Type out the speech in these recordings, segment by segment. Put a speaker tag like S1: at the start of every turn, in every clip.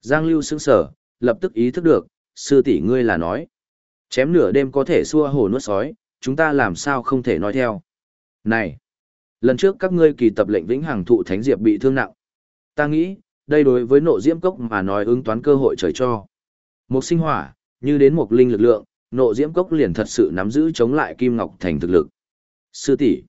S1: Giang Lưu sững sở, lập tức ý thức được, sư tỷ ngươi là nói. Chém nửa đêm có thể xua hồ nuốt sói, chúng ta làm sao không thể nói theo. Này! Lần trước các ngươi kỳ tập lệnh vĩnh hằng thụ thánh diệp bị thương nặng. Ta nghĩ, đây đối với nộ diễm cốc mà nói ứng toán cơ hội trời cho. Một sinh hỏa, như đến một linh lực lượng, nộ diễm cốc liền thật sự nắm giữ chống lại Kim Ngọc Thành thực lực. Sư tỷ,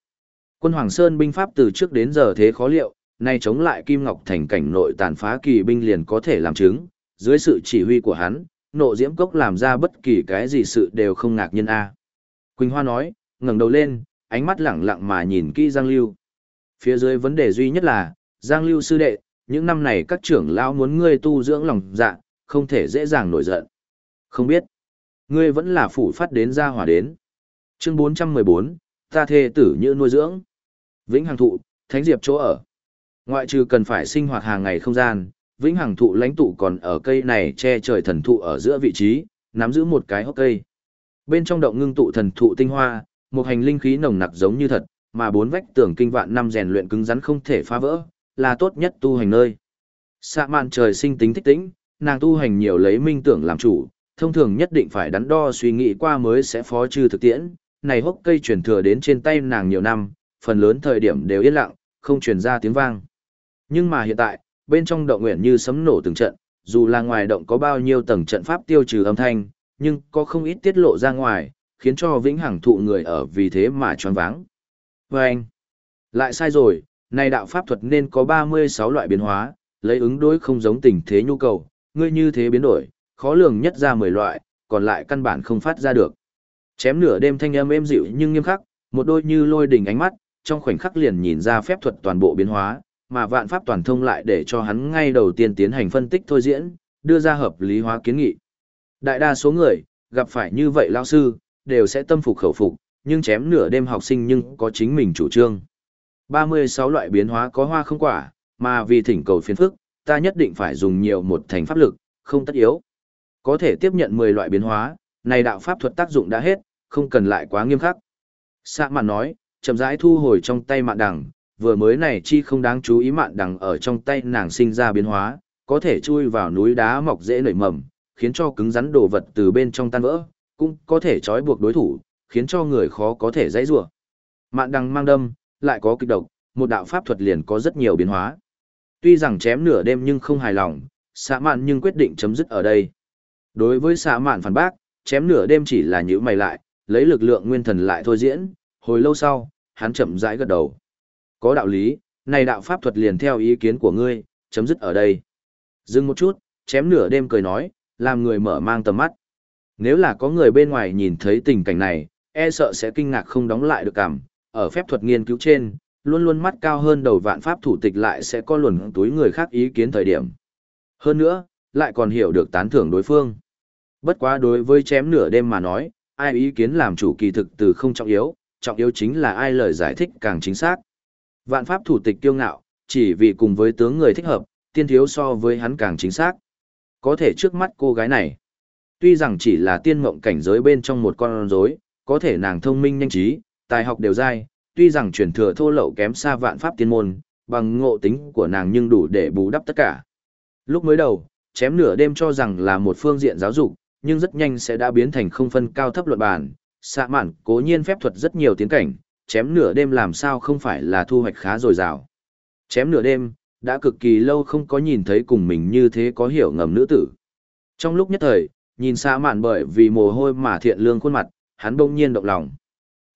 S1: quân Hoàng Sơn binh pháp từ trước đến giờ thế khó liệu, nay chống lại Kim Ngọc Thành cảnh nội tàn phá kỳ binh liền có thể làm chứng, dưới sự chỉ huy của hắn, nộ diễm cốc làm ra bất kỳ cái gì sự đều không ngạc nhiên a. Quỳnh Hoa nói, ngẩng đầu lên, ánh mắt lẳng lặng mà nhìn kỹ Giang Lưu. Phía dưới vấn đề duy nhất là, Giang Lưu sư đệ, những năm này các trưởng lão muốn ngươi tu dưỡng lòng dạ, không thể dễ dàng nổi giận. Không biết, ngươi vẫn là phủ phát đến gia hỏa đến. Chương 414, ta thê tử như nuôi dưỡng. Vĩnh Hằng thụ, Thánh Diệp chỗ ở. Ngoại trừ cần phải sinh hoạt hàng ngày không gian, Vĩnh Hằng thụ lãnh tụ còn ở cây này che trời thần thụ ở giữa vị trí, nắm giữ một cái hốc cây. Bên trong động ngưng tụ thần thụ tinh hoa, một hành linh khí nồng nặc giống như thật, mà bốn vách tường kinh vạn năm rèn luyện cứng rắn không thể phá vỡ, là tốt nhất tu hành nơi. Xạ mạn trời sinh tính thích tĩnh, nàng tu hành nhiều lấy minh tưởng làm chủ, thông thường nhất định phải đắn đo suy nghĩ qua mới sẽ phó trừ thực tiễn. Này hốc cây truyền thừa đến trên tay nàng nhiều năm, phần lớn thời điểm đều yên lặng, không truyền ra tiếng vang. Nhưng mà hiện tại, bên trong động nguyện như sấm nổ từng trận, dù là ngoài động có bao nhiêu tầng trận pháp tiêu trừ âm thanh, nhưng có không ít tiết lộ ra ngoài, khiến cho vĩnh hằng thụ người ở vì thế mà choáng váng. Và anh, lại sai rồi, này đạo pháp thuật nên có 36 loại biến hóa, lấy ứng đối không giống tình thế nhu cầu, ngươi như thế biến đổi, khó lường nhất ra 10 loại, còn lại căn bản không phát ra được. Chém nửa đêm thanh âm êm dịu nhưng nghiêm khắc, một đôi như lôi đỉnh ánh mắt, trong khoảnh khắc liền nhìn ra phép thuật toàn bộ biến hóa, mà vạn pháp toàn thông lại để cho hắn ngay đầu tiên tiến hành phân tích thôi diễn, đưa ra hợp lý hóa kiến nghị. Đại đa số người, gặp phải như vậy lao sư, đều sẽ tâm phục khẩu phục, nhưng chém nửa đêm học sinh nhưng có chính mình chủ trương. 36 loại biến hóa có hoa không quả, mà vì thỉnh cầu phiền phức, ta nhất định phải dùng nhiều một thành pháp lực, không tất yếu. Có thể tiếp nhận 10 loại biến hóa, này đạo pháp thuật tác dụng đã hết, không cần lại quá nghiêm khắc. Sạ mạn nói, chậm rãi thu hồi trong tay mạn đằng, vừa mới này chi không đáng chú ý mạn đằng ở trong tay nàng sinh ra biến hóa, có thể chui vào núi đá mọc dễ nảy mầm, khiến cho cứng rắn đồ vật từ bên trong tan vỡ, cũng có thể trói buộc đối thủ, khiến cho người khó có thể dãy rủa. Mạn đằng mang đâm, lại có kịch độc, một đạo pháp thuật liền có rất nhiều biến hóa. Tuy rằng chém nửa đêm nhưng không hài lòng, xã mạn nhưng quyết định chấm dứt ở đây. Đối với xã mạn phản bác, chém nửa đêm chỉ là nhữ mày lại, lấy lực lượng nguyên thần lại thôi diễn, hồi lâu sau, hắn chậm rãi gật đầu. Có đạo lý, này đạo pháp thuật liền theo ý kiến của ngươi, chấm dứt ở đây. Dừng một chút, chém nửa đêm cười nói, làm người mở mang tầm mắt. Nếu là có người bên ngoài nhìn thấy tình cảnh này, e sợ sẽ kinh ngạc không đóng lại được cảm, ở phép thuật nghiên cứu trên, luôn luôn mắt cao hơn đầu vạn pháp thủ tịch lại sẽ có luồn túi người khác ý kiến thời điểm. Hơn nữa, lại còn hiểu được tán thưởng đối phương. Bất quá đối với chém nửa đêm mà nói, ai ý kiến làm chủ kỳ thực từ không trọng yếu, trọng yếu chính là ai lời giải thích càng chính xác. Vạn pháp thủ tịch kiêu ngạo, chỉ vì cùng với tướng người thích hợp, tiên thiếu so với hắn càng chính xác. Có thể trước mắt cô gái này, tuy rằng chỉ là tiên mộng cảnh giới bên trong một con rối, có thể nàng thông minh nhanh trí, tài học đều dai, tuy rằng truyền thừa thô lậu kém xa vạn pháp tiên môn, bằng ngộ tính của nàng nhưng đủ để bù đắp tất cả. Lúc mới đầu, chém nửa đêm cho rằng là một phương diện giáo dục, nhưng rất nhanh sẽ đã biến thành không phân cao thấp luận bàn. Xạ mạn cố nhiên phép thuật rất nhiều tiến cảnh, chém nửa đêm làm sao không phải là thu hoạch khá dồi dào. Chém nửa đêm, đã cực kỳ lâu không có nhìn thấy cùng mình như thế có hiểu ngầm nữ tử. Trong lúc nhất thời, nhìn xa mạn bởi vì mồ hôi mà thiện lương khuôn mặt, hắn bỗng nhiên động lòng.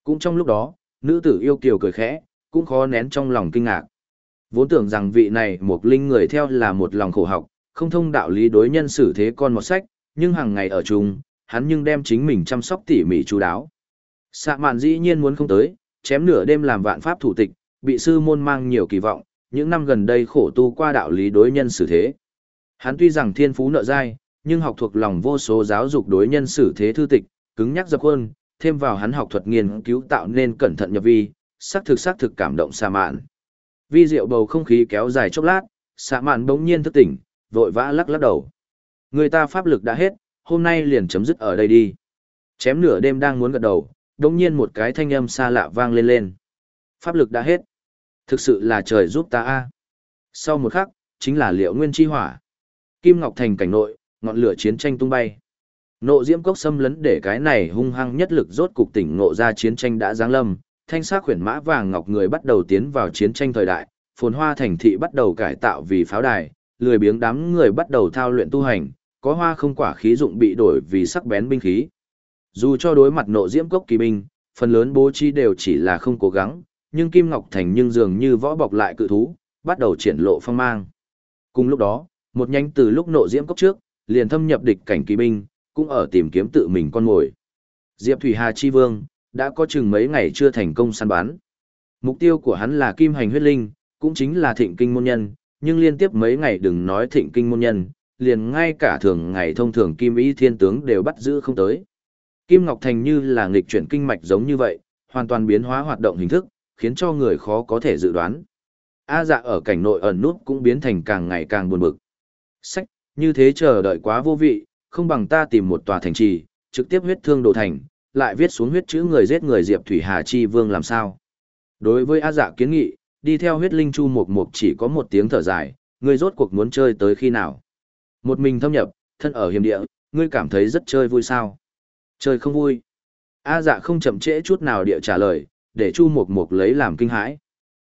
S1: Cũng trong lúc đó, nữ tử yêu kiều cười khẽ, cũng khó nén trong lòng kinh ngạc. Vốn tưởng rằng vị này một linh người theo là một lòng khổ học, không thông đạo lý đối nhân xử thế con một sách, nhưng hàng ngày ở chung, hắn nhưng đem chính mình chăm sóc tỉ mỉ chú đáo. Sạ mạn dĩ nhiên muốn không tới, chém nửa đêm làm vạn pháp thủ tịch, bị sư môn mang nhiều kỳ vọng, những năm gần đây khổ tu qua đạo lý đối nhân xử thế. Hắn tuy rằng thiên phú nợ dai, nhưng học thuộc lòng vô số giáo dục đối nhân xử thế thư tịch, cứng nhắc dập hơn, thêm vào hắn học thuật nghiên cứu tạo nên cẩn thận nhập vi, sắc thực sắc thực cảm động xa mạn. Vi diệu bầu không khí kéo dài chốc lát, xa mạn bỗng nhiên thức tỉnh, vội vã lắc lắc đầu. Người ta pháp lực đã hết, hôm nay liền chấm dứt ở đây đi. Chém nửa đêm đang muốn gật đầu, đống nhiên một cái thanh âm xa lạ vang lên lên. Pháp lực đã hết. Thực sự là trời giúp ta a. Sau một khắc, chính là liệu nguyên chi hỏa. Kim Ngọc Thành cảnh nội, ngọn lửa chiến tranh tung bay. Nộ diễm cốc xâm lấn để cái này hung hăng nhất lực rốt cục tỉnh ngộ ra chiến tranh đã giáng lâm, thanh sắc khuyển mã vàng ngọc người bắt đầu tiến vào chiến tranh thời đại, phồn hoa thành thị bắt đầu cải tạo vì pháo đài, lười biếng đám người bắt đầu thao luyện tu hành, có hoa không quả khí dụng bị đổi vì sắc bén binh khí. Dù cho đối mặt nộ diễm cốc kỳ binh, phần lớn bố trí đều chỉ là không cố gắng, nhưng Kim Ngọc Thành nhưng dường như võ bọc lại cự thú, bắt đầu triển lộ phong mang. Cùng lúc đó, một nhánh từ lúc nộ diễm cốc trước, liền thâm nhập địch cảnh kỳ binh, cũng ở tìm kiếm tự mình con mồi. Diệp Thủy Hà Chi Vương, đã có chừng mấy ngày chưa thành công săn bắn. Mục tiêu của hắn là Kim Hành huyết linh, cũng chính là thịnh kinh môn nhân, nhưng liên tiếp mấy ngày đừng nói thịnh kinh môn nhân, liền ngay cả thường ngày thông thường Kim Ý Thiên Tướng đều bắt giữ không tới. Kim Ngọc Thành như là nghịch chuyển kinh mạch giống như vậy, hoàn toàn biến hóa hoạt động hình thức, khiến cho người khó có thể dự đoán. A dạ ở cảnh nội ẩn nút cũng biến thành càng ngày càng buồn bực. Sách, như thế chờ đợi quá vô vị, không bằng ta tìm một tòa thành trì, trực tiếp huyết thương đồ thành, lại viết xuống huyết chữ người giết người Diệp Thủy Hà Chi Vương làm sao. Đối với A dạ kiến nghị, đi theo huyết linh chu mục mục chỉ có một tiếng thở dài, ngươi rốt cuộc muốn chơi tới khi nào. Một mình thâm nhập, thân ở hiểm địa, ngươi cảm thấy rất chơi vui sao. Chơi không vui. A dạ không chậm trễ chút nào địa trả lời, để chu mục mục lấy làm kinh hãi.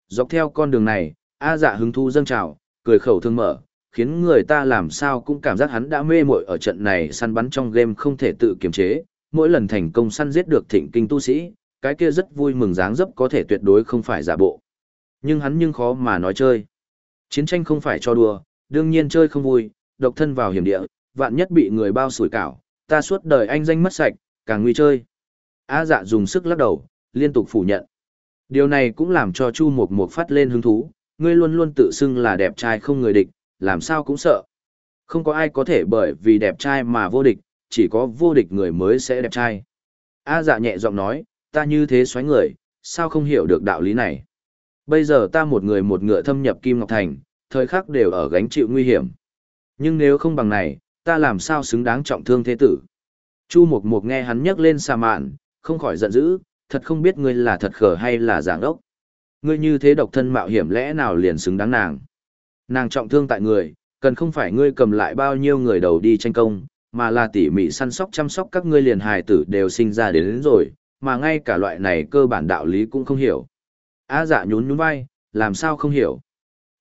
S1: Dọc theo con đường này, A dạ hứng thu dâng trào, cười khẩu thương mở, khiến người ta làm sao cũng cảm giác hắn đã mê muội ở trận này săn bắn trong game không thể tự kiềm chế, mỗi lần thành công săn giết được thịnh kinh tu sĩ, cái kia rất vui mừng dáng dấp có thể tuyệt đối không phải giả bộ. Nhưng hắn nhưng khó mà nói chơi. Chiến tranh không phải cho đùa, đương nhiên chơi không vui, độc thân vào hiểm địa, vạn nhất bị người bao sủi cảo, ta suốt đời anh danh mất sạch, càng nguy chơi. A dạ dùng sức lắc đầu, liên tục phủ nhận. Điều này cũng làm cho Chu Mộc Mộc phát lên hứng thú, ngươi luôn luôn tự xưng là đẹp trai không người địch, làm sao cũng sợ. Không có ai có thể bởi vì đẹp trai mà vô địch, chỉ có vô địch người mới sẽ đẹp trai. A dạ nhẹ giọng nói, ta như thế xoáy người, sao không hiểu được đạo lý này. Bây giờ ta một người một ngựa thâm nhập Kim Ngọc Thành, thời khắc đều ở gánh chịu nguy hiểm. Nhưng nếu không bằng này, ta làm sao xứng đáng trọng thương thế tử. Chu Mộc Mộc nghe hắn nhắc lên xà mạn, không khỏi giận dữ, thật không biết ngươi là thật khờ hay là giảng ốc. Ngươi như thế độc thân mạo hiểm lẽ nào liền xứng đáng nàng. Nàng trọng thương tại người, cần không phải ngươi cầm lại bao nhiêu người đầu đi tranh công, mà là tỉ mỉ săn sóc chăm sóc các ngươi liền hài tử đều sinh ra đến, đến rồi, mà ngay cả loại này cơ bản đạo lý cũng không hiểu. A dạ nhún nhún vai, làm sao không hiểu.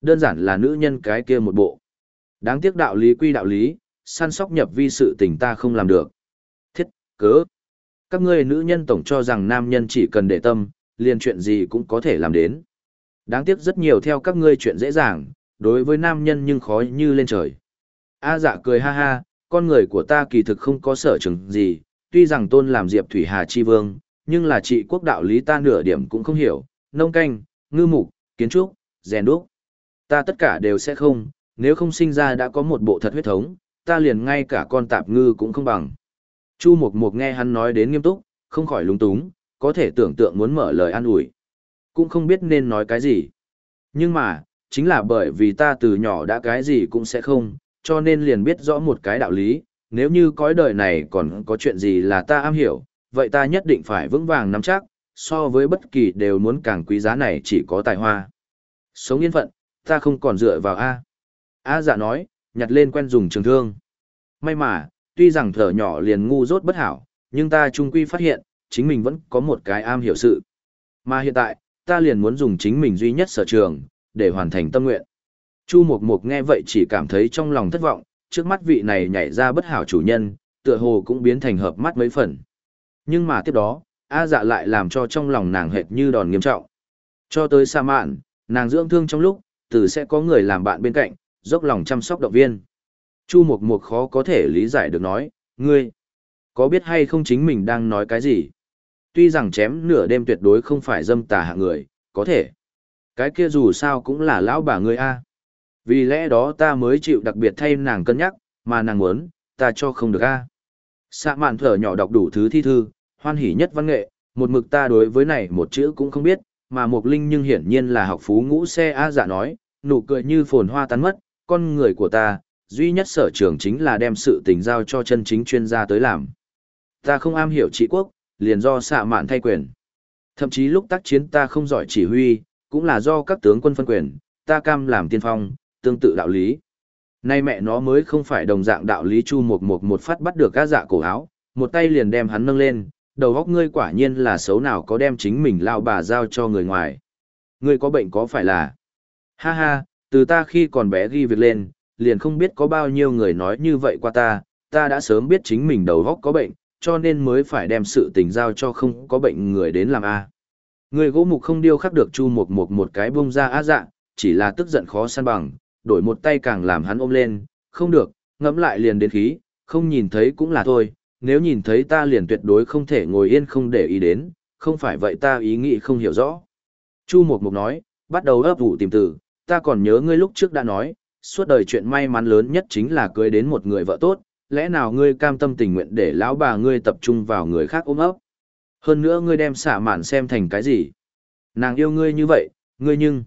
S1: Đơn giản là nữ nhân cái kia một bộ. Đáng tiếc đạo lý quy đạo lý, săn sóc nhập vi sự tình ta không làm được. Thiết, cớ. Các ngươi nữ nhân tổng cho rằng nam nhân chỉ cần để tâm, liền chuyện gì cũng có thể làm đến. Đáng tiếc rất nhiều theo các ngươi chuyện dễ dàng, đối với nam nhân nhưng khó như lên trời. A dạ cười ha ha, con người của ta kỳ thực không có sở trường gì, tuy rằng tôn làm Diệp Thủy Hà Chi Vương, nhưng là trị quốc đạo lý ta nửa điểm cũng không hiểu, nông canh, ngư mục, kiến trúc, rèn đúc. Ta tất cả đều sẽ không, nếu không sinh ra đã có một bộ thật huyết thống, ta liền ngay cả con tạp ngư cũng không bằng. Chu Mục Mục nghe hắn nói đến nghiêm túc, không khỏi lúng túng, có thể tưởng tượng muốn mở lời an ủi. Cũng không biết nên nói cái gì. Nhưng mà, chính là bởi vì ta từ nhỏ đã cái gì cũng sẽ không, cho nên liền biết rõ một cái đạo lý, nếu như cõi đời này còn có chuyện gì là ta am hiểu, vậy ta nhất định phải vững vàng nắm chắc, so với bất kỳ đều muốn càng quý giá này chỉ có tài hoa. Sống yên phận, ta không còn dựa vào A. A dạ nói, nhặt lên quen dùng trường thương. May mà, tuy rằng thở nhỏ liền ngu dốt bất hảo, nhưng ta trung quy phát hiện, chính mình vẫn có một cái am hiểu sự. Mà hiện tại, ta liền muốn dùng chính mình duy nhất sở trường, để hoàn thành tâm nguyện. Chu Mộc Mộc nghe vậy chỉ cảm thấy trong lòng thất vọng, trước mắt vị này nhảy ra bất hảo chủ nhân, tựa hồ cũng biến thành hợp mắt mấy phần. Nhưng mà tiếp đó, A dạ lại làm cho trong lòng nàng hệt như đòn nghiêm trọng. Cho tới sa mạn, nàng dưỡng thương trong lúc, từ sẽ có người làm bạn bên cạnh, dốc lòng chăm sóc động viên. Chu Mộc Mộc khó có thể lý giải được nói, ngươi, có biết hay không chính mình đang nói cái gì? Tuy rằng chém nửa đêm tuyệt đối không phải dâm tà hạng người, có thể. Cái kia dù sao cũng là lão bà ngươi a. Vì lẽ đó ta mới chịu đặc biệt thay nàng cân nhắc, mà nàng muốn, ta cho không được a. Sạ mạn thở nhỏ đọc đủ thứ thi thư, hoan hỉ nhất văn nghệ, một mực ta đối với này một chữ cũng không biết, mà Mục Linh nhưng hiển nhiên là học phú ngũ xe A dạ nói, nụ cười như phồn hoa tán mất, con người của ta, duy nhất sở trường chính là đem sự tình giao cho chân chính chuyên gia tới làm. Ta không am hiểu trị quốc, liền do xạ mạn thay quyền. Thậm chí lúc tác chiến ta không giỏi chỉ huy, cũng là do các tướng quân phân quyền, ta cam làm tiên phong, tương tự đạo lý. Nay mẹ nó mới không phải đồng dạng đạo lý chu một một một phát bắt được các dạ cổ áo, một tay liền đem hắn nâng lên, đầu góc ngươi quả nhiên là xấu nào có đem chính mình lao bà giao cho người ngoài. Ngươi có bệnh có phải là? Ha ha, từ ta khi còn bé ghi việc lên, liền không biết có bao nhiêu người nói như vậy qua ta, ta đã sớm biết chính mình đầu góc có bệnh, cho nên mới phải đem sự tình giao cho không có bệnh người đến làm a. Người gỗ mục không điêu khắc được chu Mục một một cái bông ra á dạ, chỉ là tức giận khó săn bằng, đổi một tay càng làm hắn ôm lên, không được, ngẫm lại liền đến khí, không nhìn thấy cũng là thôi, nếu nhìn thấy ta liền tuyệt đối không thể ngồi yên không để ý đến, không phải vậy ta ý nghĩ không hiểu rõ. Chu Mộc Mộc nói, bắt đầu ấp ủ tìm từ, ta còn nhớ ngươi lúc trước đã nói, suốt đời chuyện may mắn lớn nhất chính là cưới đến một người vợ tốt, lẽ nào ngươi cam tâm tình nguyện để lão bà ngươi tập trung vào người khác ôm ấp? Hơn nữa ngươi đem xả mạn xem thành cái gì? Nàng yêu ngươi như vậy, ngươi nhưng...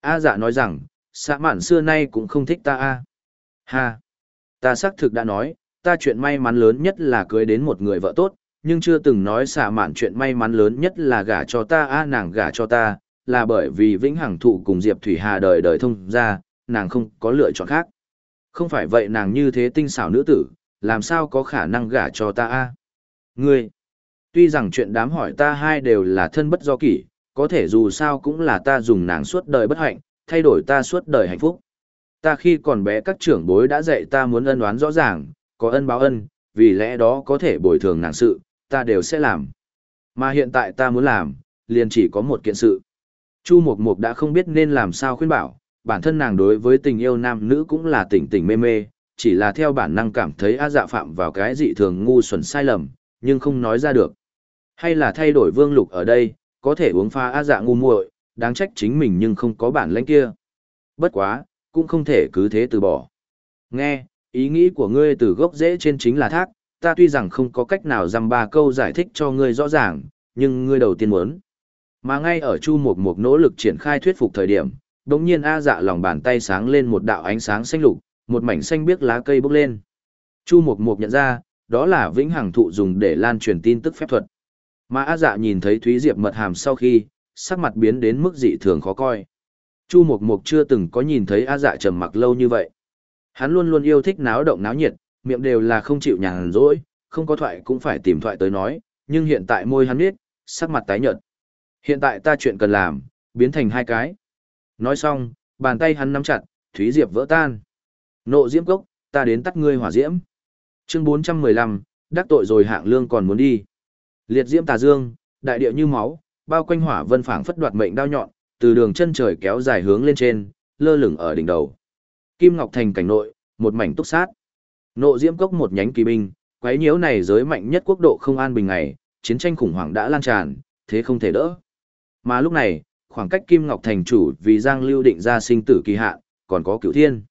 S1: A dạ nói rằng, xả mạn xưa nay cũng không thích ta a. Ha! Ta xác thực đã nói, ta chuyện may mắn lớn nhất là cưới đến một người vợ tốt, nhưng chưa từng nói xả mạn chuyện may mắn lớn nhất là gả cho ta a nàng gả cho ta, là bởi vì vĩnh hằng thụ cùng Diệp Thủy Hà đời đời thông ra, nàng không có lựa chọn khác. Không phải vậy nàng như thế tinh xảo nữ tử, làm sao có khả năng gả cho ta a? Ngươi, tuy rằng chuyện đám hỏi ta hai đều là thân bất do kỷ, có thể dù sao cũng là ta dùng nàng suốt đời bất hạnh, thay đổi ta suốt đời hạnh phúc. Ta khi còn bé các trưởng bối đã dạy ta muốn ân oán rõ ràng, có ân báo ân, vì lẽ đó có thể bồi thường nàng sự, ta đều sẽ làm. Mà hiện tại ta muốn làm, liền chỉ có một kiện sự. Chu Mộc Mộc đã không biết nên làm sao khuyên bảo, bản thân nàng đối với tình yêu nam nữ cũng là tỉnh tỉnh mê mê, chỉ là theo bản năng cảm thấy A dạ phạm vào cái dị thường ngu xuẩn sai lầm, nhưng không nói ra được. Hay là thay đổi vương lục ở đây, có thể uống pha A dạ ngu muội, đáng trách chính mình nhưng không có bản lãnh kia. Bất quá, cũng không thể cứ thế từ bỏ. Nghe, ý nghĩ của ngươi từ gốc rễ trên chính là thác, ta tuy rằng không có cách nào dăm ba câu giải thích cho ngươi rõ ràng, nhưng ngươi đầu tiên muốn. Mà ngay ở Chu Mục Mục nỗ lực triển khai thuyết phục thời điểm, đống nhiên A dạ lòng bàn tay sáng lên một đạo ánh sáng xanh lục, một mảnh xanh biếc lá cây bốc lên. Chu Mục Mục nhận ra, đó là vĩnh hằng thụ dùng để lan truyền tin tức phép thuật. Mà A dạ nhìn thấy Thúy Diệp mật hàm sau khi, sắc mặt biến đến mức dị thường khó coi. Chu Mục Mục chưa từng có nhìn thấy A dạ trầm mặc lâu như vậy. Hắn luôn luôn yêu thích náo động náo nhiệt, miệng đều là không chịu nhàn rỗi, không có thoại cũng phải tìm thoại tới nói, nhưng hiện tại môi hắn biết, sắc mặt tái nhợt. Hiện tại ta chuyện cần làm, biến thành hai cái. Nói xong, bàn tay hắn nắm chặt, Thúy Diệp vỡ tan. Nộ diễm cốc, ta đến tắt ngươi hỏa diễm. Chương 415, đắc tội rồi hạng lương còn muốn đi. Liệt diễm tà dương, đại địa như máu, bao quanh hỏa vân phảng phất đoạt mệnh đao nhọn, từ đường chân trời kéo dài hướng lên trên, lơ lửng ở đỉnh đầu. Kim Ngọc Thành cảnh nội, một mảnh túc sát. Nộ diễm cốc một nhánh kỳ binh, quấy nhiễu này giới mạnh nhất quốc độ không an bình ngày, chiến tranh khủng hoảng đã lan tràn, thế không thể đỡ. Mà lúc này, khoảng cách Kim Ngọc Thành chủ vì Giang Lưu định ra sinh tử kỳ hạn, còn có cửu thiên.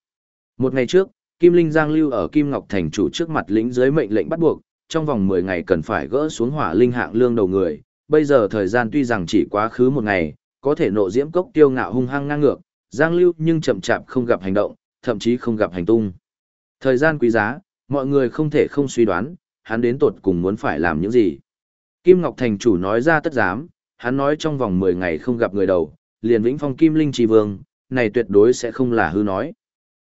S1: Một ngày trước, Kim Linh Giang Lưu ở Kim Ngọc Thành chủ trước mặt lĩnh dưới mệnh lệnh bắt buộc, trong vòng 10 ngày cần phải gỡ xuống hỏa linh hạng lương đầu người. Bây giờ thời gian tuy rằng chỉ quá khứ một ngày, có thể nộ diễm cốc tiêu ngạo hung hăng ngang ngược, Giang Lưu nhưng chậm chạp không gặp hành động, thậm chí không gặp hành tung. Thời gian quý giá, mọi người không thể không suy đoán, hắn đến tột cùng muốn phải làm những gì. Kim Ngọc Thành chủ nói ra tất dám, hắn nói trong vòng 10 ngày không gặp người đầu, liền vĩnh phong Kim Linh Trì Vương, này tuyệt đối sẽ không là hư nói.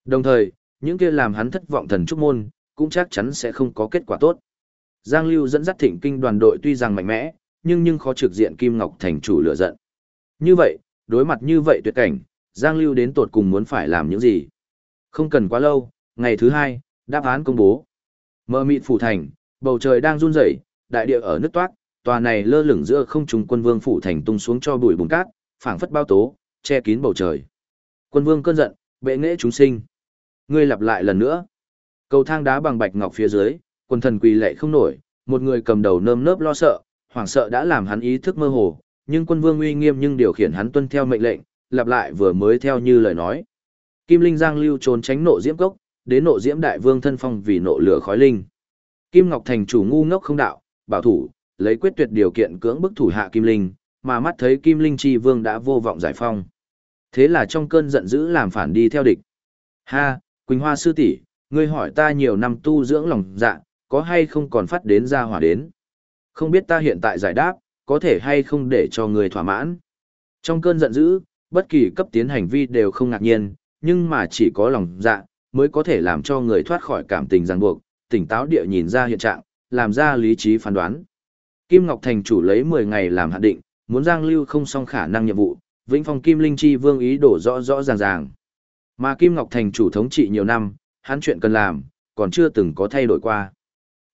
S1: Đồng thời, những kia làm hắn thất vọng thần trúc môn, cũng chắc chắn sẽ không có kết quả tốt. Giang Lưu dẫn dắt thịnh kinh đoàn đội tuy rằng mạnh mẽ, nhưng nhưng khó trực diện Kim Ngọc thành chủ lửa giận. Như vậy, đối mặt như vậy tuyệt cảnh, Giang Lưu đến tột cùng muốn phải làm những gì? Không cần quá lâu, ngày thứ hai, đáp án công bố. Mơ mịt phủ thành, bầu trời đang run rẩy, đại địa ở nước toát, tòa này lơ lửng giữa không trung quân vương phủ thành tung xuống cho bụi bùn cát, phảng phất bao tố, che kín bầu trời. Quân vương cơn giận, bệ nghệ chúng sinh. Ngươi lặp lại lần nữa. Cầu thang đá bằng bạch ngọc phía dưới, quân thần quỳ lệ không nổi, một người cầm đầu nơm nớp lo sợ, hoảng sợ đã làm hắn ý thức mơ hồ, nhưng quân vương uy nghiêm nhưng điều khiển hắn tuân theo mệnh lệnh, lặp lại vừa mới theo như lời nói. Kim Linh Giang lưu trốn tránh nộ diễm cốc, đến nộ diễm đại vương thân phong vì nộ lửa khói linh. Kim Ngọc Thành chủ ngu ngốc không đạo, bảo thủ, lấy quyết tuyệt điều kiện cưỡng bức thủ hạ Kim Linh, mà mắt thấy Kim Linh chi vương đã vô vọng giải phong. Thế là trong cơn giận dữ làm phản đi theo địch. Ha, Quỳnh Hoa sư tỷ, ngươi hỏi ta nhiều năm tu dưỡng lòng dạ, có hay không còn phát đến ra hỏa đến. Không biết ta hiện tại giải đáp, có thể hay không để cho người thỏa mãn. Trong cơn giận dữ, bất kỳ cấp tiến hành vi đều không ngạc nhiên, nhưng mà chỉ có lòng dạ, mới có thể làm cho người thoát khỏi cảm tình ràng buộc, tỉnh táo địa nhìn ra hiện trạng, làm ra lý trí phán đoán. Kim Ngọc Thành chủ lấy 10 ngày làm hạn định, muốn Giang Lưu không xong khả năng nhiệm vụ, Vĩnh Phong Kim Linh Chi Vương ý đổ rõ rõ ràng ràng. Mà Kim Ngọc Thành chủ thống trị nhiều năm, hắn chuyện cần làm, còn chưa từng có thay đổi qua.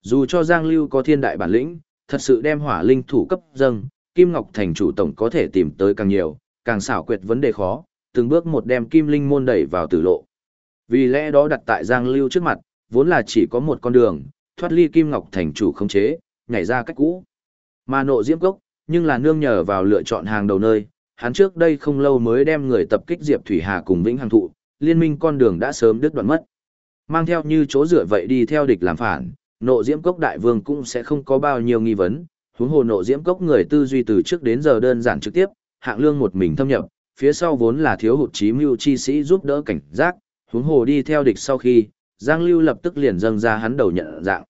S1: Dù cho Giang Lưu có thiên đại bản lĩnh, thật sự đem hỏa linh thủ cấp dâng, Kim Ngọc Thành chủ tổng có thể tìm tới càng nhiều, càng xảo quyệt vấn đề khó, từng bước một đem Kim Linh môn đẩy vào tử lộ. Vì lẽ đó đặt tại Giang Lưu trước mặt, vốn là chỉ có một con đường, thoát ly Kim Ngọc Thành chủ khống chế, nhảy ra cách cũ. Mà nộ diễm cốc, nhưng là nương nhờ vào lựa chọn hàng đầu nơi, hắn trước đây không lâu mới đem người tập kích Diệp Thủy Hà cùng Vĩnh Hằng Thụ, liên minh con đường đã sớm đứt đoạn mất. Mang theo như chỗ rửa vậy đi theo địch làm phản, nộ diễm cốc đại vương cũng sẽ không có bao nhiêu nghi vấn, huống hồ nộ diễm cốc người tư duy từ trước đến giờ đơn giản trực tiếp, hạng lương một mình thâm nhập, phía sau vốn là thiếu hụt chí mưu chi sĩ giúp đỡ cảnh giác, huống hồ đi theo địch sau khi, Giang Lưu lập tức liền dâng ra hắn đầu nhận dạng.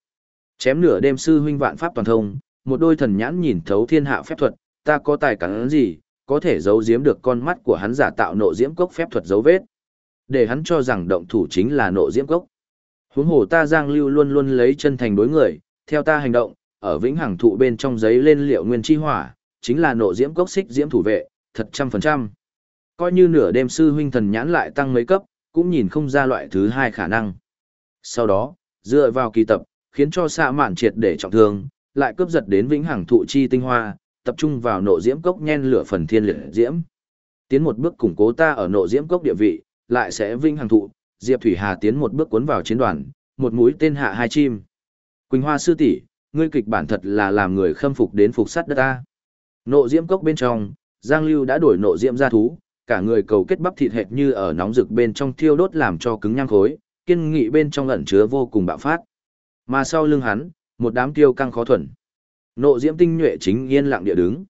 S1: Chém nửa đêm sư huynh vạn pháp toàn thông, một đôi thần nhãn nhìn thấu thiên hạ phép thuật, ta có tài cắn gì, có thể giấu giếm được con mắt của hắn giả tạo nộ diễm cốc phép thuật dấu vết. Để hắn cho rằng động thủ chính là nộ diễm cốc. Huống hồ ta Giang Lưu luôn luôn lấy chân thành đối người, theo ta hành động, ở vĩnh hằng thụ bên trong giấy lên liệu nguyên chi hỏa, chính là nộ diễm cốc xích diễm thủ vệ, thật trăm phần trăm. Coi như nửa đêm sư huynh thần nhãn lại tăng mấy cấp, cũng nhìn không ra loại thứ hai khả năng. Sau đó, dựa vào kỳ tập, khiến cho xạ mạn triệt để trọng thương, lại cướp giật đến vĩnh hằng thụ chi tinh hoa, tập trung vào nộ diễm cốc nhen lửa phần thiên liệt diễm. Tiến một bước củng cố ta ở nộ diễm cốc địa vị, lại sẽ vĩnh hằng thụ, Diệp Thủy Hà tiến một bước cuốn vào chiến đoàn, một mũi tên hạ hai chim. Quỳnh Hoa sư tỷ, ngươi kịch bản thật là làm người khâm phục đến phục sắt đất ta. Nộ diễm cốc bên trong, Giang Lưu đã đổi nộ diễm ra thú, cả người cầu kết bắp thịt hệt như ở nóng rực bên trong thiêu đốt làm cho cứng nhang khối, kiên nghị bên trong ẩn chứa vô cùng bạo phát. Mà sau lưng hắn, một đám tiêu căng khó thuần. Nộ diễm tinh nhuệ chính yên lặng địa đứng.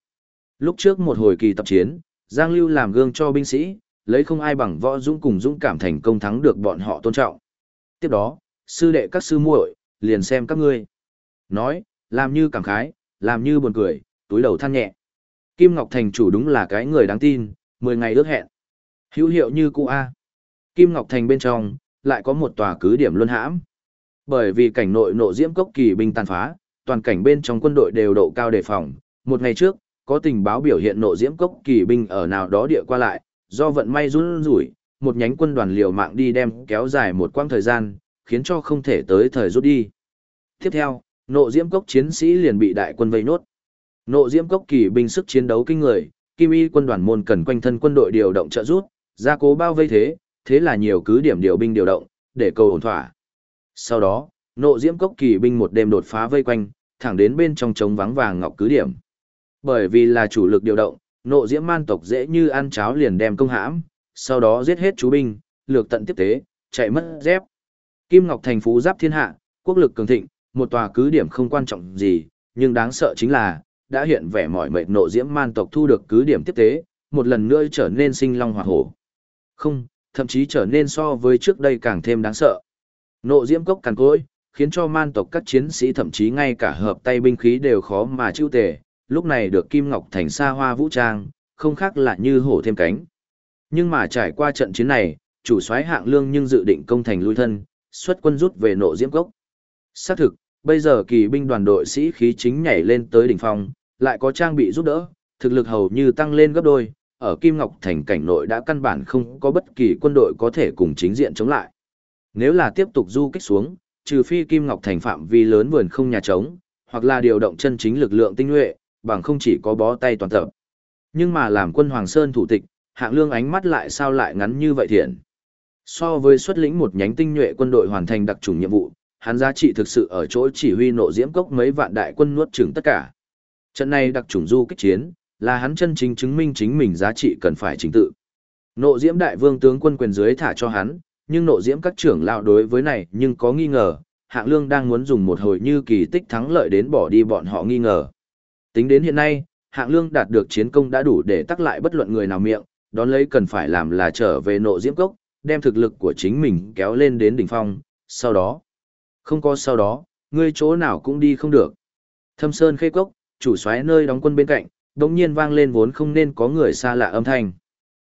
S1: Lúc trước một hồi kỳ tập chiến, Giang Lưu làm gương cho binh sĩ, lấy không ai bằng võ dũng cùng dũng cảm thành công thắng được bọn họ tôn trọng. Tiếp đó, sư đệ các sư muội, liền xem các ngươi. Nói, làm như cảm khái, làm như buồn cười, túi đầu than nhẹ. Kim Ngọc Thành chủ đúng là cái người đáng tin, 10 ngày ước hẹn. Hữu hiệu như cụ A. Kim Ngọc Thành bên trong, lại có một tòa cứ điểm luân hãm. Bởi vì cảnh nội nộ diễm cốc kỳ binh tàn phá, toàn cảnh bên trong quân đội đều độ cao đề phòng. Một ngày trước, có tình báo biểu hiện nộ diễm cốc kỳ binh ở nào đó địa qua lại, do vận may run rủi, một nhánh quân đoàn liều mạng đi đem kéo dài một quãng thời gian, khiến cho không thể tới thời rút đi. Tiếp theo, nộ diễm cốc chiến sĩ liền bị đại quân vây nốt. Nộ diễm cốc kỳ binh sức chiến đấu kinh người, kim y quân đoàn môn cần quanh thân quân đội điều động trợ rút, gia cố bao vây thế, thế là nhiều cứ điểm điều binh điều động, để cầu ổn thỏa. Sau đó, nộ diễm cốc kỳ binh một đêm đột phá vây quanh, thẳng đến bên trong trống vắng vàng ngọc cứ điểm. Bởi vì là chủ lực điều động, nộ diễm man tộc dễ như ăn cháo liền đem công hãm, sau đó giết hết chú binh, lược tận tiếp tế, chạy mất dép. Kim Ngọc thành phú giáp thiên hạ, quốc lực cường thịnh, một tòa cứ điểm không quan trọng gì, nhưng đáng sợ chính là, đã hiện vẻ mỏi mệt nộ diễm man tộc thu được cứ điểm tiếp tế, một lần nữa trở nên sinh long hỏa hổ. Không, thậm chí trở nên so với trước đây càng thêm đáng sợ. Nộ diễm cốc càn cối, khiến cho man tộc các chiến sĩ thậm chí ngay cả hợp tay binh khí đều khó mà chịu tề, lúc này được Kim Ngọc Thành xa hoa vũ trang, không khác là như hổ thêm cánh. Nhưng mà trải qua trận chiến này, chủ soái hạng lương nhưng dự định công thành lui thân, xuất quân rút về nộ diễm cốc. Xác thực, bây giờ kỳ binh đoàn đội sĩ khí chính nhảy lên tới đỉnh phong, lại có trang bị giúp đỡ, thực lực hầu như tăng lên gấp đôi, ở Kim Ngọc Thành cảnh nội đã căn bản không có bất kỳ quân đội có thể cùng chính diện chống lại. Nếu là tiếp tục du kích xuống, trừ phi Kim Ngọc Thành phạm vi lớn vườn không nhà trống, hoặc là điều động chân chính lực lượng tinh nhuệ, bằng không chỉ có bó tay toàn tập. Nhưng mà làm quân Hoàng Sơn thủ tịch, hạng lương ánh mắt lại sao lại ngắn như vậy thiện. So với xuất lĩnh một nhánh tinh nhuệ quân đội hoàn thành đặc trùng nhiệm vụ, hắn giá trị thực sự ở chỗ chỉ huy nộ diễm cốc mấy vạn đại quân nuốt chửng tất cả. Trận này đặc trùng du kích chiến, là hắn chân chính chứng minh chính mình giá trị cần phải chính tự. Nộ diễm đại vương tướng quân quyền dưới thả cho hắn, nhưng nộ diễm các trưởng lão đối với này nhưng có nghi ngờ, hạng lương đang muốn dùng một hồi như kỳ tích thắng lợi đến bỏ đi bọn họ nghi ngờ. Tính đến hiện nay, hạng lương đạt được chiến công đã đủ để tắc lại bất luận người nào miệng, đón lấy cần phải làm là trở về nộ diễm cốc, đem thực lực của chính mình kéo lên đến đỉnh phong, sau đó. Không có sau đó, ngươi chỗ nào cũng đi không được. Thâm Sơn khê cốc, chủ soái nơi đóng quân bên cạnh, đột nhiên vang lên vốn không nên có người xa lạ âm thanh.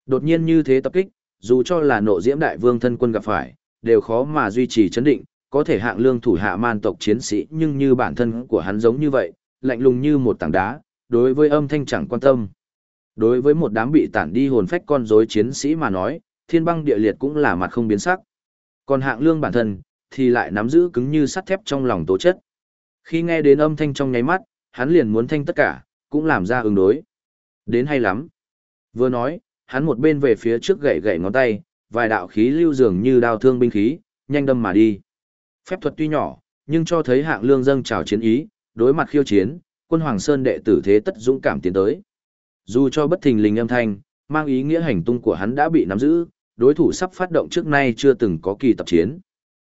S1: Đột nhiên như thế tập kích, dù cho là nộ diễm đại vương thân quân gặp phải, đều khó mà duy trì chấn định, có thể hạng lương thủ hạ man tộc chiến sĩ nhưng như bản thân của hắn giống như vậy, lạnh lùng như một tảng đá, đối với âm thanh chẳng quan tâm. Đối với một đám bị tản đi hồn phách con rối chiến sĩ mà nói, thiên băng địa liệt cũng là mặt không biến sắc. Còn hạng lương bản thân, thì lại nắm giữ cứng như sắt thép trong lòng tố chất. Khi nghe đến âm thanh trong nháy mắt, hắn liền muốn thanh tất cả, cũng làm ra ứng đối. Đến hay lắm. Vừa nói, hắn một bên về phía trước gậy gậy ngón tay, vài đạo khí lưu dường như đao thương binh khí, nhanh đâm mà đi. Phép thuật tuy nhỏ, nhưng cho thấy hạng lương dâng trào chiến ý, đối mặt khiêu chiến, quân Hoàng Sơn đệ tử thế tất dũng cảm tiến tới. Dù cho bất thình lình âm thanh, mang ý nghĩa hành tung của hắn đã bị nắm giữ, đối thủ sắp phát động trước nay chưa từng có kỳ tập chiến.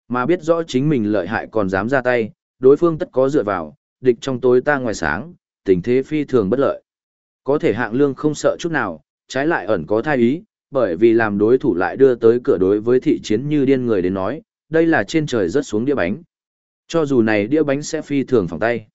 S1: Mà biết rõ chính mình lợi hại còn dám ra tay, đối phương tất có dựa vào, địch trong tối ta ngoài sáng, tình thế phi thường bất lợi. Có thể hạng lương không sợ chút nào, trái lại ẩn có thai ý, bởi vì làm đối thủ lại đưa tới cửa đối với thị chiến như điên người đến nói, đây là trên trời rớt xuống đĩa bánh. Cho dù này đĩa bánh sẽ phi thường phòng tay.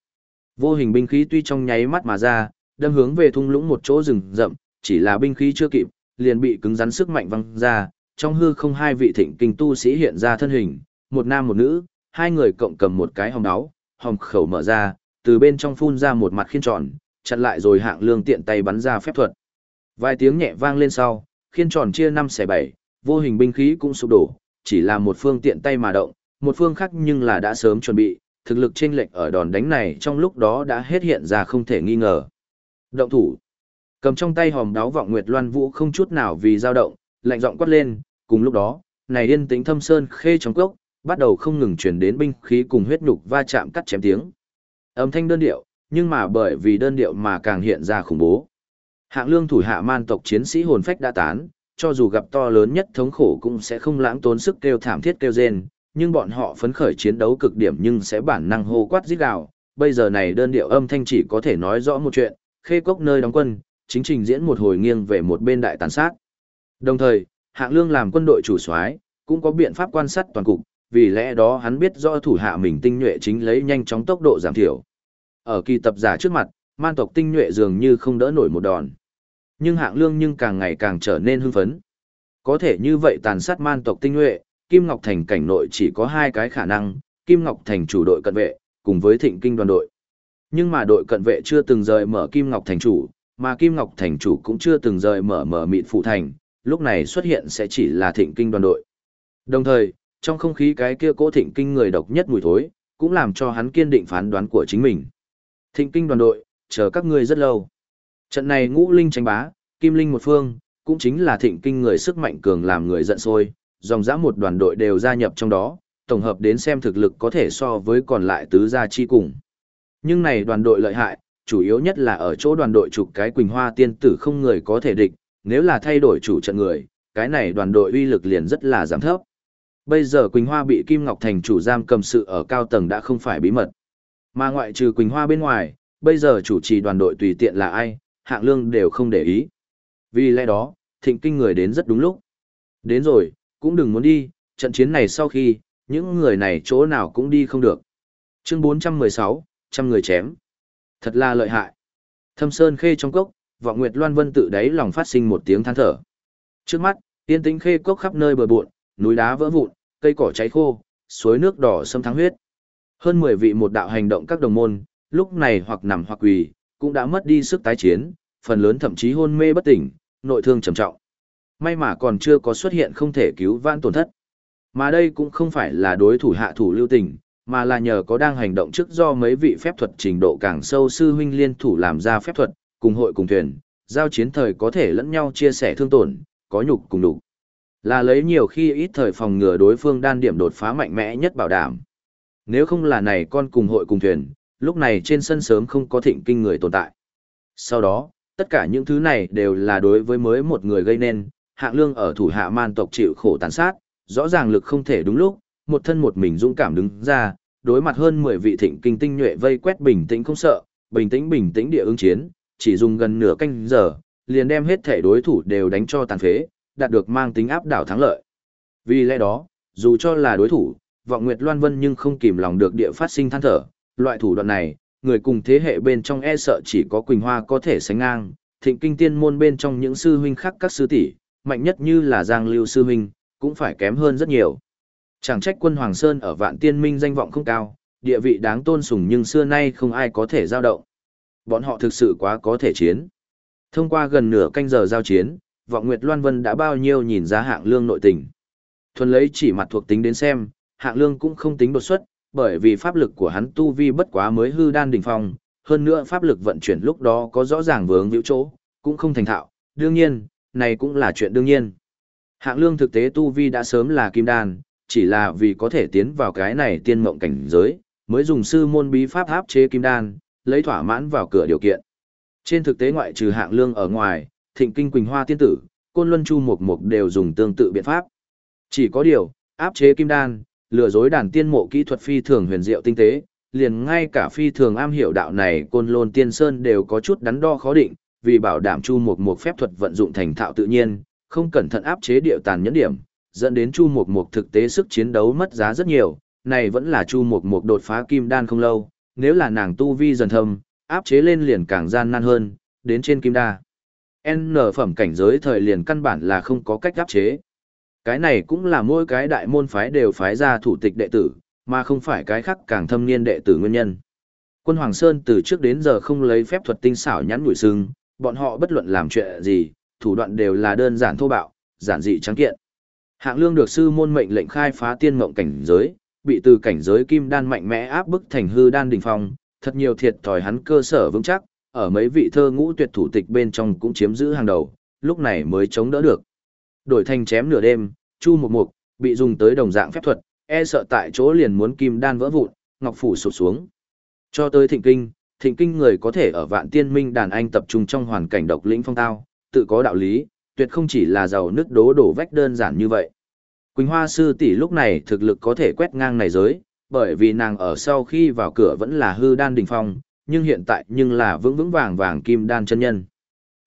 S1: Vô hình binh khí tuy trong nháy mắt mà ra, đâm hướng về thung lũng một chỗ rừng rậm, chỉ là binh khí chưa kịp, liền bị cứng rắn sức mạnh văng ra, trong hư không hai vị thịnh kinh tu sĩ hiện ra thân hình, một nam một nữ, hai người cộng cầm một cái hồng đáo, hồng khẩu mở ra, từ bên trong phun ra một mặt khiên tròn, chặn lại rồi hạng lương tiện tay bắn ra phép thuật. Vài tiếng nhẹ vang lên sau, khiên tròn chia năm xẻ bảy, vô hình binh khí cũng sụp đổ, chỉ là một phương tiện tay mà động, một phương khác nhưng là đã sớm chuẩn bị, thực lực chênh lệch ở đòn đánh này trong lúc đó đã hết hiện ra không thể nghi ngờ. Động thủ. Cầm trong tay hòm đáo vọng Nguyệt Loan Vũ không chút nào vì dao động, lạnh giọng quát lên, cùng lúc đó, này yên tĩnh thâm sơn khê trong cốc, bắt đầu không ngừng truyền đến binh khí cùng huyết nhục va chạm cắt chém tiếng. Âm thanh đơn điệu, nhưng mà bởi vì đơn điệu mà càng hiện ra khủng bố. Hạng lương thủ hạ man tộc chiến sĩ hồn phách đã tán, cho dù gặp to lớn nhất thống khổ cũng sẽ không lãng tốn sức kêu thảm thiết kêu rên, nhưng bọn họ phấn khởi chiến đấu cực điểm nhưng sẽ bản năng hô quát giết gào. Bây giờ này đơn điệu âm thanh chỉ có thể nói rõ một chuyện, khê cốc nơi đóng quân, chính trình diễn một hồi nghiêng về một bên đại tàn sát. Đồng thời, hạng lương làm quân đội chủ soái cũng có biện pháp quan sát toàn cục, vì lẽ đó hắn biết rõ thủ hạ mình tinh nhuệ chính lấy nhanh chóng tốc độ giảm thiểu. Ở kỳ tập giả trước mặt, man tộc tinh nhuệ dường như không đỡ nổi một đòn. Nhưng hạng lương nhưng càng ngày càng trở nên hưng phấn. Có thể như vậy tàn sát man tộc tinh nhuệ, Kim Ngọc Thành cảnh nội chỉ có hai cái khả năng, Kim Ngọc Thành chủ đội cận vệ, cùng với thịnh kinh đoàn đội. Nhưng mà đội cận vệ chưa từng rời mở Kim Ngọc Thành chủ, mà Kim Ngọc Thành chủ cũng chưa từng rời mở mở mịt phụ thành, lúc này xuất hiện sẽ chỉ là thịnh kinh đoàn đội. Đồng thời, trong không khí cái kia cố thịnh kinh người độc nhất mùi thối, cũng làm cho hắn kiên định phán đoán của chính mình. Thịnh kinh đoàn đội, chờ các ngươi rất lâu. Trận này ngũ linh tranh bá, kim linh một phương, cũng chính là thịnh kinh người sức mạnh cường làm người giận sôi, dòng dã một đoàn đội đều gia nhập trong đó, tổng hợp đến xem thực lực có thể so với còn lại tứ gia chi cùng. Nhưng này đoàn đội lợi hại, chủ yếu nhất là ở chỗ đoàn đội chụp cái Quỳnh Hoa tiên tử không người có thể địch, nếu là thay đổi chủ trận người, cái này đoàn đội uy lực liền rất là giảm thấp. Bây giờ Quỳnh Hoa bị Kim Ngọc Thành chủ giam cầm sự ở cao tầng đã không phải bí mật. Mà ngoại trừ Quỳnh Hoa bên ngoài, bây giờ chủ trì đoàn đội tùy tiện là ai, hạng lương đều không để ý. Vì lẽ đó, thịnh kinh người đến rất đúng lúc. Đến rồi, cũng đừng muốn đi, trận chiến này sau khi, những người này chỗ nào cũng đi không được. Chương 416, trăm người chém. Thật là lợi hại. Thâm Sơn khê trong cốc, vọng Nguyệt Loan Vân tự đáy lòng phát sinh một tiếng than thở. Trước mắt, tiên tĩnh khê cốc khắp nơi bờ bộn, núi đá vỡ vụn, cây cỏ cháy khô, suối nước đỏ sâm thắng huyết. Hơn 10 vị một đạo hành động các đồng môn, lúc này hoặc nằm hoặc quỳ, cũng đã mất đi sức tái chiến, phần lớn thậm chí hôn mê bất tỉnh, nội thương trầm trọng. May mà còn chưa có xuất hiện không thể cứu vãn tổn thất. Mà đây cũng không phải là đối thủ hạ thủ lưu tình, mà là nhờ có đang hành động trước do mấy vị phép thuật trình độ càng sâu sư huynh liên thủ làm ra phép thuật, cùng hội cùng thuyền, giao chiến thời có thể lẫn nhau chia sẻ thương tổn, có nhục cùng đủ. Là lấy nhiều khi ít thời phòng ngừa đối phương đan điểm đột phá mạnh mẽ nhất bảo đảm. Nếu không là này con cùng hội cùng thuyền, lúc này trên sân sớm không có thịnh kinh người tồn tại. Sau đó, tất cả những thứ này đều là đối với mới một người gây nên, hạng lương ở thủ hạ man tộc chịu khổ tàn sát, rõ ràng lực không thể đúng lúc, một thân một mình dũng cảm đứng ra, đối mặt hơn 10 vị thịnh kinh tinh nhuệ vây quét bình tĩnh không sợ, bình tĩnh bình tĩnh địa ứng chiến, chỉ dùng gần nửa canh giờ, liền đem hết thể đối thủ đều đánh cho tàn phế, đạt được mang tính áp đảo thắng lợi. Vì lẽ đó, dù cho là đối thủ, vọng Nguyệt Loan Vân nhưng không kìm lòng được địa phát sinh than thở, loại thủ đoạn này, người cùng thế hệ bên trong e sợ chỉ có Quỳnh Hoa có thể sánh ngang, thịnh kinh tiên môn bên trong những sư huynh khác các sư tỷ, mạnh nhất như là Giang Lưu sư huynh, cũng phải kém hơn rất nhiều. Chẳng trách quân Hoàng Sơn ở vạn tiên minh danh vọng không cao, địa vị đáng tôn sùng nhưng xưa nay không ai có thể giao động. Bọn họ thực sự quá có thể chiến. Thông qua gần nửa canh giờ giao chiến, vọng Nguyệt Loan Vân đã bao nhiêu nhìn ra hạng lương nội tình. Thuần lấy chỉ mặt thuộc tính đến xem, hạng lương cũng không tính đột xuất, bởi vì pháp lực của hắn tu vi bất quá mới hư đan đỉnh phong, hơn nữa pháp lực vận chuyển lúc đó có rõ ràng vướng víu chỗ, cũng không thành thạo, đương nhiên, này cũng là chuyện đương nhiên. Hạng lương thực tế tu vi đã sớm là kim đan, chỉ là vì có thể tiến vào cái này tiên mộng cảnh giới, mới dùng sư môn bí pháp áp chế kim đan, lấy thỏa mãn vào cửa điều kiện. Trên thực tế ngoại trừ hạng lương ở ngoài, thịnh kinh quỳnh hoa tiên tử, côn luân chu Mộc Mộc đều dùng tương tự biện pháp. Chỉ có điều, áp chế kim đan, lừa dối đàn tiên mộ kỹ thuật phi thường huyền diệu tinh tế, liền ngay cả phi thường am hiểu đạo này côn lôn tiên sơn đều có chút đắn đo khó định, vì bảo đảm chu mục mục phép thuật vận dụng thành thạo tự nhiên, không cẩn thận áp chế điệu tàn nhẫn điểm, dẫn đến chu mục mục thực tế sức chiến đấu mất giá rất nhiều, này vẫn là chu mục mục đột phá kim đan không lâu, nếu là nàng tu vi dần thâm, áp chế lên liền càng gian nan hơn, đến trên kim đa. N phẩm cảnh giới thời liền căn bản là không có cách áp chế. Cái này cũng là mỗi cái đại môn phái đều phái ra thủ tịch đệ tử, mà không phải cái khác càng thâm niên đệ tử nguyên nhân. Quân Hoàng Sơn từ trước đến giờ không lấy phép thuật tinh xảo nhắn nhủi sưng, bọn họ bất luận làm chuyện gì, thủ đoạn đều là đơn giản thô bạo, giản dị trắng kiện. Hạng Lương được sư môn mệnh lệnh khai phá tiên mộng cảnh giới, bị từ cảnh giới kim đan mạnh mẽ áp bức thành hư đan đỉnh phong, thật nhiều thiệt thòi hắn cơ sở vững chắc, ở mấy vị thơ ngũ tuyệt thủ tịch bên trong cũng chiếm giữ hàng đầu, lúc này mới chống đỡ được. Đổi thành chém nửa đêm, Chu một Mục bị dùng tới đồng dạng phép thuật, e sợ tại chỗ liền muốn kim đan vỡ vụn, ngọc phủ sụp xuống. Cho tới Thịnh Kinh, Thịnh Kinh người có thể ở Vạn Tiên Minh đàn anh tập trung trong hoàn cảnh độc lĩnh phong tao, tự có đạo lý, tuyệt không chỉ là giàu nước đố đổ vách đơn giản như vậy. Quỳnh Hoa sư tỷ lúc này thực lực có thể quét ngang này giới, bởi vì nàng ở sau khi vào cửa vẫn là hư đan đỉnh phong, nhưng hiện tại nhưng là vững vững vàng vàng kim đan chân nhân.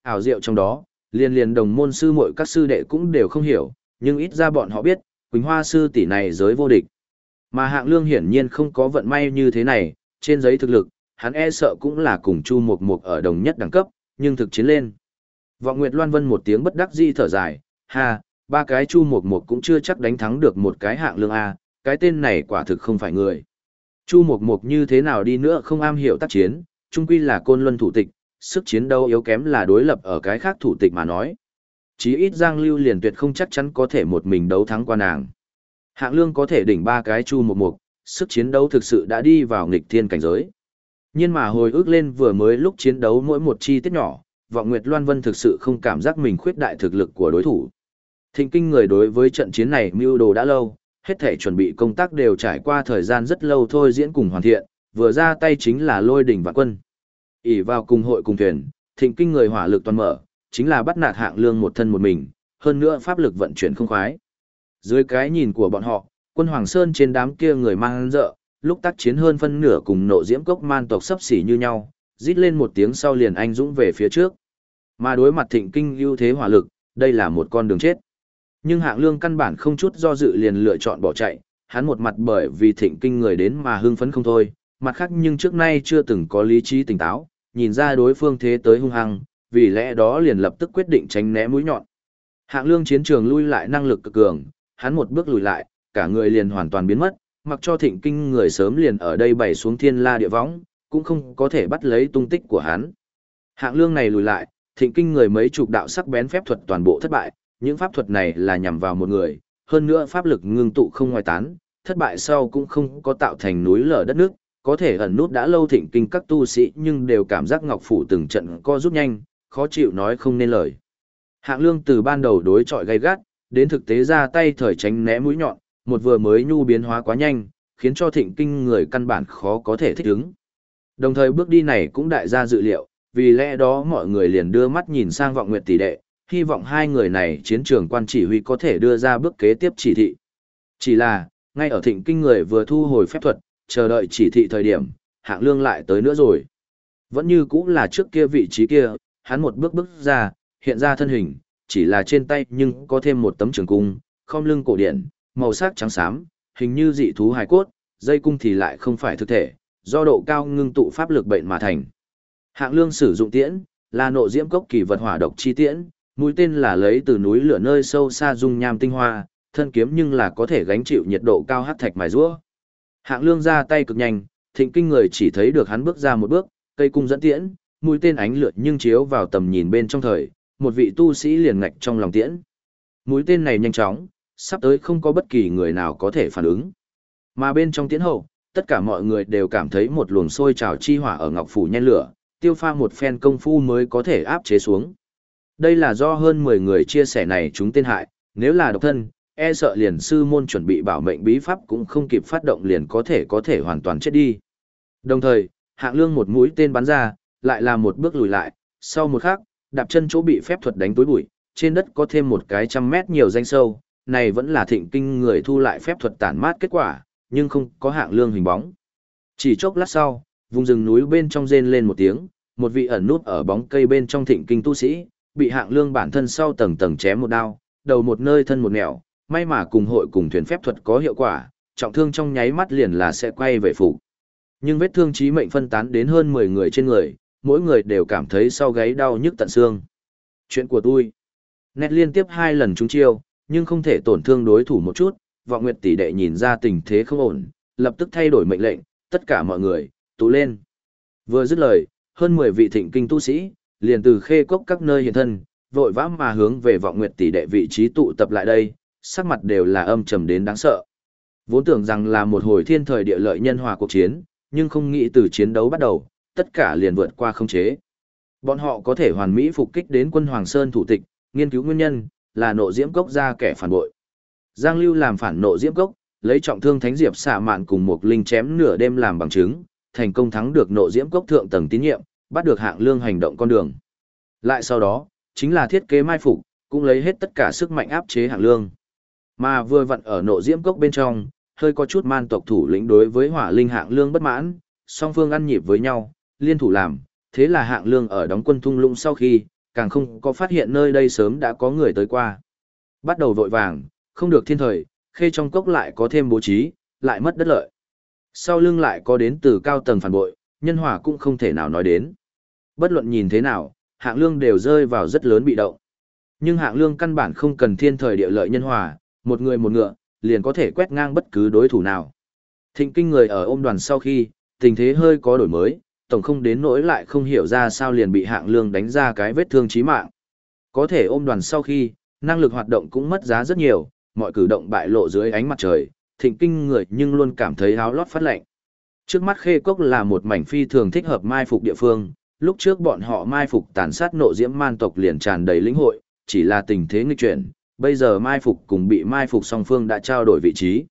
S1: Ảo diệu trong đó, liên liên đồng môn sư muội các sư đệ cũng đều không hiểu, nhưng ít ra bọn họ biết, Quỳnh Hoa sư tỷ này giới vô địch. Mà hạng lương hiển nhiên không có vận may như thế này, trên giấy thực lực, hắn e sợ cũng là cùng Chu Mộc Mộc ở đồng nhất đẳng cấp, nhưng thực chiến lên. Vọng Nguyệt Loan Vân một tiếng bất đắc dĩ thở dài, ha, ba cái Chu Mộc Mộc cũng chưa chắc đánh thắng được một cái hạng lương A, cái tên này quả thực không phải người. Chu Mộc Mộc như thế nào đi nữa không am hiểu tác chiến, chung quy là côn luân thủ tịch, sức chiến đấu yếu kém là đối lập ở cái khác thủ tịch mà nói. Chí ít Giang Lưu liền tuyệt không chắc chắn có thể một mình đấu thắng qua nàng. Hạng lương có thể đỉnh ba cái chu một mục, sức chiến đấu thực sự đã đi vào nghịch thiên cảnh giới. Nhưng mà hồi ức lên vừa mới lúc chiến đấu mỗi một chi tiết nhỏ, vọng Nguyệt Loan Vân thực sự không cảm giác mình khuyết đại thực lực của đối thủ. Thịnh kinh người đối với trận chiến này mưu đồ đã lâu, hết thể chuẩn bị công tác đều trải qua thời gian rất lâu thôi diễn cùng hoàn thiện, vừa ra tay chính là lôi đỉnh vạn quân ỉ vào cùng hội cùng thuyền, thịnh kinh người hỏa lực toàn mở, chính là bắt nạt hạng lương một thân một mình, hơn nữa pháp lực vận chuyển không khoái. Dưới cái nhìn của bọn họ, quân Hoàng Sơn trên đám kia người mang dợ, lúc tác chiến hơn phân nửa cùng nộ diễm cốc man tộc sấp xỉ như nhau, rít lên một tiếng sau liền anh dũng về phía trước. Mà đối mặt thịnh kinh ưu thế hỏa lực, đây là một con đường chết. Nhưng hạng lương căn bản không chút do dự liền lựa chọn bỏ chạy, hắn một mặt bởi vì thịnh kinh người đến mà hưng phấn không thôi, mặt khác nhưng trước nay chưa từng có lý trí tỉnh táo, nhìn ra đối phương thế tới hung hăng, vì lẽ đó liền lập tức quyết định tránh né mũi nhọn. Hạng lương chiến trường lui lại năng lực cực cường, hắn một bước lùi lại, cả người liền hoàn toàn biến mất, mặc cho thịnh kinh người sớm liền ở đây bày xuống thiên la địa võng, cũng không có thể bắt lấy tung tích của hắn. Hạng lương này lùi lại, thịnh kinh người mấy chục đạo sắc bén phép thuật toàn bộ thất bại, những pháp thuật này là nhằm vào một người, hơn nữa pháp lực ngưng tụ không ngoài tán, thất bại sau cũng không có tạo thành núi lở đất nước, có thể ẩn nút đã lâu thịnh kinh các tu sĩ nhưng đều cảm giác ngọc phủ từng trận co rút nhanh, khó chịu nói không nên lời. Hạng lương từ ban đầu đối chọi gay gắt, đến thực tế ra tay thời tránh né mũi nhọn, một vừa mới nhu biến hóa quá nhanh, khiến cho thịnh kinh người căn bản khó có thể thích ứng. Đồng thời bước đi này cũng đại ra dự liệu, vì lẽ đó mọi người liền đưa mắt nhìn sang vọng nguyệt tỷ đệ, hy vọng hai người này chiến trường quan chỉ huy có thể đưa ra bước kế tiếp chỉ thị. Chỉ là, ngay ở thịnh kinh người vừa thu hồi phép thuật, chờ đợi chỉ thị thời điểm, hạng lương lại tới nữa rồi. Vẫn như cũng là trước kia vị trí kia, hắn một bước bước ra, hiện ra thân hình, chỉ là trên tay nhưng có thêm một tấm trường cung, không lưng cổ điển, màu sắc trắng xám, hình như dị thú hài cốt, dây cung thì lại không phải thực thể, do độ cao ngưng tụ pháp lực bệnh mà thành. Hạng lương sử dụng tiễn, là nộ diễm cốc kỳ vật hỏa độc chi tiễn, mũi tên là lấy từ núi lửa nơi sâu xa dung nham tinh hoa, thân kiếm nhưng là có thể gánh chịu nhiệt độ cao hắc thạch mài rũa. Hạng Lương ra tay cực nhanh, thịnh kinh người chỉ thấy được hắn bước ra một bước, cây cung dẫn tiễn, mũi tên ánh lượt nhưng chiếu vào tầm nhìn bên trong thời, một vị tu sĩ liền ngạch trong lòng tiễn. Mũi tên này nhanh chóng, sắp tới không có bất kỳ người nào có thể phản ứng. Mà bên trong tiễn hậu, tất cả mọi người đều cảm thấy một luồng sôi trào chi hỏa ở ngọc phủ nhen lửa, tiêu pha một phen công phu mới có thể áp chế xuống. Đây là do hơn 10 người chia sẻ này chúng tên hại, nếu là độc thân, e sợ liền sư môn chuẩn bị bảo mệnh bí pháp cũng không kịp phát động liền có thể có thể hoàn toàn chết đi. Đồng thời, hạng lương một mũi tên bắn ra, lại là một bước lùi lại, sau một khắc, đạp chân chỗ bị phép thuật đánh túi bụi, trên đất có thêm một cái trăm mét nhiều danh sâu, này vẫn là thịnh kinh người thu lại phép thuật tản mát kết quả, nhưng không có hạng lương hình bóng. Chỉ chốc lát sau, vùng rừng núi bên trong rên lên một tiếng, một vị ẩn nút ở bóng cây bên trong thịnh kinh tu sĩ, bị hạng lương bản thân sau tầng tầng chém một đao, đầu một nơi thân một nẻo, may mà cùng hội cùng thuyền phép thuật có hiệu quả, trọng thương trong nháy mắt liền là sẽ quay về phục. Nhưng vết thương chí mệnh phân tán đến hơn 10 người trên người, mỗi người đều cảm thấy sau gáy đau nhức tận xương. Chuyện của tôi. Nét liên tiếp hai lần trúng chiêu, nhưng không thể tổn thương đối thủ một chút, vọng nguyệt tỷ đệ nhìn ra tình thế không ổn, lập tức thay đổi mệnh lệnh, tất cả mọi người, tụ lên. Vừa dứt lời, hơn 10 vị thịnh kinh tu sĩ, liền từ khê cốc các nơi hiện thân, vội vã mà hướng về vọng nguyệt tỷ đệ vị trí tụ tập lại đây, sắc mặt đều là âm trầm đến đáng sợ. Vốn tưởng rằng là một hồi thiên thời địa lợi nhân hòa cuộc chiến, nhưng không nghĩ từ chiến đấu bắt đầu, tất cả liền vượt qua không chế. Bọn họ có thể hoàn mỹ phục kích đến quân Hoàng Sơn thủ tịch, nghiên cứu nguyên nhân, là nộ diễm cốc ra kẻ phản bội. Giang Lưu làm phản nộ diễm cốc, lấy trọng thương thánh diệp xạ mạn cùng một linh chém nửa đêm làm bằng chứng, thành công thắng được nộ diễm cốc thượng tầng tín nhiệm, bắt được hạng lương hành động con đường. Lại sau đó, chính là thiết kế mai phục, cũng lấy hết tất cả sức mạnh áp chế hạng lương. Mà vừa vặn ở nộ diễm cốc bên trong, hơi có chút man tộc thủ lĩnh đối với hỏa linh hạng lương bất mãn, song phương ăn nhịp với nhau, liên thủ làm, thế là hạng lương ở đóng quân thung lũng sau khi, càng không có phát hiện nơi đây sớm đã có người tới qua. Bắt đầu vội vàng, không được thiên thời, khê trong cốc lại có thêm bố trí, lại mất đất lợi. Sau lưng lại có đến từ cao tầng phản bội, nhân hòa cũng không thể nào nói đến. Bất luận nhìn thế nào, hạng lương đều rơi vào rất lớn bị động. Nhưng hạng lương căn bản không cần thiên thời địa lợi nhân hòa, một người một ngựa, liền có thể quét ngang bất cứ đối thủ nào. Thịnh kinh người ở ôm đoàn sau khi, tình thế hơi có đổi mới, tổng không đến nỗi lại không hiểu ra sao liền bị hạng lương đánh ra cái vết thương chí mạng. Có thể ôm đoàn sau khi, năng lực hoạt động cũng mất giá rất nhiều, mọi cử động bại lộ dưới ánh mặt trời, thịnh kinh người nhưng luôn cảm thấy háo lót phát lạnh. Trước mắt khê cốc là một mảnh phi thường thích hợp mai phục địa phương, lúc trước bọn họ mai phục tàn sát nộ diễm man tộc liền tràn đầy lĩnh hội, chỉ là tình thế nghịch chuyển, bây giờ mai phục cùng bị mai phục song phương đã trao đổi vị trí.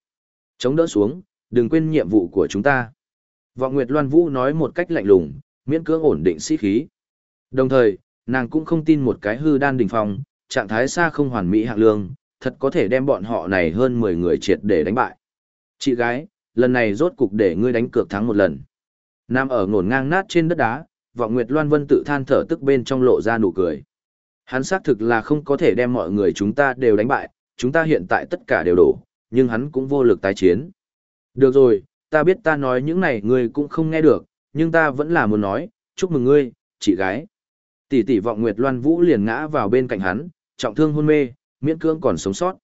S1: Chống đỡ xuống, đừng quên nhiệm vụ của chúng ta. Vọng Nguyệt Loan Vũ nói một cách lạnh lùng, miễn cưỡng ổn định sĩ khí. Đồng thời, nàng cũng không tin một cái hư đan đỉnh phong, trạng thái xa không hoàn mỹ hạng lương, thật có thể đem bọn họ này hơn 10 người triệt để đánh bại. Chị gái, lần này rốt cục để ngươi đánh cược thắng một lần. Nam ở ngổn ngang nát trên đất đá, Vọng Nguyệt Loan Vân tự than thở tức bên trong lộ ra nụ cười. Hắn xác thực là không có thể đem mọi người chúng ta đều đánh bại, chúng ta hiện tại tất cả đều đổ, nhưng hắn cũng vô lực tái chiến. Được rồi, ta biết ta nói những này ngươi cũng không nghe được, nhưng ta vẫn là muốn nói, chúc mừng ngươi, chị gái. Tỷ tỷ vọng Nguyệt Loan Vũ liền ngã vào bên cạnh hắn, trọng thương hôn mê, miễn cưỡng còn sống sót.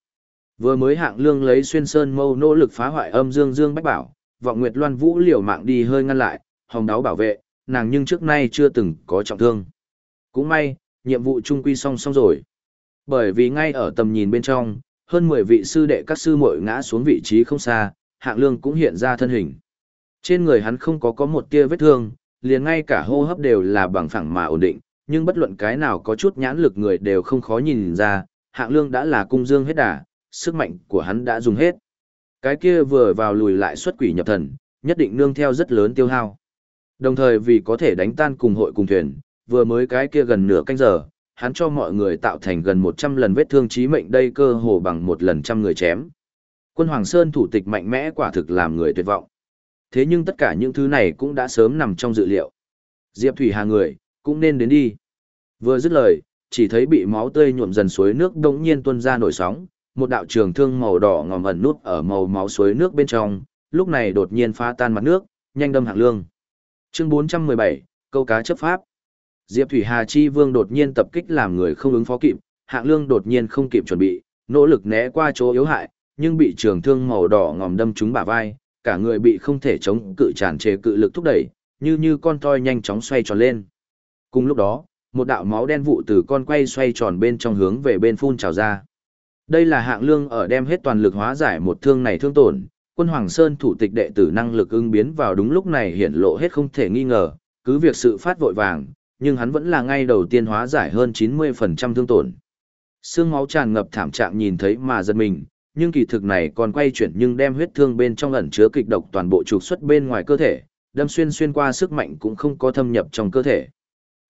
S1: Vừa mới hạng lương lấy xuyên sơn mâu nỗ lực phá hoại âm dương dương bách bảo, vọng Nguyệt Loan Vũ liều mạng đi hơi ngăn lại, hồng đáo bảo vệ, nàng nhưng trước nay chưa từng có trọng thương. Cũng may, nhiệm vụ chung quy song song rồi. Bởi vì ngay ở tầm nhìn bên trong, hơn 10 vị sư đệ các sư muội ngã xuống vị trí không xa, hạng lương cũng hiện ra thân hình. Trên người hắn không có có một tia vết thương, liền ngay cả hô hấp đều là bằng phẳng mà ổn định, nhưng bất luận cái nào có chút nhãn lực người đều không khó nhìn ra, hạng lương đã là cung dương hết đà, sức mạnh của hắn đã dùng hết. Cái kia vừa vào lùi lại xuất quỷ nhập thần, nhất định nương theo rất lớn tiêu hao. Đồng thời vì có thể đánh tan cùng hội cùng thuyền, vừa mới cái kia gần nửa canh giờ, hắn cho mọi người tạo thành gần 100 lần vết thương chí mệnh đây cơ hồ bằng một lần trăm người chém. Quân Hoàng Sơn thủ tịch mạnh mẽ quả thực làm người tuyệt vọng. Thế nhưng tất cả những thứ này cũng đã sớm nằm trong dự liệu. Diệp Thủy Hà người, cũng nên đến đi. Vừa dứt lời, chỉ thấy bị máu tươi nhuộm dần suối nước đống nhiên tuôn ra nổi sóng, một đạo trường thương màu đỏ ngòm ẩn nút ở màu máu suối nước bên trong, lúc này đột nhiên phá tan mặt nước, nhanh đâm hạng lương. Chương 417, câu cá chấp pháp. Diệp Thủy Hà Chi Vương đột nhiên tập kích làm người không ứng phó kịp, hạng lương đột nhiên không kịp chuẩn bị, nỗ lực né qua chỗ yếu hại, nhưng bị trường thương màu đỏ ngòm đâm trúng bả vai, cả người bị không thể chống cự tràn trề cự lực thúc đẩy, như như con toy nhanh chóng xoay tròn lên. Cùng lúc đó, một đạo máu đen vụ từ con quay xoay tròn bên trong hướng về bên phun trào ra. Đây là hạng lương ở đem hết toàn lực hóa giải một thương này thương tổn, quân Hoàng Sơn thủ tịch đệ tử năng lực ứng biến vào đúng lúc này hiện lộ hết không thể nghi ngờ, cứ việc sự phát vội vàng, nhưng hắn vẫn là ngay đầu tiên hóa giải hơn 90% thương tổn. xương máu tràn ngập thảm trạng nhìn thấy mà giật mình, nhưng kỳ thực này còn quay chuyển nhưng đem huyết thương bên trong ẩn chứa kịch độc toàn bộ trục xuất bên ngoài cơ thể, đâm xuyên xuyên qua sức mạnh cũng không có thâm nhập trong cơ thể.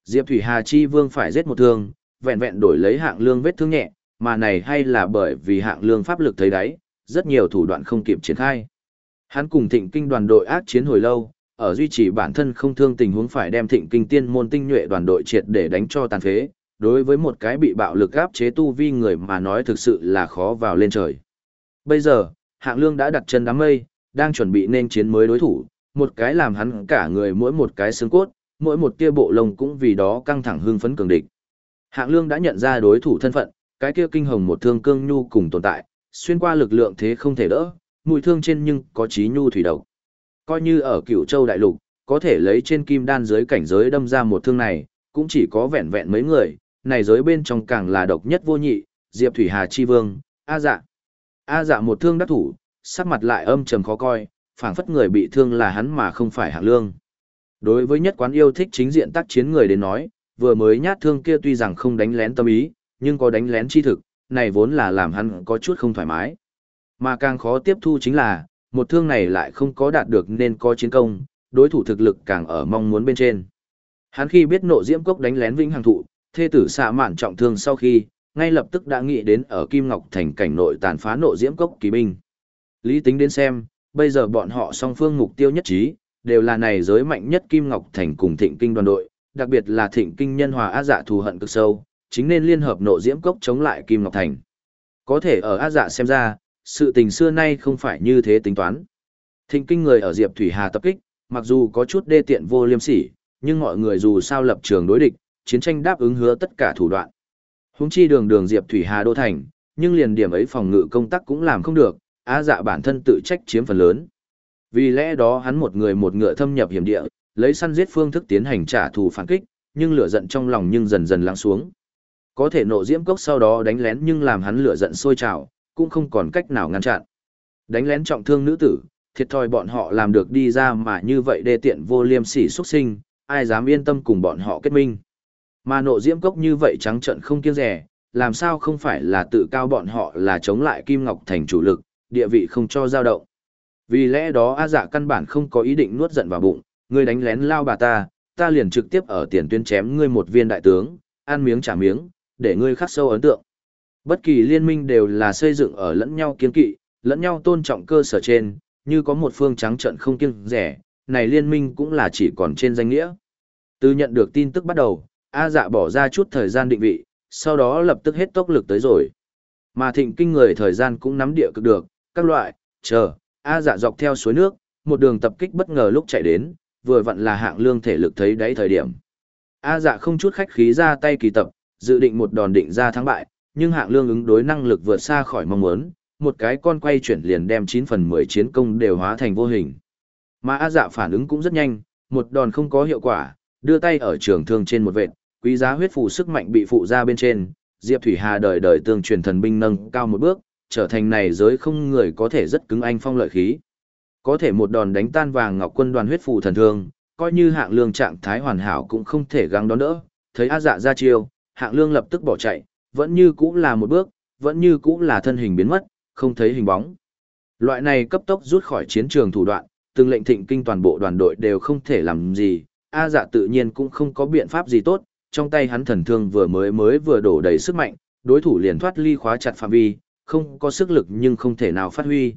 S1: Diệp Thủy Hà Chi Vương phải giết một thương, vẹn vẹn đổi lấy hạng lương vết thương nhẹ, mà này hay là bởi vì hạng lương pháp lực thấy đấy rất nhiều thủ đoạn không kịp triển khai. Hắn cùng thịnh kinh đoàn đội ác chiến hồi lâu, ở duy trì bản thân không thương tình huống phải đem thịnh kinh tiên môn tinh nhuệ đoàn đội triệt để đánh cho tàn phế, đối với một cái bị bạo lực áp chế tu vi người mà nói thực sự là khó vào lên trời. Bây giờ, hạng lương đã đặt chân đám mây, đang chuẩn bị nên chiến mới đối thủ, một cái làm hắn cả người mỗi một cái xương cốt, mỗi một tia bộ lông cũng vì đó căng thẳng hưng phấn cường địch. Hạng lương đã nhận ra đối thủ thân phận, cái kia kinh hồng một thương cương nhu cùng tồn tại, xuyên qua lực lượng thế không thể đỡ, mùi thương trên nhưng có trí nhu thủy độc. Coi như ở cửu châu đại lục, có thể lấy trên kim đan dưới cảnh giới đâm ra một thương này, cũng chỉ có vẹn vẹn mấy người, này giới bên trong càng là độc nhất vô nhị, Diệp Thủy Hà Chi Vương, A dạ. A dạ một thương đắc thủ, sắc mặt lại âm trầm khó coi, phảng phất người bị thương là hắn mà không phải hạng lương. Đối với nhất quán yêu thích chính diện tác chiến người đến nói, vừa mới nhát thương kia tuy rằng không đánh lén tâm ý, nhưng có đánh lén chi thực, này vốn là làm hắn có chút không thoải mái. Mà càng khó tiếp thu chính là, một thương này lại không có đạt được nên có chiến công, đối thủ thực lực càng ở mong muốn bên trên. Hắn khi biết nộ diễm cốc đánh lén vĩnh hàng thụ, thê tử xạ mạn trọng thương sau khi, ngay lập tức đã nghĩ đến ở Kim Ngọc thành cảnh nội tàn phá nộ diễm cốc kỳ binh. Lý tính đến xem, bây giờ bọn họ song phương mục tiêu nhất trí, đều là này giới mạnh nhất Kim Ngọc thành cùng thịnh kinh đoàn đội, đặc biệt là thịnh kinh nhân hòa á dạ thù hận cực sâu, chính nên liên hợp nộ diễm cốc chống lại Kim Ngọc thành. Có thể ở á dạ xem ra, sự tình xưa nay không phải như thế tính toán. Thịnh kinh người ở Diệp Thủy Hà tập kích, mặc dù có chút đê tiện vô liêm sỉ, nhưng mọi người dù sao lập trường đối địch, chiến tranh đáp ứng hứa tất cả thủ đoạn. Húng chi đường đường Diệp Thủy Hà đô thành, nhưng liền điểm ấy phòng ngự công tác cũng làm không được, á dạ bản thân tự trách chiếm phần lớn. Vì lẽ đó hắn một người một ngựa thâm nhập hiểm địa, lấy săn giết phương thức tiến hành trả thù phản kích, nhưng lửa giận trong lòng nhưng dần dần lắng xuống. Có thể nộ diễm cốc sau đó đánh lén nhưng làm hắn lửa giận sôi trào, cũng không còn cách nào ngăn chặn. Đánh lén trọng thương nữ tử, thiệt thòi bọn họ làm được đi ra mà như vậy đê tiện vô liêm sỉ xuất sinh, ai dám yên tâm cùng bọn họ kết minh. Mà nộ diễm cốc như vậy trắng trận không kiêng rẻ, làm sao không phải là tự cao bọn họ là chống lại Kim Ngọc thành chủ lực, địa vị không cho dao động. Vì lẽ đó A dạ căn bản không có ý định nuốt giận vào bụng, ngươi đánh lén lao bà ta, ta liền trực tiếp ở tiền tuyến chém ngươi một viên đại tướng, ăn miếng trả miếng, để ngươi khắc sâu ấn tượng. Bất kỳ liên minh đều là xây dựng ở lẫn nhau kiên kỵ, lẫn nhau tôn trọng cơ sở trên, như có một phương trắng trận không kiêng rẻ, này liên minh cũng là chỉ còn trên danh nghĩa. Từ nhận được tin tức bắt đầu, A dạ bỏ ra chút thời gian định vị, sau đó lập tức hết tốc lực tới rồi. Mà thịnh kinh người thời gian cũng nắm địa cực được, các loại, chờ, A dạ dọc theo suối nước, một đường tập kích bất ngờ lúc chạy đến, vừa vặn là hạng lương thể lực thấy đáy thời điểm. A dạ không chút khách khí ra tay kỳ tập, dự định một đòn định ra thắng bại, nhưng hạng lương ứng đối năng lực vượt xa khỏi mong muốn, một cái con quay chuyển liền đem 9 phần 10 chiến công đều hóa thành vô hình. Mà A dạ phản ứng cũng rất nhanh, một đòn không có hiệu quả, đưa tay ở trường thương trên một vệt, quý giá huyết phù sức mạnh bị phụ ra bên trên, Diệp Thủy Hà đời đời tương truyền thần binh nâng cao một bước, trở thành này giới không người có thể rất cứng anh phong lợi khí. Có thể một đòn đánh tan vàng ngọc quân đoàn huyết phù thần thương, coi như hạng lương trạng thái hoàn hảo cũng không thể gắng đón đỡ, thấy A dạ ra chiêu, hạng lương lập tức bỏ chạy, vẫn như cũng là một bước, vẫn như cũng là thân hình biến mất, không thấy hình bóng. Loại này cấp tốc rút khỏi chiến trường thủ đoạn, từng lệnh thịnh kinh toàn bộ đoàn đội đều không thể làm gì, A dạ tự nhiên cũng không có biện pháp gì tốt, trong tay hắn thần thương vừa mới mới vừa đổ đầy sức mạnh, đối thủ liền thoát ly khóa chặt phạm vi, không có sức lực nhưng không thể nào phát huy.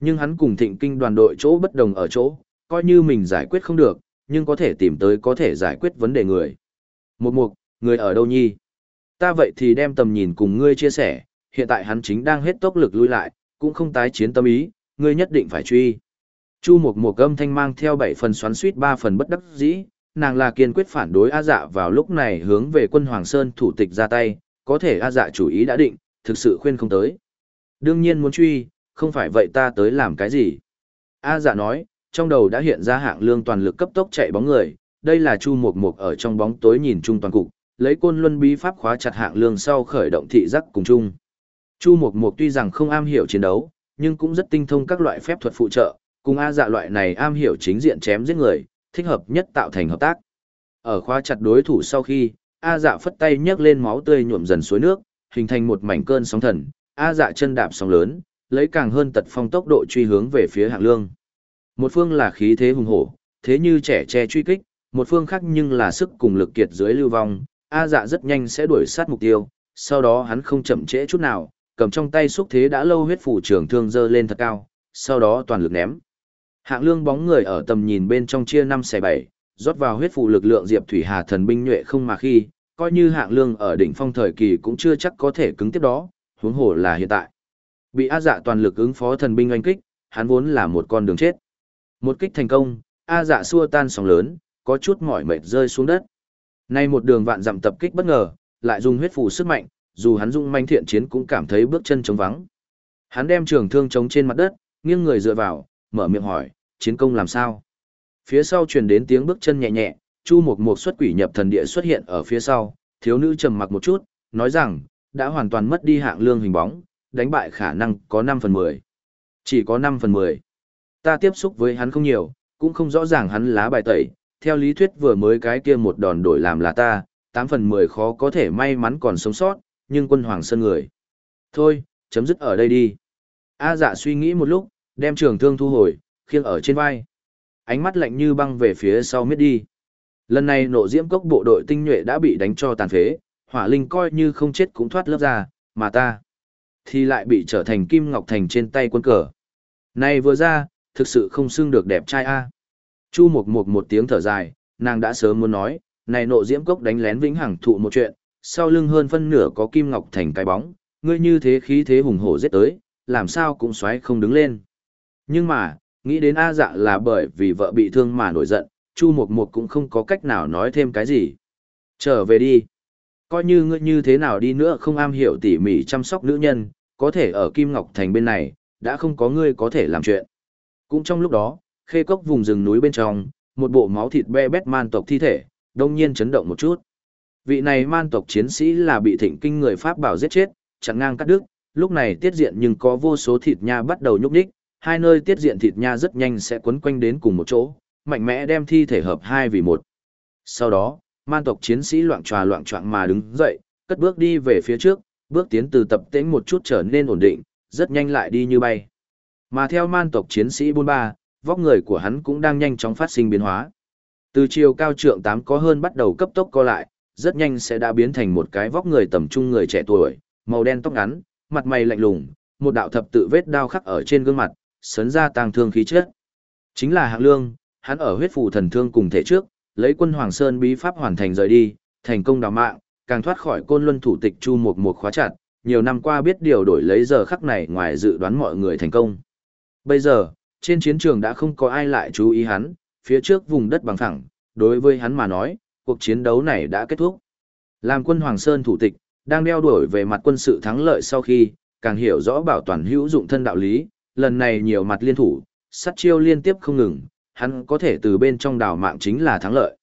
S1: Nhưng hắn cùng thịnh kinh đoàn đội chỗ bất đồng ở chỗ, coi như mình giải quyết không được, nhưng có thể tìm tới có thể giải quyết vấn đề người. Một mục, người ở đâu nhi? Ta vậy thì đem tầm nhìn cùng ngươi chia sẻ, hiện tại hắn chính đang hết tốc lực lui lại, cũng không tái chiến tâm ý, ngươi nhất định phải truy. Chu Mục Mục âm thanh mang theo bảy phần xoắn suýt ba phần bất đắc dĩ, nàng là kiên quyết phản đối A Dạ vào lúc này hướng về quân Hoàng Sơn thủ tịch ra tay, có thể A Dạ chủ ý đã định, thực sự khuyên không tới. Đương nhiên muốn truy, không phải vậy ta tới làm cái gì. A dạ nói, trong đầu đã hiện ra hạng lương toàn lực cấp tốc chạy bóng người, đây là Chu Mục Mục ở trong bóng tối nhìn chung toàn cục, lấy côn luân bí pháp khóa chặt hạng lương sau khởi động thị giác cùng chung. Chu Mộc Mộc tuy rằng không am hiểu chiến đấu, nhưng cũng rất tinh thông các loại phép thuật phụ trợ, cùng A dạ loại này am hiểu chính diện chém giết người, thích hợp nhất tạo thành hợp tác. Ở khóa chặt đối thủ sau khi, A dạ phất tay nhấc lên máu tươi nhuộm dần suối nước, hình thành một mảnh cơn sóng thần, A dạ chân đạp sóng lớn, lấy càng hơn tật phong tốc độ truy hướng về phía hạng lương. Một phương là khí thế hùng hổ, thế như trẻ che truy kích, một phương khác nhưng là sức cùng lực kiệt dưới lưu vong, A dạ rất nhanh sẽ đuổi sát mục tiêu, sau đó hắn không chậm trễ chút nào, cầm trong tay xúc thế đã lâu huyết phủ trường thương dơ lên thật cao, sau đó toàn lực ném. Hạng lương bóng người ở tầm nhìn bên trong chia năm xẻ bảy, rót vào huyết phủ lực lượng Diệp Thủy Hà thần binh nhuệ không mà khi, coi như hạng lương ở đỉnh phong thời kỳ cũng chưa chắc có thể cứng tiếp đó, huống hồ là hiện tại. Bị A dạ toàn lực ứng phó thần binh oanh kích, hắn vốn là một con đường chết. Một kích thành công, A dạ xua tan sóng lớn, có chút mỏi mệt rơi xuống đất. Nay một đường vạn dặm tập kích bất ngờ, lại dùng huyết phù sức mạnh, dù hắn dung manh thiện chiến cũng cảm thấy bước chân trống vắng. Hắn đem trường thương chống trên mặt đất, nghiêng người dựa vào, mở miệng hỏi, chiến công làm sao? Phía sau truyền đến tiếng bước chân nhẹ nhẹ, Chu Mộc Mộc xuất quỷ nhập thần địa xuất hiện ở phía sau, thiếu nữ trầm mặc một chút, nói rằng, đã hoàn toàn mất đi hạng lương hình bóng, đánh bại khả năng có 5 phần 10. Chỉ có 5 phần 10. Ta tiếp xúc với hắn không nhiều, cũng không rõ ràng hắn lá bài tẩy, theo lý thuyết vừa mới cái kia một đòn đổi làm là ta, 8 phần 10 khó có thể may mắn còn sống sót, nhưng quân hoàng sơn người. Thôi, chấm dứt ở đây đi. A dạ suy nghĩ một lúc, đem trường thương thu hồi, khiêng ở trên vai. Ánh mắt lạnh như băng về phía sau miết đi. Lần này nộ diễm cốc bộ đội tinh nhuệ đã bị đánh cho tàn phế, hỏa linh coi như không chết cũng thoát lớp ra, mà ta thì lại bị trở thành kim ngọc thành trên tay quân cờ. Này vừa ra, thực sự không xưng được đẹp trai a. Chu Mộc Mộc một tiếng thở dài, nàng đã sớm muốn nói, này nộ diễm cốc đánh lén vĩnh hằng thụ một chuyện, sau lưng hơn phân nửa có kim ngọc thành cái bóng, ngươi như thế khí thế hùng hổ giết tới, làm sao cũng xoáy không đứng lên. Nhưng mà, nghĩ đến A dạ là bởi vì vợ bị thương mà nổi giận, Chu Mộc Mộc cũng không có cách nào nói thêm cái gì. Trở về đi. Coi như ngươi như thế nào đi nữa không am hiểu tỉ mỉ chăm sóc nữ nhân, có thể ở Kim Ngọc Thành bên này, đã không có ngươi có thể làm chuyện. Cũng trong lúc đó, khê cốc vùng rừng núi bên trong, một bộ máu thịt be bét man tộc thi thể, đông nhiên chấn động một chút. Vị này man tộc chiến sĩ là bị thịnh kinh người Pháp bảo giết chết, chặn ngang cắt đứt, lúc này tiết diện nhưng có vô số thịt nha bắt đầu nhúc nhích, hai nơi tiết diện thịt nha rất nhanh sẽ quấn quanh đến cùng một chỗ, mạnh mẽ đem thi thể hợp hai vì một. Sau đó, man tộc chiến sĩ loạn tròa loạn choạng mà đứng dậy, cất bước đi về phía trước, bước tiến từ tập tễnh một chút trở nên ổn định, rất nhanh lại đi như bay. Mà theo man tộc chiến sĩ bôn ba, vóc người của hắn cũng đang nhanh chóng phát sinh biến hóa. Từ chiều cao trượng 8 có hơn bắt đầu cấp tốc co lại, rất nhanh sẽ đã biến thành một cái vóc người tầm trung người trẻ tuổi, màu đen tóc ngắn, mặt mày lạnh lùng, một đạo thập tự vết đao khắc ở trên gương mặt, sấn ra tang thương khí chất. Chính là Hạng Lương, hắn ở huyết phù thần thương cùng thể trước, lấy quân Hoàng Sơn bí pháp hoàn thành rời đi, thành công đào mạng, càng thoát khỏi côn luân thủ tịch Chu một một khóa chặt, nhiều năm qua biết điều đổi lấy giờ khắc này ngoài dự đoán mọi người thành công. Bây giờ, trên chiến trường đã không có ai lại chú ý hắn, phía trước vùng đất bằng phẳng, đối với hắn mà nói, cuộc chiến đấu này đã kết thúc. Làm quân Hoàng Sơn thủ tịch, đang đeo đuổi về mặt quân sự thắng lợi sau khi, càng hiểu rõ bảo toàn hữu dụng thân đạo lý, lần này nhiều mặt liên thủ, sát chiêu liên tiếp không ngừng, hắn có thể từ bên trong đảo mạng chính là thắng lợi.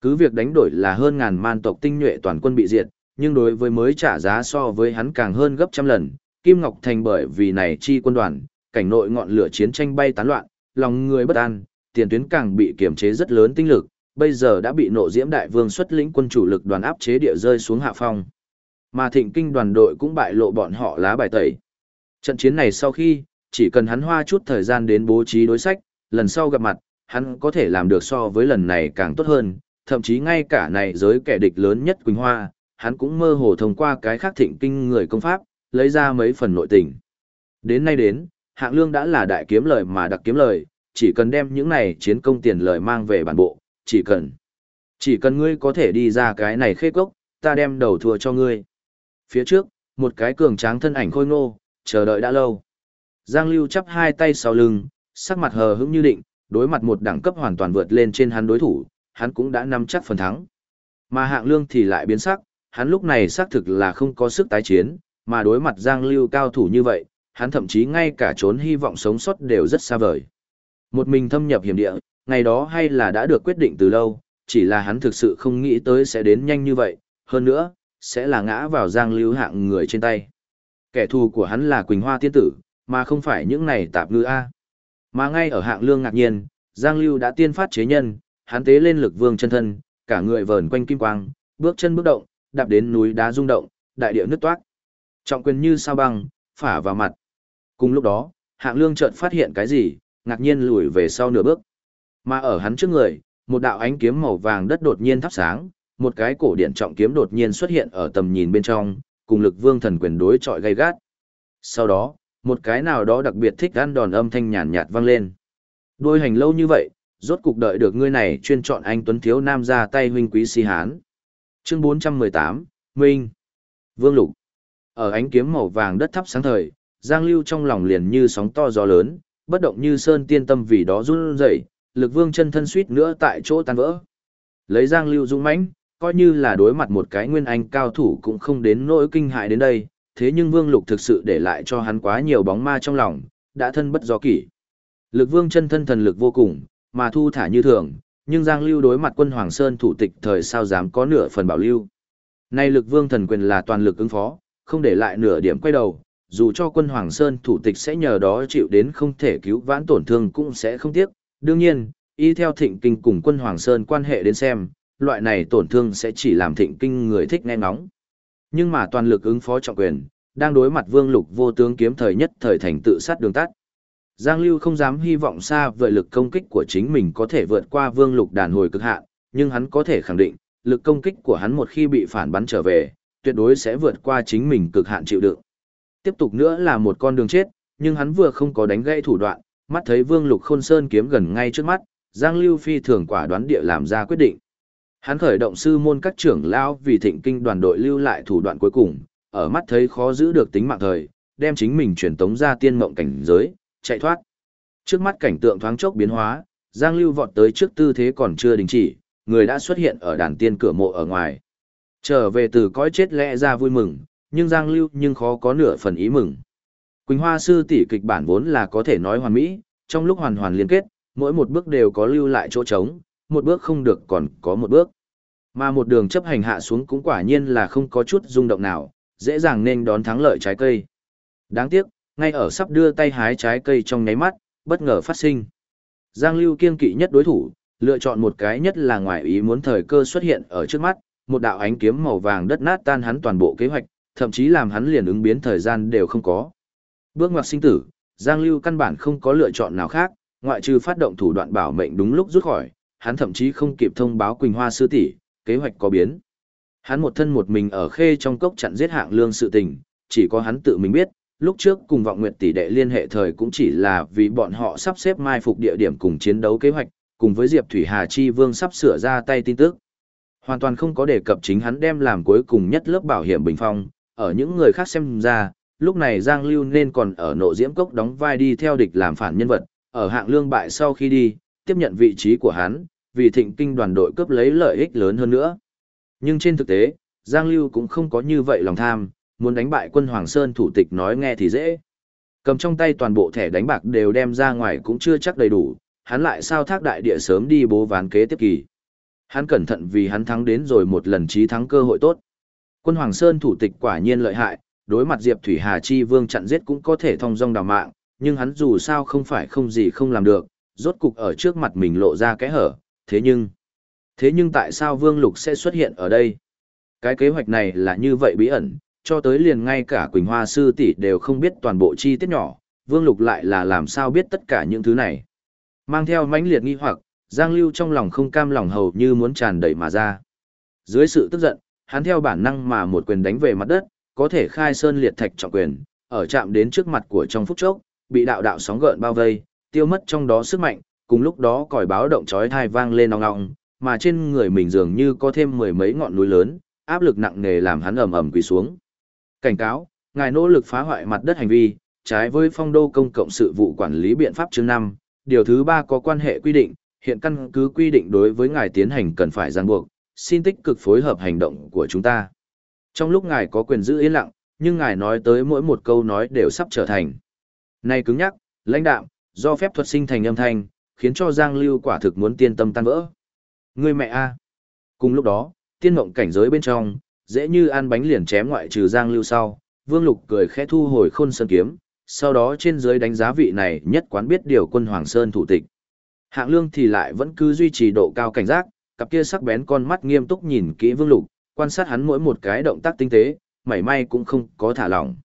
S1: Cứ việc đánh đổi là hơn ngàn man tộc tinh nhuệ toàn quân bị diệt, nhưng đối với mới trả giá so với hắn càng hơn gấp trăm lần, Kim Ngọc Thành bởi vì này chi quân đoàn, cảnh nội ngọn lửa chiến tranh bay tán loạn, lòng người bất an, tiền tuyến càng bị kiềm chế rất lớn tinh lực, bây giờ đã bị nộ diễm đại vương xuất lĩnh quân chủ lực đoàn áp chế địa rơi xuống hạ phong. Mà thịnh kinh đoàn đội cũng bại lộ bọn họ lá bài tẩy. Trận chiến này sau khi, chỉ cần hắn hoa chút thời gian đến bố trí đối sách, lần sau gặp mặt, hắn có thể làm được so với lần này càng tốt hơn, thậm chí ngay cả này giới kẻ địch lớn nhất Quỳnh Hoa, hắn cũng mơ hồ thông qua cái khác thịnh kinh người công pháp, lấy ra mấy phần nội tình. Đến nay đến, hạng lương đã là đại kiếm lời mà đặc kiếm lời, chỉ cần đem những này chiến công tiền lời mang về bản bộ, chỉ cần. Chỉ cần ngươi có thể đi ra cái này khê cốc, ta đem đầu thua cho ngươi. Phía trước, một cái cường tráng thân ảnh khôi ngô, chờ đợi đã lâu. Giang Lưu chắp hai tay sau lưng, sắc mặt hờ hững như định, đối mặt một đẳng cấp hoàn toàn vượt lên trên hắn đối thủ, hắn cũng đã nắm chắc phần thắng. Mà hạng lương thì lại biến sắc, hắn lúc này xác thực là không có sức tái chiến, mà đối mặt Giang Lưu cao thủ như vậy, hắn thậm chí ngay cả trốn hy vọng sống sót đều rất xa vời. Một mình thâm nhập hiểm địa, ngày đó hay là đã được quyết định từ lâu, chỉ là hắn thực sự không nghĩ tới sẽ đến nhanh như vậy, hơn nữa, sẽ là ngã vào Giang Lưu hạng người trên tay. Kẻ thù của hắn là Quỳnh Hoa tiên tử, mà không phải những này tạp ngư A. Mà ngay ở hạng lương ngạc nhiên, Giang Lưu đã tiên phát chế nhân, hắn tế lên lực vương chân thân, cả người vờn quanh kim quang, bước chân bước động, đạp đến núi đá rung động, đại địa nứt toát. Trọng quyền như sao băng, phả vào mặt. Cùng lúc đó, hạng lương chợt phát hiện cái gì, ngạc nhiên lùi về sau nửa bước. Mà ở hắn trước người, một đạo ánh kiếm màu vàng đất đột nhiên thắp sáng, một cái cổ điện trọng kiếm đột nhiên xuất hiện ở tầm nhìn bên trong, cùng lực vương thần quyền đối chọi gay gắt. Sau đó, một cái nào đó đặc biệt thích ăn đòn âm thanh nhàn nhạt vang lên. Đôi hành lâu như vậy, rốt cục đợi được ngươi này chuyên chọn anh Tuấn Thiếu Nam ra tay huynh quý si hán. Chương 418, Minh. Vương Lục. Ở ánh kiếm màu vàng đất thắp sáng thời, Giang Lưu trong lòng liền như sóng to gió lớn, bất động như sơn tiên tâm vì đó run rẩy, lực vương chân thân suýt nữa tại chỗ tan vỡ. Lấy Giang Lưu dũng mãnh, coi như là đối mặt một cái nguyên anh cao thủ cũng không đến nỗi kinh hại đến đây, thế nhưng Vương Lục thực sự để lại cho hắn quá nhiều bóng ma trong lòng, đã thân bất do kỷ. Lực vương chân thân thần lực vô cùng, mà thu thả như thường, nhưng Giang Lưu đối mặt quân Hoàng Sơn thủ tịch thời sao dám có nửa phần bảo lưu. Nay lực vương thần quyền là toàn lực ứng phó, không để lại nửa điểm quay đầu, dù cho quân Hoàng Sơn thủ tịch sẽ nhờ đó chịu đến không thể cứu vãn tổn thương cũng sẽ không tiếc. Đương nhiên, y theo thịnh kinh cùng quân Hoàng Sơn quan hệ đến xem, loại này tổn thương sẽ chỉ làm thịnh kinh người thích nghe ngóng. Nhưng mà toàn lực ứng phó trọng quyền, đang đối mặt vương lục vô tướng kiếm thời nhất thời thành tự sát đường tắt. Giang Lưu không dám hy vọng xa về lực công kích của chính mình có thể vượt qua vương lục đàn hồi cực hạn, nhưng hắn có thể khẳng định, lực công kích của hắn một khi bị phản bắn trở về, tuyệt đối sẽ vượt qua chính mình cực hạn chịu đựng. Tiếp tục nữa là một con đường chết, nhưng hắn vừa không có đánh gãy thủ đoạn, mắt thấy vương lục khôn sơn kiếm gần ngay trước mắt, Giang Lưu phi thường quả đoán địa làm ra quyết định. Hắn khởi động sư môn các trưởng lão vì thịnh kinh đoàn đội lưu lại thủ đoạn cuối cùng, ở mắt thấy khó giữ được tính mạng thời, đem chính mình truyền tống ra tiên mộng cảnh giới, chạy thoát. Trước mắt cảnh tượng thoáng chốc biến hóa, Giang Lưu vọt tới trước tư thế còn chưa đình chỉ, người đã xuất hiện ở đàn tiên cửa mộ ở ngoài. Trở về từ cõi chết lẽ ra vui mừng, nhưng Giang Lưu nhưng khó có nửa phần ý mừng. Quỳnh Hoa sư tỷ kịch bản vốn là có thể nói hoàn mỹ, trong lúc hoàn hoàn liên kết, mỗi một bước đều có lưu lại chỗ trống, một bước không được còn có một bước. Mà một đường chấp hành hạ xuống cũng quả nhiên là không có chút rung động nào, dễ dàng nên đón thắng lợi trái cây. Đáng tiếc, ngay ở sắp đưa tay hái trái cây trong nháy mắt, bất ngờ phát sinh. Giang Lưu kiên kỵ nhất đối thủ, lựa chọn một cái nhất là ngoài ý muốn thời cơ xuất hiện ở trước mắt, một đạo ánh kiếm màu vàng đất nát tan hắn toàn bộ kế hoạch, thậm chí làm hắn liền ứng biến thời gian đều không có. Bước ngoặt sinh tử, Giang Lưu căn bản không có lựa chọn nào khác, ngoại trừ phát động thủ đoạn bảo mệnh đúng lúc rút khỏi, hắn thậm chí không kịp thông báo Quỳnh Hoa sư tỷ, kế hoạch có biến. Hắn một thân một mình ở khê trong cốc chặn giết hạng lương sự tình, chỉ có hắn tự mình biết, lúc trước cùng vọng nguyệt tỷ đệ liên hệ thời cũng chỉ là vì bọn họ sắp xếp mai phục địa điểm cùng chiến đấu kế hoạch, cùng với Diệp Thủy Hà Chi Vương sắp sửa ra tay tin tức. Hoàn toàn không có đề cập chính hắn đem làm cuối cùng nhất lớp bảo hiểm bình phong, ở những người khác xem ra, lúc này Giang Lưu nên còn ở nộ diễm cốc đóng vai đi theo địch làm phản nhân vật, ở hạng lương bại sau khi đi, tiếp nhận vị trí của hắn, vì thịnh kinh đoàn đội cướp lấy lợi ích lớn hơn nữa. Nhưng trên thực tế, Giang Lưu cũng không có như vậy lòng tham, muốn đánh bại quân Hoàng Sơn thủ tịch nói nghe thì dễ. Cầm trong tay toàn bộ thẻ đánh bạc đều đem ra ngoài cũng chưa chắc đầy đủ, hắn lại sao thác đại địa sớm đi bố ván kế tiếp kỳ. Hắn cẩn thận vì hắn thắng đến rồi một lần trí thắng cơ hội tốt. Quân Hoàng Sơn thủ tịch quả nhiên lợi hại, đối mặt Diệp Thủy Hà Chi Vương chặn giết cũng có thể thông dong đào mạng, nhưng hắn dù sao không phải không gì không làm được, rốt cục ở trước mặt mình lộ ra cái hở, thế nhưng... Thế nhưng tại sao Vương Lục sẽ xuất hiện ở đây? Cái kế hoạch này là như vậy bí ẩn, cho tới liền ngay cả Quỳnh Hoa Sư tỷ đều không biết toàn bộ chi tiết nhỏ, Vương Lục lại là làm sao biết tất cả những thứ này. Mang theo mãnh liệt nghi hoặc, Giang Lưu trong lòng không cam lòng hầu như muốn tràn đầy mà ra. Dưới sự tức giận, hắn theo bản năng mà một quyền đánh về mặt đất, có thể khai sơn liệt thạch trọng quyền, ở chạm đến trước mặt của trong phút chốc, bị đạo đạo sóng gợn bao vây, tiêu mất trong đó sức mạnh, cùng lúc đó còi báo động chói tai vang lên ong ong, mà trên người mình dường như có thêm mười mấy ngọn núi lớn, áp lực nặng nề làm hắn ầm ầm quỳ xuống. Cảnh cáo, ngài nỗ lực phá hoại mặt đất hành vi, trái với phong đô công cộng sự vụ quản lý biện pháp chương 5, điều thứ 3 có quan hệ quy định, hiện căn cứ quy định đối với ngài tiến hành cần phải ràng buộc, xin tích cực phối hợp hành động của chúng ta. Trong lúc ngài có quyền giữ yên lặng, nhưng ngài nói tới mỗi một câu nói đều sắp trở thành. Này cứng nhắc, lãnh đạm, do phép thuật sinh thành âm thanh, khiến cho Giang Lưu quả thực muốn tiên tâm tan vỡ. Người mẹ a. Cùng lúc đó, tiên mộng cảnh giới bên trong, dễ như ăn bánh liền chém ngoại trừ Giang Lưu sau, Vương Lục cười khẽ thu hồi khôn sơn kiếm, sau đó trên dưới đánh giá vị này nhất quán biết điều quân Hoàng Sơn thủ tịch. Hạng Lương thì lại vẫn cứ duy trì độ cao cảnh giác, cặp kia sắc bén con mắt nghiêm túc nhìn kỹ Vương Lục, quan sát hắn mỗi một cái động tác tinh tế, mảy may cũng không có thả lỏng.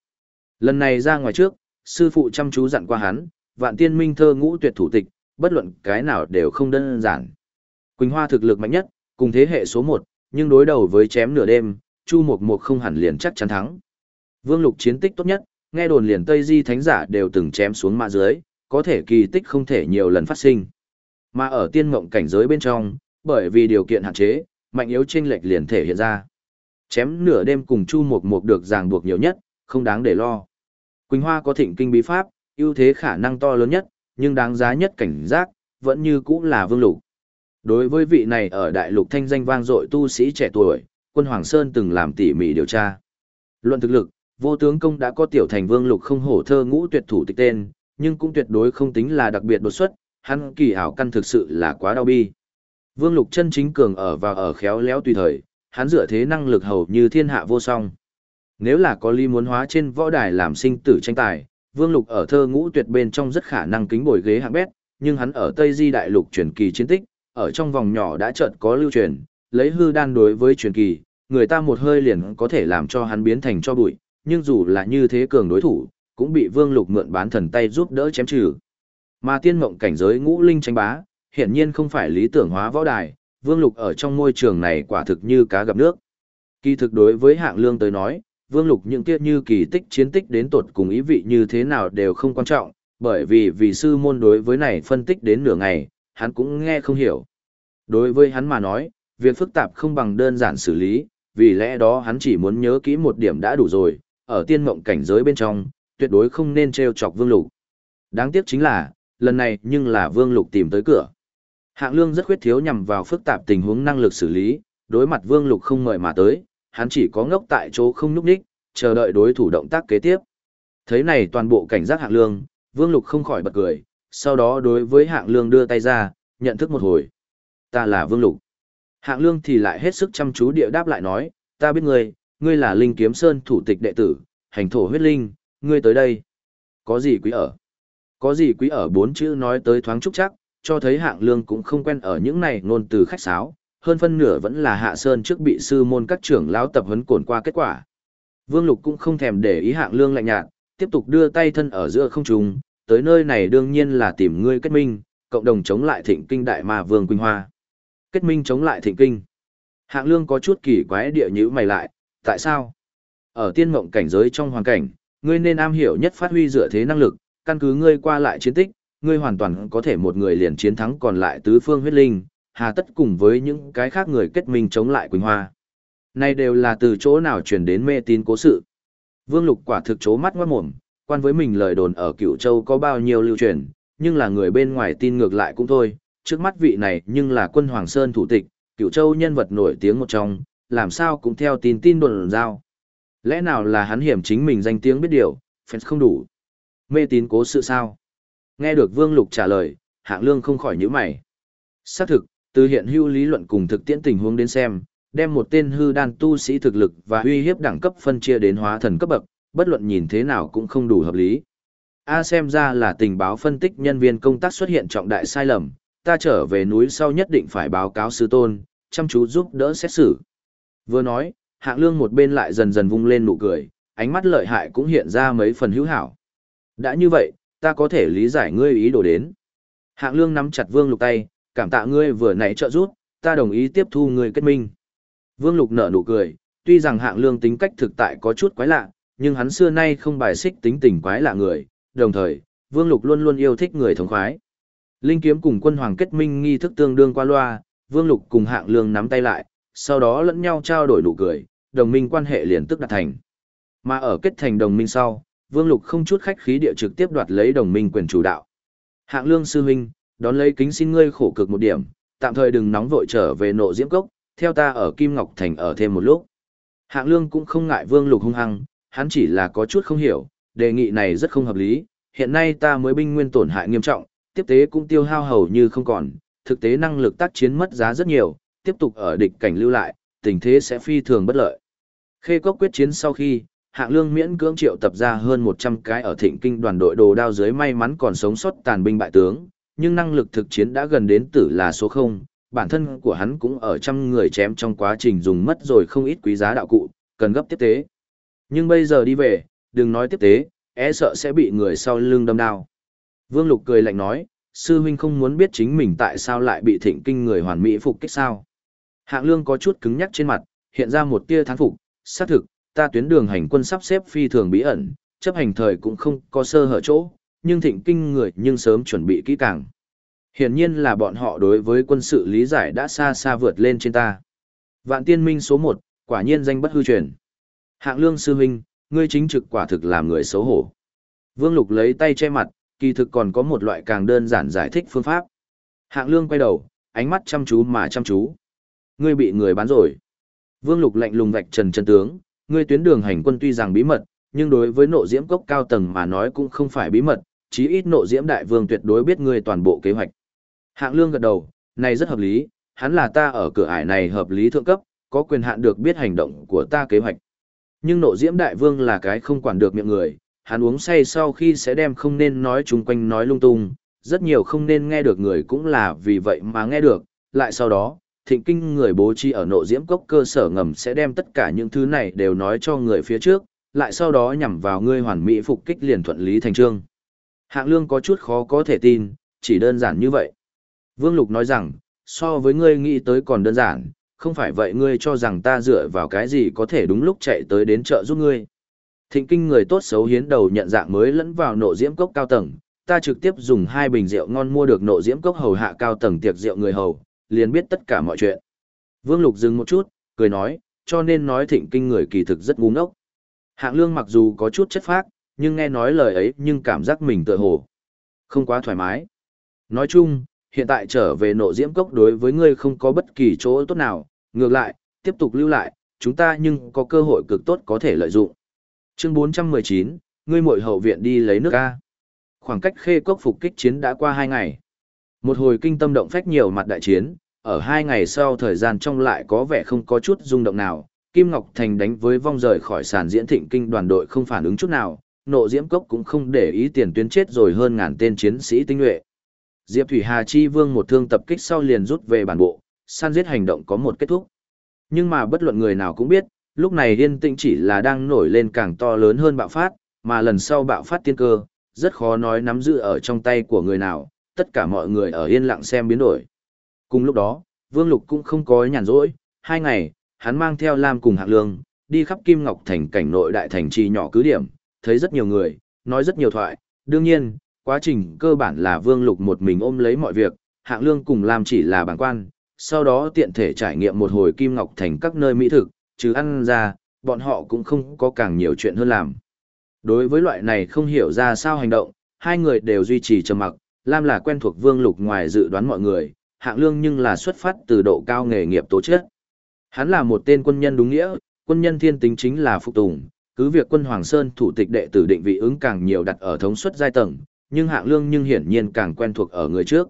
S1: Lần này ra ngoài trước, sư phụ chăm chú dặn qua hắn, vạn tiên minh thơ ngũ tuyệt thủ tịch, bất luận cái nào đều không đơn giản. Quỳnh Hoa thực lực mạnh nhất, cùng thế hệ số 1, nhưng đối đầu với chém nửa đêm, Chu Mộc Mộc không hẳn liền chắc chắn thắng. Vương Lục chiến tích tốt nhất, nghe đồn liền Tây Di Thánh giả đều từng chém xuống mạ dưới, có thể kỳ tích không thể nhiều lần phát sinh. Mà ở tiên mộng cảnh giới bên trong, bởi vì điều kiện hạn chế, mạnh yếu chênh lệch liền thể hiện ra. Chém nửa đêm cùng Chu Mộc Mộc được ràng buộc nhiều nhất, không đáng để lo. Quỳnh Hoa có thịnh kinh bí pháp, ưu thế khả năng to lớn nhất, nhưng đáng giá nhất cảnh giác, vẫn như cũ là Vương Lục. Đối với vị này ở đại lục thanh danh vang dội tu sĩ trẻ tuổi, quân Hoàng Sơn từng làm tỉ mỉ điều tra. Luận thực lực, vô tướng công đã có tiểu thành Vương Lục không hổ thơ ngũ tuyệt thủ tịch tên, nhưng cũng tuyệt đối không tính là đặc biệt đột xuất, hắn kỳ ảo căn thực sự là quá đau bi. Vương Lục chân chính cường ở và ở khéo léo tùy thời, hắn dựa thế năng lực hầu như thiên hạ vô song. Nếu là có ly muốn hóa trên võ đài làm sinh tử tranh tài, Vương Lục ở thơ ngũ tuyệt bên trong rất khả năng kính bồi ghế hạng bét, nhưng hắn ở Tây Di đại lục truyền kỳ chiến tích, ở trong vòng nhỏ đã chợt có lưu truyền, lấy hư đan đối với truyền kỳ, người ta một hơi liền có thể làm cho hắn biến thành cho bụi, nhưng dù là như thế cường đối thủ, cũng bị Vương Lục mượn bán thần tay giúp đỡ chém trừ. Mà tiên mộng cảnh giới ngũ linh tranh bá, hiển nhiên không phải lý tưởng hóa võ đài, Vương Lục ở trong môi trường này quả thực như cá gặp nước. Kỳ thực đối với hạng lương tới nói, Vương Lục những kia như kỳ tích chiến tích đến tột cùng ý vị như thế nào đều không quan trọng, bởi vì vì sư môn đối với này phân tích đến nửa ngày, hắn cũng nghe không hiểu. Đối với hắn mà nói, việc phức tạp không bằng đơn giản xử lý, vì lẽ đó hắn chỉ muốn nhớ kỹ một điểm đã đủ rồi, ở tiên mộng cảnh giới bên trong, tuyệt đối không nên treo chọc Vương Lục. Đáng tiếc chính là, lần này nhưng là Vương Lục tìm tới cửa. Hạng Lương rất khuyết thiếu nhằm vào phức tạp tình huống năng lực xử lý, đối mặt Vương Lục không mời mà tới, hắn chỉ có ngốc tại chỗ không nhúc nhích, chờ đợi đối thủ động tác kế tiếp. Thấy này toàn bộ cảnh giác Hạng Lương, Vương Lục không khỏi bật cười, sau đó đối với Hạng Lương đưa tay ra, nhận thức một hồi. Ta là Vương Lục. Hạng Lương thì lại hết sức chăm chú địa đáp lại nói, ta biết ngươi, ngươi là Linh Kiếm Sơn thủ tịch đệ tử, hành thổ huyết linh, ngươi tới đây. Có gì quý ở? Có gì quý ở bốn chữ nói tới thoáng trúc chắc, cho thấy hạng lương cũng không quen ở những này ngôn từ khách sáo, hơn phân nửa vẫn là hạ sơn trước bị sư môn các trưởng lão tập huấn cồn qua kết quả. Vương Lục cũng không thèm để ý hạng lương lạnh nhạt, tiếp tục đưa tay thân ở giữa không trung, tới nơi này đương nhiên là tìm ngươi kết minh, cộng đồng chống lại thịnh kinh đại ma vương Quỳnh Hoa. Kết minh chống lại thịnh kinh. Hạng lương có chút kỳ quái địa nhữ mày lại, tại sao? Ở tiên mộng cảnh giới trong hoàn cảnh, ngươi nên am hiểu nhất phát huy dựa thế năng lực, căn cứ ngươi qua lại chiến tích, ngươi hoàn toàn có thể một người liền chiến thắng còn lại tứ phương huyết linh, hà tất cùng với những cái khác người kết minh chống lại Quỳnh Hoa. Này đều là từ chỗ nào truyền đến mê tín cố sự. Vương Lục quả thực chố mắt ngoát mồm, quan với mình lời đồn ở Cửu Châu có bao nhiêu lưu truyền, nhưng là người bên ngoài tin ngược lại cũng thôi, trước mắt vị này nhưng là quân Hoàng Sơn thủ tịch, Cửu Châu nhân vật nổi tiếng một trong, làm sao cũng theo tin tin đồn giao. Lẽ nào là hắn hiểm chính mình danh tiếng biết điều, fans không đủ. Mê tín cố sự sao? Nghe được Vương Lục trả lời, hạng lương không khỏi nhíu mày. Xác thực, từ hiện hữu lý luận cùng thực tiễn tình huống đến xem, đem một tên hư đan tu sĩ thực lực và uy hiếp đẳng cấp phân chia đến hóa thần cấp bậc, bất luận nhìn thế nào cũng không đủ hợp lý. A xem ra là tình báo phân tích nhân viên công tác xuất hiện trọng đại sai lầm, ta trở về núi sau nhất định phải báo cáo sư tôn, chăm chú giúp đỡ xét xử. Vừa nói, hạng lương một bên lại dần dần vung lên nụ cười, ánh mắt lợi hại cũng hiện ra mấy phần hữu hảo. Đã như vậy, ta có thể lý giải ngươi ý đồ đến. Hạng lương nắm chặt vương lục tay, cảm tạ ngươi vừa nãy trợ giúp, ta đồng ý tiếp thu ngươi kết minh. Vương lục nở nụ cười, tuy rằng hạng lương tính cách thực tại có chút quái lạ, nhưng hắn xưa nay không bài xích tính tình quái lạ người, đồng thời, vương lục luôn luôn yêu thích người thống khoái. Linh kiếm cùng quân hoàng kết minh nghi thức tương đương qua loa, vương lục cùng hạng lương nắm tay lại, sau đó lẫn nhau trao đổi nụ cười, đồng minh quan hệ liền tức đạt thành. Mà ở kết thành đồng minh sau, Vương Lục không chút khách khí địa trực tiếp đoạt lấy đồng minh quyền chủ đạo. Hạng Lương sư huynh, đón lấy kính xin ngươi khổ cực một điểm, tạm thời đừng nóng vội trở về nộ diễm cốc, theo ta ở Kim Ngọc Thành ở thêm một lúc. Hạng Lương cũng không ngại Vương Lục hung hăng, hắn chỉ là có chút không hiểu, đề nghị này rất không hợp lý, hiện nay ta mới binh nguyên tổn hại nghiêm trọng, tiếp tế cũng tiêu hao hầu như không còn, thực tế năng lực tác chiến mất giá rất nhiều, tiếp tục ở địch cảnh lưu lại, tình thế sẽ phi thường bất lợi. Khê cốc quyết chiến sau khi, hạng lương miễn cưỡng triệu tập ra hơn 100 cái ở thịnh kinh đoàn đội đồ đao dưới may mắn còn sống sót tàn binh bại tướng, nhưng năng lực thực chiến đã gần đến tử là số 0, bản thân của hắn cũng ở trăm người chém trong quá trình dùng mất rồi không ít quý giá đạo cụ, cần gấp tiếp tế. Nhưng bây giờ đi về, đừng nói tiếp tế, e sợ sẽ bị người sau lưng đâm đao. Vương Lục cười lạnh nói, sư huynh không muốn biết chính mình tại sao lại bị thịnh kinh người hoàn mỹ phục kích sao. Hạng lương có chút cứng nhắc trên mặt, hiện ra một tia thán phục, xác thực, ta tuyến đường hành quân sắp xếp phi thường bí ẩn, chấp hành thời cũng không có sơ hở chỗ, nhưng thịnh kinh người nhưng sớm chuẩn bị kỹ càng. Hiển nhiên là bọn họ đối với quân sự lý giải đã xa xa vượt lên trên ta. Vạn tiên minh số 1, quả nhiên danh bất hư truyền. Hạng lương sư huynh, ngươi chính trực quả thực làm người xấu hổ. Vương Lục lấy tay che mặt, kỳ thực còn có một loại càng đơn giản giải thích phương pháp. Hạng lương quay đầu, ánh mắt chăm chú mà chăm chú. Ngươi bị người bán rồi. Vương Lục lạnh lùng vạch trần chân tướng, ngươi tuyến đường hành quân tuy rằng bí mật, nhưng đối với nộ diễm cốc cao tầng mà nói cũng không phải bí mật, chí ít nộ diễm đại vương tuyệt đối biết ngươi toàn bộ kế hoạch. Hạng lương gật đầu, này rất hợp lý, hắn là ta ở cửa ải này hợp lý thượng cấp, có quyền hạn được biết hành động của ta kế hoạch. Nhưng nộ diễm đại vương là cái không quản được miệng người, hắn uống say sau khi sẽ đem không nên nói chung quanh nói lung tung, rất nhiều không nên nghe được người cũng là vì vậy mà nghe được, lại sau đó, thịnh kinh người bố trí ở nộ diễm cốc cơ sở ngầm sẽ đem tất cả những thứ này đều nói cho người phía trước, lại sau đó nhằm vào ngươi hoàn mỹ phục kích liền thuận lý thành trương. Hạng lương có chút khó có thể tin, chỉ đơn giản như vậy. Vương Lục nói rằng, so với ngươi nghĩ tới còn đơn giản, không phải vậy ngươi cho rằng ta dựa vào cái gì có thể đúng lúc chạy tới đến chợ giúp ngươi. Thịnh kinh người tốt xấu hiến đầu nhận dạng mới lẫn vào nộ diễm cốc cao tầng, ta trực tiếp dùng hai bình rượu ngon mua được nộ diễm cốc hầu hạ cao tầng tiệc rượu người hầu, liền biết tất cả mọi chuyện. Vương Lục dừng một chút, cười nói, cho nên nói thịnh kinh người kỳ thực rất ngu ngốc. Hạng lương mặc dù có chút chất phác, nhưng nghe nói lời ấy nhưng cảm giác mình tựa hồ. Không quá thoải mái. Nói chung, hiện tại trở về nộ diễm cốc đối với ngươi không có bất kỳ chỗ tốt nào, ngược lại, tiếp tục lưu lại, chúng ta nhưng có cơ hội cực tốt có thể lợi dụng. Chương 419, ngươi muội hậu viện đi lấy nước A. Khoảng cách khê cốc phục kích chiến đã qua hai ngày. Một hồi kinh tâm động phách nhiều mặt đại chiến, ở hai ngày sau thời gian trong lại có vẻ không có chút rung động nào, Kim Ngọc Thành đánh với vong rời khỏi sàn diễn thịnh kinh đoàn đội không phản ứng chút nào, nộ diễm cốc cũng không để ý tiền tuyến chết rồi hơn ngàn tên chiến sĩ tinh nhuệ. Diệp Thủy Hà Chi Vương một thương tập kích sau liền rút về bản bộ, san giết hành động có một kết thúc. Nhưng mà bất luận người nào cũng biết, lúc này yên tĩnh chỉ là đang nổi lên càng to lớn hơn bạo phát, mà lần sau bạo phát tiên cơ, rất khó nói nắm giữ ở trong tay của người nào, tất cả mọi người ở yên lặng xem biến đổi. Cùng lúc đó, Vương Lục cũng không có nhàn rỗi, hai ngày, hắn mang theo Lam cùng Hạng Lương, đi khắp Kim Ngọc Thành cảnh nội đại thành trì nhỏ cứ điểm, thấy rất nhiều người, nói rất nhiều thoại, đương nhiên, quá trình cơ bản là Vương Lục một mình ôm lấy mọi việc, Hạng Lương cùng Lam chỉ là bảng quan, sau đó tiện thể trải nghiệm một hồi Kim Ngọc Thành các nơi mỹ thực, chứ ăn ra, bọn họ cũng không có càng nhiều chuyện hơn làm. Đối với loại này không hiểu ra sao hành động, hai người đều duy trì trầm mặc, Lam là quen thuộc Vương Lục ngoài dự đoán mọi người, hạng lương nhưng là xuất phát từ độ cao nghề nghiệp tố chất. Hắn là một tên quân nhân đúng nghĩa, quân nhân thiên tính chính là phục tùng, cứ việc quân Hoàng Sơn thủ tịch đệ tử định vị ứng càng nhiều đặt ở thống suất giai tầng, nhưng hạng lương nhưng hiển nhiên càng quen thuộc ở người trước.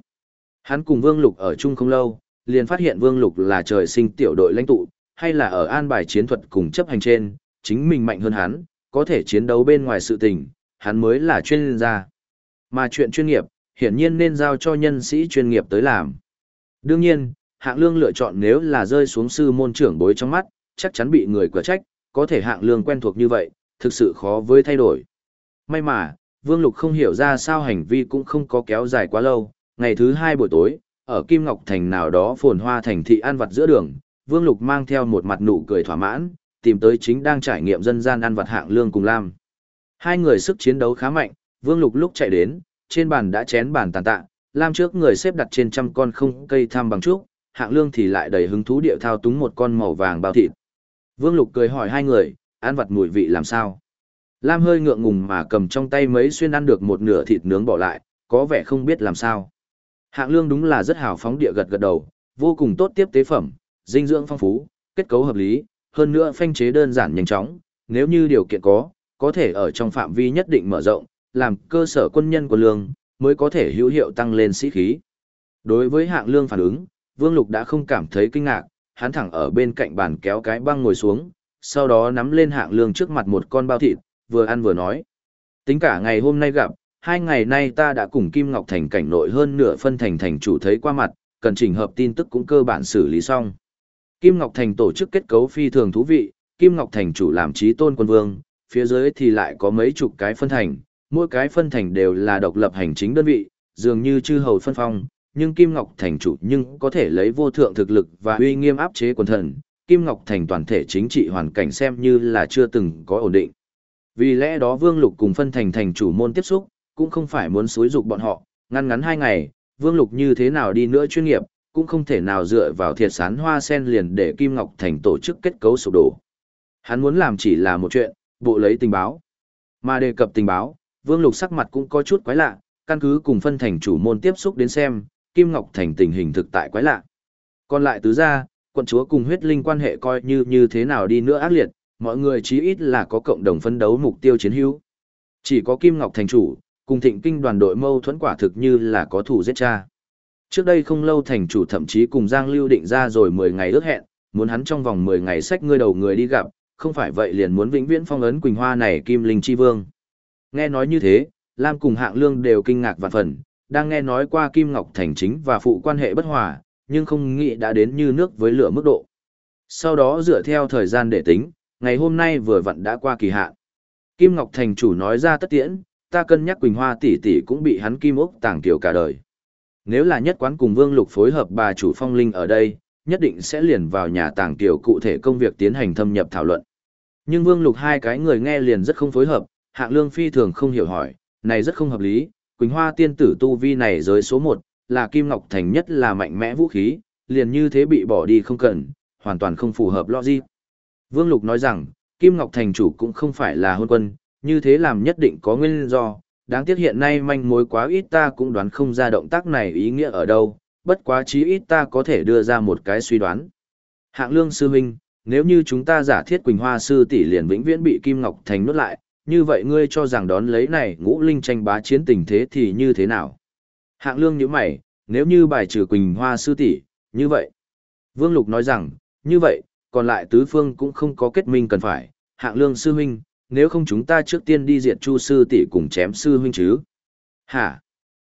S1: Hắn cùng Vương Lục ở chung không lâu, liền phát hiện Vương Lục là trời sinh tiểu đội lãnh tụ, hay là ở an bài chiến thuật cùng chấp hành trên, chính mình mạnh hơn hắn, có thể chiến đấu bên ngoài sự tình, hắn mới là chuyên gia. Mà chuyện chuyên nghiệp, hiển nhiên nên giao cho nhân sĩ chuyên nghiệp tới làm. Đương nhiên, hạng lương lựa chọn nếu là rơi xuống sư môn trưởng bối trong mắt, chắc chắn bị người quả trách, có thể hạng lương quen thuộc như vậy, thực sự khó với thay đổi. May mà, Vương Lục không hiểu ra sao hành vi cũng không có kéo dài quá lâu, ngày thứ hai buổi tối, ở Kim Ngọc Thành nào đó phồn hoa thành thị ăn vặt giữa đường, Vương Lục mang theo một mặt nụ cười thỏa mãn, tìm tới chính đang trải nghiệm dân gian ăn vặt hạng lương cùng Lam. Hai người sức chiến đấu khá mạnh, Vương Lục lúc chạy đến, trên bàn đã chén bàn tàn tạ, Lam trước người xếp đặt trên trăm con không cây tham bằng trúc, hạng lương thì lại đầy hứng thú địa thao túng một con màu vàng bao thịt. Vương Lục cười hỏi hai người, ăn vặt mùi vị làm sao? Lam hơi ngượng ngùng mà cầm trong tay mấy xuyên ăn được một nửa thịt nướng bỏ lại, có vẻ không biết làm sao. Hạng lương đúng là rất hào phóng địa gật gật đầu, vô cùng tốt tiếp tế phẩm, dinh dưỡng phong phú, kết cấu hợp lý, hơn nữa phanh chế đơn giản nhanh chóng, nếu như điều kiện có, có thể ở trong phạm vi nhất định mở rộng, làm cơ sở quân nhân của lương, mới có thể hữu hiệu tăng lên sĩ khí. Đối với hạng lương phản ứng, Vương Lục đã không cảm thấy kinh ngạc, hắn thẳng ở bên cạnh bàn kéo cái băng ngồi xuống, sau đó nắm lên hạng lương trước mặt một con bao thịt, vừa ăn vừa nói. Tính cả ngày hôm nay gặp, hai ngày nay ta đã cùng Kim Ngọc Thành cảnh nội hơn nửa phân thành thành chủ thấy qua mặt, cần chỉnh hợp tin tức cũng cơ bản xử lý xong. Kim Ngọc Thành tổ chức kết cấu phi thường thú vị, Kim Ngọc Thành chủ làm trí tôn quân vương, phía dưới thì lại có mấy chục cái phân thành, mỗi cái phân thành đều là độc lập hành chính đơn vị, dường như chư hầu phân phong, nhưng Kim Ngọc Thành chủ nhưng có thể lấy vô thượng thực lực và uy nghiêm áp chế quần thần, Kim Ngọc Thành toàn thể chính trị hoàn cảnh xem như là chưa từng có ổn định. Vì lẽ đó Vương Lục cùng phân thành thành chủ môn tiếp xúc, cũng không phải muốn xúi dục bọn họ, ngăn ngắn hai ngày, Vương Lục như thế nào đi nữa chuyên nghiệp, cũng không thể nào dựa vào thiệt sán hoa sen liền để Kim Ngọc Thành tổ chức kết cấu sụp đổ. Hắn muốn làm chỉ là một chuyện, bộ lấy tình báo. Mà đề cập tình báo, Vương Lục sắc mặt cũng có chút quái lạ, căn cứ cùng phân thành chủ môn tiếp xúc đến xem, Kim Ngọc Thành tình hình thực tại quái lạ. Còn lại tứ gia, quận chúa cùng huyết linh quan hệ coi như như thế nào đi nữa ác liệt, mọi người chí ít là có cộng đồng phân đấu mục tiêu chiến hữu. Chỉ có Kim Ngọc Thành chủ, cùng thịnh kinh đoàn đội mâu thuẫn quả thực như là có thủ giết cha. Trước đây không lâu thành chủ thậm chí cùng Giang Lưu định ra rồi 10 ngày ước hẹn, muốn hắn trong vòng 10 ngày sách ngươi đầu người đi gặp, không phải vậy liền muốn vĩnh viễn phong ấn Quỳnh Hoa này Kim Linh Chi Vương. Nghe nói như thế, Lam cùng Hạng Lương đều kinh ngạc vạn phần, đang nghe nói qua Kim Ngọc Thành chính và phụ quan hệ bất hòa, nhưng không nghĩ đã đến như nước với lửa mức độ. Sau đó dựa theo thời gian để tính, ngày hôm nay vừa vặn đã qua kỳ hạn. Kim Ngọc Thành chủ nói ra tất tiễn, ta cân nhắc Quỳnh Hoa tỷ tỷ cũng bị hắn Kim Úc tàng tiểu cả đời. Nếu là nhất quán cùng Vương Lục phối hợp bà chủ phong linh ở đây, nhất định sẽ liền vào nhà tàng tiểu cụ thể công việc tiến hành thâm nhập thảo luận. Nhưng Vương Lục hai cái người nghe liền rất không phối hợp, hạng lương phi thường không hiểu hỏi, này rất không hợp lý, Quỳnh Hoa tiên tử tu vi này giới số 1, là Kim Ngọc Thành nhất là mạnh mẽ vũ khí, liền như thế bị bỏ đi không cần, hoàn toàn không phù hợp logic. Vương Lục nói rằng, Kim Ngọc Thành chủ cũng không phải là hôn quân, như thế làm nhất định có nguyên do, đáng tiếc hiện nay manh mối quá ít ta cũng đoán không ra động tác này ý nghĩa ở đâu, bất quá chí ít ta có thể đưa ra một cái suy đoán. Hạng lương sư huynh, nếu như chúng ta giả thiết Quỳnh Hoa sư tỷ liền vĩnh viễn bị Kim Ngọc Thành nuốt lại, như vậy ngươi cho rằng đón lấy này ngũ linh tranh bá chiến tình thế thì như thế nào? Hạng lương như mày, nếu như bài trừ Quỳnh Hoa sư tỷ, như vậy. Vương Lục nói rằng, như vậy, còn lại tứ phương cũng không có kết minh cần phải, hạng lương sư huynh, nếu không chúng ta trước tiên đi diệt chu sư tỷ cùng chém sư huynh chứ. Hả?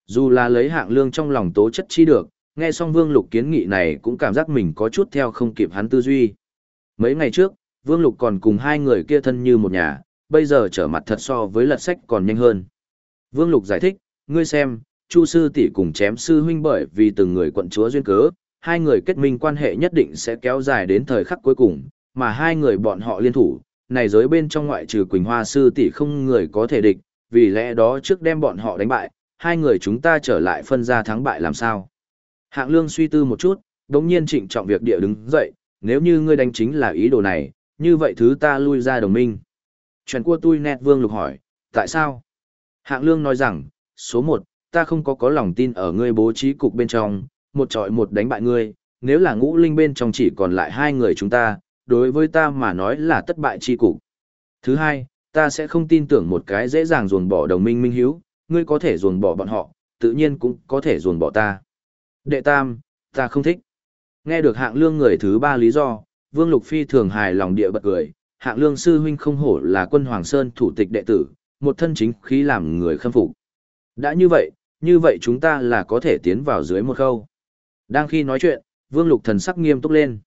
S1: Dù là lấy hạng lương trong lòng tố chất chi được, nghe xong Vương Lục kiến nghị này cũng cảm giác mình có chút theo không kịp hắn tư duy. Mấy ngày trước, Vương Lục còn cùng hai người kia thân như một nhà, bây giờ trở mặt thật so với lật sách còn nhanh hơn. Vương Lục giải thích, ngươi xem, Chu sư tỷ cùng chém sư huynh bởi vì từng người quận chúa duyên cớ, hai người kết minh quan hệ nhất định sẽ kéo dài đến thời khắc cuối cùng, mà hai người bọn họ liên thủ, này giới bên trong ngoại trừ Quỳnh Hoa sư tỷ không người có thể địch, vì lẽ đó trước đem bọn họ đánh bại, hai người chúng ta trở lại phân ra thắng bại làm sao. Hạng lương suy tư một chút, đống nhiên trịnh trọng việc địa đứng dậy, nếu như ngươi đánh chính là ý đồ này, như vậy thứ ta lui ra đồng minh. Chuyện của tôi nét vương lục hỏi, tại sao? Hạng lương nói rằng, số một, ta không có có lòng tin ở ngươi bố trí cục bên trong, một trọi một đánh bại ngươi, nếu là ngũ linh bên trong chỉ còn lại hai người chúng ta, đối với ta mà nói là thất bại chi cục. Thứ hai, ta sẽ không tin tưởng một cái dễ dàng ruồng bỏ đồng minh minh hiếu, ngươi có thể ruồng bỏ bọn họ, tự nhiên cũng có thể ruồng bỏ ta. Đệ tam, ta không thích. Nghe được hạng lương người thứ ba lý do, Vương Lục Phi thường hài lòng địa bật cười, hạng lương sư huynh không hổ là quân Hoàng Sơn thủ tịch đệ tử, một thân chính khí làm người khâm phục. Đã như vậy, như vậy chúng ta là có thể tiến vào dưới một khâu. Đang khi nói chuyện, Vương Lục thần sắc nghiêm túc lên.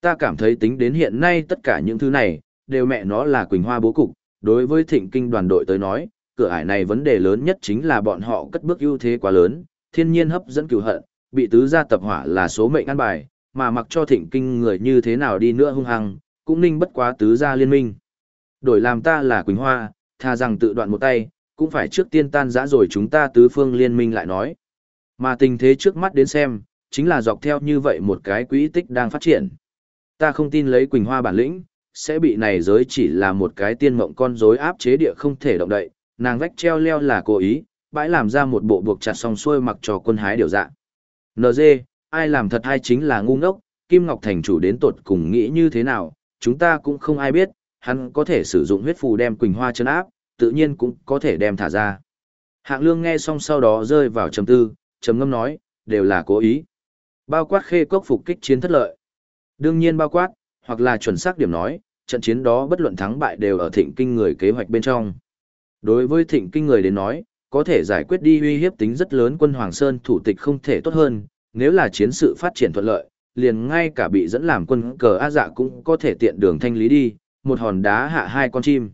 S1: Ta cảm thấy tính đến hiện nay tất cả những thứ này, đều mẹ nó là Quỳnh Hoa bố cục, đối với thịnh kinh đoàn đội tới nói, cửa ải này vấn đề lớn nhất chính là bọn họ cất bước ưu thế quá lớn, thiên nhiên hấp dẫn cửu hận, bị tứ gia tập hỏa là số mệnh ăn bài, mà mặc cho thịnh kinh người như thế nào đi nữa hung hăng, cũng ninh bất quá tứ gia liên minh. Đổi làm ta là Quỳnh Hoa, tha rằng tự đoạn một tay, cũng phải trước tiên tan rã rồi chúng ta tứ phương liên minh lại nói. Mà tình thế trước mắt đến xem, chính là dọc theo như vậy một cái quỹ tích đang phát triển. Ta không tin lấy Quỳnh Hoa bản lĩnh, sẽ bị này giới chỉ là một cái tiên mộng con rối áp chế địa không thể động đậy, nàng vách treo leo là cố ý, bãi làm ra một bộ buộc chặt song xuôi mặc cho quân hái điều dạng. NG, ai làm thật hay chính là ngu ngốc, Kim Ngọc Thành chủ đến tột cùng nghĩ như thế nào, chúng ta cũng không ai biết, hắn có thể sử dụng huyết phù đem Quỳnh Hoa chấn áp, tự nhiên cũng có thể đem thả ra. Hạng Lương nghe xong sau đó rơi vào trầm tư, trầm ngâm nói, đều là cố ý. Bao quát khê cốc phục kích chiến thất lợi. Đương nhiên bao quát, hoặc là chuẩn xác điểm nói, trận chiến đó bất luận thắng bại đều ở thịnh kinh người kế hoạch bên trong. Đối với thịnh kinh người đến nói, có thể giải quyết đi uy hiếp tính rất lớn quân Hoàng Sơn thủ tịch không thể tốt hơn, nếu là chiến sự phát triển thuận lợi, liền ngay cả bị dẫn làm quân cờ A dạ cũng có thể tiện đường thanh lý đi, một hòn đá hạ hai con chim.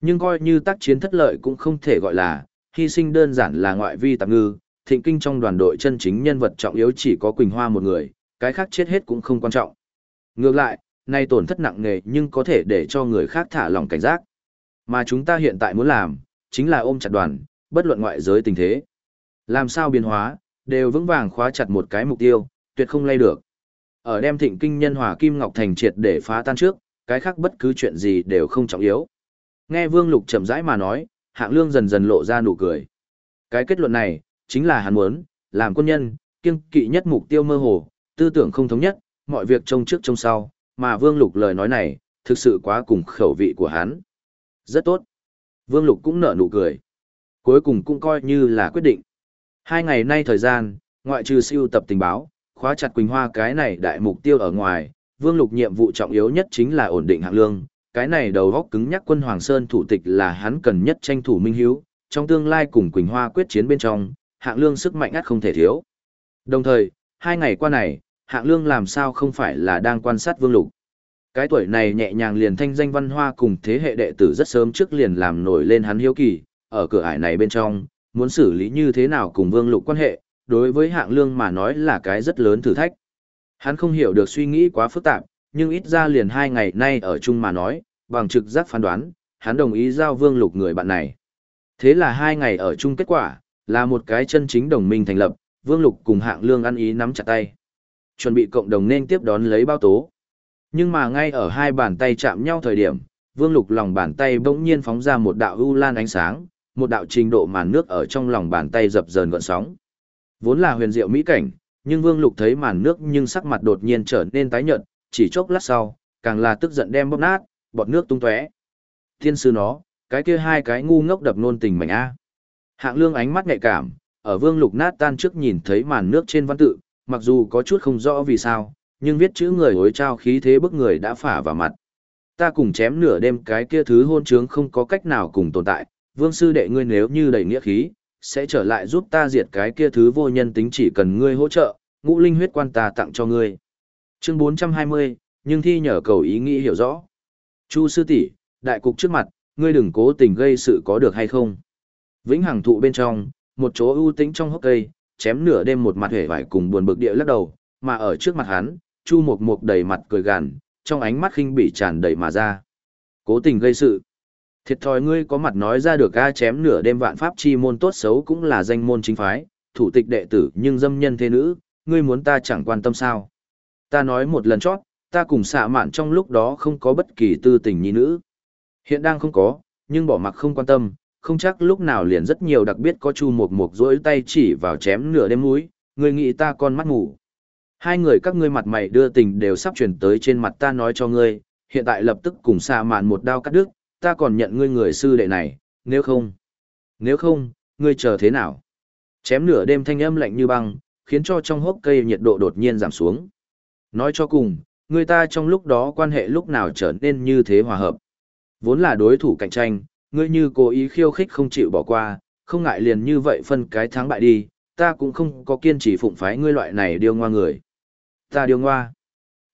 S1: Nhưng coi như tác chiến thất lợi cũng không thể gọi là, hy sinh đơn giản là ngoại vi tạm ngư, thịnh kinh trong đoàn đội chân chính nhân vật trọng yếu chỉ có Quỳnh Hoa một người, cái khác chết hết cũng không quan trọng. Ngược lại, nay tổn thất nặng nề nhưng có thể để cho người khác thả lòng cảnh giác. Mà chúng ta hiện tại muốn làm, chính là ôm chặt đoàn, bất luận ngoại giới tình thế. Làm sao biến hóa, đều vững vàng khóa chặt một cái mục tiêu, tuyệt không lay được. Ở đem thịnh kinh nhân hòa kim ngọc thành triệt để phá tan trước, cái khác bất cứ chuyện gì đều không trọng yếu. Nghe Vương Lục chậm rãi mà nói, hạng lương dần dần lộ ra nụ cười. Cái kết luận này, chính là hắn muốn, làm quân nhân, kiêng kỵ nhất mục tiêu mơ hồ, tư tưởng không thống nhất, mọi việc trông trước trông sau, mà Vương Lục lời nói này, thực sự quá cùng khẩu vị của hắn. Rất tốt. Vương Lục cũng nở nụ cười. Cuối cùng cũng coi như là quyết định. Hai ngày nay thời gian, ngoại trừ siêu tập tình báo, khóa chặt Quỳnh Hoa cái này đại mục tiêu ở ngoài, Vương Lục nhiệm vụ trọng yếu nhất chính là ổn định hạng lương. Cái này đầu góc cứng nhắc quân Hoàng Sơn thủ tịch là hắn cần nhất tranh thủ minh hiếu, trong tương lai cùng Quỳnh Hoa quyết chiến bên trong, hạng lương sức mạnh ắt không thể thiếu. Đồng thời, hai ngày qua này, hạng lương làm sao không phải là đang quan sát Vương Lục. Cái tuổi này nhẹ nhàng liền thanh danh văn hoa cùng thế hệ đệ tử rất sớm trước liền làm nổi lên hắn hiếu kỳ, ở cửa ải này bên trong, muốn xử lý như thế nào cùng Vương Lục quan hệ, đối với hạng lương mà nói là cái rất lớn thử thách. Hắn không hiểu được suy nghĩ quá phức tạp, nhưng ít ra liền hai ngày nay ở chung mà nói, bằng trực giác phán đoán, hắn đồng ý giao Vương Lục người bạn này. Thế là hai ngày ở chung kết quả, là một cái chân chính đồng minh thành lập, Vương Lục cùng hạng lương ăn ý nắm chặt tay. Chuẩn bị cộng đồng nên tiếp đón lấy bao tố. Nhưng mà ngay ở hai bàn tay chạm nhau thời điểm, Vương Lục lòng bàn tay bỗng nhiên phóng ra một đạo u lan ánh sáng, một đạo trình độ màn nước ở trong lòng bàn tay dập dờn gợn sóng. Vốn là huyền diệu mỹ cảnh, nhưng Vương Lục thấy màn nước nhưng sắc mặt đột nhiên trở nên tái nhợt, chỉ chốc lát sau, càng là tức giận đem bóp nát, bọt nước tung tóe. Thiên sư nó, cái kia hai cái ngu ngốc đập nôn tình mảnh a. Hạng Lương ánh mắt nhạy cảm, ở Vương Lục nát tan trước nhìn thấy màn nước trên văn tự, mặc dù có chút không rõ vì sao, nhưng viết chữ người hối trao khí thế bức người đã phả vào mặt. Ta cùng chém nửa đêm cái kia thứ hôn trướng không có cách nào cùng tồn tại, vương sư đệ ngươi nếu như đầy nghĩa khí, sẽ trở lại giúp ta diệt cái kia thứ vô nhân tính chỉ cần ngươi hỗ trợ, ngũ linh huyết quan ta tặng cho ngươi. Chương 420, nhưng thi nhờ cầu ý nghĩ hiểu rõ. Chu sư tỷ, đại cục trước mặt, ngươi đừng cố tình gây sự có được hay không. Vĩnh hằng thụ bên trong, một chỗ ưu tĩnh trong hốc cây, chém nửa đêm một mặt hề vải cùng buồn bực địa lắc đầu, mà ở trước mặt hắn, Chu Mộc Mộc đầy mặt cười gằn, trong ánh mắt khinh bỉ tràn đầy mà ra. Cố tình gây sự. Thiệt thòi ngươi có mặt nói ra được ga chém nửa đêm vạn pháp chi môn tốt xấu cũng là danh môn chính phái, thủ tịch đệ tử nhưng dâm nhân thế nữ, ngươi muốn ta chẳng quan tâm sao. Ta nói một lần chót, ta cùng xạ mạn trong lúc đó không có bất kỳ tư tình nhi nữ. Hiện đang không có, nhưng bỏ mặc không quan tâm, không chắc lúc nào liền rất nhiều đặc biệt có chu mục mục rỗi tay chỉ vào chém nửa đêm núi, ngươi nghĩ ta con mắt ngủ. Hai người các ngươi mặt mày đưa tình đều sắp chuyển tới trên mặt ta nói cho ngươi, hiện tại lập tức cùng xạ mạn một đao cắt đứt, ta còn nhận ngươi người sư đệ này, nếu không. Nếu không, ngươi chờ thế nào? Chém nửa đêm thanh âm lạnh như băng, khiến cho trong hốc cây nhiệt độ đột nhiên giảm xuống. Nói cho cùng, người ta trong lúc đó quan hệ lúc nào trở nên như thế hòa hợp. Vốn là đối thủ cạnh tranh, ngươi như cố ý khiêu khích không chịu bỏ qua, không ngại liền như vậy phân cái thắng bại đi, ta cũng không có kiên trì phụng phái ngươi loại này điêu ngoa người. Ta điêu ngoa.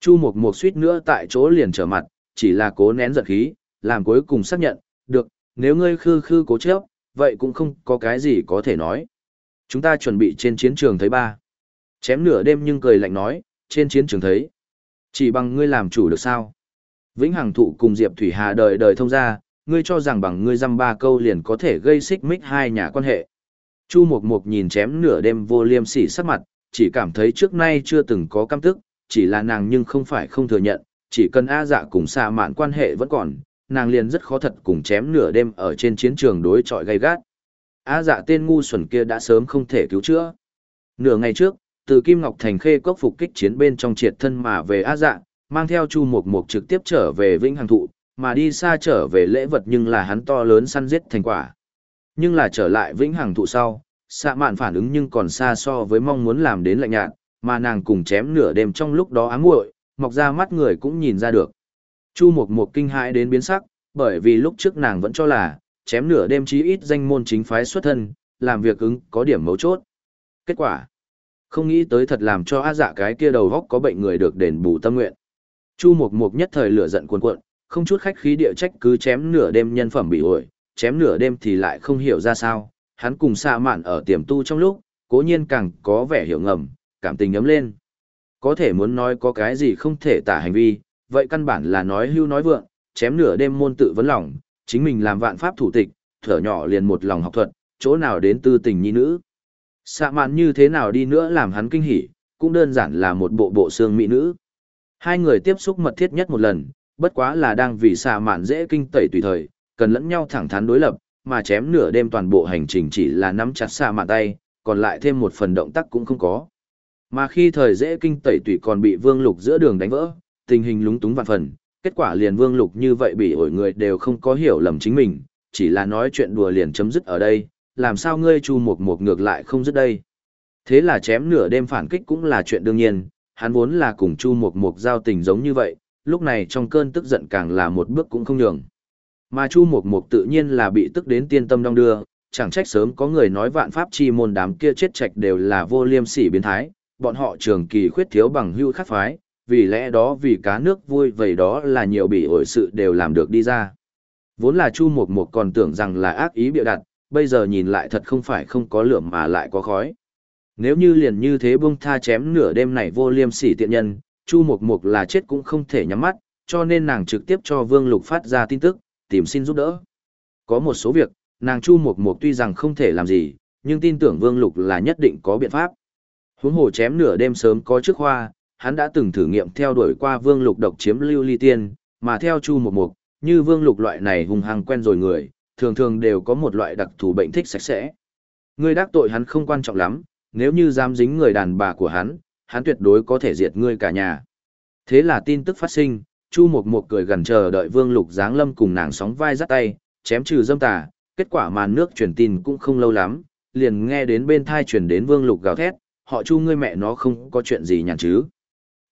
S1: Chu Mộc Mộc suýt nữa tại chỗ liền trở mặt, chỉ là cố nén giận khí, làm cuối cùng xác nhận, được, nếu ngươi khư khư cố chấp, vậy cũng không có cái gì có thể nói. Chúng ta chuẩn bị trên chiến trường thấy ba. Chém nửa đêm nhưng cười lạnh nói, trên chiến trường thấy. Chỉ bằng ngươi làm chủ được sao? Vĩnh Hằng Thụ cùng Diệp Thủy Hà đời đời thông ra, ngươi cho rằng bằng ngươi dăm ba câu liền có thể gây xích mích hai nhà quan hệ. Chu Mộc Mộc nhìn chém nửa đêm vô liêm sỉ sắc mặt, chỉ cảm thấy trước nay chưa từng có căm tức, chỉ là nàng nhưng không phải không thừa nhận, chỉ cần A dạ cùng xa mạn quan hệ vẫn còn, nàng liền rất khó thật cùng chém nửa đêm ở trên chiến trường đối chọi gay gắt. A dạ tên ngu xuẩn kia đã sớm không thể cứu chữa. Nửa ngày trước, từ Kim Ngọc Thành khê cốc phục kích chiến bên trong triệt thân mà về A dạ, mang theo Chu Mộc Mộc trực tiếp trở về Vĩnh Hằng Thụ, mà đi xa trở về lễ vật nhưng là hắn to lớn săn giết thành quả. Nhưng là trở lại vĩnh hằng thụ sau, xạ mạn phản ứng nhưng còn xa so với mong muốn làm đến lạnh nhạt, mà nàng cùng chém nửa đêm trong lúc đó ám muội, mọc ra mắt người cũng nhìn ra được. Chu Mộc Mộc kinh hãi đến biến sắc, bởi vì lúc trước nàng vẫn cho là, chém nửa đêm chí ít danh môn chính phái xuất thân, làm việc ứng có điểm mấu chốt. Kết quả, không nghĩ tới thật làm cho A dạ cái kia đầu góc có bệnh người được đền bù tâm nguyện. Chu Mộc Mộc nhất thời lửa giận cuồn cuộn, không chút khách khí địa trách cứ chém nửa đêm nhân phẩm bị ổi, chém nửa đêm thì lại không hiểu ra sao, hắn cùng xa mạn ở tiềm tu trong lúc, cố nhiên càng có vẻ hiểu ngầm, cảm tình ấm lên. Có thể muốn nói có cái gì không thể tả hành vi, vậy căn bản là nói hưu nói vượng, chém nửa đêm môn tự vấn lòng, chính mình làm vạn pháp thủ tịch, thở nhỏ liền một lòng học thuật, chỗ nào đến tư tình nhi nữ. Xạ mạn như thế nào đi nữa làm hắn kinh hỉ, cũng đơn giản là một bộ bộ xương mỹ nữ. Hai người tiếp xúc mật thiết nhất một lần, bất quá là đang vì xạ mạn dễ kinh tẩy tùy thời, cần lẫn nhau thẳng thắn đối lập, mà chém nửa đêm toàn bộ hành trình chỉ là nắm chặt xạ mạn tay, còn lại thêm một phần động tác cũng không có. Mà khi thời dễ kinh tẩy tùy còn bị vương lục giữa đường đánh vỡ, tình hình lúng túng vạn phần, kết quả liền vương lục như vậy bị ổi người đều không có hiểu lầm chính mình, chỉ là nói chuyện đùa liền chấm dứt ở đây, làm sao ngươi chu Mộc Mộc ngược lại không dứt đây. Thế là chém nửa đêm phản kích cũng là chuyện đương nhiên, hắn vốn là cùng chu Mộc Mộc giao tình giống như vậy, lúc này trong cơn tức giận càng là một bước cũng không nhường. Mà chu Mộc Mộc tự nhiên là bị tức đến tiên tâm đong đưa, chẳng trách sớm có người nói vạn pháp chi môn đám kia chết trạch đều là vô liêm sỉ biến thái, bọn họ trường kỳ khuyết thiếu bằng hưu khắc phái, vì lẽ đó vì cá nước vui vậy đó là nhiều bị ổi sự đều làm được đi ra. Vốn là Chu Mộc Mộc còn tưởng rằng là ác ý bịa đặt, bây giờ nhìn lại thật không phải không có lửa mà lại có khói. Nếu như liền như thế buông tha chém nửa đêm này vô liêm sỉ tiện nhân, Chu Mộc Mộc là chết cũng không thể nhắm mắt, cho nên nàng trực tiếp cho Vương Lục phát ra tin tức, tìm xin giúp đỡ. Có một số việc, nàng Chu Mộc Mộc tuy rằng không thể làm gì, nhưng tin tưởng Vương Lục là nhất định có biện pháp. Huống hồ chém nửa đêm sớm có trước hoa, hắn đã từng thử nghiệm theo đuổi qua Vương Lục độc chiếm lưu ly tiên, mà theo Chu Mộc Mộc, như Vương Lục loại này hung hăng quen rồi người, thường thường đều có một loại đặc thù bệnh thích sạch sẽ. Ngươi đắc tội hắn không quan trọng lắm, nếu như dám dính người đàn bà của hắn, hắn tuyệt đối có thể diệt ngươi cả nhà. Thế là tin tức phát sinh, Chu Mộc Mộc cười gần chờ đợi Vương Lục giáng lâm cùng nàng sóng vai dắt tay, chém trừ dâm tà, kết quả màn nước truyền tin cũng không lâu lắm, liền nghe đến bên thai truyền đến Vương Lục gào thét, họ Chu ngươi mẹ nó không có chuyện gì nhàn chứ.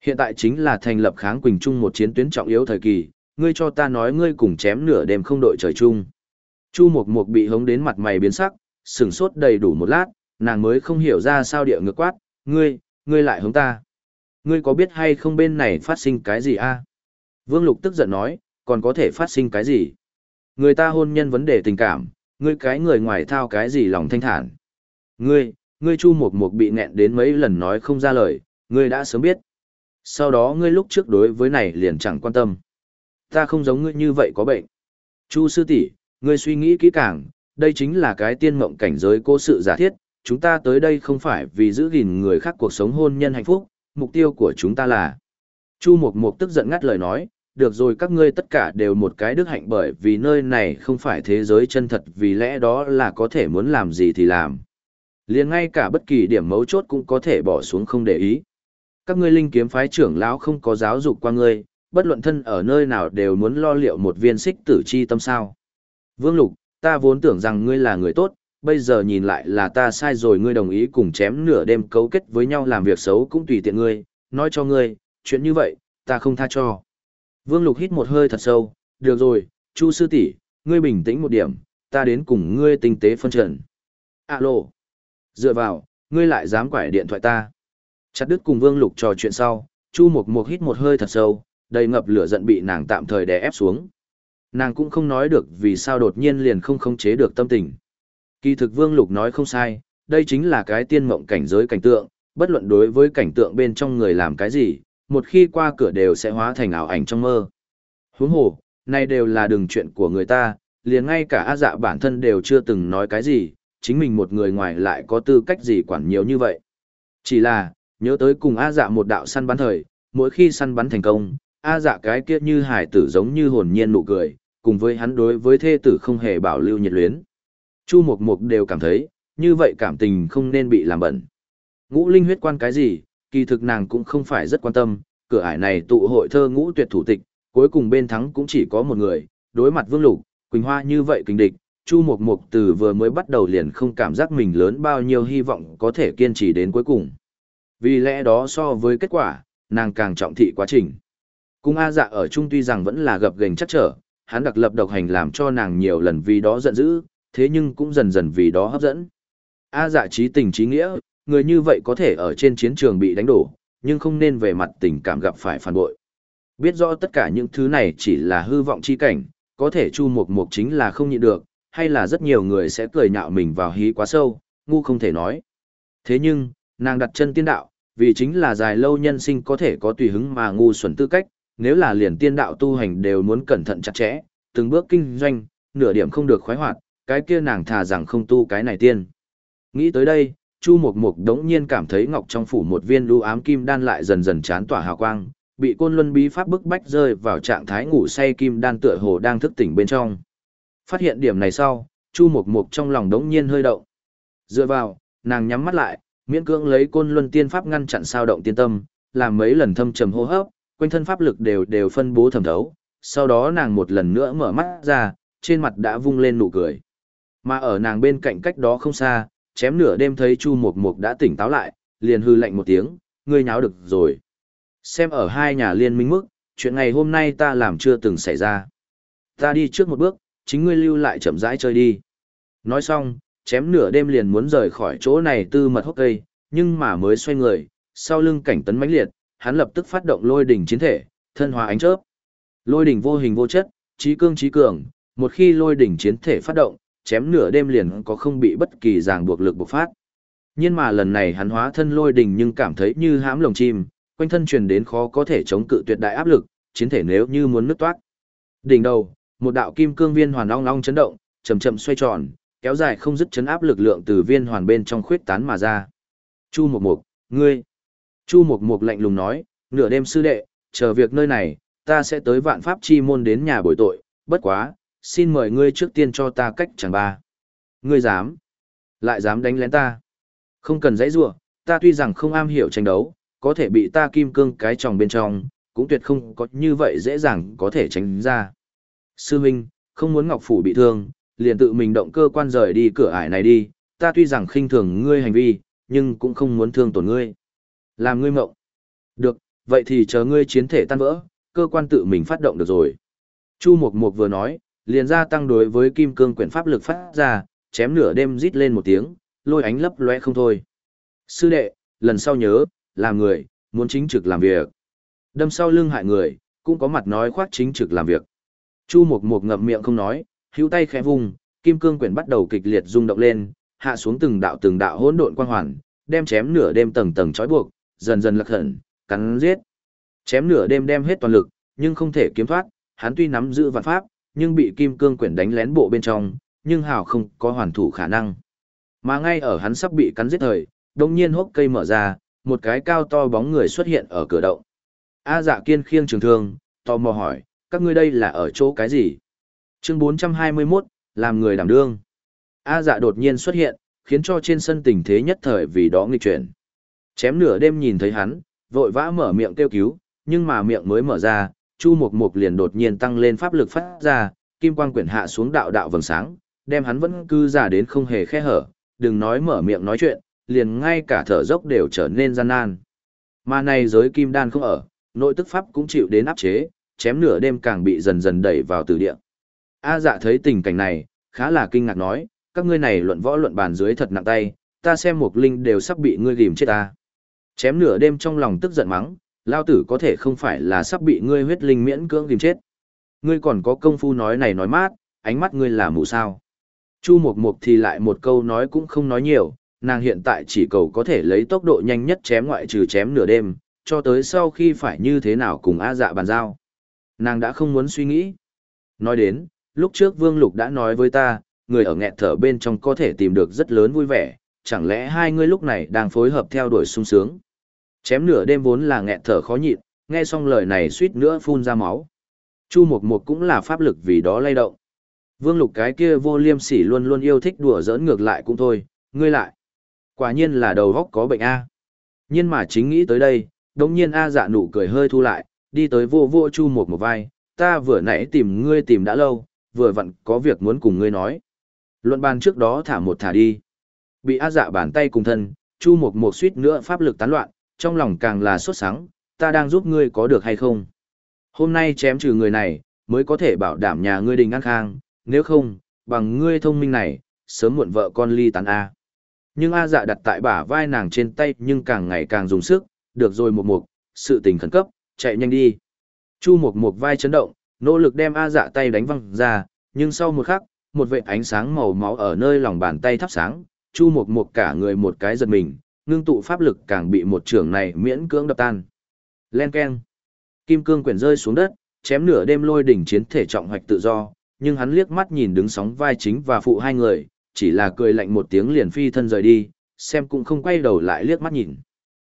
S1: Hiện tại chính là thành lập kháng Quỳnh Trung một chiến tuyến trọng yếu thời kỳ, ngươi cho ta nói ngươi cùng chém nửa đêm không đội trời chung. Chu Mộc Mộc bị hống đến mặt mày biến sắc, sừng sốt đầy đủ một lát, nàng mới không hiểu ra sao địa ngược quát, ngươi, ngươi lại hống ta. Ngươi có biết hay không bên này phát sinh cái gì a? Vương Lục tức giận nói, còn có thể phát sinh cái gì? Người ta hôn nhân vấn đề tình cảm, ngươi cái người ngoài thao cái gì lòng thanh thản. Ngươi, ngươi Chu Mộc Mộc bị nghẹn đến mấy lần nói không ra lời, ngươi đã sớm biết. Sau đó ngươi lúc trước đối với này liền chẳng quan tâm. Ta không giống ngươi như vậy có bệnh. Chu sư tỷ, ngươi suy nghĩ kỹ càng, đây chính là cái tiên mộng cảnh giới cố sự giả thiết, chúng ta tới đây không phải vì giữ gìn người khác cuộc sống hôn nhân hạnh phúc, mục tiêu của chúng ta là. Chu Mộc Mộc tức giận ngắt lời nói, được rồi các ngươi tất cả đều một cái đức hạnh bởi vì nơi này không phải thế giới chân thật vì lẽ đó là có thể muốn làm gì thì làm. liền ngay cả bất kỳ điểm mấu chốt cũng có thể bỏ xuống không để ý. Các ngươi linh kiếm phái trưởng lão không có giáo dục qua ngươi, bất luận thân ở nơi nào đều muốn lo liệu một viên xích tử chi tâm sao. Vương Lục, ta vốn tưởng rằng ngươi là người tốt, bây giờ nhìn lại là ta sai rồi ngươi đồng ý cùng chém nửa đêm cấu kết với nhau làm việc xấu cũng tùy tiện ngươi, nói cho ngươi, chuyện như vậy, ta không tha cho. Vương Lục hít một hơi thật sâu, được rồi, Chu sư tỷ, ngươi bình tĩnh một điểm, ta đến cùng ngươi tinh tế phân trần. Alo. Dựa vào, ngươi lại dám quải điện thoại ta. Chặt đứt cùng Vương Lục trò chuyện sau, Chu Mộc Mộc hít một hơi thật sâu, đầy ngập lửa giận bị nàng tạm thời đè ép xuống. Nàng cũng không nói được vì sao đột nhiên liền không khống chế được tâm tình. Kỳ thực Vương Lục nói không sai, đây chính là cái tiên mộng cảnh giới cảnh tượng, bất luận đối với cảnh tượng bên trong người làm cái gì, một khi qua cửa đều sẽ hóa thành ảo ảnh trong mơ. Huống hồ, này đều là đường chuyện của người ta, liền ngay cả A dạ bản thân đều chưa từng nói cái gì, chính mình một người ngoài lại có tư cách gì quản nhiều như vậy. Chỉ là, nhớ tới cùng A dạ một đạo săn bắn thời, mỗi khi săn bắn thành công, A dạ cái kia như hải tử giống như hồn nhiên nụ cười, cùng với hắn đối với thê tử không hề bảo lưu nhiệt luyến. Chu Mộc Mộc đều cảm thấy, như vậy cảm tình không nên bị làm bẩn. Ngũ linh huyết quan cái gì, kỳ thực nàng cũng không phải rất quan tâm, cửa ải này tụ hội thơ ngũ tuyệt thủ tịch, cuối cùng bên thắng cũng chỉ có một người, đối mặt Vương Lục, Quỳnh Hoa như vậy kinh địch, Chu Mộc Mộc từ vừa mới bắt đầu liền không cảm giác mình lớn bao nhiêu hy vọng có thể kiên trì đến cuối cùng. Vì lẽ đó so với kết quả, nàng càng trọng thị quá trình. Cung A dạ ở chung tuy rằng vẫn là gập gềnh chắc trở, hắn đặc lập độc hành làm cho nàng nhiều lần vì đó giận dữ, thế nhưng cũng dần dần vì đó hấp dẫn. A dạ trí tình trí nghĩa, người như vậy có thể ở trên chiến trường bị đánh đổ, nhưng không nên về mặt tình cảm gặp phải phản bội. Biết rõ tất cả những thứ này chỉ là hư vọng chi cảnh, có thể Chu mục mục chính là không nhịn được, hay là rất nhiều người sẽ cười nhạo mình vào hí quá sâu, ngu không thể nói. Thế nhưng, nàng đặt chân tiên đạo, vì chính là dài lâu nhân sinh có thể có tùy hứng mà ngu xuẩn tư cách, nếu là liền tiên đạo tu hành đều muốn cẩn thận chặt chẽ, từng bước kinh doanh, nửa điểm không được khoái hoạt, cái kia nàng thà rằng không tu cái này tiên. Nghĩ tới đây, Chu Mộc Mộc đống nhiên cảm thấy ngọc trong phủ một viên lưu ám kim đan lại dần dần chán tỏa hào quang, bị côn luân bí pháp bức bách rơi vào trạng thái ngủ say kim đan tựa hồ đang thức tỉnh bên trong. Phát hiện điểm này sau, Chu Mộc Mộc trong lòng đống nhiên hơi động. Dựa vào, nàng nhắm mắt lại, miễn cưỡng lấy côn luân tiên pháp ngăn chặn sao động tiên tâm, làm mấy lần thâm trầm hô hấp, quanh thân pháp lực đều đều phân bố thẩm thấu. Sau đó nàng một lần nữa mở mắt ra, trên mặt đã vung lên nụ cười. Mà ở nàng bên cạnh cách đó không xa, chém nửa đêm thấy Chu Mộc Mộc đã tỉnh táo lại, liền hư lạnh một tiếng, ngươi nháo được rồi. Xem ở hai nhà liên minh mức, chuyện ngày hôm nay ta làm chưa từng xảy ra. Ta đi trước một bước, chính ngươi lưu lại chậm rãi chơi đi. Nói xong, chém nửa đêm liền muốn rời khỏi chỗ này tư mật hốc cây, nhưng mà mới xoay người, sau lưng cảnh tấn mãnh liệt, hắn lập tức phát động lôi đỉnh chiến thể, thân hóa ánh chớp. Lôi đỉnh vô hình vô chất, trí cương trí cường, một khi lôi đỉnh chiến thể phát động, chém nửa đêm liền có không bị bất kỳ ràng buộc lực bộc phát. Nhưng mà lần này hắn hóa thân lôi đỉnh nhưng cảm thấy như hãm lồng chim, quanh thân truyền đến khó có thể chống cự tuyệt đại áp lực, chiến thể nếu như muốn nứt toát. Đỉnh đầu, một đạo kim cương viên hoàn long long chấn động, chậm chậm xoay tròn, kéo dài không dứt chấn áp lực lượng từ viên hoàn bên trong khuyết tán mà ra. Chu Mộc Mộc, ngươi. Chu Mộc Mộc lạnh lùng nói, nửa đêm sư đệ, chờ việc nơi này, ta sẽ tới vạn pháp chi môn đến nhà bồi tội, bất quá, xin mời ngươi trước tiên cho ta cách chẳng ba. Ngươi dám, lại dám đánh lén ta. Không cần dãy rủa, ta tuy rằng không am hiểu tranh đấu, có thể bị ta kim cương cái tròng bên trong, cũng tuyệt không có như vậy dễ dàng có thể tránh ra. Sư Minh, không muốn Ngọc Phủ bị thương, liền tự mình động cơ quan rời đi cửa ải này đi, ta tuy rằng khinh thường ngươi hành vi, nhưng cũng không muốn thương tổn ngươi. Làm ngươi mộng. Được, vậy thì chờ ngươi chiến thể tan vỡ, cơ quan tự mình phát động được rồi. Chu Mộc Mộc vừa nói, liền gia tăng đối với kim cương quyển pháp lực phát ra, chém nửa đêm rít lên một tiếng, lôi ánh lấp lóe không thôi. Sư đệ, lần sau nhớ, làm người, muốn chính trực làm việc. Đâm sau lưng hại người, cũng có mặt nói khoác chính trực làm việc. Chu Mộc Mộc ngậm miệng không nói, hữu tay khẽ vùng, kim cương quyển bắt đầu kịch liệt rung động lên, hạ xuống từng đạo từng đạo hỗn độn quang hoàn, đem chém nửa đêm tầng tầng trói buộc, dần dần lật hận, cắn giết. Chém nửa đêm đem hết toàn lực, nhưng không thể kiếm thoát, hắn tuy nắm giữ vạn pháp, nhưng bị kim cương quyển đánh lén bộ bên trong, nhưng hào không có hoàn thủ khả năng. Mà ngay ở hắn sắp bị cắn giết thời, đột nhiên hốc cây mở ra, một cái cao to bóng người xuất hiện ở cửa động. A Dạ Kiên khiêng trường thương, tò mò hỏi, các ngươi đây là ở chỗ cái gì? Chương 421, làm người đảm đương. A Dạ đột nhiên xuất hiện, khiến cho trên sân tình thế nhất thời vì đó nghịch chuyển. Chém nửa đêm nhìn thấy hắn, vội vã mở miệng kêu cứu, nhưng mà miệng mới mở ra, Chu Mộc Mộc liền đột nhiên tăng lên pháp lực phát ra, kim quang quyển hạ xuống đạo đạo vầng sáng, đem hắn vẫn cư giả đến không hề khe hở, đừng nói mở miệng nói chuyện, liền ngay cả thở dốc đều trở nên gian nan. Mà này giới kim đan không ở, nội tức pháp cũng chịu đến áp chế, chém nửa đêm càng bị dần dần đẩy vào tử địa. A dạ thấy tình cảnh này, khá là kinh ngạc nói, các ngươi này luận võ luận bàn dưới thật nặng tay, ta xem một linh đều sắp bị ngươi ghim chết ta. Chém nửa đêm trong lòng tức giận mắng, lao tử có thể không phải là sắp bị ngươi huyết linh miễn cưỡng ghim chết. Ngươi còn có công phu nói này nói mát, ánh mắt ngươi là mù sao. Chu Mục Mục thì lại một câu nói cũng không nói nhiều, nàng hiện tại chỉ cầu có thể lấy tốc độ nhanh nhất chém ngoại trừ chém nửa đêm, cho tới sau khi phải như thế nào cùng A dạ bàn giao. Nàng đã không muốn suy nghĩ. Nói đến, lúc trước Vương Lục đã nói với ta, người ở nghẹt thở bên trong có thể tìm được rất lớn vui vẻ, chẳng lẽ hai người lúc này đang phối hợp theo đuổi sung sướng. Chém nửa đêm vốn là nghẹt thở khó nhịn, nghe xong lời này suýt nữa phun ra máu. Chu Mộc Mộc cũng là pháp lực vì đó lay động. Vương Lục cái kia vô liêm sỉ luôn luôn yêu thích đùa giỡn ngược lại cũng thôi, ngươi lại. Quả nhiên là đầu góc có bệnh A. Nhưng mà chính nghĩ tới đây, đồng nhiên A dạ nụ cười hơi thu lại, đi tới vô vô chu một một vai, ta vừa nãy tìm ngươi tìm đã lâu, vừa vặn có việc muốn cùng ngươi nói. Luận bàn trước đó thả một thả đi. Bị A dạ bàn tay cùng thân, Chu Mộc Mộc suýt nữa pháp lực tán loạn, trong lòng càng là sốt sắng, ta đang giúp ngươi có được hay không? Hôm nay chém trừ người này, mới có thể bảo đảm nhà ngươi đình an khang, nếu không, bằng ngươi thông minh này, sớm muộn vợ con ly tán A. Nhưng A dạ đặt tại bả vai nàng trên tay nhưng càng ngày càng dùng sức, được rồi một mục, sự tình khẩn cấp, chạy nhanh đi. Chu một một vai chấn động, nỗ lực đem A dạ tay đánh văng ra, nhưng sau một khắc, một vệt ánh sáng màu máu ở nơi lòng bàn tay thắp sáng, Chu mục mục cả người một cái giật mình, ngưng tụ pháp lực càng bị một trường này miễn cưỡng đập tan. Len keng. Kim cương quyển rơi xuống đất, chém nửa đêm lôi đỉnh chiến thể trọng hoạch tự do, nhưng hắn liếc mắt nhìn đứng sóng vai chính và phụ hai người, chỉ là cười lạnh một tiếng liền phi thân rời đi, xem cũng không quay đầu lại liếc mắt nhìn.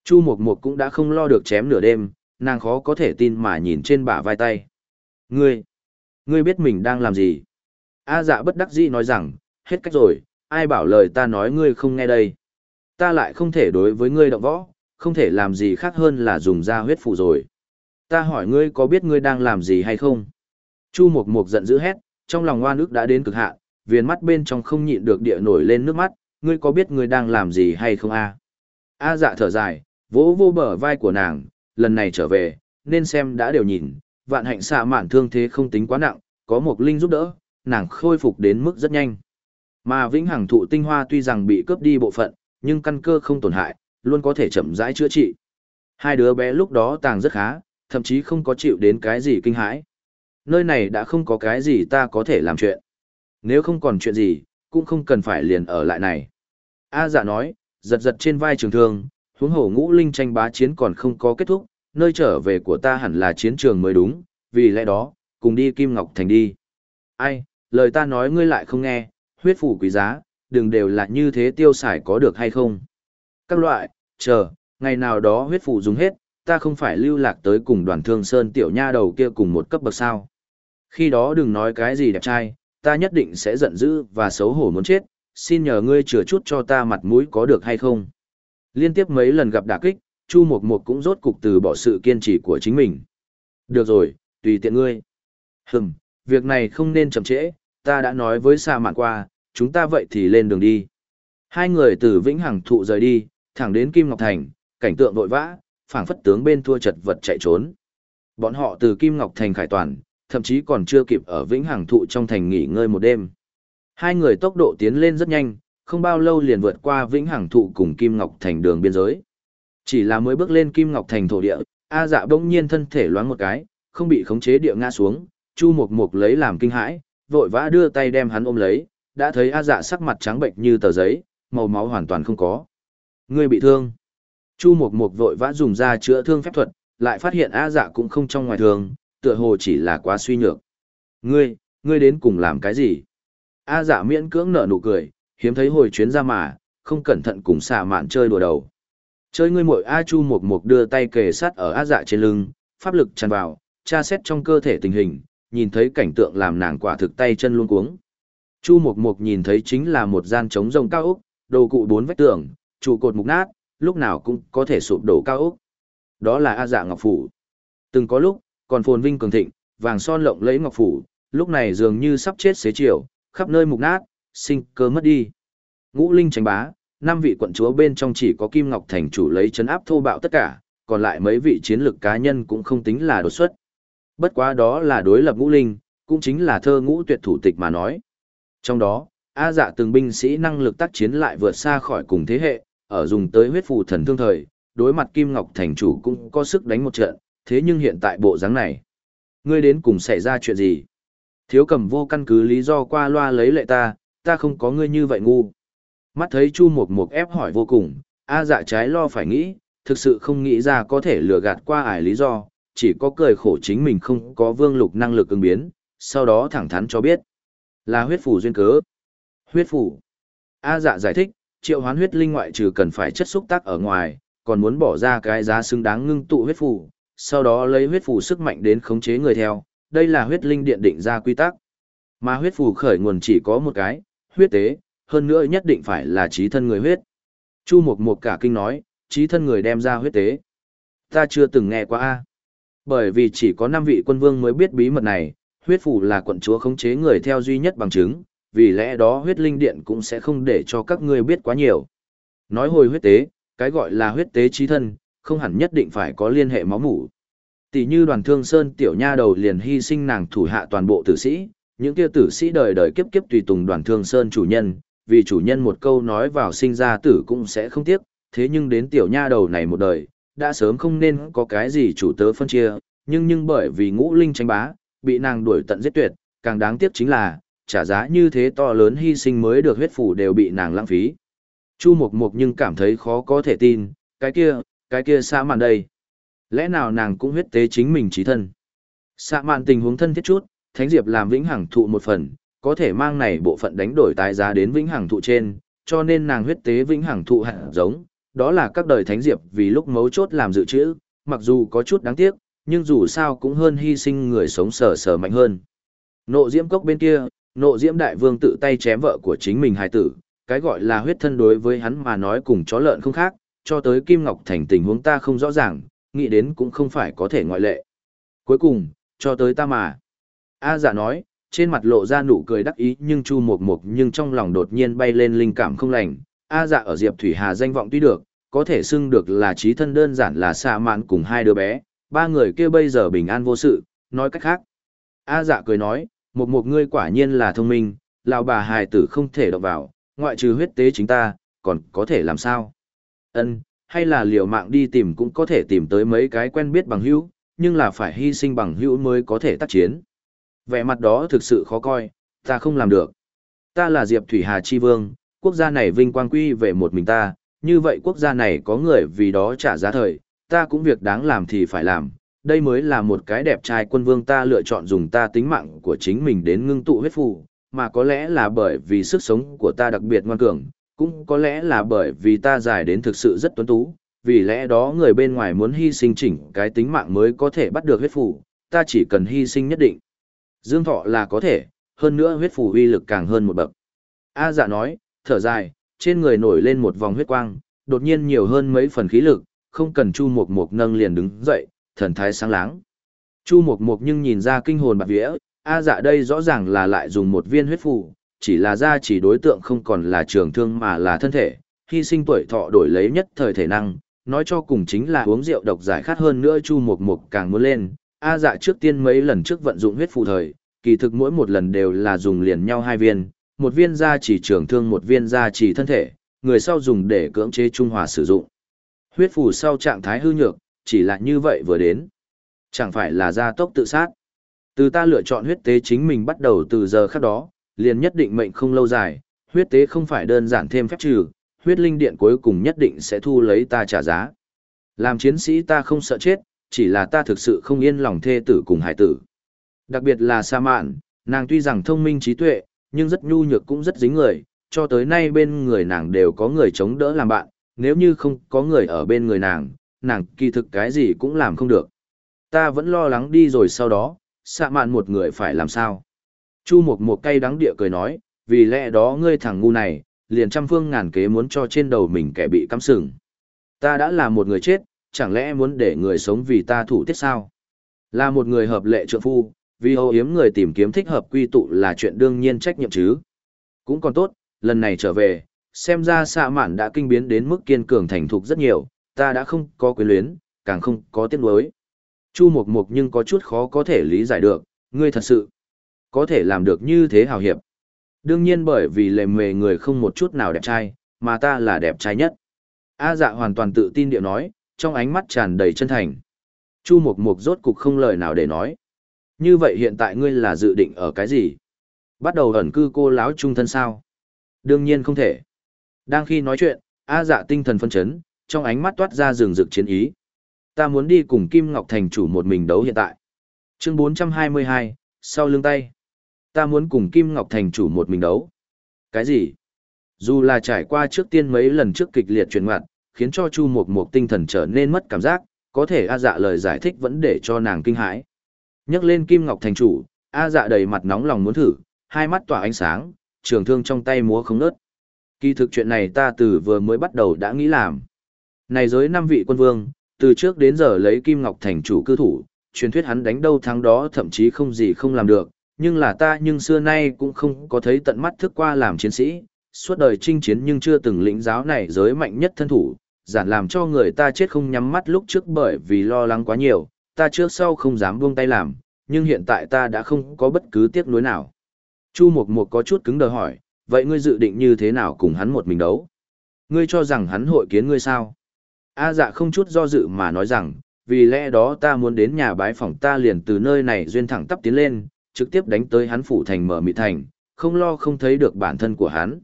S1: Chu Mộc Mộc cũng đã không lo được chém nửa đêm, nàng khó có thể tin mà nhìn trên bả vai tay. Ngươi, ngươi biết mình đang làm gì? A dạ bất đắc dĩ nói rằng, hết cách rồi, ai bảo lời ta nói ngươi không nghe đây. Ta lại không thể đối với ngươi động võ, không thể làm gì khác hơn là dùng ra huyết phụ rồi. Ta hỏi ngươi có biết ngươi đang làm gì hay không? Chu Mộc Mộc giận dữ hét, trong lòng oan ức đã đến cực hạn, viền mắt bên trong không nhịn được địa nổi lên nước mắt, ngươi có biết ngươi đang làm gì hay không a? A dạ thở dài, vỗ vô bờ vai của nàng, lần này trở về, nên xem đã đều nhìn, vạn hạnh xạ mạn thương thế không tính quá nặng, có một linh giúp đỡ, nàng khôi phục đến mức rất nhanh. Mà vĩnh hằng thụ tinh hoa tuy rằng bị cướp đi bộ phận, nhưng căn cơ không tổn hại, luôn có thể chậm rãi chữa trị. Hai đứa bé lúc đó tàng rất khá, thậm chí không có chịu đến cái gì kinh hãi. Nơi này đã không có cái gì ta có thể làm chuyện. Nếu không còn chuyện gì, cũng không cần phải liền ở lại này. A dạ nói, giật giật trên vai trường thương, huống hổ ngũ linh tranh bá chiến còn không có kết thúc, nơi trở về của ta hẳn là chiến trường mới đúng, vì lẽ đó, cùng đi Kim Ngọc Thành đi. Ai, lời ta nói ngươi lại không nghe, huyết phủ quý giá, đừng đều là như thế tiêu xài có được hay không. Các loại, chờ, ngày nào đó huyết phủ dùng hết, ta không phải lưu lạc tới cùng đoàn thương sơn tiểu nha đầu kia cùng một cấp bậc sao. Khi đó đừng nói cái gì đẹp trai, ta nhất định sẽ giận dữ và xấu hổ muốn chết, xin nhờ ngươi chừa chút cho ta mặt mũi có được hay không. Liên tiếp mấy lần gặp đả kích, Chu Mộc Mộc cũng rốt cục từ bỏ sự kiên trì của chính mình. Được rồi, tùy tiện ngươi. Hừm, việc này không nên chậm trễ, ta đã nói với Sa Mạn qua, chúng ta vậy thì lên đường đi. Hai người từ Vĩnh Hằng thụ rời đi, thẳng đến Kim Ngọc Thành, cảnh tượng vội vã, phảng phất tướng bên thua chật vật chạy trốn. Bọn họ từ Kim Ngọc Thành khải toàn, thậm chí còn chưa kịp ở Vĩnh Hằng thụ trong thành nghỉ ngơi một đêm. Hai người tốc độ tiến lên rất nhanh, không bao lâu liền vượt qua Vĩnh Hằng thụ cùng Kim Ngọc Thành đường biên giới. Chỉ là mới bước lên Kim Ngọc Thành thổ địa, A Dạ bỗng nhiên thân thể loáng một cái, không bị khống chế địa ngã xuống, Chu Mộc Mộc lấy làm kinh hãi, vội vã đưa tay đem hắn ôm lấy, đã thấy A Dạ sắc mặt trắng bệnh như tờ giấy, màu máu hoàn toàn không có. Ngươi bị thương. Chu Mộc Mộc vội vã dùng ra chữa thương phép thuật, lại phát hiện A Dạ cũng không trong ngoài thường, tựa hồ chỉ là quá suy nhược. Ngươi, ngươi đến cùng làm cái gì? A Dạ miễn cưỡng nở nụ cười, hiếm thấy hồi chuyến ra mà, không cẩn thận cùng xạ mạn chơi đùa đầu. Chơi ngươi mội A Chu Mục Mục đưa tay kề sát ở A Dạ trên lưng, pháp lực tràn vào, tra xét trong cơ thể tình hình, nhìn thấy cảnh tượng làm nàng quả thực tay chân luôn cuống. Chu Mục Mục nhìn thấy chính là một gian trống rồng cao ốc, đồ cụ bốn vách tường, trụ cột mục nát, lúc nào cũng có thể sụp đổ cao ốc. Đó là A Dạ Ngọc phủ. Từng có lúc, còn phồn vinh cường thịnh, vàng son lộng lẫy ngọc phủ, lúc này dường như sắp chết xế chiều, khắp nơi mục nát, sinh cơ mất đi. Ngũ Linh tránh bá, năm vị quận chúa bên trong chỉ có Kim Ngọc thành chủ lấy chấn áp thô bạo tất cả, còn lại mấy vị chiến lược cá nhân cũng không tính là đột xuất. Bất quá đó là đối lập Ngũ Linh, cũng chính là thơ ngũ tuyệt thủ tịch mà nói. Trong đó, A dạ từng binh sĩ năng lực tác chiến lại vượt xa khỏi cùng thế hệ, ở dùng tới huyết phù thần thương thời, đối mặt Kim Ngọc thành chủ cũng có sức đánh một trận, thế nhưng hiện tại bộ dáng này, ngươi đến cùng xảy ra chuyện gì? Thiếu cầm vô căn cứ lý do qua loa lấy lệ ta, ta không có ngươi như vậy ngu. Mắt thấy Chu Mộc Mộc ép hỏi vô cùng, A dạ trái lo phải nghĩ, thực sự không nghĩ ra có thể lừa gạt qua ải lý do, chỉ có cười khổ chính mình không có vương lục năng lực ứng biến, sau đó thẳng thắn cho biết. Là huyết phủ duyên cớ. Huyết phủ. A dạ giải thích, triệu hoán huyết linh ngoại trừ cần phải chất xúc tác ở ngoài, còn muốn bỏ ra cái giá xứng đáng ngưng tụ huyết phủ, sau đó lấy huyết phủ sức mạnh đến khống chế người theo, đây là huyết linh điện định ra quy tắc. Mà huyết phủ khởi nguồn chỉ có một cái, huyết tế, hơn nữa nhất định phải là trí thân người huyết. Chu Mộc Mộc cả kinh nói, trí thân người đem ra huyết tế. Ta chưa từng nghe qua a. Bởi vì chỉ có 5 vị quân vương mới biết bí mật này, huyết phủ là quận chúa khống chế người theo duy nhất bằng chứng, vì lẽ đó huyết linh điện cũng sẽ không để cho các ngươi biết quá nhiều. Nói hồi huyết tế, cái gọi là huyết tế trí thân, không hẳn nhất định phải có liên hệ máu mủ. Tỷ như đoàn thương sơn tiểu nha đầu liền hy sinh nàng thủ hạ toàn bộ tử sĩ, những kia tử sĩ đời đời kiếp kiếp tùy tùng đoàn thương sơn chủ nhân, vì chủ nhân một câu nói vào sinh ra tử cũng sẽ không tiếc, thế nhưng đến tiểu nha đầu này một đời, đã sớm không nên có cái gì chủ tớ phân chia, nhưng nhưng bởi vì ngũ linh tranh bá, bị nàng đuổi tận giết tuyệt, càng đáng tiếc chính là, trả giá như thế to lớn hy sinh mới được huyết phủ đều bị nàng lãng phí. Chu Mộc Mộc nhưng cảm thấy khó có thể tin, cái kia, cái kia xa màn đây. Lẽ nào nàng cũng huyết tế chính mình trí thân? Xa màn tình huống thân thiết chút, Thánh Diệp làm vĩnh hằng thụ một phần, có thể mang này bộ phận đánh đổi tái giá đến vĩnh hằng thụ trên, cho nên nàng huyết tế vĩnh hằng thụ hạt giống, đó là các đời Thánh Diệp vì lúc mấu chốt làm dự trữ, mặc dù có chút đáng tiếc, nhưng dù sao cũng hơn hy sinh người sống sờ sờ mạnh hơn. Nộ diễm cốc bên kia, nộ diễm đại vương tự tay chém vợ của chính mình hài tử, cái gọi là huyết thân đối với hắn mà nói cùng chó lợn không khác, cho tới Kim Ngọc Thành tình huống ta không rõ ràng, nghĩ đến cũng không phải có thể ngoại lệ. Cuối cùng, cho tới ta mà. A giả nói, trên mặt lộ ra nụ cười đắc ý nhưng chu Mộc Mộc nhưng trong lòng đột nhiên bay lên linh cảm không lành. A dạ ở Diệp Thủy Hà danh vọng tuy được, có thể xưng được là trí thân đơn giản là xa mạn cùng hai đứa bé, ba người kia bây giờ bình an vô sự, nói cách khác. A dạ cười nói, một một ngươi quả nhiên là thông minh, lão bà hài tử không thể động vào, ngoại trừ huyết tế chính ta, còn có thể làm sao? Ân, hay là liều mạng đi tìm cũng có thể tìm tới mấy cái quen biết bằng hữu, nhưng là phải hy sinh bằng hữu mới có thể tác chiến. Vẻ mặt đó thực sự khó coi, ta không làm được. Ta là Diệp Thủy Hà Chi Vương, quốc gia này vinh quang quy về một mình ta, như vậy quốc gia này có người vì đó trả giá thời, ta cũng việc đáng làm thì phải làm. Đây mới là một cái đẹp trai quân vương ta lựa chọn dùng ta tính mạng của chính mình đến ngưng tụ huyết phù, mà có lẽ là bởi vì sức sống của ta đặc biệt ngoan cường, cũng có lẽ là bởi vì ta dài đến thực sự rất tuấn tú, vì lẽ đó người bên ngoài muốn hy sinh chỉnh cái tính mạng mới có thể bắt được huyết phù, ta chỉ cần hy sinh nhất định. Dương thọ là có thể, hơn nữa huyết phù uy lực càng hơn một bậc. A dạ nói, thở dài, trên người nổi lên một vòng huyết quang, đột nhiên nhiều hơn mấy phần khí lực, không cần Chu Mộc Mộc nâng liền đứng dậy, thần thái sáng láng. Chu Mộc Mộc nhưng nhìn ra kinh hồn bạc vía, A dạ đây rõ ràng là lại dùng một viên huyết phù, chỉ là ra chỉ đối tượng không còn là trường thương mà là thân thể, hy sinh tuổi thọ đổi lấy nhất thời thể năng, nói cho cùng chính là uống rượu độc giải khát hơn nữa Chu Mộc Mộc càng muốn lên. A dạ trước tiên mấy lần trước vận dụng huyết phù thời, kỳ thực mỗi một lần đều là dùng liền nhau hai viên, một viên ra chỉ trường thương một viên ra chỉ thân thể, người sau dùng để cưỡng chế trung hòa sử dụng. Huyết phù sau trạng thái hư nhược, chỉ là như vậy vừa đến. Chẳng phải là gia tốc tự sát. Từ ta lựa chọn huyết tế chính mình bắt đầu từ giờ khắc đó, liền nhất định mệnh không lâu dài, huyết tế không phải đơn giản thêm phép trừ, huyết linh điện cuối cùng nhất định sẽ thu lấy ta trả giá. Làm chiến sĩ ta không sợ chết, chỉ là ta thực sự không yên lòng thê tử cùng hải tử. Đặc biệt là Sa Mạn, nàng tuy rằng thông minh trí tuệ, nhưng rất nhu nhược cũng rất dính người, cho tới nay bên người nàng đều có người chống đỡ làm bạn, nếu như không có người ở bên người nàng, nàng kỳ thực cái gì cũng làm không được. Ta vẫn lo lắng đi rồi sau đó, Sa Mạn một người phải làm sao. Chu Mộc Mộc cay đắng địa cười nói, vì lẽ đó ngươi thằng ngu này, liền trăm phương ngàn kế muốn cho trên đầu mình kẻ bị cắm sừng. Ta đã là một người chết, chẳng lẽ muốn để người sống vì ta thủ tiết sao? Là một người hợp lệ trượng phu, vì hô hiếm người tìm kiếm thích hợp quy tụ là chuyện đương nhiên trách nhiệm chứ. Cũng còn tốt, lần này trở về, xem ra xạ mạn đã kinh biến đến mức kiên cường thành thục rất nhiều, ta đã không có quyền luyến, càng không có tiếc nuối. Chu Mộc Mộc nhưng có chút khó có thể lý giải được, ngươi thật sự có thể làm được như thế hào hiệp. Đương nhiên bởi vì lề mề người không một chút nào đẹp trai, mà ta là đẹp trai nhất. A dạ hoàn toàn tự tin điệu nói, trong ánh mắt tràn đầy chân thành. Chu Mộc Mộc rốt cục không lời nào để nói. Như vậy hiện tại ngươi là dự định ở cái gì? Bắt đầu ẩn cư cô láo trung thân sao? Đương nhiên không thể. Đang khi nói chuyện, A dạ tinh thần phân chấn, trong ánh mắt toát ra rừng rực chiến ý. Ta muốn đi cùng Kim Ngọc Thành chủ một mình đấu hiện tại. Chương 422, sau lưng tay. Ta muốn cùng Kim Ngọc Thành chủ một mình đấu. Cái gì? Dù là trải qua trước tiên mấy lần trước kịch liệt chuyển ngoặt, khiến cho Chu Mộc Mộc tinh thần trở nên mất cảm giác, có thể A dạ lời giải thích vẫn để cho nàng kinh hãi. Nhắc lên Kim Ngọc thành chủ, A dạ đầy mặt nóng lòng muốn thử, hai mắt tỏa ánh sáng, trường thương trong tay múa không nớt. Kỳ thực chuyện này ta từ vừa mới bắt đầu đã nghĩ làm. Này giới năm vị quân vương, từ trước đến giờ lấy Kim Ngọc thành chủ cư thủ, truyền thuyết hắn đánh đâu thắng đó thậm chí không gì không làm được, nhưng là ta nhưng xưa nay cũng không có thấy tận mắt thức qua làm chiến sĩ, suốt đời chinh chiến nhưng chưa từng lĩnh giáo này giới mạnh nhất thân thủ, giản làm cho người ta chết không nhắm mắt lúc trước bởi vì lo lắng quá nhiều, ta trước sau không dám buông tay làm, nhưng hiện tại ta đã không có bất cứ tiếc nuối nào. Chu Mộc Mộc có chút cứng đờ hỏi, vậy ngươi dự định như thế nào cùng hắn một mình đấu? Ngươi cho rằng hắn hội kiến ngươi sao? A dạ không chút do dự mà nói rằng, vì lẽ đó ta muốn đến nhà bái phỏng ta liền từ nơi này duyên thẳng tắp tiến lên, trực tiếp đánh tới hắn phủ thành mở mị thành, không lo không thấy được bản thân của hắn.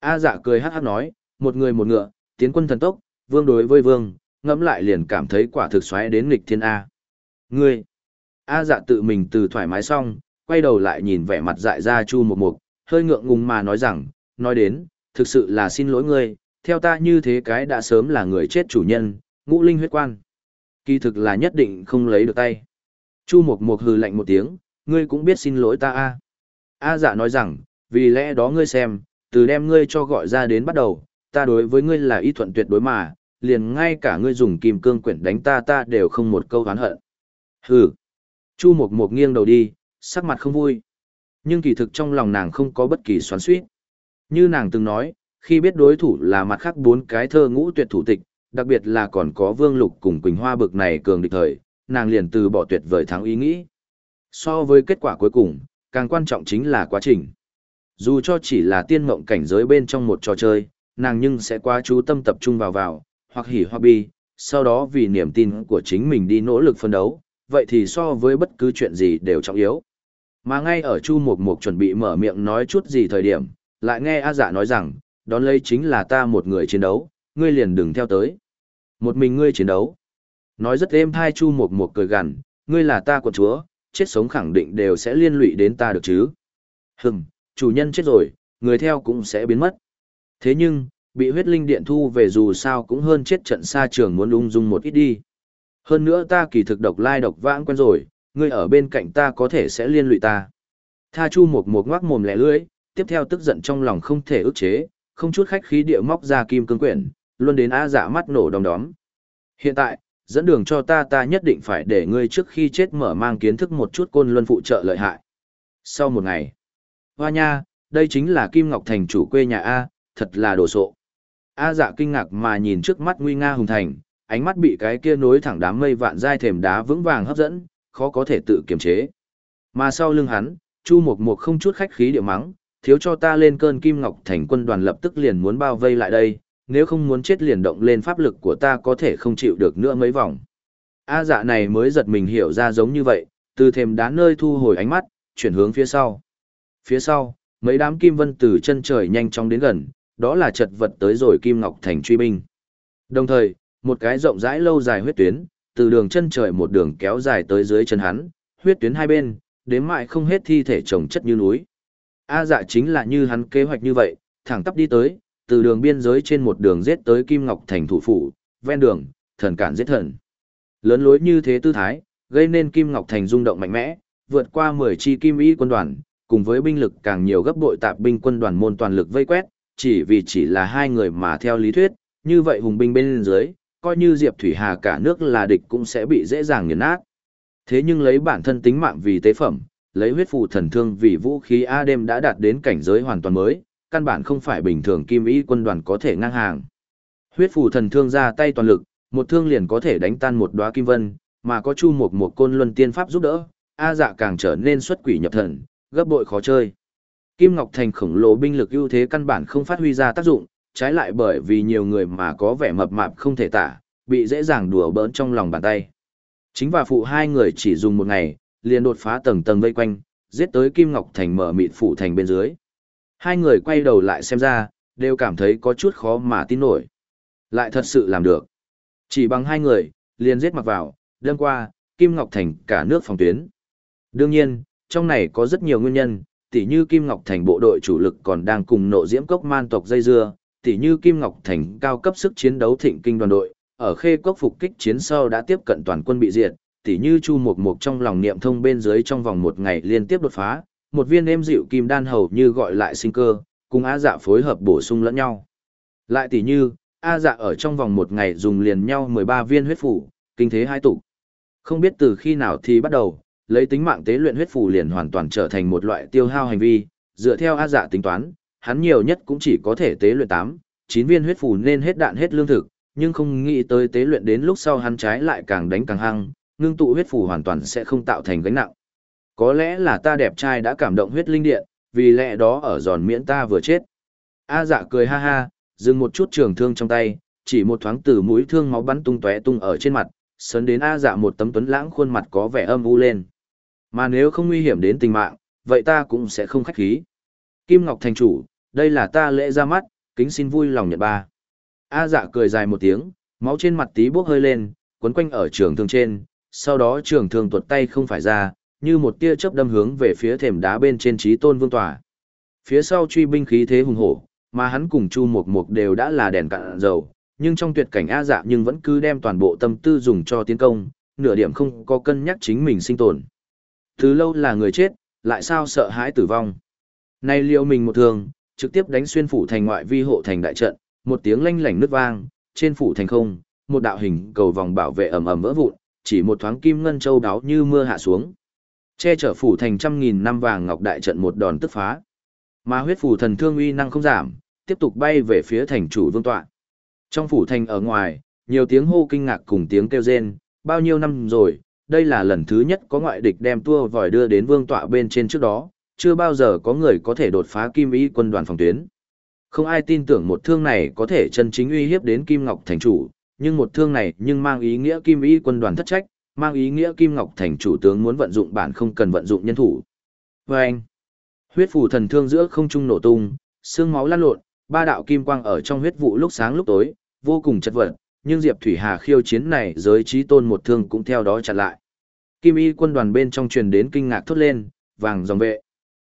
S1: A dạ cười hát hát nói, một người một ngựa, tiến quân thần tốc, vương đối với vương, ngẫm lại liền cảm thấy quả thực xoáy đến nghịch thiên A. Ngươi! A dạ tự mình từ thoải mái xong, quay đầu lại nhìn vẻ mặt dại ra chu một mục, hơi ngượng ngùng mà nói rằng, nói đến, thực sự là xin lỗi ngươi, theo ta như thế cái đã sớm là người chết chủ nhân, ngũ linh huyết quan. Kỳ thực là nhất định không lấy được tay. Chu Mộc Mộc hừ lạnh một tiếng, ngươi cũng biết xin lỗi ta a. A dạ nói rằng, vì lẽ đó ngươi xem, từ đem ngươi cho gọi ra đến bắt đầu, ta đối với ngươi là y thuận tuyệt đối mà, liền ngay cả ngươi dùng kim cương quyển đánh ta ta đều không một câu oán hận. Hừ. Chu Mộc Mộc nghiêng đầu đi, sắc mặt không vui. Nhưng kỳ thực trong lòng nàng không có bất kỳ xoắn xuýt. Như nàng từng nói, khi biết đối thủ là mặt khác bốn cái thơ ngũ tuyệt thủ tịch, đặc biệt là còn có Vương Lục cùng Quỳnh Hoa bực này cường địch thời, nàng liền từ bỏ tuyệt vời thắng ý nghĩ. So với kết quả cuối cùng, càng quan trọng chính là quá trình. Dù cho chỉ là tiên mộng cảnh giới bên trong một trò chơi, nàng nhưng sẽ quá chú tâm tập trung vào vào, hoặc hỉ hoặc bi, sau đó vì niềm tin của chính mình đi nỗ lực phân đấu, vậy thì so với bất cứ chuyện gì đều trọng yếu. Mà ngay ở Chu Mục Mục chuẩn bị mở miệng nói chút gì thời điểm, lại nghe A Dạ nói rằng, đón lấy chính là ta một người chiến đấu, ngươi liền đừng theo tới. Một mình ngươi chiến đấu. Nói rất êm thai Chu Mục Mục cười gằn, ngươi là ta quận chúa, chết sống khẳng định đều sẽ liên lụy đến ta được chứ. Hừm, chủ nhân chết rồi, người theo cũng sẽ biến mất. Thế nhưng, bị huyết linh điện thu về dù sao cũng hơn chết trận xa trường muốn ung dung một ít đi. Hơn nữa ta kỳ thực độc lai độc vãng quen rồi, ngươi ở bên cạnh ta có thể sẽ liên lụy ta. Tha Chu một một ngoác mồm lẻ lưỡi, tiếp theo tức giận trong lòng không thể ức chế, không chút khách khí địa móc ra kim cương quyển, luôn đến a dạ mắt nổ đom đóm. Hiện tại, dẫn đường cho ta ta nhất định phải để ngươi trước khi chết mở mang kiến thức một chút côn luân phụ trợ lợi hại. Sau một ngày, hoa nha, đây chính là Kim Ngọc Thành chủ quê nhà A, thật là đồ sộ. A dạ kinh ngạc mà nhìn trước mắt nguy nga hùng thành, ánh mắt bị cái kia nối thẳng đám mây vạn dai thềm đá vững vàng hấp dẫn, khó có thể tự kiềm chế. Mà sau lưng hắn, Chu Mộc Mộc không chút khách khí điệu mắng, thiếu cho ta lên cơn Kim Ngọc Thành quân đoàn lập tức liền muốn bao vây lại đây, nếu không muốn chết liền động lên pháp lực của ta có thể không chịu được nữa mấy vòng. A dạ này mới giật mình hiểu ra giống như vậy, từ thềm đá nơi thu hồi ánh mắt, chuyển hướng phía sau. Phía sau, mấy đám kim vân từ chân trời nhanh chóng đến gần, đó là chật vật tới rồi Kim Ngọc Thành truy binh. Đồng thời, một cái rộng rãi lâu dài huyết tuyến, từ đường chân trời một đường kéo dài tới dưới chân hắn, huyết tuyến hai bên, đến mại không hết thi thể chồng chất như núi. A dạ chính là như hắn kế hoạch như vậy, thẳng tắp đi tới, từ đường biên giới trên một đường giết tới Kim Ngọc thành thủ phủ, ven đường, thần cản giết thần. Lớn lối như thế tư thái, gây nên Kim Ngọc thành rung động mạnh mẽ, vượt qua 10 chi kim y quân đoàn, cùng với binh lực càng nhiều gấp bội tạp binh quân đoàn môn toàn lực vây quét, chỉ vì chỉ là hai người mà theo lý thuyết, như vậy hùng binh bên dưới, coi như Diệp Thủy Hà cả nước là địch cũng sẽ bị dễ dàng nghiền nát. Thế nhưng lấy bản thân tính mạng vì tế phẩm, lấy huyết phù thần thương vì vũ khí A đêm đã đạt đến cảnh giới hoàn toàn mới, căn bản không phải bình thường kim ý quân đoàn có thể ngang hàng. Huyết phù thần thương ra tay toàn lực, một thương liền có thể đánh tan một đóa kim vân, mà có chu một một côn luân tiên pháp giúp đỡ, A dạ càng trở nên xuất quỷ nhập thần, gấp bội khó chơi. Kim Ngọc Thành khổng lồ binh lực ưu thế căn bản không phát huy ra tác dụng, trái lại bởi vì nhiều người mà có vẻ mập mạp không thể tả, bị dễ dàng đùa bỡn trong lòng bàn tay. Chính và phụ hai người chỉ dùng một ngày, liền đột phá tầng tầng vây quanh, giết tới Kim Ngọc Thành mở mịt phủ thành bên dưới. Hai người quay đầu lại xem ra, đều cảm thấy có chút khó mà tin nổi. Lại thật sự làm được. Chỉ bằng hai người, liền giết mặc vào, đêm qua, Kim Ngọc Thành cả nước phòng tuyến. Đương nhiên, trong này có rất nhiều nguyên nhân, tỉ như Kim Ngọc Thành bộ đội chủ lực còn đang cùng nộ diễm cốc man tộc dây dưa, tỉ như Kim Ngọc Thành cao cấp sức chiến đấu thịnh kinh đoàn đội, ở khê cốc phục kích chiến sau đã tiếp cận toàn quân bị diệt, tỉ như Chu Mục Mục trong lòng niệm thông bên dưới trong vòng một ngày liên tiếp đột phá, một viên êm dịu kim đan hầu như gọi lại sinh cơ, cùng Á Dạ phối hợp bổ sung lẫn nhau. Lại tỉ như, A Dạ ở trong vòng một ngày dùng liền nhau 13 viên huyết phủ, kinh thế hai tụ. Không biết từ khi nào thì bắt đầu, lấy tính mạng tế luyện huyết phù liền hoàn toàn trở thành một loại tiêu hao hành vi, dựa theo A dạ tính toán, hắn nhiều nhất cũng chỉ có thể tế luyện 8, 9 viên huyết phù nên hết đạn hết lương thực, nhưng không nghĩ tới tế luyện đến lúc sau hắn trái lại càng đánh càng hăng, ngưng tụ huyết phù hoàn toàn sẽ không tạo thành gánh nặng. Có lẽ là ta đẹp trai đã cảm động huyết linh điện, vì lẽ đó ở giòn miễn ta vừa chết. A dạ cười ha ha, dừng một chút trường thương trong tay, chỉ một thoáng từ mũi thương máu bắn tung tóe tung ở trên mặt, sấn đến A dạ một tấm tuấn lãng khuôn mặt có vẻ âm u lên. Mà nếu không nguy hiểm đến tình mạng, vậy ta cũng sẽ không khách khí. Kim Ngọc thành chủ, đây là ta lễ ra mắt, kính xin vui lòng nhận ba. A dạ cười dài một tiếng, máu trên mặt tí bốc hơi lên, quấn quanh ở trường thương trên, sau đó trường thương tuột tay không phải ra, như một tia chớp đâm hướng về phía thềm đá bên trên trí tôn vương tòa. Phía sau truy binh khí thế hùng hổ, mà hắn cùng Chu Mục Mục đều đã là đèn cạn dầu, nhưng trong tuyệt cảnh A dạ nhưng vẫn cứ đem toàn bộ tâm tư dùng cho tiến công, nửa điểm không có cân nhắc chính mình sinh tồn. Từ lâu là người chết, lại sao sợ hãi tử vong. Nay liệu mình một thường, trực tiếp đánh xuyên phủ thành ngoại vi hộ thành đại trận, một tiếng lanh lảnh nứt vang, trên phủ thành không, một đạo hình cầu vòng bảo vệ ầm ầm vỡ vụn, chỉ một thoáng kim ngân châu đáo như mưa hạ xuống. Che chở phủ thành trăm nghìn năm vàng ngọc đại trận một đòn tức phá. Mà huyết phủ thần thương uy năng không giảm, tiếp tục bay về phía thành chủ vương tọa. Trong phủ thành ở ngoài, nhiều tiếng hô kinh ngạc cùng tiếng kêu rên, bao nhiêu năm rồi, đây là lần thứ nhất có ngoại địch đem tua vòi đưa đến vương tọa bên trên trước đó, chưa bao giờ có người có thể đột phá kim ý quân đoàn phòng tuyến. Không ai tin tưởng một thương này có thể chân chính uy hiếp đến Kim Ngọc Thành chủ, nhưng một thương này nhưng mang ý nghĩa Kim ý quân đoàn thất trách, mang ý nghĩa Kim Ngọc Thành chủ tướng muốn vận dụng bản không cần vận dụng nhân thủ. Và anh, huyết phủ thần thương giữa không trung nổ tung, xương máu lan lộn, ba đạo kim quang ở trong huyết vụ lúc sáng lúc tối, vô cùng chật vật, nhưng Diệp Thủy Hà khiêu chiến này giới trí tôn một thương cũng theo đó chặn lại. Kim y quân đoàn bên trong truyền đến kinh ngạc thốt lên, vàng dòng vệ.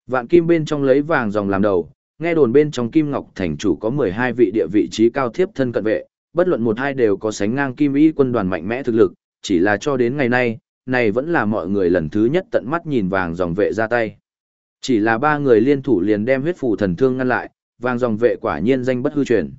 S1: Vạn kim bên trong lấy vàng dòng làm đầu, nghe đồn bên trong Kim Ngọc thành chủ có 12 vị địa vị trí cao thiếp thân cận vệ, bất luận một hai đều có sánh ngang Kim y quân đoàn mạnh mẽ thực lực, chỉ là cho đến ngày nay, này vẫn là mọi người lần thứ nhất tận mắt nhìn vàng dòng vệ ra tay. Chỉ là ba người liên thủ liền đem huyết phù thần thương ngăn lại, vàng dòng vệ quả nhiên danh bất hư truyền.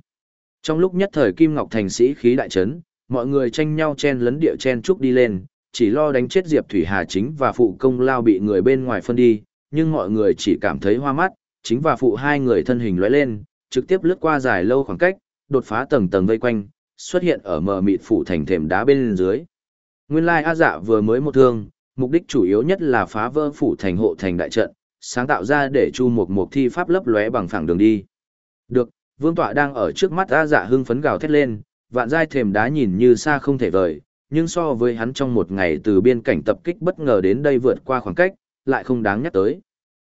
S1: Trong lúc nhất thời Kim Ngọc thành sĩ khí đại trấn, mọi người tranh nhau chen lấn địa chen trúc đi lên, chỉ lo đánh chết Diệp Thủy Hà chính và phụ công lao bị người bên ngoài phân đi, nhưng mọi người chỉ cảm thấy hoa mắt, chính và phụ hai người thân hình lóe lên, trực tiếp lướt qua dài lâu khoảng cách, đột phá tầng tầng vây quanh, xuất hiện ở mờ mịt phủ thành thềm đá bên dưới. Nguyên lai A Dạ vừa mới một thương, mục đích chủ yếu nhất là phá vỡ phủ thành hộ thành đại trận, sáng tạo ra để Chu Mục Mục thi pháp lấp lóe bằng phẳng đường đi. Được, Vương tọa đang ở trước mắt A Dạ hưng phấn gào thét lên, vạn giai thềm đá nhìn như xa không thể vời, nhưng so với hắn trong một ngày từ biên cảnh tập kích bất ngờ đến đây vượt qua khoảng cách, lại không đáng nhắc tới.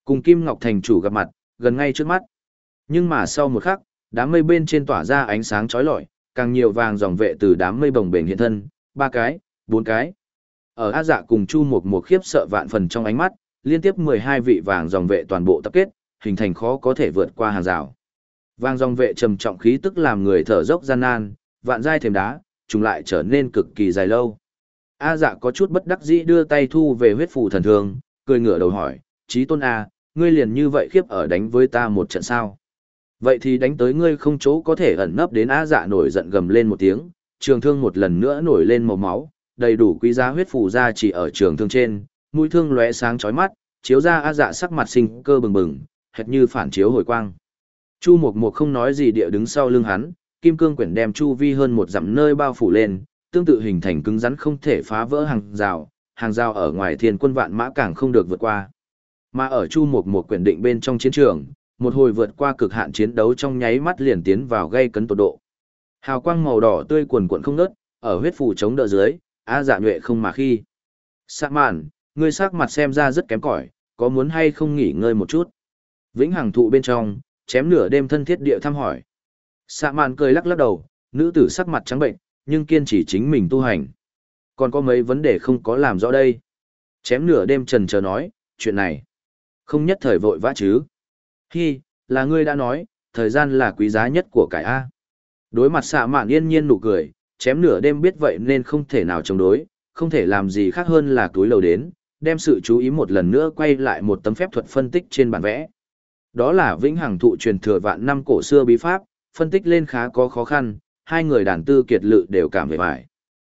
S1: Cùng Kim Ngọc Thành chủ gặp mặt, gần ngay trước mắt. Nhưng mà sau một khắc, đám mây bên trên tỏa ra ánh sáng chói lọi, càng nhiều vàng dòng vệ từ đám mây bồng bềnh hiện thân, ba cái, bốn cái. Ở A Dạ cùng Chu một một khiếp sợ vạn phần trong ánh mắt, liên tiếp 12 vị vàng dòng vệ toàn bộ tập kết, hình thành khó có thể vượt qua hàng rào. Vàng dòng vệ trầm trọng khí tức làm người thở dốc gian nan, vạn giai thềm đá, chúng lại trở nên cực kỳ dài lâu. A dạ có chút bất đắc dĩ đưa tay thu về huyết phù thần thương, cười ngửa đầu hỏi, trí tôn A, ngươi liền như vậy khiếp ở đánh với ta một trận sao? Vậy thì đánh tới ngươi không chỗ có thể ẩn nấp đến A dạ nổi giận gầm lên một tiếng, trường thương một lần nữa nổi lên màu máu, đầy đủ quý giá huyết phù ra chỉ ở trường thương trên, mũi thương lóe sáng chói mắt, chiếu ra A dạ sắc mặt sinh cơ bừng bừng, hệt như phản chiếu hồi quang. Chu Mộc Mộc không nói gì địa đứng sau lưng hắn, kim cương quyển đem chu vi hơn một dặm nơi bao phủ lên, tương tự hình thành cứng rắn không thể phá vỡ hàng rào, hàng rào ở ngoài thiên quân vạn mã càng không được vượt qua. Mà ở chu Mộc Mộc quyển định bên trong chiến trường, một hồi vượt qua cực hạn chiến đấu trong nháy mắt liền tiến vào gây cấn tột độ. Hào quang màu đỏ tươi quần quần không ngớt, ở huyết phủ chống đỡ dưới, a dạ nhuệ không mà khi. Sạ mạn, ngươi sắc mặt xem ra rất kém cỏi, có muốn hay không nghỉ ngơi một chút. Vĩnh hằng thụ bên trong, chém nửa đêm thân thiết địa thăm hỏi. Sạ mạn cười lắc lắc đầu, nữ tử sắc mặt trắng bệnh, nhưng kiên trì chính mình tu hành. Còn có mấy vấn đề không có làm rõ đây. Chém nửa đêm trần chờ nói, chuyện này. Không nhất thời vội vã chứ. Hi, là ngươi đã nói, thời gian là quý giá nhất của cải A. Đối mặt xạ mạn yên nhiên nụ cười, chém nửa đêm biết vậy nên không thể nào chống đối, không thể làm gì khác hơn là túi lầu đến, đem sự chú ý một lần nữa quay lại một tấm phép thuật phân tích trên bản vẽ. Đó là vĩnh hằng thụ truyền thừa vạn năm cổ xưa bí pháp, phân tích lên khá có khó khăn, hai người đàn tư kiệt lự đều cảm về bại.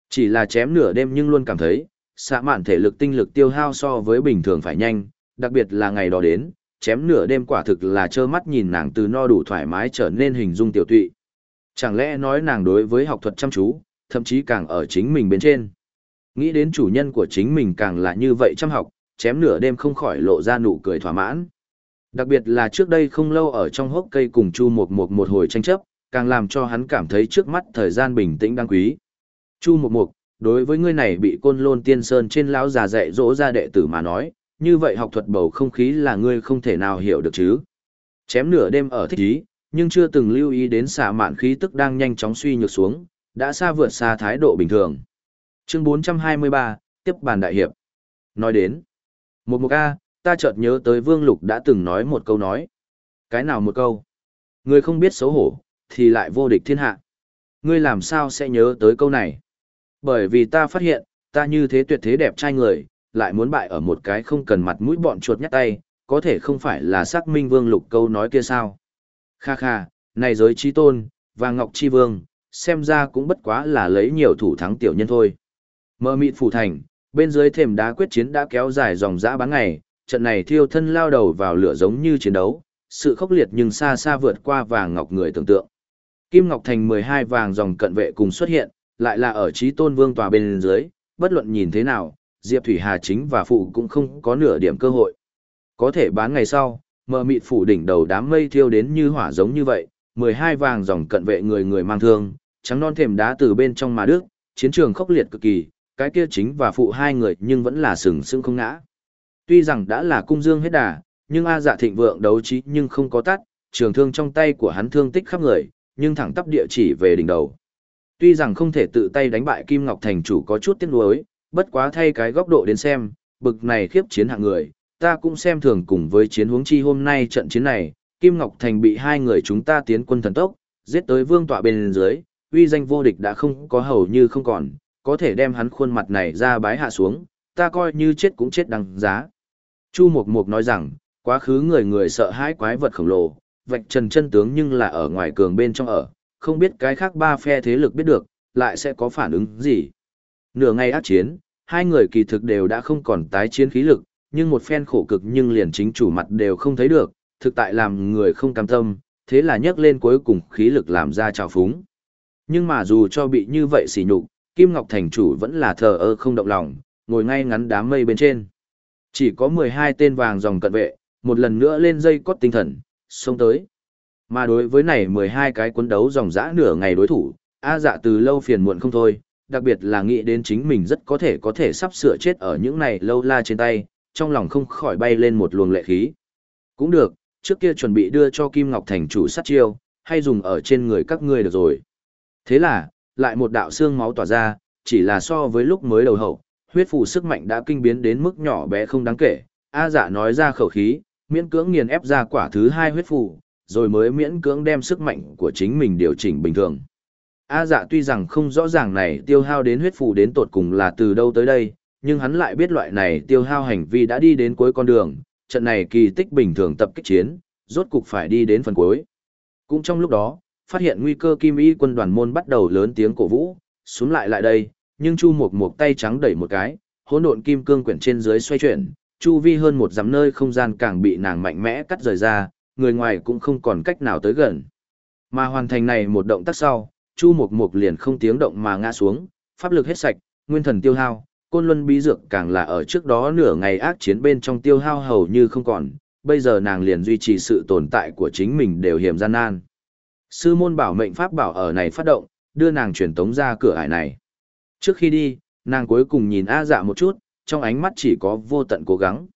S1: Chỉ là chém nửa đêm nhưng luôn cảm thấy, xạ mạn thể lực tinh lực tiêu hao so với bình thường phải nhanh, đặc biệt là ngày đó đến, chém nửa đêm quả thực là trơ mắt nhìn nàng từ no đủ thoải mái trở nên hình dung tiểu tụy. Chẳng lẽ nói nàng đối với học thuật chăm chú, thậm chí càng ở chính mình bên trên. Nghĩ đến chủ nhân của chính mình càng là như vậy chăm học, chém nửa đêm không khỏi lộ ra nụ cười thỏa mãn. Đặc biệt là trước đây không lâu ở trong hốc cây cùng Chu Mộc Mộc một hồi tranh chấp, càng làm cho hắn cảm thấy trước mắt thời gian bình tĩnh đáng quý. Chu Mộc Mộc, đối với ngươi này bị côn lôn tiên sơn trên lão già dạy dỗ ra đệ tử mà nói, như vậy học thuật bầu không khí là ngươi không thể nào hiểu được chứ. Chém nửa đêm ở thích ý, nhưng chưa từng lưu ý đến xạ mạn khí tức đang nhanh chóng suy nhược xuống, đã xa vượt xa thái độ bình thường. Chương 423, tiếp bàn đại hiệp. Nói đến, một một A, ta chợt nhớ tới Vương Lục đã từng nói một câu nói. Cái nào một câu? Người không biết xấu hổ, thì lại vô địch thiên hạ. Ngươi làm sao sẽ nhớ tới câu này? Bởi vì ta phát hiện, ta như thế tuyệt thế đẹp trai người, lại muốn bại ở một cái không cần mặt mũi bọn chuột nhắt tay, có thể không phải là xác minh vương lục câu nói kia sao. Kha kha, này giới trí tôn, và ngọc chi vương, xem ra cũng bất quá là lấy nhiều thủ thắng tiểu nhân thôi. Mơ mịt phủ thành, bên dưới thềm đá quyết chiến đã kéo dài dòng dã bán ngày, trận này thiêu thân lao đầu vào lửa giống như chiến đấu, sự khốc liệt nhưng xa xa vượt qua vàng ngọc người tưởng tượng. Kim Ngọc Thành 12 vàng dòng cận vệ cùng xuất hiện, lại là ở trí tôn vương tòa bên dưới, bất luận nhìn thế nào, Diệp Thủy Hà chính và phụ cũng không có nửa điểm cơ hội. Có thể bán ngày sau, mờ mịt phủ đỉnh đầu đám mây thiêu đến như hỏa giống như vậy, 12 vàng dòng cận vệ người người mang thương, trắng non thềm đá từ bên trong mà đức, chiến trường khốc liệt cực kỳ, cái kia chính và phụ hai người nhưng vẫn là sừng sững không ngã. Tuy rằng đã là cung dương hết đà, nhưng A dạ thịnh vượng đấu trí nhưng không có tắt, trường thương trong tay của hắn thương tích khắp người, nhưng thẳng tắp địa chỉ về đỉnh đầu. Tuy rằng không thể tự tay đánh bại Kim Ngọc Thành chủ có chút tiếc nuối, bất quá thay cái góc độ đến xem, bực này khiếp chiến hạng người, ta cũng xem thường cùng với chiến huống chi hôm nay trận chiến này, Kim Ngọc Thành bị hai người chúng ta tiến quân thần tốc, giết tới vương tọa bên dưới, uy danh vô địch đã không có hầu như không còn, có thể đem hắn khuôn mặt này ra bái hạ xuống, ta coi như chết cũng chết đằng giá. Chu Mộc Mộc nói rằng, quá khứ người người sợ hãi quái vật khổng lồ, vạch trần chân tướng nhưng là ở ngoài cường bên trong ở, không biết cái khác ba phe thế lực biết được, lại sẽ có phản ứng gì. Nửa ngày ác chiến, hai người kỳ thực đều đã không còn tái chiến khí lực, nhưng một phen khổ cực nhưng liền chính chủ mặt đều không thấy được, thực tại làm người không cam tâm, thế là nhấc lên cuối cùng khí lực làm ra trào phúng. Nhưng mà dù cho bị như vậy xỉ nhục, Kim Ngọc Thành chủ vẫn là thờ ơ không động lòng, ngồi ngay ngắn đám mây bên trên. Chỉ có 12 tên vàng dòng cận vệ, một lần nữa lên dây cốt tinh thần, xông tới. Mà đối với này 12 cái cuốn đấu dòng dã nửa ngày đối thủ, A dạ từ lâu phiền muộn không thôi, đặc biệt là nghĩ đến chính mình rất có thể có thể sắp sửa chết ở những này lâu la trên tay, trong lòng không khỏi bay lên một luồng lệ khí. Cũng được, trước kia chuẩn bị đưa cho Kim Ngọc Thành chủ sát chiêu, hay dùng ở trên người các ngươi được rồi. Thế là, lại một đạo xương máu tỏa ra, chỉ là so với lúc mới đầu hậu, huyết phù sức mạnh đã kinh biến đến mức nhỏ bé không đáng kể. A dạ nói ra khẩu khí, miễn cưỡng nghiền ép ra quả thứ hai huyết phù, rồi mới miễn cưỡng đem sức mạnh của chính mình điều chỉnh bình thường. A dạ tuy rằng không rõ ràng này tiêu hao đến huyết phù đến tột cùng là từ đâu tới đây, nhưng hắn lại biết loại này tiêu hao hành vi đã đi đến cuối con đường, trận này kỳ tích bình thường tập kích chiến, rốt cục phải đi đến phần cuối. Cũng trong lúc đó, phát hiện nguy cơ kim y quân đoàn môn bắt đầu lớn tiếng cổ vũ, xuống lại lại đây, nhưng Chu Mục Mục tay trắng đẩy một cái, hỗn độn kim cương quyển trên dưới xoay chuyển, chu vi hơn một dặm nơi không gian càng bị nàng mạnh mẽ cắt rời ra, người ngoài cũng không còn cách nào tới gần. Mà hoàn thành này một động tác sau, Chu Mục Mục liền không tiếng động mà ngã xuống, pháp lực hết sạch, nguyên thần tiêu hao, côn luân bí dược càng là ở trước đó nửa ngày ác chiến bên trong tiêu hao hầu như không còn, bây giờ nàng liền duy trì sự tồn tại của chính mình đều hiểm gian nan. Sư môn bảo mệnh pháp bảo ở này phát động, đưa nàng truyền tống ra cửa ải này. Trước khi đi, nàng cuối cùng nhìn A dạ một chút, trong ánh mắt chỉ có vô tận cố gắng.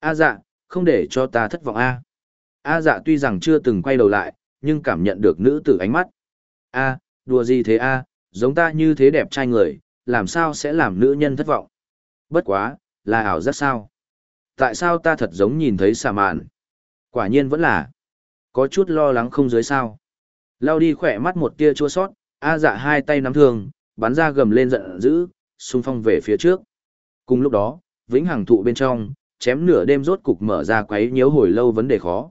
S1: A dạ, không để cho ta thất vọng A. A dạ tuy rằng chưa từng quay đầu lại, nhưng cảm nhận được nữ tử ánh mắt. A, đùa gì thế A, giống ta như thế đẹp trai người, làm sao sẽ làm nữ nhân thất vọng. Bất quá, là ảo rất sao. Tại sao ta thật giống nhìn thấy xà mạn? Quả nhiên vẫn là. Có chút lo lắng không dưới sao. Lao đi khỏe mắt một tia chua sót, A dạ hai tay nắm thương, bắn ra gầm lên giận dữ, xung phong về phía trước. Cùng lúc đó, vĩnh hằng thụ bên trong, chém nửa đêm rốt cục mở ra quấy nhiễu hồi lâu vấn đề khó.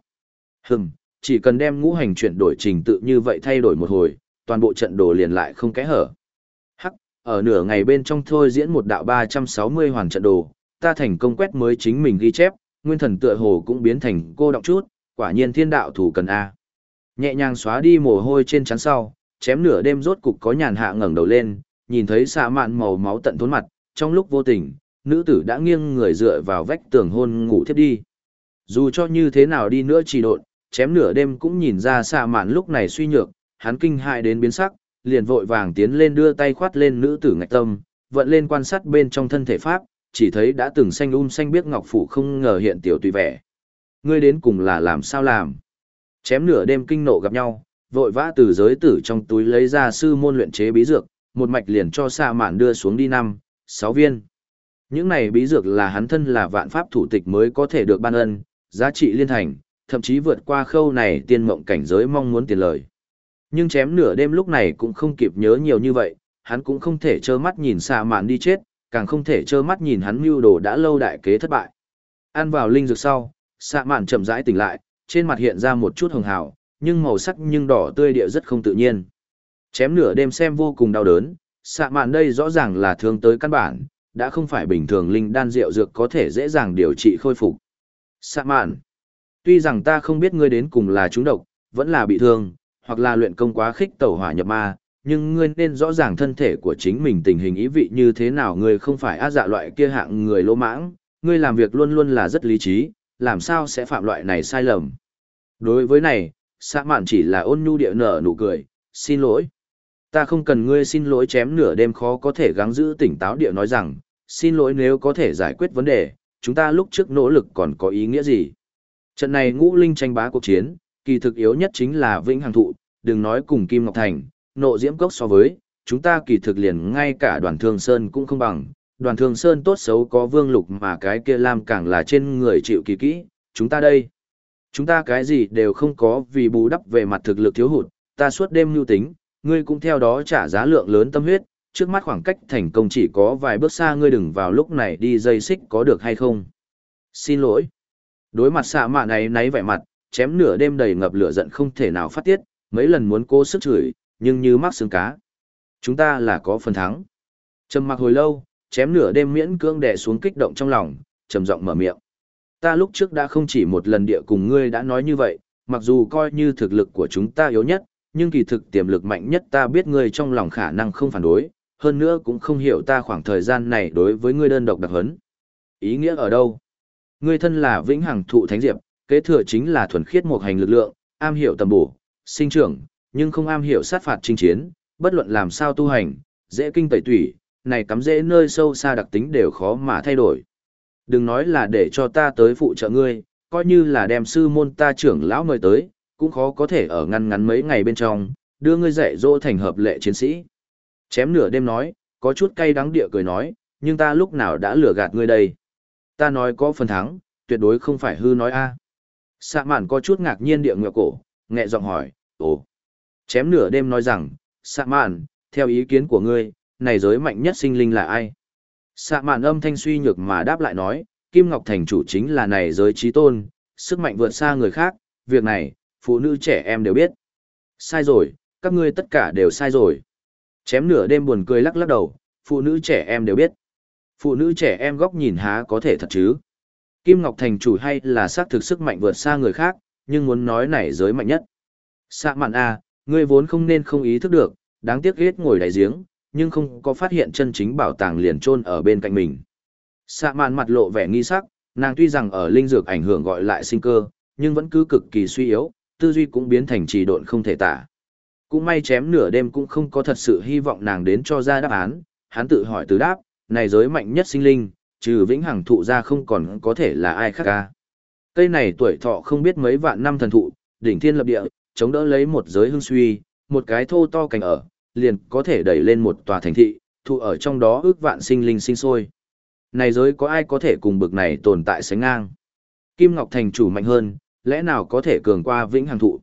S1: Hừm, chỉ cần đem ngũ hành chuyển đổi trình tự như vậy thay đổi một hồi, toàn bộ trận đồ liền lại không kẽ hở. Hắc, ở nửa ngày bên trong thôi diễn một đạo 360 hoàn trận đồ, ta thành công quét mới chính mình ghi chép, nguyên thần tựa hồ cũng biến thành cô động chút, quả nhiên thiên đạo thủ cần A. Nhẹ nhàng xóa đi mồ hôi trên chắn sau, chém nửa đêm rốt cục có nhàn hạ ngẩng đầu lên, nhìn thấy xạ mạn màu máu tận thốn mặt, trong lúc vô tình, nữ tử đã nghiêng người dựa vào vách tường hôn ngủ thiếp đi. Dù cho như thế nào đi nữa chỉ độn, chém nửa đêm cũng nhìn ra xạ mạn lúc này suy nhược, hắn kinh hại đến biến sắc, liền vội vàng tiến lên đưa tay khoát lên nữ tử ngạch tâm, vận lên quan sát bên trong thân thể pháp, chỉ thấy đã từng xanh um xanh biết ngọc phủ không ngờ hiện tiểu tùy vẻ. Ngươi đến cùng là làm sao làm? Chém nửa đêm kinh nộ gặp nhau, vội vã từ giới tử trong túi lấy ra sư môn luyện chế bí dược, một mạch liền cho xạ mạn đưa xuống đi năm, sáu viên. Những này bí dược là hắn thân là vạn pháp thủ tịch mới có thể được ban ân, giá trị liên thành, thậm chí vượt qua khâu này tiên mộng cảnh giới mong muốn tiền lời. Nhưng chém nửa đêm lúc này cũng không kịp nhớ nhiều như vậy, hắn cũng không thể trơ mắt nhìn xạ mạn đi chết, càng không thể trơ mắt nhìn hắn mưu đồ đã lâu đại kế thất bại. Ăn vào linh dược sau, xạ mạn chậm rãi tỉnh lại, trên mặt hiện ra một chút hồng hào, nhưng màu sắc nhưng đỏ tươi địa rất không tự nhiên. Chém nửa đêm xem vô cùng đau đớn, xạ mạn đây rõ ràng là thương tới căn bản, đã không phải bình thường linh đan rượu dược có thể dễ dàng điều trị khôi phục. Xạ mạn, tuy rằng ta không biết ngươi đến cùng là trúng độc, vẫn là bị thương, hoặc là luyện công quá khích tẩu hỏa nhập ma, nhưng ngươi nên rõ ràng thân thể của chính mình tình hình ý vị như thế nào ngươi không phải á dạ loại kia hạng người lỗ mãng, ngươi làm việc luôn luôn là rất lý trí, làm sao sẽ phạm loại này sai lầm. Đối với này, xã mạn chỉ là ôn nhu địa nở nụ cười, xin lỗi. Ta không cần ngươi xin lỗi chém nửa đêm khó có thể gắng giữ tỉnh táo địa nói rằng, xin lỗi nếu có thể giải quyết vấn đề, chúng ta lúc trước nỗ lực còn có ý nghĩa gì. Trận này ngũ linh tranh bá cuộc chiến, kỳ thực yếu nhất chính là vĩnh hằng thụ, đừng nói cùng Kim Ngọc Thành, nộ diễm cốc so với, chúng ta kỳ thực liền ngay cả đoàn thương sơn cũng không bằng. Đoàn thương sơn tốt xấu có vương lục mà cái kia lam càng là trên người chịu kỳ kỹ, chúng ta đây. Chúng ta cái gì đều không có vì bù đắp về mặt thực lực thiếu hụt, ta suốt đêm lưu tính, ngươi cũng theo đó trả giá lượng lớn tâm huyết, trước mắt khoảng cách thành công chỉ có vài bước xa ngươi đừng vào lúc này đi dây xích có được hay không. Xin lỗi. Đối mặt xạ mạ này náy vẻ mặt, chém nửa đêm đầy ngập lửa giận không thể nào phát tiết, mấy lần muốn cô sức chửi, nhưng như mắc xương cá. Chúng ta là có phần thắng. Trầm mặc hồi lâu, chém nửa đêm miễn cưỡng đè xuống kích động trong lòng, trầm giọng mở miệng. Ta lúc trước đã không chỉ một lần địa cùng ngươi đã nói như vậy, mặc dù coi như thực lực của chúng ta yếu nhất, nhưng kỳ thực tiềm lực mạnh nhất ta biết ngươi trong lòng khả năng không phản đối, hơn nữa cũng không hiểu ta khoảng thời gian này đối với ngươi đơn độc đặc hấn. Ý nghĩa ở đâu? Ngươi thân là vĩnh hằng thụ thánh diệp, kế thừa chính là thuần khiết một hành lực lượng, am hiểu tầm bổ, sinh trưởng, nhưng không am hiểu sát phạt chinh chiến, bất luận làm sao tu hành, dễ kinh tẩy tủy, này cắm dễ nơi sâu xa đặc tính đều khó mà thay đổi. Đừng nói là để cho ta tới phụ trợ ngươi, coi như là đem sư môn ta trưởng lão mời tới, cũng khó có thể ở ngăn ngắn mấy ngày bên trong, đưa ngươi dạy dỗ thành hợp lệ chiến sĩ. Chém nửa đêm nói, có chút cay đắng địa cười nói, nhưng ta lúc nào đã lừa gạt ngươi đây. Ta nói có phần thắng, tuyệt đối không phải hư nói a. À. Sạ mạn có chút ngạc nhiên địa ngựa cổ, nhẹ giọng hỏi, ồ. Chém nửa đêm nói rằng, Sạ mạn, theo ý kiến của ngươi, này giới mạnh nhất sinh linh là ai? Sạ mạn âm thanh suy nhược mà đáp lại nói, Kim Ngọc Thành chủ chính là này giới trí tôn, sức mạnh vượt xa người khác, việc này, phụ nữ trẻ em đều biết. Sai rồi, các ngươi tất cả đều sai rồi. Chém nửa đêm buồn cười lắc lắc đầu, phụ nữ trẻ em đều biết. Phụ nữ trẻ em góc nhìn há có thể thật chứ. Kim Ngọc Thành chủ hay là xác thực sức mạnh vượt xa người khác, nhưng muốn nói này giới mạnh nhất. Sạ mạn a, à, ngươi vốn không nên không ý thức được, đáng tiếc ghét ngồi đại giếng, nhưng không có phát hiện chân chính bảo tàng liền trôn ở bên cạnh mình. Sạ mạn mặt lộ vẻ nghi sắc, nàng tuy rằng ở linh dược ảnh hưởng gọi lại sinh cơ, nhưng vẫn cứ cực kỳ suy yếu, tư duy cũng biến thành trì độn không thể tả. Cũng may chém nửa đêm cũng không có thật sự hy vọng nàng đến cho ra đáp án, hắn tự hỏi từ đáp, này giới mạnh nhất sinh linh, trừ vĩnh hằng thụ ra không còn có thể là ai khác ca. Cây này tuổi thọ không biết mấy vạn năm thần thụ, đỉnh thiên lập địa, chống đỡ lấy một giới hương suy, một cái thô to cành ở, liền có thể đẩy lên một tòa thành thị, thụ ở trong đó ước vạn sinh linh sinh sôi. Này giới có ai có thể cùng bực này tồn tại sánh ngang? Kim Ngọc Thành chủ mạnh hơn, lẽ nào có thể cường qua vĩnh hằng thụ?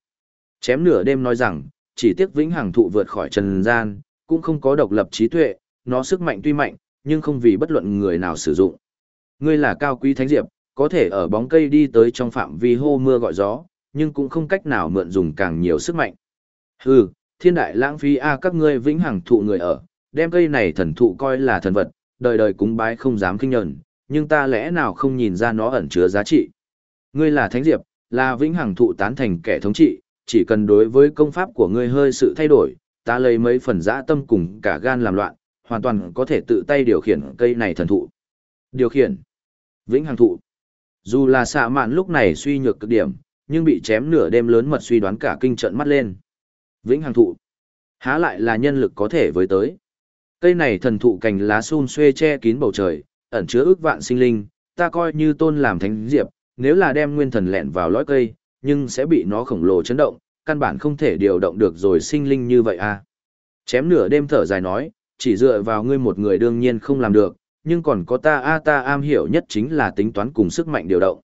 S1: Chém nửa đêm nói rằng, chỉ tiếc vĩnh hằng thụ vượt khỏi trần gian, cũng không có độc lập trí tuệ, nó sức mạnh tuy mạnh, nhưng không vì bất luận người nào sử dụng. Ngươi là cao quý thánh diệp, có thể ở bóng cây đi tới trong phạm vi hô mưa gọi gió, nhưng cũng không cách nào mượn dùng càng nhiều sức mạnh. Hừ, thiên đại lãng phí a các ngươi vĩnh hằng thụ người ở, đem cây này thần thụ coi là thần vật, đời đời cúng bái không dám kinh nhẫn, nhưng ta lẽ nào không nhìn ra nó ẩn chứa giá trị. Ngươi là thánh diệp, là vĩnh hằng thụ tán thành kẻ thống trị, chỉ cần đối với công pháp của ngươi hơi sự thay đổi, ta lấy mấy phần dã tâm cùng cả gan làm loạn, hoàn toàn có thể tự tay điều khiển cây này thần thụ. Điều khiển. Vĩnh hằng thụ. Dù là xạ mạn lúc này suy nhược cực điểm, nhưng bị chém nửa đêm lớn mật suy đoán cả kinh trận mắt lên. Vĩnh hằng thụ. Há lại là nhân lực có thể với tới. Cây này thần thụ cành lá xun xuê che kín bầu trời, ẩn chứa ước vạn sinh linh, ta coi như tôn làm thánh diệp, nếu là đem nguyên thần lẹn vào lõi cây, nhưng sẽ bị nó khổng lồ chấn động, căn bản không thể điều động được rồi sinh linh như vậy à. Chém nửa đêm thở dài nói, chỉ dựa vào ngươi một người đương nhiên không làm được, nhưng còn có ta a ta am hiểu nhất chính là tính toán cùng sức mạnh điều động.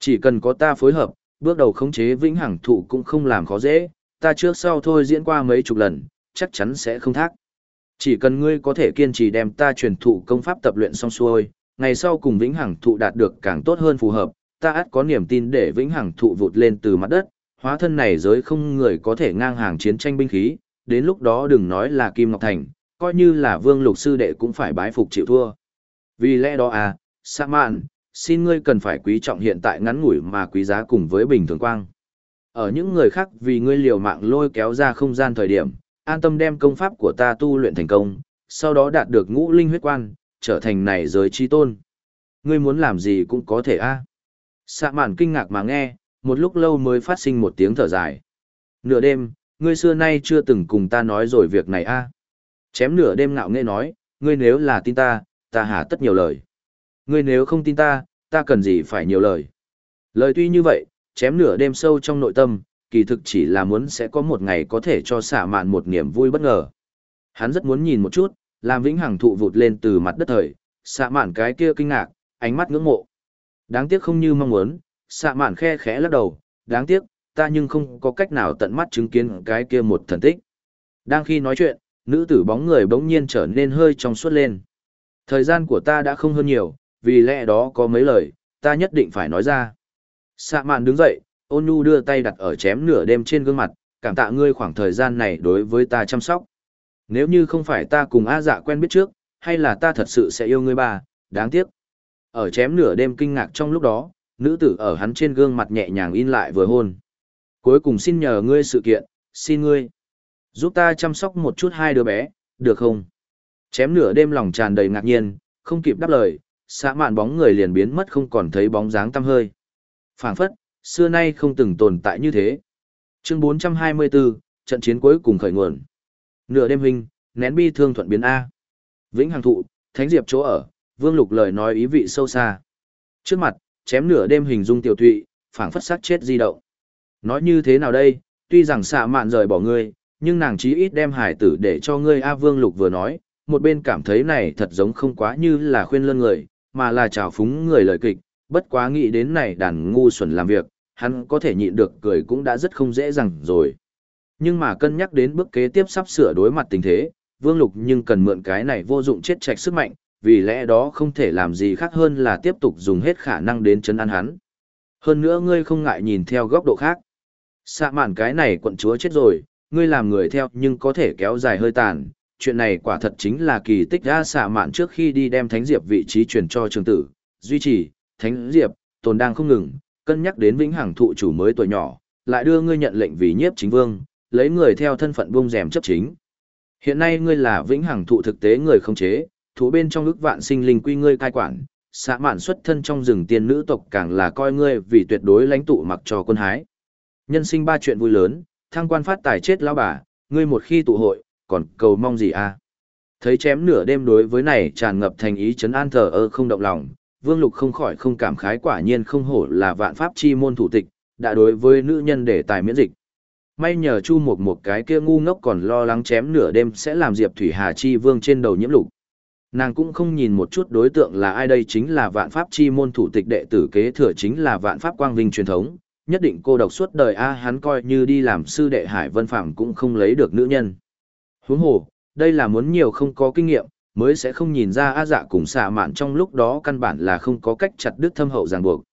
S1: Chỉ cần có ta phối hợp, bước đầu khống chế vĩnh hằng thụ cũng không làm khó dễ, ta trước sau thôi diễn qua mấy chục lần, chắc chắn sẽ không thác. Chỉ cần ngươi có thể kiên trì đem ta truyền thụ công pháp tập luyện xong xuôi, ngày sau cùng vĩnh hằng thụ đạt được càng tốt hơn phù hợp, ta ắt có niềm tin để vĩnh hằng thụ vụt lên từ mặt đất, hóa thân này giới không người có thể ngang hàng chiến tranh binh khí, đến lúc đó đừng nói là Kim Ngọc Thành, coi như là vương lục sư đệ cũng phải bái phục chịu thua. Vì lẽ đó à, Sa Mạn, xin ngươi cần phải quý trọng hiện tại ngắn ngủi mà quý giá cùng với bình thường quang. Ở những người khác vì ngươi liều mạng lôi kéo ra không gian thời điểm, an tâm đem công pháp của ta tu luyện thành công, sau đó đạt được ngũ linh huyết quan, trở thành này giới chi tôn. Ngươi muốn làm gì cũng có thể a. À. Sạ mạn kinh ngạc mà nghe, một lúc lâu mới phát sinh một tiếng thở dài. Nửa đêm, ngươi xưa nay chưa từng cùng ta nói rồi việc này a. Chém nửa đêm ngạo nghe nói, ngươi nếu là tin ta, ta hà tất nhiều lời. Ngươi nếu không tin ta, ta cần gì phải nhiều lời. Lời tuy như vậy, chém nửa đêm sâu trong nội tâm, kỳ thực chỉ là muốn sẽ có một ngày có thể cho xả mạn một niềm vui bất ngờ. Hắn rất muốn nhìn một chút, làm vĩnh hằng thụ vụt lên từ mặt đất thời, xạ mạn cái kia kinh ngạc, ánh mắt ngưỡng mộ. Đáng tiếc không như mong muốn, xạ mạn khe khẽ lắc đầu, đáng tiếc, ta nhưng không có cách nào tận mắt chứng kiến cái kia một thần tích. Đang khi nói chuyện, nữ tử bóng người bỗng nhiên trở nên hơi trong suốt lên. Thời gian của ta đã không hơn nhiều, vì lẽ đó có mấy lời, ta nhất định phải nói ra. Sạ mạn đứng dậy, ôn nhu đưa tay đặt ở chém nửa đêm trên gương mặt, cảm tạ ngươi khoảng thời gian này đối với ta chăm sóc. Nếu như không phải ta cùng A dạ quen biết trước, hay là ta thật sự sẽ yêu ngươi ba, đáng tiếc. Ở chém nửa đêm kinh ngạc trong lúc đó, nữ tử ở hắn trên gương mặt nhẹ nhàng in lại vừa hôn. Cuối cùng xin nhờ ngươi sự kiện, xin ngươi. Giúp ta chăm sóc một chút hai đứa bé, được không? Chém nửa đêm lòng tràn đầy ngạc nhiên, không kịp đáp lời, xã mạn bóng người liền biến mất không còn thấy bóng dáng tăm hơi phảng phất, xưa nay không từng tồn tại như thế. Chương 424, trận chiến cuối cùng khởi nguồn. Nửa đêm hình, nén bi thương thuận biến A. Vĩnh Hằng Thụ, Thánh Diệp chỗ ở, Vương Lục lời nói ý vị sâu xa. Trước mặt, chém nửa đêm hình dung tiểu thụy, phảng phất sát chết di động. Nói như thế nào đây, tuy rằng xạ mạn rời bỏ ngươi, nhưng nàng chí ít đem hải tử để cho ngươi A Vương Lục vừa nói, một bên cảm thấy này thật giống không quá như là khuyên lơn người, mà là trào phúng người lời kịch, bất quá nghĩ đến này đàn ngu xuẩn làm việc, hắn có thể nhịn được cười cũng đã rất không dễ dàng rồi. Nhưng mà cân nhắc đến bước kế tiếp sắp sửa đối mặt tình thế, Vương Lục nhưng cần mượn cái này vô dụng chết chạch sức mạnh, vì lẽ đó không thể làm gì khác hơn là tiếp tục dùng hết khả năng đến chấn an hắn. Hơn nữa ngươi không ngại nhìn theo góc độ khác. Xạ mạn cái này quận chúa chết rồi, ngươi làm người theo nhưng có thể kéo dài hơi tàn. Chuyện này quả thật chính là kỳ tích ra xạ mạn trước khi đi đem Thánh Diệp vị trí truyền cho trường tử, duy trì, Thánh Diệp, tồn đang không ngừng, cân nhắc đến vĩnh hằng thụ chủ mới tuổi nhỏ, lại đưa ngươi nhận lệnh vì nhiếp chính vương, lấy người theo thân phận bung rèm chấp chính. Hiện nay ngươi là vĩnh hằng thụ thực tế người không chế, thú bên trong ức vạn sinh linh quy ngươi cai quản, xã mạn xuất thân trong rừng tiên nữ tộc càng là coi ngươi vì tuyệt đối lãnh tụ mặc cho quân hái. Nhân sinh ba chuyện vui lớn, thăng quan phát tài chết lão bà, ngươi một khi tụ hội, còn cầu mong gì à? Thấy chém nửa đêm đối với này tràn ngập thành ý chấn an thờ ơ không động lòng, Vương Lục không khỏi không cảm khái quả nhiên không hổ là vạn pháp chi môn thủ tịch, đã đối với nữ nhân để tài miễn dịch. May nhờ Chu Mục một cái kia ngu ngốc còn lo lắng chém nửa đêm sẽ làm Diệp Thủy Hà chi vương trên đầu nhiễm lục. Nàng cũng không nhìn một chút đối tượng là ai đây chính là vạn pháp chi môn thủ tịch đệ tử kế thừa chính là vạn pháp quang vinh truyền thống, nhất định cô độc suốt đời a hắn coi như đi làm sư đệ Hải Vân Phạm cũng không lấy được nữ nhân. Huống hồ, đây là muốn nhiều không có kinh nghiệm, mới sẽ không nhìn ra A dạ cùng xạ mạn trong lúc đó căn bản là không có cách chặt đứt thâm hậu ràng buộc.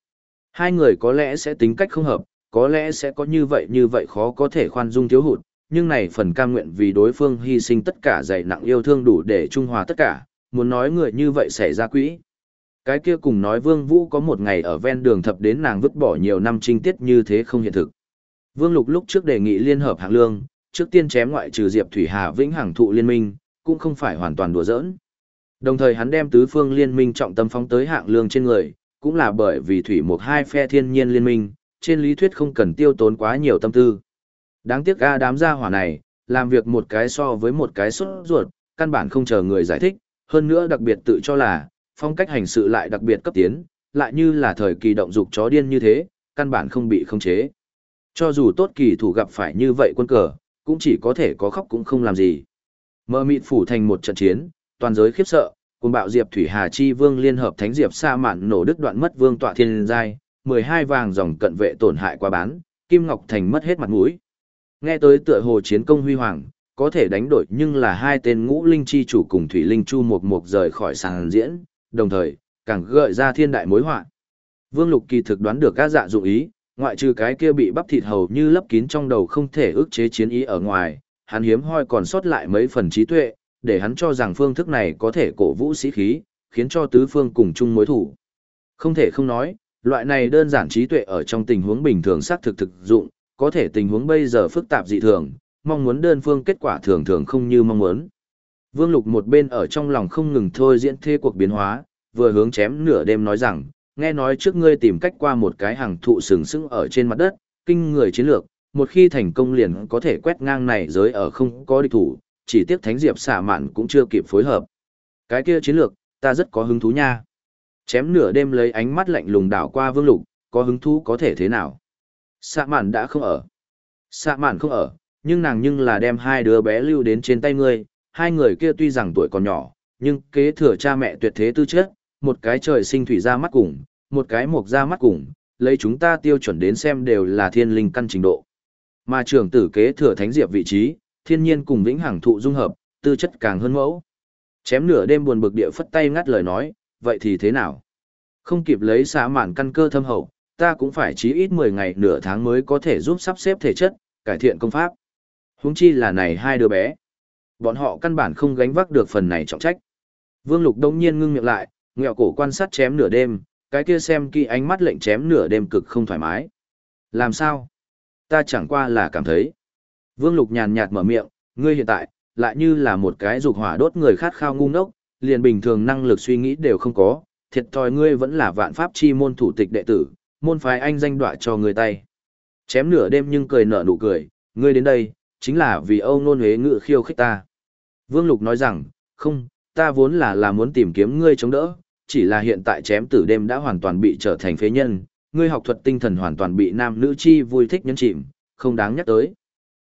S1: Hai người có lẽ sẽ tính cách không hợp, có lẽ sẽ có như vậy như vậy khó có thể khoan dung thiếu hụt, nhưng này phần cam nguyện vì đối phương hy sinh tất cả dày nặng yêu thương đủ để trung hòa tất cả, muốn nói người như vậy xảy ra quỹ. Cái kia cùng nói Vương Vũ có một ngày ở ven đường thập đến nàng vứt bỏ nhiều năm trinh tiết như thế không hiện thực. Vương Lục lúc trước đề nghị liên hợp hạng lương, trước tiên chém ngoại trừ Diệp Thủy Hà vĩnh hằng thụ liên minh, cũng không phải hoàn toàn đùa giỡn. Đồng thời hắn đem tứ phương liên minh trọng tâm phóng tới hạng lương trên người, cũng là bởi vì thủy một hai phe thiên nhiên liên minh, trên lý thuyết không cần tiêu tốn quá nhiều tâm tư. Đáng tiếc ga đám gia hỏa này, làm việc một cái so với một cái xuất ruột, căn bản không chờ người giải thích, hơn nữa đặc biệt tự cho là, phong cách hành sự lại đặc biệt cấp tiến, lại như là thời kỳ động dục chó điên như thế, căn bản không bị khống chế. Cho dù tốt kỳ thủ gặp phải như vậy quân cờ, cũng chỉ có thể có khóc cũng không làm gì. Mơ mịt phủ thành một trận chiến, toàn giới khiếp sợ, cùng bạo Diệp Thủy Hà Chi Vương liên hợp Thánh Diệp Sa Mạn nổ đứt đoạn mất Vương tọa thiên giai, 12 vàng dòng cận vệ tổn hại qua bán, Kim Ngọc Thành mất hết mặt mũi. Nghe tới tựa hồ chiến công huy hoàng, có thể đánh đổi nhưng là hai tên ngũ linh chi chủ cùng thủy linh chu mục mục rời khỏi sàn diễn, đồng thời, càng gợi ra thiên đại mối họa. Vương Lục kỳ thực đoán được các dạ dụng ý, ngoại trừ cái kia bị bắp thịt hầu như lấp kín trong đầu không thể ức chế chiến ý ở ngoài, hắn hiếm hoi còn sót lại mấy phần trí tuệ, để hắn cho rằng phương thức này có thể cổ vũ sĩ khí, khiến cho tứ phương cùng chung mối thủ. Không thể không nói, loại này đơn giản trí tuệ ở trong tình huống bình thường xác thực thực dụng, có thể tình huống bây giờ phức tạp dị thường, mong muốn đơn phương kết quả thường thường không như mong muốn. Vương Lục một bên ở trong lòng không ngừng thôi diễn thế cuộc biến hóa, vừa hướng chém nửa đêm nói rằng, nghe nói trước ngươi tìm cách qua một cái hàng thụ sừng sững ở trên mặt đất, kinh người chiến lược, một khi thành công liền có thể quét ngang này giới ở không có địch thủ, chỉ tiếc Thánh Diệp xả mạn cũng chưa kịp phối hợp. Cái kia chiến lược, ta rất có hứng thú nha. Chém nửa đêm lấy ánh mắt lạnh lùng đảo qua Vương Lục, có hứng thú có thể thế nào? Xạ mạn đã không ở. Xạ mạn không ở, nhưng nàng nhưng là đem hai đứa bé lưu đến trên tay ngươi, hai người kia tuy rằng tuổi còn nhỏ, nhưng kế thừa cha mẹ tuyệt thế tư chất, một cái trời sinh thủy ra mắt cùng, một cái mộc ra mắt cùng, lấy chúng ta tiêu chuẩn đến xem đều là thiên linh căn trình độ. Mà trưởng tử kế thừa thánh diệp vị trí, thiên nhiên cùng vĩnh hằng thụ dung hợp, tư chất càng hơn mẫu. Chém nửa đêm buồn bực địa phất tay ngắt lời nói, vậy thì thế nào? Không kịp lấy xá mạn căn cơ thâm hậu, ta cũng phải chí ít 10 ngày nửa tháng mới có thể giúp sắp xếp thể chất, cải thiện công pháp. Huống chi là này hai đứa bé. Bọn họ căn bản không gánh vác được phần này trọng trách. Vương Lục đông nhiên ngưng miệng lại, ngẹo cổ quan sát chém nửa đêm, cái kia xem kỹ ánh mắt lệnh chém nửa đêm cực không thoải mái. Làm sao? Ta chẳng qua là cảm thấy. Vương Lục nhàn nhạt mở miệng, ngươi hiện tại, lại như là một cái dục hỏa đốt người khát khao ngu ngốc, liền bình thường năng lực suy nghĩ đều không có, thiệt thòi ngươi vẫn là vạn pháp chi môn thủ tịch đệ tử, môn phái anh danh đọa cho người tay. Chém nửa đêm nhưng cười nở nụ cười, ngươi đến đây, chính là vì âu nôn huế ngự khiêu khích ta. Vương Lục nói rằng, không, ta vốn là là muốn tìm kiếm ngươi chống đỡ, chỉ là hiện tại chém tử đêm đã hoàn toàn bị trở thành phế nhân, ngươi học thuật tinh thần hoàn toàn bị nam nữ chi vui thích nhấn chìm, không đáng nhắc tới.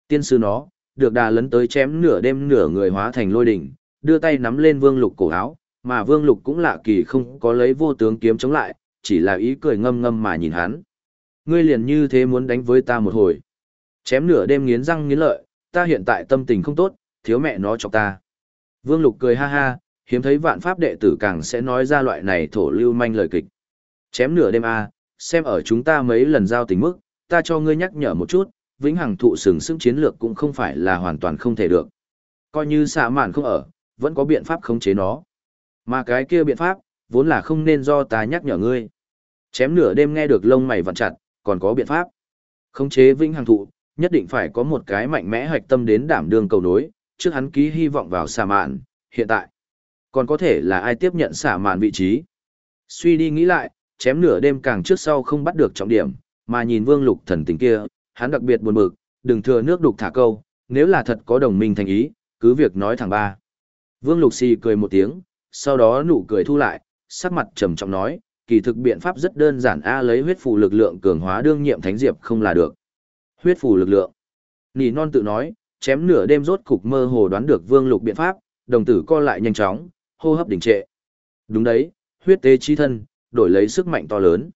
S1: Tiên sư nó, được đà lấn tới chém nửa đêm nửa người hóa thành lôi đỉnh, đưa tay nắm lên vương lục cổ áo, mà vương lục cũng lạ kỳ không có lấy vô tướng kiếm chống lại, chỉ là ý cười ngâm ngâm mà nhìn hắn. Ngươi liền như thế muốn đánh với ta một hồi. Chém nửa đêm nghiến răng nghiến lợi, ta hiện tại tâm tình không tốt, thiếu mẹ nó chọc ta. Vương lục cười ha ha, hiếm thấy vạn pháp đệ tử càng sẽ nói ra loại này thổ lưu manh lời kịch. Chém nửa đêm a, xem ở chúng ta mấy lần giao tình mức, ta cho ngươi nhắc nhở một chút, vĩnh hằng thụ sừng sững chiến lược cũng không phải là hoàn toàn không thể được. Coi như xạ mạn không ở, vẫn có biện pháp khống chế nó. Mà cái kia biện pháp, vốn là không nên do ta nhắc nhở ngươi. Chém nửa đêm nghe được lông mày vặn chặt, còn có biện pháp. Khống chế vĩnh hằng thụ, nhất định phải có một cái mạnh mẽ hoạch tâm đến đảm đương cầu nối, trước hắn ký hy vọng vào xạ mạn, hiện tại. Còn có thể là ai tiếp nhận xạ mạn vị trí. Suy đi nghĩ lại, chém nửa đêm càng trước sau không bắt được trọng điểm, mà nhìn vương lục thần tình kia, hắn đặc biệt buồn bực, đừng thừa nước đục thả câu, nếu là thật có đồng minh thành ý, cứ việc nói thẳng ba. Vương Lục Xì cười một tiếng, sau đó nụ cười thu lại, sắc mặt trầm trọng nói, kỳ thực biện pháp rất đơn giản a lấy huyết phù lực lượng cường hóa đương nhiệm thánh diệp không là được. Huyết phù lực lượng. Nỉ non tự nói, chém nửa đêm rốt cục mơ hồ đoán được Vương Lục biện pháp, đồng tử co lại nhanh chóng, hô hấp đình trệ. Đúng đấy, huyết tế chi thân, đổi lấy sức mạnh to lớn.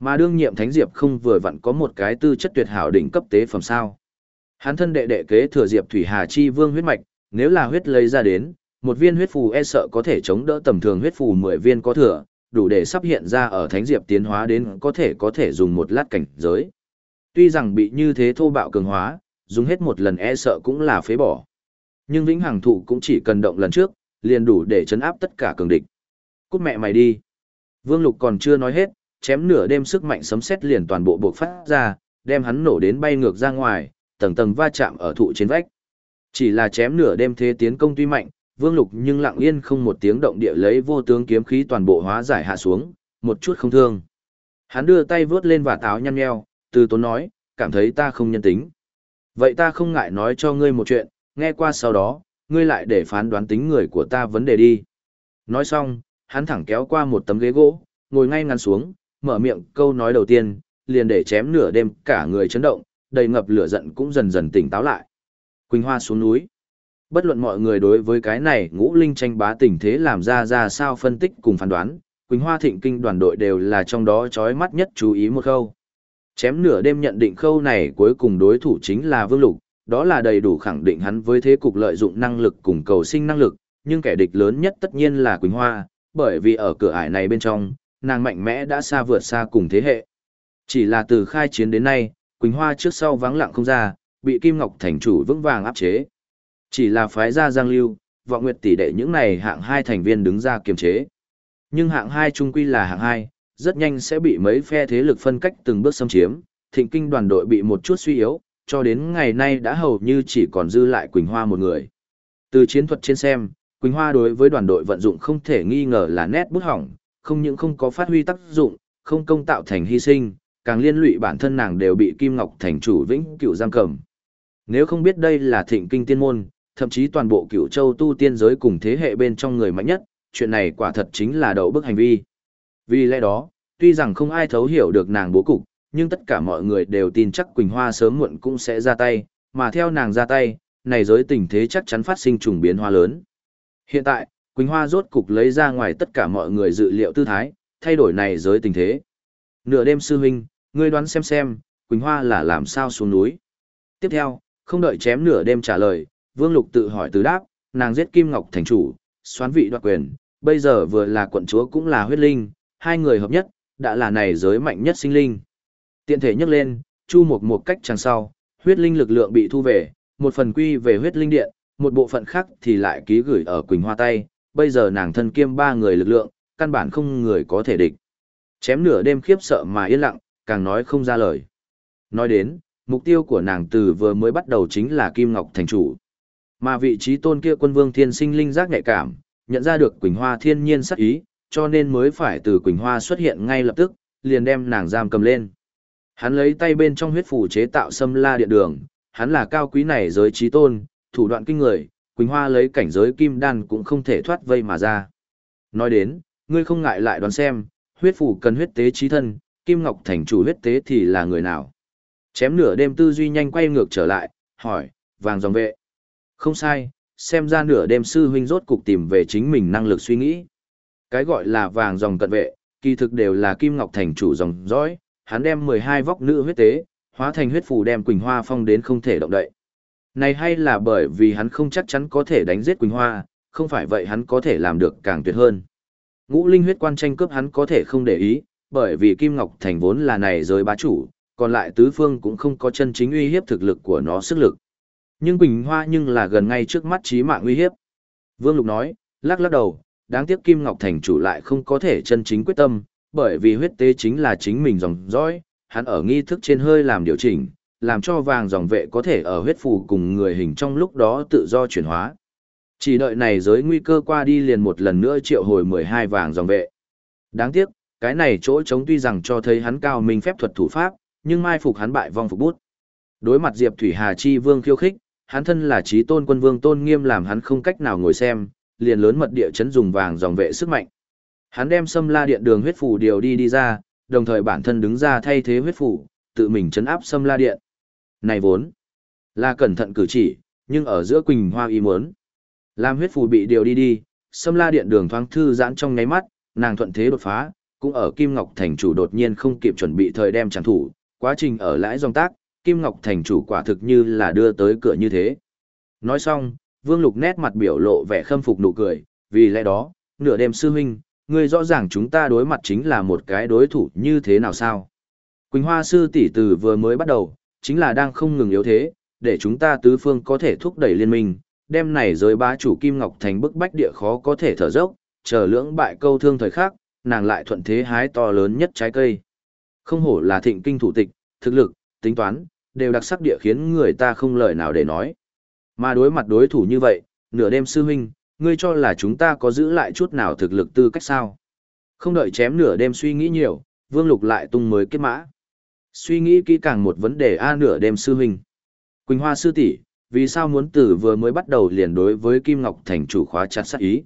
S1: Mà đương nhiệm Thánh Diệp không vừa vặn có một cái tư chất tuyệt hảo đỉnh cấp tế phẩm sao. Hắn thân đệ đệ kế thừa Diệp Thủy Hà Chi Vương huyết mạch, nếu là huyết lấy ra đến, một viên huyết phù e sợ có thể chống đỡ tầm thường huyết phù 10 viên có thừa, đủ để sắp hiện ra ở Thánh Diệp tiến hóa đến có thể có thể dùng một lát cảnh giới. Tuy rằng bị như thế thô bạo cường hóa, dùng hết một lần e sợ cũng là phế bỏ. Nhưng vĩnh hằng thụ cũng chỉ cần động lần trước, liền đủ để chấn áp tất cả cường địch. Cút mẹ mày đi. Vương Lục còn chưa nói hết, chém nửa đêm sức mạnh sấm sét liền toàn bộ bộc phát ra, đem hắn nổ đến bay ngược ra ngoài, tầng tầng va chạm ở thụ trên vách. Chỉ là chém nửa đêm thế tiến công tuy mạnh, Vương Lục nhưng lặng yên không một tiếng động địa lấy vô tướng kiếm khí toàn bộ hóa giải hạ xuống, một chút không thương. Hắn đưa tay vướt lên và táo nhăn nheo, từ tốn nói, cảm thấy ta không nhân tính. Vậy ta không ngại nói cho ngươi một chuyện, nghe qua sau đó, ngươi lại để phán đoán tính người của ta vấn đề đi. Nói xong, hắn thẳng kéo qua một tấm ghế gỗ, ngồi ngay ngắn xuống, mở miệng câu nói đầu tiên, liền để chém nửa đêm cả người chấn động, đầy ngập lửa giận cũng dần dần tỉnh táo lại. Quỳnh Hoa xuống núi. Bất luận mọi người đối với cái này ngũ linh tranh bá tình thế làm ra ra sao phân tích cùng phán đoán, Quỳnh Hoa thịnh kinh đoàn đội đều là trong đó chói mắt nhất chú ý một khâu. Chém nửa đêm nhận định khâu này cuối cùng đối thủ chính là Vương Lục, đó là đầy đủ khẳng định hắn với thế cục lợi dụng năng lực cùng cầu sinh năng lực, nhưng kẻ địch lớn nhất tất nhiên là Quỳnh Hoa, bởi vì ở cửa ải này bên trong, nàng mạnh mẽ đã xa vượt xa cùng thế hệ. Chỉ là từ khai chiến đến nay, Quỳnh Hoa trước sau vắng lặng không ra, bị Kim Ngọc thành chủ vững vàng áp chế. Chỉ là phái gia Giang Lưu, vọng nguyệt tỷ đệ những này hạng hai thành viên đứng ra kiềm chế. Nhưng hạng hai trung quy là hạng hai, rất nhanh sẽ bị mấy phe thế lực phân cách từng bước xâm chiếm, thịnh kinh đoàn đội bị một chút suy yếu, cho đến ngày nay đã hầu như chỉ còn dư lại Quỳnh Hoa một người. Từ chiến thuật trên xem, Quỳnh Hoa đối với đoàn đội vận dụng không thể nghi ngờ là nét bút hỏng, không những không có phát huy tác dụng, không công tạo thành hy sinh, càng liên lụy bản thân nàng đều bị Kim Ngọc thành chủ vĩnh cửu giam cầm. Nếu không biết đây là thịnh kinh tiên môn, thậm chí toàn bộ cửu châu tu tiên giới cùng thế hệ bên trong người mạnh nhất, chuyện này quả thật chính là đậu bức hành vi. Vì lẽ đó, tuy rằng không ai thấu hiểu được nàng bố cục, nhưng tất cả mọi người đều tin chắc Quỳnh Hoa sớm muộn cũng sẽ ra tay, mà theo nàng ra tay, này giới tình thế chắc chắn phát sinh trùng biến hoa lớn. Hiện tại, Quỳnh Hoa rốt cục lấy ra ngoài tất cả mọi người dự liệu tư thái, thay đổi này giới tình thế. Nửa đêm sư huynh, ngươi đoán xem xem, Quỳnh Hoa là làm sao xuống núi. Tiếp theo, không đợi chém nửa đêm trả lời, Vương Lục tự hỏi từ đáp, nàng giết Kim Ngọc thành chủ, xoán vị đoạt quyền, bây giờ vừa là quận chúa cũng là huyết linh, hai người hợp nhất, đã là này giới mạnh nhất sinh linh. Tiện thể nhắc lên, chu Mục một cách chẳng sau, huyết linh lực lượng bị thu về, một phần quy về huyết linh điện, một bộ phận khác thì lại ký gửi ở Quỳnh Hoa tay, bây giờ nàng thân kiêm ba người lực lượng, căn bản không người có thể địch. Chém nửa đêm khiếp sợ mà yên lặng, càng nói không ra lời. Nói đến, mục tiêu của nàng từ vừa mới bắt đầu chính là Kim Ngọc thành chủ. Mà vị trí tôn kia quân vương thiên sinh linh giác nhạy cảm, nhận ra được Quỳnh Hoa thiên nhiên sắc ý, cho nên mới phải từ Quỳnh Hoa xuất hiện ngay lập tức, liền đem nàng giam cầm lên. Hắn lấy tay bên trong huyết phủ chế tạo xâm la điện đường, hắn là cao quý này giới trí tôn, thủ đoạn kinh người, Quỳnh Hoa lấy cảnh giới kim đan cũng không thể thoát vây mà ra. Nói đến, ngươi không ngại lại đoán xem, huyết phủ cần huyết tế trí thân, Kim Ngọc thành chủ huyết tế thì là người nào? Chém nửa đêm tư duy nhanh quay ngược trở lại, hỏi, vàng dòng vệ. Không sai, xem ra nửa đêm sư huynh rốt cục tìm về chính mình năng lực suy nghĩ. Cái gọi là vàng dòng cận vệ, kỳ thực đều là Kim Ngọc thành chủ dòng dõi, hắn đem 12 vóc nữ huyết tế, hóa thành huyết phù đem Quỳnh Hoa phong đến không thể động đậy. Này hay là bởi vì hắn không chắc chắn có thể đánh giết Quỳnh Hoa, không phải vậy hắn có thể làm được càng tuyệt hơn. Ngũ linh huyết quan tranh cướp hắn có thể không để ý, bởi vì Kim Ngọc Thành vốn là này giới bá chủ, còn lại tứ phương cũng không có chân chính uy hiếp thực lực của nó sức lực. Nhưng Quỳnh Hoa nhưng là gần ngay trước mắt chí mạng uy hiếp. Vương Lục nói, lắc lắc đầu, đáng tiếc Kim Ngọc Thành chủ lại không có thể chân chính quyết tâm, bởi vì huyết tế chính là chính mình dòng dõi, hắn ở nghi thức trên hơi làm điều chỉnh, làm cho vàng dòng vệ có thể ở huyết phù cùng người hình trong lúc đó tự do chuyển hóa. Chỉ đợi này giới nguy cơ qua đi liền một lần nữa triệu hồi 12 vàng dòng vệ. Đáng tiếc, cái này chỗ trống tuy rằng cho thấy hắn cao minh phép thuật thủ pháp, nhưng mai phục hắn bại vong phục bút. Đối mặt Diệp Thủy Hà chi vương khiêu khích, hắn thân là trí tôn quân vương tôn nghiêm làm hắn không cách nào ngồi xem, liền lớn mật địa chấn dùng vàng dòng vệ sức mạnh. Hắn đem xâm la điện đường huyết phủ điều đi đi ra, đồng thời bản thân đứng ra thay thế huyết phủ, tự mình chấn áp xâm la điện. Này vốn là cẩn thận cử chỉ, nhưng ở giữa Quỳnh Hoa ý muốn. Làm huyết phù bị điều đi đi, xâm la điện đường thoáng thư giãn trong nháy mắt, nàng thuận thế đột phá, cũng ở Kim Ngọc Thành chủ đột nhiên không kịp chuẩn bị thời đem chẳng thủ, quá trình ở lãi dòng tác, Kim Ngọc Thành chủ quả thực như là đưa tới cửa như thế. Nói xong, Vương Lục nét mặt biểu lộ vẻ khâm phục nụ cười, vì lẽ đó, nửa đêm sư huynh, ngươi rõ ràng chúng ta đối mặt chính là một cái đối thủ như thế nào sao? Quỳnh Hoa sư tỷ từ vừa mới bắt đầu, chính là đang không ngừng yếu thế, để chúng ta tứ phương có thể thúc đẩy liên minh, đem này giới bá chủ Kim Ngọc thành bức bách địa khó có thể thở dốc, chờ lưỡng bại câu thương thời khắc, nàng lại thuận thế hái to lớn nhất trái cây. Không hổ là thịnh kinh thủ tịch, thực lực, tính toán, đều đặc sắc địa khiến người ta không lời nào để nói. Mà đối mặt đối thủ như vậy, nửa đêm sư huynh, ngươi cho là chúng ta có giữ lại chút nào thực lực tư cách sao? Không đợi chém nửa đêm suy nghĩ nhiều, Vương Lục lại tung mới kết mã. Suy nghĩ kỹ càng một vấn đề a nửa đêm sư huynh. Quỳnh Hoa sư tỷ, vì sao muốn tử vừa mới bắt đầu liền đối với Kim Ngọc thành chủ khóa chặt sát ý?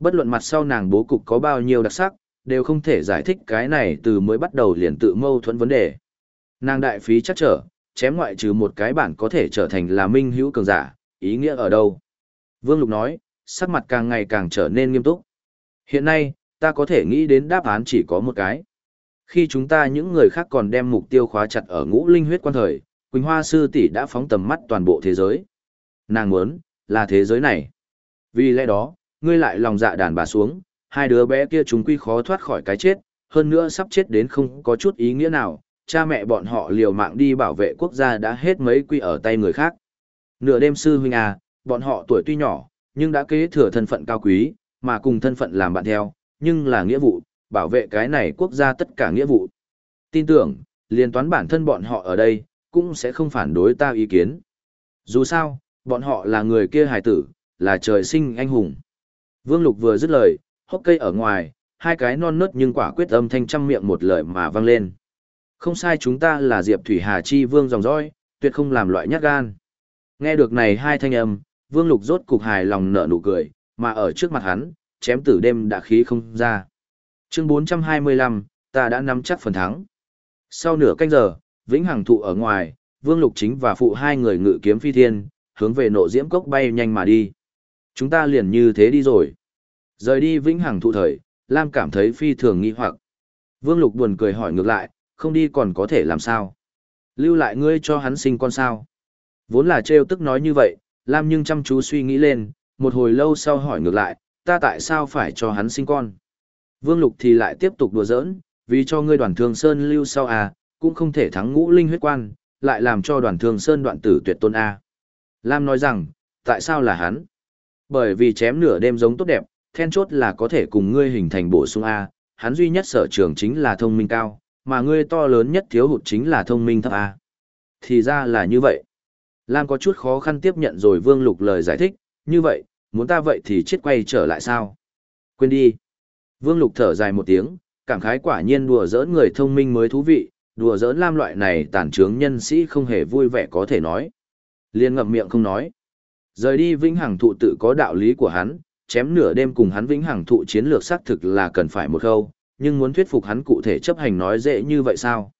S1: Bất luận mặt sau nàng bố cục có bao nhiêu đặc sắc, đều không thể giải thích cái này từ mới bắt đầu liền tự mâu thuẫn vấn đề. Nàng đại phí chắc trở, chém ngoại trừ một cái bản có thể trở thành là minh hữu cường giả, ý nghĩa ở đâu? Vương Lục nói, sắc mặt càng ngày càng trở nên nghiêm túc. Hiện nay, ta có thể nghĩ đến đáp án chỉ có một cái. Khi chúng ta những người khác còn đem mục tiêu khóa chặt ở ngũ linh huyết quan thời, Quỳnh Hoa Sư tỷ đã phóng tầm mắt toàn bộ thế giới. Nàng muốn, là thế giới này. Vì lẽ đó, ngươi lại lòng dạ đàn bà xuống, hai đứa bé kia chúng quy khó thoát khỏi cái chết, hơn nữa sắp chết đến không có chút ý nghĩa nào, cha mẹ bọn họ liều mạng đi bảo vệ quốc gia đã hết mấy quy ở tay người khác. Nửa đêm sư huynh à, bọn họ tuổi tuy nhỏ, nhưng đã kế thừa thân phận cao quý, mà cùng thân phận làm bạn theo, nhưng là nghĩa vụ, bảo vệ cái này quốc gia tất cả nghĩa vụ. Tin tưởng, liên toán bản thân bọn họ ở đây, cũng sẽ không phản đối ta ý kiến. Dù sao, bọn họ là người kia hài tử, là trời sinh anh hùng. Vương Lục vừa dứt lời, hốc cây ở ngoài, hai cái non nớt nhưng quả quyết âm thanh trăm miệng một lời mà vang lên. Không sai chúng ta là Diệp Thủy Hà Chi Vương dòng dõi, tuyệt không làm loại nhát gan. Nghe được này hai thanh âm, Vương Lục rốt cục hài lòng nở nụ cười, mà ở trước mặt hắn, chém tử đêm đã khí không ra. Chương 425, ta đã nắm chắc phần thắng. Sau nửa canh giờ, Vĩnh Hằng thụ ở ngoài, Vương Lục chính và phụ hai người ngự kiếm phi thiên, hướng về nộ diễm cốc bay nhanh mà đi. Chúng ta liền như thế đi rồi. Rời đi Vĩnh Hằng thụ thời, Lam cảm thấy phi thường nghi hoặc. Vương Lục buồn cười hỏi ngược lại, không đi còn có thể làm sao? Lưu lại ngươi cho hắn sinh con sao? Vốn là trêu tức nói như vậy, Lam nhưng chăm chú suy nghĩ lên, một hồi lâu sau hỏi ngược lại, ta tại sao phải cho hắn sinh con? Vương Lục thì lại tiếp tục đùa giỡn, vì cho ngươi đoàn thương sơn lưu sau à, cũng không thể thắng ngũ linh huyết quan, lại làm cho đoàn thương sơn đoạn tử tuyệt tôn a. Lam nói rằng, tại sao là hắn? Bởi vì chém nửa đêm giống tốt đẹp, then chốt là có thể cùng ngươi hình thành bổ sung a, hắn duy nhất sở trường chính là thông minh cao, mà ngươi to lớn nhất thiếu hụt chính là thông minh thấp a. Thì ra là như vậy. Lam có chút khó khăn tiếp nhận rồi Vương Lục lời giải thích, như vậy, muốn ta vậy thì chết quay trở lại sao? Quên đi. Vương Lục thở dài một tiếng, cảm khái quả nhiên đùa giỡn người thông minh mới thú vị, đùa giỡn Lam loại này tàn trướng nhân sĩ không hề vui vẻ có thể nói. Liên ngậm miệng không nói. Rời đi vĩnh hằng thụ tự có đạo lý của hắn, chém nửa đêm cùng hắn vĩnh hằng thụ chiến lược xác thực là cần phải một câu, nhưng muốn thuyết phục hắn cụ thể chấp hành nói dễ như vậy sao?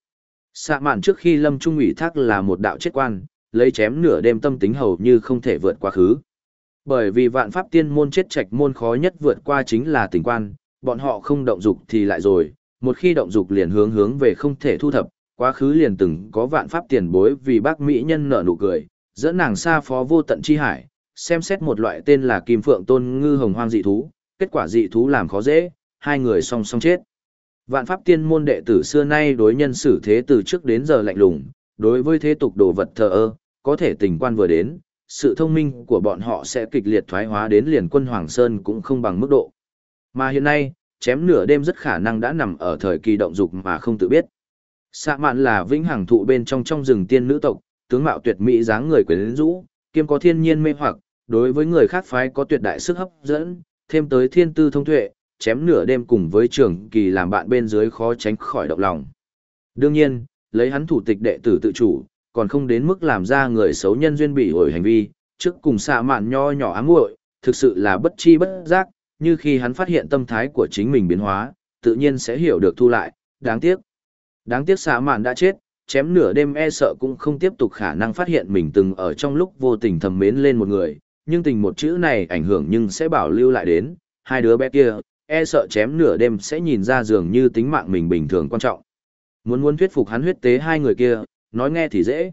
S1: Sạ mạn trước khi lâm trung ủy thác là một đạo chết quan, lấy chém nửa đêm tâm tính hầu như không thể vượt quá khứ. Bởi vì vạn pháp tiên môn chết trạch môn khó nhất vượt qua chính là tình quan, bọn họ không động dục thì lại rồi, một khi động dục liền hướng hướng về không thể thu thập, quá khứ liền từng có vạn pháp tiền bối vì bác mỹ nhân nở nụ cười, dẫn nàng xa phó vô tận chi hải, xem xét một loại tên là kim phượng tôn ngư hồng hoang dị thú, kết quả dị thú làm khó dễ, hai người song song chết. Vạn pháp tiên môn đệ tử xưa nay đối nhân xử thế từ trước đến giờ lạnh lùng, đối với thế tục đồ vật thờ ơ, có thể tình quan vừa đến, sự thông minh của bọn họ sẽ kịch liệt thoái hóa đến liền quân Hoàng Sơn cũng không bằng mức độ. Mà hiện nay, chém nửa đêm rất khả năng đã nằm ở thời kỳ động dục mà không tự biết. Sạ mạn là vĩnh hằng thụ bên trong trong rừng tiên nữ tộc, tướng mạo tuyệt mỹ dáng người quyến rũ, kiêm có thiên nhiên mê hoặc, đối với người khác phái có tuyệt đại sức hấp dẫn, thêm tới thiên tư thông tuệ, chém nửa đêm cùng với trường kỳ làm bạn bên dưới khó tránh khỏi động lòng. Đương nhiên, lấy hắn thủ tịch đệ tử tự chủ, còn không đến mức làm ra người xấu nhân duyên bị ổi hành vi, trước cùng xạ mạn nho nhỏ ám muội thực sự là bất chi bất giác, như khi hắn phát hiện tâm thái của chính mình biến hóa, tự nhiên sẽ hiểu được thu lại, đáng tiếc. Đáng tiếc xạ mạn đã chết, chém nửa đêm e sợ cũng không tiếp tục khả năng phát hiện mình từng ở trong lúc vô tình thầm mến lên một người, nhưng tình một chữ này ảnh hưởng nhưng sẽ bảo lưu lại đến, hai đứa bé kia, e sợ chém nửa đêm sẽ nhìn ra dường như tính mạng mình bình thường quan trọng. Muốn muốn thuyết phục hắn huyết tế hai người kia, nói nghe thì dễ.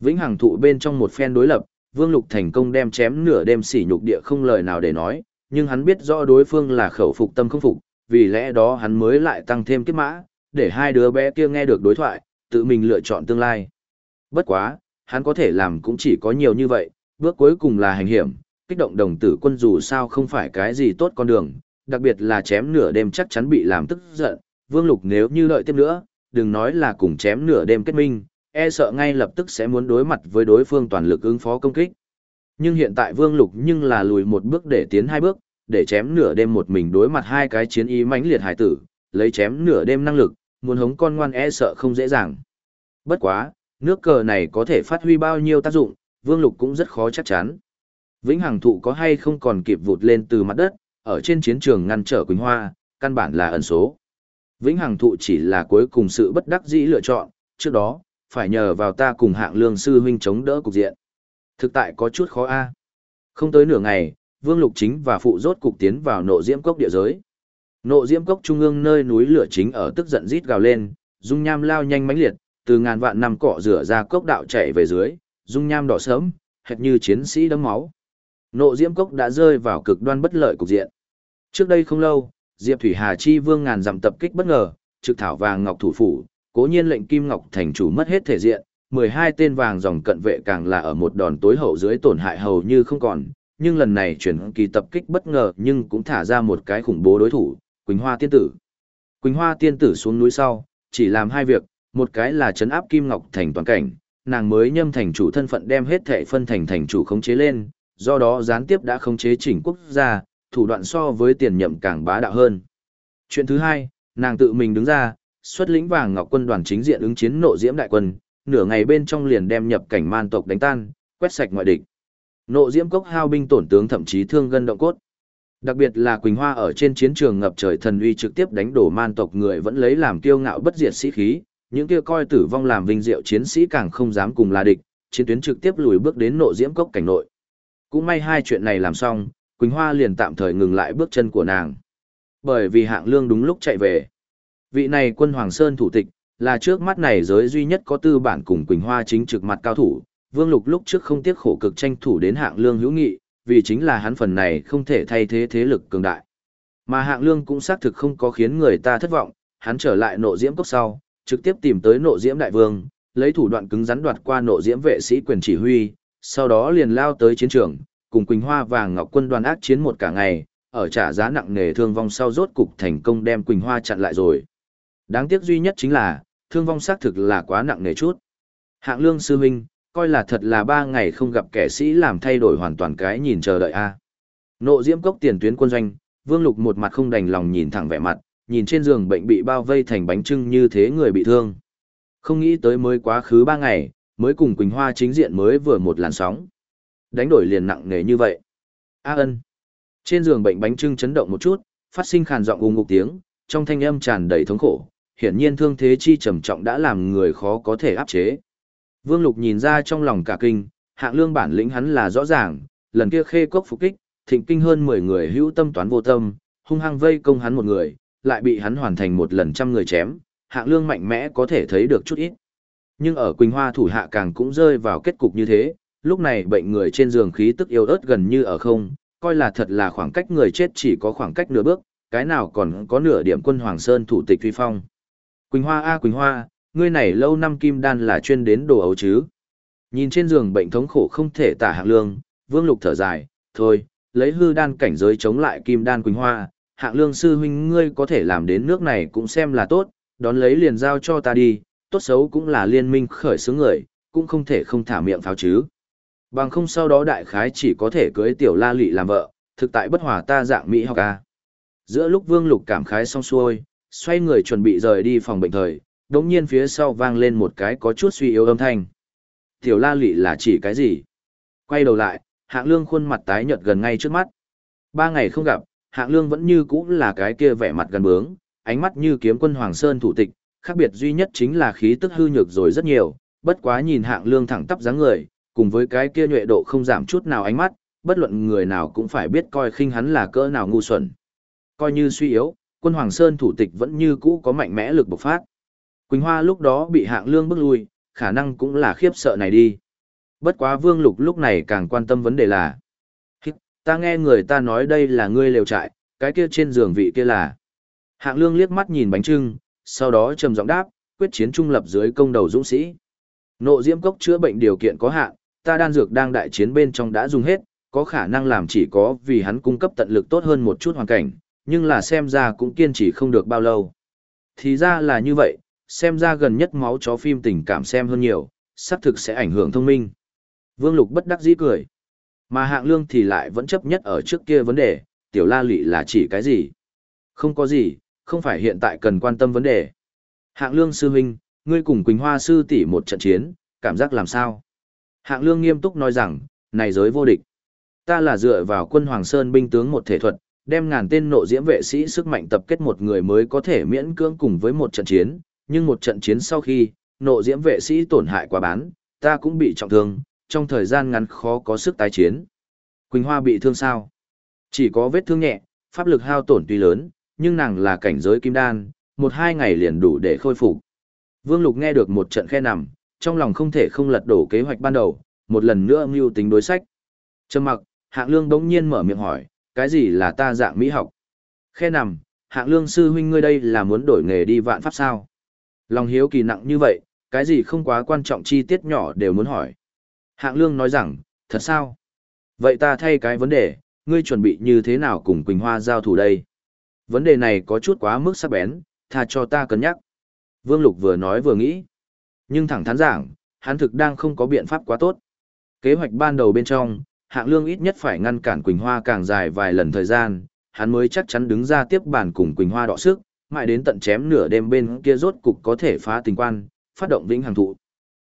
S1: Vĩnh Hằng thụ bên trong một phen đối lập, Vương Lục thành công đem chém nửa đêm sỉ nhục địa không lời nào để nói, nhưng hắn biết rõ đối phương là khẩu phục tâm không phục, vì lẽ đó hắn mới lại tăng thêm kiếp mã, để hai đứa bé kia nghe được đối thoại, tự mình lựa chọn tương lai. Bất quá, hắn có thể làm cũng chỉ có nhiều như vậy, bước cuối cùng là hành hiểm, kích động đồng tử quân dù sao không phải cái gì tốt con đường, đặc biệt là chém nửa đêm chắc chắn bị làm tức giận, Vương Lục nếu như đợi tiếp nữa, đừng nói là cùng chém nửa đêm kết minh, e sợ ngay lập tức sẽ muốn đối mặt với đối phương toàn lực ứng phó công kích. Nhưng hiện tại Vương Lục nhưng là lùi một bước để tiến hai bước, để chém nửa đêm một mình đối mặt hai cái chiến ý mãnh liệt hải tử, lấy chém nửa đêm năng lực, muốn hống con ngoan e sợ không dễ dàng. Bất quá, nước cờ này có thể phát huy bao nhiêu tác dụng, Vương Lục cũng rất khó chắc chắn. Vĩnh Hằng thụ có hay không còn kịp vụt lên từ mặt đất, ở trên chiến trường ngăn trở Quỳnh Hoa, căn bản là ẩn số. Vĩnh Hằng thụ chỉ là cuối cùng sự bất đắc dĩ lựa chọn, trước đó, phải nhờ vào ta cùng hạng lương sư huynh chống đỡ cục diện. Thực tại có chút khó a. Không tới nửa ngày, Vương Lục Chính và phụ rốt cục tiến vào nộ diễm cốc địa giới. Nộ diễm cốc trung ương nơi núi lửa chính ở tức giận rít gào lên, dung nham lao nhanh mãnh liệt, từ ngàn vạn năm cọ rửa ra cốc đạo chạy về dưới, dung nham đỏ sớm, hệt như chiến sĩ đấm máu. Nộ diễm cốc đã rơi vào cực đoan bất lợi cục diện. Trước đây không lâu, Diệp Thủy Hà chi vương ngàn dặm tập kích bất ngờ, trực thảo vàng ngọc thủ phủ, cố nhiên lệnh Kim Ngọc thành chủ mất hết thể diện, 12 tên vàng dòng cận vệ càng là ở một đòn tối hậu dưới tổn hại hầu như không còn, nhưng lần này chuyển kỳ tập kích bất ngờ nhưng cũng thả ra một cái khủng bố đối thủ, Quỳnh Hoa tiên tử. Quỳnh Hoa tiên tử xuống núi sau, chỉ làm hai việc, một cái là chấn áp Kim Ngọc thành toàn cảnh, nàng mới nhâm thành chủ thân phận đem hết thệ phân thành thành chủ khống chế lên, do đó gián tiếp đã khống chế chỉnh quốc gia, thủ đoạn so với tiền nhậm càng bá đạo hơn. Chuyện thứ hai, nàng tự mình đứng ra, xuất lĩnh vàng ngọc quân đoàn chính diện ứng chiến nộ diễm đại quân, nửa ngày bên trong liền đem nhập cảnh man tộc đánh tan, quét sạch ngoại địch. Nộ diễm cốc hao binh tổn tướng thậm chí thương gân động cốt. Đặc biệt là Quỳnh Hoa ở trên chiến trường ngập trời thần uy trực tiếp đánh đổ man tộc người vẫn lấy làm kiêu ngạo bất diệt sĩ khí, những kia coi tử vong làm vinh diệu chiến sĩ càng không dám cùng là địch, chiến tuyến trực tiếp lùi bước đến nộ diễm cốc cảnh nội. Cũng may hai chuyện này làm xong, Quỳnh Hoa liền tạm thời ngừng lại bước chân của nàng. Bởi vì hạng lương đúng lúc chạy về. Vị này quân Hoàng Sơn thủ tịch, là trước mắt này giới duy nhất có tư bản cùng Quỳnh Hoa chính trực mặt cao thủ. Vương Lục lúc trước không tiếc khổ cực tranh thủ đến hạng lương hữu nghị, vì chính là hắn phần này không thể thay thế thế lực cường đại. Mà hạng lương cũng xác thực không có khiến người ta thất vọng, hắn trở lại nộ diễm cốc sau, trực tiếp tìm tới nộ diễm đại vương, lấy thủ đoạn cứng rắn đoạt qua nộ diễm vệ sĩ quyền chỉ huy, sau đó liền lao tới chiến trường, cùng Quỳnh Hoa và Ngọc quân đoàn ác chiến một cả ngày, ở trả giá nặng nề thương vong sau rốt cục thành công đem Quỳnh Hoa chặn lại rồi. Đáng tiếc duy nhất chính là, thương vong xác thực là quá nặng nề chút. Hạng lương sư huynh, coi là thật là ba ngày không gặp kẻ sĩ làm thay đổi hoàn toàn cái nhìn chờ đợi a. Nộ diễm cốc tiền tuyến quân doanh, Vương Lục một mặt không đành lòng nhìn thẳng vẻ mặt, nhìn trên giường bệnh bị bao vây thành bánh trưng như thế người bị thương. Không nghĩ tới mới quá khứ ba ngày, mới cùng Quỳnh Hoa chính diện mới vừa một làn sóng. Đánh đổi liền nặng nề như vậy. A ân. Trên giường bệnh bánh trưng chấn động một chút, phát sinh khàn giọng ung ngục tiếng, trong thanh âm tràn đầy thống khổ, hiển nhiên thương thế chi trầm trọng đã làm người khó có thể áp chế. Vương Lục nhìn ra trong lòng cả kinh, hạng lương bản lĩnh hắn là rõ ràng, lần kia khê cốc phục kích, thịnh kinh hơn 10 người hữu tâm toán vô tâm, hung hăng vây công hắn một người, lại bị hắn hoàn thành một lần trăm người chém, hạng lương mạnh mẽ có thể thấy được chút ít. Nhưng ở Quỳnh Hoa thủ hạ càng cũng rơi vào kết cục như thế, lúc này bệnh người trên giường khí tức yếu ớt gần như ở không, coi là thật là khoảng cách người chết chỉ có khoảng cách nửa bước, cái nào còn có nửa điểm quân Hoàng Sơn thủ tịch Phi Phong. Quỳnh Hoa a Quỳnh Hoa, ngươi này lâu năm kim đan là chuyên đến đồ ấu chứ. Nhìn trên giường bệnh thống khổ không thể tả hạng lương, Vương Lục thở dài, thôi, lấy hư đan cảnh giới chống lại kim đan Quỳnh Hoa, hạng lương sư huynh ngươi có thể làm đến nước này cũng xem là tốt, đón lấy liền giao cho ta đi, tốt xấu cũng là liên minh khởi xướng người, cũng không thể không thả miệng pháo chứ. Bằng không sau đó đại khái chỉ có thể cưới tiểu la lị làm vợ, thực tại bất hòa ta dạng Mỹ học ca. Giữa lúc Vương Lục cảm khái xong xuôi, xoay người chuẩn bị rời đi phòng bệnh thời, đống nhiên phía sau vang lên một cái có chút suy yếu âm thanh. Tiểu la lị là chỉ cái gì? Quay đầu lại, hạng lương khuôn mặt tái nhợt gần ngay trước mắt. Ba ngày không gặp, hạng lương vẫn như cũ là cái kia vẻ mặt gần bướng, ánh mắt như kiếm quân Hoàng Sơn thủ tịch, khác biệt duy nhất chính là khí tức hư nhược rồi rất nhiều, bất quá nhìn hạng lương thẳng tắp dáng người, cùng với cái kia nhuệ độ không giảm chút nào ánh mắt, bất luận người nào cũng phải biết coi khinh hắn là cỡ nào ngu xuẩn. Coi như suy yếu, quân Hoàng Sơn thủ tịch vẫn như cũ có mạnh mẽ lực bộc phát. Quỳnh Hoa lúc đó bị hạng lương bức lui, khả năng cũng là khiếp sợ này đi. Bất quá Vương Lục lúc này càng quan tâm vấn đề là. Ta nghe người ta nói đây là ngươi lều trại, cái kia trên giường vị kia là. Hạng lương liếc mắt nhìn bánh trưng, sau đó trầm giọng đáp, quyết chiến trung lập dưới công đầu dũng sĩ. Nộ diễm cốc chữa bệnh điều kiện có hạn, ta đan dược đang đại chiến bên trong đã dùng hết, có khả năng làm chỉ có vì hắn cung cấp tận lực tốt hơn một chút hoàn cảnh, nhưng là xem ra cũng kiên trì không được bao lâu. Thì ra là như vậy, xem ra gần nhất máu chó phim tình cảm xem hơn nhiều, xác thực sẽ ảnh hưởng thông minh. Vương Lục bất đắc dĩ cười. Mà hạng lương thì lại vẫn chấp nhất ở trước kia vấn đề, tiểu la lị là chỉ cái gì? Không có gì, không phải hiện tại cần quan tâm vấn đề. Hạng lương sư huynh, ngươi cùng Quỳnh Hoa sư tỷ một trận chiến, cảm giác làm sao? Hạng lương nghiêm túc nói rằng, này giới vô địch. Ta là dựa vào quân Hoàng Sơn binh tướng một thể thuật, đem ngàn tên nộ diễm vệ sĩ sức mạnh tập kết một người mới có thể miễn cưỡng cùng với một trận chiến, nhưng một trận chiến sau khi, nộ diễm vệ sĩ tổn hại quá bán, ta cũng bị trọng thương, trong thời gian ngắn khó có sức tái chiến. Quỳnh Hoa bị thương sao? Chỉ có vết thương nhẹ, pháp lực hao tổn tuy lớn, nhưng nàng là cảnh giới kim đan, một hai ngày liền đủ để khôi phục. Vương Lục nghe được một trận khe nằm, trong lòng không thể không lật đổ kế hoạch ban đầu, một lần nữa mưu tính đối sách. Trầm mặc, hạng lương đống nhiên mở miệng hỏi, cái gì là ta dạng mỹ học? Khe nằm, hạng lương sư huynh ngươi đây là muốn đổi nghề đi vạn pháp sao? Lòng hiếu kỳ nặng như vậy, cái gì không quá quan trọng chi tiết nhỏ đều muốn hỏi. Hạng lương nói rằng, thật sao? Vậy ta thay cái vấn đề, ngươi chuẩn bị như thế nào cùng Quỳnh Hoa giao thủ đây? Vấn đề này có chút quá mức sắc bén, tha cho ta cân nhắc. Vương Lục vừa nói vừa nghĩ. Nhưng thẳng thắn giảng, hắn thực đang không có biện pháp quá tốt. Kế hoạch ban đầu bên trong, hạng lương ít nhất phải ngăn cản Quỳnh Hoa càng dài vài lần thời gian, hắn mới chắc chắn đứng ra tiếp bàn cùng Quỳnh Hoa đọ sức, mãi đến tận chém nửa đêm bên kia rốt cục có thể phá tình quan, phát động vĩnh hằng thụ.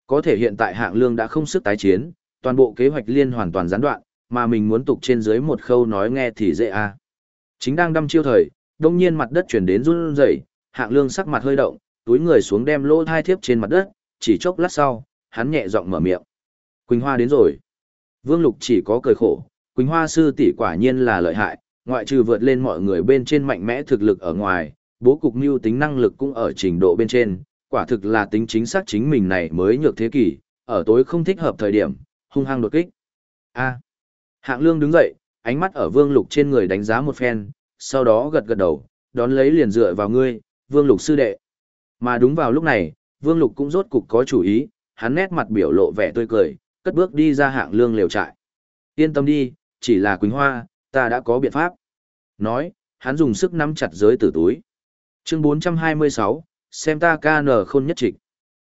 S1: Có thể hiện tại hạng lương đã không sức tái chiến, toàn bộ kế hoạch liên hoàn toàn gián đoạn, mà mình muốn tục trên dưới một khâu nói nghe thì dễ à. Chính đang đâm chiêu thời, đông nhiên mặt đất chuyển đến run rẩy, hạng lương sắc mặt hơi động, túi người xuống đem lỗ thai thiếp trên mặt đất, chỉ chốc lát sau, hắn nhẹ giọng mở miệng. Quỳnh Hoa đến rồi. Vương Lục chỉ có cười khổ, Quỳnh Hoa sư tỷ quả nhiên là lợi hại, ngoại trừ vượt lên mọi người bên trên mạnh mẽ thực lực ở ngoài, bố cục mưu tính năng lực cũng ở trình độ bên trên, quả thực là tính chính xác chính mình này mới nhược thế kỷ, ở tối không thích hợp thời điểm, hung hăng đột kích. A. Hạng Lương đứng dậy, ánh mắt ở Vương Lục trên người đánh giá một phen, sau đó gật gật đầu, đón lấy liền dựa vào ngươi, Vương Lục sư đệ. Mà đúng vào lúc này, Vương Lục cũng rốt cục có chủ ý, hắn nét mặt biểu lộ vẻ tươi cười, cất bước đi ra hạng lương liều trại. Yên tâm đi, chỉ là Quỳnh Hoa, ta đã có biện pháp. Nói, hắn dùng sức nắm chặt giới tử túi. Chương 426, xem ta ca nở khôn nhất trịch.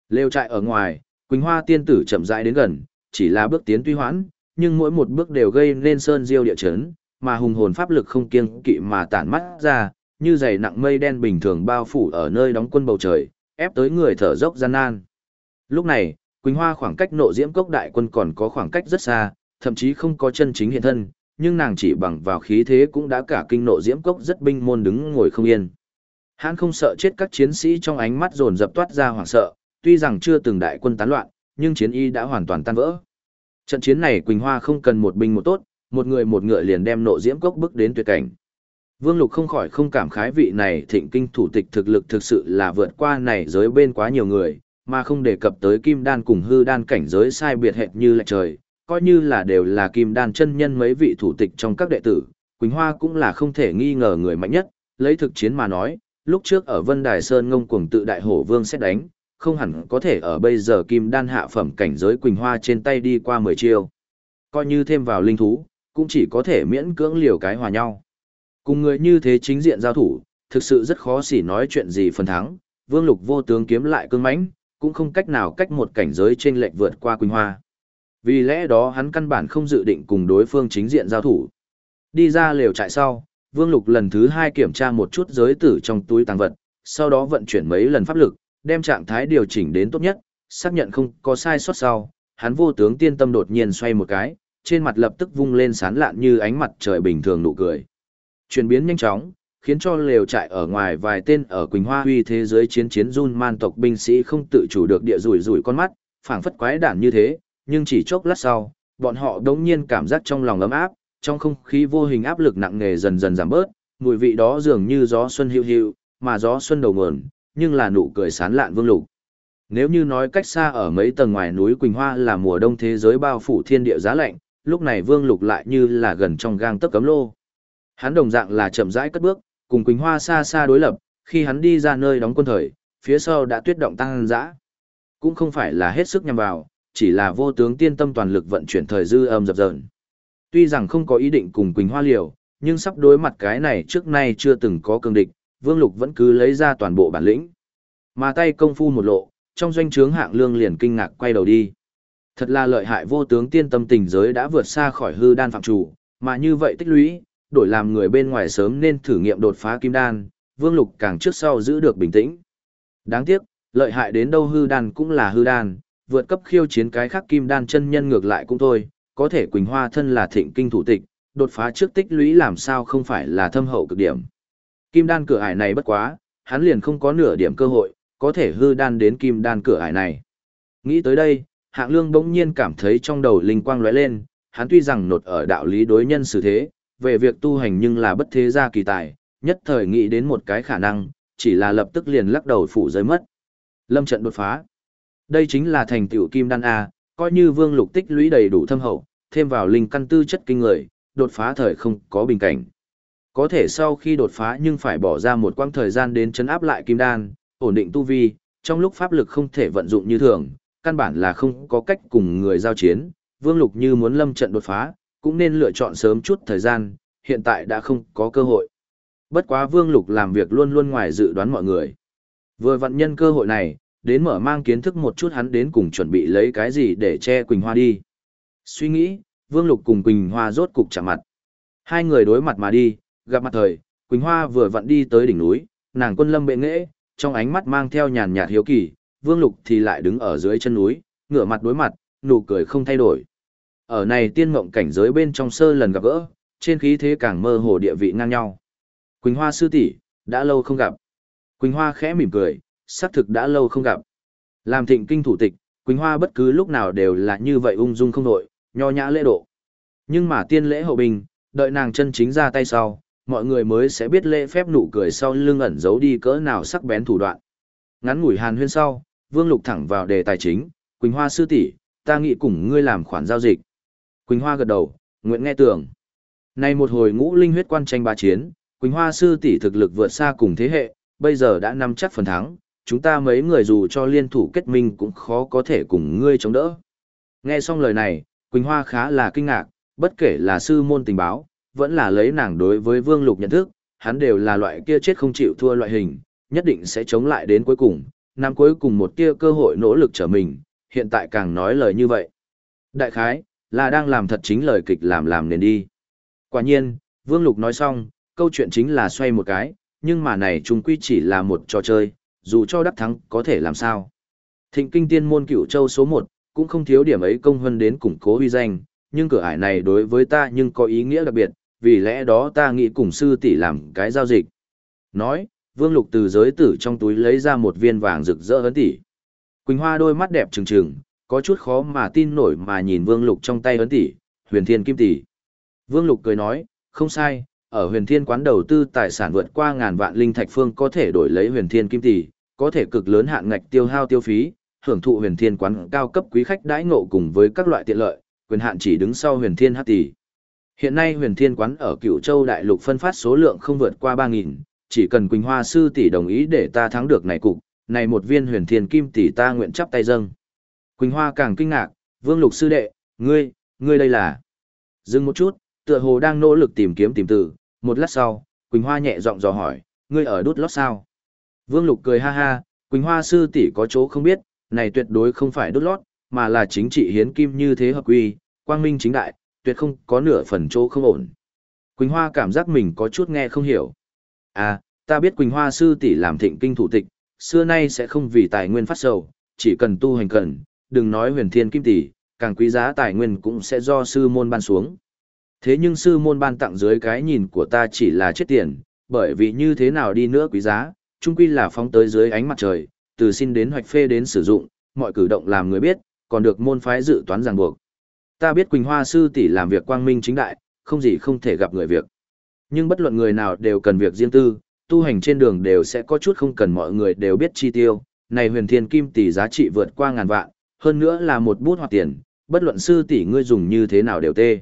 S1: Lều trại ở ngoài, Quỳnh Hoa tiên tử chậm rãi đến gần, chỉ là bước tiến tuy hoãn, nhưng mỗi một bước đều gây nên sơn diêu địa chấn, mà hùng hồn pháp lực không kiêng kỵ mà tản mắt ra, như dày nặng mây đen bình thường bao phủ ở nơi đóng quân bầu trời, ép tới người thở dốc gian nan. Lúc này, Quỳnh Hoa khoảng cách nộ diễm cốc đại quân còn có khoảng cách rất xa, thậm chí không có chân chính hiện thân, nhưng nàng chỉ bằng vào khí thế cũng đã cả kinh nộ diễm cốc rất binh môn đứng ngồi không yên. Hãn không sợ chết các chiến sĩ trong ánh mắt dồn dập toát ra hoảng sợ, tuy rằng chưa từng đại quân tán loạn, nhưng chiến y đã hoàn toàn tan vỡ. Trận chiến này Quỳnh Hoa không cần một binh một tốt, một người một ngựa liền đem nộ diễm cốc bước đến tuyệt cảnh. Vương Lục không khỏi không cảm khái vị này thịnh kinh thủ tịch thực lực thực sự là vượt qua này giới bên quá nhiều người, mà không đề cập tới kim đan cùng hư đan cảnh giới sai biệt hệt như lệch trời, coi như là đều là kim đan chân nhân mấy vị thủ tịch trong các đệ tử, Quỳnh Hoa cũng là không thể nghi ngờ người mạnh nhất, lấy thực chiến mà nói, lúc trước ở Vân Đài Sơn ngông cuồng tự đại hổ vương xét đánh, không hẳn có thể ở bây giờ kim đan hạ phẩm cảnh giới Quỳnh Hoa trên tay đi qua 10 chiêu. Coi như thêm vào linh thú, cũng chỉ có thể miễn cưỡng liều cái hòa nhau. Cùng người như thế chính diện giao thủ, thực sự rất khó xỉ nói chuyện gì phần thắng, Vương Lục vô tướng kiếm lại cương mãnh, cũng không cách nào cách một cảnh giới trên lệch vượt qua Quỳnh Hoa. Vì lẽ đó hắn căn bản không dự định cùng đối phương chính diện giao thủ. Đi ra lều trại sau, Vương Lục lần thứ hai kiểm tra một chút giới tử trong túi tàng vật, sau đó vận chuyển mấy lần pháp lực, đem trạng thái điều chỉnh đến tốt nhất, xác nhận không có sai sót sau, hắn vô tướng tiên tâm đột nhiên xoay một cái, trên mặt lập tức vung lên sán lạn như ánh mặt trời bình thường nụ cười. Chuyển biến nhanh chóng, khiến cho lều trại ở ngoài vài tên ở Quỳnh Hoa huy thế giới chiến chiến run man tộc binh sĩ không tự chủ được địa rủi rủi con mắt, phảng phất quái đản như thế, nhưng chỉ chốc lát sau, bọn họ đống nhiên cảm giác trong lòng ấm áp, trong không khí vô hình áp lực nặng nề dần dần giảm bớt, mùi vị đó dường như gió xuân hiu hiu, mà gió xuân đầu nguồn, nhưng là nụ cười sán lạn vương lục. Nếu như nói cách xa ở mấy tầng ngoài núi Quỳnh Hoa là mùa đông thế giới bao phủ thiên địa giá lạnh, lúc này vương lục lại như là gần trong gang tấc cấm lô. Hắn đồng dạng là chậm rãi cất bước, cùng Quỳnh Hoa xa xa đối lập, khi hắn đi ra nơi đóng quân thời, phía sau đã tuyết động tăng dã. cũng không phải là hết sức nhằm vào, chỉ là vô tướng tiên tâm toàn lực vận chuyển thời dư âm dập dờn. Tuy rằng không có ý định cùng Quỳnh Hoa liều, nhưng sắp đối mặt cái này trước nay chưa từng có cường địch, Vương Lục vẫn cứ lấy ra toàn bộ bản lĩnh. Mà tay công phu một lộ, trong doanh trướng hạng lương liền kinh ngạc quay đầu đi. Thật là lợi hại vô tướng tiên tâm tình giới đã vượt xa khỏi hư đan phạm chủ, mà như vậy tích lũy, đổi làm người bên ngoài sớm nên thử nghiệm đột phá kim đan, Vương Lục càng trước sau giữ được bình tĩnh. Đáng tiếc, lợi hại đến đâu hư đan cũng là hư đan, vượt cấp khiêu chiến cái khác kim đan chân nhân ngược lại cũng thôi, có thể Quỳnh Hoa thân là thịnh kinh thủ tịch, đột phá trước tích lũy làm sao không phải là thâm hậu cực điểm. Kim đan cửa ải này bất quá, hắn liền không có nửa điểm cơ hội, có thể hư đan đến kim đan cửa ải này. Nghĩ tới đây, hạng lương bỗng nhiên cảm thấy trong đầu linh quang lóe lên, hắn tuy rằng nột ở đạo lý đối nhân xử thế, về việc tu hành nhưng là bất thế gia kỳ tài, nhất thời nghĩ đến một cái khả năng, chỉ là lập tức liền lắc đầu phủ rơi mất. Lâm trận đột phá. Đây chính là thành tựu kim đan A, coi như vương lục tích lũy đầy đủ thâm hậu, thêm vào linh căn tư chất kinh người, đột phá thời không có bình cảnh. Có thể sau khi đột phá nhưng phải bỏ ra một quãng thời gian đến chấn áp lại kim đan, ổn định tu vi, trong lúc pháp lực không thể vận dụng như thường, căn bản là không có cách cùng người giao chiến, Vương Lục như muốn lâm trận đột phá, cũng nên lựa chọn sớm chút thời gian, hiện tại đã không có cơ hội. Bất quá Vương Lục làm việc luôn luôn ngoài dự đoán mọi người. Vừa vận nhân cơ hội này, đến mở mang kiến thức một chút hắn đến cùng chuẩn bị lấy cái gì để che Quỳnh Hoa đi. Suy nghĩ, Vương Lục cùng Quỳnh Hoa rốt cục chạm mặt. Hai người đối mặt mà đi, gặp mặt thời, Quỳnh Hoa vừa vặn đi tới đỉnh núi, nàng quân lâm bệ nghệ, trong ánh mắt mang theo nhàn nhạt hiếu kỳ, Vương Lục thì lại đứng ở dưới chân núi, ngửa mặt đối mặt, nụ cười không thay đổi. Ở này tiên mộng cảnh giới bên trong sơ lần gặp gỡ, trên khí thế càng mơ hồ địa vị ngang nhau. Quỳnh Hoa sư tỷ, đã lâu không gặp. Quỳnh Hoa khẽ mỉm cười, xác thực đã lâu không gặp. Làm thịnh kinh thủ tịch, Quỳnh Hoa bất cứ lúc nào đều là như vậy ung dung không đội, nho nhã lễ độ. Nhưng mà tiên lễ hậu bình, đợi nàng chân chính ra tay sau, mọi người mới sẽ biết lễ phép nụ cười sau lưng ẩn giấu đi cỡ nào sắc bén thủ đoạn. Ngắn ngủi hàn huyên sau, Vương Lục thẳng vào đề tài chính, Quỳnh Hoa sư tỷ, ta nghĩ cùng ngươi làm khoản giao dịch. Quỳnh Hoa gật đầu, nguyện nghe tưởng. Nay một hồi ngũ linh huyết quan tranh ba chiến, Quỳnh Hoa sư tỷ thực lực vượt xa cùng thế hệ, bây giờ đã nắm chắc phần thắng, chúng ta mấy người dù cho liên thủ kết minh cũng khó có thể cùng ngươi chống đỡ. Nghe xong lời này, Quỳnh Hoa khá là kinh ngạc, bất kể là sư môn tình báo, vẫn là lấy nàng đối với Vương Lục nhận thức, hắn đều là loại kia chết không chịu thua loại hình, nhất định sẽ chống lại đến cuối cùng, năm cuối cùng một tia cơ hội nỗ lực trở mình, hiện tại càng nói lời như vậy. Đại khái, là đang làm thật chính lời kịch làm làm nền đi. Quả nhiên, Vương Lục nói xong, câu chuyện chính là xoay một cái, nhưng mà này chung quy chỉ là một trò chơi, dù cho đắc thắng có thể làm sao. Thịnh kinh tiên môn cửu châu số 1, cũng không thiếu điểm ấy công hơn đến củng cố uy danh, nhưng cửa ải này đối với ta nhưng có ý nghĩa đặc biệt, vì lẽ đó ta nghĩ cùng sư tỷ làm cái giao dịch. Nói, Vương Lục từ giới tử trong túi lấy ra một viên vàng rực rỡ ấn tỷ. Quỳnh Hoa đôi mắt đẹp trừng trừng, có chút khó mà tin nổi mà nhìn Vương Lục trong tay ấn tỷ, huyền thiên kim tỷ. Vương Lục cười nói, không sai, ở huyền thiên quán đầu tư tài sản vượt qua ngàn vạn linh thạch phương có thể đổi lấy huyền thiên kim tỷ, có thể cực lớn hạn ngạch tiêu hao tiêu phí, hưởng thụ huyền thiên quán cao cấp quý khách đãi ngộ cùng với các loại tiện lợi, quyền hạn chỉ đứng sau huyền thiên hát tỷ. Hiện nay huyền thiên quán ở cựu châu đại lục phân phát số lượng không vượt qua 3.000, chỉ cần Quỳnh Hoa sư tỷ đồng ý để ta thắng được này cục, này một viên huyền thiên kim tỷ ta nguyện chắp tay dâng. Quỳnh Hoa càng kinh ngạc, vương lục sư đệ, ngươi, ngươi đây là. Dừng một chút, tựa hồ đang nỗ lực tìm kiếm tìm từ, một lát sau, Quỳnh Hoa nhẹ giọng dò hỏi, ngươi ở đút lót sao? Vương lục cười ha ha, Quỳnh Hoa sư tỷ có chỗ không biết, này tuyệt đối không phải đút lót, mà là chính trị hiến kim như thế hợp quy, quang minh chính đại, tuyệt không có nửa phần chỗ không ổn. Quỳnh Hoa cảm giác mình có chút nghe không hiểu. À, ta biết Quỳnh Hoa sư tỷ làm thịnh kinh thủ tịch, xưa nay sẽ không vì tài nguyên phát sầu, chỉ cần tu hành cần, đừng nói huyền thiên kim tỷ, càng quý giá tài nguyên cũng sẽ do sư môn ban xuống. Thế nhưng sư môn ban tặng dưới cái nhìn của ta chỉ là chết tiền, bởi vì như thế nào đi nữa quý giá, chung quy là phóng tới dưới ánh mặt trời, từ xin đến hoạch phê đến sử dụng, mọi cử động làm người biết, còn được môn phái dự toán ràng buộc. Ta biết Quỳnh Hoa sư tỷ làm việc quang minh chính đại, không gì không thể gặp người việc. Nhưng bất luận người nào đều cần việc riêng tư, tu hành trên đường đều sẽ có chút không cần mọi người đều biết chi tiêu. Này huyền thiên kim tỷ giá trị vượt qua ngàn vạn, hơn nữa là một bút hoặc tiền, bất luận sư tỷ ngươi dùng như thế nào đều tê.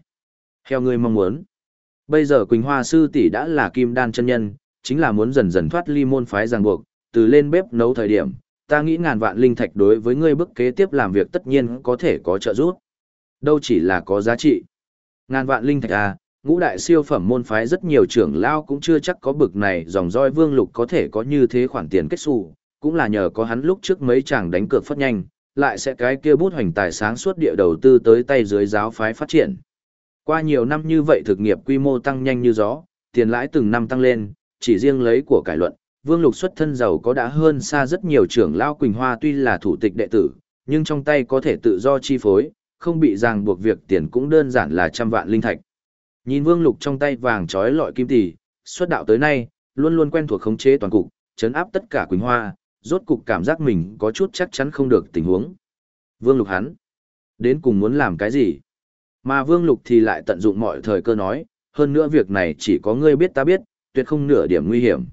S1: Theo ngươi mong muốn. Bây giờ Quỳnh Hoa sư tỷ đã là kim đan chân nhân, chính là muốn dần dần thoát ly môn phái ràng buộc, từ lên bếp nấu thời điểm, ta nghĩ ngàn vạn linh thạch đối với ngươi bước kế tiếp làm việc tất nhiên có thể có trợ giúp. Đâu chỉ là có giá trị. Ngàn vạn linh thạch à, ngũ đại siêu phẩm môn phái rất nhiều trưởng lao cũng chưa chắc có bực này dòng roi vương lục có thể có như thế khoản tiền kết xù, cũng là nhờ có hắn lúc trước mấy chàng đánh cược phát nhanh, lại sẽ cái kia bút hoành tài sáng suốt địa đầu tư tới tay dưới giáo phái phát triển. Qua nhiều năm như vậy thực nghiệp quy mô tăng nhanh như gió, tiền lãi từng năm tăng lên, chỉ riêng lấy của cải luận, Vương Lục xuất thân giàu có đã hơn xa rất nhiều trưởng lao Quỳnh Hoa tuy là thủ tịch đệ tử, nhưng trong tay có thể tự do chi phối, không bị ràng buộc việc tiền cũng đơn giản là trăm vạn linh thạch. Nhìn Vương Lục trong tay vàng trói lọi kim tỷ, xuất đạo tới nay, luôn luôn quen thuộc khống chế toàn cục, chấn áp tất cả Quỳnh Hoa, rốt cục cảm giác mình có chút chắc chắn không được tình huống. Vương Lục hắn, đến cùng muốn làm cái gì? Mà Vương Lục thì lại tận dụng mọi thời cơ nói, hơn nữa việc này chỉ có ngươi biết ta biết, tuyệt không nửa điểm nguy hiểm.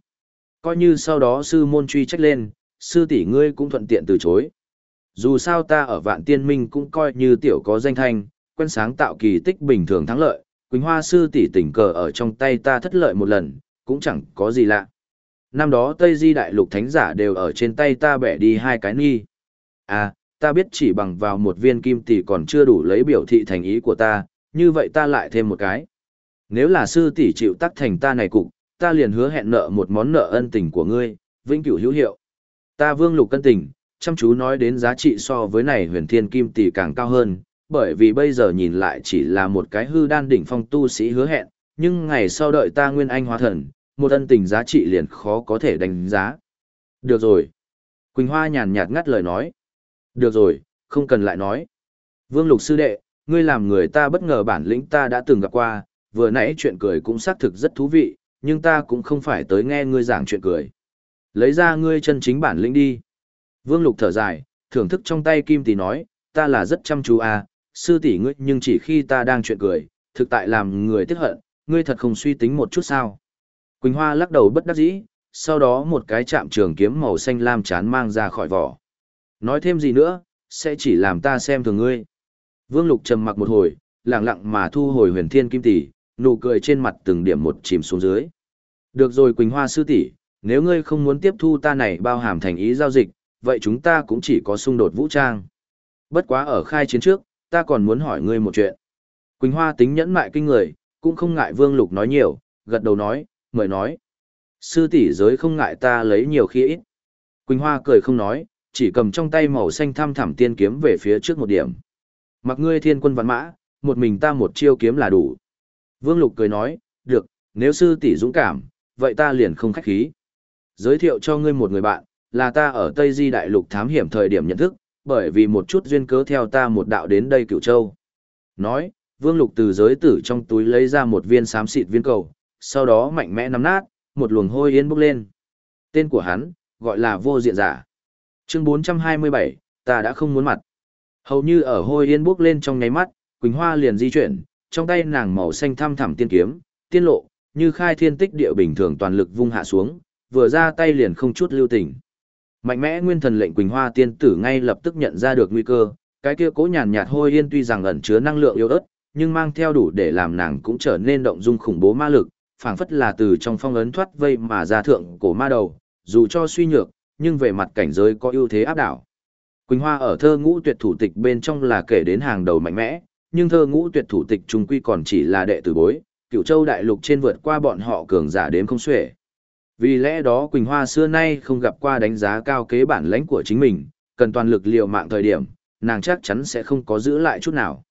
S1: Coi như sau đó sư môn truy trách lên, sư tỷ ngươi cũng thuận tiện từ chối. Dù sao ta ở vạn tiên minh cũng coi như tiểu có danh thanh, quen sáng tạo kỳ tích bình thường thắng lợi, Quỳnh Hoa sư tỷ tình cờ ở trong tay ta thất lợi một lần, cũng chẳng có gì lạ. Năm đó Tây Di Đại Lục Thánh Giả đều ở trên tay ta bẻ đi hai cái nghi. À, ta biết chỉ bằng vào một viên kim tỷ còn chưa đủ lấy biểu thị thành ý của ta, như vậy ta lại thêm một cái. Nếu là sư tỷ chịu tắc thành ta này cục, ta liền hứa hẹn nợ một món nợ ân tình của ngươi, vĩnh cửu hữu hiệu. Ta vương lục cân tình, chăm chú nói đến giá trị so với này huyền thiên kim tỷ càng cao hơn, bởi vì bây giờ nhìn lại chỉ là một cái hư đan đỉnh phong tu sĩ hứa hẹn, nhưng ngày sau đợi ta nguyên anh hóa thần, một ân tình giá trị liền khó có thể đánh giá. Được rồi. Quỳnh Hoa nhàn nhạt ngắt lời nói. Được rồi, không cần lại nói. Vương Lục sư đệ, ngươi làm người ta bất ngờ bản lĩnh ta đã từng gặp qua, vừa nãy chuyện cười cũng xác thực rất thú vị, nhưng ta cũng không phải tới nghe ngươi giảng chuyện cười. Lấy ra ngươi chân chính bản lĩnh đi. Vương Lục thở dài, thưởng thức trong tay kim tỷ nói, ta là rất chăm chú à, sư tỷ ngươi nhưng chỉ khi ta đang chuyện cười, thực tại làm người tiếc hận, ngươi thật không suy tính một chút sao. Quỳnh Hoa lắc đầu bất đắc dĩ, sau đó một cái chạm trường kiếm màu xanh lam chán mang ra khỏi vỏ. Nói thêm gì nữa, sẽ chỉ làm ta xem thường ngươi. Vương Lục trầm mặc một hồi, lặng lặng mà thu hồi huyền thiên kim tỷ, nụ cười trên mặt từng điểm một chìm xuống dưới. Được rồi Quỳnh Hoa sư tỷ, nếu ngươi không muốn tiếp thu ta này bao hàm thành ý giao dịch, vậy chúng ta cũng chỉ có xung đột vũ trang. Bất quá ở khai chiến trước, ta còn muốn hỏi ngươi một chuyện. Quỳnh Hoa tính nhẫn mại kinh người, cũng không ngại Vương Lục nói nhiều, gật đầu nói, mời nói. Sư tỷ giới không ngại ta lấy nhiều khi ít. Quỳnh Hoa cười không nói, chỉ cầm trong tay màu xanh thăm thẳm tiên kiếm về phía trước một điểm. Mặc ngươi thiên quân văn mã, một mình ta một chiêu kiếm là đủ. Vương Lục cười nói, được, nếu sư tỷ dũng cảm, vậy ta liền không khách khí. Giới thiệu cho ngươi một người bạn, là ta ở Tây Di Đại Lục thám hiểm thời điểm nhận thức, bởi vì một chút duyên cớ theo ta một đạo đến đây Cửu châu. Nói, Vương Lục từ giới tử trong túi lấy ra một viên xám xịt viên cầu, sau đó mạnh mẽ nắm nát, một luồng hôi yên bốc lên. Tên của hắn, gọi là vô diện giả. Chương 427, ta đã không muốn mặt. Hầu như ở hôi yên bốc lên trong nháy mắt, Quỳnh Hoa liền di chuyển, trong tay nàng màu xanh thăm thẳm tiên kiếm, tiên lộ, như khai thiên tích địa bình thường toàn lực vung hạ xuống, vừa ra tay liền không chút lưu tình. Mạnh mẽ nguyên thần lệnh Quỳnh Hoa tiên tử ngay lập tức nhận ra được nguy cơ, cái kia cố nhàn nhạt hôi yên tuy rằng ẩn chứa năng lượng yếu ớt, nhưng mang theo đủ để làm nàng cũng trở nên động dung khủng bố ma lực, phảng phất là từ trong phong ấn thoát vây mà ra thượng cổ ma đầu, dù cho suy nhược, nhưng về mặt cảnh giới có ưu thế áp đảo. Quỳnh Hoa ở thơ ngũ tuyệt thủ tịch bên trong là kể đến hàng đầu mạnh mẽ, nhưng thơ ngũ tuyệt thủ tịch trung quy còn chỉ là đệ tử bối, cựu châu đại lục trên vượt qua bọn họ cường giả đếm không xuể. Vì lẽ đó Quỳnh Hoa xưa nay không gặp qua đánh giá cao kế bản lãnh của chính mình, cần toàn lực liều mạng thời điểm, nàng chắc chắn sẽ không có giữ lại chút nào.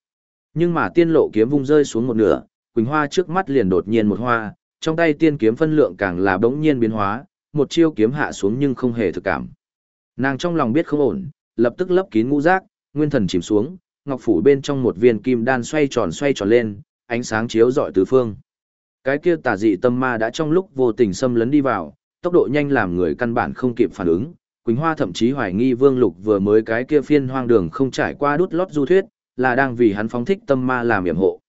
S1: Nhưng mà tiên lộ kiếm vung rơi xuống một nửa, Quỳnh Hoa trước mắt liền đột nhiên một hoa, trong tay tiên kiếm phân lượng càng là bỗng nhiên biến hóa, một chiêu kiếm hạ xuống nhưng không hề thực cảm. Nàng trong lòng biết không ổn, lập tức lấp kín ngũ giác, nguyên thần chìm xuống, ngọc phủ bên trong một viên kim đan xoay tròn xoay tròn lên, ánh sáng chiếu rọi tứ phương. Cái kia tà dị tâm ma đã trong lúc vô tình xâm lấn đi vào, tốc độ nhanh làm người căn bản không kịp phản ứng. Quỳnh Hoa thậm chí hoài nghi Vương Lục vừa mới cái kia phiên hoang đường không trải qua đút lót du thuyết, là đang vì hắn phóng thích tâm ma làm yểm hộ.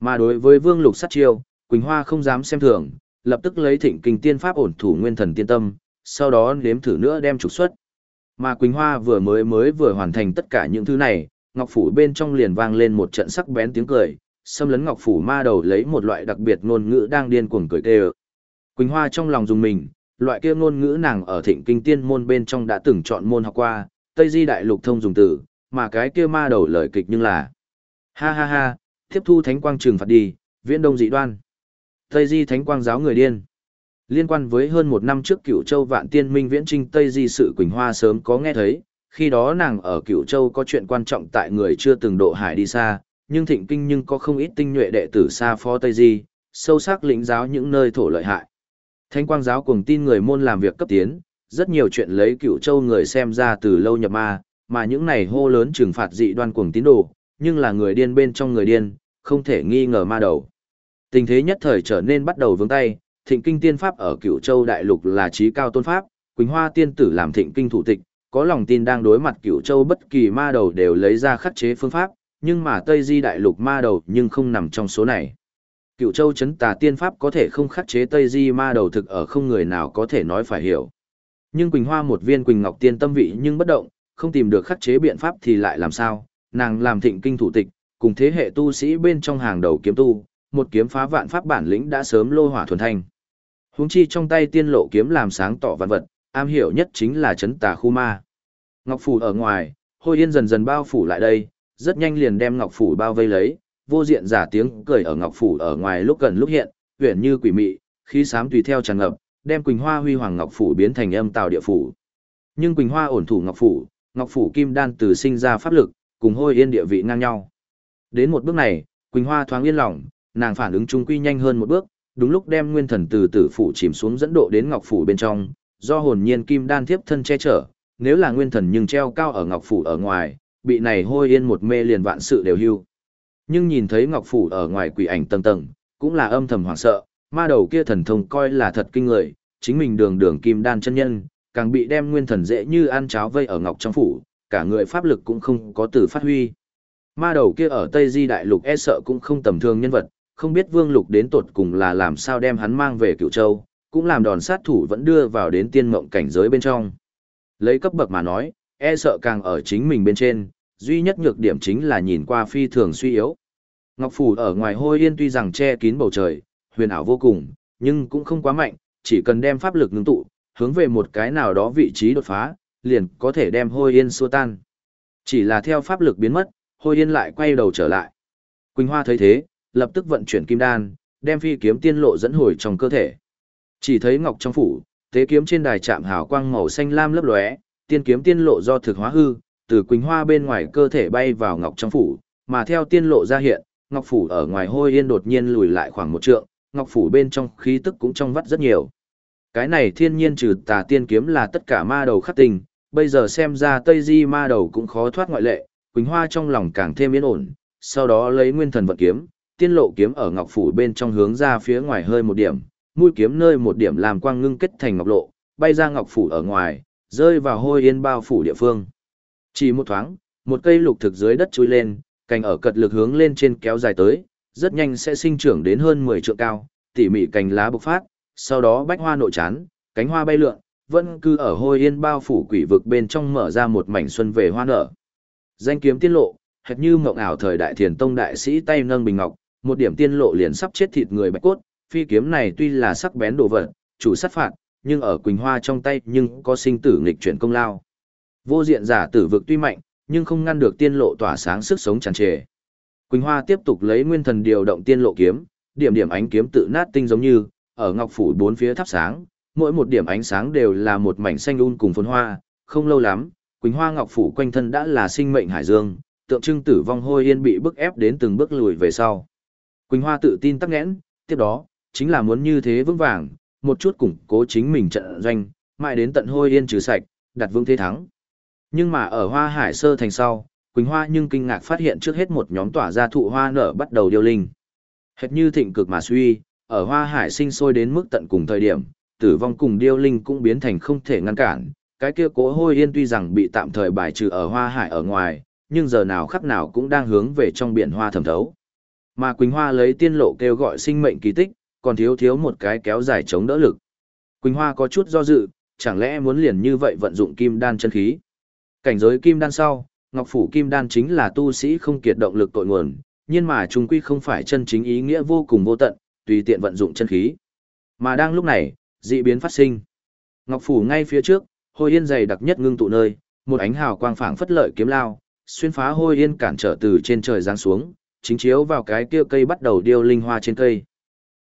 S1: Mà đối với Vương Lục sát chiêu, Quỳnh Hoa không dám xem thường, lập tức lấy thịnh kinh tiên pháp ổn thủ nguyên thần tiên tâm, sau đó nếm thử nữa đem trục xuất. Mà Quỳnh Hoa vừa mới mới vừa hoàn thành tất cả những thứ này, Ngọc Phủ bên trong liền vang lên một trận sắc bén tiếng cười, xâm lấn Ngọc Phủ ma đầu lấy một loại đặc biệt ngôn ngữ đang điên cuồng cười tê Quỳnh Hoa trong lòng dùng mình, loại kia ngôn ngữ nàng ở thịnh kinh tiên môn bên trong đã từng chọn môn học qua, Tây Di Đại Lục thông dùng từ, mà cái kia ma đầu lời kịch nhưng là Ha ha ha, tiếp thu thánh quang trừng phạt đi, viễn đông dị đoan. Tây Di thánh quang giáo người điên. Liên quan với hơn một năm trước cựu châu vạn tiên minh viễn trinh Tây Di sự Quỳnh Hoa sớm có nghe thấy, khi đó nàng ở cựu châu có chuyện quan trọng tại người chưa từng độ hải đi xa, nhưng thịnh kinh nhưng có không ít tinh nhuệ đệ tử xa phó Tây Di, sâu sắc lĩnh giáo những nơi thổ lợi hại. Thánh quang giáo cùng tin người môn làm việc cấp tiến, rất nhiều chuyện lấy cựu châu người xem ra từ lâu nhập ma, mà những này hô lớn trừng phạt dị đoan cuồng tín đồ, nhưng là người điên bên trong người điên, không thể nghi ngờ ma đầu. Tình thế nhất thời trở nên bắt đầu vướng tay, thịnh kinh tiên pháp ở cựu châu đại lục là trí cao tôn pháp, Quỳnh Hoa tiên tử làm thịnh kinh thủ tịch, có lòng tin đang đối mặt cựu châu bất kỳ ma đầu đều lấy ra khắc chế phương pháp, nhưng mà Tây Di đại lục ma đầu nhưng không nằm trong số này. Cựu châu chấn tà tiên pháp có thể không khắc chế Tây Di ma đầu thực ở không người nào có thể nói phải hiểu. Nhưng Quỳnh Hoa một viên Quỳnh Ngọc tiên tâm vị nhưng bất động, không tìm được khắc chế biện pháp thì lại làm sao, nàng làm thịnh kinh thủ tịch, cùng thế hệ tu sĩ bên trong hàng đầu kiếm tu, một kiếm phá vạn pháp bản lĩnh đã sớm lô hỏa thuần thanh. Huống chi trong tay tiên lộ kiếm làm sáng tỏ vạn vật, am hiểu nhất chính là chấn tà khu ma. Ngọc phủ ở ngoài, Hôi Yên dần dần bao phủ lại đây, rất nhanh liền đem Ngọc phủ bao vây lấy, vô diện giả tiếng cười ở Ngọc phủ ở ngoài lúc gần lúc hiện, huyền như quỷ mị, khí xám tùy theo tràn ngập, đem Quỳnh Hoa huy hoàng Ngọc phủ biến thành âm tào địa phủ. Nhưng Quỳnh Hoa ổn thủ Ngọc phủ, Ngọc phủ kim đan từ sinh ra pháp lực, cùng Hôi Yên địa vị ngang nhau. Đến một bước này, Quỳnh Hoa thoáng yên lòng, nàng phản ứng trung quy nhanh hơn một bước, đúng lúc đem nguyên thần từ tử phủ chìm xuống dẫn độ đến ngọc phủ bên trong, do hồn nhiên kim đan tiếp thân che chở, nếu là nguyên thần nhưng treo cao ở ngọc phủ ở ngoài, bị này hôi yên một mê liền vạn sự đều hưu. Nhưng nhìn thấy ngọc phủ ở ngoài quỷ ảnh tầng tầng, cũng là âm thầm hoảng sợ, ma đầu kia thần thông coi là thật kinh người, chính mình đường đường kim đan chân nhân, càng bị đem nguyên thần dễ như ăn cháo vây ở ngọc trong phủ, cả người pháp lực cũng không có từ phát huy. Ma đầu kia ở Tây Di Đại Lục e sợ cũng không tầm thường nhân vật, không biết Vương Lục đến tột cùng là làm sao đem hắn mang về Cựu Châu, cũng làm đòn sát thủ vẫn đưa vào đến tiên mộng cảnh giới bên trong. Lấy cấp bậc mà nói, e sợ càng ở chính mình bên trên, duy nhất nhược điểm chính là nhìn qua phi thường suy yếu. Ngọc Phủ ở ngoài hôi yên tuy rằng che kín bầu trời, huyền ảo vô cùng, nhưng cũng không quá mạnh, chỉ cần đem pháp lực ngưng tụ, hướng về một cái nào đó vị trí đột phá, liền có thể đem hôi yên xua tan. Chỉ là theo pháp lực biến mất, hôi yên lại quay đầu trở lại. Quỳnh Hoa thấy thế, lập tức vận chuyển kim đan, đem phi kiếm tiên lộ dẫn hồi trong cơ thể. Chỉ thấy ngọc trong phủ, tế kiếm trên đài chạm hào quang màu xanh lam lấp lóe, tiên kiếm tiên lộ do thực hóa hư, từ Quỳnh Hoa bên ngoài cơ thể bay vào ngọc trong phủ, mà theo tiên lộ ra hiện, ngọc phủ ở ngoài hôi yên đột nhiên lùi lại khoảng một trượng, ngọc phủ bên trong khí tức cũng trong vắt rất nhiều. Cái này thiên nhiên trừ tà tiên kiếm là tất cả ma đầu khắc tình, bây giờ xem ra Tây Di ma đầu cũng khó thoát ngoại lệ, Quỳnh Hoa trong lòng càng thêm yên ổn, sau đó lấy nguyên thần vận kiếm, tiên lộ kiếm ở ngọc phủ bên trong hướng ra phía ngoài hơi một điểm, mũi kiếm nơi một điểm làm quang ngưng kết thành ngọc lộ, bay ra ngọc phủ ở ngoài, rơi vào hôi yên bao phủ địa phương. Chỉ một thoáng, một cây lục thực dưới đất chui lên, cành ở cật lực hướng lên trên kéo dài tới, rất nhanh sẽ sinh trưởng đến hơn 10 trượng cao, tỉ mỉ cành lá bộc phát, sau đó bách hoa nội chán, cánh hoa bay lượn, vẫn cứ ở hôi yên bao phủ quỷ vực bên trong mở ra một mảnh xuân về hoa nở. Danh kiếm tiên lộ, hệt như mộng ảo thời đại thiền tông đại sĩ tay nâng bình ngọc, một điểm tiên lộ liền sắp chết thịt người bạch cốt, phi kiếm này tuy là sắc bén đồ vật, chủ sát phạt, nhưng ở Quỳnh Hoa trong tay nhưng có sinh tử nghịch chuyển công lao. Vô diện giả tử vực tuy mạnh, nhưng không ngăn được tiên lộ tỏa sáng sức sống tràn trề. Quỳnh Hoa tiếp tục lấy nguyên thần điều động tiên lộ kiếm, điểm điểm ánh kiếm tự nát tinh giống như, ở ngọc phủ bốn phía thắp sáng, mỗi một điểm ánh sáng đều là một mảnh xanh un cùng phồn hoa, không lâu lắm, Quỳnh Hoa ngọc phủ quanh thân đã là sinh mệnh hải dương, tượng trưng tử vong hôi yên bị bức ép đến từng bước lùi về sau. Quỳnh Hoa tự tin tắc nghẽn, tiếp đó, chính là muốn như thế vững vàng, một chút củng cố chính mình trận doanh, mãi đến tận hôi yên trừ sạch, đặt vững thế thắng. Nhưng mà ở Hoa Hải Sơ thành sau, Quỳnh Hoa nhưng kinh ngạc phát hiện trước hết một nhóm tỏa ra thụ hoa nở bắt đầu điêu linh. Hệt như thịnh cực mà suy, ở Hoa Hải sinh sôi đến mức tận cùng thời điểm, tử vong cùng điêu linh cũng biến thành không thể ngăn cản. Cái kia cố hôi yên tuy rằng bị tạm thời bài trừ ở Hoa Hải ở ngoài, nhưng giờ nào khắc nào cũng đang hướng về trong biển hoa thẩm thấu. Mà Quỳnh Hoa lấy tiên lộ kêu gọi sinh mệnh kỳ tích, còn thiếu thiếu một cái kéo dài chống đỡ lực. Quỳnh Hoa có chút do dự, chẳng lẽ muốn liền như vậy vận dụng kim đan chân khí. Cảnh giới kim đan sau, Ngọc Phủ kim đan chính là tu sĩ không kiệt động lực tội nguồn, nhưng mà chúng quy không phải chân chính ý nghĩa vô cùng vô tận, tùy tiện vận dụng chân khí. Mà đang lúc này, dị biến phát sinh. Ngọc phủ ngay phía trước, hôi yên dày đặc nhất ngưng tụ nơi, một ánh hào quang phảng phất lợi kiếm lao, xuyên phá hôi yên cản trở từ trên trời giáng xuống, chính chiếu vào cái kia cây bắt đầu điêu linh hoa trên cây.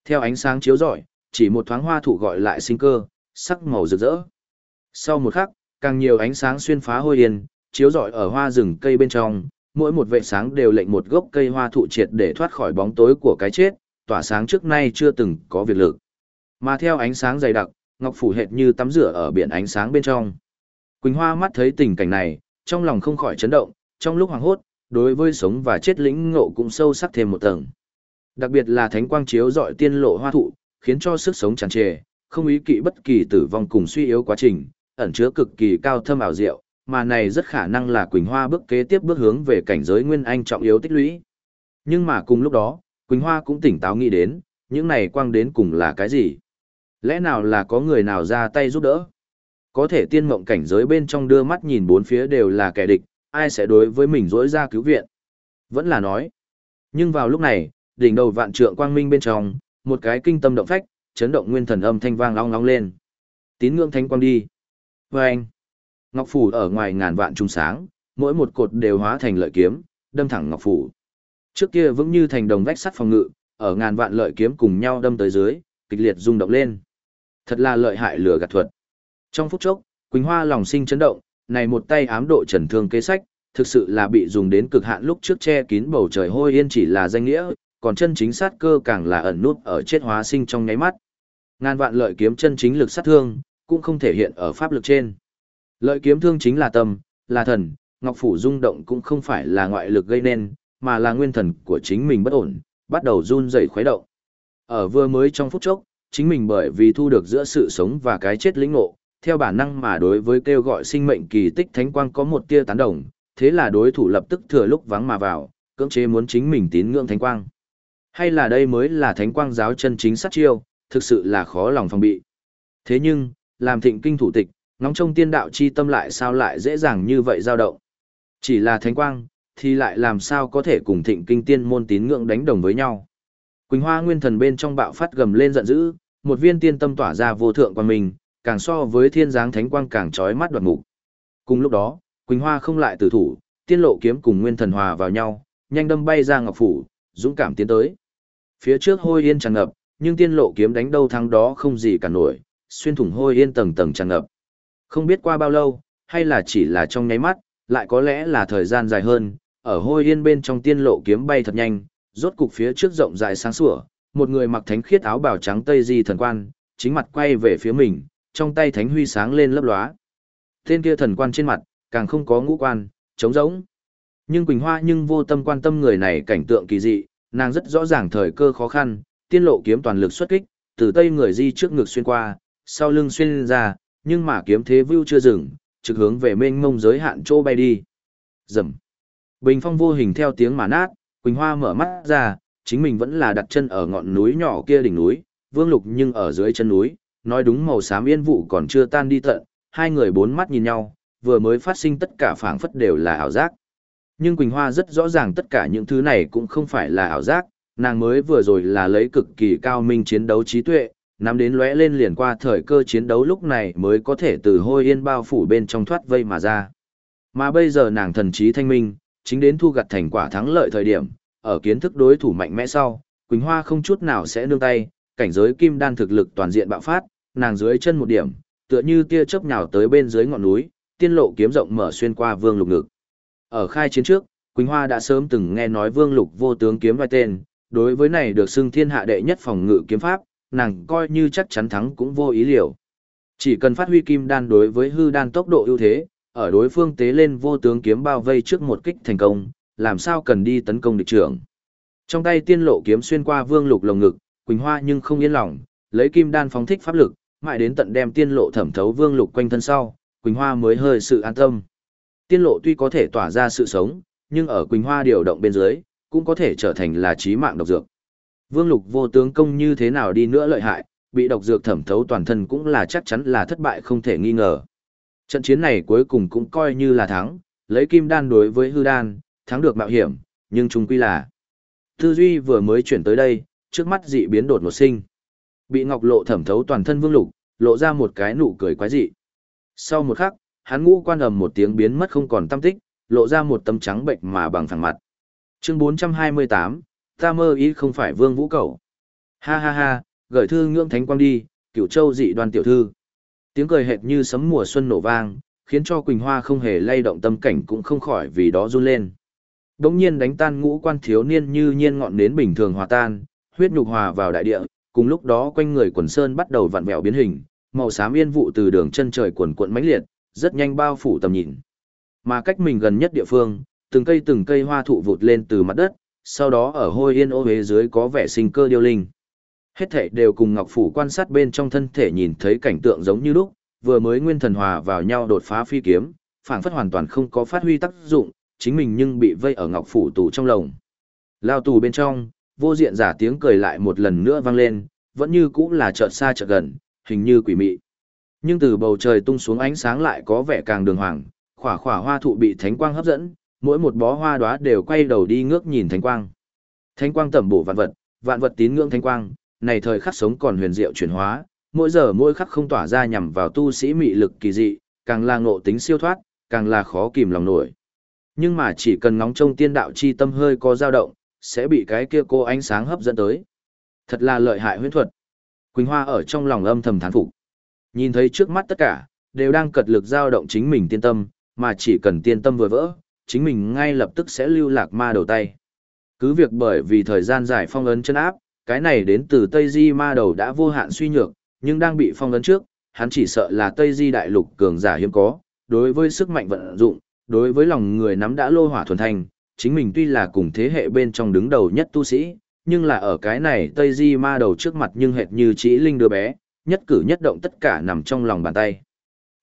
S1: Theo ánh sáng chiếu rọi, chỉ một thoáng hoa thụ gọi lại sinh cơ, sắc màu rực rỡ. Sau một khắc, càng nhiều ánh sáng xuyên phá hôi yên, chiếu rọi ở hoa rừng cây bên trong, mỗi một vệ sáng đều lệnh một gốc cây hoa thụ triệt để thoát khỏi bóng tối của cái chết, tỏa sáng trước nay chưa từng có việc lực. Mà theo ánh sáng dày đặc, ngọc phủ hệt như tắm rửa ở biển ánh sáng bên trong. Quỳnh Hoa mắt thấy tình cảnh này, trong lòng không khỏi chấn động, trong lúc hoàng hốt, đối với sống và chết lĩnh ngộ cũng sâu sắc thêm một tầng. Đặc biệt là thánh quang chiếu dọi tiên lộ hoa thụ, khiến cho sức sống tràn trề, không ý kỵ bất kỳ tử vong cùng suy yếu quá trình, ẩn chứa cực kỳ cao thâm ảo diệu, mà này rất khả năng là Quỳnh Hoa bước kế tiếp bước hướng về cảnh giới nguyên anh trọng yếu tích lũy. Nhưng mà cùng lúc đó, Quỳnh Hoa cũng tỉnh táo nghĩ đến, những này quang đến cùng là cái gì? Lẽ nào là có người nào ra tay giúp đỡ? Có thể tiên mộng cảnh giới bên trong đưa mắt nhìn bốn phía đều là kẻ địch, ai sẽ đối với mình dỗi ra cứu viện? Vẫn là nói. Nhưng vào lúc này, đỉnh đầu vạn trượng quang minh bên trong, một cái kinh tâm động phách, chấn động nguyên thần âm thanh vang long long lên. Tín ngưỡng thánh quang đi. Và vâng. anh. Ngọc phủ ở ngoài ngàn vạn trung sáng, mỗi một cột đều hóa thành lợi kiếm, đâm thẳng ngọc phủ. Trước kia vững như thành đồng vách sắt phòng ngự, ở ngàn vạn lợi kiếm cùng nhau đâm tới dưới, kịch liệt rung động lên. Thật là lợi hại lửa gạt thuật. Trong phút chốc, Quỳnh Hoa lòng sinh chấn động, này một tay ám độ trần thương kế sách, thực sự là bị dùng đến cực hạn lúc trước che kín bầu trời hôi yên chỉ là danh nghĩa, còn chân chính sát cơ càng là ẩn nút ở chết hóa sinh trong nháy mắt. Ngàn vạn lợi kiếm chân chính lực sát thương, cũng không thể hiện ở pháp lực trên. Lợi kiếm thương chính là tâm, là thần, Ngọc Phủ rung động cũng không phải là ngoại lực gây nên, mà là nguyên thần của chính mình bất ổn, bắt đầu run rẩy khuấy động. Ở vừa mới trong phút chốc, chính mình bởi vì thu được giữa sự sống và cái chết lĩnh ngộ, theo bản năng mà đối với kêu gọi sinh mệnh kỳ tích thánh quang có một tia tán đồng, thế là đối thủ lập tức thừa lúc vắng mà vào, cưỡng chế muốn chính mình tín ngưỡng thánh quang. Hay là đây mới là thánh quang giáo chân chính sát chiêu, thực sự là khó lòng phòng bị. Thế nhưng, làm thịnh kinh thủ tịch, ngóng trông tiên đạo chi tâm lại sao lại dễ dàng như vậy dao động. Chỉ là thánh quang, thì lại làm sao có thể cùng thịnh kinh tiên môn tín ngưỡng đánh đồng với nhau. Quỳnh Hoa nguyên thần bên trong bạo phát gầm lên giận dữ, một viên tiên tâm tỏa ra vô thượng quan mình, càng so với thiên giáng thánh quang càng chói mắt đoạt mục. Cùng lúc đó, Quỳnh Hoa không lại tử thủ, tiên lộ kiếm cùng nguyên thần hòa vào nhau, nhanh đâm bay ra ngọc phủ, dũng cảm tiến tới. Phía trước hôi yên tràn ngập, nhưng tiên lộ kiếm đánh đâu thắng đó không gì cả nổi, xuyên thủng hôi yên tầng tầng tràn ngập. Không biết qua bao lâu, hay là chỉ là trong nháy mắt, lại có lẽ là thời gian dài hơn, ở hôi yên bên trong tiên lộ kiếm bay thật nhanh, rốt cục phía trước rộng dài sáng sủa, một người mặc thánh khiết áo bào trắng tây di thần quan, chính mặt quay về phía mình, trong tay thánh huy sáng lên lấp lóa. Tên kia thần quan trên mặt, càng không có ngũ quan, trống rỗng. Nhưng Quỳnh Hoa nhưng vô tâm quan tâm người này cảnh tượng kỳ dị, nàng rất rõ ràng thời cơ khó khăn, tiên lộ kiếm toàn lực xuất kích, từ tây người di trước ngực xuyên qua, sau lưng xuyên ra, nhưng mà kiếm thế vưu chưa dừng, trực hướng về mênh mông giới hạn chỗ bay đi. Rầm. Bình phong vô hình theo tiếng mà nát, Quỳnh Hoa mở mắt ra, chính mình vẫn là đặt chân ở ngọn núi nhỏ kia đỉnh núi, Vương Lục nhưng ở dưới chân núi, nói đúng màu xám yên vụ còn chưa tan đi tận, hai người bốn mắt nhìn nhau, vừa mới phát sinh tất cả phảng phất đều là ảo giác. Nhưng Quỳnh Hoa rất rõ ràng tất cả những thứ này cũng không phải là ảo giác, nàng mới vừa rồi là lấy cực kỳ cao minh chiến đấu trí tuệ, nắm đến lóe lên liền qua thời cơ chiến đấu lúc này mới có thể từ hôi yên bao phủ bên trong thoát vây mà ra. Mà bây giờ nàng thần trí thanh minh, chính đến thu gặt thành quả thắng lợi thời điểm, ở kiến thức đối thủ mạnh mẽ sau, Quỳnh Hoa không chút nào sẽ nương tay, cảnh giới kim đan thực lực toàn diện bạo phát, nàng dưới chân một điểm, tựa như tia chớp nhào tới bên dưới ngọn núi, tiên lộ kiếm rộng mở xuyên qua vương lục ngực. Ở khai chiến trước, Quỳnh Hoa đã sớm từng nghe nói vương lục vô tướng kiếm vai tên, đối với này được xưng thiên hạ đệ nhất phòng ngự kiếm pháp, nàng coi như chắc chắn thắng cũng vô ý liệu. Chỉ cần phát huy kim đan đối với hư đan tốc độ ưu thế, ở đối phương tế lên vô tướng kiếm bao vây trước một kích thành công, làm sao cần đi tấn công địch trưởng. Trong tay tiên lộ kiếm xuyên qua vương lục lồng ngực, Quỳnh Hoa nhưng không yên lòng, lấy kim đan phóng thích pháp lực, mãi đến tận đem tiên lộ thẩm thấu vương lục quanh thân sau, Quỳnh Hoa mới hơi sự an tâm. Tiên lộ tuy có thể tỏa ra sự sống, nhưng ở Quỳnh Hoa điều động bên dưới, cũng có thể trở thành là chí mạng độc dược. Vương Lục vô tướng công như thế nào đi nữa lợi hại, bị độc dược thẩm thấu toàn thân cũng là chắc chắn là thất bại không thể nghi ngờ. Trận chiến này cuối cùng cũng coi như là thắng, lấy kim đan đối với hư đan, thắng được mạo hiểm, nhưng chung quy là. Tư duy vừa mới chuyển tới đây, trước mắt dị biến đột một sinh. Bị ngọc lộ thẩm thấu toàn thân Vương Lục, lộ ra một cái nụ cười quái dị. Sau một khắc, hắn ngũ quan ầm một tiếng biến mất không còn tâm tích, lộ ra một tấm trắng bệnh mà bằng phẳng mặt. Chương 428, ta mơ ý không phải vương vũ cầu. Ha ha ha, gửi thư ngưỡng thánh quang đi, cửu châu dị đoan tiểu thư. Tiếng cười hệt như sấm mùa xuân nổ vang, khiến cho Quỳnh Hoa không hề lay động tâm cảnh cũng không khỏi vì đó run lên. Đống nhiên đánh tan ngũ quan thiếu niên như nhiên ngọn nến bình thường hòa tan, huyết nhục hòa vào đại địa, cùng lúc đó quanh người quần sơn bắt đầu vặn vẹo biến hình, màu xám yên vụ từ đường chân trời quần cuộn mãnh liệt, rất nhanh bao phủ tầm nhìn. Mà cách mình gần nhất địa phương, từng cây từng cây hoa thụ vụt lên từ mặt đất, sau đó ở hôi yên ô hế dưới có vẻ sinh cơ điêu linh. Hết thảy đều cùng Ngọc Phủ quan sát bên trong thân thể nhìn thấy cảnh tượng giống như lúc, vừa mới nguyên thần hòa vào nhau đột phá phi kiếm, phảng phất hoàn toàn không có phát huy tác dụng, chính mình nhưng bị vây ở Ngọc Phủ tù trong lồng. Lao tù bên trong, vô diện giả tiếng cười lại một lần nữa vang lên, vẫn như cũ là chợt xa chợt gần, hình như quỷ mị. Nhưng từ bầu trời tung xuống ánh sáng lại có vẻ càng đường hoàng, khỏa khỏa hoa thụ bị thánh quang hấp dẫn, mỗi một bó hoa đóa đều quay đầu đi ngước nhìn thánh quang. Thánh quang tẩm bổ vạn vật, vạn vật tín ngưỡng thánh quang, này thời khắc sống còn huyền diệu chuyển hóa, mỗi giờ mỗi khắc không tỏa ra nhằm vào tu sĩ mị lực kỳ dị, càng là ngộ tính siêu thoát, càng là khó kìm lòng nổi. Nhưng mà chỉ cần ngóng trông tiên đạo chi tâm hơi có dao động, sẽ bị cái kia cô ánh sáng hấp dẫn tới. Thật là lợi hại huyễn thuật. Quỳnh Hoa ở trong lòng âm thầm thán phục. Nhìn thấy trước mắt tất cả, đều đang cật lực dao động chính mình tiên tâm, mà chỉ cần tiên tâm vừa vỡ, chính mình ngay lập tức sẽ lưu lạc ma đầu tay. Cứ việc bởi vì thời gian giải phong ấn chân áp, cái này đến từ Tây Di ma đầu đã vô hạn suy nhược, nhưng đang bị phong ấn trước, hắn chỉ sợ là Tây Di đại lục cường giả hiếm có, đối với sức mạnh vận dụng, đối với lòng người nắm đã lô hỏa thuần thành, chính mình tuy là cùng thế hệ bên trong đứng đầu nhất tu sĩ, nhưng là ở cái này Tây Di ma đầu trước mặt nhưng hệt như chỉ linh đứa bé, nhất cử nhất động tất cả nằm trong lòng bàn tay.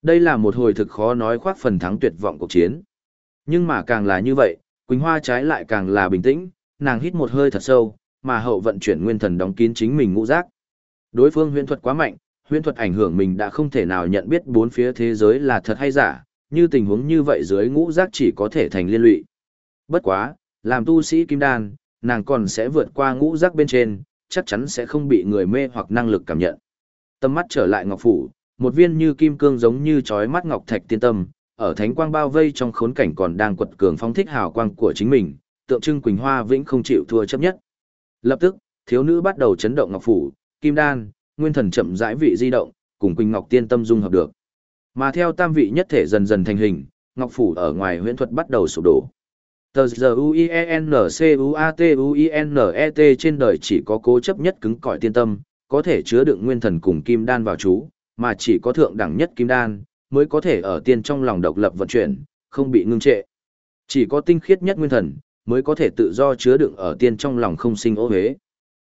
S1: Đây là một hồi thực khó nói khoác phần thắng tuyệt vọng cuộc chiến. Nhưng mà càng là như vậy, Quỳnh Hoa trái lại càng là bình tĩnh, nàng hít một hơi thật sâu, mà hậu vận chuyển nguyên thần đóng kín chính mình ngũ giác. Đối phương huyễn thuật quá mạnh, huyễn thuật ảnh hưởng mình đã không thể nào nhận biết bốn phía thế giới là thật hay giả, như tình huống như vậy dưới ngũ giác chỉ có thể thành liên lụy. Bất quá, làm tu sĩ kim đan, nàng còn sẽ vượt qua ngũ giác bên trên, chắc chắn sẽ không bị người mê hoặc năng lực cảm nhận. Tâm mắt trở lại ngọc phủ, một viên như kim cương giống như chói mắt ngọc thạch tiên tâm, ở thánh quang bao vây trong khốn cảnh còn đang quật cường phóng thích hào quang của chính mình, tượng trưng Quỳnh Hoa vĩnh không chịu thua chấp nhất. Lập tức, thiếu nữ bắt đầu chấn động ngọc phủ, kim đan, nguyên thần chậm rãi vị di động, cùng Quỳnh Ngọc Tiên tâm dung hợp được. Mà theo tam vị nhất thể dần dần thành hình, ngọc phủ ở ngoài huyễn thuật bắt đầu sụp đổ. Tờ giờ u c u a t e t trên đời chỉ có cố chấp nhất cứng cỏi tiên tâm, có thể chứa đựng nguyên thần cùng kim đan vào chú, mà chỉ có thượng đẳng nhất kim đan mới có thể ở tiên trong lòng độc lập vận chuyển, không bị ngưng trệ. Chỉ có tinh khiết nhất nguyên thần mới có thể tự do chứa đựng ở tiên trong lòng không sinh ô huế.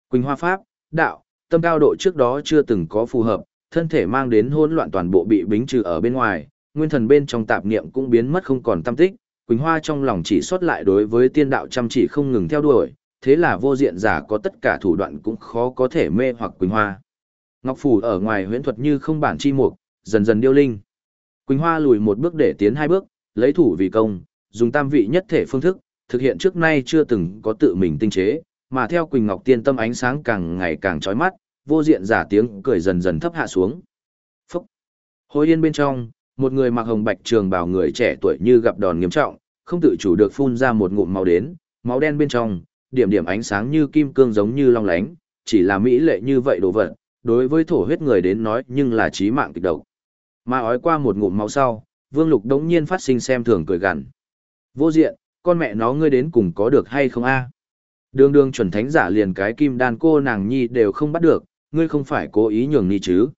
S1: Quỳnh Hoa Pháp, đạo, tâm cao độ trước đó chưa từng có phù hợp, thân thể mang đến hỗn loạn toàn bộ bị bính trừ ở bên ngoài, nguyên thần bên trong tạp niệm cũng biến mất không còn tâm tích, Quỳnh Hoa trong lòng chỉ xuất lại đối với tiên đạo chăm chỉ không ngừng theo đuổi, thế là vô diện giả có tất cả thủ đoạn cũng khó có thể mê hoặc Quỳnh Hoa. Ngọc Phủ ở ngoài huyễn thuật như không bản chi mục, dần dần điêu linh. Quỳnh Hoa lùi một bước để tiến hai bước, lấy thủ vì công, dùng tam vị nhất thể phương thức, thực hiện trước nay chưa từng có tự mình tinh chế, mà theo Quỳnh Ngọc Tiên tâm ánh sáng càng ngày càng chói mắt, vô diện giả tiếng cười dần dần thấp hạ xuống. Phúc! Hồi yên bên trong, một người mặc hồng bạch trường bào người trẻ tuổi như gặp đòn nghiêm trọng, không tự chủ được phun ra một ngụm máu đến, máu đen bên trong, điểm điểm ánh sáng như kim cương giống như long lánh, chỉ là mỹ lệ như vậy đồ vật, đối với thổ huyết người đến nói nhưng là chí mạng kịch độc. Mà ói qua một ngụm máu sau, Vương Lục đống nhiên phát sinh xem thường cười gằn. Vô diện, con mẹ nó ngươi đến cùng có được hay không a? Đường đường chuẩn thánh giả liền cái kim đan cô nàng nhi đều không bắt được, ngươi không phải cố ý nhường ni chứ.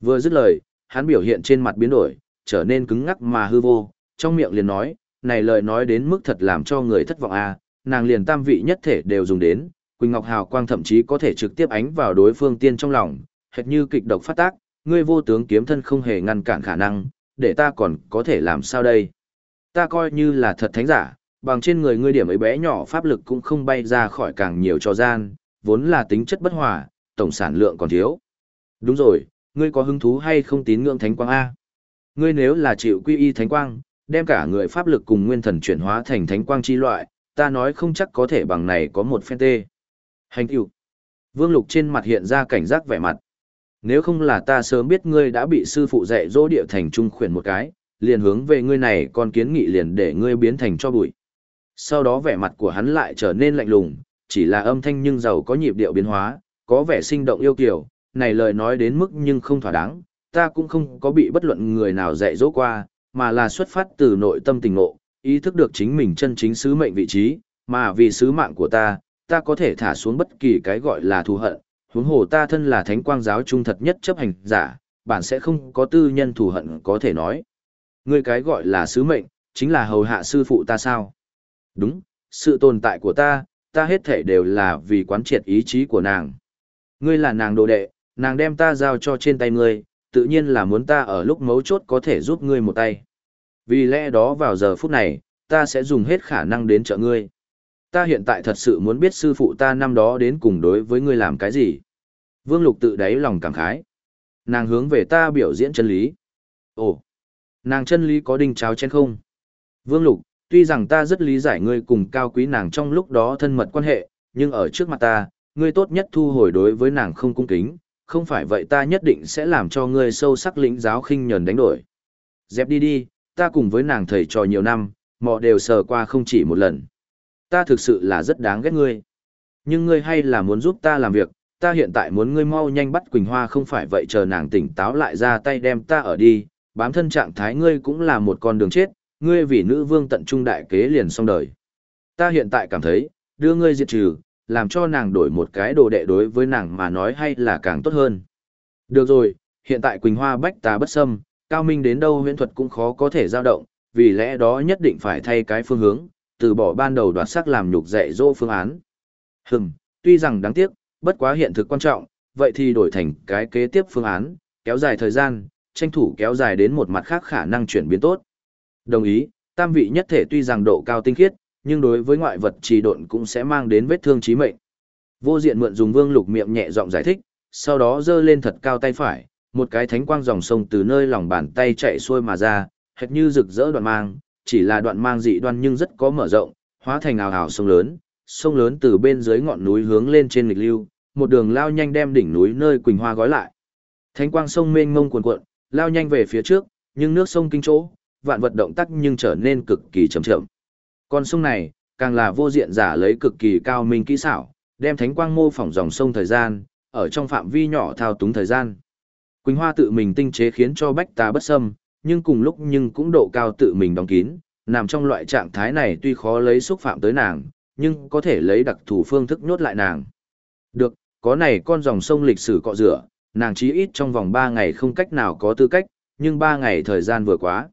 S1: Vừa dứt lời, hắn biểu hiện trên mặt biến đổi, trở nên cứng ngắc mà hư vô, trong miệng liền nói, này lời nói đến mức thật làm cho người thất vọng a, nàng liền tam vị nhất thể đều dùng đến, Quỳnh Ngọc Hào quang thậm chí có thể trực tiếp ánh vào đối phương tiên trong lòng, hệt như kịch độc phát tác, ngươi vô tướng kiếm thân không hề ngăn cản khả năng, để ta còn có thể làm sao đây? Ta coi như là thật thánh giả, bằng trên người ngươi điểm ấy bé nhỏ pháp lực cũng không bay ra khỏi càng nhiều cho gian, vốn là tính chất bất hòa, tổng sản lượng còn thiếu. Đúng rồi, ngươi có hứng thú hay không tín ngưỡng thánh quang A? Ngươi nếu là chịu quy y thánh quang, đem cả người pháp lực cùng nguyên thần chuyển hóa thành thánh quang chi loại, ta nói không chắc có thể bằng này có một phen tê. Hành tiểu. Vương Lục trên mặt hiện ra cảnh giác vẻ mặt. Nếu không là ta sớm biết ngươi đã bị sư phụ dạy dỗ địa thành trung khuyển một cái, liền hướng về ngươi này còn kiến nghị liền để ngươi biến thành cho bụi. Sau đó vẻ mặt của hắn lại trở nên lạnh lùng, chỉ là âm thanh nhưng giàu có nhịp điệu biến hóa, có vẻ sinh động yêu kiều, này lời nói đến mức nhưng không thỏa đáng, ta cũng không có bị bất luận người nào dạy dỗ qua, mà là xuất phát từ nội tâm tình ngộ, ý thức được chính mình chân chính sứ mệnh vị trí, mà vì sứ mạng của ta, ta có thể thả xuống bất kỳ cái gọi là thù hận, huống hồ ta thân là thánh quang giáo trung thật nhất chấp hành giả, bạn sẽ không có tư nhân thù hận có thể nói. Ngươi cái gọi là sứ mệnh, chính là hầu hạ sư phụ ta sao? Đúng, sự tồn tại của ta, ta hết thể đều là vì quán triệt ý chí của nàng. Ngươi là nàng đồ đệ, nàng đem ta giao cho trên tay ngươi, tự nhiên là muốn ta ở lúc mấu chốt có thể giúp ngươi một tay. Vì lẽ đó vào giờ phút này, ta sẽ dùng hết khả năng đến trợ ngươi. Ta hiện tại thật sự muốn biết sư phụ ta năm đó đến cùng đối với ngươi làm cái gì. Vương Lục tự đáy lòng cảm khái. Nàng hướng về ta biểu diễn chân lý. Ồ, nàng chân lý có đinh cháo trên không? Vương Lục, tuy rằng ta rất lý giải ngươi cùng cao quý nàng trong lúc đó thân mật quan hệ, nhưng ở trước mặt ta, ngươi tốt nhất thu hồi đối với nàng không cung kính, không phải vậy ta nhất định sẽ làm cho ngươi sâu sắc lĩnh giáo khinh nhờn đánh đổi. Dẹp đi đi, ta cùng với nàng thầy trò nhiều năm, mọ đều sờ qua không chỉ một lần. Ta thực sự là rất đáng ghét ngươi. Nhưng ngươi hay là muốn giúp ta làm việc, ta hiện tại muốn ngươi mau nhanh bắt Quỳnh Hoa không phải vậy chờ nàng tỉnh táo lại ra tay đem ta ở đi, bám thân trạng thái ngươi cũng là một con đường chết, ngươi vì nữ vương tận trung đại kế liền xong đời. Ta hiện tại cảm thấy, đưa ngươi diệt trừ, làm cho nàng đổi một cái đồ đệ đối với nàng mà nói hay là càng tốt hơn. Được rồi, hiện tại Quỳnh Hoa bách tà bất xâm, cao minh đến đâu huyễn thuật cũng khó có thể dao động, vì lẽ đó nhất định phải thay cái phương hướng, từ bỏ ban đầu đoạt sắc làm nhục dạy dỗ phương án. Hừm, tuy rằng đáng tiếc, bất quá hiện thực quan trọng, vậy thì đổi thành cái kế tiếp phương án, kéo dài thời gian, tranh thủ kéo dài đến một mặt khác khả năng chuyển biến tốt. Đồng ý, tam vị nhất thể tuy rằng độ cao tinh khiết, nhưng đối với ngoại vật trì độn cũng sẽ mang đến vết thương chí mệnh. Vô diện mượn dùng vương lục miệng nhẹ giọng giải thích, sau đó giơ lên thật cao tay phải, một cái thánh quang dòng sông từ nơi lòng bàn tay chạy xuôi mà ra, hệt như rực rỡ đoạn mang, chỉ là đoạn mang dị đoan nhưng rất có mở rộng, hóa thành ảo ảo sông lớn, sông lớn từ bên dưới ngọn núi hướng lên trên nghịch lưu, một đường lao nhanh đem đỉnh núi nơi quỳnh hoa gói lại. Thánh quang sông mênh mông cuồn cuộn, lao nhanh về phía trước, nhưng nước sông kinh chỗ, vạn vật động tác nhưng trở nên cực kỳ chậm chậm. Con sông này, càng là vô diện giả lấy cực kỳ cao minh kỹ xảo, đem thánh quang mô phỏng dòng sông thời gian, ở trong phạm vi nhỏ thao túng thời gian. Quỳnh Hoa tự mình tinh chế khiến cho bách tá bất xâm, nhưng cùng lúc nhưng cũng độ cao tự mình đóng kín, nằm trong loại trạng thái này tuy khó lấy xúc phạm tới nàng, nhưng có thể lấy đặc thủ phương thức nhốt lại nàng. Được, có này con dòng sông lịch sử cọ rửa, nàng chí ít trong vòng 3 ngày không cách nào có tư cách, nhưng 3 ngày thời gian vừa quá.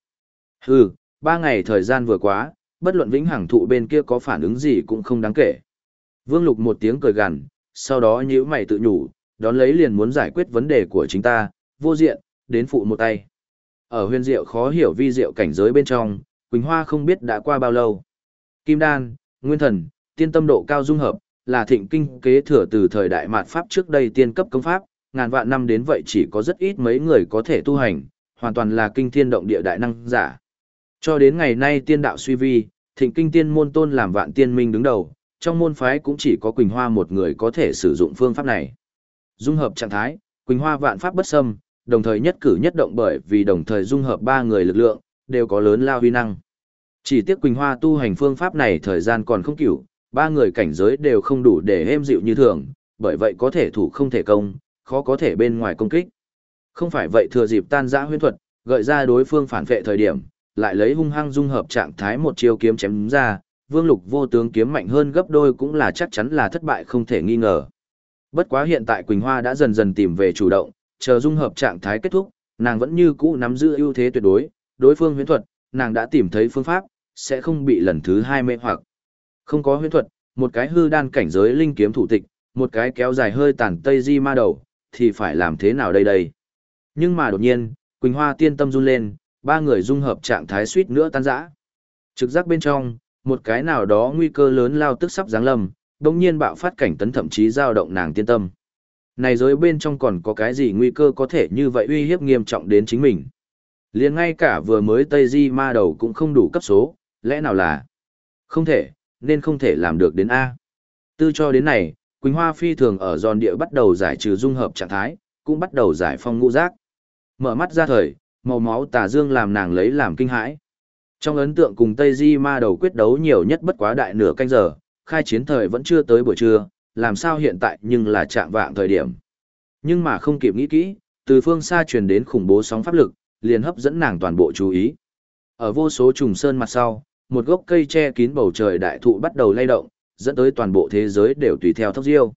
S1: Hừ, 3 ngày thời gian vừa quá, bất luận vĩnh hằng thụ bên kia có phản ứng gì cũng không đáng kể. Vương Lục một tiếng cười gằn, sau đó nhíu mày tự nhủ, đón lấy liền muốn giải quyết vấn đề của chính ta, vô diện, đến phụ một tay. Ở huyền diệu khó hiểu vi diệu cảnh giới bên trong, Quỳnh Hoa không biết đã qua bao lâu. Kim Đan, Nguyên Thần, tiên tâm độ cao dung hợp, là thịnh kinh kế thừa từ thời đại mạt Pháp trước đây tiên cấp công pháp, ngàn vạn năm đến vậy chỉ có rất ít mấy người có thể tu hành, hoàn toàn là kinh thiên động địa đại năng giả. Cho đến ngày nay tiên đạo suy vi, thịnh kinh tiên môn tôn làm vạn tiên minh đứng đầu, trong môn phái cũng chỉ có Quỳnh Hoa một người có thể sử dụng phương pháp này. Dung hợp trạng thái, Quỳnh Hoa vạn pháp bất xâm, đồng thời nhất cử nhất động bởi vì đồng thời dung hợp ba người lực lượng, đều có lớn lao huy năng. Chỉ tiếc Quỳnh Hoa tu hành phương pháp này thời gian còn không cửu, ba người cảnh giới đều không đủ để êm dịu như thường, bởi vậy có thể thủ không thể công, khó có thể bên ngoài công kích. Không phải vậy thừa dịp tan giã huyễn thuật, gợi ra đối phương phản vệ thời điểm, lại lấy hung hăng dung hợp trạng thái một chiêu kiếm chém ra, Vương Lục vô tướng kiếm mạnh hơn gấp đôi cũng là chắc chắn là thất bại không thể nghi ngờ. Bất quá hiện tại Quỳnh Hoa đã dần dần tìm về chủ động, chờ dung hợp trạng thái kết thúc, nàng vẫn như cũ nắm giữ ưu thế tuyệt đối, đối phương huyễn thuật, nàng đã tìm thấy phương pháp, sẽ không bị lần thứ hai mê hoặc. Không có huyễn thuật, một cái hư đan cảnh giới linh kiếm thủ tịch, một cái kéo dài hơi tàn tây di ma đầu, thì phải làm thế nào đây đây? Nhưng mà đột nhiên, Quỳnh Hoa tiên tâm run lên, ba người dung hợp trạng thái suýt nữa tan rã. Trực giác bên trong, một cái nào đó nguy cơ lớn lao tức sắp giáng lâm, đồng nhiên bạo phát cảnh tấn thậm chí dao động nàng tiên tâm. Này giới bên trong còn có cái gì nguy cơ có thể như vậy uy hiếp nghiêm trọng đến chính mình. liền ngay cả vừa mới Tây Di ma đầu cũng không đủ cấp số, lẽ nào là không thể, nên không thể làm được đến A. Tư cho đến này, Quỳnh Hoa phi thường ở giòn địa bắt đầu giải trừ dung hợp trạng thái, cũng bắt đầu giải phong ngũ giác. Mở mắt ra thời, màu máu tà dương làm nàng lấy làm kinh hãi. Trong ấn tượng cùng Tây Di ma đầu quyết đấu nhiều nhất bất quá đại nửa canh giờ, khai chiến thời vẫn chưa tới buổi trưa, làm sao hiện tại nhưng là chạm vạng thời điểm. Nhưng mà không kịp nghĩ kỹ, từ phương xa truyền đến khủng bố sóng pháp lực, liền hấp dẫn nàng toàn bộ chú ý. Ở vô số trùng sơn mặt sau, một gốc cây che kín bầu trời đại thụ bắt đầu lay động, dẫn tới toàn bộ thế giới đều tùy theo thốc diêu.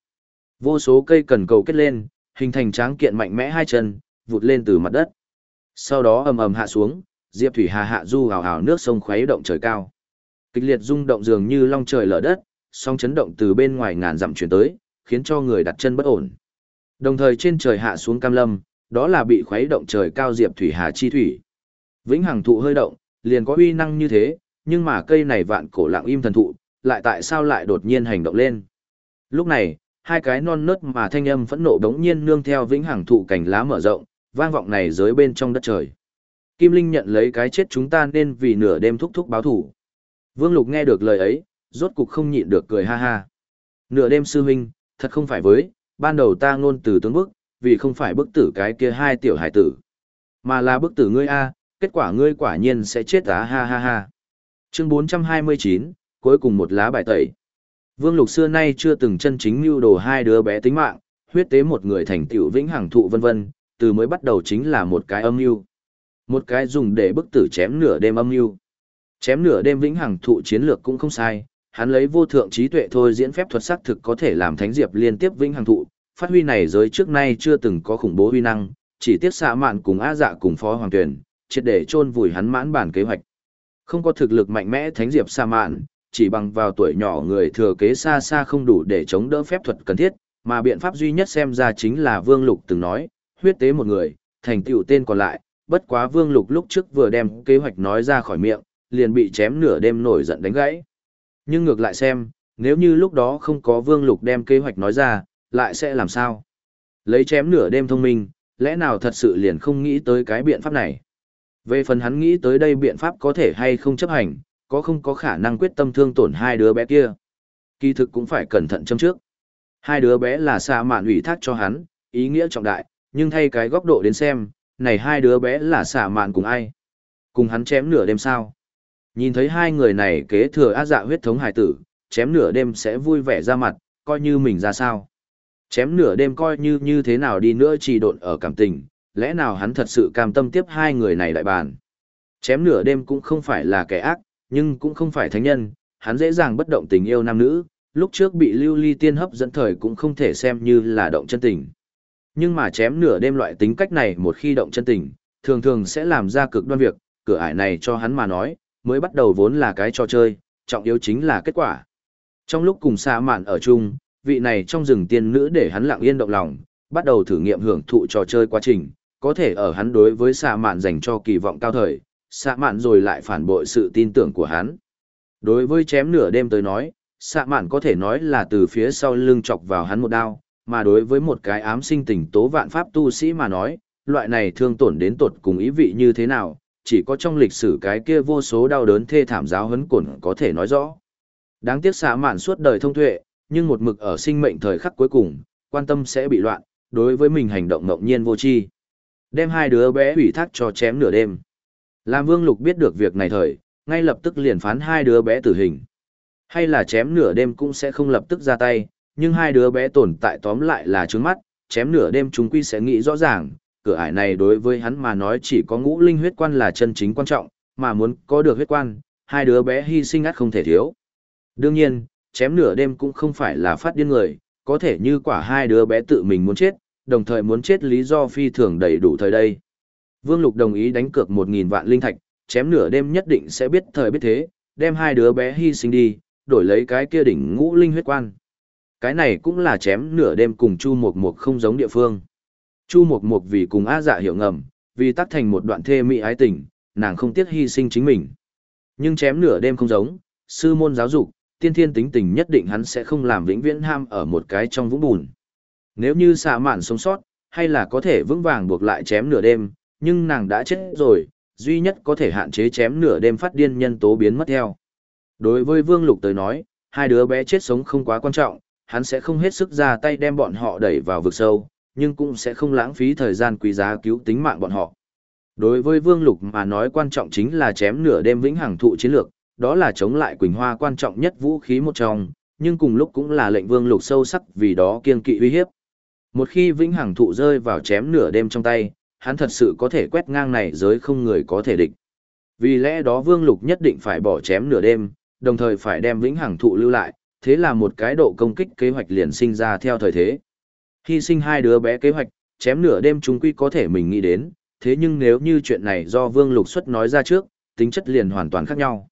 S1: Vô số cây cần cầu kết lên, hình thành tráng kiện mạnh mẽ hai chân, vụt lên từ mặt đất. Sau đó ầm ầm hạ xuống, Diệp Thủy Hà hạ du hào hào nước sông khuấy động trời cao. Kịch liệt rung động dường như long trời lở đất, song chấn động từ bên ngoài ngàn dặm chuyển tới, khiến cho người đặt chân bất ổn. Đồng thời trên trời hạ xuống cam lâm, đó là bị khuấy động trời cao Diệp Thủy Hà chi thủy. Vĩnh Hằng thụ hơi động, liền có uy năng như thế, nhưng mà cây này vạn cổ lặng im thần thụ, lại tại sao lại đột nhiên hành động lên. Lúc này, hai cái non nớt mà thanh âm phẫn nộ đống nhiên nương theo Vĩnh Hằng thụ cành lá mở rộng, vang vọng này dưới bên trong đất trời. Kim Linh nhận lấy cái chết chúng ta nên vì nửa đêm thúc thúc báo thủ. Vương Lục nghe được lời ấy, rốt cục không nhịn được cười ha ha. Nửa đêm sư huynh, thật không phải với, ban đầu ta ngôn từ tướng bức, vì không phải bức tử cái kia hai tiểu hải tử. Mà là bức tử ngươi A, kết quả ngươi quả nhiên sẽ chết á ha ha ha. Chương 429, cuối cùng một lá bài tẩy. Vương Lục xưa nay chưa từng chân chính mưu đồ hai đứa bé tính mạng, huyết tế một người thành tiểu vĩnh hằng thụ vân vân, từ mới bắt đầu chính là một cái âm mưu. Một cái dùng để bức tử chém nửa đêm âm mưu. Chém nửa đêm vĩnh hằng thụ chiến lược cũng không sai, hắn lấy vô thượng trí tuệ thôi diễn phép thuật sắc thực có thể làm thánh diệp liên tiếp vĩnh hằng thụ, phát huy này giới trước nay chưa từng có khủng bố huy năng, chỉ tiếc xạ mạn cùng A dạ cùng phó hoàng tuyển, triệt để chôn vùi hắn mãn bản kế hoạch. Không có thực lực mạnh mẽ thánh diệp xạ mạn, chỉ bằng vào tuổi nhỏ người thừa kế xa xa không đủ để chống đỡ phép thuật cần thiết, mà biện pháp duy nhất xem ra chính là Vương Lục từng nói, huyết tế một người, thành tựu tên còn lại, bất quá Vương Lục lúc trước vừa đem kế hoạch nói ra khỏi miệng, liền bị chém nửa đêm nổi giận đánh gãy. Nhưng ngược lại xem, nếu như lúc đó không có Vương Lục đem kế hoạch nói ra, lại sẽ làm sao? Lấy chém nửa đêm thông minh, lẽ nào thật sự liền không nghĩ tới cái biện pháp này? Về phần hắn nghĩ tới đây biện pháp có thể hay không chấp hành, có không có khả năng quyết tâm thương tổn hai đứa bé kia? Kỳ thực cũng phải cẩn thận châm trước. Hai đứa bé là xa mạn ủy thác cho hắn, ý nghĩa trọng đại, nhưng thay cái góc độ đến xem, này hai đứa bé là xả mạn cùng ai? Cùng hắn chém nửa đêm sao? Nhìn thấy hai người này kế thừa ác dạ huyết thống hải tử, chém nửa đêm sẽ vui vẻ ra mặt, coi như mình ra sao. Chém nửa đêm coi như như thế nào đi nữa chỉ độn ở cảm tình, lẽ nào hắn thật sự cam tâm tiếp hai người này đại bàn. Chém nửa đêm cũng không phải là kẻ ác, nhưng cũng không phải thánh nhân, hắn dễ dàng bất động tình yêu nam nữ, lúc trước bị lưu ly tiên hấp dẫn thời cũng không thể xem như là động chân tình. Nhưng mà chém nửa đêm loại tính cách này một khi động chân tình, thường thường sẽ làm ra cực đoan việc, cửa ải này cho hắn mà nói, mới bắt đầu vốn là cái trò chơi, trọng yếu chính là kết quả. Trong lúc cùng xa mạn ở chung, vị này trong rừng tiên nữ để hắn lặng yên động lòng, bắt đầu thử nghiệm hưởng thụ trò chơi quá trình, có thể ở hắn đối với xa mạn dành cho kỳ vọng cao thời, xa mạn rồi lại phản bội sự tin tưởng của hắn. Đối với chém nửa đêm tới nói, xa mạn có thể nói là từ phía sau lưng chọc vào hắn một đao, mà đối với một cái ám sinh tình tố vạn pháp tu sĩ mà nói, loại này thương tổn đến tột cùng ý vị như thế nào, chỉ có trong lịch sử cái kia vô số đau đớn thê thảm giáo huấn cổn có thể nói rõ. Đáng tiếc xạ mạn suốt đời thông tuệ, nhưng một mực ở sinh mệnh thời khắc cuối cùng, quan tâm sẽ bị loạn, đối với mình hành động ngẫu nhiên vô tri. Đem hai đứa bé ủy thác cho chém nửa đêm. Lam Vương Lục biết được việc này thời, ngay lập tức liền phán hai đứa bé tử hình. Hay là chém nửa đêm cũng sẽ không lập tức ra tay, nhưng hai đứa bé tồn tại tóm lại là trướng mắt, chém nửa đêm chúng quy sẽ nghĩ rõ ràng, cửa ải này đối với hắn mà nói chỉ có ngũ linh huyết quan là chân chính quan trọng, mà muốn có được huyết quan, hai đứa bé hy sinh ắt không thể thiếu. Đương nhiên, chém nửa đêm cũng không phải là phát điên người, có thể như quả hai đứa bé tự mình muốn chết, đồng thời muốn chết lý do phi thường đầy đủ thời đây. Vương Lục đồng ý đánh cược 1.000 vạn linh thạch, chém nửa đêm nhất định sẽ biết thời biết thế, đem hai đứa bé hy sinh đi, đổi lấy cái kia đỉnh ngũ linh huyết quan. Cái này cũng là chém nửa đêm cùng Chu Mộc Mộc không giống địa phương. Chu Mộc Mộc vì cùng A Dạ hiểu ngầm, vì tắt thành một đoạn thê mỹ ái tình, nàng không tiếc hy sinh chính mình. Nhưng chém nửa đêm không giống, sư môn giáo dục, tiên thiên tính tình nhất định hắn sẽ không làm vĩnh viễn ham ở một cái trong vũng bùn. Nếu như xạ mạn sống sót, hay là có thể vững vàng buộc lại chém nửa đêm, nhưng nàng đã chết rồi, duy nhất có thể hạn chế chém nửa đêm phát điên nhân tố biến mất theo. Đối với Vương Lục tới nói, hai đứa bé chết sống không quá quan trọng, hắn sẽ không hết sức ra tay đem bọn họ đẩy vào vực sâu, nhưng cũng sẽ không lãng phí thời gian quý giá cứu tính mạng bọn họ. Đối với Vương Lục mà nói quan trọng chính là chém nửa đêm vĩnh hằng thụ chiến lược, đó là chống lại Quỳnh Hoa quan trọng nhất vũ khí một trong, nhưng cùng lúc cũng là lệnh Vương Lục sâu sắc vì đó kiên kỵ uy hiếp. Một khi vĩnh hằng thụ rơi vào chém nửa đêm trong tay, hắn thật sự có thể quét ngang này giới không người có thể địch. Vì lẽ đó Vương Lục nhất định phải bỏ chém nửa đêm, đồng thời phải đem vĩnh hằng thụ lưu lại, thế là một cái độ công kích kế hoạch liền sinh ra theo thời thế. Hy sinh hai đứa bé kế hoạch, chém nửa đêm chúng quy có thể mình nghĩ đến, thế nhưng nếu như chuyện này do Vương Lục Xuất nói ra trước, tính chất liền hoàn toàn khác nhau.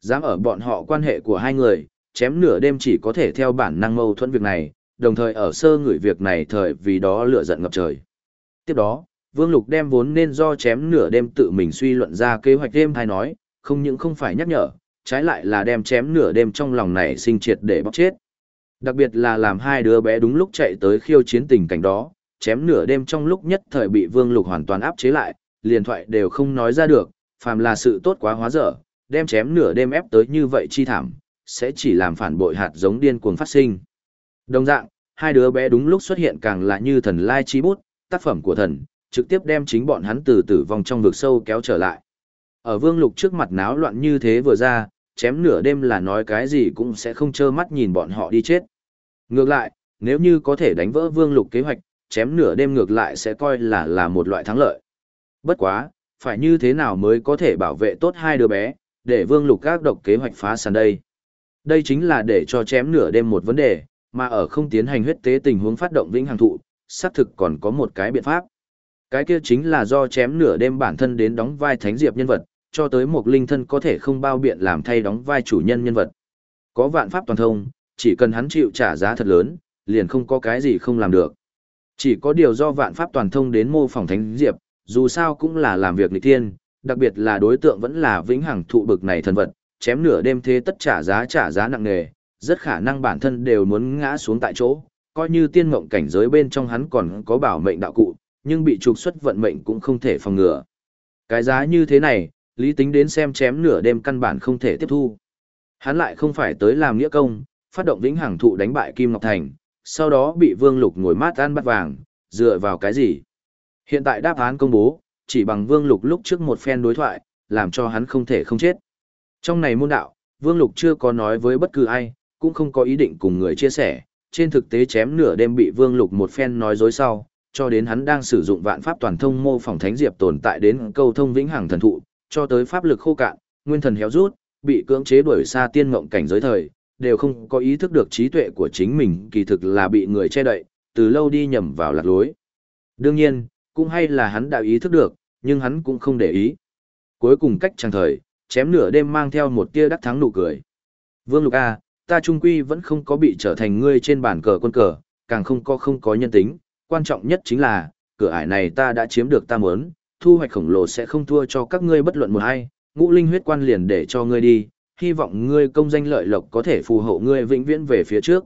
S1: Dám ở bọn họ quan hệ của hai người, chém nửa đêm chỉ có thể theo bản năng mâu thuẫn việc này, đồng thời ở sơ ngửi việc này thời vì đó lửa giận ngập trời. Tiếp đó, Vương Lục đem vốn nên do chém nửa đêm tự mình suy luận ra kế hoạch đêm hay nói, không những không phải nhắc nhở, trái lại là đem chém nửa đêm trong lòng này sinh triệt để bóc chết. Đặc biệt là làm hai đứa bé đúng lúc chạy tới khiêu chiến tình cảnh đó, chém nửa đêm trong lúc nhất thời bị Vương Lục hoàn toàn áp chế lại, liền thoại đều không nói ra được, phàm là sự tốt quá hóa dở, đem chém nửa đêm ép tới như vậy chi thảm, sẽ chỉ làm phản bội hạt giống điên cuồng phát sinh. Đồng dạng, hai đứa bé đúng lúc xuất hiện càng là như thần lai chi bút, tác phẩm của thần, trực tiếp đem chính bọn hắn từ tử vong trong vực sâu kéo trở lại. Ở Vương Lục trước mặt náo loạn như thế vừa ra, chém nửa đêm là nói cái gì cũng sẽ không trơ mắt nhìn bọn họ đi chết. Ngược lại, nếu như có thể đánh vỡ Vương Lục kế hoạch, chém nửa đêm ngược lại sẽ coi là là một loại thắng lợi. Bất quá, phải như thế nào mới có thể bảo vệ tốt hai đứa bé, để Vương Lục các độc kế hoạch phá sàn đây. Đây chính là để cho chém nửa đêm một vấn đề, mà ở không tiến hành huyết tế tình huống phát động vĩnh hằng thụ, xác thực còn có một cái biện pháp. Cái kia chính là do chém nửa đêm bản thân đến đóng vai thánh diệp nhân vật, cho tới một linh thân có thể không bao biện làm thay đóng vai chủ nhân nhân vật. Có vạn pháp toàn thông, chỉ cần hắn chịu trả giá thật lớn, liền không có cái gì không làm được. Chỉ có điều do vạn pháp toàn thông đến mô phỏng thánh diệp, dù sao cũng là làm việc nghịch thiên, đặc biệt là đối tượng vẫn là vĩnh hằng thụ bực này thần vật, chém nửa đêm thế tất trả giá trả giá nặng nề, rất khả năng bản thân đều muốn ngã xuống tại chỗ, coi như tiên mộng cảnh giới bên trong hắn còn có bảo mệnh đạo cụ, nhưng bị trục xuất vận mệnh cũng không thể phòng ngừa. Cái giá như thế này, lý tính đến xem chém nửa đêm căn bản không thể tiếp thu. Hắn lại không phải tới làm nghĩa công, phát động vĩnh hằng thụ đánh bại Kim Ngọc Thành, sau đó bị Vương Lục ngồi mát ăn bắt vàng, dựa vào cái gì? Hiện tại đáp án công bố, chỉ bằng Vương Lục lúc trước một phen đối thoại, làm cho hắn không thể không chết. Trong này môn đạo, Vương Lục chưa có nói với bất cứ ai, cũng không có ý định cùng người chia sẻ, trên thực tế chém nửa đêm bị Vương Lục một phen nói dối sau, cho đến hắn đang sử dụng vạn pháp toàn thông mô phỏng thánh diệp tồn tại đến câu thông vĩnh hằng thần thụ, cho tới pháp lực khô cạn, nguyên thần héo rút, bị cưỡng chế đuổi xa tiên ngộng cảnh giới thời, đều không có ý thức được trí tuệ của chính mình kỳ thực là bị người che đậy, từ lâu đi nhầm vào lạc lối. Đương nhiên, cũng hay là hắn đã ý thức được, nhưng hắn cũng không để ý. Cuối cùng cách chẳng thời, chém nửa đêm mang theo một tia đắc thắng nụ cười. Vương Lục A, ta trung quy vẫn không có bị trở thành ngươi trên bàn cờ quân cờ, càng không có không có nhân tính, quan trọng nhất chính là, cửa ải này ta đã chiếm được ta muốn, thu hoạch khổng lồ sẽ không thua cho các ngươi bất luận một hay, ngũ linh huyết quan liền để cho ngươi đi, hy vọng ngươi công danh lợi lộc có thể phù hộ ngươi vĩnh viễn về phía trước.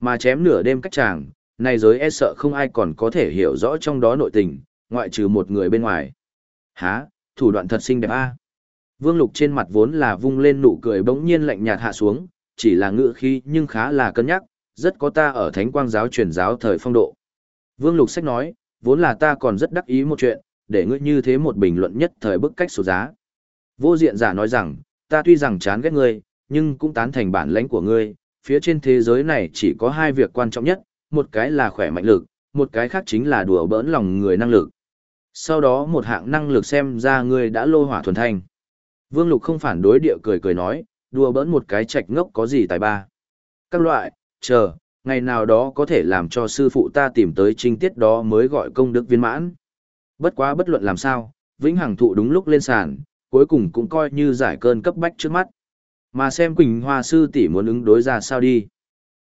S1: Mà chém nửa đêm cách chàng, này giới e sợ không ai còn có thể hiểu rõ trong đó nội tình, ngoại trừ một người bên ngoài. Hả, thủ đoạn thật xinh đẹp a. Vương Lục trên mặt vốn là vung lên nụ cười bỗng nhiên lạnh nhạt hạ xuống, chỉ là ngựa khí nhưng khá là cân nhắc, rất có ta ở thánh quang giáo truyền giáo thời phong độ. Vương Lục sách nói, vốn là ta còn rất đắc ý một chuyện, để ngươi như thế một bình luận nhất thời bức cách số giá. Vô diện giả nói rằng, ta tuy rằng chán ghét ngươi, nhưng cũng tán thành bản lãnh của ngươi, phía trên thế giới này chỉ có hai việc quan trọng nhất, một cái là khỏe mạnh lực, một cái khác chính là đùa bỡn lòng người năng lực. Sau đó một hạng năng lực xem ra ngươi đã lô hỏa thuần thanh. Vương Lục không phản đối địa cười cười nói, đùa bỡn một cái trạch ngốc có gì tài ba. Các loại, chờ, ngày nào đó có thể làm cho sư phụ ta tìm tới trinh tiết đó mới gọi công đức viên mãn. Bất quá bất luận làm sao, vĩnh hằng thụ đúng lúc lên sàn, cuối cùng cũng coi như giải cơn cấp bách trước mắt. Mà xem Quỳnh Hoa sư tỷ muốn ứng đối ra sao đi.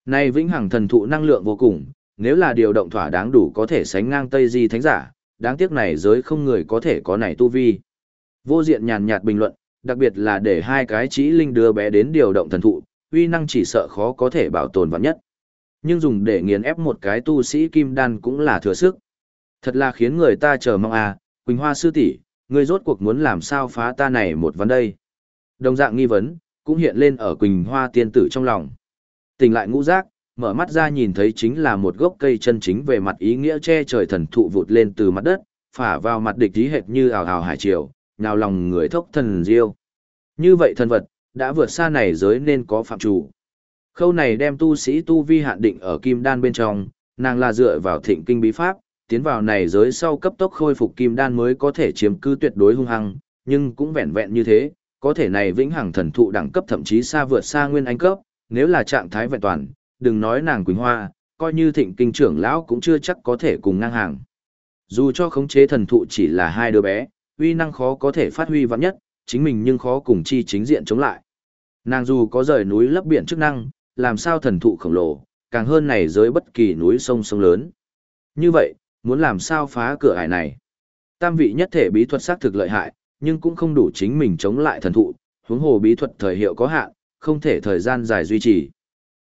S1: nay vĩnh hằng thần thụ năng lượng vô cùng, nếu là điều động thỏa đáng đủ có thể sánh ngang Tây Di Thánh giả, đáng tiếc này giới không người có thể có này tu vi. Vô diện nhàn nhạt bình luận, đặc biệt là để hai cái chỉ linh đưa bé đến điều động thần thụ, uy năng chỉ sợ khó có thể bảo tồn vạn nhất. Nhưng dùng để nghiền ép một cái tu sĩ kim đan cũng là thừa sức. Thật là khiến người ta chờ mong à, Quỳnh Hoa sư tỷ, ngươi rốt cuộc muốn làm sao phá ta này một vấn đây. Đồng dạng nghi vấn, cũng hiện lên ở Quỳnh Hoa tiên tử trong lòng. Tỉnh lại ngũ giác, Mở mắt ra nhìn thấy chính là một gốc cây chân chính về mặt ý nghĩa che trời thần thụ vụt lên từ mặt đất, phả vào mặt địch tí hệt như ảo ảo hải triều, nhào lòng người thốc thần diêu. Như vậy thần vật, đã vượt xa này giới nên có phạm chủ. Khâu này đem tu sĩ tu vi hạn định ở kim đan bên trong, nàng là dựa vào thịnh kinh bí pháp, tiến vào này giới sau cấp tốc khôi phục kim đan mới có thể chiếm cứ tuyệt đối hung hăng, nhưng cũng vẹn vẹn như thế, có thể này vĩnh hằng thần thụ đẳng cấp thậm chí xa vượt xa nguyên anh cấp, nếu là trạng thái vẹn toàn, đừng nói nàng Quỳnh Hoa, coi như thịnh kinh trưởng lão cũng chưa chắc có thể cùng ngang hàng. Dù cho khống chế thần thụ chỉ là hai đứa bé, uy năng khó có thể phát huy vạn nhất, chính mình nhưng khó cùng chi chính diện chống lại. Nàng dù có rời núi lấp biển chức năng, làm sao thần thụ khổng lồ, càng hơn này dưới bất kỳ núi sông sông lớn. Như vậy, muốn làm sao phá cửa ải này? Tam vị nhất thể bí thuật xác thực lợi hại, nhưng cũng không đủ chính mình chống lại thần thụ, huống hồ bí thuật thời hiệu có hạn, không thể thời gian dài duy trì.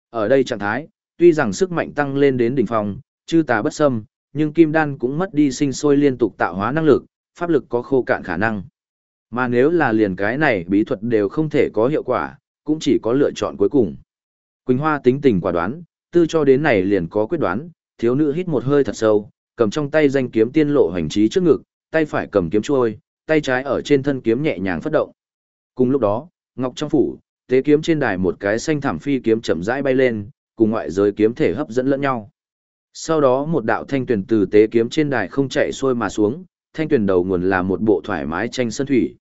S1: Ở đây trạng thái, tuy rằng sức mạnh tăng lên đến đỉnh phong, chư tà bất xâm, nhưng kim đan cũng mất đi sinh sôi liên tục tạo hóa năng lực, pháp lực có khô cạn khả năng. Mà nếu là liền cái này bí thuật đều không thể có hiệu quả, cũng chỉ có lựa chọn cuối cùng. Quỳnh Hoa tính tình quả đoán, tư cho đến này liền có quyết đoán, thiếu nữ hít một hơi thật sâu, cầm trong tay danh kiếm tiên lộ hành trí trước ngực, tay phải cầm kiếm chuôi, tay trái ở trên thân kiếm nhẹ nhàng phất động. Cùng lúc đó, ngọc trong phủ, tế kiếm trên đài một cái xanh thảm phi kiếm chậm rãi bay lên, cùng ngoại giới kiếm thể hấp dẫn lẫn nhau. Sau đó một đạo thanh tuyển từ tế kiếm trên đài không chạy xuôi mà xuống, thanh tuyển đầu nguồn là một bộ thoải mái tranh sơn thủy.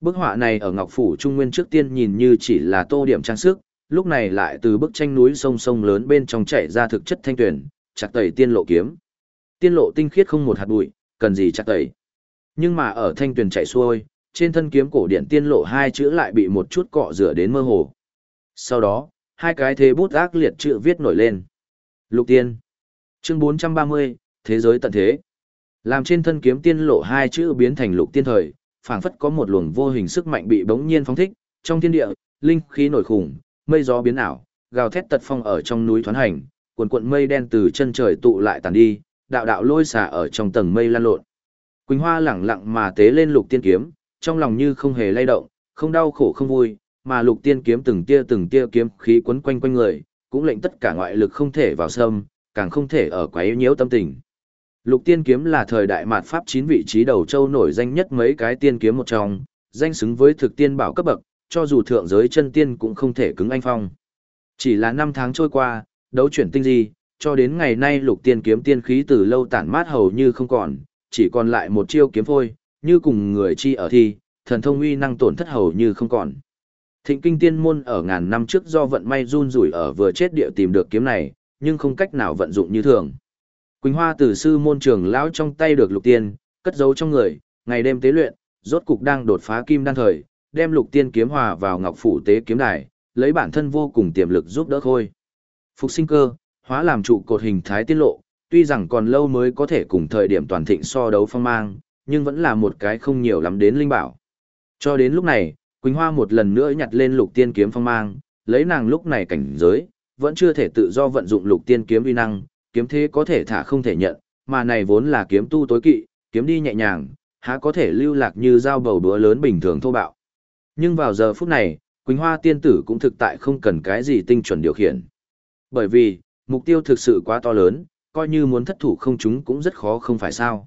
S1: Bức họa này ở Ngọc Phủ Trung Nguyên trước tiên nhìn như chỉ là tô điểm trang sức, lúc này lại từ bức tranh núi sông sông lớn bên trong chạy ra thực chất thanh tuyển, chặt tẩy tiên lộ kiếm. Tiên lộ tinh khiết không một hạt bụi, cần gì chặt tẩy. Nhưng mà ở thanh tuyển chạy xuôi, trên thân kiếm cổ điện tiên lộ hai chữ lại bị một chút cọ rửa đến mơ hồ. Sau đó, hai cái thế bút ác liệt chữ viết nổi lên. Lục tiên. Chương 430, Thế giới tận thế. Làm trên thân kiếm tiên lộ hai chữ biến thành lục tiên thời, phảng phất có một luồng vô hình sức mạnh bị bỗng nhiên phóng thích, trong thiên địa, linh khí nổi khủng, mây gió biến ảo, gào thét tật phong ở trong núi thoán hành, cuộn cuộn mây đen từ chân trời tụ lại tàn đi, đạo đạo lôi xả ở trong tầng mây lan lộn. Quỳnh Hoa lẳng lặng mà tế lên lục tiên kiếm, trong lòng như không hề lay động, không đau khổ không vui, mà lục tiên kiếm từng tia từng tia kiếm khí quấn quanh quanh người, cũng lệnh tất cả ngoại lực không thể vào sâm, càng không thể ở quá yếu nhiễu tâm tình. Lục tiên kiếm là thời đại mạt pháp chín vị trí đầu châu nổi danh nhất mấy cái tiên kiếm một trong, danh xứng với thực tiên bảo cấp bậc, cho dù thượng giới chân tiên cũng không thể cứng anh phong. Chỉ là năm tháng trôi qua, đấu chuyển tinh di, cho đến ngày nay lục tiên kiếm tiên khí từ lâu tản mát hầu như không còn, chỉ còn lại một chiêu kiếm phôi, như cùng người chi ở thi, thần thông uy năng tổn thất hầu như không còn. Thịnh kinh tiên môn ở ngàn năm trước do vận may run rủi ở vừa chết địa tìm được kiếm này, nhưng không cách nào vận dụng như thường. Quỳnh Hoa từ sư môn trường lão trong tay được lục tiên, cất giấu trong người, ngày đêm tế luyện, rốt cục đang đột phá kim đan thời, đem lục tiên kiếm hòa vào ngọc phủ tế kiếm đài, lấy bản thân vô cùng tiềm lực giúp đỡ khôi. Phục sinh cơ, hóa làm trụ cột hình thái tiết lộ, tuy rằng còn lâu mới có thể cùng thời điểm toàn thịnh so đấu phong mang, nhưng vẫn là một cái không nhiều lắm đến linh bảo. Cho đến lúc này, Quỳnh Hoa một lần nữa nhặt lên lục tiên kiếm phong mang, lấy nàng lúc này cảnh giới, vẫn chưa thể tự do vận dụng lục tiên kiếm uy năng, kiếm thế có thể thả không thể nhận, mà này vốn là kiếm tu tối kỵ, kiếm đi nhẹ nhàng, há có thể lưu lạc như dao bầu đúa lớn bình thường thô bạo. Nhưng vào giờ phút này, Quỳnh Hoa tiên tử cũng thực tại không cần cái gì tinh chuẩn điều khiển. Bởi vì, mục tiêu thực sự quá to lớn, coi như muốn thất thủ không chúng cũng rất khó không phải sao.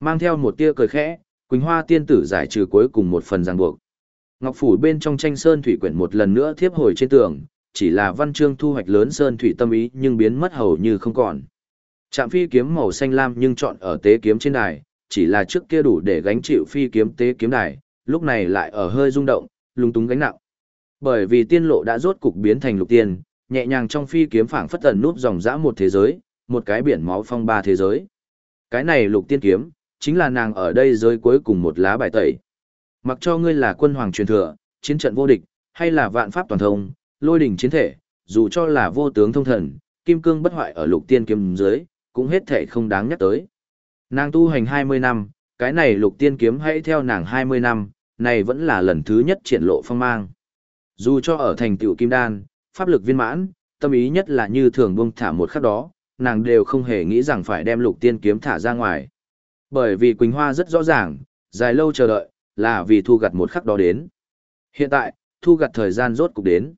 S1: Mang theo một tia cười khẽ, Quỳnh Hoa tiên tử giải trừ cuối cùng một phần ràng buộc. Ngọc phủ bên trong tranh sơn thủy quyển một lần nữa thiếp hồi trên tường, chỉ là văn chương thu hoạch lớn sơn thủy tâm ý nhưng biến mất hầu như không còn. Trạm phi kiếm màu xanh lam nhưng chọn ở tế kiếm trên đài, chỉ là trước kia đủ để gánh chịu phi kiếm tế kiếm đài, lúc này lại ở hơi rung động, lung túng gánh nặng. Bởi vì tiên lộ đã rốt cục biến thành lục tiên, nhẹ nhàng trong phi kiếm phảng phất tần núp dòng dã một thế giới, một cái biển máu phong ba thế giới. Cái này lục tiên kiếm, chính là nàng ở đây rơi cuối cùng một lá bài tẩy. Mặc cho ngươi là quân hoàng truyền thừa, chiến trận vô địch, hay là vạn pháp toàn thông, lôi đỉnh chiến thể, dù cho là vô tướng thông thần, kim cương bất hoại ở lục tiên kiếm dưới, cũng hết thể không đáng nhắc tới. Nàng tu hành 20 năm, cái này lục tiên kiếm hãy theo nàng 20 năm, này vẫn là lần thứ nhất triển lộ phong mang. Dù cho ở thành tựu kim đan, pháp lực viên mãn, tâm ý nhất là như thường buông thả một khắc đó, nàng đều không hề nghĩ rằng phải đem lục tiên kiếm thả ra ngoài. Bởi vì Quỳnh Hoa rất rõ ràng, dài lâu chờ đợi, là vì thu gặt một khắc đó đến. Hiện tại, thu gặt thời gian rốt cục đến.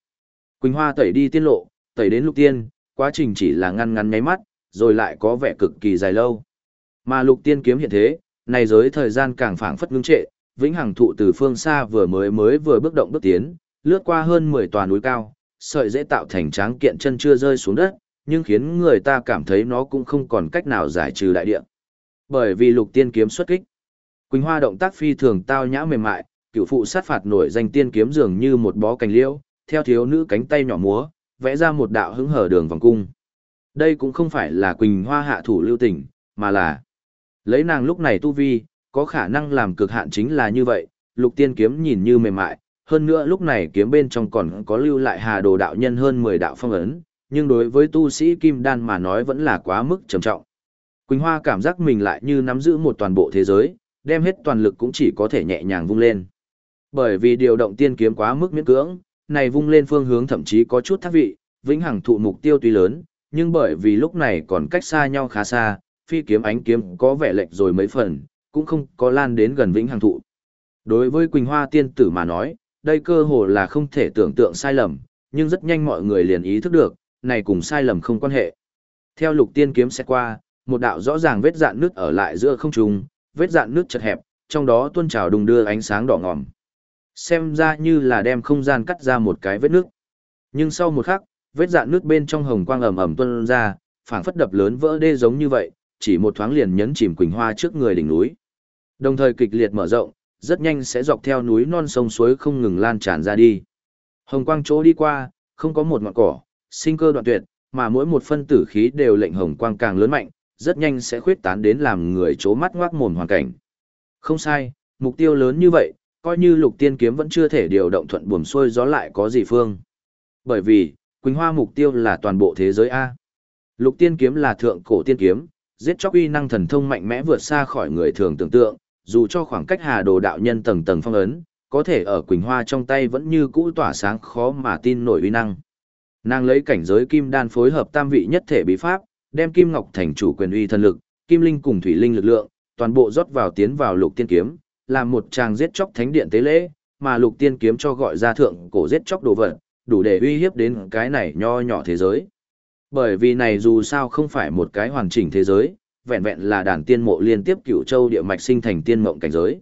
S1: Quỳnh Hoa tẩy đi tiên lộ, tẩy đến lục tiên, quá trình chỉ là ngăn ngắn nháy mắt, rồi lại có vẻ cực kỳ dài lâu. Mà lục tiên kiếm hiện thế, này giới thời gian càng phảng phất ngưng trệ, vĩnh hằng thụ từ phương xa vừa mới mới vừa bước động bước tiến, lướt qua hơn 10 tòa núi cao, sợi dễ tạo thành tráng kiện chân chưa rơi xuống đất, nhưng khiến người ta cảm thấy nó cũng không còn cách nào giải trừ đại địa. Bởi vì lục tiên kiếm xuất kích. Quỳnh Hoa động tác phi thường tao nhã mềm mại, cựu phụ sát phạt nổi danh tiên kiếm dường như một bó cành liễu, theo thiếu nữ cánh tay nhỏ múa, vẽ ra một đạo hứng hở đường vòng cung. Đây cũng không phải là Quỳnh Hoa hạ thủ lưu tình, mà là lấy nàng lúc này tu vi, có khả năng làm cực hạn chính là như vậy, lục tiên kiếm nhìn như mềm mại, hơn nữa lúc này kiếm bên trong còn có lưu lại hà đồ đạo nhân hơn 10 đạo phong ấn, nhưng đối với tu sĩ kim đan mà nói vẫn là quá mức trầm trọng. Quỳnh Hoa cảm giác mình lại như nắm giữ một toàn bộ thế giới, đem hết toàn lực cũng chỉ có thể nhẹ nhàng vung lên. Bởi vì điều động tiên kiếm quá mức miễn cưỡng, này vung lên phương hướng thậm chí có chút thác vị, vĩnh hằng thụ mục tiêu tuy lớn, nhưng bởi vì lúc này còn cách xa nhau khá xa, phi kiếm ánh kiếm có vẻ lệch rồi mấy phần, cũng không có lan đến gần vĩnh hằng thụ. Đối với Quỳnh Hoa tiên tử mà nói, đây cơ hồ là không thể tưởng tượng sai lầm, nhưng rất nhanh mọi người liền ý thức được, này cùng sai lầm không quan hệ. Theo lục tiên kiếm sẽ qua, một đạo rõ ràng vết dạn nước ở lại giữa không trung, vết dạn nước chật hẹp, trong đó tuôn trào đùng đưa ánh sáng đỏ ngòm. Xem ra như là đem không gian cắt ra một cái vết nước. Nhưng sau một khắc, vết dạn nước bên trong hồng quang ầm ầm tuôn ra, phảng phất đập lớn vỡ đê giống như vậy, chỉ một thoáng liền nhấn chìm Quỳnh Hoa trước người đỉnh núi. Đồng thời kịch liệt mở rộng, rất nhanh sẽ dọc theo núi non sông suối không ngừng lan tràn ra đi. Hồng quang chỗ đi qua, không có một ngọn cỏ, sinh cơ đoạn tuyệt, mà mỗi một phân tử khí đều lệnh hồng quang càng lớn mạnh, rất nhanh sẽ khuyết tán đến làm người chố mắt ngoác mồm hoàn cảnh. Không sai, mục tiêu lớn như vậy, coi như lục tiên kiếm vẫn chưa thể điều động thuận buồm xuôi gió lại có gì phương. Bởi vì, Quỳnh Hoa mục tiêu là toàn bộ thế giới A. Lục tiên kiếm là thượng cổ tiên kiếm, giết chóc uy năng thần thông mạnh mẽ vượt xa khỏi người thường tưởng tượng, dù cho khoảng cách hà đồ đạo nhân tầng tầng phong ấn, có thể ở Quỳnh Hoa trong tay vẫn như cũ tỏa sáng khó mà tin nổi uy năng. Nàng lấy cảnh giới kim đan phối hợp tam vị nhất thể bí pháp, đem kim ngọc thành chủ quyền uy thần lực, kim linh cùng thủy linh lực lượng, toàn bộ rót vào tiến vào lục tiên kiếm, làm một tràng giết chóc thánh điện tế lễ, mà lục tiên kiếm cho gọi ra thượng cổ giết chóc đồ vật, đủ để uy hiếp đến cái này nho nhỏ thế giới. Bởi vì này dù sao không phải một cái hoàn chỉnh thế giới, vẹn vẹn là đàn tiên mộ liên tiếp cửu châu địa mạch sinh thành tiên mộng cảnh giới.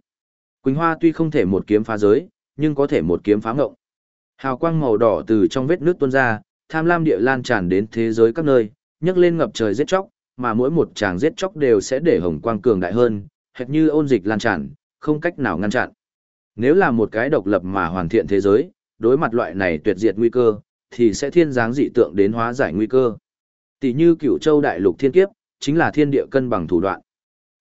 S1: Quỳnh Hoa tuy không thể một kiếm phá giới, nhưng có thể một kiếm phá ngộng. Hào quang màu đỏ từ trong vết nước tuôn ra, tham lam địa lan tràn đến thế giới các nơi, nhấc lên ngập trời giết chóc, mà mỗi một tràng giết chóc đều sẽ để hồng quang cường đại hơn, hệt như ôn dịch lan tràn, không cách nào ngăn chặn. Nếu là một cái độc lập mà hoàn thiện thế giới, đối mặt loại này tuyệt diệt nguy cơ, thì sẽ thiên dáng dị tượng đến hóa giải nguy cơ. Tỷ như cửu châu đại lục thiên kiếp, chính là thiên địa cân bằng thủ đoạn.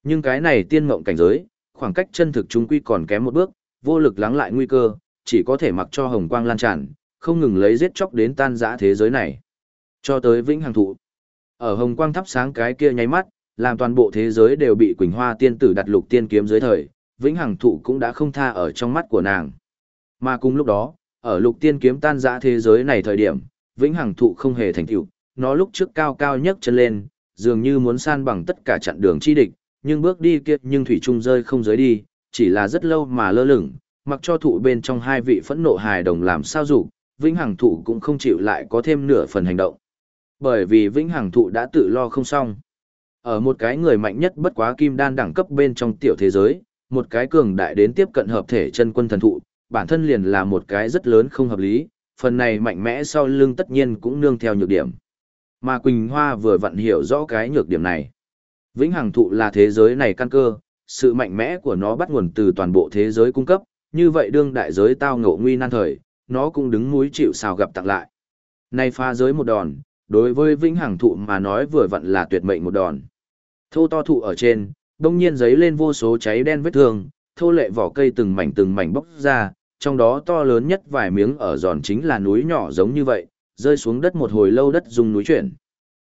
S1: Nhưng cái này tiên mộng cảnh giới, khoảng cách chân thực chúng quy còn kém một bước, vô lực lắng lại nguy cơ, chỉ có thể mặc cho hồng quang lan tràn, không ngừng lấy giết chóc đến tan rã thế giới này. Cho tới vĩnh hằng thụ. Ở hồng quang thắp sáng cái kia nháy mắt, làm toàn bộ thế giới đều bị Quỳnh Hoa tiên tử đặt lục tiên kiếm dưới thời, vĩnh hằng thụ cũng đã không tha ở trong mắt của nàng. Mà cùng lúc đó, ở lục tiên kiếm tan rã thế giới này thời điểm, vĩnh hằng thụ không hề thành tựu, nó lúc trước cao cao nhất chân lên, dường như muốn san bằng tất cả chặn đường chi địch, nhưng bước đi kia nhưng thủy trung rơi không giới đi, chỉ là rất lâu mà lơ lửng, mặc cho thụ bên trong hai vị phẫn nộ hài đồng làm sao dụ, vĩnh hằng thụ cũng không chịu lại có thêm nửa phần hành động. Bởi vì vĩnh hằng thụ đã tự lo không xong. Ở một cái người mạnh nhất bất quá kim đan đẳng cấp bên trong tiểu thế giới, một cái cường đại đến tiếp cận hợp thể chân quân thần thụ, bản thân liền là một cái rất lớn không hợp lý, phần này mạnh mẽ sau lưng tất nhiên cũng nương theo nhược điểm. Mà Quỳnh Hoa vừa vặn hiểu rõ cái nhược điểm này. Vĩnh hằng thụ là thế giới này căn cơ, sự mạnh mẽ của nó bắt nguồn từ toàn bộ thế giới cung cấp, như vậy đương đại giới tao ngộ nguy nan thời, nó cũng đứng núi chịu sào gặp tặng lại. Nay pha giới một đòn, đối với vĩnh hằng thụ mà nói vừa vặn là tuyệt mệnh một đòn. Thô to thụ ở trên, đông nhiên giấy lên vô số cháy đen vết thương, thô lệ vỏ cây từng mảnh từng mảnh bóc ra, trong đó to lớn nhất vài miếng ở giòn chính là núi nhỏ giống như vậy, rơi xuống đất một hồi lâu đất dùng núi chuyển.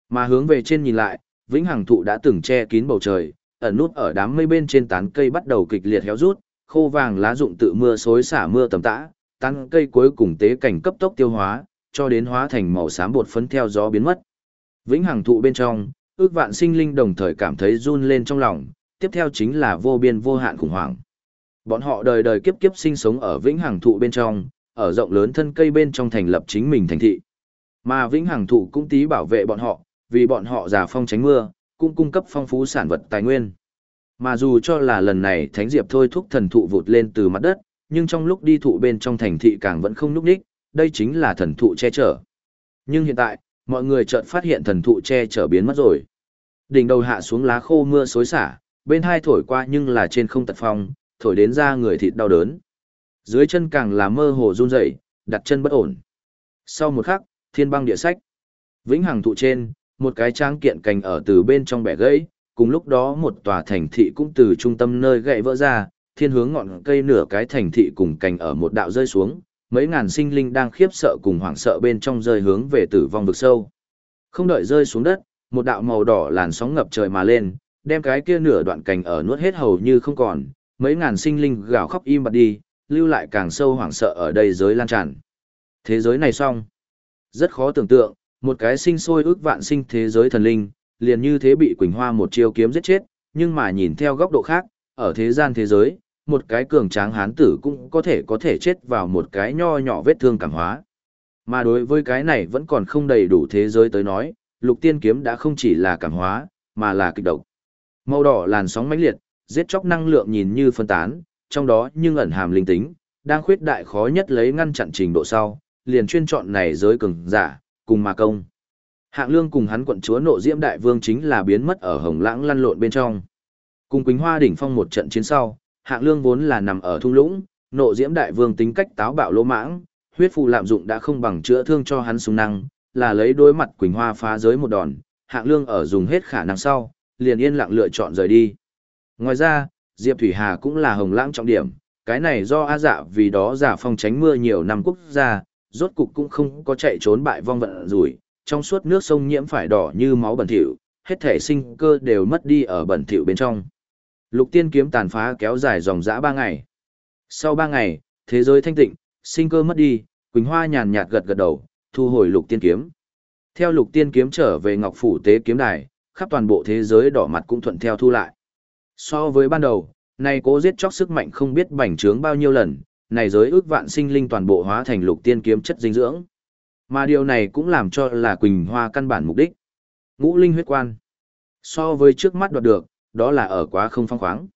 S1: Mà hướng về trên nhìn lại, vĩnh hằng thụ đã từng che kín bầu trời, ẩn nút ở đám mây bên trên tán cây bắt đầu kịch liệt héo rút, khô vàng lá rụng tự mưa xối xả mưa tầm tã, tán cây cuối cùng tế cảnh cấp tốc tiêu hóa, cho đến hóa thành màu xám bột phấn theo gió biến mất. Vĩnh hằng thụ bên trong, ước vạn sinh linh đồng thời cảm thấy run lên trong lòng, tiếp theo chính là vô biên vô hạn khủng hoảng. Bọn họ đời đời kiếp kiếp sinh sống ở vĩnh hằng thụ bên trong, ở rộng lớn thân cây bên trong thành lập chính mình thành thị. Mà vĩnh hằng thụ cũng tí bảo vệ bọn họ, vì bọn họ giả phong tránh mưa, cũng cung cấp phong phú sản vật tài nguyên. Mà dù cho là lần này Thánh Diệp thôi thúc thần thụ vụt lên từ mặt đất, nhưng trong lúc đi thụ bên trong thành thị càng vẫn không núp đích, đây chính là thần thụ che chở. Nhưng hiện tại, mọi người chợt phát hiện thần thụ che chở biến mất rồi. Đỉnh đầu hạ xuống lá khô mưa xối xả, bên hai thổi qua nhưng là trên không tật phong, thổi đến ra người thịt đau đớn. Dưới chân càng là mơ hồ run rẩy, đặt chân bất ổn. Sau một khắc, thiên băng địa sách. Vĩnh hằng thụ trên, một cái tráng kiện cành ở từ bên trong bẻ gãy, cùng lúc đó một tòa thành thị cũng từ trung tâm nơi gãy vỡ ra, thiên hướng ngọn cây nửa cái thành thị cùng cành ở một đạo rơi xuống, mấy ngàn sinh linh đang khiếp sợ cùng hoảng sợ bên trong rơi hướng về tử vong vực sâu. Không đợi rơi xuống đất, một đạo màu đỏ làn sóng ngập trời mà lên, đem cái kia nửa đoạn cành ở nuốt hết hầu như không còn, mấy ngàn sinh linh gào khóc im bặt đi, lưu lại càng sâu hoảng sợ ở đây giới lan tràn. Thế giới này xong. Rất khó tưởng tượng, một cái sinh sôi ước vạn sinh thế giới thần linh, liền như thế bị Quỳnh Hoa một chiêu kiếm giết chết, nhưng mà nhìn theo góc độ khác, ở thế gian thế giới, một cái cường tráng hán tử cũng có thể có thể chết vào một cái nho nhỏ vết thương cảm hóa. Mà đối với cái này vẫn còn không đầy đủ thế giới tới nói, lục tiên kiếm đã không chỉ là cảm hóa, mà là kịch độc. Màu đỏ làn sóng mãnh liệt, giết chóc năng lượng nhìn như phân tán, trong đó nhưng ẩn hàm linh tính, đang khuyết đại khó nhất lấy ngăn chặn trình độ sau, liền chuyên chọn này giới cường giả, cùng mà công. Hạng lương cùng hắn quận chúa nộ diễm đại vương chính là biến mất ở hồng lãng lăn lộn bên trong. Cùng Quỳnh Hoa đỉnh phong một trận chiến sau, hạng lương vốn là nằm ở thung lũng, nộ diễm đại vương tính cách táo bạo lỗ mãng, huyết phù lạm dụng đã không bằng chữa thương cho hắn sung năng, là lấy đối mặt Quỳnh Hoa phá giới một đòn, hạng lương ở dùng hết khả năng sau, liền yên lặng lựa chọn rời đi. Ngoài ra, Diệp Thủy Hà cũng là hồng lãng trọng điểm, cái này do A dạ vì đó giả phong tránh mưa nhiều năm quốc gia, rốt cục cũng không có chạy trốn bại vong vận rủi, trong suốt nước sông nhiễm phải đỏ như máu bẩn thỉu, hết thể sinh cơ đều mất đi ở bẩn thỉu bên trong. Lục tiên kiếm tàn phá kéo dài dòng dã ba ngày. Sau ba ngày, thế giới thanh tịnh, sinh cơ mất đi, Quỳnh Hoa nhàn nhạt gật gật đầu, thu hồi lục tiên kiếm. Theo lục tiên kiếm trở về Ngọc Phủ Tế Kiếm Đài, khắp toàn bộ thế giới đỏ mặt cũng thuận theo thu lại. So với ban đầu, này cố giết chóc sức mạnh không biết bành trướng bao nhiêu lần, này giới ước vạn sinh linh toàn bộ hóa thành lục tiên kiếm chất dinh dưỡng. Mà điều này cũng làm cho là Quỳnh Hoa căn bản mục đích. Ngũ linh huyết quan. So với trước mắt đoạt được, đó là ở quá không phong khoáng.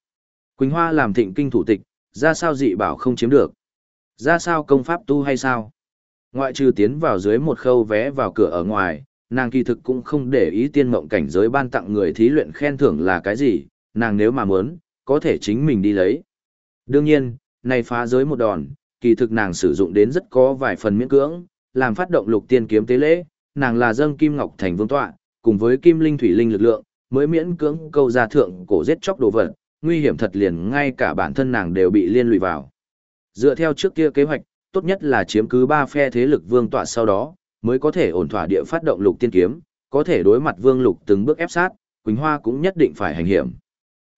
S1: Quỳnh Hoa làm thịnh kinh thủ tịch, ra sao dị bảo không chiếm được. Ra sao công pháp tu hay sao? Ngoại trừ tiến vào dưới một khâu vé vào cửa ở ngoài, nàng kỳ thực cũng không để ý tiên mộng cảnh giới ban tặng người thí luyện khen thưởng là cái gì, nàng nếu mà muốn, có thể chính mình đi lấy. Đương nhiên, này phá giới một đòn, kỳ thực nàng sử dụng đến rất có vài phần miễn cưỡng, làm phát động lục tiên kiếm tế lễ, nàng là dâng kim ngọc thành vương tọa, cùng với kim linh thủy linh lực lượng, mới miễn cưỡng câu ra thượng cổ giết chóc đồ vật, nguy hiểm thật liền ngay cả bản thân nàng đều bị liên lụy vào. Dựa theo trước kia kế hoạch, tốt nhất là chiếm cứ ba phe thế lực vương tọa sau đó, mới có thể ổn thỏa địa phát động lục tiên kiếm, có thể đối mặt vương lục từng bước ép sát, Quỳnh Hoa cũng nhất định phải hành hiểm.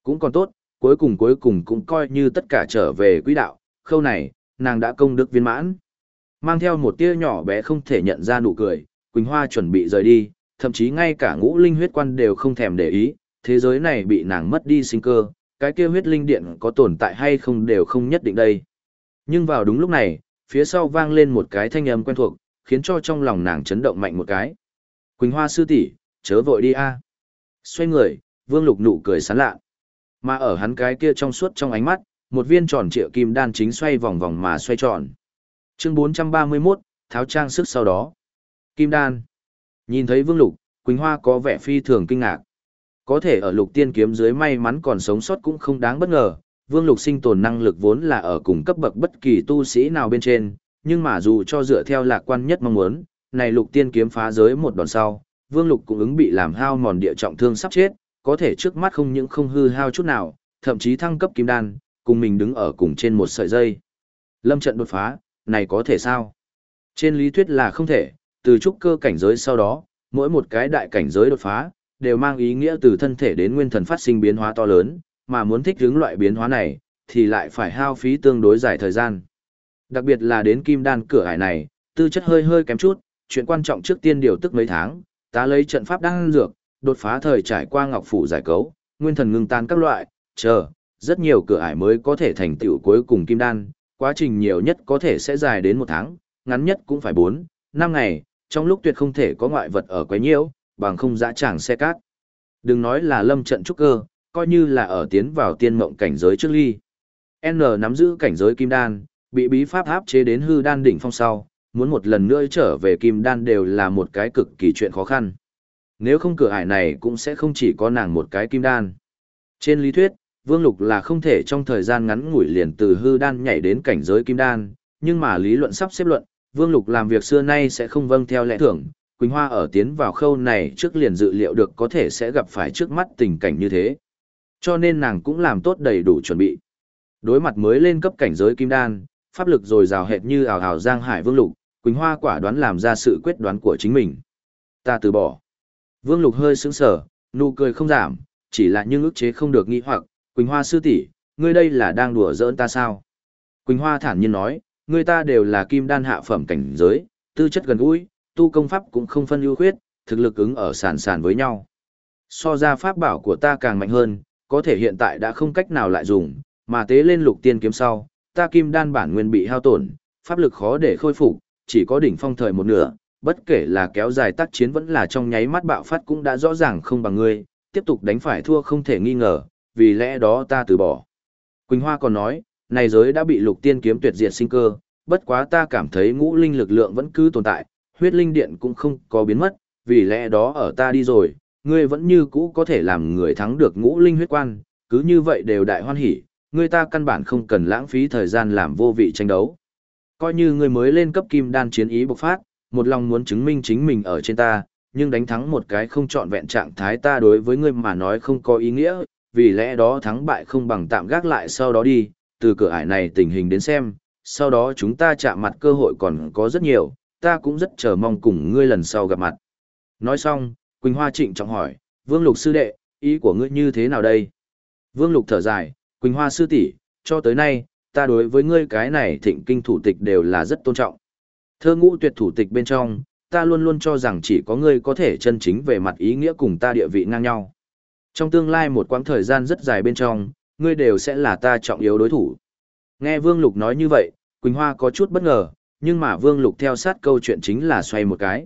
S1: Cũng còn tốt, cuối cùng cuối cùng cũng coi như tất cả trở về quỹ đạo, khâu này, nàng đã công đức viên mãn. Mang theo một tia nhỏ bé không thể nhận ra nụ cười, Quỳnh Hoa chuẩn bị rời đi, thậm chí ngay cả ngũ linh huyết quan đều không thèm để ý, thế giới này bị nàng mất đi sinh cơ, cái kia huyết linh điện có tồn tại hay không đều không nhất định đây. Nhưng vào đúng lúc này, phía sau vang lên một cái thanh âm quen thuộc, khiến cho trong lòng nàng chấn động mạnh một cái. Quỳnh Hoa sư tỷ, chớ vội đi a. Xoay người, Vương Lục nụ cười sán lạ. Mà ở hắn cái kia trong suốt trong ánh mắt, một viên tròn triệu kim đan chính xoay vòng vòng mà xoay tròn. Chương 431, tháo trang sức sau đó. Kim đan. Nhìn thấy Vương Lục, Quỳnh Hoa có vẻ phi thường kinh ngạc. Có thể ở lục tiên kiếm dưới may mắn còn sống sót cũng không đáng bất ngờ, Vương Lục sinh tồn năng lực vốn là ở cùng cấp bậc bất kỳ tu sĩ nào bên trên, nhưng mà dù cho dựa theo lạc quan nhất mong muốn, này lục tiên kiếm phá giới một đòn sau, Vương Lục cũng ứng bị làm hao mòn địa trọng thương sắp chết, có thể trước mắt không những không hư hao chút nào, thậm chí thăng cấp kim đan, cùng mình đứng ở cùng trên một sợi dây. Lâm trận đột phá, này có thể sao? Trên lý thuyết là không thể, từ trúc cơ cảnh giới sau đó, mỗi một cái đại cảnh giới đột phá, đều mang ý nghĩa từ thân thể đến nguyên thần phát sinh biến hóa to lớn, mà muốn thích ứng loại biến hóa này, thì lại phải hao phí tương đối dài thời gian. Đặc biệt là đến kim đan cửa hải này, tư chất hơi hơi kém chút, chuyện quan trọng trước tiên điều tức mấy tháng, ta lấy trận pháp đang dược, đột phá thời trải qua ngọc phủ giải cấu, nguyên thần ngưng tan các loại, chờ, rất nhiều cửa ải mới có thể thành tựu cuối cùng kim đan, quá trình nhiều nhất có thể sẽ dài đến một tháng, ngắn nhất cũng phải 4, 5 ngày, Trong lúc tuyệt không thể có ngoại vật ở quấy nhiễu, bằng không dã tràng xe cát. Đừng nói là lâm trận trúc cơ, coi như là ở tiến vào tiên mộng cảnh giới trước ly. N nắm giữ cảnh giới kim đan, bị bí pháp áp chế đến hư đan đỉnh phong sau, muốn một lần nữa trở về kim đan đều là một cái cực kỳ chuyện khó khăn. Nếu không cửa ải này cũng sẽ không chỉ có nàng một cái kim đan. Trên lý thuyết, Vương Lục là không thể trong thời gian ngắn ngủi liền từ hư đan nhảy đến cảnh giới kim đan, nhưng mà lý luận sắp xếp luận, Vương Lục làm việc xưa nay sẽ không vâng theo lẽ thường, Quỳnh Hoa ở tiến vào khâu này trước liền dự liệu được có thể sẽ gặp phải trước mắt tình cảnh như thế. Cho nên nàng cũng làm tốt đầy đủ chuẩn bị. Đối mặt mới lên cấp cảnh giới kim đan, pháp lực rồi rào hệt như ảo ảo giang hải vương lục, Quỳnh Hoa quả đoán làm ra sự quyết đoán của chính mình. Ta từ bỏ. Vương lục hơi sững sờ, nụ cười không giảm, chỉ là nhưng ức chế không được nghĩ hoặc, Quỳnh Hoa sư tỷ, ngươi đây là đang đùa giỡn ta sao? Quỳnh Hoa thản nhiên nói, ngươi ta đều là kim đan hạ phẩm cảnh giới, tư chất gần gũi, tu công pháp cũng không phân ưu khuyết, thực lực ứng ở sàn sàn với nhau. So ra pháp bảo của ta càng mạnh hơn, có thể hiện tại đã không cách nào lại dùng, mà tế lên lục tiên kiếm sau, ta kim đan bản nguyên bị hao tổn, pháp lực khó để khôi phục, chỉ có đỉnh phong thời một nửa, bất kể là kéo dài tác chiến vẫn là trong nháy mắt bạo phát cũng đã rõ ràng không bằng ngươi, tiếp tục đánh phải thua không thể nghi ngờ, vì lẽ đó ta từ bỏ. Quỳnh Hoa còn nói, này giới đã bị lục tiên kiếm tuyệt diệt sinh cơ, bất quá ta cảm thấy ngũ linh lực lượng vẫn cứ tồn tại, huyết linh điện cũng không có biến mất, vì lẽ đó ở ta đi rồi, ngươi vẫn như cũ có thể làm người thắng được ngũ linh huyết quan, cứ như vậy đều đại hoan hỉ, ngươi ta căn bản không cần lãng phí thời gian làm vô vị tranh đấu. Coi như ngươi mới lên cấp kim đan chiến ý bộc phát, một lòng muốn chứng minh chính mình ở trên ta, nhưng đánh thắng một cái không trọn vẹn trạng thái ta đối với ngươi mà nói không có ý nghĩa, vì lẽ đó thắng bại không bằng tạm gác lại sau đó đi, từ cửa ải này tình hình đến xem, sau đó chúng ta chạm mặt cơ hội còn có rất nhiều, ta cũng rất chờ mong cùng ngươi lần sau gặp mặt. Nói xong, Quỳnh Hoa trịnh trọng hỏi, Vương Lục sư đệ, ý của ngươi như thế nào đây? Vương Lục thở dài, Quỳnh Hoa sư tỷ, cho tới nay, ta đối với ngươi cái này thịnh kinh thủ tịch đều là rất tôn trọng. Thơ ngũ tuyệt thủ tịch bên trong, ta luôn luôn cho rằng chỉ có ngươi có thể chân chính về mặt ý nghĩa cùng ta địa vị ngang nhau. Trong tương lai một quãng thời gian rất dài bên trong, ngươi đều sẽ là ta trọng yếu đối thủ. Nghe Vương Lục nói như vậy, Quỳnh Hoa có chút bất ngờ, nhưng mà Vương Lục theo sát câu chuyện chính là xoay một cái.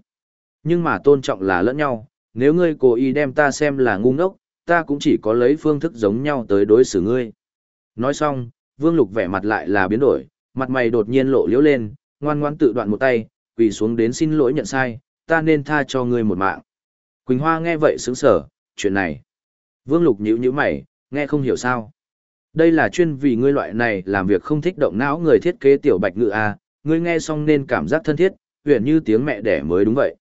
S1: Nhưng mà tôn trọng là lẫn nhau, nếu ngươi cố ý đem ta xem là ngu ngốc, ta cũng chỉ có lấy phương thức giống nhau tới đối xử ngươi. Nói xong, Vương Lục vẻ mặt lại là biến đổi, mặt mày đột nhiên lộ liễu lên, ngoan ngoãn tự đoạn một tay, quỳ xuống đến xin lỗi nhận sai, ta nên tha cho ngươi một mạng. Quỳnh Hoa nghe vậy sững sở, chuyện này. Vương Lục nhíu nhíu mày, nghe không hiểu sao. Đây là chuyên vì ngươi loại này làm việc không thích động não người thiết kế tiểu bạch ngự a, ngươi nghe xong nên cảm giác thân thiết, huyền như tiếng mẹ đẻ mới đúng vậy.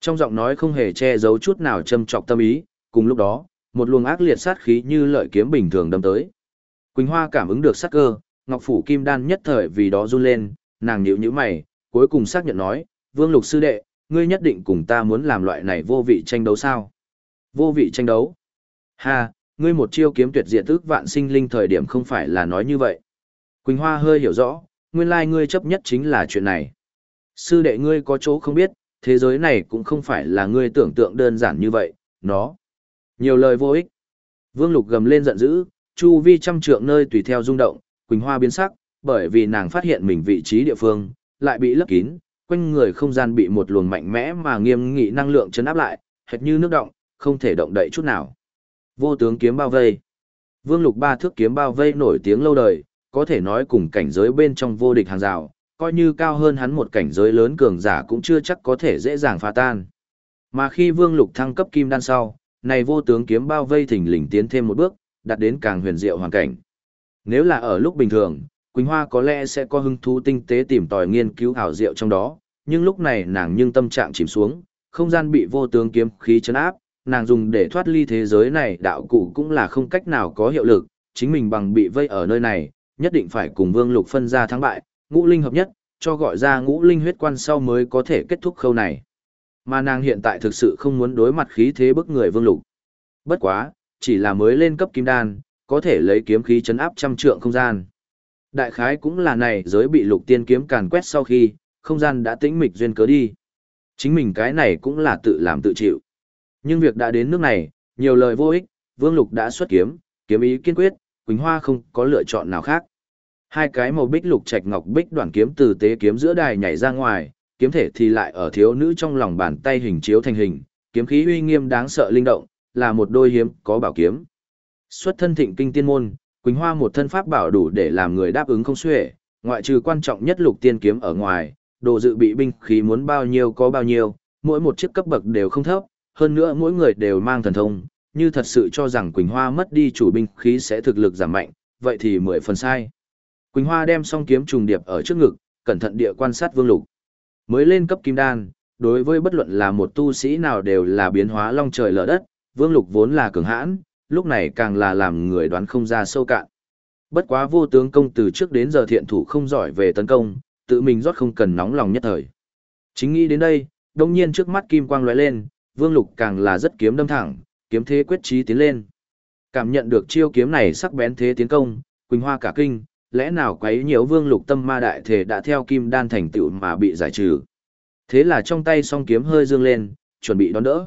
S1: Trong giọng nói không hề che giấu chút nào châm trọc tâm ý, cùng lúc đó, một luồng ác liệt sát khí như lợi kiếm bình thường đâm tới. Quỳnh Hoa cảm ứng được sát cơ, Ngọc Phủ Kim Đan nhất thời vì đó run lên, nàng nhíu nhíu mày, cuối cùng xác nhận nói, Vương Lục Sư Đệ, ngươi nhất định cùng ta muốn làm loại này vô vị tranh đấu sao? Vô vị tranh đấu? Ha, ngươi một chiêu kiếm tuyệt diệt tức vạn sinh linh thời điểm không phải là nói như vậy. Quỳnh Hoa hơi hiểu rõ, nguyên lai ngươi chấp nhất chính là chuyện này. Sư đệ ngươi có chỗ không biết, thế giới này cũng không phải là ngươi tưởng tượng đơn giản như vậy, nó. Nhiều lời vô ích. Vương Lục gầm lên giận dữ, chu vi trăm trượng nơi tùy theo rung động, Quỳnh Hoa biến sắc, bởi vì nàng phát hiện mình vị trí địa phương, lại bị lấp kín, quanh người không gian bị một luồng mạnh mẽ mà nghiêm nghị năng lượng chấn áp lại, hệt như nước động, không thể động đậy chút nào. Vô tướng kiếm bao vây. Vương Lục ba thước kiếm bao vây nổi tiếng lâu đời, có thể nói cùng cảnh giới bên trong vô địch hàng rào, coi như cao hơn hắn một cảnh giới lớn cường giả cũng chưa chắc có thể dễ dàng phá tan. Mà khi Vương Lục thăng cấp kim đan sau, này vô tướng kiếm bao vây thình lình tiến thêm một bước, đạt đến càng huyền diệu hoàn cảnh. Nếu là ở lúc bình thường, Quỳnh Hoa có lẽ sẽ có hứng thú tinh tế tìm tòi nghiên cứu ảo diệu trong đó, nhưng lúc này nàng nhưng tâm trạng chìm xuống, không gian bị vô tướng kiếm khí chấn áp, nàng dùng để thoát ly thế giới này đạo cụ cũng là không cách nào có hiệu lực, chính mình bằng bị vây ở nơi này, nhất định phải cùng Vương Lục phân ra thắng bại, ngũ linh hợp nhất, cho gọi ra ngũ linh huyết quan sau mới có thể kết thúc khâu này. Mà nàng hiện tại thực sự không muốn đối mặt khí thế bức người Vương Lục. Bất quá, chỉ là mới lên cấp kim đan, có thể lấy kiếm khí chấn áp trăm trượng không gian. Đại khái cũng là này giới bị lục tiên kiếm càn quét sau khi, không gian đã tĩnh mịch duyên cớ đi. Chính mình cái này cũng là tự làm tự chịu. Nhưng việc đã đến nước này, nhiều lời vô ích, Vương Lục đã xuất kiếm, kiếm ý kiên quyết, Quỳnh Hoa không có lựa chọn nào khác. Hai cái màu bích lục trạch ngọc bích đoạn kiếm từ tế kiếm giữa đài nhảy ra ngoài, kiếm thể thì lại ở thiếu nữ trong lòng bàn tay hình chiếu thành hình, kiếm khí uy nghiêm đáng sợ linh động, là một đôi hiếm có bảo kiếm. Xuất thân thịnh kinh tiên môn, Quỳnh Hoa một thân pháp bảo đủ để làm người đáp ứng không xuể, ngoại trừ quan trọng nhất lục tiên kiếm ở ngoài, đồ dự bị binh khí muốn bao nhiêu có bao nhiêu, mỗi một chiếc cấp bậc đều không thấp, hơn nữa mỗi người đều mang thần thông, như thật sự cho rằng Quỳnh Hoa mất đi chủ binh khí sẽ thực lực giảm mạnh, vậy thì mười phần sai. Quỳnh Hoa đem song kiếm trùng điệp ở trước ngực, cẩn thận địa quan sát Vương Lục. Mới lên cấp kim đan, đối với bất luận là một tu sĩ nào đều là biến hóa long trời lở đất, Vương Lục vốn là cường hãn, lúc này càng là làm người đoán không ra sâu cạn. Bất quá vô tướng công từ trước đến giờ thiện thủ không giỏi về tấn công, tự mình rót không cần nóng lòng nhất thời. Chính nghĩ đến đây, đông nhiên trước mắt kim quang lóe lên, Vương Lục càng là rất kiếm đâm thẳng, kiếm thế quyết chí tiến lên. Cảm nhận được chiêu kiếm này sắc bén thế tiến công, Quỳnh Hoa cả kinh, lẽ nào quấy nhiễu Vương Lục tâm ma đại thể đã theo kim đan thành tựu mà bị giải trừ. Thế là trong tay song kiếm hơi dương lên, chuẩn bị đón đỡ.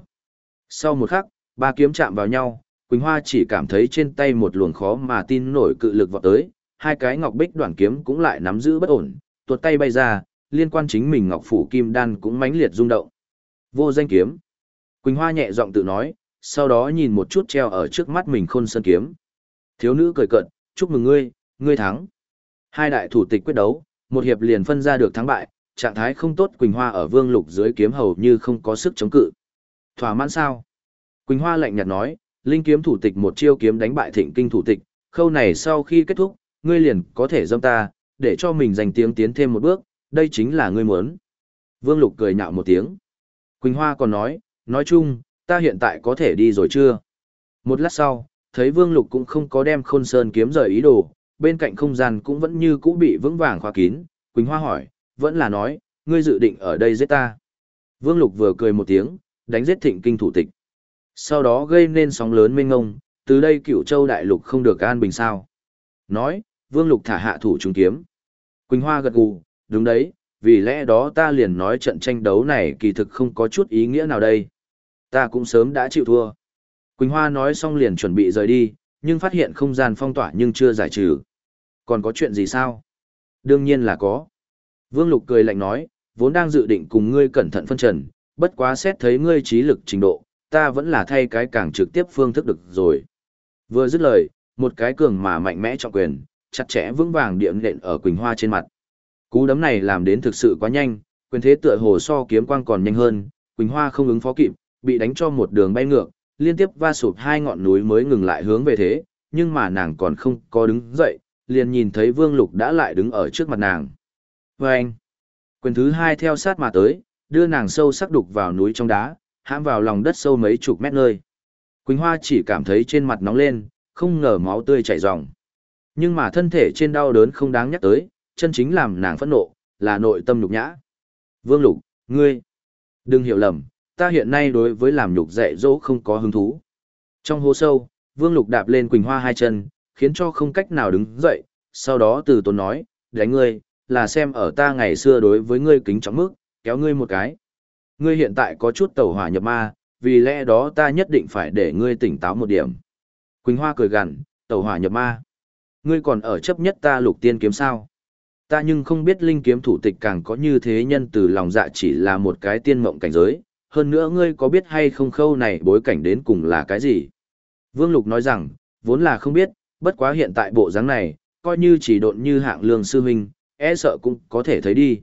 S1: Sau một khắc, ba kiếm chạm vào nhau, Quỳnh Hoa chỉ cảm thấy trên tay một luồng khó mà tin nổi cự lực vọt tới, hai cái ngọc bích đoạn kiếm cũng lại nắm giữ bất ổn, tuột tay bay ra, liên quan chính mình ngọc phủ kim đan cũng mãnh liệt rung động. Vô danh kiếm. Quỳnh Hoa nhẹ giọng tự nói, sau đó nhìn một chút treo ở trước mắt mình khôn sơn kiếm. Thiếu nữ cười cợt, chúc mừng ngươi, ngươi thắng. Hai đại thủ tịch quyết đấu, một hiệp liền phân ra được thắng bại, trạng thái không tốt Quỳnh Hoa ở vương lục dưới kiếm hầu như không có sức chống cự. Thỏa mãn sao? Quỳnh Hoa lạnh nhạt nói, linh kiếm thủ tịch một chiêu kiếm đánh bại thịnh kinh thủ tịch, khâu này sau khi kết thúc, ngươi liền có thể dâm ta, để cho mình giành tiếng tiến thêm một bước, đây chính là ngươi muốn. Vương Lục cười nhạo một tiếng. Quỳnh Hoa còn nói, nói chung, ta hiện tại có thể đi rồi chưa? Một lát sau, thấy Vương Lục cũng không có đem khôn sơn kiếm rời ý đồ, bên cạnh không gian cũng vẫn như cũ bị vững vàng khóa kín. Quỳnh Hoa hỏi, vẫn là nói, ngươi dự định ở đây giết ta. Vương Lục vừa cười một tiếng, đánh giết thịnh kinh thủ tịch. Sau đó gây nên sóng lớn mênh ngông, từ đây cửu châu đại lục không được an bình sao. Nói, Vương Lục thả hạ thủ trung kiếm. Quỳnh Hoa gật gù, đúng đấy, vì lẽ đó ta liền nói trận tranh đấu này kỳ thực không có chút ý nghĩa nào đây. Ta cũng sớm đã chịu thua. Quỳnh Hoa nói xong liền chuẩn bị rời đi, nhưng phát hiện không gian phong tỏa nhưng chưa giải trừ. Còn có chuyện gì sao? Đương nhiên là có. Vương Lục cười lạnh nói, vốn đang dự định cùng ngươi cẩn thận phân trần, bất quá xét thấy ngươi trí lực trình độ, ta vẫn là thay cái càng trực tiếp phương thức được rồi. Vừa dứt lời, một cái cường mà mạnh mẽ trọng quyền, chặt chẽ vững vàng điểm nện ở Quỳnh Hoa trên mặt. Cú đấm này làm đến thực sự quá nhanh, quyền thế tựa hồ so kiếm quang còn nhanh hơn, Quỳnh Hoa không ứng phó kịp, bị đánh cho một đường bay ngược, liên tiếp va sụp hai ngọn núi mới ngừng lại hướng về thế, nhưng mà nàng còn không có đứng dậy, liền nhìn thấy Vương Lục đã lại đứng ở trước mặt nàng. Và anh, quyền thứ hai theo sát mà tới, đưa nàng sâu sắc đục vào núi trong đá, hãm vào lòng đất sâu mấy chục mét nơi. Quỳnh Hoa chỉ cảm thấy trên mặt nóng lên, không ngờ máu tươi chảy ròng. Nhưng mà thân thể trên đau đớn không đáng nhắc tới, chân chính làm nàng phẫn nộ, là nội tâm nhục nhã. Vương Lục, ngươi, đừng hiểu lầm, ta hiện nay đối với làm nhục dạy dỗ không có hứng thú. Trong hố sâu, Vương Lục đạp lên Quỳnh Hoa hai chân, khiến cho không cách nào đứng dậy, sau đó từ tốn nói, đánh ngươi, là xem ở ta ngày xưa đối với ngươi kính trọng mức, kéo ngươi một cái. Ngươi hiện tại có chút tẩu hỏa nhập ma, vì lẽ đó ta nhất định phải để ngươi tỉnh táo một điểm. Quỳnh Hoa cười gằn, tẩu hỏa nhập ma. Ngươi còn ở chấp nhất ta lục tiên kiếm sao? Ta nhưng không biết linh kiếm thủ tịch càng có như thế nhân từ lòng dạ chỉ là một cái tiên mộng cảnh giới, hơn nữa ngươi có biết hay không khâu này bối cảnh đến cùng là cái gì? Vương Lục nói rằng, vốn là không biết, bất quá hiện tại bộ dáng này, coi như chỉ độn như hạng lương sư huynh, e sợ cũng có thể thấy đi.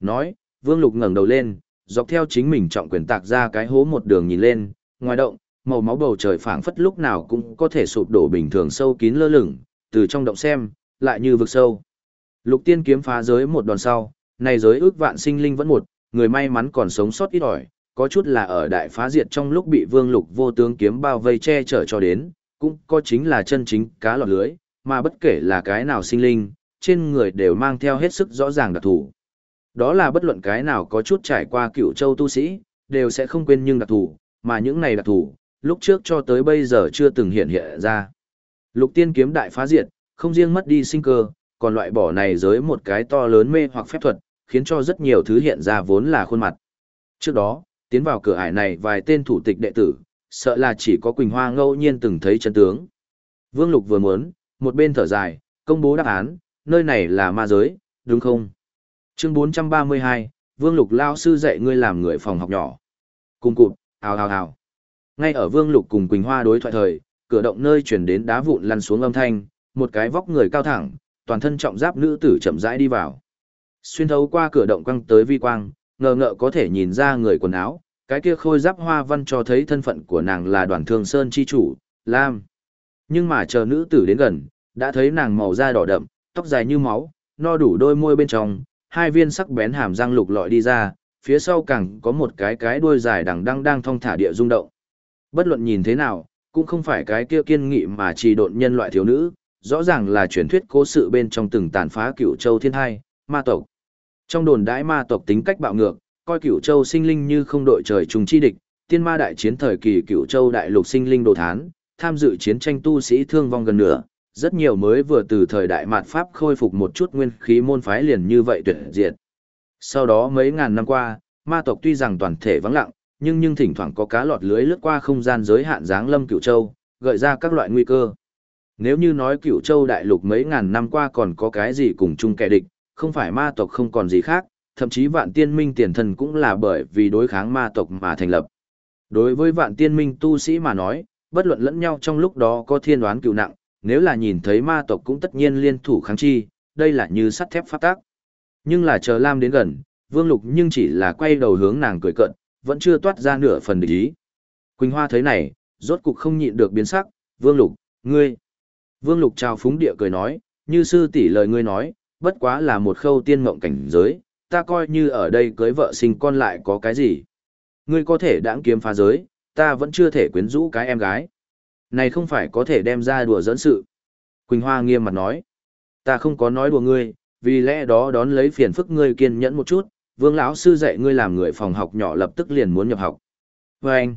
S1: Nói, Vương Lục ngẩng đầu lên, dọc theo chính mình trọng quyền tạc ra cái hố một đường nhìn lên, ngoài động, màu máu bầu trời phảng phất lúc nào cũng có thể sụp đổ bình thường sâu kín lơ lửng, từ trong động xem, lại như vực sâu. Lục tiên kiếm phá giới một đòn sau, này giới ước vạn sinh linh vẫn một, người may mắn còn sống sót ít ỏi, có chút là ở đại phá diệt trong lúc bị vương lục vô tướng kiếm bao vây che chở cho đến, cũng có chính là chân chính cá lọt lưới, mà bất kể là cái nào sinh linh, trên người đều mang theo hết sức rõ ràng đặc thù. Đó là bất luận cái nào có chút trải qua cựu châu tu sĩ, đều sẽ không quên nhưng đặc thù, mà những này đặc thù, lúc trước cho tới bây giờ chưa từng hiện hiện ra. Lục tiên kiếm đại phá diệt, không riêng mất đi sinh cơ, còn loại bỏ này giới một cái to lớn mê hoặc phép thuật, khiến cho rất nhiều thứ hiện ra vốn là khuôn mặt. Trước đó, tiến vào cửa ải này vài tên thủ tịch đệ tử, sợ là chỉ có Quỳnh Hoa ngẫu nhiên từng thấy chân tướng. Vương Lục vừa muốn, một bên thở dài, công bố đáp án, nơi này là ma giới, đúng không? Chương 432, Vương Lục lao sư dạy ngươi làm người phòng học nhỏ. Cùng cụt, hào hào hào. Ngay ở Vương Lục cùng Quỳnh Hoa đối thoại thời, cửa động nơi chuyển đến đá vụn lăn xuống âm thanh, một cái vóc người cao thẳng, toàn thân trọng giáp nữ tử chậm rãi đi vào. Xuyên thấu qua cửa động quăng tới vi quang, ngờ ngợ có thể nhìn ra người quần áo, cái kia khôi giáp hoa văn cho thấy thân phận của nàng là đoàn thương sơn chi chủ, Lam. Nhưng mà chờ nữ tử đến gần, đã thấy nàng màu da đỏ đậm, tóc dài như máu, no đủ đôi môi bên trong, hai viên sắc bén hàm răng lục lọi đi ra, phía sau càng có một cái cái đuôi dài đằng đang đang thong thả địa rung động. Bất luận nhìn thế nào, cũng không phải cái kia kiên nghị mà trì độn nhân loại thiếu nữ, rõ ràng là truyền thuyết cố sự bên trong từng tàn phá cửu châu thiên hai, ma tộc. Trong đồn đãi ma tộc tính cách bạo ngược, coi cửu châu sinh linh như không đội trời chung chi địch, tiên ma đại chiến thời kỳ cửu châu đại lục sinh linh đồ thán, tham dự chiến tranh tu sĩ thương vong gần nửa, rất nhiều mới vừa từ thời đại mạt Pháp khôi phục một chút nguyên khí môn phái liền như vậy tuyệt diệt. Sau đó mấy ngàn năm qua, ma tộc tuy rằng toàn thể vắng lặng, nhưng nhưng thỉnh thoảng có cá lọt lưới lướt qua không gian giới hạn dáng lâm cửu châu, gợi ra các loại nguy cơ. Nếu như nói cửu châu đại lục mấy ngàn năm qua còn có cái gì cùng chung kẻ địch, không phải ma tộc không còn gì khác, thậm chí vạn tiên minh tiền thần cũng là bởi vì đối kháng ma tộc mà thành lập. Đối với vạn tiên minh tu sĩ mà nói, bất luận lẫn nhau trong lúc đó có thiên đoán cựu nặng, nếu là nhìn thấy ma tộc cũng tất nhiên liên thủ kháng chi, đây là như sắt thép phát tác. Nhưng là chờ Lam đến gần, Vương Lục nhưng chỉ là quay đầu hướng nàng cười cận, vẫn chưa toát ra nửa phần địch ý. Quỳnh Hoa thấy này, rốt cục không nhịn được biến sắc, Vương Lục, ngươi. Vương Lục chào phúng địa cười nói, như sư tỷ lời ngươi nói, bất quá là một khâu tiên mộng cảnh giới, ta coi như ở đây cưới vợ sinh con lại có cái gì. Ngươi có thể đãng kiếm phá giới, ta vẫn chưa thể quyến rũ cái em gái. Này không phải có thể đem ra đùa dẫn sự. Quỳnh Hoa nghiêm mặt nói, ta không có nói đùa ngươi, vì lẽ đó đón lấy phiền phức ngươi kiên nhẫn một chút, vương lão sư dạy ngươi làm người phòng học nhỏ lập tức liền muốn nhập học. Và anh,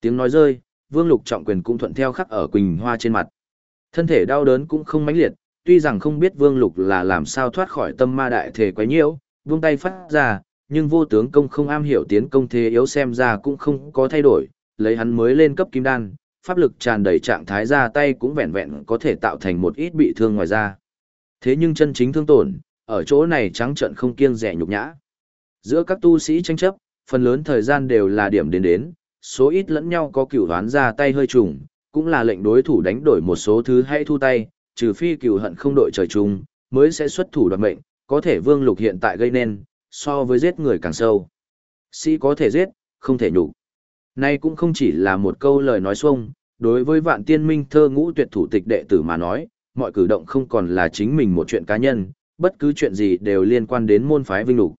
S1: tiếng nói rơi, vương lục trọng quyền cũng thuận theo khắc ở Quỳnh Hoa trên mặt. Thân thể đau đớn cũng không mãnh liệt, tuy rằng không biết vương lục là làm sao thoát khỏi tâm ma đại thể quấy nhiễu, vung tay phát ra, nhưng vô tướng công không am hiểu tiến công thế yếu xem ra cũng không có thay đổi, lấy hắn mới lên cấp kim đan, pháp lực tràn đầy trạng thái ra tay cũng vẹn vẹn có thể tạo thành một ít bị thương ngoài ra. Thế nhưng chân chính thương tổn, ở chỗ này trắng trận không kiêng rẻ nhục nhã. Giữa các tu sĩ tranh chấp, phần lớn thời gian đều là điểm đến đến, số ít lẫn nhau có cửu đoán ra tay hơi trùng, cũng là lệnh đối thủ đánh đổi một số thứ hay thu tay, trừ phi cửu hận không đội trời chung, mới sẽ xuất thủ đoạt mệnh, có thể vương lục hiện tại gây nên, so với giết người càng sâu. Sĩ có thể giết, không thể nhục. Nay cũng không chỉ là một câu lời nói xuông, đối với vạn tiên minh thơ ngũ tuyệt thủ tịch đệ tử mà nói, mọi cử động không còn là chính mình một chuyện cá nhân, bất cứ chuyện gì đều liên quan đến môn phái vinh lục.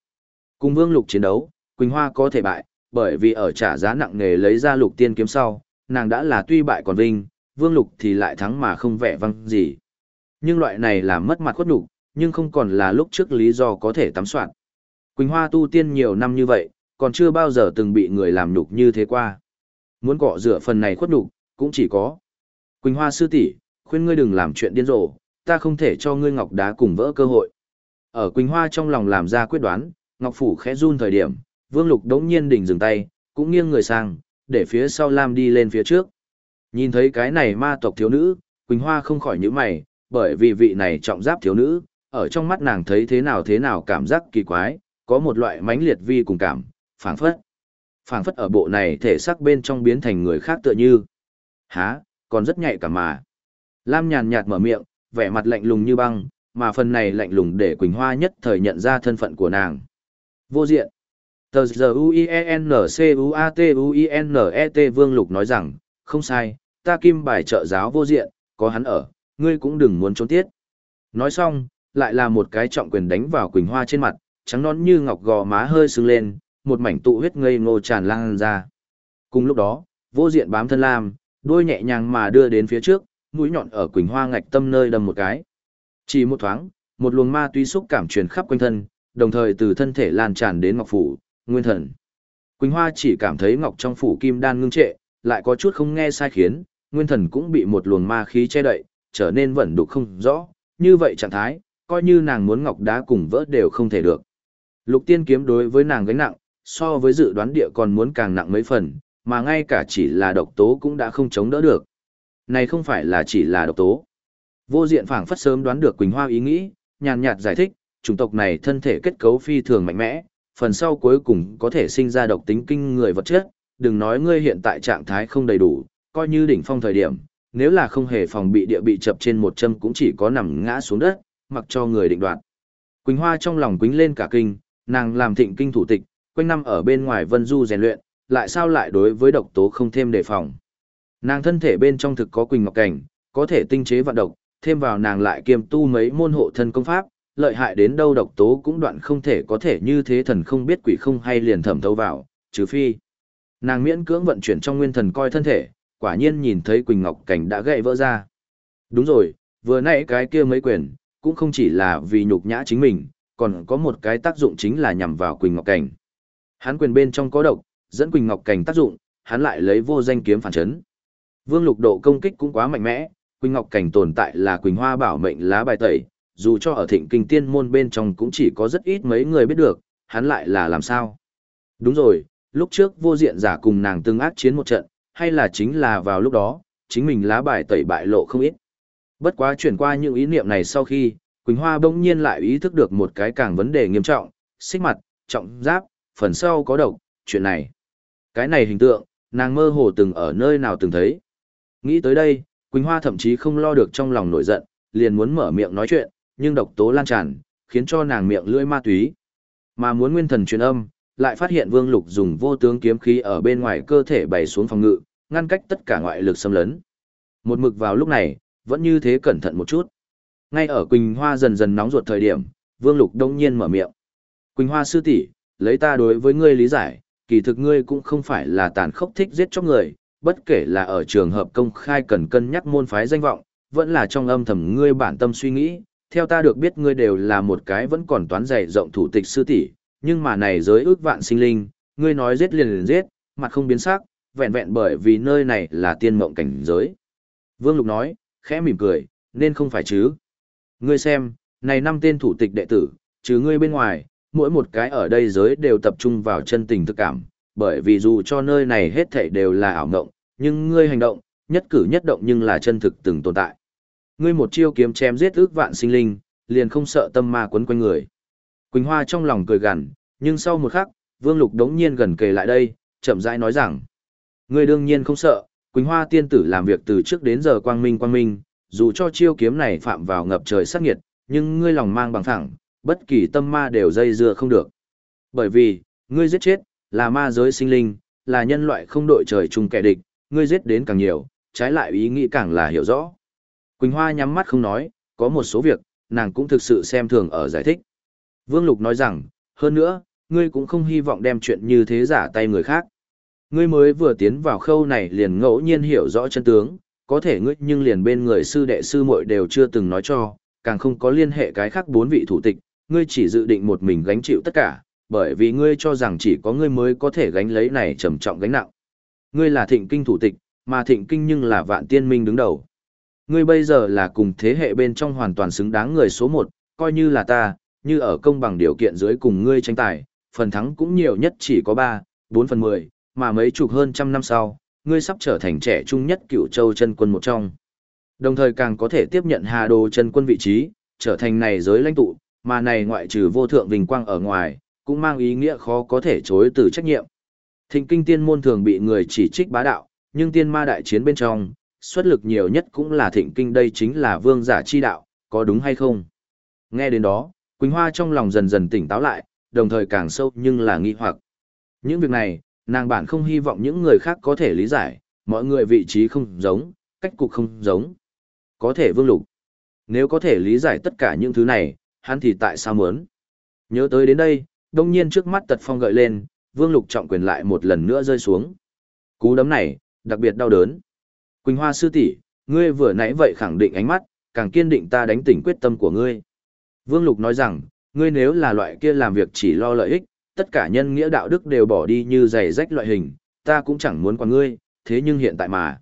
S1: Cùng vương lục chiến đấu, Quỳnh Hoa có thể bại, bởi vì ở trả giá nặng nề lấy ra lục tiên kiếm sau, nàng đã là tuy bại còn vinh, vương lục thì lại thắng mà không vẻ văng gì. Nhưng loại này là mất mặt khuất nhục, nhưng không còn là lúc trước lý do có thể tắm soạn. Quỳnh Hoa tu tiên nhiều năm như vậy, còn chưa bao giờ từng bị người làm nhục như thế qua. Muốn cọ rửa phần này khuất nhục, cũng chỉ có. Quỳnh Hoa sư tỷ, khuyên ngươi đừng làm chuyện điên rồ, ta không thể cho ngươi ngọc đá cùng vỡ cơ hội. Ở Quỳnh Hoa trong lòng làm ra quyết đoán, Ngọc Phủ khẽ run thời điểm, Vương Lục đống nhiên đỉnh dừng tay, cũng nghiêng người sang, để phía sau Lam đi lên phía trước. Nhìn thấy cái này ma tộc thiếu nữ, Quỳnh Hoa không khỏi nhíu mày, bởi vì vị này trọng giáp thiếu nữ, ở trong mắt nàng thấy thế nào thế nào cảm giác kỳ quái, có một loại mãnh liệt vi cùng cảm, phảng phất. Phảng phất ở bộ này thể xác bên trong biến thành người khác tựa như. Há, còn rất nhạy cảm mà. Lam nhàn nhạt mở miệng, vẻ mặt lạnh lùng như băng, mà phần này lạnh lùng để Quỳnh Hoa nhất thời nhận ra thân phận của nàng. Vô diện. Tờ giờ U-I-E-N-C-U-A-T-U-I-N-E-T Vương Lục nói rằng, không sai, ta kim bài trợ giáo vô diện, có hắn ở, ngươi cũng đừng muốn trốn tiết. Nói xong, lại là một cái trọng quyền đánh vào Quỳnh Hoa trên mặt, trắng nón như ngọc gò má hơi sưng lên, một mảnh tụ huyết ngây ngô tràn lan ra. Cùng lúc đó, vô diện bám thân lam, đuôi nhẹ nhàng mà đưa đến phía trước, mũi nhọn ở Quỳnh Hoa ngạch tâm nơi đâm một cái. Chỉ một thoáng, một luồng ma tuy xúc cảm truyền khắp quanh thân, đồng thời từ thân thể lan tràn đến ngọc phủ, nguyên thần. Quỳnh Hoa chỉ cảm thấy ngọc trong phủ kim đan ngưng trệ, lại có chút không nghe sai khiến, nguyên thần cũng bị một luồng ma khí che đậy, trở nên vẫn đục không rõ, như vậy trạng thái, coi như nàng muốn ngọc đá cùng vỡ đều không thể được. Lục tiên kiếm đối với nàng gánh nặng, so với dự đoán địa còn muốn càng nặng mấy phần, mà ngay cả chỉ là độc tố cũng đã không chống đỡ được. Này không phải là chỉ là độc tố. Vô diện phảng phất sớm đoán được Quỳnh Hoa ý nghĩ, nhàn nhạt giải thích, chủng tộc này thân thể kết cấu phi thường mạnh mẽ, phần sau cuối cùng có thể sinh ra độc tính kinh người vật chất, đừng nói ngươi hiện tại trạng thái không đầy đủ, coi như đỉnh phong thời điểm, nếu là không hề phòng bị địa bị chập trên một châm cũng chỉ có nằm ngã xuống đất, mặc cho người định đoạt. Quỳnh Hoa trong lòng quính lên cả kinh, nàng làm thịnh kinh thủ tịch, quanh năm ở bên ngoài vân du rèn luyện, lại sao lại đối với độc tố không thêm đề phòng. Nàng thân thể bên trong thực có Quỳnh Ngọc Cảnh, có thể tinh chế vận độc, thêm vào nàng lại kiêm tu mấy môn hộ thân công pháp, lợi hại đến đâu độc tố cũng đoạn không thể có thể như thế thần không biết quỷ không hay liền thẩm thấu vào, trừ phi. Nàng miễn cưỡng vận chuyển trong nguyên thần coi thân thể, quả nhiên nhìn thấy Quỳnh Ngọc Cảnh đã gãy vỡ ra. Đúng rồi, vừa nãy cái kia mấy quyền, cũng không chỉ là vì nhục nhã chính mình, còn có một cái tác dụng chính là nhằm vào Quỳnh Ngọc Cảnh. Hắn quyền bên trong có độc, dẫn Quỳnh Ngọc Cảnh tác dụng, hắn lại lấy vô danh kiếm phản chấn. Vương Lục độ công kích cũng quá mạnh mẽ, Quỳnh Ngọc Cảnh tồn tại là Quỳnh Hoa bảo mệnh lá bài tẩy, dù cho ở thịnh kinh tiên môn bên trong cũng chỉ có rất ít mấy người biết được, hắn lại là làm sao. Đúng rồi, lúc trước vô diện giả cùng nàng tương ác chiến một trận, hay là chính là vào lúc đó, chính mình lá bài tẩy bại lộ không ít. Bất quá chuyển qua những ý niệm này sau khi, Quỳnh Hoa bỗng nhiên lại ý thức được một cái càng vấn đề nghiêm trọng, xích mặt, trọng giáp, phần sau có độc, chuyện này. Cái này hình tượng, nàng mơ hồ từng ở nơi nào từng thấy. Nghĩ tới đây, Quỳnh Hoa thậm chí không lo được trong lòng nổi giận, liền muốn mở miệng nói chuyện, nhưng độc tố lan tràn, khiến cho nàng miệng lưỡi ma túy. Mà muốn nguyên thần truyền âm, lại phát hiện Vương Lục dùng vô tướng kiếm khí ở bên ngoài cơ thể bày xuống phòng ngự, ngăn cách tất cả ngoại lực xâm lấn. Một mực vào lúc này, vẫn như thế cẩn thận một chút. Ngay ở Quỳnh Hoa dần dần nóng ruột thời điểm, Vương Lục đông nhiên mở miệng. Quỳnh Hoa sư tỷ, lấy ta đối với ngươi lý giải, kỳ thực ngươi cũng không phải là tàn khốc thích giết chóc người, bất kể là ở trường hợp công khai cần cân nhắc môn phái danh vọng, vẫn là trong âm thầm ngươi bản tâm suy nghĩ, theo ta được biết ngươi đều là một cái vẫn còn toán dày rộng thủ tịch sư tỷ, nhưng mà này giới ước vạn sinh linh, ngươi nói giết liền liền giết, mặt không biến sắc, vẹn vẹn bởi vì nơi này là tiên mộng cảnh giới. Vương Lục nói, khẽ mỉm cười, nên không phải chứ. Ngươi xem, này năm tên thủ tịch đệ tử, chứ ngươi bên ngoài, mỗi một cái ở đây giới đều tập trung vào chân tình thực cảm, bởi vì dù cho nơi này hết thảy đều là ảo ngộng, nhưng ngươi hành động, nhất cử nhất động nhưng là chân thực từng tồn tại. Ngươi một chiêu kiếm chém giết ước vạn sinh linh, liền không sợ tâm ma quấn quanh người. Quỳnh Hoa trong lòng cười gằn, nhưng sau một khắc, Vương Lục đống nhiên gần kề lại đây, chậm rãi nói rằng: "Ngươi đương nhiên không sợ, Quỳnh Hoa tiên tử làm việc từ trước đến giờ quang minh quang minh, dù cho chiêu kiếm này phạm vào ngập trời sát nghiệt, nhưng ngươi lòng mang bằng thẳng, bất kỳ tâm ma đều dây dưa không được. Bởi vì, ngươi giết chết, là ma giới sinh linh, là nhân loại không đội trời chung kẻ địch, ngươi giết đến càng nhiều, trái lại ý nghĩ càng là hiểu rõ. Quỳnh Hoa nhắm mắt không nói, có một số việc, nàng cũng thực sự xem thường ở giải thích. Vương Lục nói rằng, hơn nữa, ngươi cũng không hy vọng đem chuyện như thế giả tay người khác. Ngươi mới vừa tiến vào khâu này liền ngẫu nhiên hiểu rõ chân tướng, có thể ngươi nhưng liền bên người sư đệ sư muội đều chưa từng nói cho, càng không có liên hệ cái khác bốn vị thủ tịch, ngươi chỉ dự định một mình gánh chịu tất cả, bởi vì ngươi cho rằng chỉ có ngươi mới có thể gánh lấy này trầm trọng gánh nặng. Ngươi là thịnh kinh thủ tịch, mà thịnh kinh nhưng là vạn tiên minh đứng đầu. Ngươi bây giờ là cùng thế hệ bên trong hoàn toàn xứng đáng người số một, coi như là ta, như ở công bằng điều kiện dưới cùng ngươi tranh tài, phần thắng cũng nhiều nhất chỉ có 3, 4 phần 10, mà mấy chục hơn trăm năm sau, ngươi sắp trở thành trẻ trung nhất cựu châu chân quân một trong. Đồng thời càng có thể tiếp nhận Hà Đồ chân quân vị trí, trở thành này giới lãnh tụ, mà này ngoại trừ vô thượng vinh quang ở ngoài, cũng mang ý nghĩa khó có thể chối từ trách nhiệm. Thịnh kinh tiên môn thường bị người chỉ trích bá đạo, nhưng tiên ma đại chiến bên trong, xuất lực nhiều nhất cũng là thịnh kinh đây chính là vương giả chi đạo, có đúng hay không? Nghe đến đó, Quỳnh Hoa trong lòng dần dần tỉnh táo lại, đồng thời càng sâu nhưng là nghi hoặc. Những việc này, nàng bản không hy vọng những người khác có thể lý giải, mọi người vị trí không giống, cách cục không giống. Có thể vương lục. Nếu có thể lý giải tất cả những thứ này, hắn thì tại sao muốn? Nhớ tới đến đây, đông nhiên trước mắt tật phong gợi lên, vương lục trọng quyền lại một lần nữa rơi xuống. Cú đấm này, đặc biệt đau đớn. Quỳnh Hoa sư tỷ, ngươi vừa nãy vậy khẳng định ánh mắt, càng kiên định ta đánh tỉnh quyết tâm của ngươi. Vương Lục nói rằng, ngươi nếu là loại kia làm việc chỉ lo lợi ích, tất cả nhân nghĩa đạo đức đều bỏ đi như giày rách loại hình, ta cũng chẳng muốn qua ngươi, thế nhưng hiện tại mà.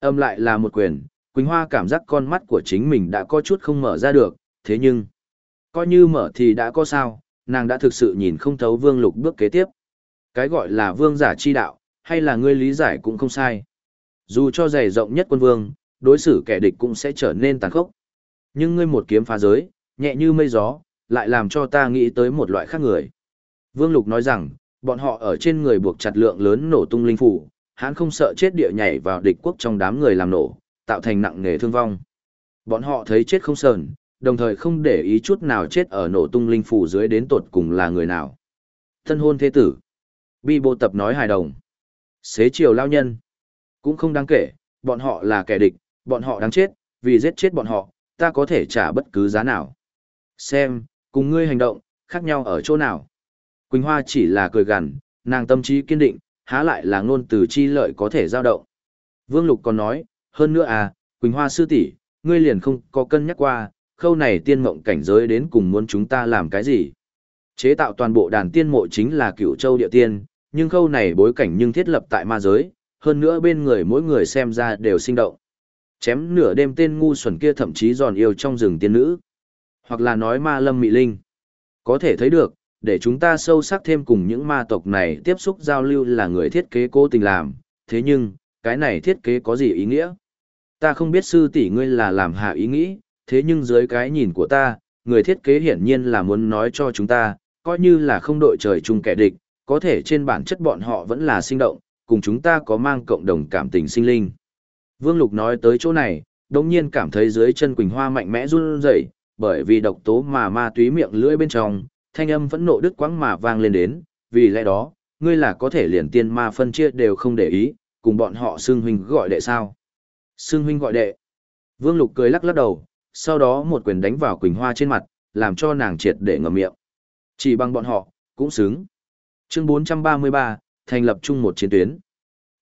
S1: Âm lại là một quyền, Quỳnh Hoa cảm giác con mắt của chính mình đã có chút không mở ra được, thế nhưng, coi như mở thì đã có sao, nàng đã thực sự nhìn không thấu Vương Lục bước kế tiếp. Cái gọi là vương giả chi đạo, hay là ngươi lý giải cũng không sai. Dù cho dày rộng nhất quân vương, đối xử kẻ địch cũng sẽ trở nên tàn khốc. Nhưng ngươi một kiếm phá giới, nhẹ như mây gió, lại làm cho ta nghĩ tới một loại khác người. Vương Lục nói rằng, bọn họ ở trên người buộc chặt lượng lớn nổ tung linh phủ, hắn không sợ chết địa nhảy vào địch quốc trong đám người làm nổ, tạo thành nặng nghề thương vong. Bọn họ thấy chết không sờn, đồng thời không để ý chút nào chết ở nổ tung linh phủ dưới đến tột cùng là người nào. Thân hôn thế tử. Bi bộ tập nói hài đồng. Xế chiều lao nhân. Cũng không đáng kể, bọn họ là kẻ địch, bọn họ đáng chết, vì giết chết bọn họ, ta có thể trả bất cứ giá nào. Xem, cùng ngươi hành động, khác nhau ở chỗ nào. Quỳnh Hoa chỉ là cười gằn, nàng tâm trí kiên định, há lại là ngôn từ chi lợi có thể giao động. Vương Lục còn nói, hơn nữa à, Quỳnh Hoa sư tỷ, ngươi liền không có cân nhắc qua, khâu này tiên mộng cảnh giới đến cùng muốn chúng ta làm cái gì. Chế tạo toàn bộ đàn tiên mộ chính là cửu châu địa tiên, nhưng khâu này bối cảnh nhưng thiết lập tại ma giới, hơn nữa bên người mỗi người xem ra đều sinh động. Chém nửa đêm tên ngu xuẩn kia thậm chí giòn yêu trong rừng tiên nữ. Hoặc là nói ma lâm mị linh. Có thể thấy được, để chúng ta sâu sắc thêm cùng những ma tộc này tiếp xúc giao lưu là người thiết kế cố tình làm, thế nhưng, cái này thiết kế có gì ý nghĩa? Ta không biết sư tỷ ngươi là làm hạ ý nghĩ, thế nhưng dưới cái nhìn của ta, người thiết kế hiển nhiên là muốn nói cho chúng ta, coi như là không đội trời chung kẻ địch, có thể trên bản chất bọn họ vẫn là sinh động, cùng chúng ta có mang cộng đồng cảm tình sinh linh. Vương Lục nói tới chỗ này, đồng nhiên cảm thấy dưới chân Quỳnh Hoa mạnh mẽ run rẩy, bởi vì độc tố mà ma túy miệng lưỡi bên trong, thanh âm vẫn nộ đứt quãng mà vang lên đến, vì lẽ đó, ngươi là có thể liền tiên ma phân chia đều không để ý, cùng bọn họ xưng huynh gọi đệ sao. Xưng huynh gọi đệ. Vương Lục cười lắc lắc đầu, sau đó một quyền đánh vào Quỳnh Hoa trên mặt, làm cho nàng triệt để ngậm miệng. Chỉ bằng bọn họ, cũng xứng. Chương 433, thành lập chung một chiến tuyến.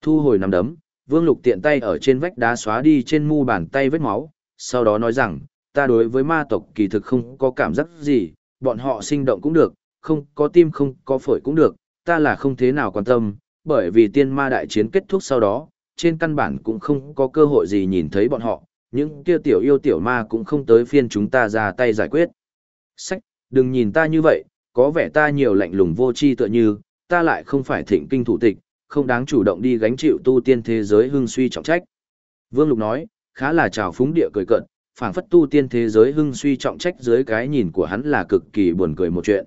S1: Thu hồi nắm đấm, Vương Lục tiện tay ở trên vách đá xóa đi trên mu bàn tay vết máu, sau đó nói rằng, ta đối với ma tộc kỳ thực không có cảm giác gì, bọn họ sinh động cũng được, không có tim không có phổi cũng được, ta là không thế nào quan tâm, bởi vì tiên ma đại chiến kết thúc sau đó, trên căn bản cũng không có cơ hội gì nhìn thấy bọn họ, những kia tiểu yêu tiểu ma cũng không tới phiên chúng ta ra tay giải quyết. Sách, đừng nhìn ta như vậy, có vẻ ta nhiều lạnh lùng vô chi tựa như, ta lại không phải thịnh kinh thủ tịch, không đáng chủ động đi gánh chịu tu tiên thế giới hưng suy trọng trách. Vương Lục nói, khá là trào phúng địa cười cận, phảng phất tu tiên thế giới hưng suy trọng trách dưới cái nhìn của hắn là cực kỳ buồn cười một chuyện.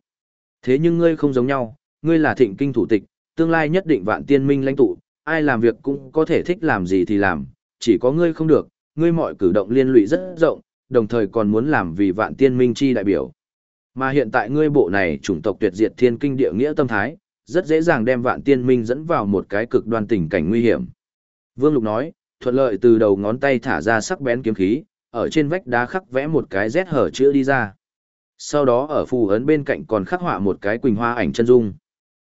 S1: Thế nhưng ngươi không giống nhau, ngươi là thịnh kinh thủ tịch, tương lai nhất định vạn tiên minh lãnh tụ, ai làm việc cũng có thể thích làm gì thì làm, chỉ có ngươi không được, ngươi mọi cử động liên lụy rất rộng, đồng thời còn muốn làm vì vạn tiên minh chi đại biểu. Mà hiện tại ngươi bộ này chủng tộc tuyệt diệt thiên kinh địa nghĩa tâm thái, rất dễ dàng đem vạn tiên minh dẫn vào một cái cực đoan tình cảnh nguy hiểm. Vương Lục nói, thuận lợi từ đầu ngón tay thả ra sắc bén kiếm khí, ở trên vách đá khắc vẽ một cái rét hở chữa đi ra. Sau đó ở phù ấn bên cạnh còn khắc họa một cái quỳnh hoa ảnh chân dung.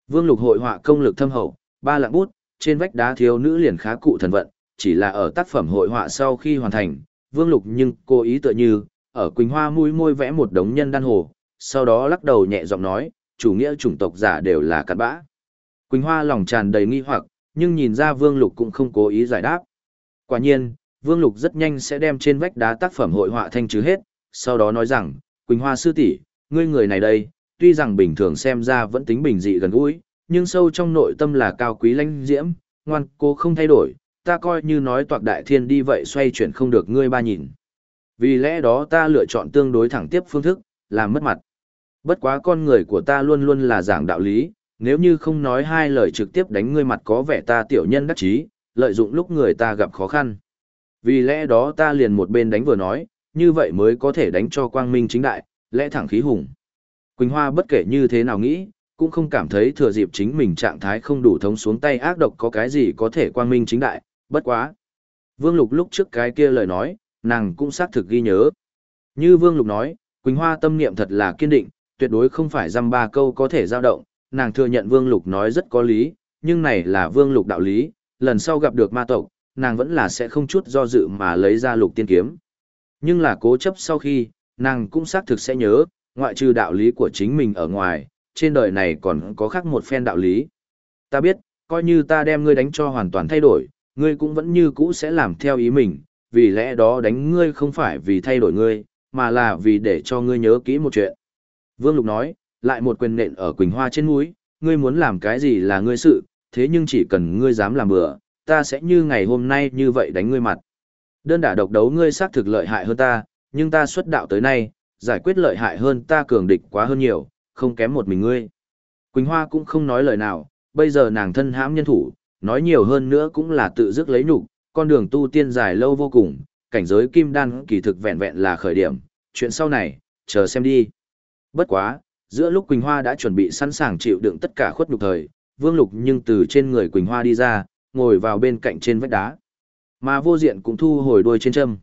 S1: Vương Lục hội họa công lực thâm hậu, ba lạng bút, trên vách đá thiếu nữ liền khá cụ thần vận, chỉ là ở tác phẩm hội họa sau khi hoàn thành, Vương Lục nhưng cố ý tựa như, ở quỳnh hoa mũi môi vẽ một đống nhân đan hồ, sau đó lắc đầu nhẹ giọng nói, chủ nghĩa chủng tộc giả đều là cặn bã. Quỳnh Hoa lòng tràn đầy nghi hoặc, nhưng nhìn ra Vương Lục cũng không cố ý giải đáp. Quả nhiên, Vương Lục rất nhanh sẽ đem trên vách đá tác phẩm hội họa thanh trừ hết, sau đó nói rằng, Quỳnh Hoa sư tỷ, ngươi người này đây, tuy rằng bình thường xem ra vẫn tính bình dị gần gũi, nhưng sâu trong nội tâm là cao quý lãnh diễm, ngoan cố không thay đổi, ta coi như nói toạc đại thiên đi vậy xoay chuyển không được ngươi ba nhìn. Vì lẽ đó ta lựa chọn tương đối thẳng tiếp phương thức, làm mất mặt. Bất quá con người của ta luôn luôn là giảng đạo lý, nếu như không nói hai lời trực tiếp đánh ngươi mặt có vẻ ta tiểu nhân đắc chí, lợi dụng lúc người ta gặp khó khăn. Vì lẽ đó ta liền một bên đánh vừa nói, như vậy mới có thể đánh cho quang minh chính đại, lẽ thẳng khí hùng. Quỳnh Hoa bất kể như thế nào nghĩ, cũng không cảm thấy thừa dịp chính mình trạng thái không đủ thống xuống tay ác độc có cái gì có thể quang minh chính đại, bất quá. Vương Lục lúc trước cái kia lời nói, nàng cũng xác thực ghi nhớ. Như Vương Lục nói, Quỳnh Hoa tâm niệm thật là kiên định, tuyệt đối không phải dăm ba câu có thể dao động, nàng thừa nhận Vương Lục nói rất có lý, nhưng này là Vương Lục đạo lý, lần sau gặp được ma tộc, nàng vẫn là sẽ không chút do dự mà lấy ra lục tiên kiếm. Nhưng là cố chấp sau khi, nàng cũng xác thực sẽ nhớ, ngoại trừ đạo lý của chính mình ở ngoài, trên đời này còn có khác một phen đạo lý. Ta biết, coi như ta đem ngươi đánh cho hoàn toàn thay đổi, ngươi cũng vẫn như cũ sẽ làm theo ý mình, vì lẽ đó đánh ngươi không phải vì thay đổi ngươi, mà là vì để cho ngươi nhớ kỹ một chuyện. Vương Lục nói, lại một quyền nện ở Quỳnh Hoa trên mũi, ngươi muốn làm cái gì là ngươi sự, thế nhưng chỉ cần ngươi dám làm bừa, ta sẽ như ngày hôm nay như vậy đánh ngươi mặt. Đơn đả độc đấu ngươi xác thực lợi hại hơn ta, nhưng ta xuất đạo tới nay, giải quyết lợi hại hơn ta cường địch quá hơn nhiều, không kém một mình ngươi. Quỳnh Hoa cũng không nói lời nào, bây giờ nàng thân hãm nhân thủ, nói nhiều hơn nữa cũng là tự dứt lấy nhục, con đường tu tiên dài lâu vô cùng, cảnh giới kim đan kỳ thực vẹn vẹn là khởi điểm, chuyện sau này, chờ xem đi. Bất quá, giữa lúc Quỳnh Hoa đã chuẩn bị sẵn sàng chịu đựng tất cả khuất nhục thời, Vương Lục nhưng từ trên người Quỳnh Hoa đi ra, ngồi vào bên cạnh trên vách đá. Mà vô diện cũng thu hồi đuôi trên châm.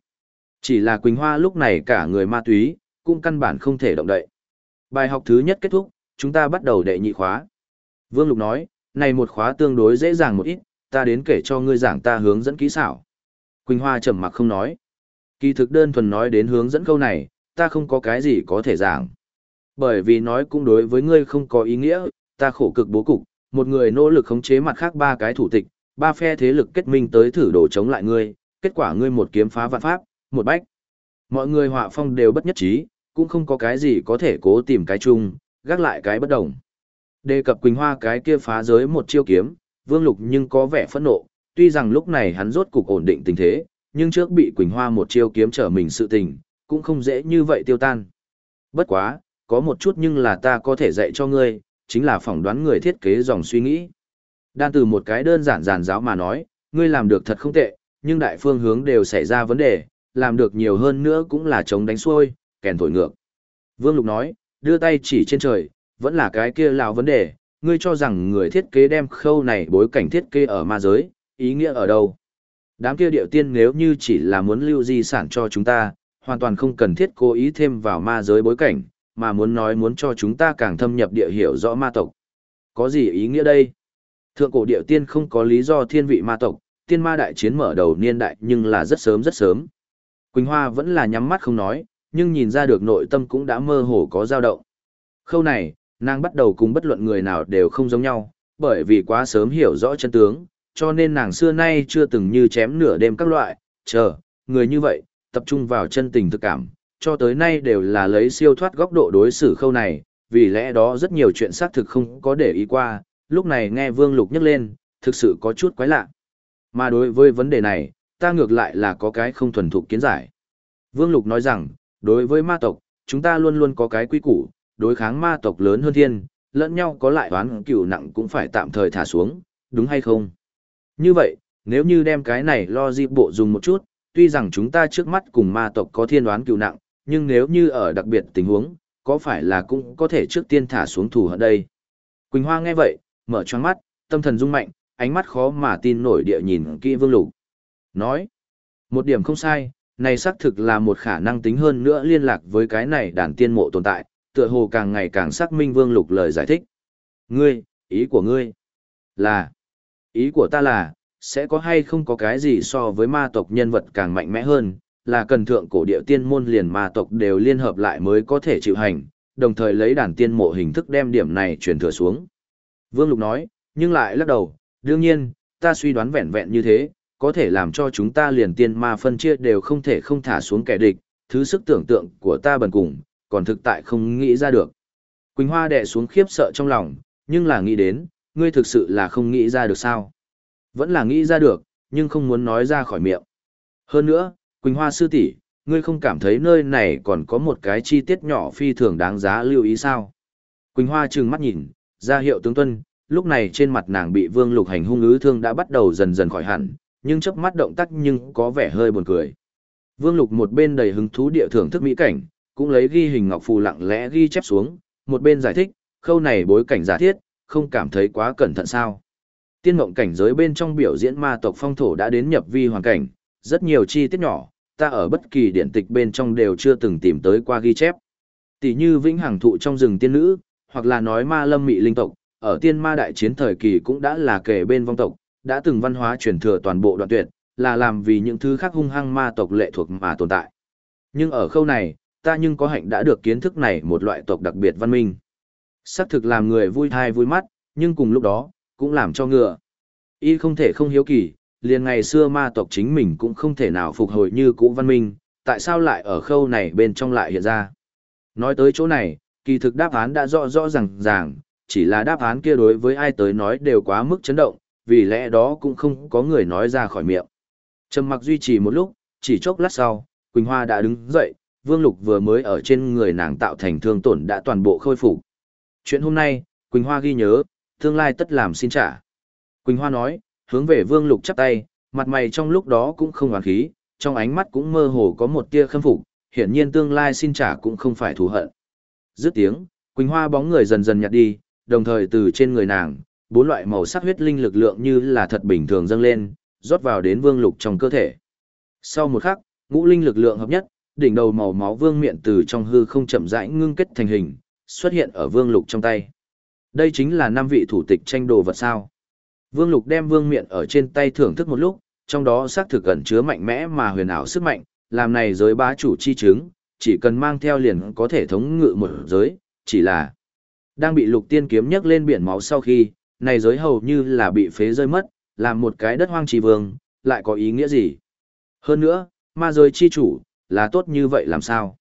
S1: Chỉ là Quỳnh Hoa lúc này cả người ma túy, cũng căn bản không thể động đậy. Bài học thứ nhất kết thúc, chúng ta bắt đầu đệ nhị khóa. Vương Lục nói, này một khóa tương đối dễ dàng một ít, ta đến kể cho ngươi giảng ta hướng dẫn kỹ xảo. Quỳnh Hoa trầm mặc không nói. Kỳ thực đơn thuần nói đến hướng dẫn câu này, ta không có cái gì có thể giảng. Bởi vì nói cũng đối với ngươi không có ý nghĩa, ta khổ cực bố cục, một người nỗ lực khống chế mặt khác ba cái thủ tịch, ba phe thế lực kết minh tới thử đổ chống lại ngươi, kết quả ngươi một kiếm phá vạn pháp, một bách. Mọi người họa phong đều bất nhất trí, cũng không có cái gì có thể cố tìm cái chung, gác lại cái bất đồng. Đề cập Quỳnh Hoa cái kia phá giới một chiêu kiếm, Vương Lục nhưng có vẻ phẫn nộ, tuy rằng lúc này hắn rốt cục ổn định tình thế, nhưng trước bị Quỳnh Hoa một chiêu kiếm trở mình sự tình, cũng không dễ như vậy tiêu tan. Bất quá, có một chút nhưng là ta có thể dạy cho ngươi, chính là phỏng đoán người thiết kế dòng suy nghĩ. Đan từ một cái đơn giản giản giáo mà nói, ngươi làm được thật không tệ, nhưng đại phương hướng đều xảy ra vấn đề, làm được nhiều hơn nữa cũng là chống đánh xuôi, kèn thổi ngược. Vương Lục nói, đưa tay chỉ trên trời, vẫn là cái kia lão vấn đề, ngươi cho rằng người thiết kế đem khâu này bối cảnh thiết kế ở ma giới, ý nghĩa ở đâu? Đám kia điệu tiên nếu như chỉ là muốn lưu di sản cho chúng ta, hoàn toàn không cần thiết cố ý thêm vào ma giới bối cảnh, mà muốn nói muốn cho chúng ta càng thâm nhập địa hiểu rõ ma tộc. Có gì ý nghĩa đây? Thượng cổ điệu tiên không có lý do thiên vị ma tộc, tiên ma đại chiến mở đầu niên đại nhưng là rất sớm rất sớm. Quỳnh Hoa vẫn là nhắm mắt không nói, nhưng nhìn ra được nội tâm cũng đã mơ hồ có dao động. Khâu này, nàng bắt đầu cùng bất luận người nào đều không giống nhau, bởi vì quá sớm hiểu rõ chân tướng, cho nên nàng xưa nay chưa từng như chém nửa đêm các loại, chờ, người như vậy, tập trung vào chân tình thực cảm, cho tới nay đều là lấy siêu thoát góc độ đối xử khâu này, vì lẽ đó rất nhiều chuyện xác thực không có để ý qua, lúc này nghe Vương Lục nhắc lên, thực sự có chút quái lạ. Mà đối với vấn đề này, ta ngược lại là có cái không thuần thục kiến giải. Vương Lục nói rằng, đối với ma tộc, chúng ta luôn luôn có cái quy củ, đối kháng ma tộc lớn hơn thiên, lẫn nhau có lại oán cửu nặng cũng phải tạm thời thả xuống, đúng hay không? Như vậy, nếu như đem cái này lo di bộ dùng một chút, tuy rằng chúng ta trước mắt cùng ma tộc có thiên đoán cửu nặng, nhưng nếu như ở đặc biệt tình huống, có phải là cũng có thể trước tiên thả xuống thủ ở đây? Quỳnh Hoa nghe vậy, mở choáng mắt, tâm thần rung mạnh, ánh mắt khó mà tin nổi địa nhìn kỹ Vương Lục. Nói, một điểm không sai, này xác thực là một khả năng tính hơn nữa liên lạc với cái này đàn tiên mộ tồn tại, tựa hồ càng ngày càng xác minh Vương Lục lời giải thích. Ngươi, ý của ngươi là, ý của ta là, sẽ có hay không có cái gì so với ma tộc nhân vật càng mạnh mẽ hơn, là cần thượng cổ địa tiên môn liền ma tộc đều liên hợp lại mới có thể chịu hành, đồng thời lấy đàn tiên mộ hình thức đem điểm này truyền thừa xuống. Vương Lục nói, nhưng lại lắc đầu, đương nhiên, ta suy đoán vẹn vẹn như thế, có thể làm cho chúng ta liền tiên ma phân chia đều không thể không thả xuống kẻ địch, thứ sức tưởng tượng của ta bần cùng, còn thực tại không nghĩ ra được. Quỳnh Hoa đè xuống khiếp sợ trong lòng, nhưng là nghĩ đến, ngươi thực sự là không nghĩ ra được sao. Vẫn là nghĩ ra được, nhưng không muốn nói ra khỏi miệng. Hơn nữa, Quỳnh Hoa sư tỷ, ngươi không cảm thấy nơi này còn có một cái chi tiết nhỏ phi thường đáng giá lưu ý sao? Quỳnh Hoa trừng mắt nhìn, ra hiệu tướng tuân, lúc này trên mặt nàng bị Vương Lục hành hung ứ thương đã bắt đầu dần dần khỏi hẳn, nhưng chớp mắt động tác nhưng có vẻ hơi buồn cười. Vương Lục một bên đầy hứng thú địa thưởng thức mỹ cảnh, cũng lấy ghi hình ngọc phù lặng lẽ ghi chép xuống, một bên giải thích, khâu này bối cảnh giả thiết, không cảm thấy quá cẩn thận sao. Tiên mộng cảnh giới bên trong biểu diễn ma tộc phong thổ đã đến nhập vi hoàn cảnh, rất nhiều chi tiết nhỏ, ta ở bất kỳ điển tịch bên trong đều chưa từng tìm tới qua ghi chép. Tỷ như vĩnh hằng thụ trong rừng tiên nữ, hoặc là nói ma lâm mị linh tộc, ở tiên ma đại chiến thời kỳ cũng đã là kể bên vong tộc, đã từng văn hóa truyền thừa toàn bộ đoạn tuyệt, là làm vì những thứ khác hung hăng ma tộc lệ thuộc mà tồn tại. Nhưng ở khâu này, ta nhưng có hạnh đã được kiến thức này một loại tộc đặc biệt văn minh. Sắc thực làm người vui thai vui mắt, nhưng cùng lúc đó, cũng làm cho ngựa. Y không thể không hiếu kỳ, liền ngày xưa ma tộc chính mình cũng không thể nào phục hồi như cũ văn minh, tại sao lại ở khâu này bên trong lại hiện ra. Nói tới chỗ này, kỳ thực đáp án đã rõ rõ ràng ràng, chỉ là đáp án kia đối với ai tới nói đều quá mức chấn động, vì lẽ đó cũng không có người nói ra khỏi miệng. Trầm mặc duy trì một lúc, chỉ chốc lát sau, Quỳnh Hoa đã đứng dậy, Vương Lục vừa mới ở trên người nàng tạo thành thương tổn đã toàn bộ khôi phục. Chuyện hôm nay, Quỳnh Hoa ghi nhớ, tương lai tất làm xin trả. Quỳnh Hoa nói, hướng về Vương Lục chắp tay, mặt mày trong lúc đó cũng không hoàn khí, trong ánh mắt cũng mơ hồ có một tia khâm phục, hiển nhiên tương lai xin trả cũng không phải thù hận. Dứt tiếng, Quỳnh Hoa bóng người dần dần nhạt đi, đồng thời từ trên người nàng, bốn loại màu sắc huyết linh lực lượng như là thật bình thường dâng lên, rót vào đến Vương Lục trong cơ thể. Sau một khắc, ngũ linh lực lượng hợp nhất, đỉnh đầu màu máu vương miện từ trong hư không chậm rãi ngưng kết thành hình, xuất hiện ở Vương Lục trong tay. Đây chính là năm vị thủ tịch tranh đồ vật sao? Vương Lục đem vương miện ở trên tay thưởng thức một lúc, trong đó xác thực ẩn chứa mạnh mẽ mà huyền ảo sức mạnh, làm này giới bá chủ chi chứng, chỉ cần mang theo liền có thể thống ngự một giới, chỉ là đang bị lục tiên kiếm nhấc lên biển máu sau khi, này giới hầu như là bị phế rơi mất, làm một cái đất hoang trì vương, lại có ý nghĩa gì? Hơn nữa, ma giới chi chủ, là tốt như vậy làm sao?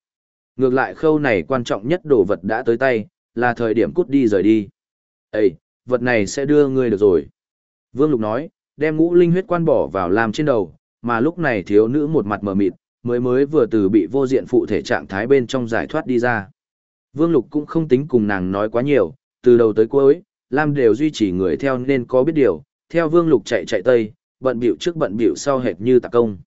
S1: Ngược lại khâu này quan trọng nhất đồ vật đã tới tay, là thời điểm cút đi rời đi. Ê, vật này sẽ đưa ngươi được rồi. Vương Lục nói, đem ngũ linh huyết quan bỏ vào làm trên đầu, mà lúc này thiếu nữ một mặt mờ mịt, mới mới vừa từ bị vô diện phụ thể trạng thái bên trong giải thoát đi ra. Vương Lục cũng không tính cùng nàng nói quá nhiều, từ đầu tới cuối, Lam đều duy trì người theo nên có biết điều, theo Vương Lục chạy chạy tây, bận biểu trước bận biểu sau hệt như tạc công.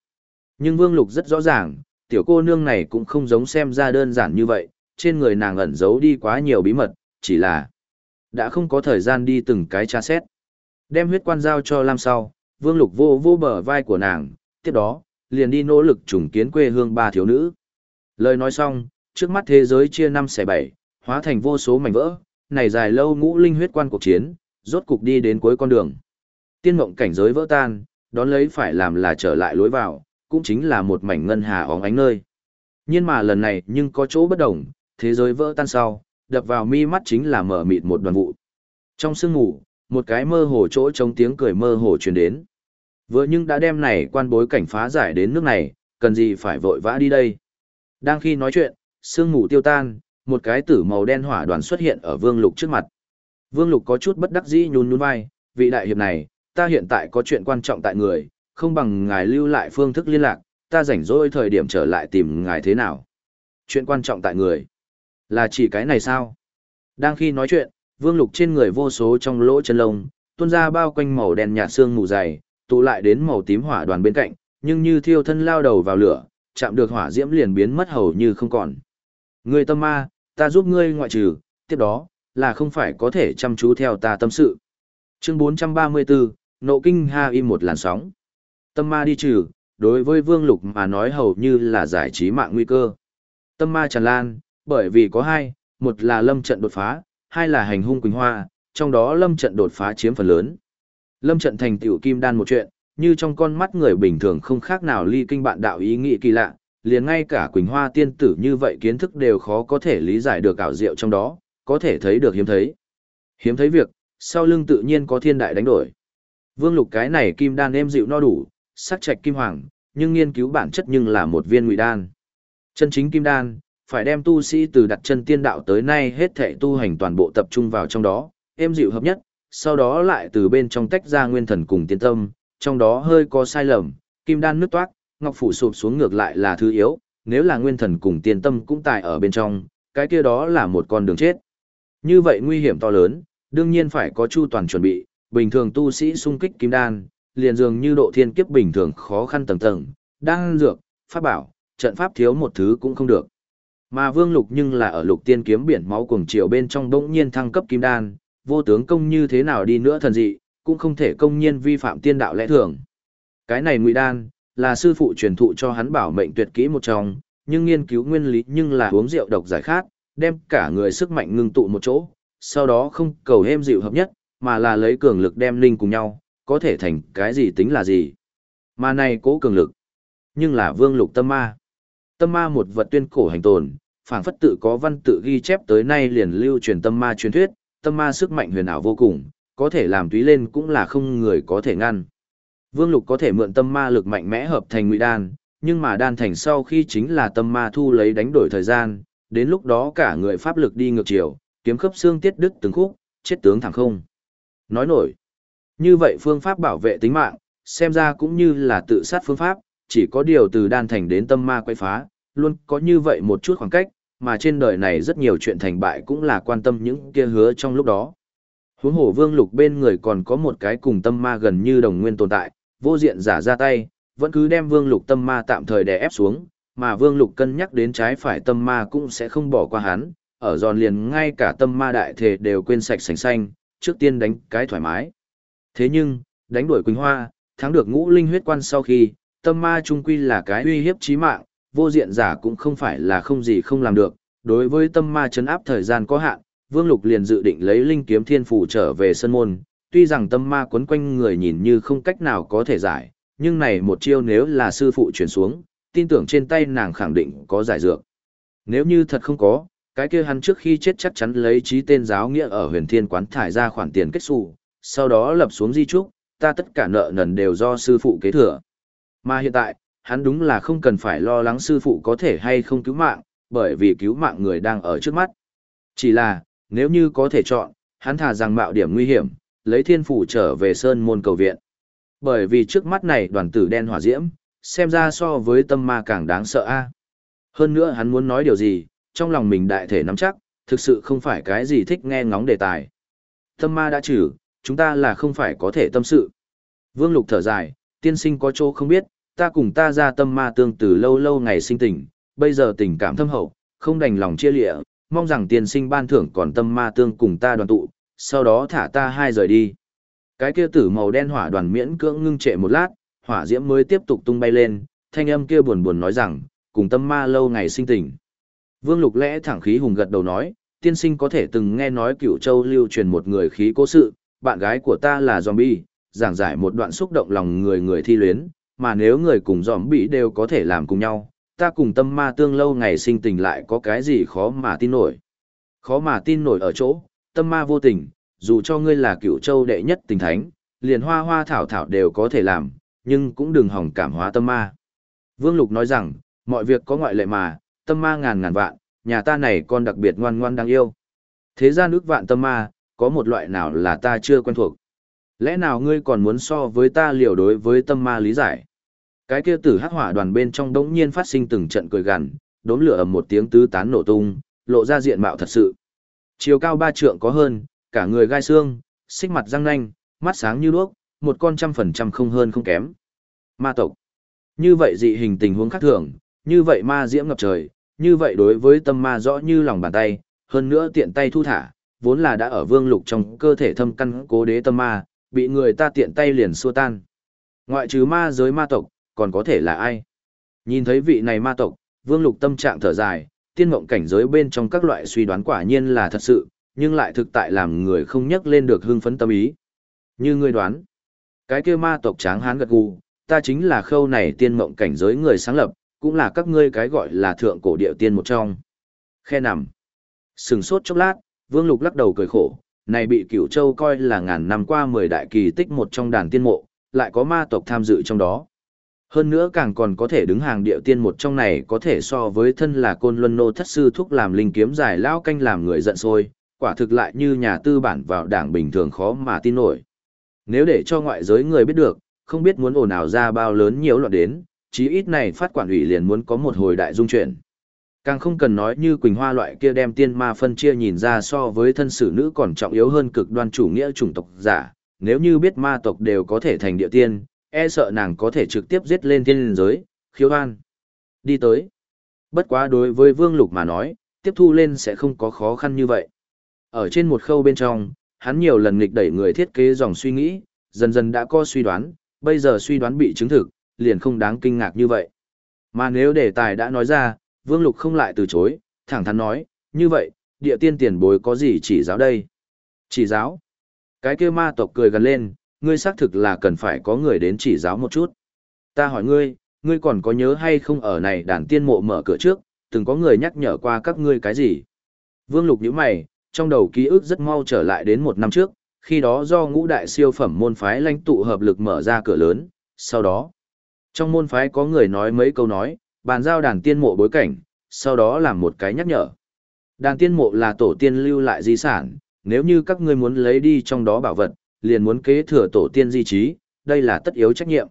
S1: Nhưng Vương Lục rất rõ ràng, tiểu cô nương này cũng không giống xem ra đơn giản như vậy, trên người nàng ẩn giấu đi quá nhiều bí mật, chỉ là đã không có thời gian đi từng cái tra xét. Đem huyết quan giao cho Lam sau, Vương Lục vô vô bờ vai của nàng, tiếp đó, liền đi nỗ lực trùng kiến quê hương ba thiếu nữ. Lời nói xong, trước mắt thế giới chia năm xẻ bảy, hóa thành vô số mảnh vỡ, này dài lâu ngũ linh huyết quan cuộc chiến, rốt cục đi đến cuối con đường. Tiên mộng cảnh giới vỡ tan, đón lấy phải làm là trở lại lối vào, cũng chính là một mảnh ngân hà óng ánh nơi. Nhưng mà lần này nhưng có chỗ bất đồng, thế giới vỡ tan sau, đập vào mi mắt chính là mở mịt một đoàn vụ. Trong sương ngủ, một cái mơ hồ chỗ trống tiếng cười mơ hồ truyền đến. Vừa nhưng đã đem này quan bối cảnh phá giải đến nước này, cần gì phải vội vã đi đây. Đang khi nói chuyện, sương ngủ tiêu tan, một cái tử màu đen hỏa đoàn xuất hiện ở Vương Lục trước mặt. Vương Lục có chút bất đắc dĩ nhún nhún vai, vị đại hiệp này, ta hiện tại có chuyện quan trọng tại người, không bằng ngài lưu lại phương thức liên lạc, ta rảnh rỗi thời điểm trở lại tìm ngài thế nào. Chuyện quan trọng tại người, là chỉ cái này sao? Đang khi nói chuyện, Vương Lục trên người vô số trong lỗ chân lông, tuôn ra bao quanh màu đen nhạt xương mù dày, tụ lại đến màu tím hỏa đoàn bên cạnh, nhưng như thiêu thân lao đầu vào lửa, chạm được hỏa diễm liền biến mất hầu như không còn. Ngươi tâm ma, ta giúp ngươi ngoại trừ, tiếp đó, là không phải có thể chăm chú theo ta tâm sự. Chương 434, Nộ Kinh Ha im một làn sóng. Tâm ma đi trừ, đối với Vương Lục mà nói hầu như là giải trí mạng nguy cơ. Tâm ma tràn lan, bởi vì có hai, một là lâm trận đột phá, hai là hành hung Quỳnh Hoa, trong đó lâm trận đột phá chiếm phần lớn. Lâm trận thành tiểu kim đan một chuyện, như trong con mắt người bình thường không khác nào ly kinh bạn đạo ý nghĩ kỳ lạ, liền ngay cả Quỳnh Hoa tiên tử như vậy kiến thức đều khó có thể lý giải được ảo diệu trong đó, có thể thấy được hiếm thấy. Hiếm thấy việc, sau lưng tự nhiên có thiên đại đánh đổi. Vương lục cái này kim đan êm dịu no đủ, sắc trạch kim hoàng, nhưng nghiên cứu bản chất nhưng là một viên ngụy đan. Chân chính kim đan, phải đem tu sĩ từ đặt chân tiên đạo tới nay hết thể tu hành toàn bộ tập trung vào trong đó, êm dịu hợp nhất, sau đó lại từ bên trong tách ra nguyên thần cùng tiên tâm, trong đó hơi có sai lầm, kim đan nứt toát, ngọc phủ sụp xuống ngược lại là thứ yếu, nếu là nguyên thần cùng tiên tâm cũng tại ở bên trong, cái kia đó là một con đường chết. Như vậy nguy hiểm to lớn, đương nhiên phải có chu toàn chuẩn bị, bình thường tu sĩ sung kích kim đan, liền dường như độ thiên kiếp bình thường khó khăn tầng tầng, đang dược, pháp bảo, trận pháp thiếu một thứ cũng không được. Mà Vương Lục nhưng là ở Lục Tiên kiếm biển máu cuồng triều bên trong bỗng nhiên thăng cấp kim đan, vô tướng công như thế nào đi nữa thần dị, cũng không thể công nhiên vi phạm tiên đạo lẽ thường. Cái này ngụy đan, là sư phụ truyền thụ cho hắn bảo mệnh tuyệt kỹ một trong, nhưng nghiên cứu nguyên lý nhưng là uống rượu độc giải khát, đem cả người sức mạnh ngưng tụ một chỗ, sau đó không cầu êm dịu hợp nhất, mà là lấy cường lực đem linh cùng nhau, có thể thành cái gì tính là gì. Mà này cố cường lực, nhưng là vương lục tâm ma. Tâm ma một vật tuyên cổ hành tồn, phảng phất tự có văn tự ghi chép tới nay liền lưu truyền tâm ma truyền thuyết, tâm ma sức mạnh huyền ảo vô cùng, có thể làm túy lên cũng là không người có thể ngăn. Vương Lục có thể mượn tâm ma lực mạnh mẽ hợp thành ngụy đan, nhưng mà đan thành sau khi chính là tâm ma thu lấy đánh đổi thời gian, đến lúc đó cả người pháp lực đi ngược chiều, kiếm khớp xương tiết đứt từng khúc, chết tướng thẳng không. Nói nổi. Như vậy phương pháp bảo vệ tính mạng, xem ra cũng như là tự sát phương pháp, chỉ có điều từ đan thành đến tâm ma quay phá, luôn có như vậy một chút khoảng cách, mà trên đời này rất nhiều chuyện thành bại cũng là quan tâm những kia hứa trong lúc đó. Huống hồ vương lục bên người còn có một cái cùng tâm ma gần như đồng nguyên tồn tại, vô diện giả ra tay, vẫn cứ đem vương lục tâm ma tạm thời đè ép xuống, mà vương lục cân nhắc đến trái phải tâm ma cũng sẽ không bỏ qua hắn, ở giòn liền ngay cả tâm ma đại thể đều quên sạch sành xanh, trước tiên đánh cái thoải mái. Thế nhưng, đánh đuổi Quỳnh Hoa, thắng được ngũ linh huyết quan sau khi, tâm ma trung quy là cái uy hiếp chí mạng, vô diện giả cũng không phải là không gì không làm được, đối với tâm ma chấn áp thời gian có hạn, Vương Lục liền dự định lấy linh kiếm thiên phủ trở về sân môn, tuy rằng tâm ma quấn quanh người nhìn như không cách nào có thể giải, nhưng này một chiêu nếu là sư phụ chuyển xuống, tin tưởng trên tay nàng khẳng định có giải dược. Nếu như thật không có, cái kia hắn trước khi chết chắc chắn lấy trí tên giáo nghĩa ở huyền thiên quán thải ra khoản tiền kết xù, sau đó lập xuống di trúc, ta tất cả nợ nần đều do sư phụ kế thừa. Mà hiện tại, hắn đúng là không cần phải lo lắng sư phụ có thể hay không cứu mạng, bởi vì cứu mạng người đang ở trước mắt. Chỉ là, nếu như có thể chọn, hắn thà rằng mạo điểm nguy hiểm, lấy thiên phủ trở về sơn môn cầu viện. Bởi vì trước mắt này đoàn tử đen hỏa diễm, xem ra so với tâm ma càng đáng sợ a. Hơn nữa hắn muốn nói điều gì, trong lòng mình đại thể nắm chắc, thực sự không phải cái gì thích nghe ngóng đề tài. Tâm ma đã trừ, chúng ta là không phải có thể tâm sự. Vương Lục thở dài, tiên sinh có chỗ không biết, ta cùng ta ra tâm ma tương từ lâu lâu ngày sinh tình, bây giờ tình cảm thâm hậu, không đành lòng chia lịa, mong rằng tiên sinh ban thưởng còn tâm ma tương cùng ta đoàn tụ, sau đó thả ta hai rời đi. Cái kia tử màu đen hỏa đoàn miễn cưỡng ngưng trệ một lát, hỏa diễm mới tiếp tục tung bay lên, thanh âm kia buồn buồn nói rằng, cùng tâm ma lâu ngày sinh tình. Vương Lục lẽ thẳng khí hùng gật đầu nói, tiên sinh có thể từng nghe nói cửu châu lưu truyền một người khí cố sự, bạn gái của ta là zombie, giảng giải một đoạn xúc động lòng người người thi luyến, mà nếu người cùng zombie đều có thể làm cùng nhau, ta cùng tâm ma tương lâu ngày sinh tình lại có cái gì khó mà tin nổi. Khó mà tin nổi ở chỗ, tâm ma vô tình, dù cho ngươi là cựu châu đệ nhất tình thánh, liền hoa hoa thảo thảo đều có thể làm, nhưng cũng đừng hỏng cảm hóa tâm ma. Vương Lục nói rằng, mọi việc có ngoại lệ mà, tâm ma ngàn ngàn vạn, nhà ta này con đặc biệt ngoan ngoan đáng yêu. Thế gian ước vạn tâm ma, có một loại nào là ta chưa quen thuộc. Lẽ nào ngươi còn muốn so với ta liều đối với tâm ma lý giải? Cái kia tử hắc hỏa đoàn bên trong đống nhiên phát sinh từng trận cười gằn, đốm lửa ầm một tiếng tứ tán nổ tung, lộ ra diện mạo thật sự. Chiều cao ba trượng có hơn, cả người gai xương, xích mặt răng nanh, mắt sáng như đuốc, một con trăm phần trăm không hơn không kém. Ma tộc. Như vậy dị hình tình huống khác thường, như vậy ma diễm ngập trời, như vậy đối với tâm ma rõ như lòng bàn tay, hơn nữa tiện tay thu thả, vốn là đã ở vương lục trong cơ thể thâm căn cố đế tâm ma, bị người ta tiện tay liền xua tan. Ngoại trừ ma giới ma tộc, còn có thể là ai? Nhìn thấy vị này ma tộc, vương lục tâm trạng thở dài, tiên mộng cảnh giới bên trong các loại suy đoán quả nhiên là thật sự, nhưng lại thực tại làm người không nhắc lên được hưng phấn tâm ý. Như ngươi đoán, cái kia ma tộc tráng hán gật gù, ta chính là khâu này tiên mộng cảnh giới người sáng lập, cũng là các ngươi cái gọi là thượng cổ địa tiên một trong. Khe nằm. Sừng sốt chốc lát, Vương Lục lắc đầu cười khổ, này bị Cửu Châu coi là ngàn năm qua mười đại kỳ tích một trong đàn tiên mộ, lại có ma tộc tham dự trong đó. Hơn nữa càng còn có thể đứng hàng địa tiên một trong này có thể so với thân là côn luân nô thất sư thúc làm linh kiếm giải lao canh làm người giận sôi quả thực lại như nhà tư bản vào đảng bình thường khó mà tin nổi. Nếu để cho ngoại giới người biết được, không biết muốn ồn ào ra bao lớn nhiều loạn đến, chí ít này phát quản ủy liền muốn có một hồi đại dung chuyển. Càng không cần nói như Quỳnh Hoa loại kia đem tiên ma phân chia nhìn ra so với thân sử nữ còn trọng yếu hơn cực đoan chủ nghĩa chủng tộc giả, nếu như biết ma tộc đều có thể thành địa tiên, e sợ nàng có thể trực tiếp giết lên thiên giới, khiếu hoan. Đi tới. Bất quá đối với Vương Lục mà nói, tiếp thu lên sẽ không có khó khăn như vậy. Ở trên một khâu bên trong, hắn nhiều lần nghịch đẩy người thiết kế dòng suy nghĩ, dần dần đã có suy đoán, bây giờ suy đoán bị chứng thực, liền không đáng kinh ngạc như vậy. Mà nếu đề tài đã nói ra, Vương Lục không lại từ chối, thẳng thắn nói, như vậy, địa tiên tiền bối có gì chỉ giáo đây? Chỉ giáo? Cái kia ma tộc cười gần lên, ngươi xác thực là cần phải có người đến chỉ giáo một chút. Ta hỏi ngươi, ngươi còn có nhớ hay không ở này đàn tiên mộ mở cửa trước, từng có người nhắc nhở qua các ngươi cái gì? Vương Lục nhíu mày, trong đầu ký ức rất mau trở lại đến một năm trước, khi đó do ngũ đại siêu phẩm môn phái lãnh tụ hợp lực mở ra cửa lớn, sau đó, trong môn phái có người nói mấy câu nói, bàn giao đàn tiên mộ bối cảnh, sau đó làm một cái nhắc nhở. Đàn tiên mộ là tổ tiên lưu lại di sản, nếu như các ngươi muốn lấy đi trong đó bảo vật, liền muốn kế thừa tổ tiên di trí, đây là tất yếu trách nhiệm.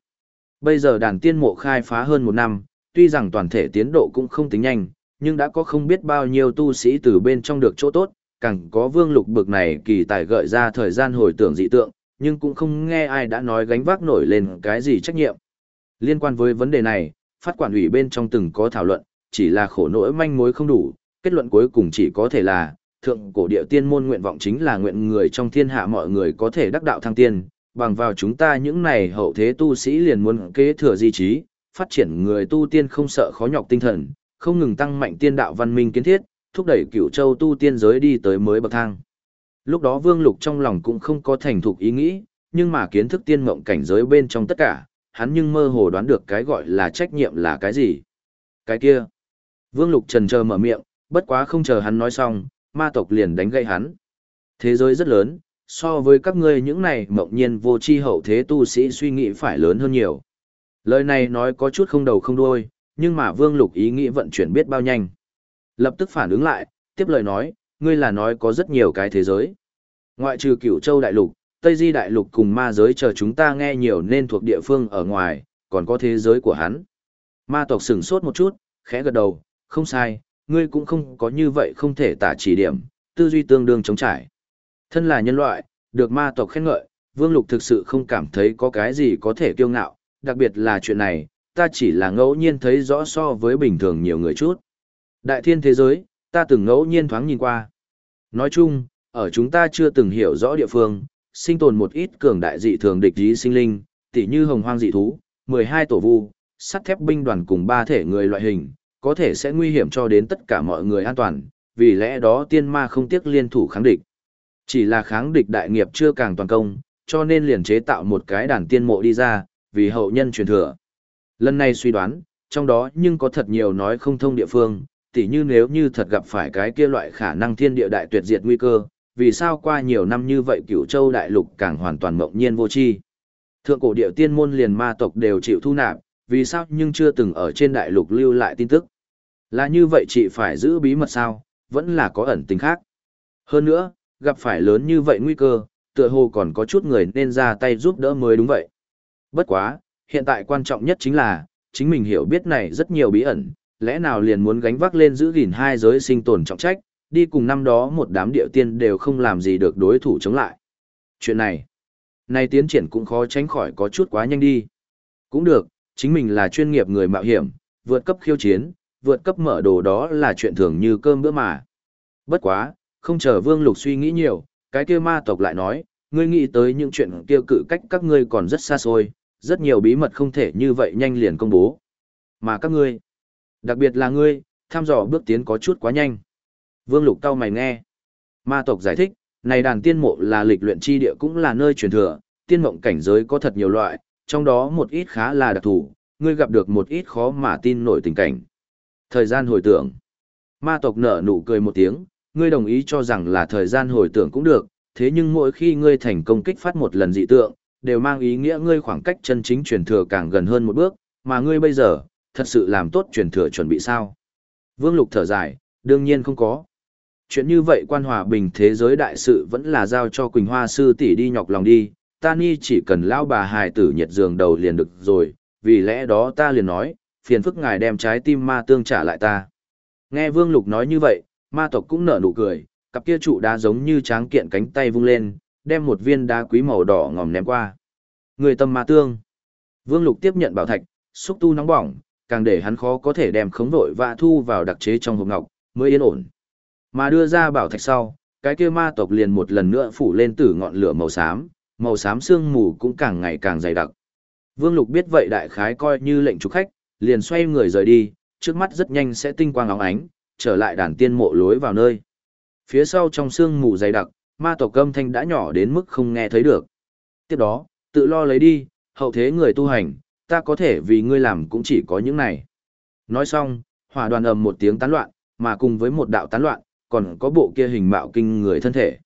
S1: Bây giờ đàn tiên mộ khai phá hơn một năm, tuy rằng toàn thể tiến độ cũng không tính nhanh, nhưng đã có không biết bao nhiêu tu sĩ từ bên trong được chỗ tốt, càng có vương lục bực này kỳ tài gợi ra thời gian hồi tưởng dị tượng, nhưng cũng không nghe ai đã nói gánh vác nổi lên cái gì trách nhiệm. Liên quan với vấn đề này, phát quản ủy bên trong từng có thảo luận, chỉ là khổ nỗi manh mối không đủ, kết luận cuối cùng chỉ có thể là, thượng cổ địa tiên môn nguyện vọng chính là nguyện người trong thiên hạ mọi người có thể đắc đạo thăng tiên, bằng vào chúng ta những này hậu thế tu sĩ liền muốn kế thừa di trí, phát triển người tu tiên không sợ khó nhọc tinh thần, không ngừng tăng mạnh tiên đạo văn minh kiến thiết, thúc đẩy cửu châu tu tiên giới đi tới mới bậc thang. Lúc đó Vương Lục trong lòng cũng không có thành thục ý nghĩ, nhưng mà kiến thức tiên mộng cảnh giới bên trong tất cả, hắn nhưng mơ hồ đoán được cái gọi là trách nhiệm là cái gì. Cái kia. Vương Lục trần chờ mở miệng, bất quá không chờ hắn nói xong, ma tộc liền đánh gây hắn. Thế giới rất lớn, so với các ngươi những này mộng nhiên vô tri hậu thế tu sĩ suy nghĩ phải lớn hơn nhiều. Lời này nói có chút không đầu không đuôi, nhưng mà Vương Lục ý nghĩ vận chuyển biết bao nhanh. Lập tức phản ứng lại, tiếp lời nói, ngươi là nói có rất nhiều cái thế giới. Ngoại trừ cửu châu đại lục, Tây Di đại lục cùng ma giới chờ chúng ta nghe nhiều nên thuộc địa phương ở ngoài, còn có thế giới của hắn. Ma tộc sửng sốt một chút, khẽ gật đầu, không sai, ngươi cũng không có như vậy không thể tả chỉ điểm, tư duy tương đương chống trải. Thân là nhân loại, được ma tộc khen ngợi, Vương Lục thực sự không cảm thấy có cái gì có thể kiêu ngạo, đặc biệt là chuyện này, ta chỉ là ngẫu nhiên thấy rõ so với bình thường nhiều người chút. Đại thiên thế giới, ta từng ngẫu nhiên thoáng nhìn qua. Nói chung, ở chúng ta chưa từng hiểu rõ địa phương, sinh tồn một ít cường đại dị thường địch ý sinh linh, tỉ như hồng hoang dị thú, 12 tổ vu, sắt thép binh đoàn cùng ba thể người loại hình, có thể sẽ nguy hiểm cho đến tất cả mọi người an toàn, vì lẽ đó tiên ma không tiếc liên thủ kháng địch. Chỉ là kháng địch đại nghiệp chưa càng toàn công, cho nên liền chế tạo một cái đàn tiên mộ đi ra, vì hậu nhân truyền thừa. Lần này suy đoán, trong đó nhưng có thật nhiều nói không thông địa phương, tỉ như nếu như thật gặp phải cái kia loại khả năng thiên địa đại tuyệt diệt nguy cơ, vì sao qua nhiều năm như vậy cửu châu đại lục càng hoàn toàn mộng nhiên vô tri Thượng cổ địa tiên môn liền ma tộc đều chịu thu nạp, vì sao nhưng chưa từng ở trên đại lục lưu lại tin tức. Là như vậy chị phải giữ bí mật sao, vẫn là có ẩn tình khác. Hơn nữa, gặp phải lớn như vậy nguy cơ, tựa hồ còn có chút người nên ra tay giúp đỡ mới đúng vậy. Bất quá, hiện tại quan trọng nhất chính là, chính mình hiểu biết này rất nhiều bí ẩn, lẽ nào liền muốn gánh vác lên giữ gìn hai giới sinh tồn trọng trách, đi cùng năm đó một đám địa tiên đều không làm gì được đối thủ chống lại. Chuyện này, nay tiến triển cũng khó tránh khỏi có chút quá nhanh đi. Cũng được, chính mình là chuyên nghiệp người mạo hiểm, vượt cấp khiêu chiến, vượt cấp mở đồ đó là chuyện thường như cơm bữa mà. Bất quá, không chờ Vương Lục suy nghĩ nhiều, cái kia ma tộc lại nói, ngươi nghĩ tới những chuyện kia cự cách các ngươi còn rất xa xôi, rất nhiều bí mật không thể như vậy nhanh liền công bố. Mà các ngươi, đặc biệt là ngươi, tham dò bước tiến có chút quá nhanh. Vương Lục cao mày nghe. Ma tộc giải thích, này đàn tiên mộ là lịch luyện chi địa cũng là nơi truyền thừa, tiên mộng cảnh giới có thật nhiều loại, trong đó một ít khá là đặc thù, ngươi gặp được một ít khó mà tin nổi tình cảnh. Thời gian hồi tưởng. Ma tộc nở nụ cười một tiếng, ngươi đồng ý cho rằng là thời gian hồi tưởng cũng được, thế nhưng mỗi khi ngươi thành công kích phát một lần dị tượng, đều mang ý nghĩa ngươi khoảng cách chân chính truyền thừa càng gần hơn một bước, mà ngươi bây giờ, thật sự làm tốt truyền thừa chuẩn bị sao? Vương Lục thở dài, đương nhiên không có. Chuyện như vậy quan hòa bình thế giới đại sự vẫn là giao cho Quỳnh Hoa sư tỷ đi nhọc lòng đi, ta ni chỉ cần lão bà hài tử nhiệt giường đầu liền được rồi, vì lẽ đó ta liền nói, phiền phức ngài đem trái tim ma tương trả lại ta. Nghe Vương Lục nói như vậy, ma tộc cũng nở nụ cười, cặp kia trụ đá giống như tráng kiện cánh tay vung lên, đem một viên đá quý màu đỏ ngòm ném qua. Người tâm ma tương. Vương Lục tiếp nhận bảo thạch, xúc tu nóng bỏng, càng để hắn khó có thể đem khống vội và thu vào đặc chế trong hộp ngọc, mới yên ổn. Mà đưa ra bảo thạch sau, cái kia ma tộc liền một lần nữa phủ lên tử ngọn lửa màu xám, màu xám sương mù cũng càng ngày càng dày đặc. Vương Lục biết vậy đại khái coi như lệnh chủ khách, liền xoay người rời đi, trước mắt rất nhanh sẽ tinh quang óng ánh, trở lại đàn tiên mộ lối vào nơi. Phía sau trong sương mù dày đặc, ma tộc âm thanh đã nhỏ đến mức không nghe thấy được. Tiếp đó, tự lo lấy đi, hậu thế người tu hành, ta có thể vì ngươi làm cũng chỉ có những này. Nói xong, hỏa đoàn ầm một tiếng tán loạn, mà cùng với một đạo tán loạn, còn có bộ kia hình mạo kinh người thân thể.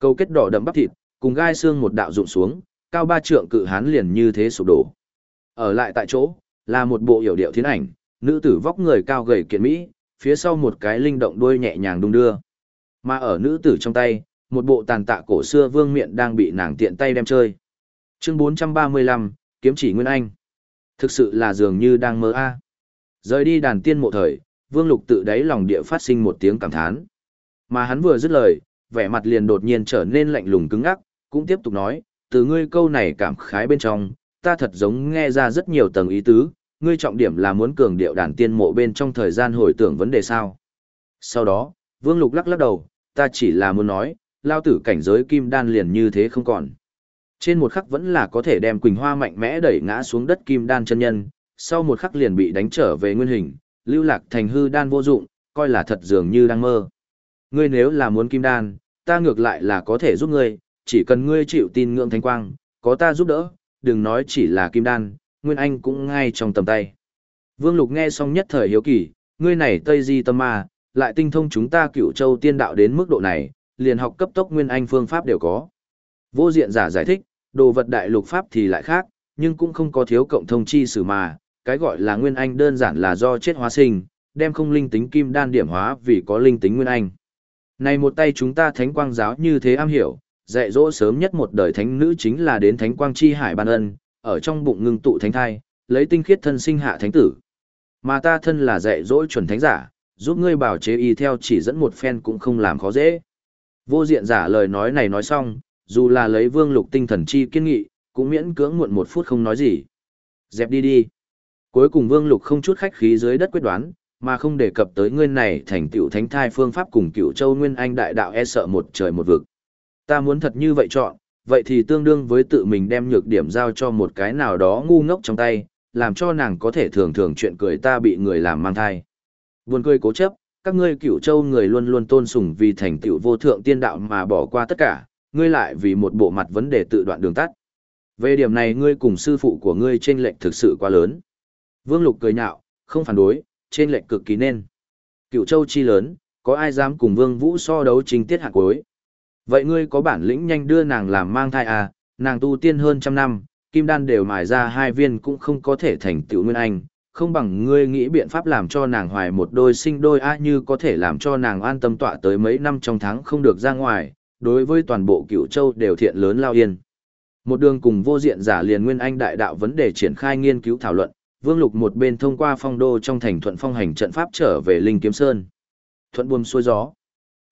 S1: Câu kết đỏ đậm bắp thịt, cùng gai xương một đạo rụng xuống, cao ba trượng cự hán liền như thế sụp đổ. Ở lại tại chỗ, là một bộ hiểu điệu thiên ảnh, nữ tử vóc người cao gầy kiện mỹ, phía sau một cái linh động đuôi nhẹ nhàng đung đưa. Mà ở nữ tử trong tay, một bộ tàn tạ cổ xưa vương miện đang bị nàng tiện tay đem chơi. Chương 435, kiếm chỉ Nguyên Anh. Thực sự là dường như đang mơ a. Rời đi đàn tiên mộ thời, Vương Lục tự đáy lòng địa phát sinh một tiếng cảm thán. Mà hắn vừa dứt lời, vẻ mặt liền đột nhiên trở nên lạnh lùng cứng ngắc, cũng tiếp tục nói, từ ngươi câu này cảm khái bên trong, ta thật giống nghe ra rất nhiều tầng ý tứ, ngươi trọng điểm là muốn cường điệu đàn tiên mộ bên trong thời gian hồi tưởng vấn đề sao. Sau đó, Vương Lục lắc lắc đầu, ta chỉ là muốn nói, lao tử cảnh giới kim đan liền như thế không còn. Trên một khắc vẫn là có thể đem Quỳnh Hoa mạnh mẽ đẩy ngã xuống đất kim đan chân nhân, sau một khắc liền bị đánh trở về nguyên hình, lưu lạc thành hư đan vô dụng, coi là thật dường như đang mơ. Ngươi nếu là muốn kim đan, ta ngược lại là có thể giúp ngươi, chỉ cần ngươi chịu tin ngưỡng thánh quang, có ta giúp đỡ, đừng nói chỉ là kim đan, Nguyên Anh cũng ngay trong tầm tay. Vương Lục nghe xong nhất thời hiếu kỳ, ngươi này Tây Di Tâm Ma, lại tinh thông chúng ta cựu châu tiên đạo đến mức độ này, liền học cấp tốc Nguyên Anh phương pháp đều có. Vô diện giả giải thích, đồ vật đại lục pháp thì lại khác, nhưng cũng không có thiếu cộng thông chi sử mà, cái gọi là Nguyên Anh đơn giản là do chết hóa sinh, đem không linh tính kim đan điểm hóa vì có linh tính Nguyên Anh. Này một tay chúng ta thánh quang giáo như thế am hiểu, dạy dỗ sớm nhất một đời thánh nữ chính là đến thánh quang chi hải ban ân, ở trong bụng ngưng tụ thánh thai, lấy tinh khiết thân sinh hạ thánh tử. Mà ta thân là dạy dỗ chuẩn thánh giả, giúp ngươi bảo chế y theo chỉ dẫn một phen cũng không làm khó dễ. Vô diện giả lời nói này nói xong, dù là lấy vương lục tinh thần chi kiên nghị, cũng miễn cưỡng muộn một phút không nói gì. Dẹp đi đi. Cuối cùng vương lục không chút khách khí dưới đất quyết đoán, mà không đề cập tới ngươi này thành tựu thánh thai phương pháp cùng cựu châu nguyên anh đại đạo e sợ một trời một vực. Ta muốn thật như vậy chọn, vậy thì tương đương với tự mình đem nhược điểm giao cho một cái nào đó ngu ngốc trong tay, làm cho nàng có thể thường thường chuyện cười ta bị người làm mang thai. Buồn cười cố chấp, các ngươi cựu châu người luôn luôn tôn sùng vì thành tựu vô thượng tiên đạo mà bỏ qua tất cả, ngươi lại vì một bộ mặt vấn đề tự đoạn đường tắt. Về điểm này ngươi cùng sư phụ của ngươi trên lệnh thực sự quá lớn. Vương Lục cười nhạo, không phản đối, trên lệnh cực kỳ nên. Cựu châu chi lớn, có ai dám cùng Vương Vũ so đấu chính tiết hạ cuối. Vậy ngươi có bản lĩnh nhanh đưa nàng làm mang thai à, nàng tu tiên hơn trăm năm, kim đan đều mài ra hai viên cũng không có thể thành tựu nguyên anh, không bằng ngươi nghĩ biện pháp làm cho nàng hoài một đôi sinh đôi a như có thể làm cho nàng an tâm tọa tới mấy năm trong tháng không được ra ngoài, đối với toàn bộ cựu châu đều thiện lớn lao yên. Một đường cùng vô diện giả liền nguyên anh đại đạo vấn đề triển khai nghiên cứu thảo luận, Vương Lục một bên thông qua phong đô trong thành thuận phong hành trận pháp trở về Linh Kiếm Sơn. Thuận buồm xuôi gió.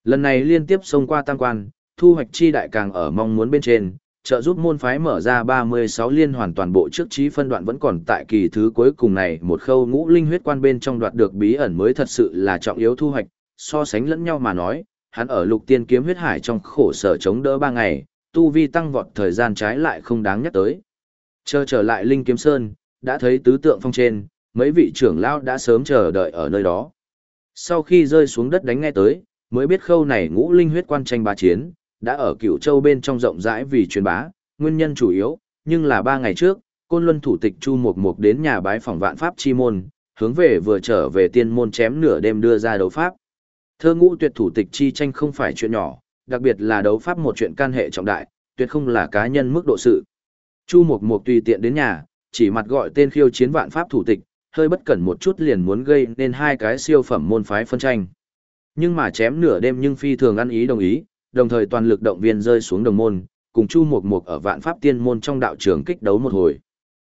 S1: Lần này liên tiếp xông qua tam quan, thu hoạch chi đại càng ở mong muốn bên trên, trợ giúp môn phái mở ra 36 liên hoàn toàn bộ trước trí phân đoạn vẫn còn tại kỳ thứ cuối cùng này một khâu ngũ linh huyết quan bên trong đoạt được bí ẩn mới thật sự là trọng yếu thu hoạch, so sánh lẫn nhau mà nói, hắn ở lục tiên kiếm huyết hải trong khổ sở chống đỡ 3 ngày, tu vi tăng vọt thời gian trái lại không đáng nhắc tới. Chờ trở lại linh kiếm sơn, đã thấy tứ tượng phong trên, mấy vị trưởng lao đã sớm chờ đợi ở nơi đó. Sau khi rơi xuống đất đánh nghe tới, mới biết khâu này ngũ linh huyết quan tranh bá chiến, đã ở cựu châu bên trong rộng rãi vì truyền bá, nguyên nhân chủ yếu, nhưng là ba ngày trước, côn luân thủ tịch Chu Mục Mục đến nhà bái phỏng vạn pháp chi môn, hướng về vừa trở về tiên môn chém nửa đêm đưa ra đấu pháp. Thơ ngũ tuyệt thủ tịch chi tranh không phải chuyện nhỏ, đặc biệt là đấu pháp một chuyện can hệ trọng đại, tuyệt không là cá nhân mức độ sự. Chu Mục Mục tùy tiện đến nhà, chỉ mặt gọi tên khiêu chiến vạn pháp thủ tịch, hơi bất cẩn một chút liền muốn gây nên hai cái siêu phẩm môn phái phân tranh. Nhưng mà chém nửa đêm nhưng phi thường ăn ý đồng ý, đồng thời toàn lực động viên rơi xuống đồng môn, cùng Chu Mộc Mộc ở Vạn Pháp Tiên môn trong đạo trường kích đấu một hồi.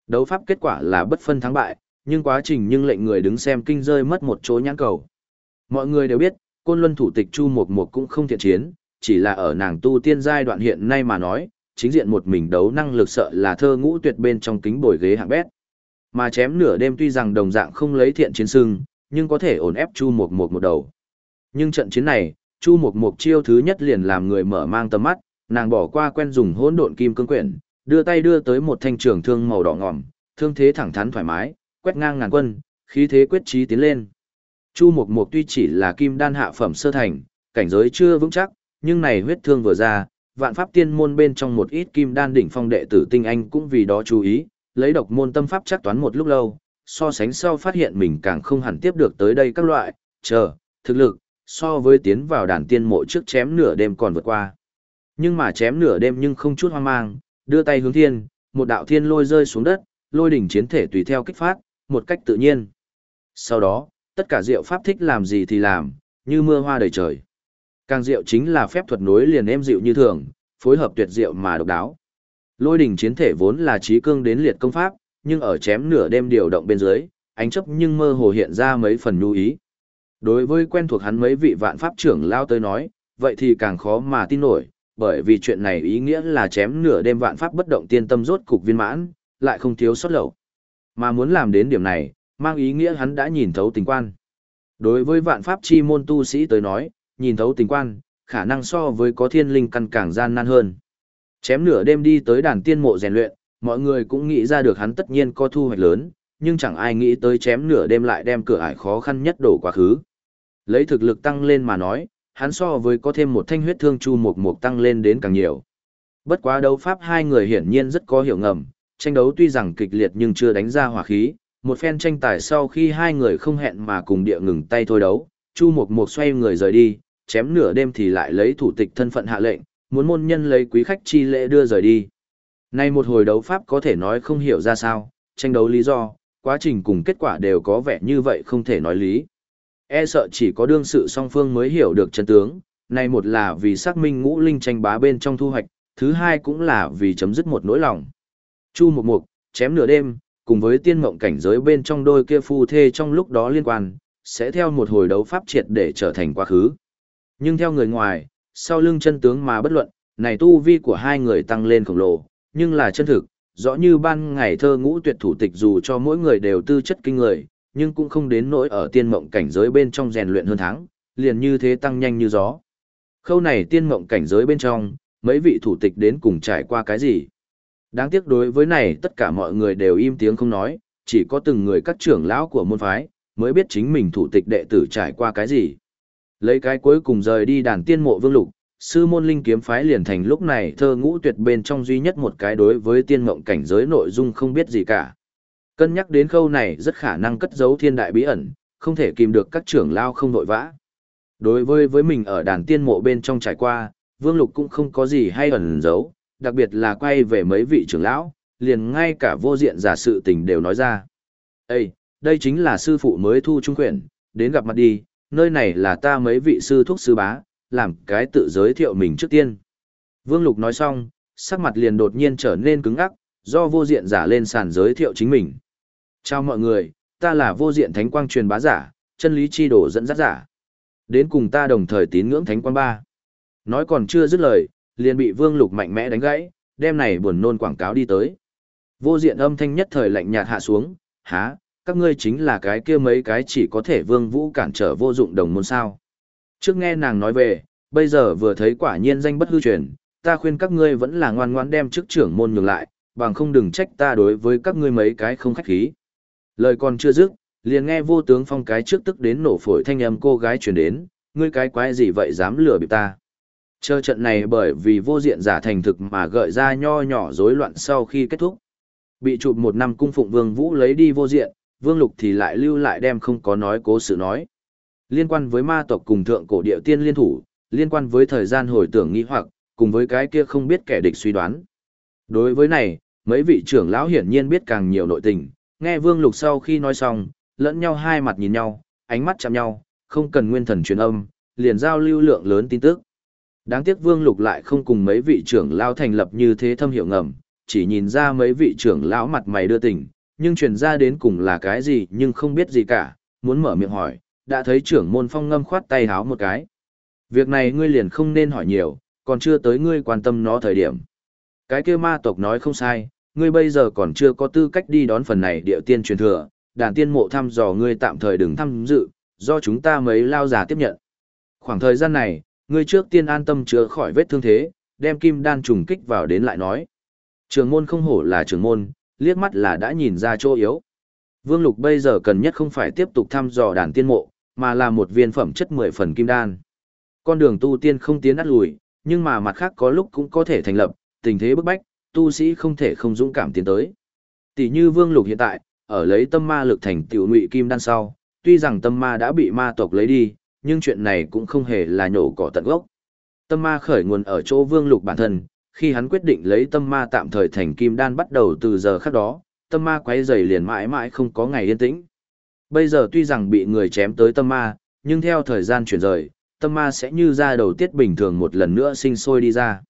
S1: Đấu pháp kết quả là bất phân thắng bại, nhưng quá trình nhưng lệnh người đứng xem kinh rơi mất một chỗ nhãn cầu. Mọi người đều biết, Côn Luân thủ tịch Chu Mộc Mộc cũng không thiện chiến, chỉ là ở nàng tu tiên giai đoạn hiện nay mà nói, chính diện một mình đấu năng lực sợ là thơ ngũ tuyệt bên trong kính bồi ghế hạng bét. Mà chém nửa đêm tuy rằng đồng dạng không lấy thiện chiến sưng, nhưng có thể ổn ép Chu Mộc Mộc một đầu. Nhưng trận chiến này, Chu Mộc Mộc chiêu thứ nhất liền làm người mở mang tầm mắt, nàng bỏ qua quen dùng hỗn độn kim cương quyển, đưa tay đưa tới một thanh trường thương màu đỏ ngòm, thương thế thẳng thắn thoải mái, quét ngang ngàn quân, khí thế quyết chí tiến lên. Chu Mộc Mộc tuy chỉ là kim đan hạ phẩm sơ thành, cảnh giới chưa vững chắc, nhưng này huyết thương vừa ra, vạn pháp tiên môn bên trong một ít kim đan đỉnh phong đệ tử tinh anh cũng vì đó chú ý, lấy độc môn tâm pháp chắc toán một lúc lâu, so sánh sau phát hiện mình càng không hẳn tiếp được tới đây các loại, chờ, thực lực, so với tiến vào đàn tiên mộ trước chém nửa đêm còn vượt qua. Nhưng mà chém nửa đêm nhưng không chút hoang mang, đưa tay hướng thiên, một đạo thiên lôi rơi xuống đất, lôi đỉnh chiến thể tùy theo kích phát, một cách tự nhiên. Sau đó, tất cả diệu pháp thích làm gì thì làm, như mưa hoa đầy trời. Càng diệu chính là phép thuật nối liền êm dịu như thường, phối hợp tuyệt diệu mà độc đáo. Lôi đỉnh chiến thể vốn là trí cương đến liệt công pháp, nhưng ở chém nửa đêm điều động bên dưới, ánh chấp nhưng mơ hồ hiện ra mấy phần nhu ý. Đối với quen thuộc hắn mấy vị vạn pháp trưởng lao tới nói, vậy thì càng khó mà tin nổi, bởi vì chuyện này ý nghĩa là chém nửa đêm vạn pháp bất động tiên tâm rốt cục viên mãn, lại không thiếu sót lậu. Mà muốn làm đến điểm này, mang ý nghĩa hắn đã nhìn thấu tình quan. Đối với vạn pháp chi môn tu sĩ tới nói, nhìn thấu tình quan, khả năng so với có thiên linh căn càng gian nan hơn. Chém nửa đêm đi tới đàn tiên mộ rèn luyện, mọi người cũng nghĩ ra được hắn tất nhiên có thu hoạch lớn, nhưng chẳng ai nghĩ tới chém nửa đêm lại đem cửa ải khó khăn nhất đổ quá khứ. Lấy thực lực tăng lên mà nói, hắn so với có thêm một thanh huyết thương chu mục mục tăng lên đến càng nhiều. Bất quá đấu pháp hai người hiển nhiên rất có hiểu ngầm, tranh đấu tuy rằng kịch liệt nhưng chưa đánh ra hỏa khí, một phen tranh tài sau khi hai người không hẹn mà cùng địa ngừng tay thôi đấu, chu mục mục xoay người rời đi, chém nửa đêm thì lại lấy thủ tịch thân phận hạ lệnh, muốn môn nhân lấy quý khách chi lễ đưa rời đi. Nay một hồi đấu pháp có thể nói không hiểu ra sao, tranh đấu lý do, quá trình cùng kết quả đều có vẻ như vậy không thể nói lý. E sợ chỉ có đương sự song phương mới hiểu được chân tướng, này một là vì xác minh ngũ linh tranh bá bên trong thu hoạch, thứ hai cũng là vì chấm dứt một nỗi lòng. Chu một Mục, chém nửa đêm, cùng với tiên mộng cảnh giới bên trong đôi kia phu thê trong lúc đó liên quan, sẽ theo một hồi đấu pháp triệt để trở thành quá khứ. Nhưng theo người ngoài, sau lưng chân tướng mà bất luận, này tu vi của hai người tăng lên khổng lồ, nhưng là chân thực, rõ như ban ngày thơ ngũ tuyệt thủ tịch dù cho mỗi người đều tư chất kinh người, nhưng cũng không đến nỗi ở tiên mộng cảnh giới bên trong rèn luyện hơn tháng, liền như thế tăng nhanh như gió. Khâu này tiên mộng cảnh giới bên trong, mấy vị thủ tịch đến cùng trải qua cái gì? Đáng tiếc đối với này tất cả mọi người đều im tiếng không nói, chỉ có từng người các trưởng lão của môn phái, mới biết chính mình thủ tịch đệ tử trải qua cái gì. Lấy cái cuối cùng rời đi đàn tiên mộ vương lục, sư môn linh kiếm phái liền thành lúc này thơ ngũ tuyệt bên trong duy nhất một cái đối với tiên mộng cảnh giới nội dung không biết gì cả. Cân nhắc đến khâu này rất khả năng cất giấu thiên đại bí ẩn, không thể kìm được các trưởng lao không nội vã. Đối với với mình ở đàn tiên mộ bên trong trải qua, Vương Lục cũng không có gì hay ẩn giấu, đặc biệt là quay về mấy vị trưởng lão, liền ngay cả vô diện giả sự tình đều nói ra. Ê, đây chính là sư phụ mới thu trung quyển, đến gặp mặt đi, nơi này là ta mấy vị sư thuốc sư bá, làm cái tự giới thiệu mình trước tiên. Vương Lục nói xong, sắc mặt liền đột nhiên trở nên cứng ngắc, do vô diện giả lên sàn giới thiệu chính mình. Chào mọi người, ta là vô diện thánh quang truyền bá giả, chân lý chi đổ dẫn dắt giả. Đến cùng ta đồng thời tín ngưỡng thánh quang ba. Nói còn chưa dứt lời, liền bị Vương Lục mạnh mẽ đánh gãy, đem này buồn nôn quảng cáo đi tới. Vô diện âm thanh nhất thời lạnh nhạt hạ xuống, há, các ngươi chính là cái kia mấy cái chỉ có thể Vương Vũ cản trở vô dụng đồng môn sao. Trước nghe nàng nói về, bây giờ vừa thấy quả nhiên danh bất hư truyền, ta khuyên các ngươi vẫn là ngoan ngoãn đem chức trưởng môn nhường lại, bằng không đừng trách ta đối với các ngươi mấy cái không khách khí. Lời còn chưa dứt, liền nghe vô tướng phong cái trước tức đến nổ phổi thanh âm cô gái truyền đến, ngươi cái quái gì vậy dám lừa bịp ta. Chờ trận này bởi vì vô diện giả thành thực mà gợi ra nho nhỏ rối loạn sau khi kết thúc. Bị chụp một năm cung phụng vương vũ lấy đi vô diện, vương lục thì lại lưu lại đem không có nói cố sự nói. Liên quan với ma tộc cùng thượng cổ địa tiên liên thủ, liên quan với thời gian hồi tưởng nghi hoặc, cùng với cái kia không biết kẻ địch suy đoán. Đối với này, mấy vị trưởng lão hiển nhiên biết càng nhiều nội tình, nghe Vương Lục sau khi nói xong, lẫn nhau hai mặt nhìn nhau, ánh mắt chạm nhau, không cần nguyên thần truyền âm, liền giao lưu lượng lớn tin tức. Đáng tiếc Vương Lục lại không cùng mấy vị trưởng lão thành lập như thế thâm hiệu ngầm, chỉ nhìn ra mấy vị trưởng lão mặt mày đưa tình, nhưng truyền ra đến cùng là cái gì nhưng không biết gì cả, muốn mở miệng hỏi, đã thấy trưởng môn phong ngâm khoát tay háo một cái. Việc này ngươi liền không nên hỏi nhiều, còn chưa tới ngươi quan tâm nó thời điểm. Cái kia ma tộc nói không sai, ngươi bây giờ còn chưa có tư cách đi đón phần này địa tiên truyền thừa, đàn tiên mộ thăm dò ngươi tạm thời đừng tham dự, do chúng ta mấy lao giả tiếp nhận. Khoảng thời gian này, ngươi trước tiên an tâm chữa khỏi vết thương thế, đem kim đan trùng kích vào đến lại nói. Trường môn không hổ là trường môn, liếc mắt là đã nhìn ra chỗ yếu. Vương Lục bây giờ cần nhất không phải tiếp tục thăm dò đàn tiên mộ, mà là một viên phẩm chất 10 phần kim đan. Con đường tu tiên không tiến át lùi, nhưng mà mặt khác có lúc cũng có thể thành lập, tình thế bức bách, tu sĩ không thể không dũng cảm tiến tới. Tỷ như Vương Lục hiện tại, ở lấy tâm ma lực thành tiểu ngụy kim đan sau, tuy rằng tâm ma đã bị ma tộc lấy đi, nhưng chuyện này cũng không hề là nhổ cỏ tận gốc. Tâm ma khởi nguồn ở chỗ Vương Lục bản thân, khi hắn quyết định lấy tâm ma tạm thời thành kim đan bắt đầu từ giờ khắc đó, tâm ma quấy rầy liền mãi mãi không có ngày yên tĩnh. Bây giờ tuy rằng bị người chém tới tâm ma, nhưng theo thời gian chuyển rời, tâm ma sẽ như ra đầu tiết bình thường một lần nữa sinh sôi đi ra.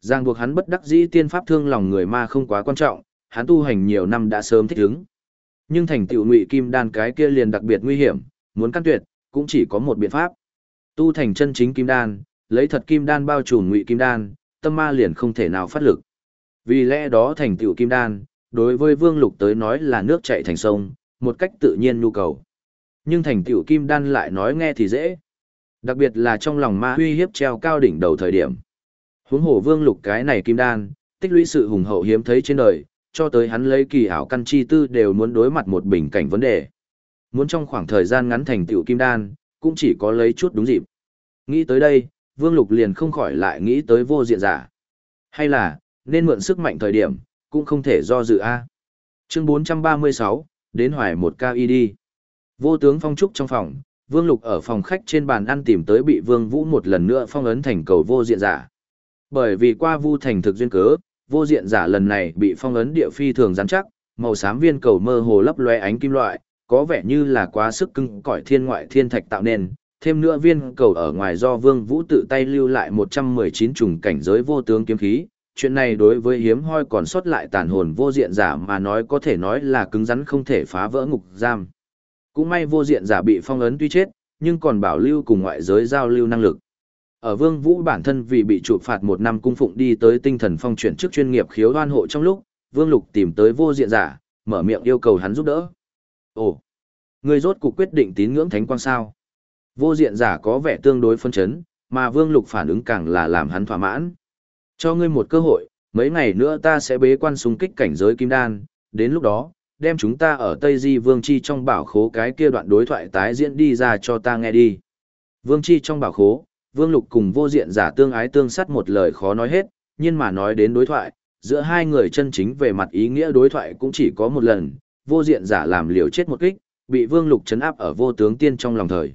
S1: Giang buộc hắn bất đắc dĩ tiên pháp thương lòng người ma không quá quan trọng, hắn tu hành nhiều năm đã sớm thích ứng. Nhưng thành tựu ngụy kim đan cái kia liền đặc biệt nguy hiểm, muốn căn tuyệt, cũng chỉ có một biện pháp. Tu thành chân chính kim đan, lấy thật kim đan bao trùm ngụy kim đan, tâm ma liền không thể nào phát lực. Vì lẽ đó thành tựu kim đan, đối với Vương Lục tới nói là nước chảy thành sông, một cách tự nhiên nhu cầu. Nhưng thành tựu kim đan lại nói nghe thì dễ. Đặc biệt là trong lòng ma huy hiếp treo cao đỉnh đầu thời điểm. Huống hồ Vương Lục cái này kim đan, tích lũy sự hùng hậu hiếm thấy trên đời, cho tới hắn lấy kỳ ảo căn chi tư đều muốn đối mặt một bình cảnh vấn đề. Muốn trong khoảng thời gian ngắn thành tựu kim đan, cũng chỉ có lấy chút đúng dịp. Nghĩ tới đây, Vương Lục liền không khỏi lại nghĩ tới vô diện giả. Hay là, nên mượn sức mạnh thời điểm, cũng không thể do dự A. Chương 436, đến hoài một cao y đi. Vô tướng phong trúc trong phòng, Vương Lục ở phòng khách trên bàn ăn tìm tới bị Vương Vũ một lần nữa phong ấn thành cầu vô diện giả. Bởi vì qua vu thành thực duyên cớ, vô diện giả lần này bị phong ấn địa phi thường rắn chắc, màu xám viên cầu mơ hồ lấp loe ánh kim loại, có vẻ như là quá sức cứng cỏi thiên ngoại thiên thạch tạo nên. Thêm nữa viên cầu ở ngoài do Vương Vũ tự tay lưu lại 119 trùng cảnh giới vô tướng kiếm khí, chuyện này đối với hiếm hoi còn sót lại tàn hồn vô diện giả mà nói có thể nói là cứng rắn không thể phá vỡ ngục giam. Cũng may vô diện giả bị phong ấn tuy chết, nhưng còn bảo lưu cùng ngoại giới giao lưu năng lực. Ở Vương Vũ bản thân vì bị trụ phạt một năm cung phụng đi tới tinh thần phong chuyển chức chuyên nghiệp khiếu đoan hộ trong lúc, Vương Lục tìm tới vô diện giả, mở miệng yêu cầu hắn giúp đỡ. Ồ, người rốt cuộc quyết định tín ngưỡng thánh quang sao? Vô diện giả có vẻ tương đối phân chấn, mà Vương Lục phản ứng càng là làm hắn thỏa mãn. Cho ngươi một cơ hội, mấy ngày nữa ta sẽ bế quan xung kích cảnh giới kim đan, đến lúc đó, đem chúng ta ở Tây Di Vương Chi trong bảo khố cái kia đoạn đối thoại tái diễn đi ra cho ta nghe đi. Vương Chi trong bảo khố, Vương Lục cùng vô diện giả tương ái tương sát một lời khó nói hết, nhưng mà nói đến đối thoại, giữa hai người chân chính về mặt ý nghĩa đối thoại cũng chỉ có một lần, vô diện giả làm liều chết một kích, bị Vương Lục chấn áp ở vô tướng tiên trong lòng thời.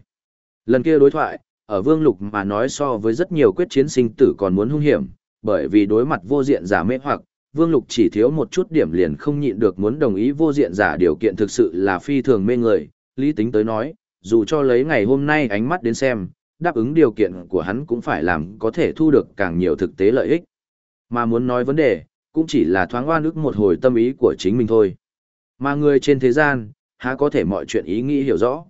S1: Lần kia đối thoại, ở Vương Lục mà nói so với rất nhiều quyết chiến sinh tử còn muốn hung hiểm, bởi vì đối mặt vô diện giả mê hoặc, Vương Lục chỉ thiếu một chút điểm liền không nhịn được muốn đồng ý vô diện giả điều kiện thực sự là phi thường mê người, lý tính tới nói, dù cho lấy ngày hôm nay ánh mắt đến xem, đáp ứng điều kiện của hắn cũng phải làm có thể thu được càng nhiều thực tế lợi ích. Mà muốn nói vấn đề, cũng chỉ là thoáng oan ức một hồi tâm ý của chính mình thôi. Mà người trên thế gian, há có thể mọi chuyện ý nghĩ hiểu rõ.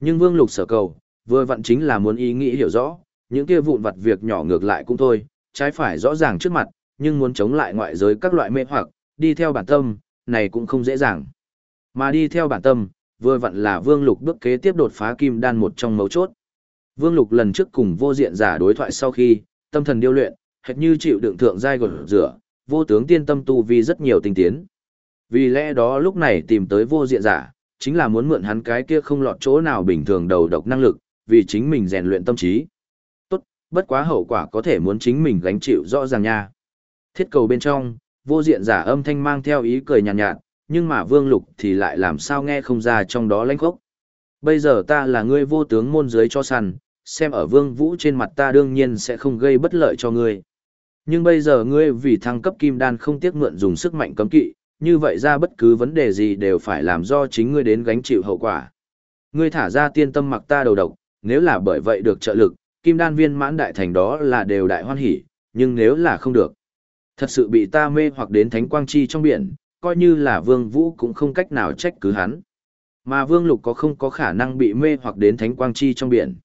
S1: Nhưng Vương Lục sở cầu, vừa vặn chính là muốn ý nghĩ hiểu rõ, những kia vụn vặt việc nhỏ ngược lại cũng thôi, trái phải rõ ràng trước mặt, nhưng muốn chống lại ngoại giới các loại mê hoặc, đi theo bản tâm, này cũng không dễ dàng. Mà đi theo bản tâm, vừa vặn là Vương Lục bước kế tiếp đột phá kim đan một trong mấu chốt. Vương Lục lần trước cùng vô diện giả đối thoại sau khi, tâm thần điêu luyện, hệt như chịu đựng thượng giai gột rửa, vô tướng tiên tâm tu vi rất nhiều tinh tiến. Vì lẽ đó lúc này tìm tới vô diện giả, chính là muốn mượn hắn cái kia không lọt chỗ nào bình thường đầu độc năng lực, vì chính mình rèn luyện tâm trí. Tốt, bất quá hậu quả có thể muốn chính mình gánh chịu rõ ràng nha. Thiết cầu bên trong, vô diện giả âm thanh mang theo ý cười nhàn nhạt, nhạt, nhưng mà vương lục thì lại làm sao nghe không ra trong đó lãnh khốc. Bây giờ ta là ngươi vô tướng môn dưới cho săn, xem ở vương vũ trên mặt ta đương nhiên sẽ không gây bất lợi cho ngươi. Nhưng bây giờ ngươi vì thăng cấp kim đan không tiếc mượn dùng sức mạnh cấm kỵ, như vậy ra bất cứ vấn đề gì đều phải làm do chính ngươi đến gánh chịu hậu quả. Ngươi thả ra tiên tâm mặc ta đầu độc, nếu là bởi vậy được trợ lực, kim đan viên mãn đại thành đó là đều đại hoan hỉ, nhưng nếu là không được, thật sự bị ta mê hoặc đến thánh quang chi trong biển, coi như là vương vũ cũng không cách nào trách cứ hắn. Mà vương lục có không có khả năng bị mê hoặc đến thánh quang chi trong biển.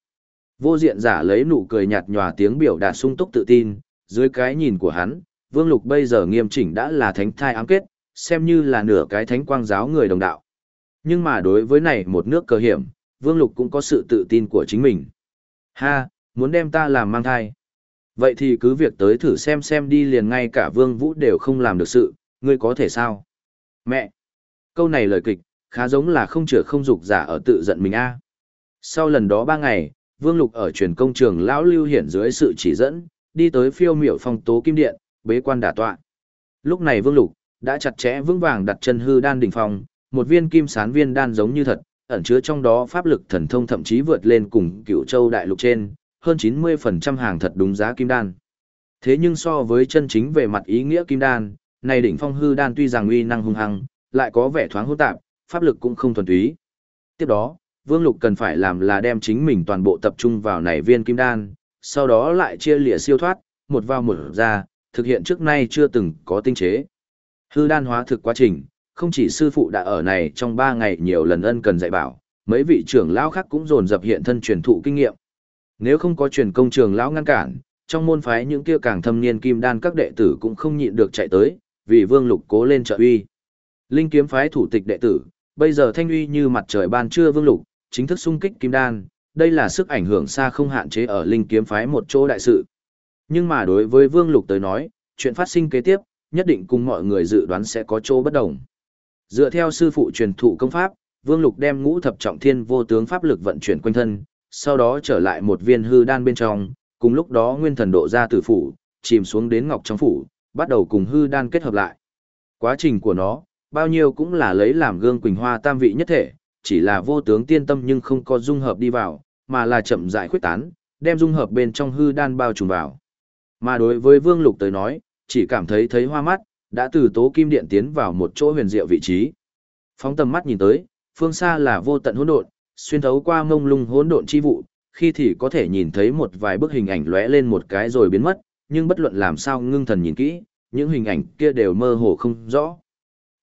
S1: Vô diện giả lấy nụ cười nhạt nhòa tiếng biểu đạt sung túc tự tin, dưới cái nhìn của hắn, Vương Lục bây giờ nghiêm chỉnh đã là thánh thai ám kết, xem như là nửa cái thánh quang giáo người đồng đạo. Nhưng mà đối với này một nước cơ hiểm, Vương Lục cũng có sự tự tin của chính mình. Ha, muốn đem ta làm mang thai. Vậy thì cứ việc tới thử xem xem đi liền ngay cả Vương Vũ đều không làm được sự, ngươi có thể sao? Mẹ! Câu này lời kịch, khá giống là không chữa không dục giả ở tự giận mình a. Sau lần đó ba ngày, Vương Lục ở truyền công trường lão lưu hiển dưới sự chỉ dẫn, đi tới phiêu miểu phong tố kim điện, bế quan đả tọa. Lúc này Vương Lục đã chặt chẽ vững vàng đặt chân hư đan đỉnh phòng, một viên kim sán viên đan giống như thật, ẩn chứa trong đó pháp lực thần thông thậm chí vượt lên cùng Cựu Châu đại lục trên, hơn 90% hàng thật đúng giá kim đan. Thế nhưng so với chân chính về mặt ý nghĩa kim đan, này đỉnh phong hư đan tuy rằng uy năng hung hăng, lại có vẻ thoáng hỗn tạp, pháp lực cũng không thuần túy. Tiếp đó, Vương Lục cần phải làm là đem chính mình toàn bộ tập trung vào này viên kim đan, sau đó lại chia lịa siêu thoát, một vào một ra, thực hiện trước nay chưa từng có tinh chế. Hư đan hóa thực quá trình, không chỉ sư phụ đã ở này trong 3 ngày nhiều lần ân cần dạy bảo, mấy vị trưởng lão khác cũng dồn dập hiện thân truyền thụ kinh nghiệm. Nếu không có truyền công trường lão ngăn cản, trong môn phái những kia càng thâm niên kim đan các đệ tử cũng không nhịn được chạy tới, vì Vương Lục cố lên trợ uy. Linh kiếm phái thủ tịch đệ tử, bây giờ thanh uy như mặt trời ban trưa Vương Lục, chính thức xung kích kim đan, đây là sức ảnh hưởng xa không hạn chế ở linh kiếm phái một chỗ đại sự. Nhưng mà đối với Vương Lục tới nói, chuyện phát sinh kế tiếp, nhất định cùng mọi người dự đoán sẽ có chỗ bất đồng. Dựa theo sư phụ truyền thụ công pháp, Vương Lục đem ngũ thập trọng thiên vô tướng pháp lực vận chuyển quanh thân, sau đó trở lại một viên hư đan bên trong, cùng lúc đó nguyên thần độ ra tử phủ, chìm xuống đến ngọc trong phủ, bắt đầu cùng hư đan kết hợp lại. Quá trình của nó, bao nhiêu cũng là lấy làm gương quỳnh hoa tam vị nhất thể, chỉ là vô tướng tiên tâm nhưng không có dung hợp đi vào, mà là chậm rãi khuyết tán, đem dung hợp bên trong hư đan bao trùm vào. Mà đối với Vương Lục tới nói, chỉ cảm thấy thấy hoa mắt, đã từ tố kim điện tiến vào một chỗ huyền diệu vị trí. Phóng tầm mắt nhìn tới, phương xa là vô tận hỗn độn, xuyên thấu qua mông lung hỗn độn chi vụ, khi thì có thể nhìn thấy một vài bức hình ảnh lóe lên một cái rồi biến mất, nhưng bất luận làm sao ngưng thần nhìn kỹ, những hình ảnh kia đều mơ hồ không rõ.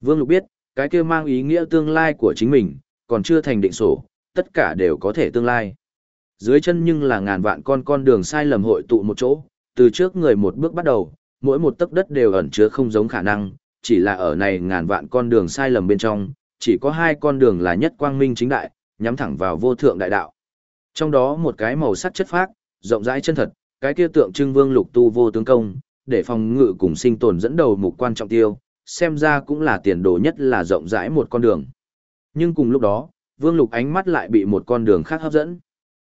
S1: Vương Lục biết, cái kia mang ý nghĩa tương lai của chính mình, còn chưa thành định sổ, tất cả đều có thể tương lai. Dưới chân nhưng là ngàn vạn con con đường sai lầm hội tụ một chỗ, từ trước người một bước bắt đầu, mỗi một tấc đất đều ẩn chứa không giống khả năng, chỉ là ở này ngàn vạn con đường sai lầm bên trong, chỉ có hai con đường là nhất quang minh chính đại, nhắm thẳng vào vô thượng đại đạo. Trong đó một cái màu sắc chất phác, rộng rãi chân thật, cái kia tượng trưng vương lục tu vô tướng công, để phòng ngự cùng sinh tồn dẫn đầu mục quan trọng tiêu, xem ra cũng là tiền đồ nhất là rộng rãi một con đường. Nhưng cùng lúc đó, vương lục ánh mắt lại bị một con đường khác hấp dẫn.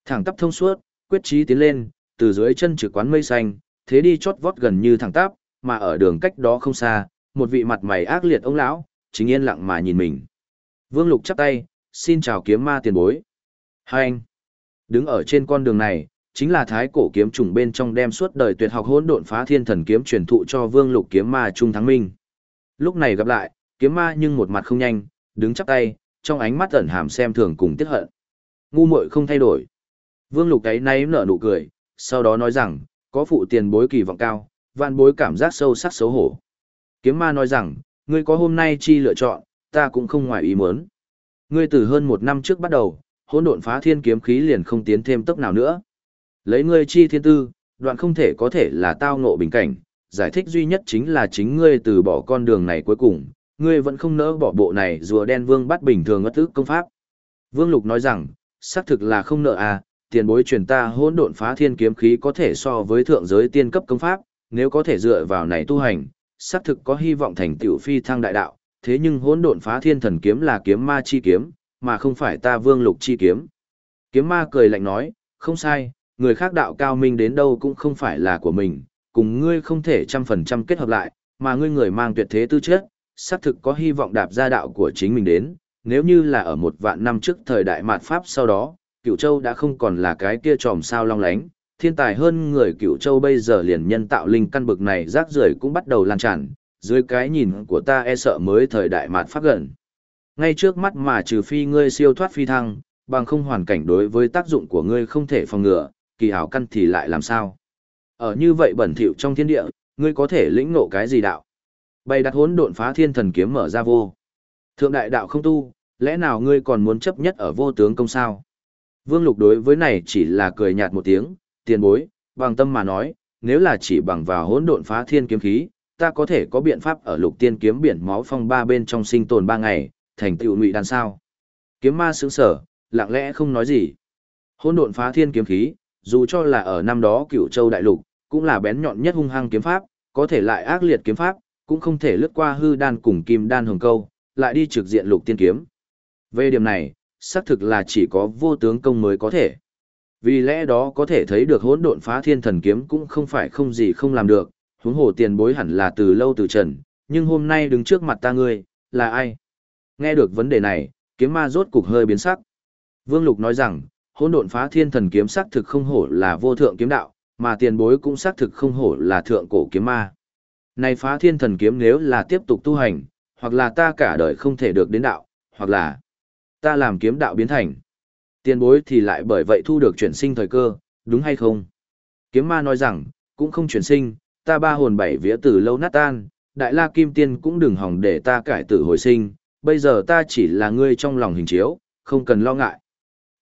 S1: Thẳng tắp thông suốt, quyết chí tiến lên, từ dưới chân trực quán mây xanh, thế đi chót vót gần như thẳng tắp, mà ở đường cách đó không xa, một vị mặt mày ác liệt ông lão, chính yên lặng mà nhìn mình. Vương Lục chắp tay, xin chào kiếm ma tiền bối. Hai anh, đứng ở trên con đường này, chính là thái cổ kiếm trùng bên trong đem suốt đời tuyệt học hỗn độn phá thiên thần kiếm truyền thụ cho Vương Lục kiếm ma Trung Thắng Minh. Lúc này gặp lại, kiếm ma nhưng một mặt không nhanh, đứng chắp tay, trong ánh mắt ẩn hàm xem thường cùng tiếc hận. Ngu muội không thay đổi. Vương Lục cái náy nở nụ cười, sau đó nói rằng, có phụ tiền bối kỳ vọng cao, vạn bối cảm giác sâu sắc xấu hổ. Kiếm ma nói rằng, ngươi có hôm nay chi lựa chọn, ta cũng không ngoài ý muốn. Ngươi từ hơn một năm trước bắt đầu, hỗn độn phá thiên kiếm khí liền không tiến thêm tốc nào nữa. Lấy ngươi chi thiên tư, đoạn không thể có thể là tao ngộ bình cảnh, giải thích duy nhất chính là chính ngươi từ bỏ con đường này cuối cùng, ngươi vẫn không nỡ bỏ bộ này rùa đen vương bắt bình thường ngất tức công pháp. Vương Lục nói rằng, xác thực là không nợ à, tiền bối truyền ta hỗn độn phá thiên kiếm khí có thể so với thượng giới tiên cấp công pháp, nếu có thể dựa vào này tu hành, xác thực có hy vọng thành tiểu phi thăng đại đạo, thế nhưng hỗn độn phá thiên thần kiếm là kiếm ma chi kiếm, mà không phải ta vương lục chi kiếm. Kiếm ma cười lạnh nói, không sai, người khác đạo cao minh đến đâu cũng không phải là của mình, cùng ngươi không thể trăm phần trăm kết hợp lại, mà ngươi người mang tuyệt thế tư chất, xác thực có hy vọng đạp ra đạo của chính mình đến, nếu như là ở một vạn năm trước thời đại mạt Pháp sau đó, cựu châu đã không còn là cái kia tròm sao long lánh, thiên tài hơn người cựu châu bây giờ liền nhân tạo linh căn bực này rác rưởi cũng bắt đầu lan tràn, dưới cái nhìn của ta e sợ mới thời đại mạt pháp gần. Ngay trước mắt mà trừ phi ngươi siêu thoát phi thăng, bằng không hoàn cảnh đối với tác dụng của ngươi không thể phòng ngừa, kỳ hảo căn thì lại làm sao? Ở như vậy bẩn thỉu trong thiên địa, ngươi có thể lĩnh ngộ cái gì đạo? Bày đặt hỗn độn phá thiên thần kiếm mở ra vô. Thượng đại đạo không tu, lẽ nào ngươi còn muốn chấp nhất ở vô tướng công sao? Vương Lục đối với này chỉ là cười nhạt một tiếng, tiền bối, bằng tâm mà nói, nếu là chỉ bằng vào hỗn độn phá thiên kiếm khí, ta có thể có biện pháp ở lục tiên kiếm biển máu phong ba bên trong sinh tồn ba ngày, thành tựu ngụy đan sao. Kiếm ma sướng sở, lặng lẽ không nói gì. Hỗn độn phá thiên kiếm khí, dù cho là ở năm đó cửu châu đại lục, cũng là bén nhọn nhất hung hăng kiếm pháp, có thể lại ác liệt kiếm pháp, cũng không thể lướt qua hư đan cùng kim đan hồng câu, lại đi trực diện lục tiên kiếm. Về điểm này, xác thực là chỉ có vô tướng công mới có thể. Vì lẽ đó có thể thấy được hỗn độn phá thiên thần kiếm cũng không phải không gì không làm được, huống hồ tiền bối hẳn là từ lâu từ trần, nhưng hôm nay đứng trước mặt ta ngươi, là ai? Nghe được vấn đề này, kiếm ma rốt cục hơi biến sắc. Vương Lục nói rằng, hỗn độn phá thiên thần kiếm xác thực không hổ là vô thượng kiếm đạo, mà tiền bối cũng xác thực không hổ là thượng cổ kiếm ma. Này phá thiên thần kiếm nếu là tiếp tục tu hành, hoặc là ta cả đời không thể được đến đạo, hoặc là Ta làm kiếm đạo biến thành. Tiền bối thì lại bởi vậy thu được chuyển sinh thời cơ, đúng hay không? Kiếm ma nói rằng, cũng không chuyển sinh, ta ba hồn bảy vía từ lâu nát tan, đại la kim tiên cũng đừng hỏng để ta cải tử hồi sinh, bây giờ ta chỉ là ngươi trong lòng hình chiếu, không cần lo ngại.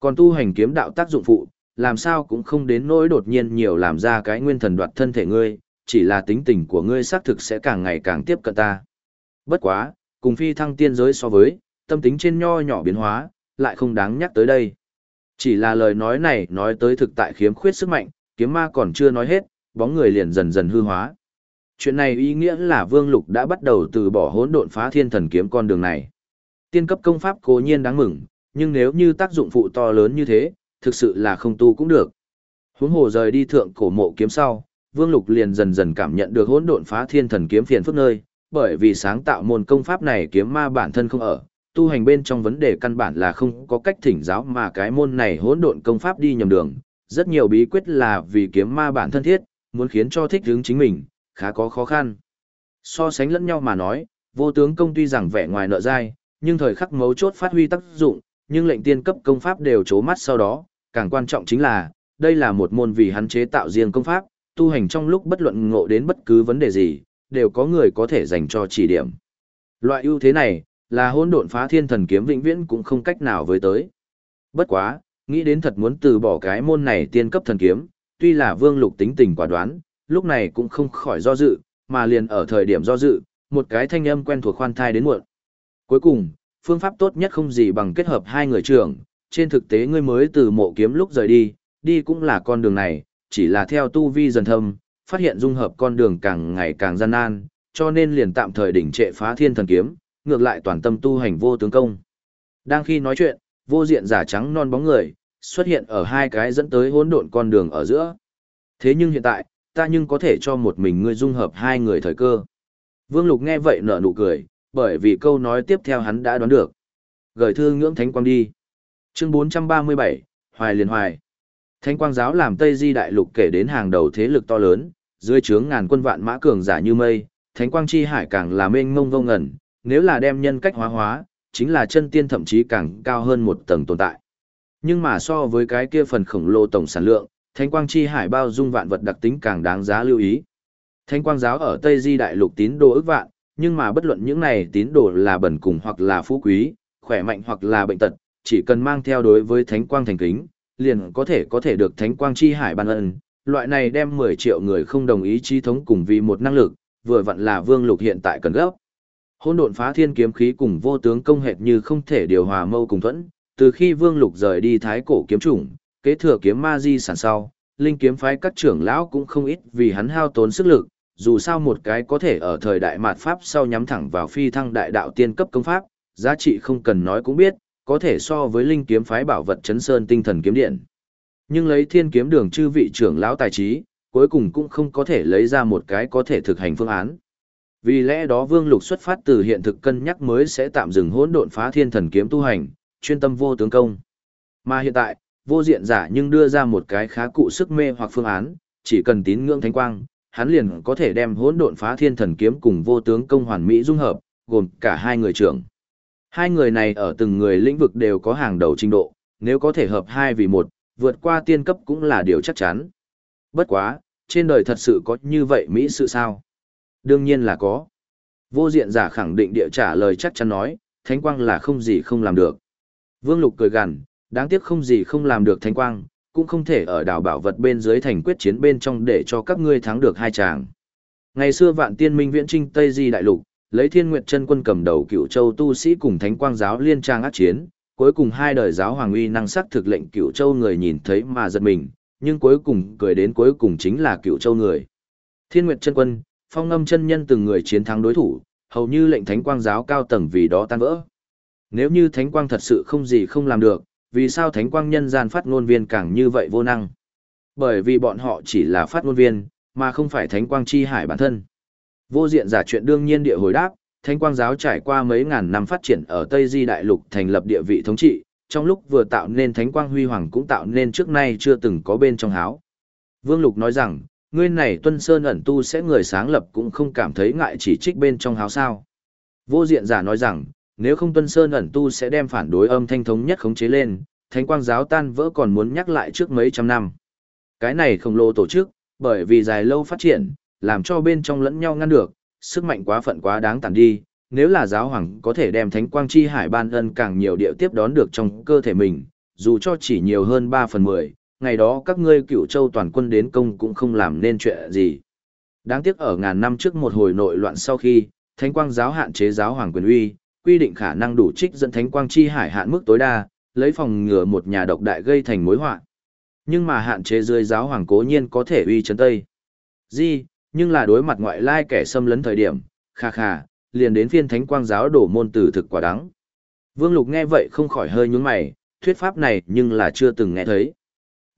S1: Còn tu hành kiếm đạo tác dụng phụ, làm sao cũng không đến nỗi đột nhiên nhiều làm ra cái nguyên thần đoạt thân thể ngươi, chỉ là tính tình của ngươi xác thực sẽ càng ngày càng tiếp cận ta. Bất quá, cùng phi thăng tiên giới so với, tâm tính trên nho nhỏ biến hóa, lại không đáng nhắc tới đây. Chỉ là lời nói này nói tới thực tại khiếm khuyết sức mạnh, kiếm ma còn chưa nói hết, bóng người liền dần dần hư hóa. Chuyện này ý nghĩa là Vương Lục đã bắt đầu từ bỏ hỗn độn phá thiên thần kiếm con đường này. Tiên cấp công pháp cố nhiên đáng mừng, nhưng nếu như tác dụng phụ to lớn như thế, thực sự là không tu cũng được. Huống hồ rời đi thượng cổ mộ kiếm sau, Vương Lục liền dần dần cảm nhận được hỗn độn phá thiên thần kiếm phiền phức nơi, bởi vì sáng tạo môn công pháp này kiếm ma bản thân không ở, tu hành bên trong vấn đề căn bản là không có cách thỉnh giáo mà cái môn này hỗn độn công pháp đi nhầm đường, rất nhiều bí quyết là vì kiếm ma bản thân thiết, muốn khiến cho thích hướng chính mình, khá có khó khăn. So sánh lẫn nhau mà nói, vô tướng công tuy rằng vẻ ngoài nợ dai, nhưng thời khắc mấu chốt phát huy tác dụng, nhưng lệnh tiên cấp công pháp đều chố mắt sau đó, càng quan trọng chính là, đây là một môn vì hắn chế tạo riêng công pháp, tu hành trong lúc bất luận ngộ đến bất cứ vấn đề gì, đều có người có thể dành cho chỉ điểm. Loại ưu thế này, là hỗn độn phá thiên thần kiếm vĩnh viễn cũng không cách nào với tới. Bất quá, nghĩ đến thật muốn từ bỏ cái môn này tiên cấp thần kiếm, tuy là vương lục tính tình quả đoán, lúc này cũng không khỏi do dự, mà liền ở thời điểm do dự, một cái thanh âm quen thuộc khoan thai đến muộn. Cuối cùng, phương pháp tốt nhất không gì bằng kết hợp hai người trưởng, trên thực tế ngươi mới từ mộ kiếm lúc rời đi, đi cũng là con đường này, chỉ là theo tu vi dần thâm, phát hiện dung hợp con đường càng ngày càng gian nan, cho nên liền tạm thời đỉnh trệ phá thiên thần kiếm, ngược lại toàn tâm tu hành vô tướng công. Đang khi nói chuyện, vô diện giả trắng non bóng người, xuất hiện ở hai cái dẫn tới hỗn độn con đường ở giữa. Thế nhưng hiện tại, ta nhưng có thể cho một mình ngươi dung hợp hai người thời cơ. Vương Lục nghe vậy nở nụ cười, bởi vì câu nói tiếp theo hắn đã đoán được. Gửi thư ngưỡng thánh quang đi. Chương 437, Hoài liền hoài. Thánh quang giáo làm Tây Di đại lục kể đến hàng đầu thế lực to lớn, dưới trướng ngàn quân vạn mã cường giả như mây, thánh quang chi hải càng là mênh mông vô ngần nếu là đem nhân cách hóa hóa, chính là chân tiên thậm chí càng cao hơn một tầng tồn tại. Nhưng mà so với cái kia phần khổng lồ tổng sản lượng, Thánh Quang Chi Hải bao dung vạn vật đặc tính càng đáng giá lưu ý. Thánh Quang giáo ở Tây Di đại lục tín đồ ước vạn, nhưng mà bất luận những này tín đồ là bẩn cùng hoặc là phú quý, khỏe mạnh hoặc là bệnh tật, chỉ cần mang theo đối với Thánh Quang thành kính, liền có thể có thể được Thánh Quang Chi Hải ban ân. Loại này đem 10 triệu người không đồng ý chi thống cùng vì một năng lực, vừa vặn là Vương Lục hiện tại cần gấp. Hỗn độn phá thiên kiếm khí cùng vô tướng công hệt như không thể điều hòa mâu cùng thuẫn, từ khi Vương Lục rời đi thái cổ kiếm chủng, kế thừa kiếm ma di sản sau, linh kiếm phái các trưởng lão cũng không ít vì hắn hao tốn sức lực, dù sao một cái có thể ở thời đại mạt pháp sau nhắm thẳng vào phi thăng đại đạo tiên cấp công pháp, giá trị không cần nói cũng biết, có thể so với linh kiếm phái bảo vật chấn sơn tinh thần kiếm điện. Nhưng lấy thiên kiếm đường chư vị trưởng lão tài trí, cuối cùng cũng không có thể lấy ra một cái có thể thực hành phương án. Vì lẽ đó Vương Lục xuất phát từ hiện thực cân nhắc mới sẽ tạm dừng hỗn độn phá thiên thần kiếm tu hành, chuyên tâm vô tướng công. Mà hiện tại, vô diện giả nhưng đưa ra một cái khá cụ sức mê hoặc phương án, chỉ cần tín ngưỡng thánh quang, hắn liền có thể đem hỗn độn phá thiên thần kiếm cùng vô tướng công hoàn mỹ dung hợp, gồm cả hai người trưởng. Hai người này ở từng người lĩnh vực đều có hàng đầu trình độ, nếu có thể hợp hai vì một, vượt qua tiên cấp cũng là điều chắc chắn. Bất quá, trên đời thật sự có như vậy Mỹ sự sao? Đương nhiên là có. Vô diện giả khẳng định địa trả lời chắc chắn nói, thánh quang là không gì không làm được. Vương Lục cười gằn, đáng tiếc không gì không làm được thánh quang, cũng không thể ở đảo bảo vật bên dưới thành quyết chiến bên trong để cho các ngươi thắng được hai chàng. Ngày xưa vạn tiên minh viễn trinh Tây Di đại lục, lấy thiên nguyệt chân quân cầm đầu cựu châu tu sĩ cùng thánh quang giáo liên trang ác chiến, cuối cùng hai đời giáo hoàng uy năng sắc thực lệnh cựu châu người nhìn thấy mà giật mình, nhưng cuối cùng cười đến cuối cùng chính là cựu châu người. Thiên nguyệt chân quân, phong ngâm chân nhân từng người chiến thắng đối thủ, hầu như lệnh thánh quang giáo cao tầng vì đó tan vỡ. Nếu như thánh quang thật sự không gì không làm được, vì sao thánh quang nhân gian phát ngôn viên càng như vậy vô năng? Bởi vì bọn họ chỉ là phát ngôn viên, mà không phải thánh quang chi hải bản thân. Vô diện giả chuyện đương nhiên địa hồi đáp, thánh quang giáo trải qua mấy ngàn năm phát triển ở Tây Di Đại Lục thành lập địa vị thống trị, trong lúc vừa tạo nên thánh quang huy hoàng cũng tạo nên trước nay chưa từng có bên trong háo. Vương Lục nói rằng, ngươi này tuân sơn ẩn tu sẽ người sáng lập cũng không cảm thấy ngại chỉ trích bên trong háo sao. Vô diện giả nói rằng, nếu không tuân sơn ẩn tu sẽ đem phản đối âm thanh thống nhất khống chế lên, thánh quang giáo tan vỡ còn muốn nhắc lại trước mấy trăm năm. Cái này khổng lồ tổ chức, bởi vì dài lâu phát triển, làm cho bên trong lẫn nhau ngăn được, sức mạnh quá phận quá đáng tàn đi. Nếu là giáo hoàng có thể đem thánh quang chi hải ban ân càng nhiều địa tiếp đón được trong cơ thể mình, dù cho chỉ nhiều hơn 3 phần 10, ngày đó các ngươi cựu châu toàn quân đến công cũng không làm nên chuyện gì. Đáng tiếc ở ngàn năm trước một hồi nội loạn sau khi, thánh quang giáo hạn chế giáo hoàng quyền uy, quy định khả năng đủ trích dẫn thánh quang chi hải hạn mức tối đa, lấy phòng ngừa một nhà độc đại gây thành mối họa. Nhưng mà hạn chế dưới giáo hoàng cố nhiên có thể uy chấn tây. Di, nhưng là đối mặt ngoại lai kẻ xâm lấn thời điểm, kha kha, liền đến phiên thánh quang giáo đổ môn tử thực quả đắng. Vương Lục nghe vậy không khỏi hơi nhướng mày, thuyết pháp này nhưng là chưa từng nghe thấy.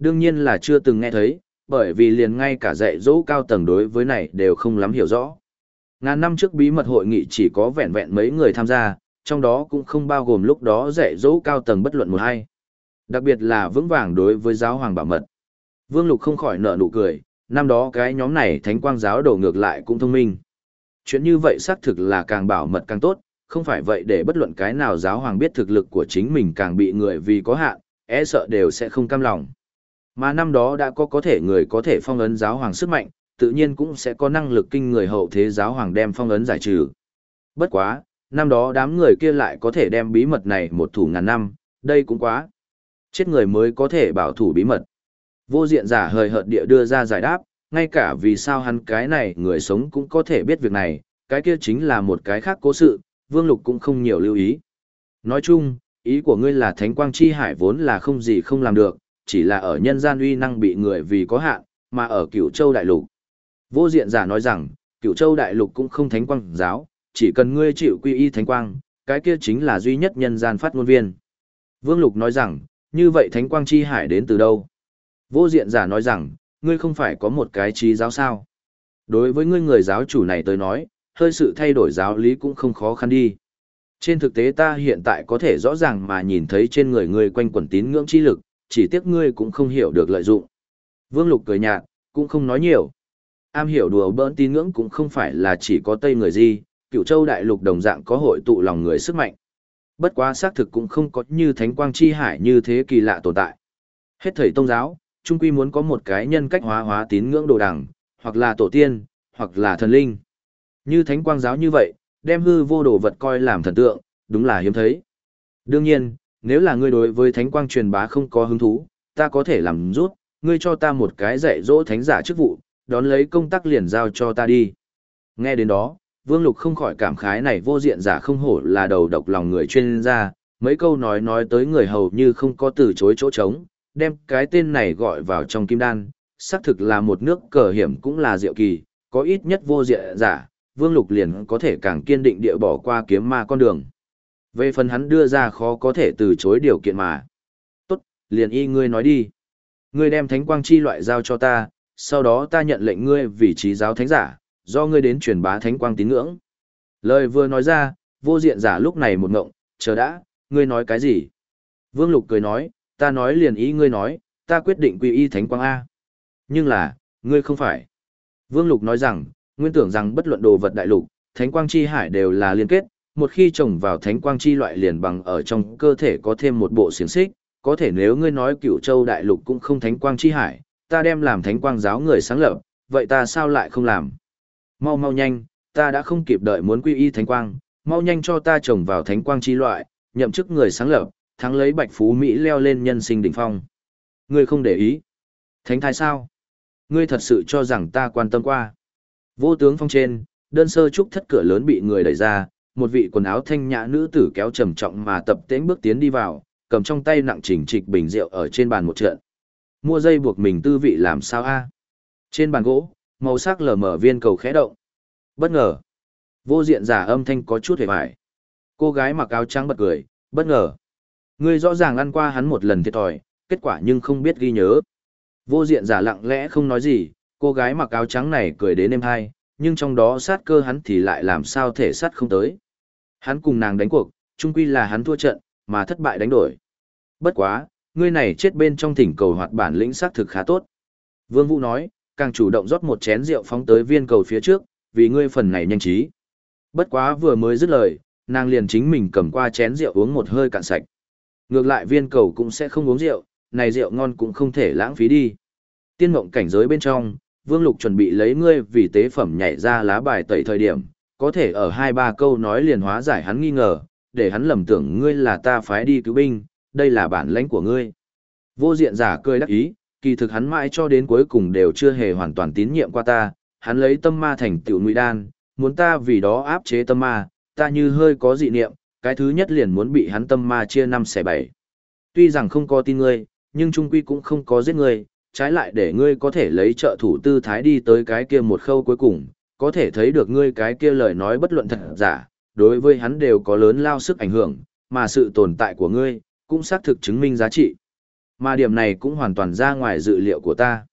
S1: Đương nhiên là chưa từng nghe thấy, bởi vì liền ngay cả dạy dỗ cao tầng đối với này đều không lắm hiểu rõ. Ngàn năm trước bí mật hội nghị chỉ có vẹn vẹn mấy người tham gia, trong đó cũng không bao gồm lúc đó dạy dỗ cao tầng bất luận một hay. Đặc biệt là vững vàng đối với giáo hoàng bảo mật. Vương Lục không khỏi nở nụ cười, năm đó cái nhóm này thánh quang giáo đổ ngược lại cũng thông minh. Chuyện như vậy xác thực là càng bảo mật càng tốt, không phải vậy để bất luận cái nào giáo hoàng biết thực lực của chính mình càng bị người vì có hạn, e sợ đều sẽ không cam lòng. Mà năm đó đã có có thể người có thể phong ấn giáo hoàng sức mạnh, tự nhiên cũng sẽ có năng lực kinh người hậu thế giáo hoàng đem phong ấn giải trừ. Bất quá, năm đó đám người kia lại có thể đem bí mật này một thủ ngàn năm, đây cũng quá. Chết người mới có thể bảo thủ bí mật. Vô diện giả hời hợt địa đưa ra giải đáp, ngay cả vì sao hắn cái này người sống cũng có thể biết việc này, cái kia chính là một cái khác cố sự, Vương Lục cũng không nhiều lưu ý. Nói chung, ý của ngươi là Thánh Quang Chi Hải vốn là không gì không làm được, chỉ là ở nhân gian uy năng bị người vì có hạn, mà ở Cửu Châu Đại Lục. Vô diện giả nói rằng, Cửu Châu Đại Lục cũng không Thánh Quang giáo, chỉ cần ngươi chịu quy y Thánh Quang, cái kia chính là duy nhất nhân gian phát ngôn viên. Vương Lục nói rằng, như vậy Thánh Quang Chi Hải đến từ đâu? Vô diện giả nói rằng, ngươi không phải có một cái trí giáo sao? Đối với ngươi người giáo chủ này tới nói, hơi sự thay đổi giáo lý cũng không khó khăn đi. Trên thực tế ta hiện tại có thể rõ ràng mà nhìn thấy trên người ngươi quanh quẩn tín ngưỡng chi lực, chỉ tiếc ngươi cũng không hiểu được lợi dụng. Vương Lục cười nhạt, cũng không nói nhiều. Am hiểu đùa bỡn tín ngưỡng cũng không phải là chỉ có Tây người gì, cựu châu đại lục đồng dạng có hội tụ lòng người sức mạnh. Bất quá xác thực cũng không có như thánh quang chi hải như thế kỳ lạ tồn tại. Hết thầy tông giáo, trung quy muốn có một cái nhân cách hóa hóa tín ngưỡng đồ đẳng, hoặc là tổ tiên, hoặc là thần linh. Như thánh quang giáo như vậy, đem hư vô đồ vật coi làm thần tượng, đúng là hiếm thấy. Đương nhiên, nếu là ngươi đối với thánh quang truyền bá không có hứng thú, ta có thể làm rút, ngươi cho ta một cái dạy dỗ thánh giả chức vụ, đón lấy công tác liền giao cho ta đi. Nghe đến đó, Vương Lục không khỏi cảm khái này vô diện giả không hổ là đầu độc lòng người chuyên gia, mấy câu nói nói tới người hầu như không có từ chối chỗ trống, đem cái tên này gọi vào trong kim đan, xác thực là một nước cờ hiểm cũng là diệu kỳ, có ít nhất vô diện giả, Vương Lục liền có thể càng kiên định địa bỏ qua kiếm ma con đường. Về phần hắn đưa ra khó có thể từ chối điều kiện mà. Tốt, liền y ngươi nói đi. Ngươi đem thánh quang chi loại giao cho ta, sau đó ta nhận lệnh ngươi vị trí giáo thánh giả, do ngươi đến truyền bá thánh quang tín ngưỡng. Lời vừa nói ra, vô diện giả lúc này một ngộng, chờ đã, ngươi nói cái gì? Vương Lục cười nói, ta nói liền ý ngươi nói, ta quyết định quy y thánh quang A. Nhưng là, ngươi không phải. Vương Lục nói rằng, nguyên tưởng rằng bất luận đồ vật đại lục, thánh quang chi hải đều là liên kết, một khi trồng vào thánh quang chi loại liền bằng ở trong cơ thể có thêm một bộ xiềng xích, có thể nếu ngươi nói cựu châu đại lục cũng không thánh quang chi hải, ta đem làm thánh quang giáo người sáng lập, vậy ta sao lại không làm? Mau mau nhanh, ta đã không kịp đợi muốn quy y thánh quang, mau nhanh cho ta trồng vào thánh quang chi loại, nhậm chức người sáng lập, thắng lấy bạch phú Mỹ leo lên nhân sinh đỉnh phong. Ngươi không để ý. Thánh thái sao? Ngươi thật sự cho rằng ta quan tâm qua. Vô tướng phong trên, đơn sơ trúc thất cửa lớn bị người đẩy ra, một vị quần áo thanh nhã nữ tử kéo trầm trọng mà tập tễnh bước tiến đi vào, cầm trong tay nặng chỉnh trịch bình rượu ở trên bàn một trận. Mua dây buộc mình tư vị làm sao a? Trên bàn gỗ, màu sắc lờ mờ viên cầu khẽ động. Bất ngờ. Vô diện giả âm thanh có chút hề bại. Cô gái mặc áo trắng bật cười, bất ngờ. Ngươi rõ ràng ăn qua hắn một lần thiệt thòi, kết quả nhưng không biết ghi nhớ. Vô diện giả lặng lẽ không nói gì, cô gái mặc áo trắng này cười đến êm hai, nhưng trong đó sát cơ hắn thì lại làm sao thể sát không tới. Hắn cùng nàng đánh cuộc, chung quy là hắn thua trận, mà thất bại đánh đổi. Bất quá, ngươi này chết bên trong thỉnh cầu hoạt bản lĩnh sát thực khá tốt. Vương Vũ nói, càng chủ động rót một chén rượu phóng tới viên cầu phía trước, vì ngươi phần này nhanh trí. Bất quá vừa mới dứt lời, nàng liền chính mình cầm qua chén rượu uống một hơi cạn sạch. Ngược lại viên cầu cũng sẽ không uống rượu, này rượu ngon cũng không thể lãng phí đi. Tiên mộng cảnh giới bên trong, Vương Lục chuẩn bị lấy ngươi vì tế phẩm nhảy ra lá bài tẩy thời điểm, có thể ở hai ba câu nói liền hóa giải hắn nghi ngờ, để hắn lầm tưởng ngươi là ta phái đi cứu binh, đây là bản lãnh của ngươi. Vô diện giả cười đắc ý, kỳ thực hắn mãi cho đến cuối cùng đều chưa hề hoàn toàn tín nhiệm qua ta, hắn lấy tâm ma thành tiểu nguy đan, muốn ta vì đó áp chế tâm ma, ta như hơi có dị niệm, cái thứ nhất liền muốn bị hắn tâm ma chia năm xẻ bảy. Tuy rằng không có tin ngươi, nhưng trung quy cũng không có giết ngươi, trái lại để ngươi có thể lấy trợ thủ tư thái đi tới cái kia một khâu cuối cùng, có thể thấy được ngươi cái kia lời nói bất luận thật giả, đối với hắn đều có lớn lao sức ảnh hưởng, mà sự tồn tại của ngươi, cũng xác thực chứng minh giá trị. Mà điểm này cũng hoàn toàn ra ngoài dự liệu của ta.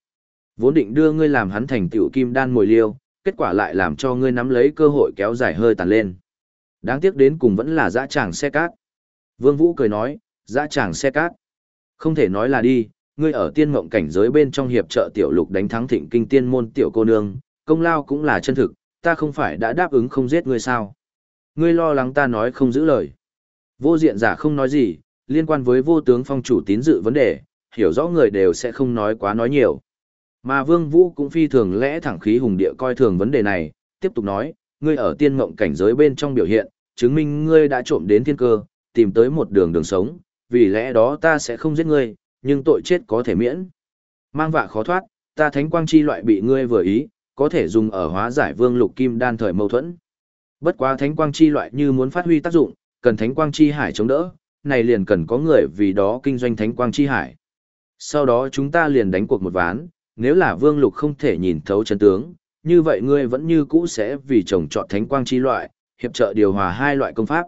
S1: Vốn định đưa ngươi làm hắn thành tiểu kim đan mồi liêu, kết quả lại làm cho ngươi nắm lấy cơ hội kéo dài hơi tàn lên. Đáng tiếc đến cùng vẫn là dã tràng xe cát. Vương Vũ cười nói, dã tràng xe cát. Không thể nói là đi, ngươi ở tiên mộng cảnh giới bên trong hiệp trợ tiểu lục đánh thắng thịnh kinh tiên môn tiểu cô nương, công lao cũng là chân thực, ta không phải đã đáp ứng không giết ngươi sao. Ngươi lo lắng ta nói không giữ lời. Vô diện giả không nói gì, liên quan với vô tướng phong chủ tín dự vấn đề, hiểu rõ người đều sẽ không nói quá nói nhiều. Mà Vương Vũ cũng phi thường lẽ thẳng khí hùng địa coi thường vấn đề này, tiếp tục nói, ngươi ở tiên mộng cảnh giới bên trong biểu hiện, chứng minh ngươi đã trộm đến thiên cơ, tìm tới một đường đường sống, vì lẽ đó ta sẽ không giết ngươi, nhưng tội chết có thể miễn. Mang vạ khó thoát, ta thánh quang chi loại bị ngươi vừa ý, có thể dùng ở hóa giải vương lục kim đan thời mâu thuẫn. Bất quá thánh quang chi loại như muốn phát huy tác dụng, cần thánh quang chi hải chống đỡ, này liền cần có người vì đó kinh doanh thánh quang chi hải. Sau đó chúng ta liền đánh cuộc một ván, nếu là vương lục không thể nhìn thấu chân tướng, như vậy ngươi vẫn như cũ sẽ vì chồng chọn thánh quang chi loại, hiệp trợ điều hòa hai loại công pháp.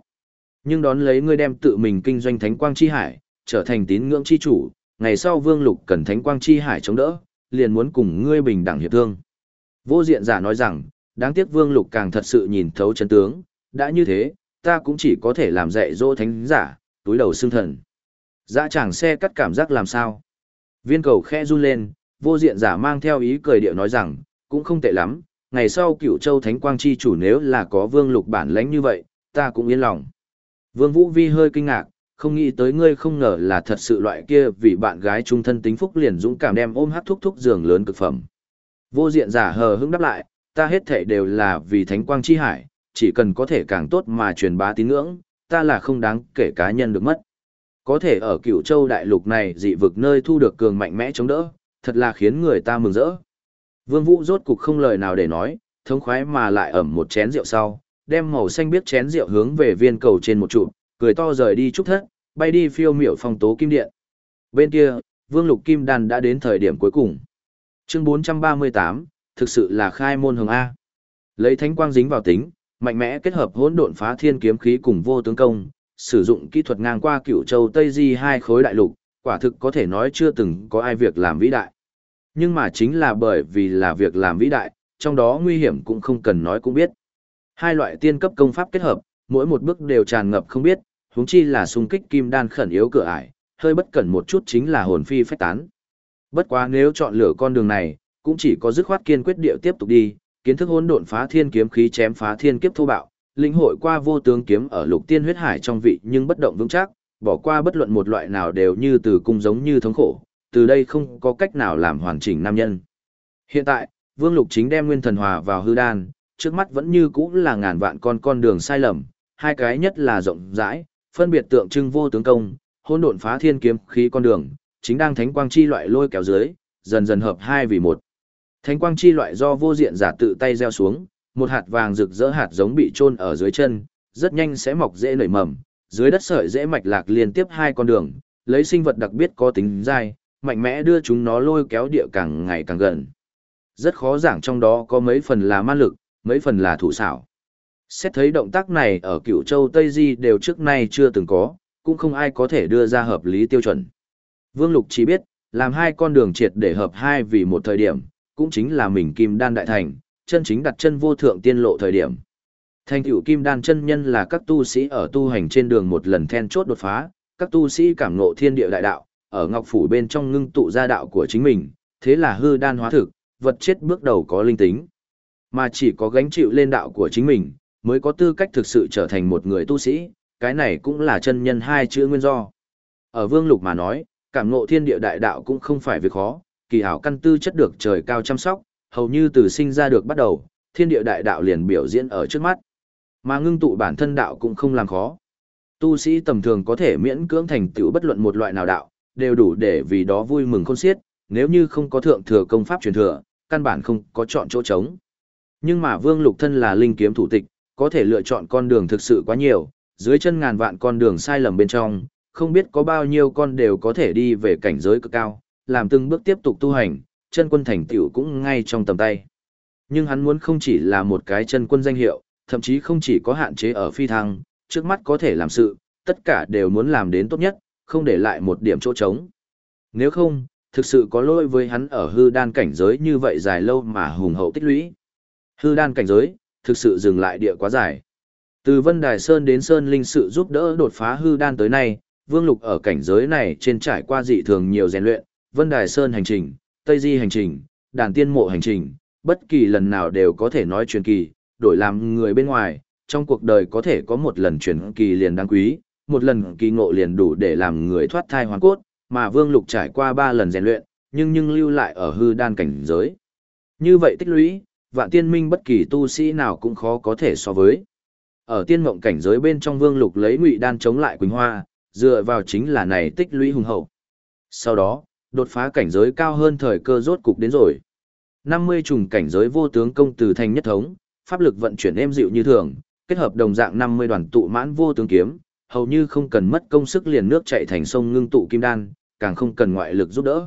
S1: Nhưng đón lấy ngươi đem tự mình kinh doanh thánh quang chi hải, trở thành tín ngưỡng chi chủ, ngày sau vương lục cần thánh quang chi hải chống đỡ, liền muốn cùng ngươi bình đẳng hiệp thương. Vô diện giả nói rằng, đáng tiếc vương lục càng thật sự nhìn thấu chân tướng, đã như thế, ta cũng chỉ có thể làm dạy dỗ thánh giả, túi đầu xương thần. Dạ Dã chẳng xe cắt cảm giác làm sao. Viên cầu khe run lên, vô diện giả mang theo ý cười điệu nói rằng, cũng không tệ lắm, ngày sau cựu châu thánh quang chi chủ nếu là có vương lục bản lãnh như vậy, ta cũng yên lòng. Vương Vũ Vi hơi kinh ngạc, không nghĩ tới ngươi không ngờ là thật sự loại kia vì bạn gái trung thân tính phúc liền dũng cảm đem ôm hát thúc thúc giường lớn cực phẩm. Vô diện giả hờ hững đáp lại, ta hết thể đều là vì thánh quang chi hải, chỉ cần có thể càng tốt mà truyền bá tín ngưỡng, ta là không đáng kể cá nhân được mất. Có thể ở Cửu châu đại lục này dị vực nơi thu được cường mạnh mẽ chống đỡ, thật là khiến người ta mừng rỡ. Vương Vũ rốt cục không lời nào để nói, thống khoái mà lại ẩm một chén rượu sau, đem màu xanh biết chén rượu hướng về viên cầu trên một trụ, cười to rời đi trúc thất, bay đi phiêu miểu phong tố kim điện. Bên kia, Vương Lục Kim Đan đã đến thời điểm cuối cùng. Chương 438, thực sự là khai môn hồng A. Lấy thánh quang dính vào tính, mạnh mẽ kết hợp hỗn độn phá thiên kiếm khí cùng vô tướng công, sử dụng kỹ thuật ngang qua cựu châu Tây Di hai khối đại lục, quả thực có thể nói chưa từng có ai việc làm vĩ đại. Nhưng mà chính là bởi vì là việc làm vĩ đại, trong đó nguy hiểm cũng không cần nói cũng biết. Hai loại tiên cấp công pháp kết hợp, mỗi một bước đều tràn ngập không biết, huống chi là xung kích kim đan khẩn yếu cửa ải, hơi bất cẩn một chút chính là hồn phi phách tán. Bất quá nếu chọn lựa con đường này, cũng chỉ có dứt khoát kiên quyết điệu tiếp tục đi, kiến thức hỗn độn phá thiên kiếm khí chém phá thiên kiếp thô bạo, linh hội qua vô tướng kiếm ở lục tiên huyết hải trong vị nhưng bất động vững chắc, bỏ qua bất luận một loại nào đều như từ cung giống như thống khổ, từ đây không có cách nào làm hoàn chỉnh nam nhân. Hiện tại, Vương Lục chính đem nguyên thần hòa vào hư đan, trước mắt vẫn như cũ là ngàn vạn con con đường sai lầm, hai cái nhất là rộng rãi, phân biệt tượng trưng vô tướng công, hỗn độn phá thiên kiếm khí con đường, chính đang thánh quang chi loại lôi kéo dưới, dần dần hợp hai vì một. Thánh quang chi loại do vô diện giả tự tay gieo xuống, một hạt vàng rực rỡ hạt giống bị chôn ở dưới chân, rất nhanh sẽ mọc dễ nảy mầm, dưới đất sợi dễ mạch lạc liên tiếp hai con đường, lấy sinh vật đặc biệt có tính dai, mạnh mẽ đưa chúng nó lôi kéo địa càng ngày càng gần. Rất khó giảng trong đó có mấy phần là ma lực, mấy phần là thủ xảo. Xét thấy động tác này ở cựu châu Tây Di đều trước nay chưa từng có, cũng không ai có thể đưa ra hợp lý tiêu chuẩn. Vương Lục chỉ biết, làm hai con đường triệt để hợp hai vì một thời điểm, cũng chính là mình kim đan đại thành, chân chính đặt chân vô thượng tiên lộ thời điểm. Thành tựu kim đan chân nhân là các tu sĩ ở tu hành trên đường một lần then chốt đột phá, các tu sĩ cảm ngộ thiên địa đại đạo, ở ngọc phủ bên trong ngưng tụ ra đạo của chính mình, thế là hư đan hóa thực, vật chết bước đầu có linh tính. Mà chỉ có gánh chịu lên đạo của chính mình, mới có tư cách thực sự trở thành một người tu sĩ, cái này cũng là chân nhân hai chữ nguyên do. Ở vương lục mà nói, cảm ngộ thiên địa đại đạo cũng không phải việc khó, kỳ hảo căn tư chất được trời cao chăm sóc, hầu như từ sinh ra được bắt đầu, thiên địa đại đạo liền biểu diễn ở trước mắt. Mà ngưng tụ bản thân đạo cũng không làm khó. Tu sĩ tầm thường có thể miễn cưỡng thành tựu bất luận một loại nào đạo, đều đủ để vì đó vui mừng khôn xiết, nếu như không có thượng thừa công pháp truyền thừa, căn bản không có chọn chỗ trống. Nhưng mà Vương Lục thân là linh kiếm thủ tịch, có thể lựa chọn con đường thực sự quá nhiều, dưới chân ngàn vạn con đường sai lầm bên trong, không biết có bao nhiêu con đều có thể đi về cảnh giới cực cao, làm từng bước tiếp tục tu hành, chân quân thành tựu cũng ngay trong tầm tay. Nhưng hắn muốn không chỉ là một cái chân quân danh hiệu, thậm chí không chỉ có hạn chế ở phi thăng, trước mắt có thể làm sự, tất cả đều muốn làm đến tốt nhất, không để lại một điểm chỗ trống. Nếu không, thực sự có lỗi với hắn ở hư đan cảnh giới như vậy dài lâu mà hùng hậu tích lũy. Hư đan cảnh giới, thực sự dừng lại địa quá dài. Từ Vân Đài Sơn đến Sơn Linh sự giúp đỡ đột phá hư đan tới nay, Vương Lục ở cảnh giới này trên trải qua dị thường nhiều rèn luyện, Vân Đài Sơn hành trình, Tây Di hành trình, Đàn Tiên Mộ hành trình, bất kỳ lần nào đều có thể nói truyền kỳ, đổi làm người bên ngoài, trong cuộc đời có thể có một lần truyền kỳ liền đáng quý, một lần kỳ ngộ liền đủ để làm người thoát thai hoàn cốt, mà Vương Lục trải qua ba lần rèn luyện, nhưng nhưng lưu lại ở hư đan cảnh giới. Như vậy tích lũy, vạn tiên minh bất kỳ tu sĩ nào cũng khó có thể so với. Ở tiên mộng cảnh giới bên trong Vương Lục lấy ngụy đan chống lại Quỳnh Hoa, dựa vào chính là này tích lũy hùng hậu. Sau đó, đột phá cảnh giới cao hơn thời cơ rốt cục đến rồi. 50 trùng cảnh giới vô tướng công từ thành nhất thống, pháp lực vận chuyển êm dịu như thường, kết hợp đồng dạng 50 đoàn tụ mãn vô tướng kiếm, hầu như không cần mất công sức liền nước chạy thành sông ngưng tụ kim đan, càng không cần ngoại lực giúp đỡ.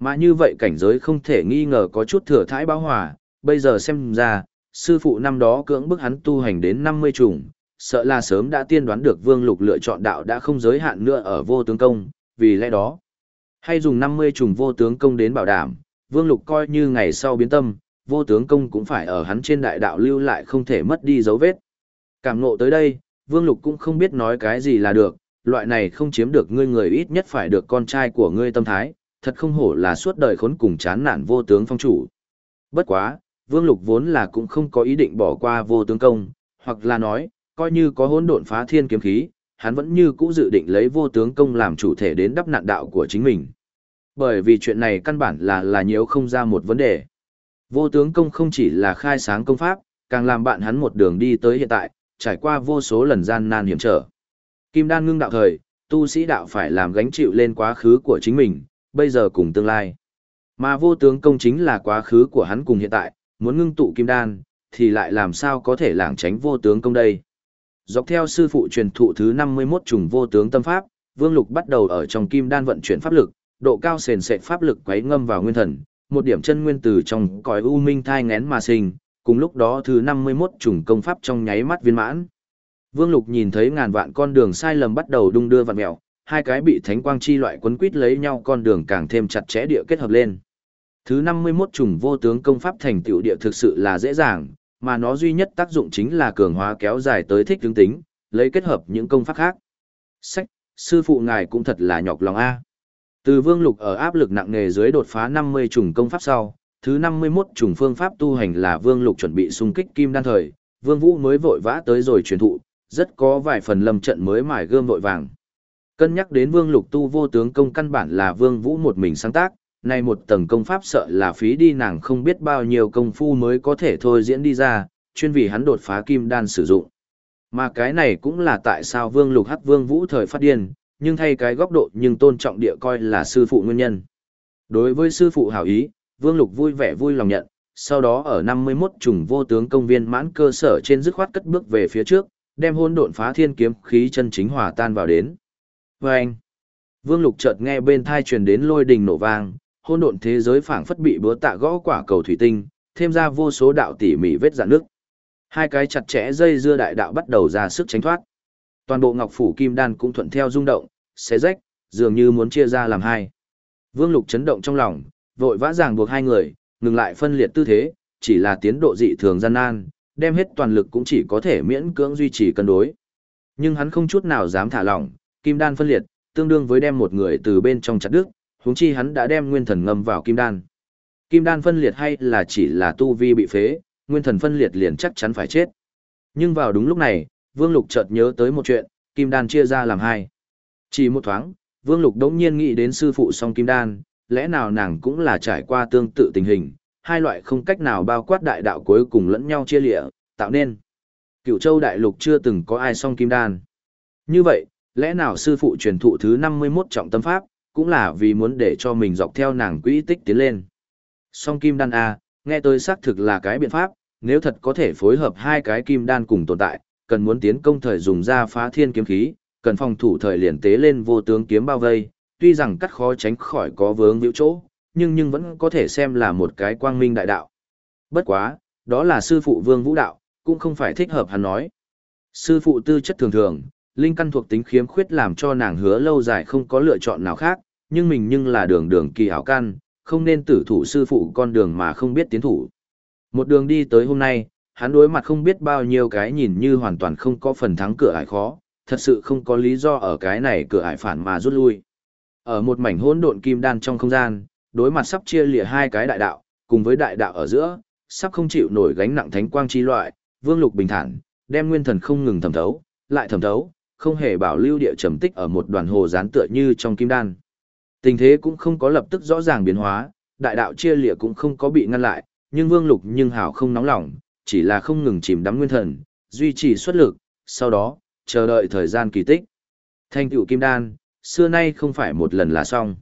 S1: Mà như vậy cảnh giới không thể nghi ngờ có chút thừa thãi báo hòa, bây giờ xem ra, sư phụ năm đó cưỡng bức hắn tu hành đến 50 trùng, sợ là sớm đã tiên đoán được Vương Lục lựa chọn đạo đã không giới hạn nữa ở vô tướng công, vì lẽ đó, hay dùng 50 trùng vô tướng công đến bảo đảm, Vương Lục coi như ngày sau biến tâm, vô tướng công cũng phải ở hắn trên đại đạo lưu lại không thể mất đi dấu vết. Cảm ngộ tới đây, Vương Lục cũng không biết nói cái gì là được, loại này không chiếm được ngươi người ít nhất phải được con trai của ngươi tâm thái, thật không hổ là suốt đời khốn cùng chán nản vô tướng phong chủ. Bất quá, Vương Lục vốn là cũng không có ý định bỏ qua vô tướng công, hoặc là nói, coi như có hỗn độn phá thiên kiếm khí, hắn vẫn như cũ dự định lấy vô tướng công làm chủ thể đến đắp nạn đạo của chính mình. Bởi vì chuyện này căn bản là là nhiều không ra một vấn đề. Vô tướng công không chỉ là khai sáng công pháp, càng làm bạn hắn một đường đi tới hiện tại, trải qua vô số lần gian nan hiểm trở. Kim đan ngưng đạo thời, tu sĩ đạo phải làm gánh chịu lên quá khứ của chính mình, bây giờ cùng tương lai. Mà vô tướng công chính là quá khứ của hắn cùng hiện tại, muốn ngưng tụ kim đan, thì lại làm sao có thể lảng tránh vô tướng công đây. Dọc theo sư phụ truyền thụ thứ 51 trùng vô tướng tâm pháp, Vương Lục bắt đầu ở trong kim đan vận chuyển pháp lực, độ cao sền sệt pháp lực quấy ngâm vào nguyên thần, một điểm chân nguyên từ trong cõi u minh thai ngén mà sinh, cùng lúc đó thứ 51 trùng công pháp trong nháy mắt viên mãn. Vương Lục nhìn thấy ngàn vạn con đường sai lầm bắt đầu đung đưa vặn mèo, hai cái bị thánh quang chi loại quấn quít lấy nhau con đường càng thêm chặt chẽ địa kết hợp lên. Thứ 51 trùng vô tướng công pháp thành tựu địa thực sự là dễ dàng, mà nó duy nhất tác dụng chính là cường hóa kéo dài tới thích tướng tính, lấy kết hợp những công pháp khác. Sách, sư phụ ngài cũng thật là nhọc lòng A. Từ vương lục ở áp lực nặng nề dưới đột phá 50 trùng công pháp sau, thứ 51 trùng phương pháp tu hành là vương lục chuẩn bị xung kích kim đan thời, vương vũ mới vội vã tới rồi truyền thụ, rất có vài phần lâm trận mới mài gươm vội vàng. Cân nhắc đến vương lục tu vô tướng công căn bản là vương vũ một mình sáng tác, nay một tầng công pháp sợ là phí đi nàng không biết bao nhiêu công phu mới có thể thôi diễn đi ra, chuyên vì hắn đột phá kim đan sử dụng. Mà cái này cũng là tại sao vương lục hắc vương vũ thời phát điên, nhưng thay cái góc độ nhưng tôn trọng địa coi là sư phụ nguyên nhân. Đối với sư phụ hảo ý, vương lục vui vẻ vui lòng nhận, sau đó ở 51 trùng vô tướng công viên mãn cơ sở trên dứt khoát cất bước về phía trước, đem hôn độn phá thiên kiếm khí chân chính hòa tan vào đến. Và anh, Vương Lục chợt nghe bên thai truyền đến lôi đình nổ vang, hôn độn thế giới phảng phất bị búa tạ gõ quả cầu thủy tinh, thêm ra vô số đạo tỉ mỉ vết dạn nước. Hai cái chặt chẽ dây dưa đại đạo bắt đầu ra sức tránh thoát. Toàn bộ ngọc phủ kim đan cũng thuận theo rung động, xé rách, dường như muốn chia ra làm hai. Vương Lục chấn động trong lòng, vội vã ràng buộc hai người, ngừng lại phân liệt tư thế, chỉ là tiến độ dị thường gian nan, đem hết toàn lực cũng chỉ có thể miễn cưỡng duy trì cân đối. Nhưng hắn không chút nào dám thả lỏng, kim đan phân liệt, tương đương với đem một người từ bên trong chặt đứt, huống chi hắn đã đem nguyên thần ngâm vào kim đan. Kim đan phân liệt hay là chỉ là tu vi bị phế, nguyên thần phân liệt liền chắc chắn phải chết. Nhưng vào đúng lúc này, Vương Lục chợt nhớ tới một chuyện, kim đan chia ra làm hai. Chỉ một thoáng, Vương Lục đống nhiên nghĩ đến sư phụ song kim đan, lẽ nào nàng cũng là trải qua tương tự tình hình, hai loại không cách nào bao quát đại đạo cuối cùng lẫn nhau chia lịa, tạo nên. Cựu châu đại lục chưa từng có ai song kim đan. Như vậy, lẽ nào sư phụ truyền thụ thứ 51 trọng tâm pháp, cũng là vì muốn để cho mình dọc theo nàng quỹ tích tiến lên. Song kim đan A, nghe tôi xác thực là cái biện pháp, nếu thật có thể phối hợp hai cái kim đan cùng tồn tại, cần muốn tiến công thời dùng ra phá thiên kiếm khí, cần phòng thủ thời liền tế lên vô tướng kiếm bao vây, tuy rằng cắt khó tránh khỏi có vướng víu chỗ, nhưng nhưng vẫn có thể xem là một cái quang minh đại đạo. Bất quá, đó là sư phụ vương vũ đạo, cũng không phải thích hợp hắn nói. Sư phụ tư chất thường thường, linh căn thuộc tính khiếm khuyết làm cho nàng hứa lâu dài không có lựa chọn nào khác, nhưng mình nhưng là đường đường kỳ hảo căn, không nên tử thủ sư phụ con đường mà không biết tiến thủ. Một đường đi tới hôm nay, hắn đối mặt không biết bao nhiêu cái nhìn như hoàn toàn không có phần thắng cửa ải khó, thật sự không có lý do ở cái này cửa ải phản mà rút lui. Ở một mảnh hỗn độn kim đan trong không gian, đối mặt sắp chia lìa hai cái đại đạo, cùng với đại đạo ở giữa, sắp không chịu nổi gánh nặng thánh quang chi loại, Vương Lục bình thản, đem nguyên thần không ngừng thẩm thấu, lại thẩm thấu, không hề bảo lưu địa trầm tích ở một đoàn hồ gián tựa như trong kim đan. Tình thế cũng không có lập tức rõ ràng biến hóa, đại đạo chia lìa cũng không có bị ngăn lại, nhưng Vương Lục nhưng hảo không nóng lòng, chỉ là không ngừng chìm đắm nguyên thần, duy trì xuất lực, sau đó, chờ đợi thời gian kỳ tích. Thanh tựu kim đan, xưa nay không phải một lần là xong.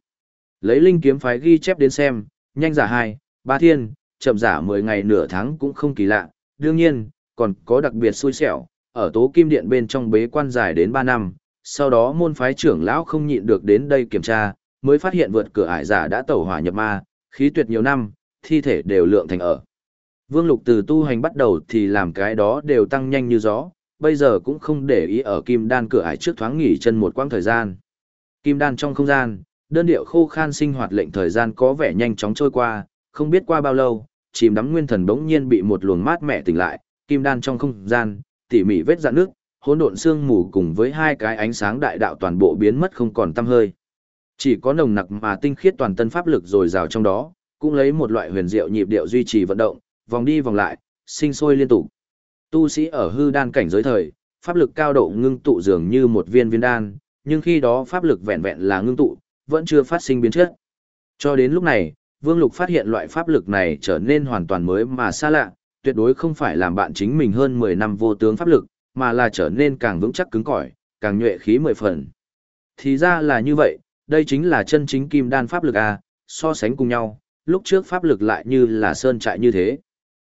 S1: Lấy linh kiếm phái ghi chép đến xem, nhanh giả hai, ba thiên, chậm giả 10 ngày nửa tháng cũng không kỳ lạ, đương nhiên, còn có đặc biệt xui xẻo, ở tố kim điện bên trong bế quan dài đến 3 năm, sau đó môn phái trưởng lão không nhịn được đến đây kiểm tra, mới phát hiện vượt cửa ải giả đã tẩu hỏa nhập ma, khí tuyệt nhiều năm, thi thể đều lượng thành ở. Vương Lục từ tu hành bắt đầu thì làm cái đó đều tăng nhanh như gió, bây giờ cũng không để ý ở kim đan cửa ải trước thoáng nghỉ chân một quãng thời gian. Kim đan trong không gian, đơn điệu khô khan sinh hoạt lệnh thời gian có vẻ nhanh chóng trôi qua, không biết qua bao lâu, chìm đắm nguyên thần bỗng nhiên bị một luồng mát mẻ tỉnh lại, kim đan trong không gian, tỉ mỉ vết dạn nước, hỗn độn xương mù cùng với hai cái ánh sáng đại đạo toàn bộ biến mất không còn tăm hơi. Chỉ có nồng nặc mà tinh khiết toàn tân pháp lực dồi dào trong đó, cũng lấy một loại huyền diệu nhịp điệu duy trì vận động, vòng đi vòng lại, sinh sôi liên tục. Tu sĩ ở hư đan cảnh giới thời, pháp lực cao độ ngưng tụ dường như một viên viên đan, nhưng khi đó pháp lực vẹn vẹn là ngưng tụ, vẫn chưa phát sinh biến chất. Cho đến lúc này, Vương Lục phát hiện loại pháp lực này trở nên hoàn toàn mới mà xa lạ, tuyệt đối không phải làm bạn chính mình hơn 10 năm vô tướng pháp lực, mà là trở nên càng vững chắc cứng cỏi, càng nhuệ khí mười phần. Thì ra là như vậy, đây chính là chân chính kim đan pháp lực A, so sánh cùng nhau, lúc trước pháp lực lại như là sơn trại như thế.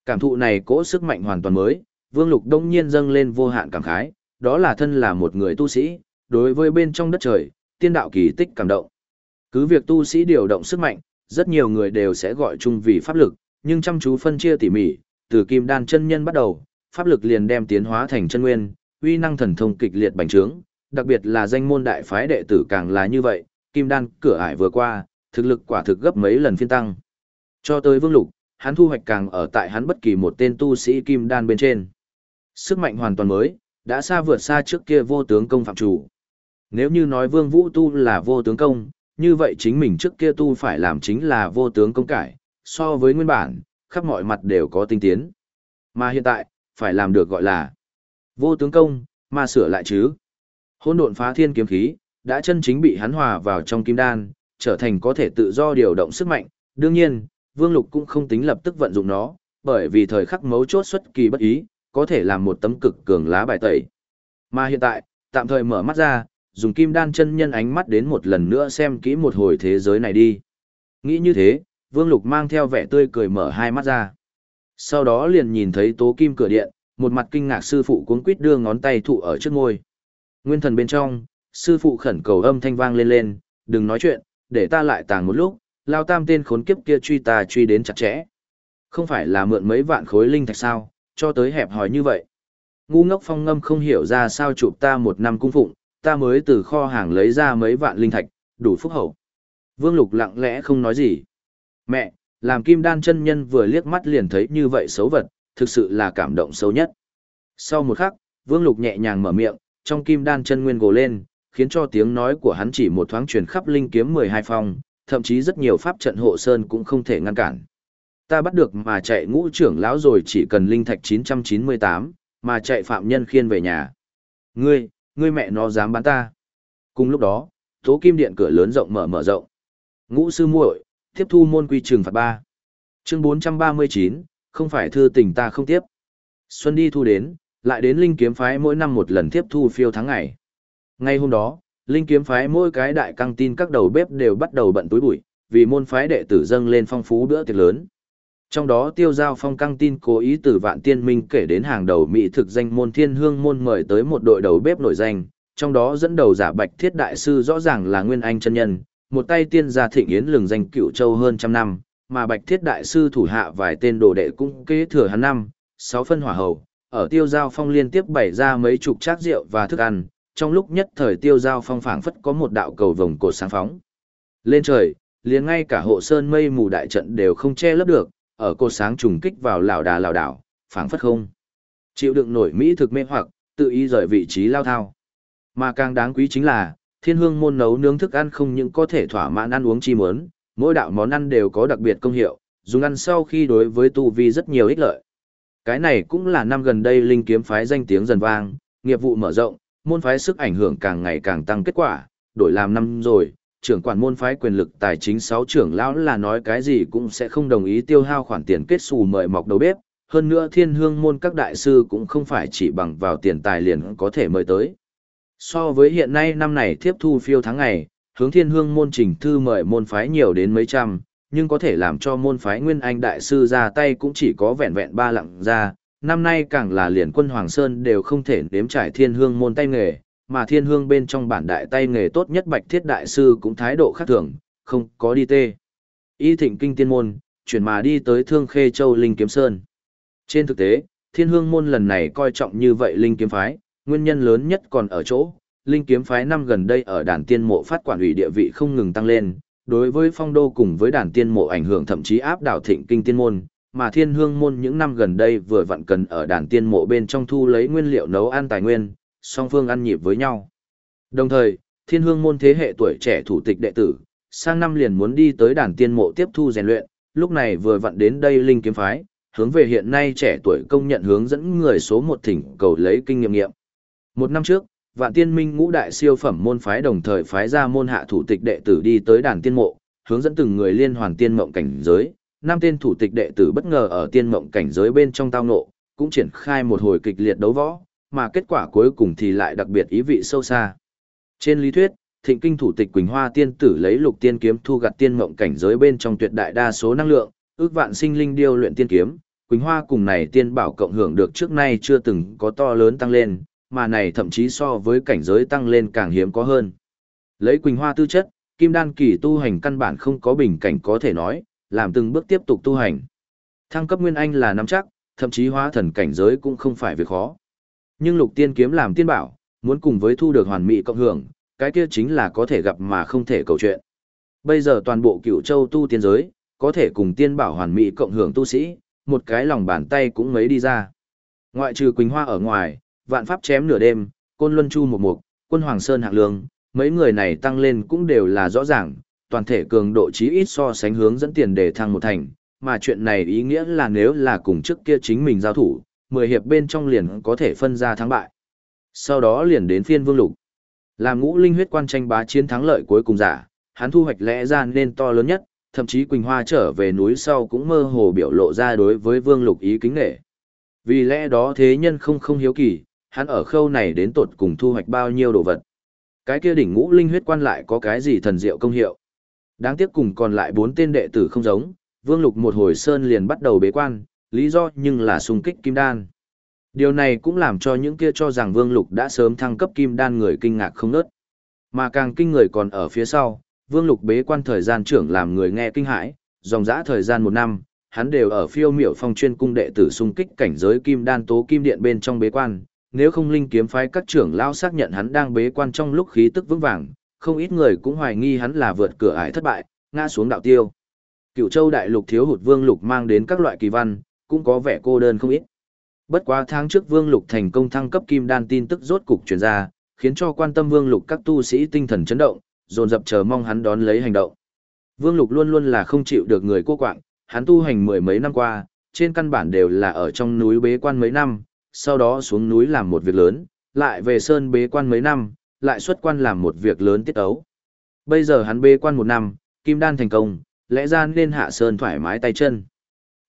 S1: Cảm thụ này cỗ sức mạnh hoàn toàn mới, Vương Lục đông nhiên dâng lên vô hạn cảm khái, đó là thân là một người tu sĩ, đối với bên trong đất trời, tiên đạo kỳ tích cảm động. Cứ việc tu sĩ điều động sức mạnh, rất nhiều người đều sẽ gọi chung vì pháp lực, nhưng chăm chú phân chia tỉ mỉ, từ kim đan chân nhân bắt đầu, pháp lực liền đem tiến hóa thành chân nguyên, uy năng thần thông kịch liệt bành trướng, đặc biệt là danh môn đại phái đệ tử càng là như vậy, kim đan cửa ải vừa qua, thực lực quả thực gấp mấy lần phiên tăng. Cho tới Vương Lục, hắn thu hoạch càng ở tại hắn bất kỳ một tên tu sĩ kim đan bên trên. Sức mạnh hoàn toàn mới, đã xa vượt xa trước kia vô tướng công phạm chủ. Nếu như nói Vương Vũ tu là vô tướng công, như vậy chính mình trước kia tu phải làm chính là vô tướng công cải, so với nguyên bản, khắp mọi mặt đều có tinh tiến. Mà hiện tại, phải làm được gọi là vô tướng công, mà sửa lại chứ. Hôn độn phá thiên kiếm khí, đã chân chính bị hắn hòa vào trong kim đan, trở thành có thể tự do điều động sức mạnh. Đương nhiên, Vương Lục cũng không tính lập tức vận dụng nó, bởi vì thời khắc mấu chốt xuất kỳ bất ý, có thể làm một tấm cực cường lá bài tẩy. Mà hiện tại, tạm thời mở mắt ra, dùng kim đan chân nhân ánh mắt đến một lần nữa xem kỹ một hồi thế giới này đi. Nghĩ như thế, Vương Lục mang theo vẻ tươi cười mở hai mắt ra. Sau đó liền nhìn thấy tố kim cửa điện, một mặt kinh ngạc sư phụ cuống quýt đưa ngón tay thụ ở trước ngôi. Nguyên thần bên trong, sư phụ khẩn cầu âm thanh vang lên lên, đừng nói chuyện, để ta lại tàng một lúc, lao tam tên khốn kiếp kia truy ta truy đến chặt chẽ. Không phải là mượn mấy vạn khối linh thạch sao, cho tới hẹp hòi như vậy. Ngu ngốc phong ngâm không hiểu ra sao chụp ta một năm cung phụng, ta mới từ kho hàng lấy ra mấy vạn linh thạch, đủ phúc hậu. Vương Lục lặng lẽ không nói gì. Mẹ, làm kim đan chân nhân vừa liếc mắt liền thấy như vậy xấu vật, thực sự là cảm động sâu nhất. Sau một khắc, Vương Lục nhẹ nhàng mở miệng, trong kim đan chân nguyên gồ lên, khiến cho tiếng nói của hắn chỉ một thoáng truyền khắp linh kiếm 12 phong, thậm chí rất nhiều pháp trận hộ sơn cũng không thể ngăn cản. Ta bắt được mà chạy ngũ trưởng lão rồi chỉ cần linh thạch 998, mà chạy phạm nhân khiên về nhà. Ngươi, ngươi mẹ nó dám bán ta. Cùng lúc đó, tố kim điện cửa lớn rộng mở mở rộng. Ngũ sư muội, tiếp thu môn quy trường phạt ba. Chương 439, không phải thư tình ta không tiếp. Xuân đi thu đến, lại đến linh kiếm phái mỗi năm một lần tiếp thu phiêu tháng ngày. Ngay hôm đó, linh kiếm phái mỗi cái đại căng tin các đầu bếp đều bắt đầu bận túi bụi, vì môn phái đệ tử dâng lên phong phú bữa tiệc lớn. Trong đó tiêu giao phong căng tin cố ý từ vạn tiên minh kể đến hàng đầu mỹ thực danh môn thiên hương môn mời tới một đội đầu bếp nổi danh, trong đó dẫn đầu giả bạch thiết đại sư rõ ràng là nguyên anh chân nhân, một tay tiên gia thịnh yến lừng danh cựu châu hơn trăm năm, mà bạch thiết đại sư thủ hạ vài tên đồ đệ cũng kế thừa hắn năm, sáu phân hỏa hầu, ở tiêu giao phong liên tiếp bày ra mấy chục chát rượu và thức ăn, trong lúc nhất thời tiêu giao phong phảng phất có một đạo cầu vồng cột sáng phóng. Lên trời, liền ngay cả hộ sơn mây mù đại trận đều không che lấp được, ở cột sáng trùng kích vào lảo đà lảo đảo, phảng phất không. Chịu đựng nổi mỹ thực mê hoặc, tự ý rời vị trí lao thao. Mà càng đáng quý chính là, thiên hương môn nấu nướng thức ăn không những có thể thỏa mãn ăn uống chi muốn, mỗi đạo món ăn đều có đặc biệt công hiệu, dùng ăn sau khi đối với tu vi rất nhiều ích lợi. Cái này cũng là năm gần đây linh kiếm phái danh tiếng dần vang, nghiệp vụ mở rộng, môn phái sức ảnh hưởng càng ngày càng tăng kết quả, đổi làm năm rồi, trưởng quản môn phái quyền lực tài chính sáu trưởng lão là nói cái gì cũng sẽ không đồng ý tiêu hao khoản tiền kết xù mời mọc đầu bếp, hơn nữa thiên hương môn các đại sư cũng không phải chỉ bằng vào tiền tài liền có thể mời tới. So với hiện nay năm này tiếp thu phiêu tháng ngày, hướng thiên hương môn trình thư mời môn phái nhiều đến mấy trăm, nhưng có thể làm cho môn phái Nguyên Anh Đại Sư ra tay cũng chỉ có vẹn vẹn ba lặng ra, năm nay càng là liền quân Hoàng Sơn đều không thể nếm trải thiên hương môn tay nghề, mà thiên hương bên trong bản đại tay nghề tốt nhất Bạch Thiết Đại Sư cũng thái độ khác thường, không có đi tê. Y thịnh kinh tiên môn, chuyển mà đi tới Thương Khê Châu Linh Kiếm Sơn. Trên thực tế, thiên hương môn lần này coi trọng như vậy Linh Kiếm Phái, nguyên nhân lớn nhất còn ở chỗ, Linh Kiếm Phái năm gần đây ở đàn tiên mộ phát quản ủy địa vị không ngừng tăng lên, đối với phong đô cùng với đàn tiên mộ ảnh hưởng thậm chí áp đảo thịnh kinh tiên môn, mà thiên hương môn những năm gần đây vừa vặn cần ở đàn tiên mộ bên trong thu lấy nguyên liệu nấu ăn tài nguyên, song phương ăn nhịp với nhau. Đồng thời, thiên hương môn thế hệ tuổi trẻ thủ tịch đệ tử, sang năm liền muốn đi tới đàn tiên mộ tiếp thu rèn luyện, lúc này vừa vặn đến đây linh kiếm phái, hướng về hiện nay trẻ tuổi công nhận hướng dẫn người số một thỉnh cầu lấy kinh nghiệm nghiệm. Một năm trước, vạn tiên minh ngũ đại siêu phẩm môn phái đồng thời phái ra môn hạ thủ tịch đệ tử đi tới đàn tiên mộ, hướng dẫn từng người liên hoàn tiên mộng cảnh giới. Năm tên thủ tịch đệ tử bất ngờ ở tiên mộng cảnh giới bên trong tao ngộ, cũng triển khai một hồi kịch liệt đấu võ, mà kết quả cuối cùng thì lại đặc biệt ý vị sâu xa. Trên lý thuyết, thịnh kinh thủ tịch Quỳnh Hoa tiên tử lấy lục tiên kiếm thu gặt tiên mộng cảnh giới bên trong tuyệt đại đa số năng lượng, ước vạn sinh linh điêu luyện tiên kiếm, Quỳnh Hoa cùng này tiên bảo cộng hưởng được trước nay chưa từng có to lớn tăng lên, mà này thậm chí so với cảnh giới tăng lên càng hiếm có hơn. Lấy Quỳnh Hoa tư chất, Kim Đan kỳ tu hành căn bản không có bình cảnh có thể nói, làm từng bước tiếp tục tu hành. Thăng cấp Nguyên Anh là nắm chắc, thậm chí hóa thần cảnh giới cũng không phải việc khó. Nhưng lục tiên kiếm làm tiên bảo, muốn cùng với thu được hoàn mỹ cộng hưởng, cái kia chính là có thể gặp mà không thể cầu chuyện. Bây giờ toàn bộ cửu châu tu tiên giới, có thể cùng tiên bảo hoàn mỹ cộng hưởng tu sĩ, một cái lòng bàn tay cũng mấy đi ra. Ngoại trừ Quỳnh Hoa ở ngoài, vạn pháp chém nửa đêm, côn luân chu một mục, quân hoàng sơn hạng lương, mấy người này tăng lên cũng đều là rõ ràng, toàn thể cường độ chí ít so sánh hướng dẫn tiền để thăng một thành, mà chuyện này ý nghĩa là nếu là cùng trước kia chính mình giao thủ, 10 hiệp bên trong liền có thể phân ra thắng bại. Sau đó liền đến phiên vương lục. Làm ngũ linh huyết quan tranh bá chiến thắng lợi cuối cùng giả, hắn thu hoạch lẽ ra nên to lớn nhất, thậm chí Quỳnh Hoa trở về núi sau cũng mơ hồ biểu lộ ra đối với vương lục ý kính nghệ. Vì lẽ đó thế nhân không không hiếu kỳ, hắn ở khâu này đến tột cùng thu hoạch bao nhiêu đồ vật. Cái kia đỉnh ngũ linh huyết quan lại có cái gì thần diệu công hiệu. Đáng tiếc cùng còn lại bốn tên đệ tử không giống, Vương Lục một hồi sơn liền bắt đầu bế quan, lý do nhưng là xung kích kim đan. Điều này cũng làm cho những kia cho rằng Vương Lục đã sớm thăng cấp kim đan người kinh ngạc không nớt. Mà càng kinh người còn ở phía sau, Vương Lục bế quan thời gian trưởng làm người nghe kinh hãi, dòng dã thời gian một năm, hắn đều ở phiêu miểu phong chuyên cung đệ tử xung kích cảnh giới kim đan tố kim điện bên trong bế quan, nếu không linh kiếm phái các trưởng lao xác nhận hắn đang bế quan trong lúc khí tức vững vàng, không ít người cũng hoài nghi hắn là vượt cửa ải thất bại, ngã xuống đạo tiêu. Cựu châu đại lục thiếu hụt vương lục mang đến các loại kỳ văn, cũng có vẻ cô đơn không ít. Bất quá tháng trước vương lục thành công thăng cấp kim đan tin tức rốt cục truyền ra, khiến cho quan tâm vương lục các tu sĩ tinh thần chấn động, dồn dập chờ mong hắn đón lấy hành động. Vương lục luôn luôn là không chịu được người cô quạng, hắn tu hành mười mấy năm qua, trên căn bản đều là ở trong núi bế quan mấy năm, sau đó xuống núi làm một việc lớn, lại về sơn bế quan mấy năm, lại xuất quan làm một việc lớn tiết ấu. Bây giờ hắn bế quan một năm, kim đan thành công, lẽ ra nên hạ sơn thoải mái tay chân.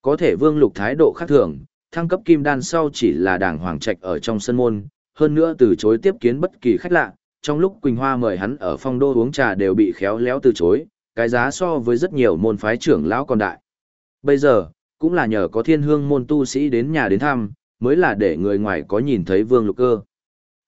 S1: Có thể vương lục thái độ khác thường, thăng cấp kim đan sau chỉ là đảng hoàng trạch ở trong sân môn, hơn nữa từ chối tiếp kiến bất kỳ khách lạ, trong lúc Quỳnh Hoa mời hắn ở phong đô uống trà đều bị khéo léo từ chối, cái giá so với rất nhiều môn phái trưởng lão còn đại. Bây giờ, cũng là nhờ có thiên hương môn tu sĩ đến nhà đến thăm, mới là để người ngoài có nhìn thấy vương lục cơ.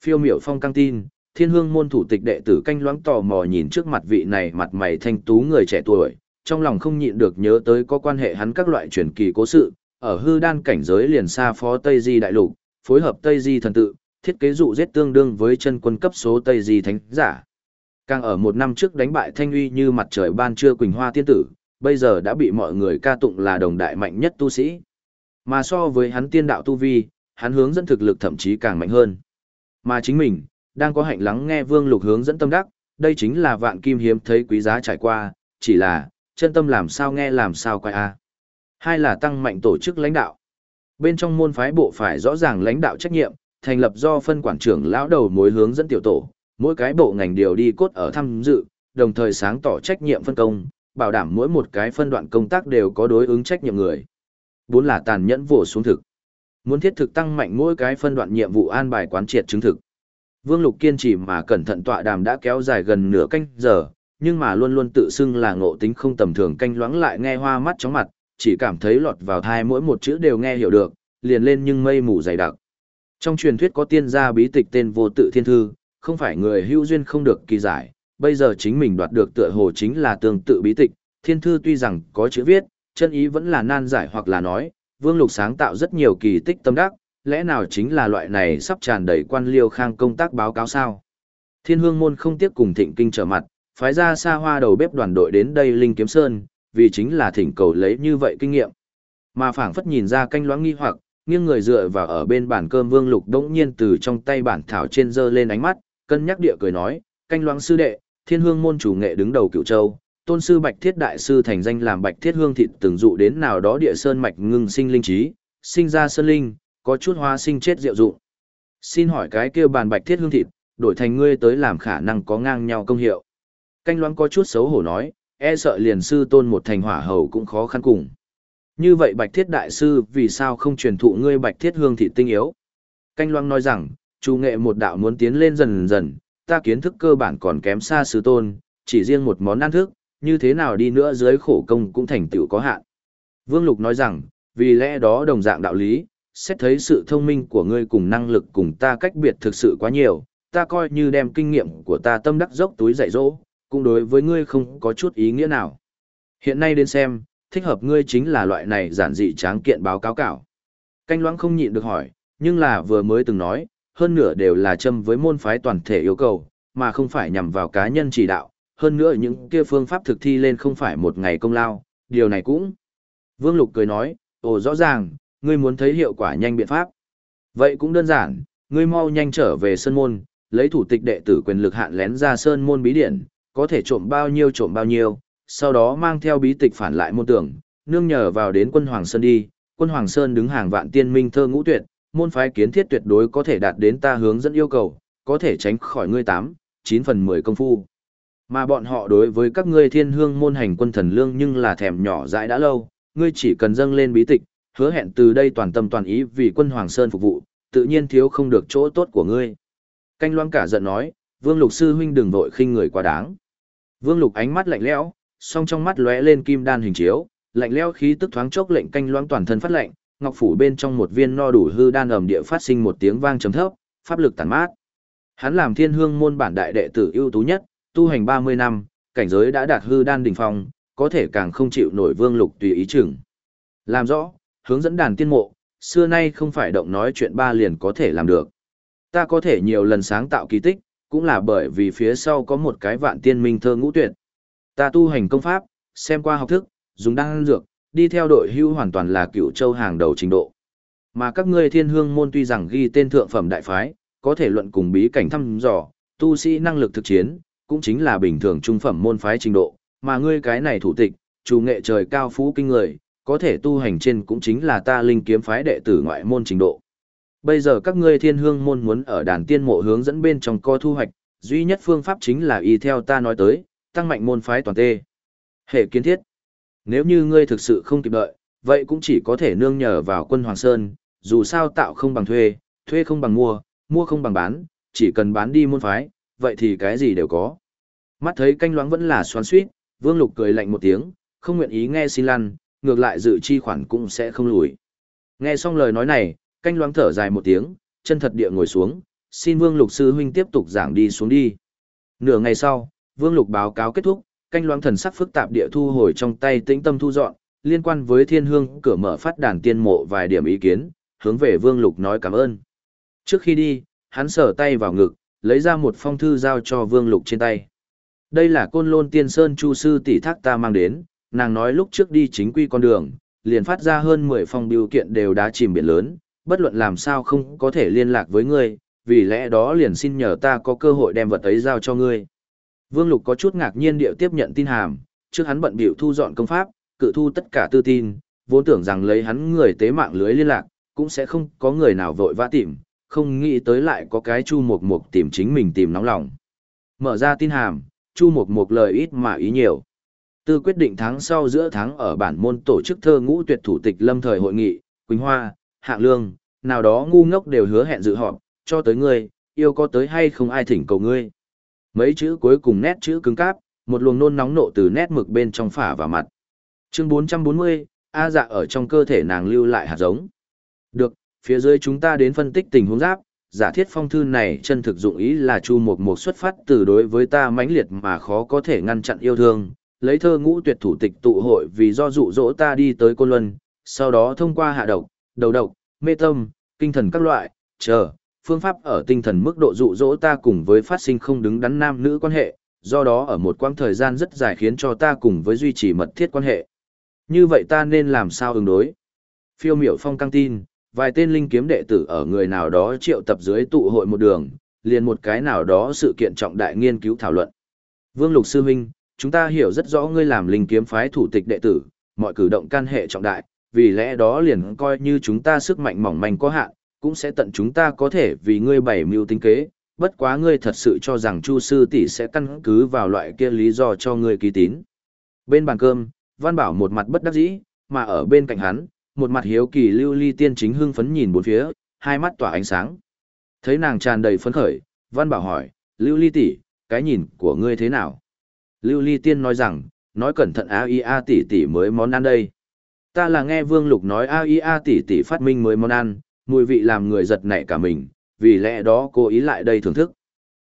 S1: Phiêu miểu phong căng tin, thiên hương môn thủ tịch đệ tử canh loáng tò mò nhìn trước mặt vị này mặt mày thanh tú người trẻ tuổi, trong lòng không nhịn được nhớ tới có quan hệ hắn các loại truyền kỳ cố sự, ở hư đan cảnh giới liền xa phó Tây Di đại lục, phối hợp Tây Di thần tự, thiết kế dụ giết tương đương với chân quân cấp số Tây Di thánh giả. Càng ở một năm trước đánh bại Thanh Uy như mặt trời ban trưa Quỳnh Hoa tiên tử, bây giờ đã bị mọi người ca tụng là đồng đại mạnh nhất tu sĩ. Mà so với hắn tiên đạo tu vi, hắn hướng dẫn thực lực thậm chí càng mạnh hơn. Mà chính mình, đang có hạnh lắng nghe Vương Lục hướng dẫn tâm đắc, đây chính là vạn kim hiếm thấy quý giá trải qua, chỉ là, chân tâm làm sao nghe làm sao quay a. Hai là tăng mạnh tổ chức lãnh đạo. Bên trong môn phái bộ phải rõ ràng lãnh đạo trách nhiệm, thành lập do phân quản trưởng lão đầu mối hướng dẫn tiểu tổ, mỗi cái bộ ngành điều đi cốt ở tham dự, đồng thời sáng tỏ trách nhiệm phân công, bảo đảm mỗi một cái phân đoạn công tác đều có đối ứng trách nhiệm người. Bốn là tàn nhẫn vồ xuống thực. Muốn thiết thực tăng mạnh mỗi cái phân đoạn nhiệm vụ an bài quán triệt chứng thực. Vương Lục kiên trì mà cẩn thận tọa đàm đã kéo dài gần nửa canh giờ, nhưng mà luôn luôn tự xưng là ngộ tính không tầm thường canh loãng lại nghe hoa mắt chóng mặt, chỉ cảm thấy lọt vào thai mỗi một chữ đều nghe hiểu được, liền lên nhưng mây mù dày đặc. Trong truyền thuyết có tiên gia bí tịch tên vô tự thiên thư, không phải người hữu duyên không được kỳ giải, bây giờ chính mình đoạt được tựa hồ chính là tương tự bí tịch, thiên thư tuy rằng có chữ viết, chân ý vẫn là nan giải hoặc là nói, Vương Lục sáng tạo rất nhiều kỳ tích tâm đắc, lẽ nào chính là loại này sắp tràn đầy quan liêu khang công tác báo cáo sao? Thiên hương môn không tiếp cùng thịnh kinh trở mặt, phái ra xa hoa đầu bếp đoàn đội đến đây Linh Kiếm Sơn, vì chính là thỉnh cầu lấy như vậy kinh nghiệm. Mà phảng phất nhìn ra canh loãng nghi hoặc, nghiêng người dựa vào ở bên bàn cơm Vương Lục đống nhiên từ trong tay bản thảo trên dơ lên ánh mắt, cân nhắc địa cười nói, canh loãng sư đệ, thiên hương môn chủ nghệ đứng đầu cựu châu, tôn sư Bạch Thiết Đại Sư thành danh làm Bạch Thiết Hương Thịt từng dụ đến nào đó địa sơn mạch ngưng sinh linh trí, sinh ra sơn linh, có chút hoa sinh chết diệu dụng. Xin hỏi cái kia bàn Bạch Thiết Hương Thịt, đổi thành ngươi tới làm khả năng có ngang nhau công hiệu. Canh loáng có chút xấu hổ nói, e sợ liền sư tôn một thành hỏa hầu cũng khó khăn cùng. Như vậy Bạch Thiết Đại Sư vì sao không truyền thụ ngươi Bạch Thiết Hương Thịt tinh yếu? Canh loáng nói rằng, chủ nghệ một đạo muốn tiến lên dần dần, ta kiến thức cơ bản còn kém xa sư tôn, chỉ riêng một món ăn thức, như thế nào đi nữa dưới khổ công cũng thành tựu có hạn. Vương Lục nói rằng, vì lẽ đó đồng dạng đạo lý, xét thấy sự thông minh của ngươi cùng năng lực cùng ta cách biệt thực sự quá nhiều, ta coi như đem kinh nghiệm của ta tâm đắc dốc túi dạy dỗ, cũng đối với ngươi không có chút ý nghĩa nào. Hiện nay đến xem, thích hợp ngươi chính là loại này giản dị tráng kiện báo cáo cảo. Canh loãng không nhịn được hỏi, nhưng là vừa mới từng nói, hơn nửa đều là châm với môn phái toàn thể yêu cầu, mà không phải nhằm vào cá nhân chỉ đạo, hơn nữa những kia phương pháp thực thi lên không phải một ngày công lao, điều này cũng. Vương Lục cười nói, ồ rõ ràng, ngươi muốn thấy hiệu quả nhanh biện pháp. Vậy cũng đơn giản, ngươi mau nhanh trở về sơn môn, lấy thủ tịch đệ tử quyền lực hạn lén ra sơn môn bí điển, có thể trộm bao nhiêu trộm bao nhiêu, sau đó mang theo bí tịch phản lại môn tưởng, nương nhờ vào đến quân Hoàng Sơn đi, quân Hoàng Sơn đứng hàng vạn tiên minh thơ ngũ tuyệt, môn phái kiến thiết tuyệt đối có thể đạt đến ta hướng dẫn yêu cầu, có thể tránh khỏi ngươi tám, chín phần mười công phu. Mà bọn họ đối với các ngươi thiên hương môn hành quân thần lương nhưng là thèm nhỏ dãi đã lâu, ngươi chỉ cần dâng lên bí tịch, hứa hẹn từ đây toàn tâm toàn ý vì quân Hoàng Sơn phục vụ, tự nhiên thiếu không được chỗ tốt của ngươi. Canh loang cả giận nói, Vương Lục sư huynh đừng vội khinh người quá đáng. Vương Lục ánh mắt lạnh lẽo, song trong mắt lóe lên kim đan hình chiếu, lạnh lẽo khí tức thoáng chốc lệnh canh loang toàn thân phát lạnh, ngọc phủ bên trong một viên no đủ hư đan ầm địa phát sinh một tiếng vang trầm thấp, pháp lực tàn mát. Hắn làm thiên hương môn bản đại đệ tử ưu tú nhất, tu hành 30 năm, cảnh giới đã đạt hư đan đỉnh phong, có thể càng không chịu nổi vương lục tùy ý chừng. Làm rõ, hướng dẫn đàn tiên mộ, xưa nay không phải động nói chuyện ba liền có thể làm được. Ta có thể nhiều lần sáng tạo kỳ tích, cũng là bởi vì phía sau có một cái vạn tiên minh thơ ngũ tuyệt. Ta tu hành công pháp, xem qua học thức, dùng đan dược, đi theo đội hưu hoàn toàn là cựu châu hàng đầu trình độ. Mà các ngươi thiên hương môn tuy rằng ghi tên thượng phẩm đại phái, có thể luận cùng bí cảnh thăm dò, tu sĩ năng lực thực chiến, cũng chính là bình thường trung phẩm môn phái trình độ, mà ngươi cái này thủ tịch, chủ nghệ trời cao phú kinh người, có thể tu hành trên cũng chính là ta linh kiếm phái đệ tử ngoại môn trình độ. Bây giờ các ngươi thiên hương môn muốn ở đàn tiên mộ hướng dẫn bên trong co thu hoạch, duy nhất phương pháp chính là y theo ta nói tới, tăng mạnh môn phái toàn tê. Hệ kiến thiết. Nếu như ngươi thực sự không kịp đợi, vậy cũng chỉ có thể nương nhờ vào quân Hoàng Sơn, dù sao tạo không bằng thuê, thuê không bằng mua, mua không bằng bán, chỉ cần bán đi môn phái, vậy thì cái gì đều có. Mắt thấy canh loáng vẫn là xoắn suýt, Vương Lục cười lạnh một tiếng, không nguyện ý nghe xin lăn, ngược lại dự chi khoản cũng sẽ không lùi. Nghe xong lời nói này, canh loáng thở dài một tiếng, chân thật địa ngồi xuống, xin Vương Lục sư huynh tiếp tục giảng đi xuống đi. Nửa ngày sau, Vương Lục báo cáo kết thúc, canh loáng thần sắc phức tạp địa thu hồi trong tay tĩnh tâm thu dọn, liên quan với thiên hương cửa mở phát đàn tiên mộ vài điểm ý kiến, hướng về Vương Lục nói cảm ơn. Trước khi đi, hắn sờ tay vào ngực, lấy ra một phong thư giao cho Vương Lục trên tay. Đây là côn lôn tiên sơn chu sư tỷ thác ta mang đến, nàng nói lúc trước đi chính quy con đường, liền phát ra hơn 10 phong biểu kiện đều đã chìm biển lớn, bất luận làm sao không có thể liên lạc với ngươi, vì lẽ đó liền xin nhờ ta có cơ hội đem vật ấy giao cho ngươi. Vương Lục có chút ngạc nhiên điệu tiếp nhận tin hàm, trước hắn bận biểu thu dọn công pháp, cự thu tất cả tư tin, vốn tưởng rằng lấy hắn người tế mạng lưới liên lạc, cũng sẽ không có người nào vội vã tìm, không nghĩ tới lại có cái chu mục mục tìm chính mình tìm nóng lòng. Mở ra tin hàm, chu mục mục lời ít mà ý nhiều. Tư quyết định tháng sau giữa tháng ở bản môn tổ chức thơ ngũ tuyệt thủ tịch lâm thời hội nghị, Quỳnh Hoa, Hạng Lương, nào đó ngu ngốc đều hứa hẹn dự họp, cho tới ngươi, yêu có tới hay không ai thỉnh cầu ngươi. Mấy chữ cuối cùng nét chữ cứng cáp, một luồng nôn nóng nộ từ nét mực bên trong phả vào mặt. Chương 440, A dạ ở trong cơ thể nàng lưu lại hạt giống. Được, phía dưới chúng ta đến phân tích tình huống giáp, giả thiết phong thư này chân thực dụng ý là chu một một xuất phát từ đối với ta mãnh liệt mà khó có thể ngăn chặn yêu thương, lấy thơ ngũ tuyệt thủ tịch tụ hội vì do dụ dỗ ta đi tới côn luân, sau đó thông qua hạ độc, đầu độc, mê tâm, kinh thần các loại, chờ, phương pháp ở tinh thần mức độ dụ dỗ ta cùng với phát sinh không đứng đắn nam nữ quan hệ, do đó ở một quãng thời gian rất dài khiến cho ta cùng với duy trì mật thiết quan hệ. Như vậy ta nên làm sao ứng đối? Phiêu miểu phong căng tin, vài tên linh kiếm đệ tử ở người nào đó triệu tập dưới tụ hội một đường, liền một cái nào đó sự kiện trọng đại nghiên cứu thảo luận. Vương Lục Sư Minh, chúng ta hiểu rất rõ ngươi làm linh kiếm phái thủ tịch đệ tử, mọi cử động can hệ trọng đại, vì lẽ đó liền coi như chúng ta sức mạnh mỏng manh có hạn, cũng sẽ tận chúng ta có thể vì ngươi bảy mưu tính kế, bất quá ngươi thật sự cho rằng Chu sư tỷ sẽ căn cứ vào loại kia lý do cho ngươi ký tín. Bên bàn cơm, Văn Bảo một mặt bất đắc dĩ, mà ở bên cạnh hắn, một mặt hiếu kỳ lưu ly tiên chính hưng phấn nhìn bốn phía, hai mắt tỏa ánh sáng. Thấy nàng tràn đầy phấn khởi, Văn Bảo hỏi, lưu ly tỷ, cái nhìn của ngươi thế nào? Lưu ly tiên nói rằng, nói cẩn thận A I A tỷ tỷ mới món ăn đây. Ta là nghe Vương Lục nói A I A tỷ tỷ phát minh mới món ăn, mùi vị làm người giật nảy cả mình, vì lẽ đó cô ý lại đây thưởng thức.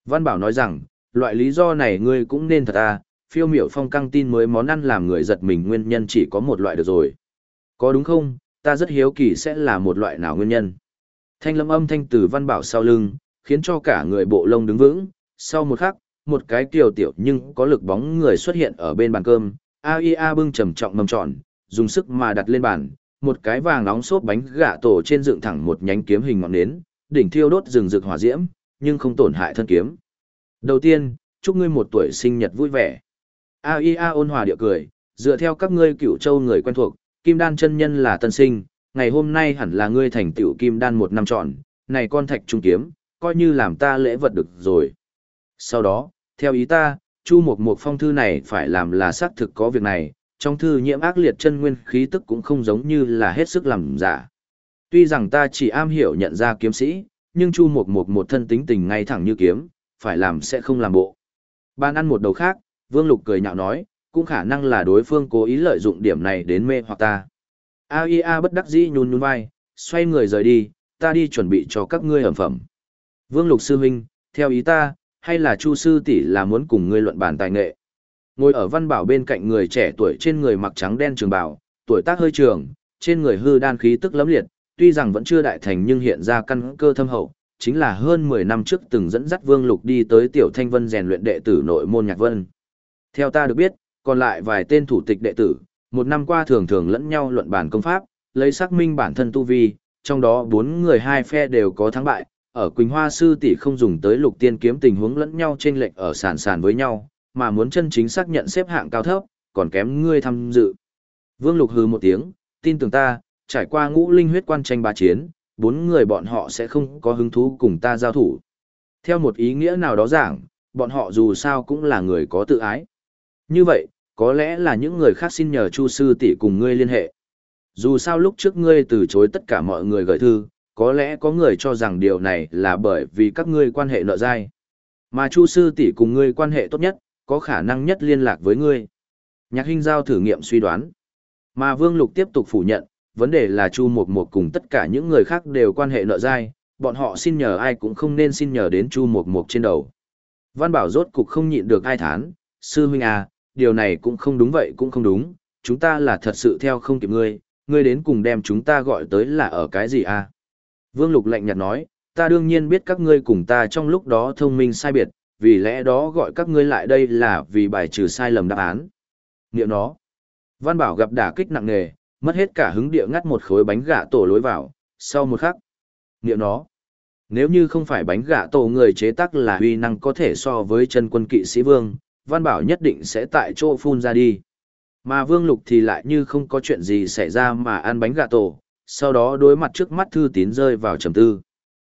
S1: Văn Bảo nói rằng, loại lý do này ngươi cũng nên thật à, phiêu miểu phong căng tin mới món ăn làm người giật mình nguyên nhân chỉ có một loại được rồi. Có đúng không, ta rất hiếu kỳ sẽ là một loại nào nguyên nhân. Thanh lâm âm thanh từ văn bảo sau lưng, khiến cho cả người bộ lông đứng vững, sau một khắc, một cái kiều tiểu nhưng có lực bóng người xuất hiện ở bên bàn cơm, AIA bưng trầm trọng mâm tròn, dùng sức mà đặt lên bàn, một cái vàng nóng xốp bánh gạ tổ trên dựng thẳng một nhánh kiếm hình ngọn nến, đỉnh thiêu đốt rừng rực hỏa diễm, nhưng không tổn hại thân kiếm. Đầu tiên, chúc ngươi một tuổi sinh nhật vui vẻ. AIA ôn hòa địa cười, dựa theo các ngươi cựu châu người quen thuộc, kim đan chân nhân là tân sinh, ngày hôm nay hẳn là ngươi thành tựu kim đan một năm trọn, này con thạch trung kiếm, coi như làm ta lễ vật được rồi. Sau đó, theo ý ta, Chu Mộc Mộc phong thư này phải làm là xác thực có việc này, trong thư nhiễm ác liệt chân nguyên khí tức cũng không giống như là hết sức làm giả. Tuy rằng ta chỉ am hiểu nhận ra kiếm sĩ, nhưng Chu Mộc Mộc một thân tính tình ngay thẳng như kiếm, phải làm sẽ không làm bộ. Ban ăn một đầu khác, Vương Lục cười nhạo nói, cũng khả năng là đối phương cố ý lợi dụng điểm này đến mê hoặc ta. AIA bất đắc dĩ nhún nhún vai, xoay người rời đi, ta đi chuẩn bị cho các ngươi ẩm phẩm. Vương Lục Sư Huynh, theo ý ta, hay là Chu Sư tỷ là muốn cùng ngươi luận bàn tài nghệ. Ngồi ở văn bảo bên cạnh người trẻ tuổi trên người mặc trắng đen trường bảo, tuổi tác hơi trường, trên người hư đan khí tức lấm liệt, tuy rằng vẫn chưa đại thành nhưng hiện ra căn cơ thâm hậu, chính là hơn 10 năm trước từng dẫn dắt Vương Lục đi tới Tiểu Thanh Vân rèn luyện đệ tử nội môn Nhạc Vân. Theo ta được biết, còn lại vài tên thủ tịch đệ tử, một năm qua thường thường lẫn nhau luận bàn công pháp, lấy xác minh bản thân tu vi, trong đó bốn người hai phe đều có thắng bại, ở Quỳnh Hoa sư tỷ không dùng tới lục tiên kiếm tình huống lẫn nhau trên lệnh ở sàn sàn với nhau, mà muốn chân chính xác nhận xếp hạng cao thấp, còn kém ngươi tham dự. Vương Lục hừ một tiếng, tin tưởng ta, trải qua ngũ linh huyết quan tranh ba chiến, bốn người bọn họ sẽ không có hứng thú cùng ta giao thủ. Theo một ý nghĩa nào đó giảng, bọn họ dù sao cũng là người có tự ái. Như vậy, có lẽ là những người khác xin nhờ Chu sư tỷ cùng ngươi liên hệ. Dù sao lúc trước ngươi từ chối tất cả mọi người gửi thư, có lẽ có người cho rằng điều này là bởi vì các ngươi quan hệ nợ dai. Mà Chu sư tỷ cùng ngươi quan hệ tốt nhất, có khả năng nhất liên lạc với ngươi. Nhạc Hinh Giao thử nghiệm suy đoán. Mà Vương Lục tiếp tục phủ nhận, vấn đề là Chu Mộc Mộc cùng tất cả những người khác đều quan hệ nợ dai, bọn họ xin nhờ ai cũng không nên xin nhờ đến Chu Mộc Mộc trên đầu. Văn Bảo rốt cục không nhịn được ai thán, sư huynh à, điều này cũng không đúng vậy cũng không đúng, chúng ta là thật sự theo không kịp ngươi, ngươi đến cùng đem chúng ta gọi tới là ở cái gì à? Vương Lục lạnh nhạt nói, ta đương nhiên biết các ngươi cùng ta trong lúc đó thông minh sai biệt, vì lẽ đó gọi các ngươi lại đây là vì bài trừ sai lầm đáp án. Niệm nó. Văn Bảo gặp đả kích nặng nề, mất hết cả hứng địa ngắt một khối bánh gà tổ lối vào, sau một khắc. Niệm nó. Nếu như không phải bánh gà tổ người chế tác là uy năng có thể so với chân quân kỵ sĩ vương, Văn Bảo nhất định sẽ tại chỗ phun ra đi. Mà Vương Lục thì lại như không có chuyện gì xảy ra mà ăn bánh gà tổ, sau đó đối mặt trước mắt thư tín rơi vào trầm tư.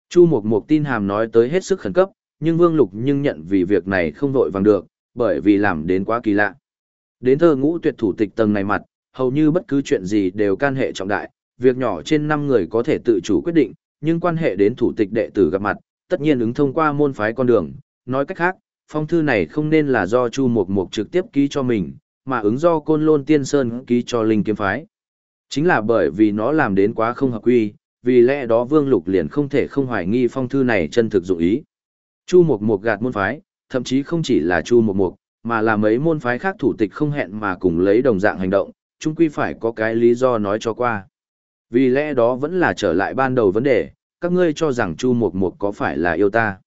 S1: Chu Mục Mục tin hàm nói tới hết sức khẩn cấp, nhưng Vương Lục nhưng nhận vì việc này không vội vàng được, bởi vì làm đến quá kỳ lạ. Đến thơ ngũ tuyệt thủ tịch tầng này mặt, hầu như bất cứ chuyện gì đều can hệ trọng đại, việc nhỏ trên 5 người có thể tự chủ quyết định, nhưng quan hệ đến thủ tịch đệ tử gặp mặt, tất nhiên ứng thông qua môn phái con đường, nói cách khác, phong thư này không nên là do Chu Mục Mục trực tiếp ký cho mình, mà ứng do Côn Lôn Tiên Sơn ký cho Linh Kiếm Phái. Chính là bởi vì nó làm đến quá không hợp quy, vì lẽ đó Vương Lục liền không thể không hoài nghi phong thư này chân thực dụng ý. Chu Mục Mục gạt môn phái, thậm chí không chỉ là Chu Mục Mục, mà là mấy môn phái khác thủ tịch không hẹn mà cùng lấy đồng dạng hành động, chung quy phải có cái lý do nói cho qua. Vì lẽ đó vẫn là trở lại ban đầu vấn đề, các ngươi cho rằng Chu Mục Mục có phải là yêu ta?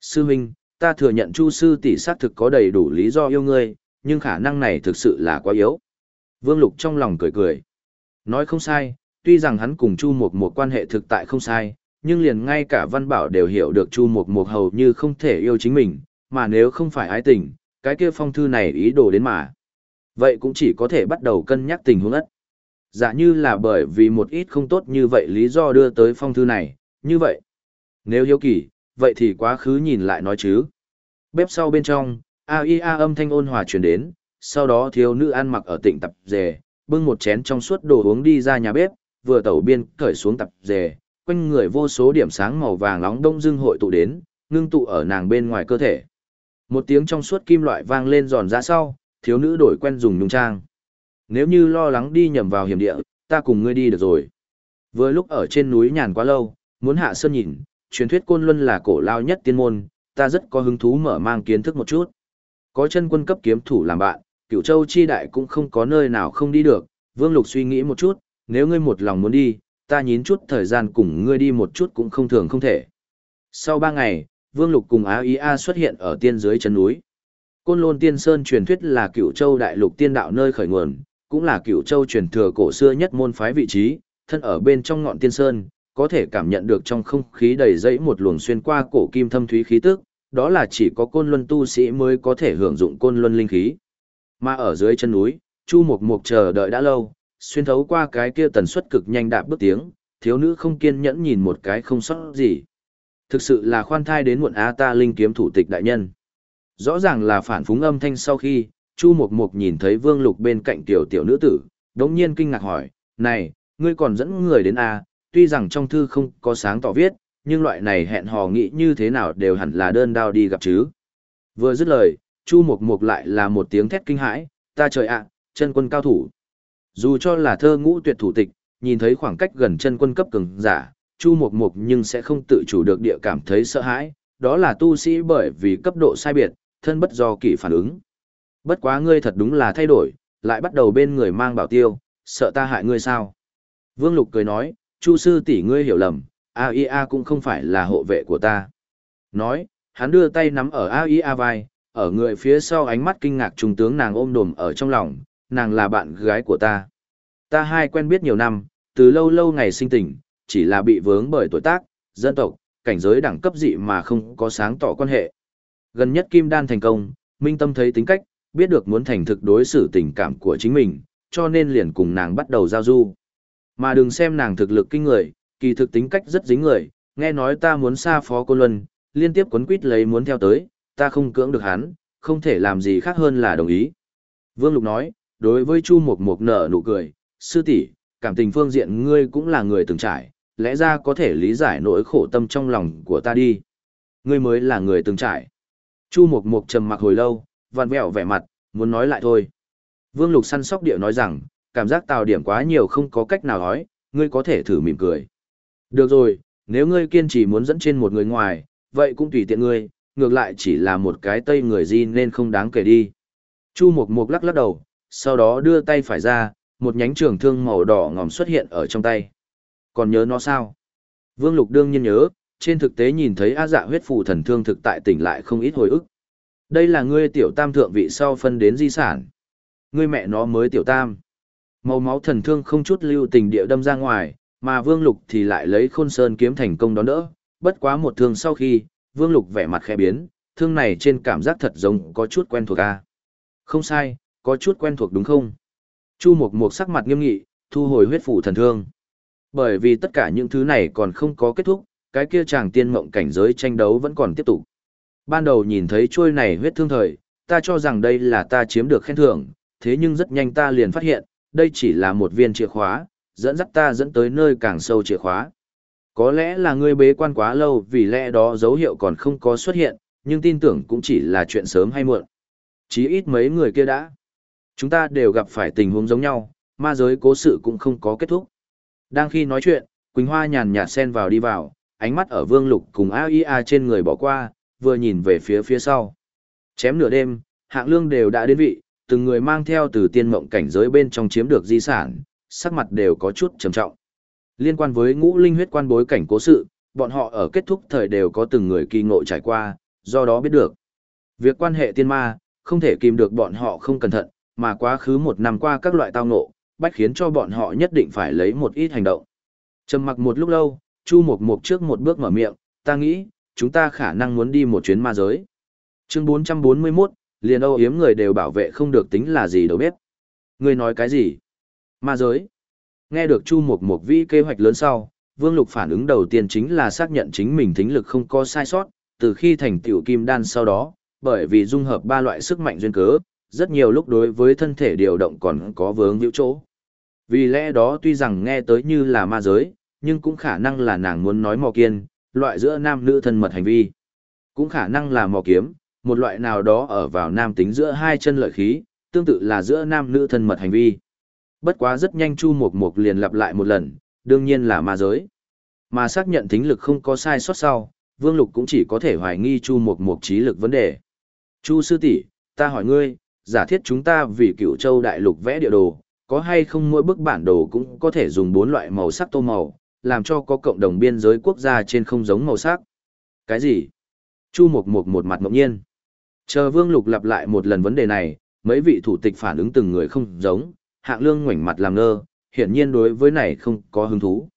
S1: Sư Minh, ta thừa nhận Chu sư tỷ xác thực có đầy đủ lý do yêu ngươi, nhưng khả năng này thực sự là quá yếu. Vương Lục trong lòng cười cười. Nói không sai, tuy rằng hắn cùng Chu Mục Mục quan hệ thực tại không sai, nhưng liền ngay cả Văn Bảo đều hiểu được Chu Mục Mục hầu như không thể yêu chính mình, mà nếu không phải ái tình, cái kia phong thư này ý đồ đến mà. Vậy cũng chỉ có thể bắt đầu cân nhắc tình huống ất. Dạ như là bởi vì một ít không tốt như vậy lý do đưa tới phong thư này, như vậy. Nếu hiếu kỳ, vậy thì quá khứ nhìn lại nói chứ. Bếp sau bên trong, AIA âm thanh ôn hòa truyền đến, sau đó thiếu nữ ăn mặc ở tỉnh tập dề, bưng một chén trong suốt đồ uống đi ra nhà bếp, vừa tẩu biên cởi xuống tập dề, quanh người vô số điểm sáng màu vàng nóng đông dưng hội tụ đến, ngưng tụ ở nàng bên ngoài cơ thể. Một tiếng trong suốt kim loại vang lên giòn ra sau, thiếu nữ đổi quen dùng nhung trang. Nếu như lo lắng đi nhầm vào hiểm địa, ta cùng ngươi đi được rồi. Vừa lúc ở trên núi nhàn quá lâu, muốn hạ sơn nhìn, truyền thuyết côn luân là cổ lao nhất tiên môn, ta rất có hứng thú mở mang kiến thức một chút. Có chân quân cấp kiếm thủ làm bạn, cửu châu chi đại cũng không có nơi nào không đi được, vương lục suy nghĩ một chút, nếu ngươi một lòng muốn đi, ta nhín chút thời gian cùng ngươi đi một chút cũng không thường không thể. Sau ba ngày, vương lục cùng Á Ý A xuất hiện ở tiên dưới chân núi. Côn Lôn Tiên Sơn truyền thuyết là cửu châu đại lục tiên đạo nơi khởi nguồn, cũng là cửu châu truyền thừa cổ xưa nhất môn phái vị trí, thân ở bên trong ngọn tiên sơn, có thể cảm nhận được trong không khí đầy dẫy một luồng xuyên qua cổ kim thâm thúy khí tức, đó là chỉ có côn luân tu sĩ mới có thể hưởng dụng côn luân linh khí. Mà ở dưới chân núi, Chu Mộc Mộc chờ đợi đã lâu, xuyên thấu qua cái kia tần suất cực nhanh đạp bước tiếng, thiếu nữ không kiên nhẫn nhìn một cái không sót gì. Thực sự là khoan thai đến muộn á ta linh kiếm thủ tịch đại nhân. Rõ ràng là phản phúng âm thanh sau khi, Chu Mộc Mộc nhìn thấy Vương Lục bên cạnh tiểu tiểu nữ tử, đống nhiên kinh ngạc hỏi, này, ngươi còn dẫn người đến A, tuy rằng trong thư không có sáng tỏ viết, nhưng loại này hẹn hò nghĩ như thế nào đều hẳn là đơn đao đi gặp chứ. Vừa dứt lời, Chu Mục Mục lại là một tiếng thét kinh hãi, ta trời ạ, chân quân cao thủ. Dù cho là thơ ngũ tuyệt thủ tịch, nhìn thấy khoảng cách gần chân quân cấp cường giả, Chu Mục Mục nhưng sẽ không tự chủ được địa cảm thấy sợ hãi, đó là tu sĩ bởi vì cấp độ sai biệt, thân bất do kỷ phản ứng. Bất quá ngươi thật đúng là thay đổi, lại bắt đầu bên người mang bảo tiêu, sợ ta hại ngươi sao? Vương Lục cười nói, Chu sư tỷ ngươi hiểu lầm, AIA cũng không phải là hộ vệ của ta. Nói, hắn đưa tay nắm ở AIA vai, ở người phía sau ánh mắt kinh ngạc trung tướng nàng ôm đồm ở trong lòng, nàng là bạn gái của ta. Ta hai quen biết nhiều năm, từ lâu lâu ngày sinh tình, chỉ là bị vướng bởi tuổi tác, dân tộc, cảnh giới đẳng cấp dị mà không có sáng tỏ quan hệ. Gần nhất Kim Đan thành công, Minh Tâm thấy tính cách, biết được muốn thành thực đối xử tình cảm của chính mình, cho nên liền cùng nàng bắt đầu giao du. Mà đừng xem nàng thực lực kinh người, kỳ thực tính cách rất dính người, nghe nói ta muốn xa phó cô Luân, liên tiếp quấn quýt lấy muốn theo tới, ta không cưỡng được hắn, không thể làm gì khác hơn là đồng ý. Vương Lục nói, đối với Chu Mộc Mộc nở nụ cười, sư tỷ, cảm tình phương diện ngươi cũng là người từng trải, lẽ ra có thể lý giải nỗi khổ tâm trong lòng của ta đi. Ngươi mới là người từng trải. Chu Mộc Mộc trầm mặc hồi lâu, vặn vẹo vẻ mặt, muốn nói lại thôi. Vương Lục săn sóc điệu nói rằng, cảm giác tào điểm quá nhiều không có cách nào nói, ngươi có thể thử mỉm cười. Được rồi, nếu ngươi kiên trì muốn dẫn trên một người ngoài, vậy cũng tùy tiện ngươi, ngược lại chỉ là một cái tây người gì nên không đáng kể đi. Chu Mộc Mộc lắc lắc đầu, sau đó đưa tay phải ra, một nhánh trường thương màu đỏ ngòm xuất hiện ở trong tay. Còn nhớ nó sao? Vương Lục đương nhiên nhớ, trên thực tế nhìn thấy A dạ huyết phù thần thương thực tại tỉnh lại không ít hồi ức. Đây là ngươi tiểu tam thượng vị sau phân đến di sản. Ngươi mẹ nó mới tiểu tam. Màu máu thần thương không chút lưu tình địa đâm ra ngoài, mà Vương Lục thì lại lấy khôn sơn kiếm thành công đón đỡ. Bất quá một thương sau khi, Vương Lục vẻ mặt khẽ biến, thương này trên cảm giác thật giống có chút quen thuộc a. Không sai, có chút quen thuộc đúng không? Chu Mộc Mộc sắc mặt nghiêm nghị, thu hồi huyết phủ thần thương. Bởi vì tất cả những thứ này còn không có kết thúc, cái kia chàng tiên mộng cảnh giới tranh đấu vẫn còn tiếp tục. Ban đầu nhìn thấy chuôi này huyết thương thời, ta cho rằng đây là ta chiếm được khen thưởng, thế nhưng rất nhanh ta liền phát hiện, đây chỉ là một viên chìa khóa, dẫn dắt ta dẫn tới nơi càng sâu chìa khóa. Có lẽ là ngươi bế quan quá lâu vì lẽ đó dấu hiệu còn không có xuất hiện, nhưng tin tưởng cũng chỉ là chuyện sớm hay muộn. Chí ít mấy người kia đã. Chúng ta đều gặp phải tình huống giống nhau, ma giới cố sự cũng không có kết thúc. Đang khi nói chuyện, Quỳnh Hoa nhàn nhạt xen vào đi vào, ánh mắt ở Vương Lục cùng AIA trên người bỏ qua, vừa nhìn về phía phía sau. Chém nửa đêm, hạng lương đều đã đến vị, từng người mang theo từ tiên mộng cảnh giới bên trong chiếm được di sản, sắc mặt đều có chút trầm trọng. Liên quan với ngũ linh huyết quan bối cảnh cố sự, bọn họ ở kết thúc thời đều có từng người kỳ ngộ trải qua, do đó biết được. Việc quan hệ tiên ma, không thể kìm được bọn họ không cẩn thận, mà quá khứ một năm qua các loại tao ngộ, bách khiến cho bọn họ nhất định phải lấy một ít hành động. Trầm mặc một lúc lâu, Chu Mộc Mộc trước một bước mở miệng, ta nghĩ, chúng ta khả năng muốn đi một chuyến ma giới. Chương 441, liền âu yếm người đều bảo vệ không được tính là gì đâu biết. Người nói cái gì? Ma giới. Nghe được Chu Mộc Mộc vi kế hoạch lớn sau, Vương Lục phản ứng đầu tiên chính là xác nhận chính mình thính lực không có sai sót, từ khi thành tiểu kim đan sau đó, bởi vì dung hợp ba loại sức mạnh duyên cớ, rất nhiều lúc đối với thân thể điều động còn có vướng hữu chỗ. Vì lẽ đó tuy rằng nghe tới như là ma giới, nhưng cũng khả năng là nàng muốn nói mò kiên, loại giữa nam nữ thân mật hành vi. Cũng khả năng là mò kiếm, một loại nào đó ở vào nam tính giữa hai chân lợi khí, tương tự là giữa nam nữ thân mật hành vi. Bất quá rất nhanh Chu Mộc Mộc liền lặp lại một lần, đương nhiên là ma giới. Mà xác nhận tính lực không có sai sót sau, Vương Lục cũng chỉ có thể hoài nghi Chu Mộc Mộc trí lực vấn đề. Chu sư tỷ, ta hỏi ngươi, giả thiết chúng ta vì cựu châu đại lục vẽ địa đồ, có hay không mỗi bức bản đồ cũng có thể dùng bốn loại màu sắc tô màu, làm cho có cộng đồng biên giới quốc gia trên không giống màu sắc. Cái gì? Chu Mộc Mộc một mặt ngẫu nhiên. Chờ Vương Lục lặp lại một lần vấn đề này, mấy vị thủ tịch phản ứng từng người không giống, hạng lương ngoảnh mặt làm ngơ, hiển nhiên đối với này không có hứng thú.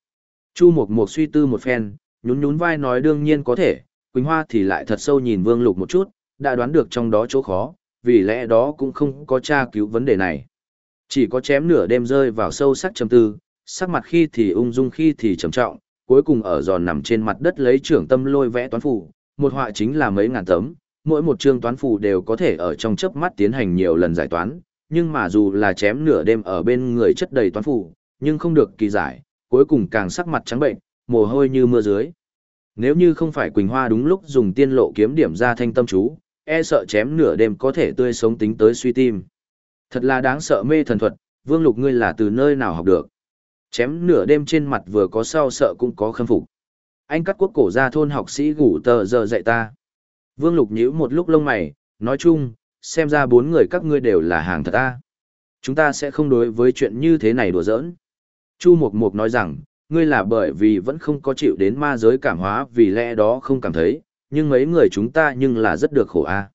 S1: Chu Mộc Mộc suy tư một phen, nhún nhún vai nói đương nhiên có thể, Quỳnh Hoa thì lại thật sâu nhìn Vương Lục một chút, đã đoán được trong đó chỗ khó, vì lẽ đó cũng không có tra cứu vấn đề này. Chỉ có chém nửa đêm rơi vào sâu sắc trầm tư, sắc mặt khi thì ung dung khi thì trầm trọng, cuối cùng ở giòn nằm trên mặt đất lấy trưởng tâm lôi vẽ toán phủ, một họa chính là mấy ngàn tấm, mỗi một chương toán phù đều có thể ở trong chớp mắt tiến hành nhiều lần giải toán, nhưng mà dù là chém nửa đêm ở bên người chất đầy toán phù, nhưng không được kỳ giải, cuối cùng càng sắc mặt trắng bệnh, mồ hôi như mưa dưới. Nếu như không phải Quỳnh Hoa đúng lúc dùng tiên lộ kiếm điểm ra thanh tâm chú, e sợ chém nửa đêm có thể tươi sống tính tới suy tim. Thật là đáng sợ mê thần thuật, Vương Lục ngươi là từ nơi nào học được. Chém nửa đêm trên mặt vừa có sao sợ cũng có khâm phục. Anh cắt quốc cổ ra thôn học sĩ gủ tờ giờ dạy ta. Vương Lục nhíu một lúc lông mày, nói chung, xem ra bốn người các ngươi đều là hàng thật ta. Chúng ta sẽ không đối với chuyện như thế này đùa giỡn. Chu Mộc Mộc nói rằng, ngươi là bởi vì vẫn không có chịu đến ma giới cảm hóa vì lẽ đó không cảm thấy, nhưng mấy người chúng ta nhưng là rất được khổ a.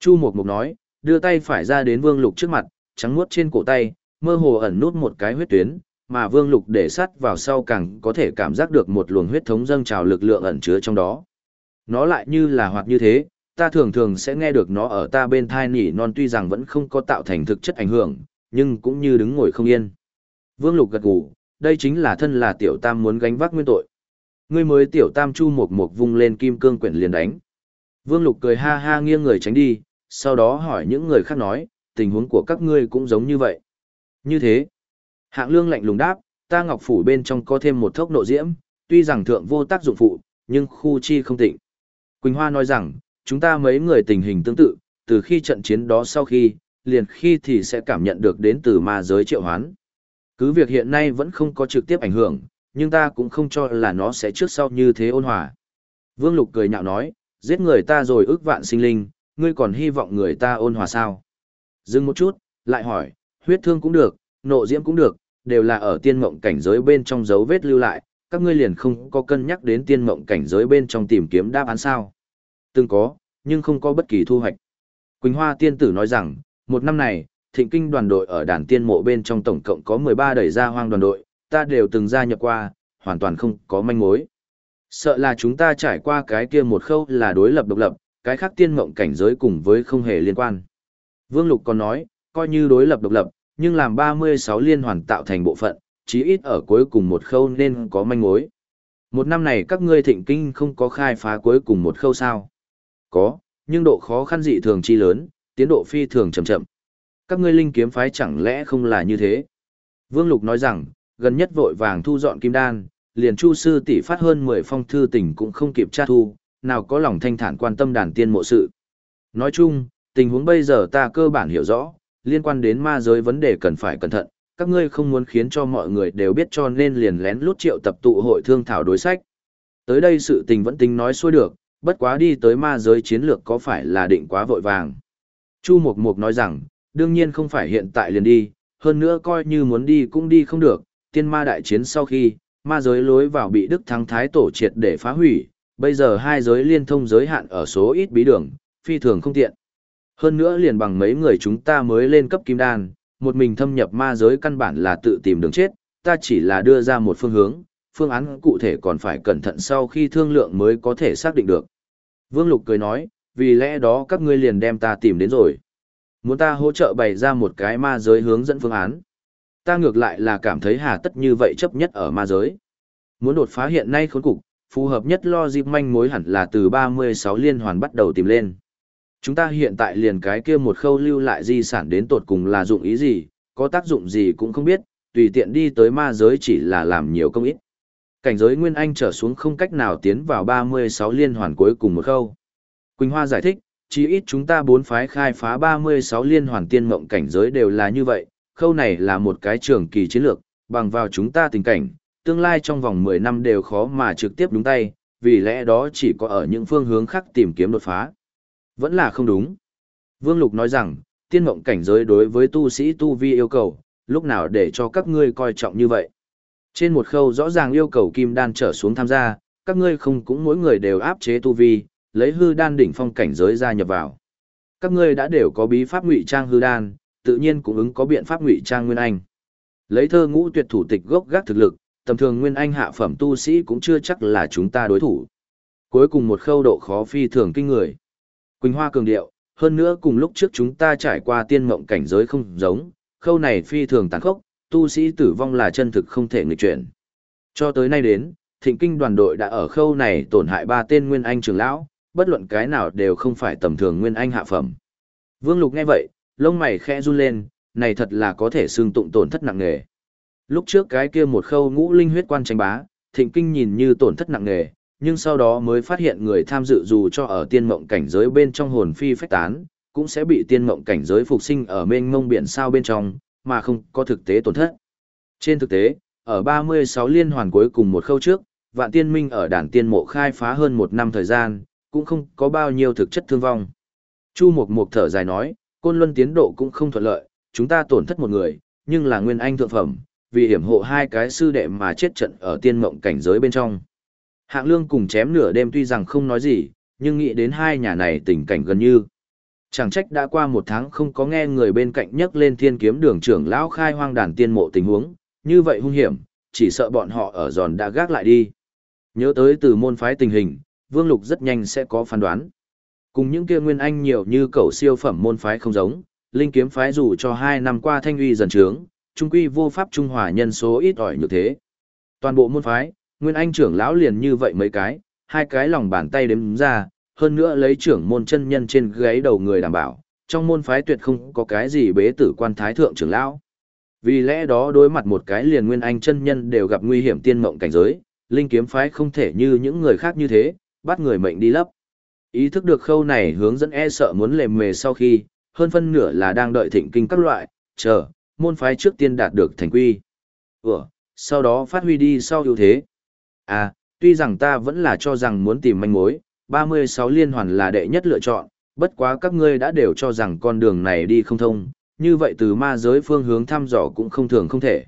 S1: Chu Mộc Mộc nói, đưa tay phải ra đến Vương Lục trước mặt, trắng muốt trên cổ tay, mơ hồ ẩn nút một cái huyết tuyến, mà Vương Lục để sát vào sau càng có thể cảm giác được một luồng huyết thống dâng trào lực lượng ẩn chứa trong đó. Nó lại như là hoạt như thế, ta thường thường sẽ nghe được nó ở ta bên thai nỉ non tuy rằng vẫn không có tạo thành thực chất ảnh hưởng, nhưng cũng như đứng ngồi không yên. Vương Lục gật gù, đây chính là thân là tiểu tam muốn gánh vác nguyên tội. Ngươi mới tiểu tam chu một một vung lên kim cương quyển liền đánh. Vương Lục cười ha ha nghiêng người tránh đi, sau đó hỏi những người khác nói, tình huống của các ngươi cũng giống như vậy. Như thế, hạng lương lạnh lùng đáp, ta ngọc phủ bên trong có thêm một thốc nộ diễm, tuy rằng thượng vô tác dụng phụ, nhưng khu chi không tịnh. Quỳnh Hoa nói rằng, chúng ta mấy người tình hình tương tự, từ khi trận chiến đó sau khi, liền khi thì sẽ cảm nhận được đến từ ma giới triệu hoán. Cứ việc hiện nay vẫn không có trực tiếp ảnh hưởng, nhưng ta cũng không cho là nó sẽ trước sau như thế ôn hòa. Vương Lục cười nhạo nói, giết người ta rồi ước vạn sinh linh, ngươi còn hy vọng người ta ôn hòa sao? Dừng một chút, lại hỏi, huyết thương cũng được, nộ diễm cũng được, đều là ở tiên mộng cảnh giới bên trong dấu vết lưu lại, các ngươi liền không có cân nhắc đến tiên mộng cảnh giới bên trong tìm kiếm đáp án sao? Từng có, nhưng không có bất kỳ thu hoạch. Quỳnh Hoa tiên tử nói rằng, một năm này, thịnh kinh đoàn đội ở đàn tiên mộ bên trong tổng cộng có 13 đẩy ra hoang đoàn đội, ta đều từng gia nhập qua, hoàn toàn không có manh mối. Sợ là chúng ta trải qua cái kia một khâu là đối lập độc lập, cái khác tiên mộng cảnh giới cùng với không hề liên quan. Vương Lục còn nói, coi như đối lập độc lập, nhưng làm 36 liên hoàn tạo thành bộ phận, chí ít ở cuối cùng một khâu nên có manh mối. Một năm này các ngươi thịnh kinh không có khai phá cuối cùng một khâu sao? Có, nhưng độ khó khăn dị thường chi lớn, tiến độ phi thường chậm chậm. Các ngươi linh kiếm phái chẳng lẽ không là như thế? Vương Lục nói rằng, gần nhất vội vàng thu dọn kim đan, liền chu sư tỷ phát hơn 10 phong thư tình cũng không kịp tra thu, nào có lòng thanh thản quan tâm đàn tiên mộ sự. Nói chung, tình huống bây giờ ta cơ bản hiểu rõ, liên quan đến ma giới vấn đề cần phải cẩn thận, các ngươi không muốn khiến cho mọi người đều biết cho nên liền lén lút triệu tập tụ hội thương thảo đối sách. Tới đây sự tình vẫn tính nói xuôi được, bất quá đi tới ma giới chiến lược có phải là định quá vội vàng. Chu Mộc Mộc nói rằng, đương nhiên không phải hiện tại liền đi, hơn nữa coi như muốn đi cũng đi không được, tiên ma đại chiến sau khi, ma giới lối vào bị Đức Thắng Thái tổ triệt để phá hủy, bây giờ hai giới liên thông giới hạn ở số ít bí đường, phi thường không tiện. Hơn nữa liền bằng mấy người chúng ta mới lên cấp kim đan, một mình thâm nhập ma giới căn bản là tự tìm đường chết, ta chỉ là đưa ra một phương hướng, phương án cụ thể còn phải cẩn thận sau khi thương lượng mới có thể xác định được. Vương Lục cười nói, vì lẽ đó các ngươi liền đem ta tìm đến rồi. Muốn ta hỗ trợ bày ra một cái ma giới hướng dẫn phương án. Ta ngược lại là cảm thấy hà tất như vậy chấp nhất ở ma giới. Muốn đột phá hiện nay khốn cục, phù hợp nhất lo dịp manh mối hẳn là từ 36 liên hoàn bắt đầu tìm lên. Chúng ta hiện tại liền cái kia một khâu lưu lại di sản đến tột cùng là dụng ý gì, có tác dụng gì cũng không biết, tùy tiện đi tới ma giới chỉ là làm nhiều công ít. Cảnh giới Nguyên Anh trở xuống không cách nào tiến vào 36 liên hoàn cuối cùng một khâu. Quỳnh Hoa giải thích, chí ít chúng ta bốn phái khai phá 36 liên hoàn tiên mộng cảnh giới đều là như vậy, khâu này là một cái trường kỳ chiến lược, bằng vào chúng ta tình cảnh, tương lai trong vòng 10 năm đều khó mà trực tiếp đúng tay, vì lẽ đó chỉ có ở những phương hướng khác tìm kiếm đột phá. Vẫn là không đúng. Vương Lục nói rằng, tiên mộng cảnh giới đối với tu sĩ tu vi yêu cầu, lúc nào để cho các ngươi coi trọng như vậy. Trên một khâu rõ ràng yêu cầu kim đan trở xuống tham gia, các ngươi không cũng mỗi người đều áp chế tu vi, lấy hư đan đỉnh phong cảnh giới ra nhập vào. Các ngươi đã đều có bí pháp ngụy trang hư đan, tự nhiên cũng ứng có biện pháp ngụy trang nguyên anh. Lấy thơ ngũ tuyệt thủ tịch gốc gác thực lực, tầm thường nguyên anh hạ phẩm tu sĩ cũng chưa chắc là chúng ta đối thủ. Cuối cùng một khâu độ khó phi thường kinh người. Quỳnh Hoa cường điệu, hơn nữa cùng lúc trước chúng ta trải qua tiên mộng cảnh giới không giống, khâu này phi thường tàn khốc, tu sĩ tử vong là chân thực không thể nghịch chuyển. Cho tới nay đến, thịnh kinh đoàn đội đã ở khâu này tổn hại ba tên nguyên anh trưởng lão, bất luận cái nào đều không phải tầm thường nguyên anh hạ phẩm. Vương Lục nghe vậy, lông mày khẽ run lên, này thật là có thể xương tụng tổn thất nặng nề. Lúc trước cái kia một khâu ngũ linh huyết quan tranh bá, thịnh kinh nhìn như tổn thất nặng nề, nhưng sau đó mới phát hiện người tham dự dù cho ở tiên mộng cảnh giới bên trong hồn phi phách tán, cũng sẽ bị tiên mộng cảnh giới phục sinh ở mênh mông biển sao bên trong, mà không có thực tế tổn thất. Trên thực tế, ở 36 liên hoàn cuối cùng một khâu trước, vạn tiên minh ở đàn tiên mộ khai phá hơn một năm thời gian, cũng không có bao nhiêu thực chất thương vong. Chu Mộc Mộc thở dài nói, côn luân tiến độ cũng không thuận lợi, chúng ta tổn thất một người, nhưng là nguyên anh thượng phẩm, vì hiểm hộ hai cái sư đệ mà chết trận ở tiên mộng cảnh giới bên trong. Hạng lương cùng chém nửa đêm tuy rằng không nói gì, nhưng nghĩ đến hai nhà này tình cảnh gần như. Chẳng trách đã qua một tháng không có nghe người bên cạnh nhắc lên thiên kiếm đường trưởng lão khai hoang đàn tiên mộ tình huống, như vậy hung hiểm, chỉ sợ bọn họ ở giòn đã gác lại đi. Nhớ tới từ môn phái tình hình, Vương Lục rất nhanh sẽ có phán đoán. Cùng những kia nguyên anh nhiều như cầu siêu phẩm môn phái không giống, linh kiếm phái dù cho hai năm qua thanh uy dần trướng, trung quy vô pháp trung hòa nhân số ít ỏi như thế. Toàn bộ môn phái, nguyên anh trưởng lão liền như vậy mấy cái, hai cái lòng bàn tay đếm ra, hơn nữa lấy trưởng môn chân nhân trên gáy đầu người đảm bảo, trong môn phái tuyệt không có cái gì bế tử quan thái thượng trưởng lão. Vì lẽ đó đối mặt một cái liền nguyên anh chân nhân đều gặp nguy hiểm tiên mộng cảnh giới, linh kiếm phái không thể như những người khác như thế, bắt người mệnh đi lấp. Ý thức được khâu này hướng dẫn e sợ muốn lề mề sau khi, hơn phân nửa là đang đợi thịnh kinh các loại, chờ, môn phái trước tiên đạt được thành quy. Ủa, sau đó phát huy đi sau ưu thế. À, tuy rằng ta vẫn là cho rằng muốn tìm manh mối, 36 liên hoàn là đệ nhất lựa chọn, bất quá các ngươi đã đều cho rằng con đường này đi không thông, như vậy từ ma giới phương hướng thăm dò cũng không thường không thể.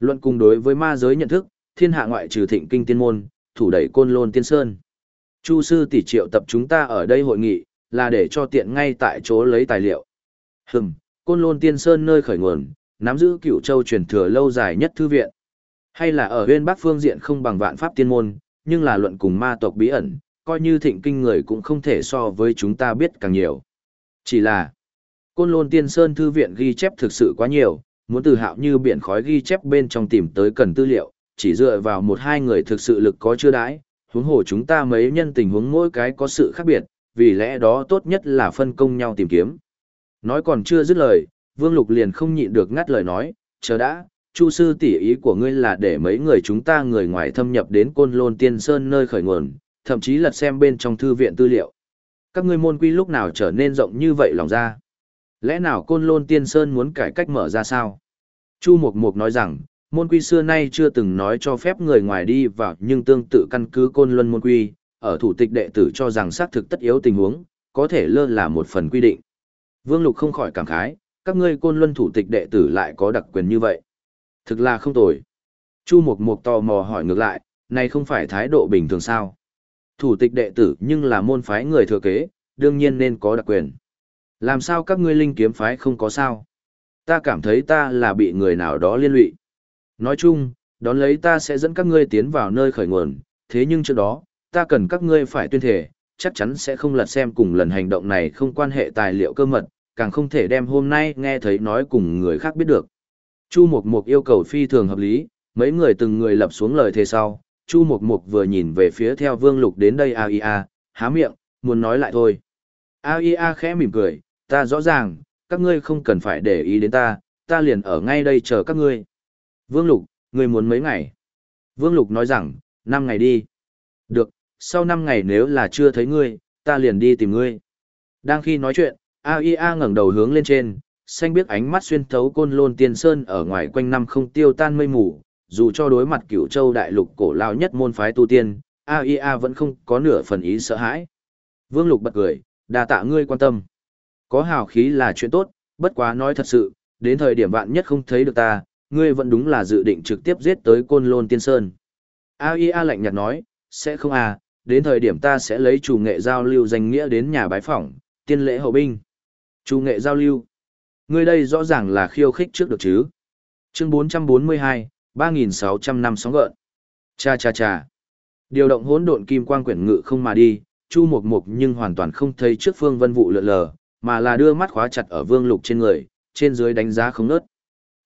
S1: Luận cùng đối với ma giới nhận thức, thiên hạ ngoại trừ thịnh kinh tiên môn, thủ đẩy côn lôn tiên sơn. Chu sư tỷ triệu tập chúng ta ở đây hội nghị, là để cho tiện ngay tại chỗ lấy tài liệu. Hừm, côn lôn tiên sơn nơi khởi nguồn, nắm giữ cửu châu truyền thừa lâu dài nhất thư viện. Hay là ở huyên bắc phương diện không bằng vạn pháp tiên môn, nhưng là luận cùng ma tộc bí ẩn, coi như thịnh kinh người cũng không thể so với chúng ta biết càng nhiều. Chỉ là, côn lôn tiên sơn thư viện ghi chép thực sự quá nhiều, muốn từ hạo như biển khói ghi chép bên trong tìm tới cần tư liệu, chỉ dựa vào một hai người thực sự lực có chưa đãi, huống hồ chúng ta mấy nhân tình huống mỗi cái có sự khác biệt, vì lẽ đó tốt nhất là phân công nhau tìm kiếm. Nói còn chưa dứt lời, Vương Lục liền không nhịn được ngắt lời nói, chờ đã, Chu sư tỷ ý của ngươi là để mấy người chúng ta người ngoài thâm nhập đến Côn Lôn Tiên Sơn nơi khởi nguồn, thậm chí lật xem bên trong thư viện tư liệu. Các ngươi môn quy lúc nào trở nên rộng như vậy lòng ra? Lẽ nào Côn Lôn Tiên Sơn muốn cải cách mở ra sao? Chu Mục Mục nói rằng, môn quy xưa nay chưa từng nói cho phép người ngoài đi vào nhưng tương tự căn cứ Côn Luân môn quy, ở thủ tịch đệ tử cho rằng xác thực tất yếu tình huống, có thể lơ là một phần quy định. Vương Lục không khỏi cảm khái, các ngươi Côn Luân thủ tịch đệ tử lại có đặc quyền như vậy. Thực là không tồi. Chu Mục Mục tò mò hỏi ngược lại, này không phải thái độ bình thường sao? Thủ tịch đệ tử nhưng là môn phái người thừa kế, đương nhiên nên có đặc quyền. Làm sao các ngươi linh kiếm phái không có sao? Ta cảm thấy ta là bị người nào đó liên lụy. Nói chung, đón lấy ta sẽ dẫn các ngươi tiến vào nơi khởi nguồn, thế nhưng trước đó, ta cần các ngươi phải tuyên thể, chắc chắn sẽ không lật xem cùng lần hành động này không quan hệ tài liệu cơ mật, càng không thể đem hôm nay nghe thấy nói cùng người khác biết được. Chu Mục Mục yêu cầu phi thường hợp lý, mấy người từng người lập xuống lời thề sau, Chu Mục Mục vừa nhìn về phía theo Vương Lục đến đây AIA, há miệng, muốn nói lại thôi. AIA khẽ mỉm cười, ta rõ ràng, các ngươi không cần phải để ý đến ta, ta liền ở ngay đây chờ các ngươi. Vương Lục, ngươi muốn mấy ngày? Vương Lục nói rằng, năm ngày đi. Được, sau năm ngày nếu là chưa thấy ngươi, ta liền đi tìm ngươi. Đang khi nói chuyện, AIA ngẩng đầu hướng lên trên, xanh biết ánh mắt xuyên thấu côn lôn tiên sơn ở ngoài quanh năm không tiêu tan mây mù, dù cho đối mặt cửu châu đại lục cổ lao nhất môn phái tu tiên, AIA vẫn không có nửa phần ý sợ hãi. Vương Lục bật cười, đà tạ ngươi quan tâm. Có hào khí là chuyện tốt, bất quá nói thật sự, đến thời điểm vạn nhất không thấy được ta, ngươi vẫn đúng là dự định trực tiếp giết tới côn lôn tiên sơn. AIA lạnh nhạt nói, sẽ không à, đến thời điểm ta sẽ lấy chủ nghệ giao lưu danh nghĩa đến nhà bái phỏng, tiên lễ hậu binh. Chủ nghệ giao lưu. Ngươi đây rõ ràng là khiêu khích trước được chứ. Chương 442, 3.600 năm sóng gợn. Cha cha cha. Điều động hỗn độn kim quang quyển ngự không mà đi, Chu Mộc Mộc nhưng hoàn toàn không thấy trước phương vân vụ lượn lờ, mà là đưa mắt khóa chặt ở vương lục trên người, trên dưới đánh giá không nớt.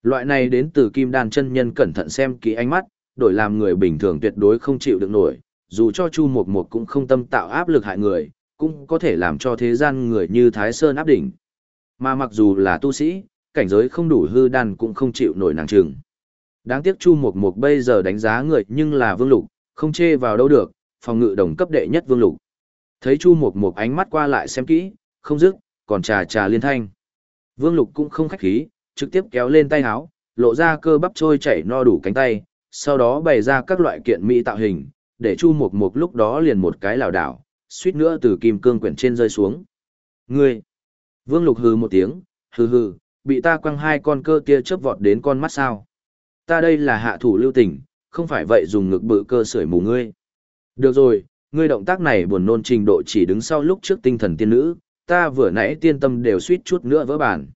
S1: Loại này đến từ kim đan chân nhân cẩn thận xem kỹ ánh mắt, đổi làm người bình thường tuyệt đối không chịu được nổi, dù cho Chu Mộc Mộc cũng không tâm tạo áp lực hại người, cũng có thể làm cho thế gian người như Thái Sơn áp đỉnh. Mà mặc dù là tu sĩ, cảnh giới không đủ hư đan cũng không chịu nổi nàng trừng. Đáng tiếc Chu Mộc Mộc bây giờ đánh giá người nhưng là Vương Lục, không chê vào đâu được, phòng ngự đồng cấp đệ nhất Vương Lục. Thấy Chu Mộc Mộc ánh mắt qua lại xem kỹ, không dứt, còn trà trà liên thanh. Vương Lục cũng không khách khí, trực tiếp kéo lên tay áo, lộ ra cơ bắp trôi chảy no đủ cánh tay, sau đó bày ra các loại kiện mỹ tạo hình, để Chu Mộc Mộc lúc đó liền một cái lảo đảo, suýt nữa từ kim cương quyển trên rơi xuống. Ngươi! Vương Lục hừ một tiếng, hừ hừ, bị ta quăng hai con cơ tia chớp vọt đến con mắt sao. Ta đây là hạ thủ lưu tình, không phải vậy dùng ngực bự cơ sưởi mù ngươi. Được rồi, ngươi động tác này buồn nôn trình độ chỉ đứng sau lúc trước tinh thần tiên nữ, ta vừa nãy tiên tâm đều suýt chút nữa vỡ bản.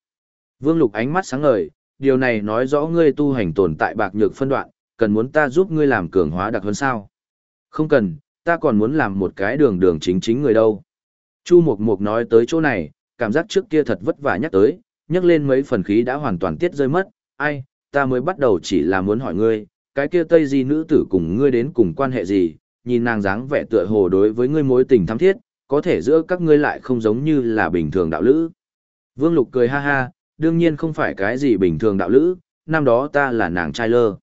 S1: Vương Lục ánh mắt sáng ngời, điều này nói rõ ngươi tu hành tồn tại bạc nhược phân đoạn, cần muốn ta giúp ngươi làm cường hóa đặc hơn sao? Không cần, ta còn muốn làm một cái đường đường chính chính người đâu. Chu Mục Mục nói tới chỗ này, cảm giác trước kia thật vất vả nhắc tới, nhắc lên mấy phần khí đã hoàn toàn tiết rơi mất, ai, ta mới bắt đầu chỉ là muốn hỏi ngươi, cái kia Tây Di nữ tử cùng ngươi đến cùng quan hệ gì, nhìn nàng dáng vẻ tựa hồ đối với ngươi mối tình thắm thiết, có thể giữa các ngươi lại không giống như là bình thường đạo lữ. Vương Lục cười ha ha, đương nhiên không phải cái gì bình thường đạo lữ, năm đó ta là nàng trai lơ.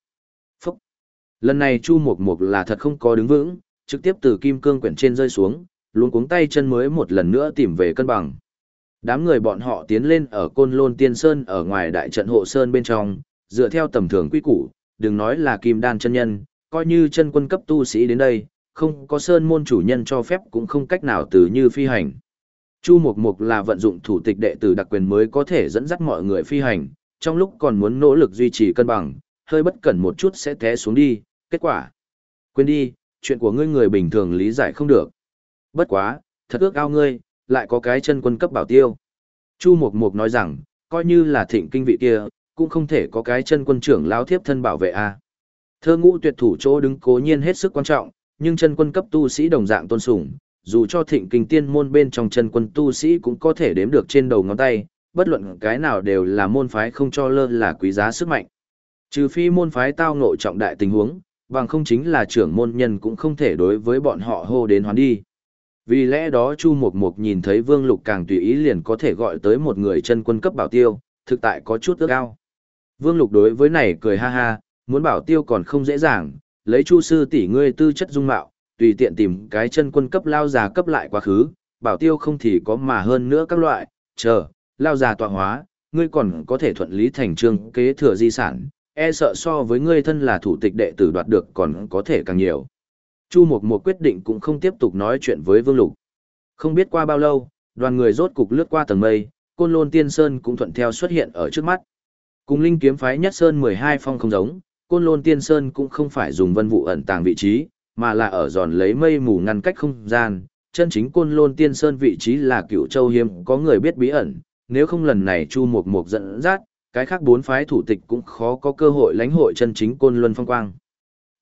S1: Phúc! Lần này Chu Mộc Mộc là thật không có đứng vững, trực tiếp từ kim cương quyển trên rơi xuống, luôn cuống tay chân mới một lần nữa tìm về cân bằng. Đám người bọn họ tiến lên ở Côn Lôn Tiên Sơn ở ngoài đại trận hộ sơn bên trong, dựa theo tầm thường quy củ, đừng nói là kim đan chân nhân, coi như chân quân cấp tu sĩ đến đây, không có sơn môn chủ nhân cho phép cũng không cách nào từ như phi hành. Chu Mục Mục là vận dụng thủ tịch đệ tử đặc quyền mới có thể dẫn dắt mọi người phi hành, trong lúc còn muốn nỗ lực duy trì cân bằng, hơi bất cẩn một chút sẽ té xuống đi, kết quả. Quên đi, chuyện của ngươi người bình thường lý giải không được. Bất quá, thật ước ao ngươi, lại có cái chân quân cấp bảo tiêu. Chu Mục Mục nói rằng, coi như là thịnh kinh vị kia, cũng không thể có cái chân quân trưởng lão thiếp thân bảo vệ a. Thơ ngũ tuyệt thủ chỗ đứng cố nhiên hết sức quan trọng, nhưng chân quân cấp tu sĩ đồng dạng tôn sùng, dù cho thịnh kinh tiên môn bên trong chân quân tu sĩ cũng có thể đếm được trên đầu ngón tay, bất luận cái nào đều là môn phái không cho lơ là quý giá sức mạnh. Trừ phi môn phái tao ngộ trọng đại tình huống, bằng không chính là trưởng môn nhân cũng không thể đối với bọn họ hô đến hoán đi. Vì lẽ đó Chu Mộc Mộc nhìn thấy Vương Lục càng tùy ý liền có thể gọi tới một người chân quân cấp bảo tiêu, thực tại có chút ước ao. Vương Lục đối với này cười ha ha, muốn bảo tiêu còn không dễ dàng, lấy Chu sư tỷ ngươi tư chất dung mạo, tùy tiện tìm cái chân quân cấp lao già cấp lại quá khứ, bảo tiêu không thì có mà hơn nữa các loại, chờ, lao già tọa hóa, ngươi còn có thể thuận lý thành trương kế thừa di sản, e sợ so với ngươi thân là thủ tịch đệ tử đoạt được còn có thể càng nhiều. Chu Mộc Mộc quyết định cũng không tiếp tục nói chuyện với Vương Lục. Không biết qua bao lâu, đoàn người rốt cục lướt qua tầng mây, Côn Lôn Tiên Sơn cũng thuận theo xuất hiện ở trước mắt. Cùng linh kiếm phái nhất sơn 12 phong không giống, Côn Lôn Tiên Sơn cũng không phải dùng vân vụ ẩn tàng vị trí, mà là ở giòn lấy mây mù ngăn cách không gian. Chân chính Côn Lôn Tiên Sơn vị trí là Cựu Châu hiếm có người biết bí ẩn, nếu không lần này Chu Mộc Mộc dẫn dắt, cái khác bốn phái thủ tịch cũng khó có cơ hội lãnh hội chân chính Côn Luân phong quang.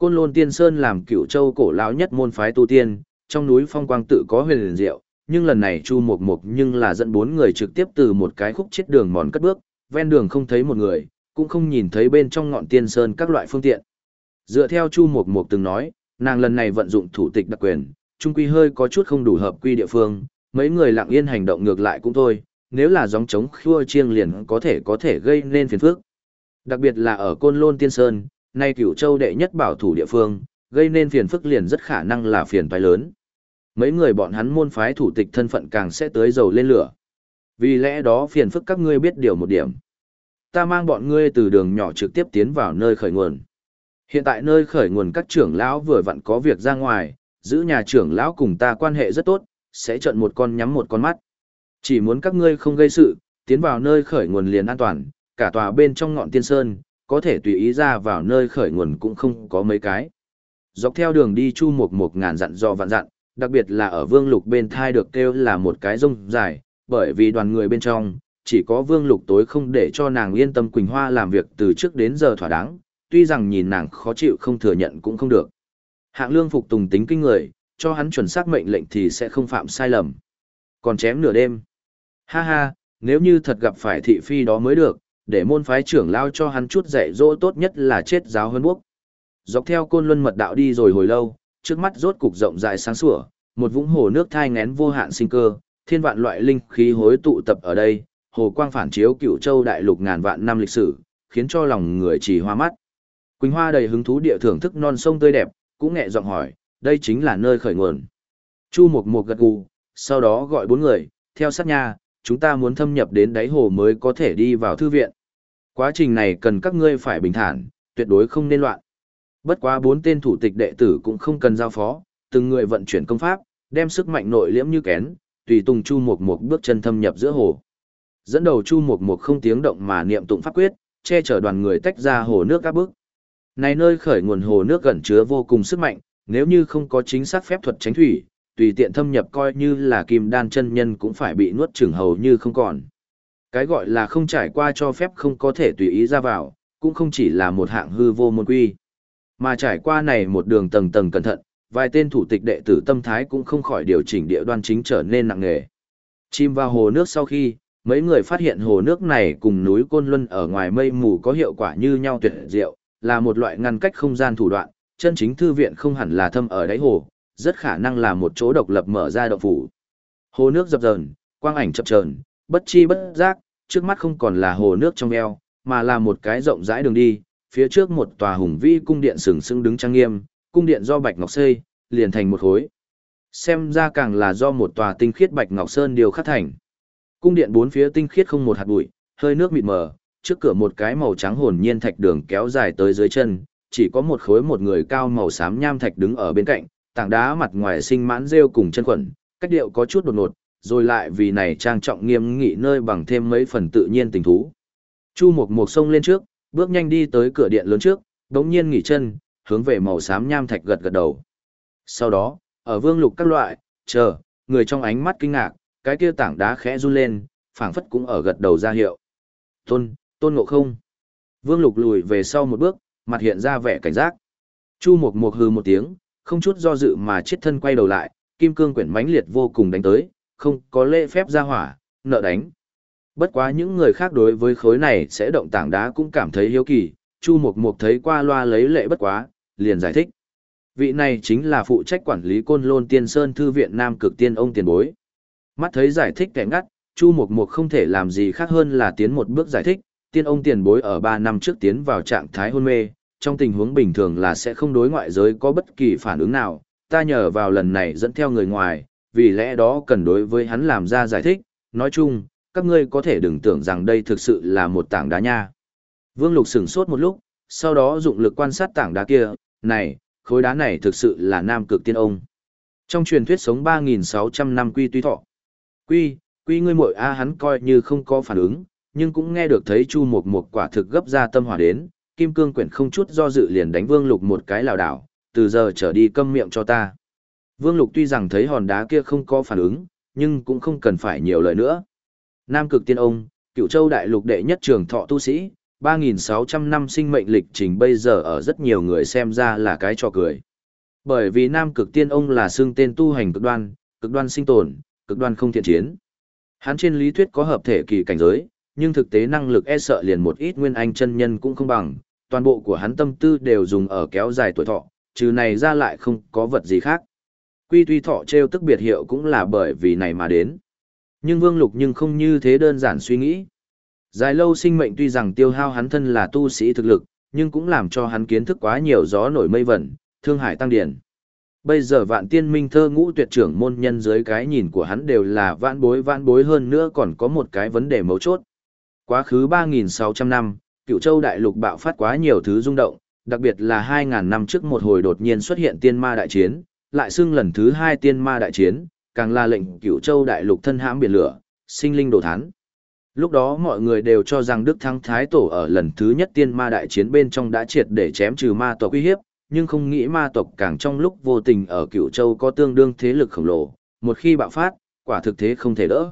S1: Côn Lôn Tiên Sơn làm Cựu Châu cổ lão nhất môn phái tu tiên, trong núi phong quang tự có huyền liền diệu, nhưng lần này Chu Mộc Mộc nhưng là dẫn bốn người trực tiếp từ một cái khúc chết đường mòn cất bước, ven đường không thấy một người, cũng không nhìn thấy bên trong ngọn tiên sơn các loại phương tiện. Dựa theo Chu Mộc Mộc từng nói, nàng lần này vận dụng thủ tịch đặc quyền, trung quy hơi có chút không đủ hợp quy địa phương, mấy người lặng yên hành động ngược lại cũng thôi, nếu là gióng trống khua chiêng liền có thể có thể gây nên phiền phức. Đặc biệt là ở Côn Lôn Tiên Sơn, nay cửu châu đệ nhất bảo thủ địa phương, gây nên phiền phức liền rất khả năng là phiền toái lớn. Mấy người bọn hắn môn phái thủ tịch thân phận càng sẽ tới dầu lên lửa. Vì lẽ đó phiền phức các ngươi biết điều một điểm. Ta mang bọn ngươi từ đường nhỏ trực tiếp tiến vào nơi khởi nguồn. Hiện tại nơi khởi nguồn các trưởng lão vừa vặn có việc ra ngoài, giữ nhà trưởng lão cùng ta quan hệ rất tốt, sẽ trận một con nhắm một con mắt. Chỉ muốn các ngươi không gây sự, tiến vào nơi khởi nguồn liền an toàn, cả tòa bên trong ngọn tiên sơn, có thể tùy ý ra vào nơi khởi nguồn cũng không có mấy cái. Dọc theo đường đi chu một một ngàn dặn do vạn dặn, đặc biệt là ở vương lục bên thai được kêu là một cái rông dài, bởi vì đoàn người bên trong, chỉ có vương lục tối không để cho nàng yên tâm Quỳnh Hoa làm việc từ trước đến giờ thỏa đáng, tuy rằng nhìn nàng khó chịu không thừa nhận cũng không được. Hạng lương phục tùng tính kinh người, cho hắn chuẩn xác mệnh lệnh thì sẽ không phạm sai lầm. Còn chém nửa đêm. Ha ha, nếu như thật gặp phải thị phi đó mới được, để môn phái trưởng lao cho hắn chút dạy dỗ tốt nhất là chết giáo hơn buốc. Dọc theo côn luân mật đạo đi rồi hồi lâu, trước mắt rốt cục rộng rãi sáng sủa, một vũng hồ nước thai ngén vô hạn sinh cơ, thiên vạn loại linh khí hối tụ tập ở đây, hồ quang phản chiếu cựu châu đại lục ngàn vạn năm lịch sử, khiến cho lòng người chỉ hoa mắt. Quỳnh Hoa đầy hứng thú địa thưởng thức non sông tươi đẹp, cũng nhẹ giọng hỏi, đây chính là nơi khởi nguồn. Chu Mộc Mộc gật gù, sau đó gọi bốn người, theo sát nha, chúng ta muốn thâm nhập đến đáy hồ mới có thể đi vào thư viện. Quá trình này cần các ngươi phải bình thản, tuyệt đối không nên loạn. Bất quá bốn tên thủ tịch đệ tử cũng không cần giao phó, từng người vận chuyển công pháp, đem sức mạnh nội liễm như kén, tùy tùng Chu Mộc Mộc bước chân thâm nhập giữa hồ. Dẫn đầu Chu Mộc Mộc không tiếng động mà niệm tụng pháp quyết, che chở đoàn người tách ra hồ nước các bước. Này nơi khởi nguồn hồ nước gần chứa vô cùng sức mạnh, nếu như không có chính xác phép thuật tránh thủy, tùy tiện thâm nhập coi như là kim đan chân nhân cũng phải bị nuốt chửng hầu như không còn. Cái gọi là không trải qua cho phép không có thể tùy ý ra vào, cũng không chỉ là một hạng hư vô môn quy. Mà trải qua này một đường tầng tầng cẩn thận, vài tên thủ tịch đệ tử tâm thái cũng không khỏi điều chỉnh địa đoan chính trở nên nặng nề. Chim vào hồ nước sau khi, mấy người phát hiện hồ nước này cùng núi Côn Luân ở ngoài mây mù có hiệu quả như nhau tuyệt diệu, là một loại ngăn cách không gian thủ đoạn, chân chính thư viện không hẳn là thâm ở đáy hồ, rất khả năng là một chỗ độc lập mở ra động phủ. Hồ nước dập dờn, quang ảnh chập chờn, bất chi bất giác, trước mắt không còn là hồ nước trong eo, mà là một cái rộng rãi đường đi, phía trước một tòa hùng vĩ cung điện sừng sững đứng trang nghiêm, cung điện do bạch ngọc xây, liền thành một khối. Xem ra càng là do một tòa tinh khiết bạch ngọc sơn điều khắc thành. Cung điện bốn phía tinh khiết không một hạt bụi, hơi nước mịt mờ, trước cửa một cái màu trắng hồn nhiên thạch đường kéo dài tới dưới chân, chỉ có một khối một người cao màu xám nham thạch đứng ở bên cạnh, tảng đá mặt ngoài sinh mãn rêu cùng chân khuẩn, cách điệu có chút đột ngột, rồi lại vì này trang trọng nghiêm nghị nơi bằng thêm mấy phần tự nhiên tình thú. Chu Mộc Mộc xông lên trước, bước nhanh đi tới cửa điện lớn trước, đống nhiên nghỉ chân, hướng về màu xám nham thạch gật gật đầu. Sau đó, ở vương lục các loại, chờ, người trong ánh mắt kinh ngạc, cái kia tảng đá khẽ run lên, phảng phất cũng ở gật đầu ra hiệu. Tôn, tôn ngộ không. Vương lục lùi về sau một bước, mặt hiện ra vẻ cảnh giác. Chu Mộc Mộc hừ một tiếng, không chút do dự mà chết thân quay đầu lại, kim cương quyển mãnh liệt vô cùng đánh tới, không có lễ phép ra hỏa, nợ đánh. Bất quá những người khác đối với khối này sẽ động tảng đá cũng cảm thấy hiếu kỳ, Chu Mộc Mộc thấy qua loa lấy lệ bất quá, liền giải thích. Vị này chính là phụ trách quản lý côn lôn tiên sơn thư viện Nam cực tiên ông tiền bối. Mắt thấy giải thích kẻ ngắt, Chu Mộc Mộc không thể làm gì khác hơn là tiến một bước giải thích, tiên ông tiền bối ở 3 năm trước tiến vào trạng thái hôn mê, trong tình huống bình thường là sẽ không đối ngoại giới có bất kỳ phản ứng nào, ta nhờ vào lần này dẫn theo người ngoài, vì lẽ đó cần đối với hắn làm ra giải thích, nói chung, các ngươi có thể đừng tưởng rằng đây thực sự là một tảng đá nha. Vương Lục sửng sốt một lúc, sau đó dụng lực quan sát tảng đá kia, này, khối đá này thực sự là nam cực tiên ông. Trong truyền thuyết sống 3.600 năm quy tuy thọ. Quy, quy ngươi muội a hắn coi như không có phản ứng, nhưng cũng nghe được thấy Chu một một quả thực gấp ra tâm hỏa đến, Kim Cương quyển không chút do dự liền đánh Vương Lục một cái lào đảo, từ giờ trở đi câm miệng cho ta. Vương Lục tuy rằng thấy hòn đá kia không có phản ứng, nhưng cũng không cần phải nhiều lời nữa. Nam cực tiên ông, cựu châu đại lục đệ nhất trường thọ tu sĩ, 3.600 năm sinh mệnh lịch trình bây giờ ở rất nhiều người xem ra là cái trò cười. Bởi vì Nam cực tiên ông là xương tên tu hành cực đoan, cực đoan sinh tồn, cực đoan không thiện chiến. Hắn trên lý thuyết có hợp thể kỳ cảnh giới, nhưng thực tế năng lực e sợ liền một ít nguyên anh chân nhân cũng không bằng, toàn bộ của hắn tâm tư đều dùng ở kéo dài tuổi thọ, trừ này ra lại không có vật gì khác. Quy tuy thọ treo tức biệt hiệu cũng là bởi vì này mà đến. Nhưng Vương Lục nhưng không như thế đơn giản suy nghĩ. Dài lâu sinh mệnh tuy rằng tiêu hao hắn thân là tu sĩ thực lực, nhưng cũng làm cho hắn kiến thức quá nhiều gió nổi mây vẩn, thương hải tăng điển. Bây giờ vạn tiên minh thơ ngũ tuyệt trưởng môn nhân dưới cái nhìn của hắn đều là vạn bối vạn bối hơn nữa còn có một cái vấn đề mấu chốt. Quá khứ 3.600 năm, cựu châu đại lục bạo phát quá nhiều thứ rung động, đặc biệt là 2.000 năm trước một hồi đột nhiên xuất hiện tiên ma đại chiến, lại xưng lần thứ hai tiên ma đại chiến, càng là lệnh cựu châu đại lục thân hãm biển lửa, sinh linh đổ thán. Lúc đó mọi người đều cho rằng Đức Thắng Thái Tổ ở lần thứ nhất tiên ma đại chiến bên trong đã triệt để chém trừ ma tộc uy hiếp, nhưng không nghĩ ma tộc càng trong lúc vô tình ở cựu châu có tương đương thế lực khổng lồ, một khi bạo phát, quả thực thế không thể đỡ.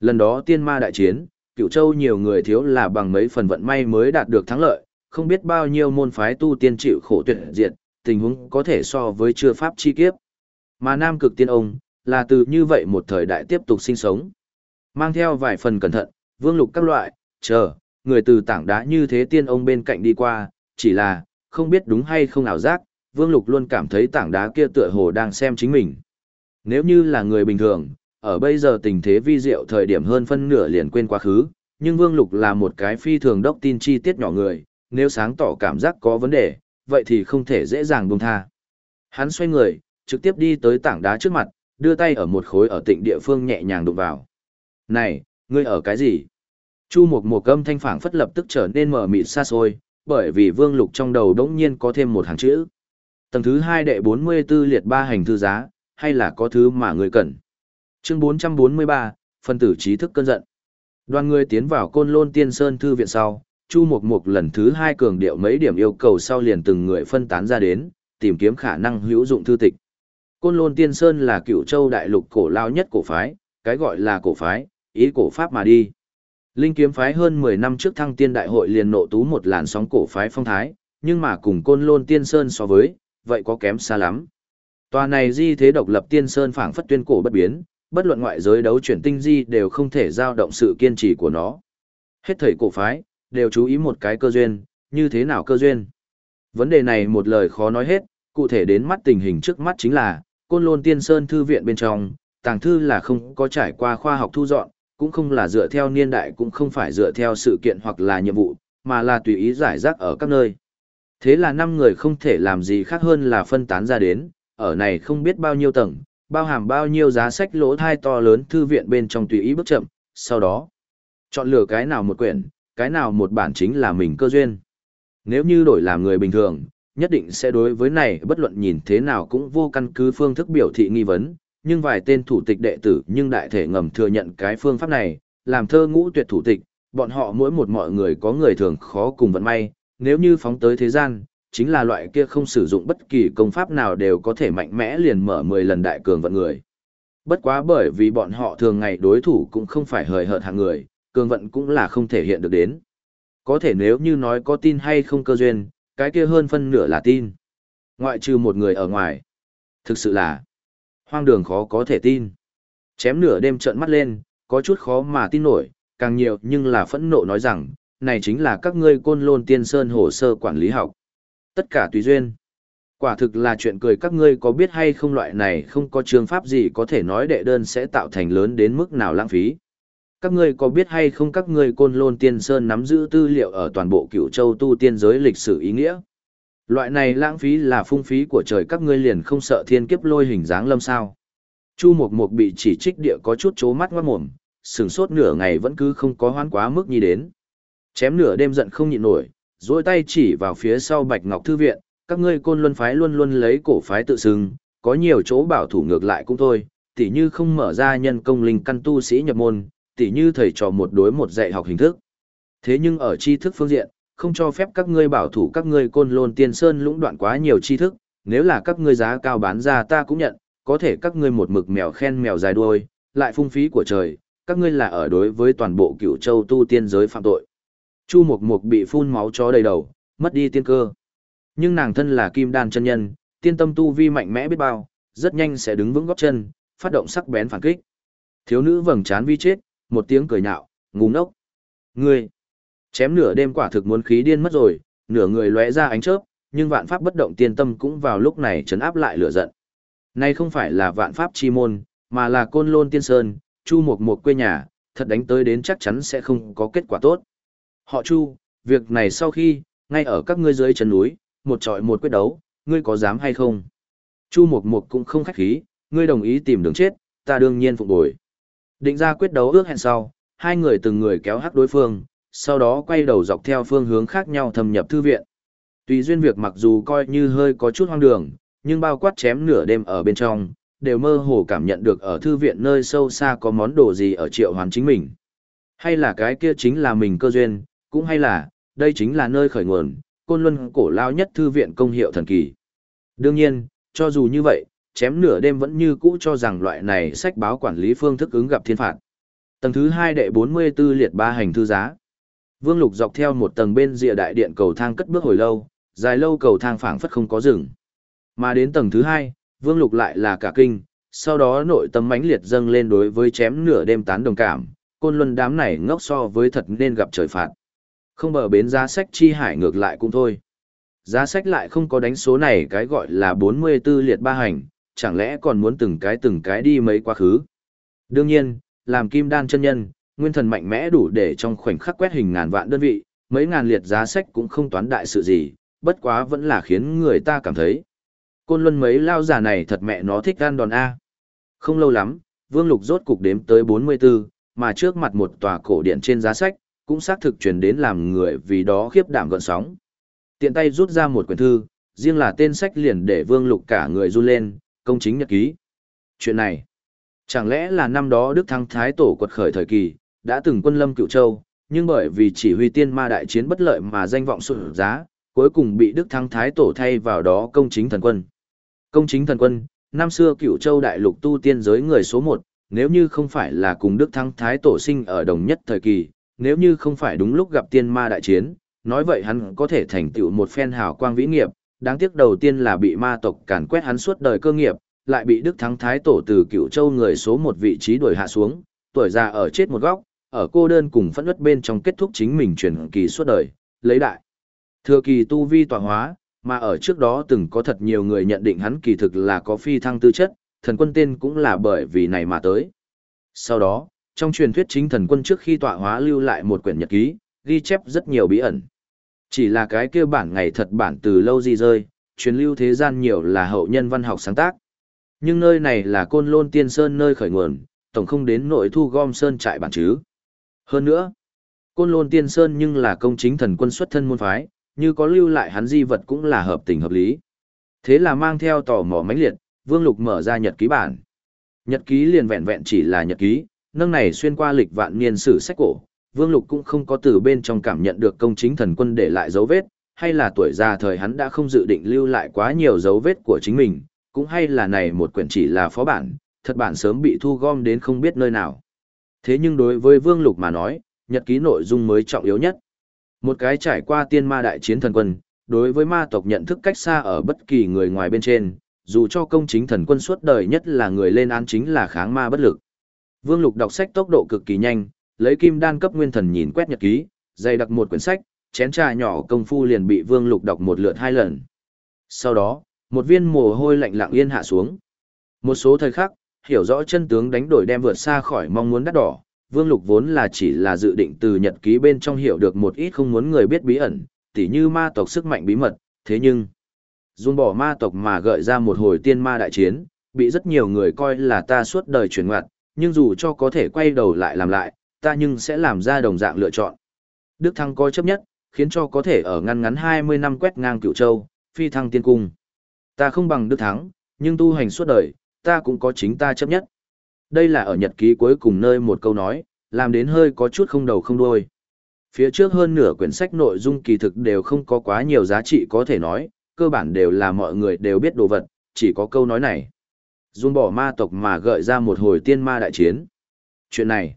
S1: Lần đó tiên ma đại chiến, cựu châu nhiều người thiếu là bằng mấy phần vận may mới đạt được thắng lợi, không biết bao nhiêu môn phái tu tiên chịu khổ tuyệt diệt, tình huống có thể so với chưa pháp chi kiếp. Mà Nam cực tiên ông, là từ như vậy một thời đại tiếp tục sinh sống. Mang theo vài phần cẩn thận, vương lục các loại, chờ, người từ tảng đá như thế tiên ông bên cạnh đi qua, chỉ là, không biết đúng hay không ảo giác, vương lục luôn cảm thấy tảng đá kia tựa hồ đang xem chính mình. Nếu như là người bình thường, ở bây giờ tình thế vi diệu thời điểm hơn phân nửa liền quên quá khứ, nhưng vương lục là một cái phi thường đốc tin chi tiết nhỏ người, nếu sáng tỏ cảm giác có vấn đề, vậy thì không thể dễ dàng buông tha. Hắn xoay người, trực tiếp đi tới tảng đá trước mặt, đưa tay ở một khối ở tịnh địa phương nhẹ nhàng đụng vào. Này, ngươi ở cái gì? Chu một mùa cơm thanh phảng phất lập tức trở nên mở mịt xa xôi, bởi vì vương lục trong đầu đống nhiên có thêm một hàng chữ. Tầng thứ hai đệ 44 liệt ba hành thư giá, hay là có thứ mà ngươi cần? Chương 443, phân tử trí thức cơn giận. Đoàn người tiến vào côn lôn tiên sơn thư viện sau, Chu Mục Mục lần thứ hai cường điệu mấy điểm yêu cầu sau liền từng người phân tán ra đến, tìm kiếm khả năng hữu dụng thư tịch. Côn Lôn Tiên Sơn là cựu châu đại lục cổ lao nhất cổ phái, cái gọi là cổ phái, ý cổ pháp mà đi. Linh kiếm phái hơn 10 năm trước thăng tiên đại hội liền nộ tú một làn sóng cổ phái phong thái, nhưng mà cùng Côn Lôn Tiên Sơn so với, vậy có kém xa lắm. Tòa này di thế độc lập Tiên Sơn phảng phất tuyên cổ bất biến, bất luận ngoại giới đấu chuyển tinh di đều không thể giao động sự kiên trì của nó. Hết thầy cổ phái, đều chú ý một cái cơ duyên, như thế nào cơ duyên. Vấn đề này một lời khó nói hết, cụ thể đến mắt tình hình trước mắt chính là, Côn Lôn Tiên Sơn Thư viện bên trong, tàng thư là không có trải qua khoa học thu dọn, cũng không là dựa theo niên đại cũng không phải dựa theo sự kiện hoặc là nhiệm vụ, mà là tùy ý giải rác ở các nơi. Thế là năm người không thể làm gì khác hơn là phân tán ra đến, ở này không biết bao nhiêu tầng, bao hàm bao nhiêu giá sách lỗ thai to lớn thư viện bên trong tùy ý bước chậm, sau đó chọn lựa cái nào một quyển, cái nào một bản chính là mình cơ duyên. Nếu như đổi làm người bình thường, nhất định sẽ đối với này bất luận nhìn thế nào cũng vô căn cứ phương thức biểu thị nghi vấn, nhưng vài tên thủ tịch đệ tử nhưng đại thể ngầm thừa nhận cái phương pháp này, làm thơ ngũ tuyệt thủ tịch, bọn họ mỗi một mọi người có người thường khó cùng vận may, nếu như phóng tới thế gian, chính là loại kia không sử dụng bất kỳ công pháp nào đều có thể mạnh mẽ liền mở 10 lần đại cường vận người. Bất quá bởi vì bọn họ thường ngày đối thủ cũng không phải hời hợt hạng người, cường vận cũng là không thể hiện được đến. Có thể nếu như nói có tin hay không cơ duyên, cái kia hơn phân nửa là tin. Ngoại trừ một người ở ngoài. Thực sự là hoang đường khó có thể tin. Chém nửa đêm trợn mắt lên, có chút khó mà tin nổi, càng nhiều nhưng là phẫn nộ nói rằng, này chính là các ngươi côn lôn tiên sơn hồ sơ quản lý học. Tất cả tùy duyên. Quả thực là chuyện cười các ngươi có biết hay không loại này không có trường pháp gì có thể nói đệ đơn sẽ tạo thành lớn đến mức nào lãng phí. Các ngươi có biết hay không các ngươi côn lôn tiên sơn nắm giữ tư liệu ở toàn bộ cựu châu tu tiên giới lịch sử ý nghĩa. Loại này lãng phí là phung phí của trời các ngươi liền không sợ thiên kiếp lôi hình dáng lâm sao. Chu Mộc Mộc bị chỉ trích địa có chút chố mắt ngoắt mồm, sừng sốt nửa ngày vẫn cứ không có hoãn quá mức như đến. Chém nửa đêm giận không nhịn nổi, duỗi tay chỉ vào phía sau Bạch Ngọc Thư Viện, các ngươi côn luân phái luôn luôn lấy cổ phái tự xưng, có nhiều chỗ bảo thủ ngược lại cũng thôi, tỉ như không mở ra nhân công linh căn tu sĩ nhập môn, tỉ như thầy trò một đối một dạy học hình thức. Thế nhưng ở tri thức phương diện, không cho phép các ngươi bảo thủ các ngươi côn lôn tiên sơn lũng đoạn quá nhiều tri thức, nếu là các ngươi giá cao bán ra ta cũng nhận, có thể các ngươi một mực mèo khen mèo dài đuôi, lại phung phí của trời, các ngươi là ở đối với toàn bộ cựu châu tu tiên giới phạm tội. Chu Mộc Mộc bị phun máu chó đầy đầu, mất đi tiên cơ. Nhưng nàng thân là kim đan chân nhân, tiên tâm tu vi mạnh mẽ biết bao, rất nhanh sẽ đứng vững gót chân, phát động sắc bén phản kích. Thiếu nữ vầng trán vi chết, một tiếng cười nhạo, ngu ngốc. Ngươi, chém nửa đêm quả thực muốn khí điên mất rồi, nửa người lóe ra ánh chớp, nhưng vạn pháp bất động tiên tâm cũng vào lúc này trấn áp lại lửa giận. Nay không phải là vạn pháp chi môn, mà là côn lôn tiên sơn, chu một một quê nhà, thật đánh tới đến chắc chắn sẽ không có kết quả tốt. Họ chu, việc này sau khi, ngay ở các ngươi dưới chân núi, một trọi một quyết đấu, ngươi có dám hay không? Chu Mộc Mộc cũng không khách khí, ngươi đồng ý tìm đường chết, ta đương nhiên phục bồi. Định ra quyết đấu ước hẹn sau, hai người từng người kéo hắc đối phương, sau đó quay đầu dọc theo phương hướng khác nhau thâm nhập thư viện. Tùy duyên việc mặc dù coi như hơi có chút hoang đường, nhưng bao quát chém nửa đêm ở bên trong, đều mơ hồ cảm nhận được ở thư viện nơi sâu xa có món đồ gì ở triệu hoàn chính mình. Hay là cái kia chính là mình cơ duyên, cũng hay là, đây chính là nơi khởi nguồn, côn luân cổ lao nhất thư viện công hiệu thần kỳ. Đương nhiên, cho dù như vậy, chém nửa đêm vẫn như cũ cho rằng loại này sách báo quản lý phương thức ứng gặp thiên phạt. Tầng thứ hai đệ 44 liệt ba hành thư giá. Vương Lục dọc theo một tầng bên rìa đại điện cầu thang cất bước hồi lâu, dài lâu cầu thang phảng phất không có dừng Mà đến tầng thứ hai, Vương Lục lại là cả kinh, sau đó nội tâm mãnh liệt dâng lên đối với chém nửa đêm tán đồng cảm, côn luân đám này ngốc so với thật nên gặp trời phạt. Không bờ bến giá sách chi hải ngược lại cũng thôi. Giá sách lại không có đánh số này cái gọi là 44 liệt ba hành, chẳng lẽ còn muốn từng cái từng cái đi mấy quá khứ. Đương nhiên, làm kim đan chân nhân, nguyên thần mạnh mẽ đủ để trong khoảnh khắc quét hình ngàn vạn đơn vị, mấy ngàn liệt giá sách cũng không toán đại sự gì, bất quá vẫn là khiến người ta cảm thấy. Côn luân mấy lao giả này thật mẹ nó thích gan đòn A. Không lâu lắm, Vương Lục rốt cục đếm tới 44, mà trước mặt một tòa cổ điện trên giá sách, cũng xác thực truyền đến làm người vì đó khiếp đảm gợn sóng. Tiện tay rút ra một quyển thư, riêng là tên sách liền để Vương Lục cả người run lên, công chính nhật ký. Chuyện này, chẳng lẽ là năm đó Đức Thăng Thái Tổ quật khởi thời kỳ, đã từng quân lâm cựu châu, nhưng bởi vì chỉ huy tiên ma đại chiến bất lợi mà danh vọng sụt giá, cuối cùng bị Đức Thăng Thái Tổ thay vào đó công chính thần quân. Công chính thần quân, năm xưa cựu châu đại lục tu tiên giới người số một, nếu như không phải là cùng Đức Thăng Thái Tổ sinh ở đồng nhất thời kỳ, nếu như không phải đúng lúc gặp tiên ma đại chiến, nói vậy hắn có thể thành tựu một phen hào quang vĩ nghiệp, đáng tiếc đầu tiên là bị ma tộc càn quét hắn suốt đời cơ nghiệp, lại bị Đức Thắng Thái Tổ từ cựu châu người số một vị trí đuổi hạ xuống, tuổi già ở chết một góc, ở cô đơn cùng phẫn nứt bên trong kết thúc chính mình truyền kỳ suốt đời, lấy đại. Thừa kỳ tu vi tọa hóa, mà ở trước đó từng có thật nhiều người nhận định hắn kỳ thực là có phi thăng tư chất, thần quân tên cũng là bởi vì này mà tới. Sau đó, trong truyền thuyết chính thần quân trước khi tọa hóa lưu lại một quyển nhật ký, ghi chép rất nhiều bí ẩn. Chỉ là cái kia bản ngày thật bản từ lâu gì rơi, truyền lưu thế gian nhiều là hậu nhân văn học sáng tác. Nhưng nơi này là côn lôn tiên sơn nơi khởi nguồn, tổng không đến nội thu gom sơn trại bản chứ. Hơn nữa, côn lôn tiên sơn nhưng là công chính thần quân xuất thân môn phái, như có lưu lại hắn di vật cũng là hợp tình hợp lý. Thế là mang theo tò mò mãnh liệt, Vương Lục mở ra nhật ký bản. Nhật ký liền vẹn vẹn chỉ là nhật ký, nâng này xuyên qua lịch vạn niên sử sách cổ, Vương Lục cũng không có từ bên trong cảm nhận được công chính thần quân để lại dấu vết, hay là tuổi già thời hắn đã không dự định lưu lại quá nhiều dấu vết của chính mình, cũng hay là này một quyển chỉ là phó bản, thật bản sớm bị thu gom đến không biết nơi nào. Thế nhưng đối với Vương Lục mà nói, nhật ký nội dung mới trọng yếu nhất. Một cái trải qua tiên ma đại chiến thần quân, đối với ma tộc nhận thức cách xa ở bất kỳ người ngoài bên trên, dù cho công chính thần quân suốt đời nhất là người lên án chính là kháng ma bất lực. Vương Lục đọc sách tốc độ cực kỳ nhanh, lấy kim đan cấp nguyên thần nhìn quét nhật ký, dày đặc một quyển sách, chén trà nhỏ công phu liền bị Vương Lục đọc một lượt hai lần. Sau đó, một viên mồ hôi lạnh lặng yên hạ xuống. Một số thời khắc, hiểu rõ chân tướng đánh đổi đem vượt xa khỏi mong muốn đắt đỏ, Vương Lục vốn là chỉ là dự định từ nhật ký bên trong hiểu được một ít không muốn người biết bí ẩn, tỉ như ma tộc sức mạnh bí mật, thế nhưng dùng bỏ ma tộc mà gợi ra một hồi tiên ma đại chiến, bị rất nhiều người coi là ta suốt đời chuyển ngoặt, nhưng dù cho có thể quay đầu lại làm lại, ta nhưng sẽ làm ra đồng dạng lựa chọn. Đức Thăng coi chấp nhất, khiến cho có thể ở ngăn ngắn 20 năm quét ngang cựu châu, phi thăng tiên cung. Ta không bằng Đức Thắng, nhưng tu hành suốt đời, ta cũng có chính ta chấp nhất. Đây là ở nhật ký cuối cùng nơi một câu nói, làm đến hơi có chút không đầu không đuôi. Phía trước hơn nửa quyển sách nội dung kỳ thực đều không có quá nhiều giá trị có thể nói, cơ bản đều là mọi người đều biết đồ vật, chỉ có câu nói này. Dung bỏ ma tộc mà gợi ra một hồi tiên ma đại chiến. Chuyện này,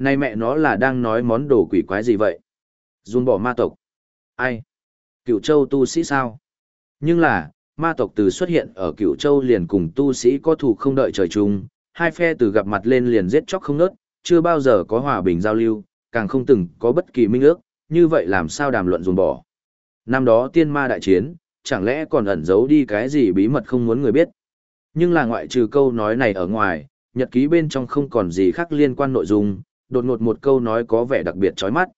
S1: nay mẹ nó là đang nói món đồ quỷ quái gì vậy? Dùng bỏ ma tộc. Ai? Cựu châu tu sĩ sao? Nhưng là, ma tộc từ xuất hiện ở cựu châu liền cùng tu sĩ có thù không đợi trời chung, hai phe từ gặp mặt lên liền giết chóc không nớt, chưa bao giờ có hòa bình giao lưu, càng không từng có bất kỳ minh ước, như vậy làm sao đàm luận dùng bỏ. Năm đó tiên ma đại chiến, chẳng lẽ còn ẩn giấu đi cái gì bí mật không muốn người biết. Nhưng là ngoại trừ câu nói này ở ngoài, nhật ký bên trong không còn gì khác liên quan nội dung, đột ngột một câu nói có vẻ đặc biệt chói mắt.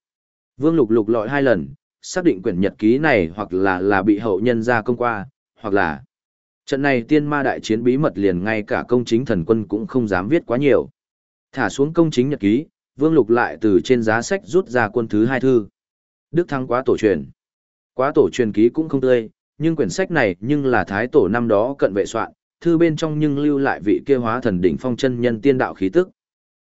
S1: Vương Lục lục lọi hai lần, xác định quyển nhật ký này hoặc là là bị hậu nhân ra công qua, hoặc là trận này tiên ma đại chiến bí mật liền ngay cả công chính thần quân cũng không dám viết quá nhiều. Thả xuống công chính nhật ký, Vương Lục lại từ trên giá sách rút ra quân thứ hai thư. Đức Thắng quá tổ truyền. Quá tổ truyền ký cũng không tươi, nhưng quyển sách này nhưng là thái tổ năm đó cận vệ soạn, thư bên trong nhưng lưu lại vị kia hóa thần đỉnh phong chân nhân tiên đạo khí tức.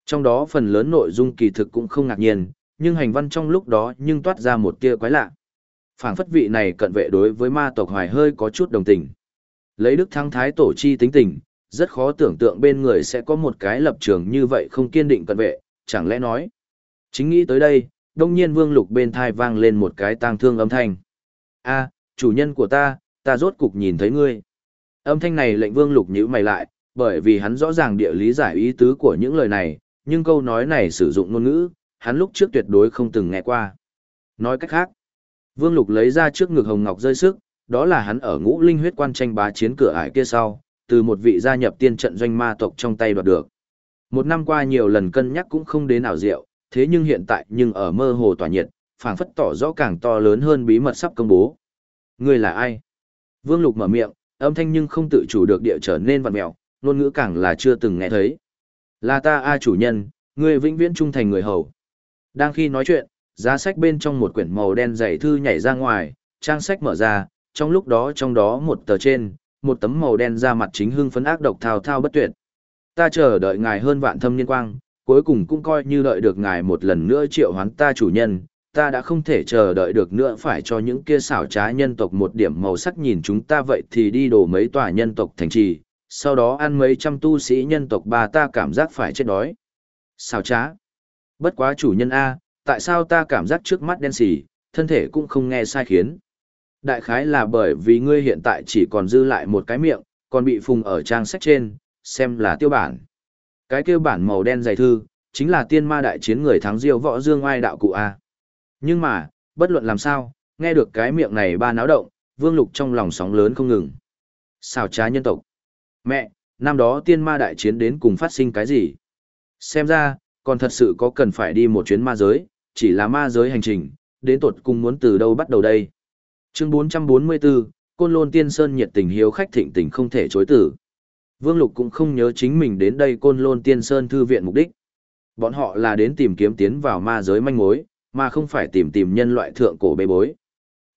S1: Trong đó phần lớn nội dung kỳ thực cũng không ngạc nhiên, nhưng hành văn trong lúc đó nhưng toát ra một tia quái lạ. Phảng phất vị này cận vệ đối với ma tộc hoài hơi có chút đồng tình. Lấy đức thăng thái tổ chi tính tình, rất khó tưởng tượng bên người sẽ có một cái lập trường như vậy không kiên định cận vệ, chẳng lẽ nói. Chính nghĩ tới đây, đông nhiên vương lục bên thai vang lên một cái tang thương âm thanh. a chủ nhân của ta, ta rốt cục nhìn thấy ngươi. Âm thanh này lệnh vương lục nhữ mày lại, bởi vì hắn rõ ràng địa lý giải ý tứ của những lời này, nhưng câu nói này sử dụng ngôn ngữ, hắn lúc trước tuyệt đối không từng nghe qua. Nói cách khác, Vương Lục lấy ra trước ngực hồng ngọc rơi sức, đó là hắn ở ngũ linh huyết quan tranh bá chiến cửa ải kia sau, từ một vị gia nhập tiên trận doanh ma tộc trong tay đoạt được. Một năm qua nhiều lần cân nhắc cũng không đến nào diệu, thế nhưng hiện tại nhưng ở mơ hồ tỏa nhiệt, phảng phất tỏ rõ càng to lớn hơn bí mật sắp công bố. Người là ai? Vương Lục mở miệng, âm thanh nhưng không tự chủ được địa trở nên vặn mèo, ngôn ngữ càng là chưa từng nghe thấy. Là ta a chủ nhân, ngươi vĩnh viễn trung thành người hầu. Đang khi nói chuyện, giá sách bên trong một quyển màu đen dày thư nhảy ra ngoài, trang sách mở ra, trong lúc đó trong đó một tờ trên, một tấm màu đen ra mặt chính hưng phấn ác độc thao thao bất tuyệt. Ta chờ đợi ngài hơn vạn thâm niên quang, cuối cùng cũng coi như đợi được ngài một lần nữa triệu hoán ta chủ nhân, ta đã không thể chờ đợi được nữa phải cho những kia xảo trá nhân tộc một điểm màu sắc nhìn chúng ta vậy thì đi đổ mấy tòa nhân tộc thành trì, sau đó ăn mấy trăm tu sĩ nhân tộc bà ta cảm giác phải chết đói. Xào trá. Bất quá chủ nhân A, tại sao ta cảm giác trước mắt đen xì, thân thể cũng không nghe sai khiến. Đại khái là bởi vì ngươi hiện tại chỉ còn dư lại một cái miệng, còn bị phùng ở trang sách trên, xem là tiêu bản. Cái tiêu bản màu đen dày thư, chính là tiên ma đại chiến người thắng diêu võ dương oai đạo cụ A. Nhưng mà, bất luận làm sao, nghe được cái miệng này ba náo động, vương lục trong lòng sóng lớn không ngừng. Xào trá nhân tộc. Mẹ, năm đó tiên ma đại chiến đến cùng phát sinh cái gì? Xem ra, còn thật sự có cần phải đi một chuyến ma giới, chỉ là ma giới hành trình, đến tột cùng muốn từ đâu bắt đầu đây. Chương 444, Côn Lôn Tiên Sơn nhiệt tình hiếu khách thịnh tình không thể chối tử. Vương Lục cũng không nhớ chính mình đến đây côn lôn tiên sơn thư viện mục đích. Bọn họ là đến tìm kiếm tiến vào ma giới manh mối, mà không phải tìm tìm nhân loại thượng cổ bê bối.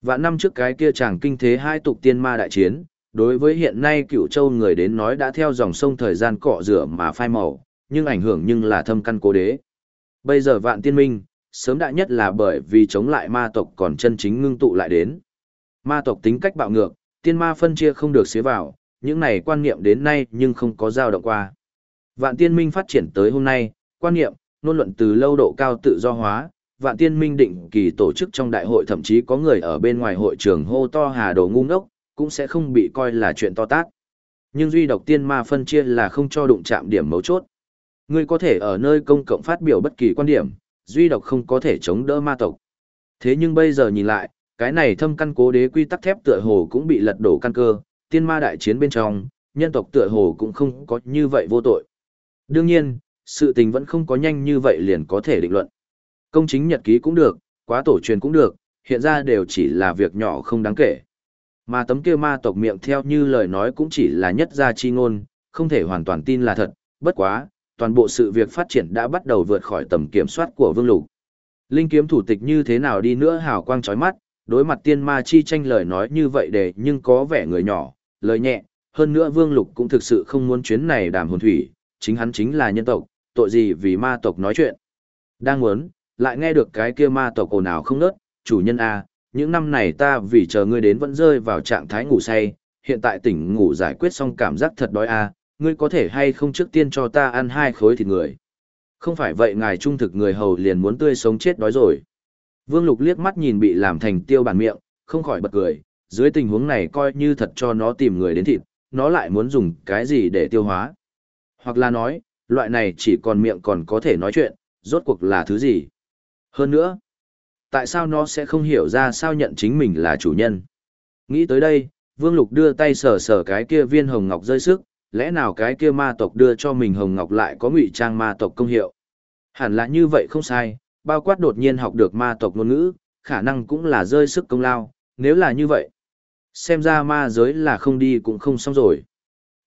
S1: Và năm trước cái kia chàng kinh thế hai tục tiên ma đại chiến, đối với hiện nay cựu châu người đến nói đã theo dòng sông thời gian cọ rửa mà phai màu, nhưng ảnh hưởng nhưng là thâm căn cố đế. Bây giờ vạn tiên minh, sớm đã nhất là bởi vì chống lại ma tộc còn chân chính ngưng tụ lại đến. Ma tộc tính cách bạo ngược, tiên ma phân chia không được xế vào, những này quan niệm đến nay nhưng không có dao động qua. Vạn tiên minh phát triển tới hôm nay, quan niệm, nôn luận từ lâu độ cao tự do hóa, vạn tiên minh định kỳ tổ chức trong đại hội thậm chí có người ở bên ngoài hội trường hô to hà đồ ngu ngốc, cũng sẽ không bị coi là chuyện to tát. Nhưng duy độc tiên ma phân chia là không cho đụng chạm điểm mấu chốt. Ngươi có thể ở nơi công cộng phát biểu bất kỳ quan điểm, duy độc không có thể chống đỡ ma tộc. Thế nhưng bây giờ nhìn lại, cái này thâm căn cố đế quy tắc thép tựa hồ cũng bị lật đổ căn cơ, tiên ma đại chiến bên trong, nhân tộc tựa hồ cũng không có như vậy vô tội. Đương nhiên, sự tình vẫn không có nhanh như vậy liền có thể định luận. Công chính nhật ký cũng được, quá tổ truyền cũng được, hiện ra đều chỉ là việc nhỏ không đáng kể. Mà tấm kia ma tộc miệng theo như lời nói cũng chỉ là nhất gia chi ngôn, không thể hoàn toàn tin là thật, bất quá, toàn bộ sự việc phát triển đã bắt đầu vượt khỏi tầm kiểm soát của Vương Lục. Linh kiếm thủ tịch như thế nào đi nữa hào quang chói mắt, đối mặt tiên ma chi tranh lời nói như vậy để nhưng có vẻ người nhỏ, lời nhẹ, hơn nữa Vương Lục cũng thực sự không muốn chuyến này đàm hồn thủy, chính hắn chính là nhân tộc, tội gì vì ma tộc nói chuyện. Đang muốn, lại nghe được cái kia ma tộc ồn ào không nớt, chủ nhân A, những năm này ta vì chờ ngươi đến vẫn rơi vào trạng thái ngủ say, hiện tại tỉnh ngủ giải quyết xong cảm giác thật đói à? ngươi có thể hay không trước tiên cho ta ăn hai khối thịt người. Không phải vậy ngài trung thực người hầu liền muốn tươi sống chết đói rồi. Vương Lục liếc mắt nhìn bị làm thành tiêu bản miệng, không khỏi bật cười, dưới tình huống này coi như thật cho nó tìm người đến thịt, nó lại muốn dùng cái gì để tiêu hóa. Hoặc là nói, loại này chỉ còn miệng còn có thể nói chuyện, rốt cuộc là thứ gì. Hơn nữa, tại sao nó sẽ không hiểu ra sao nhận chính mình là chủ nhân. Nghĩ tới đây, Vương Lục đưa tay sờ sờ cái kia viên hồng ngọc rơi sức, lẽ nào cái kia ma tộc đưa cho mình hồng ngọc lại có ngụy trang ma tộc công hiệu. Hẳn là như vậy không sai, bao quát đột nhiên học được ma tộc ngôn ngữ, khả năng cũng là rơi sức công lao, nếu là như vậy. Xem ra ma giới là không đi cũng không xong rồi.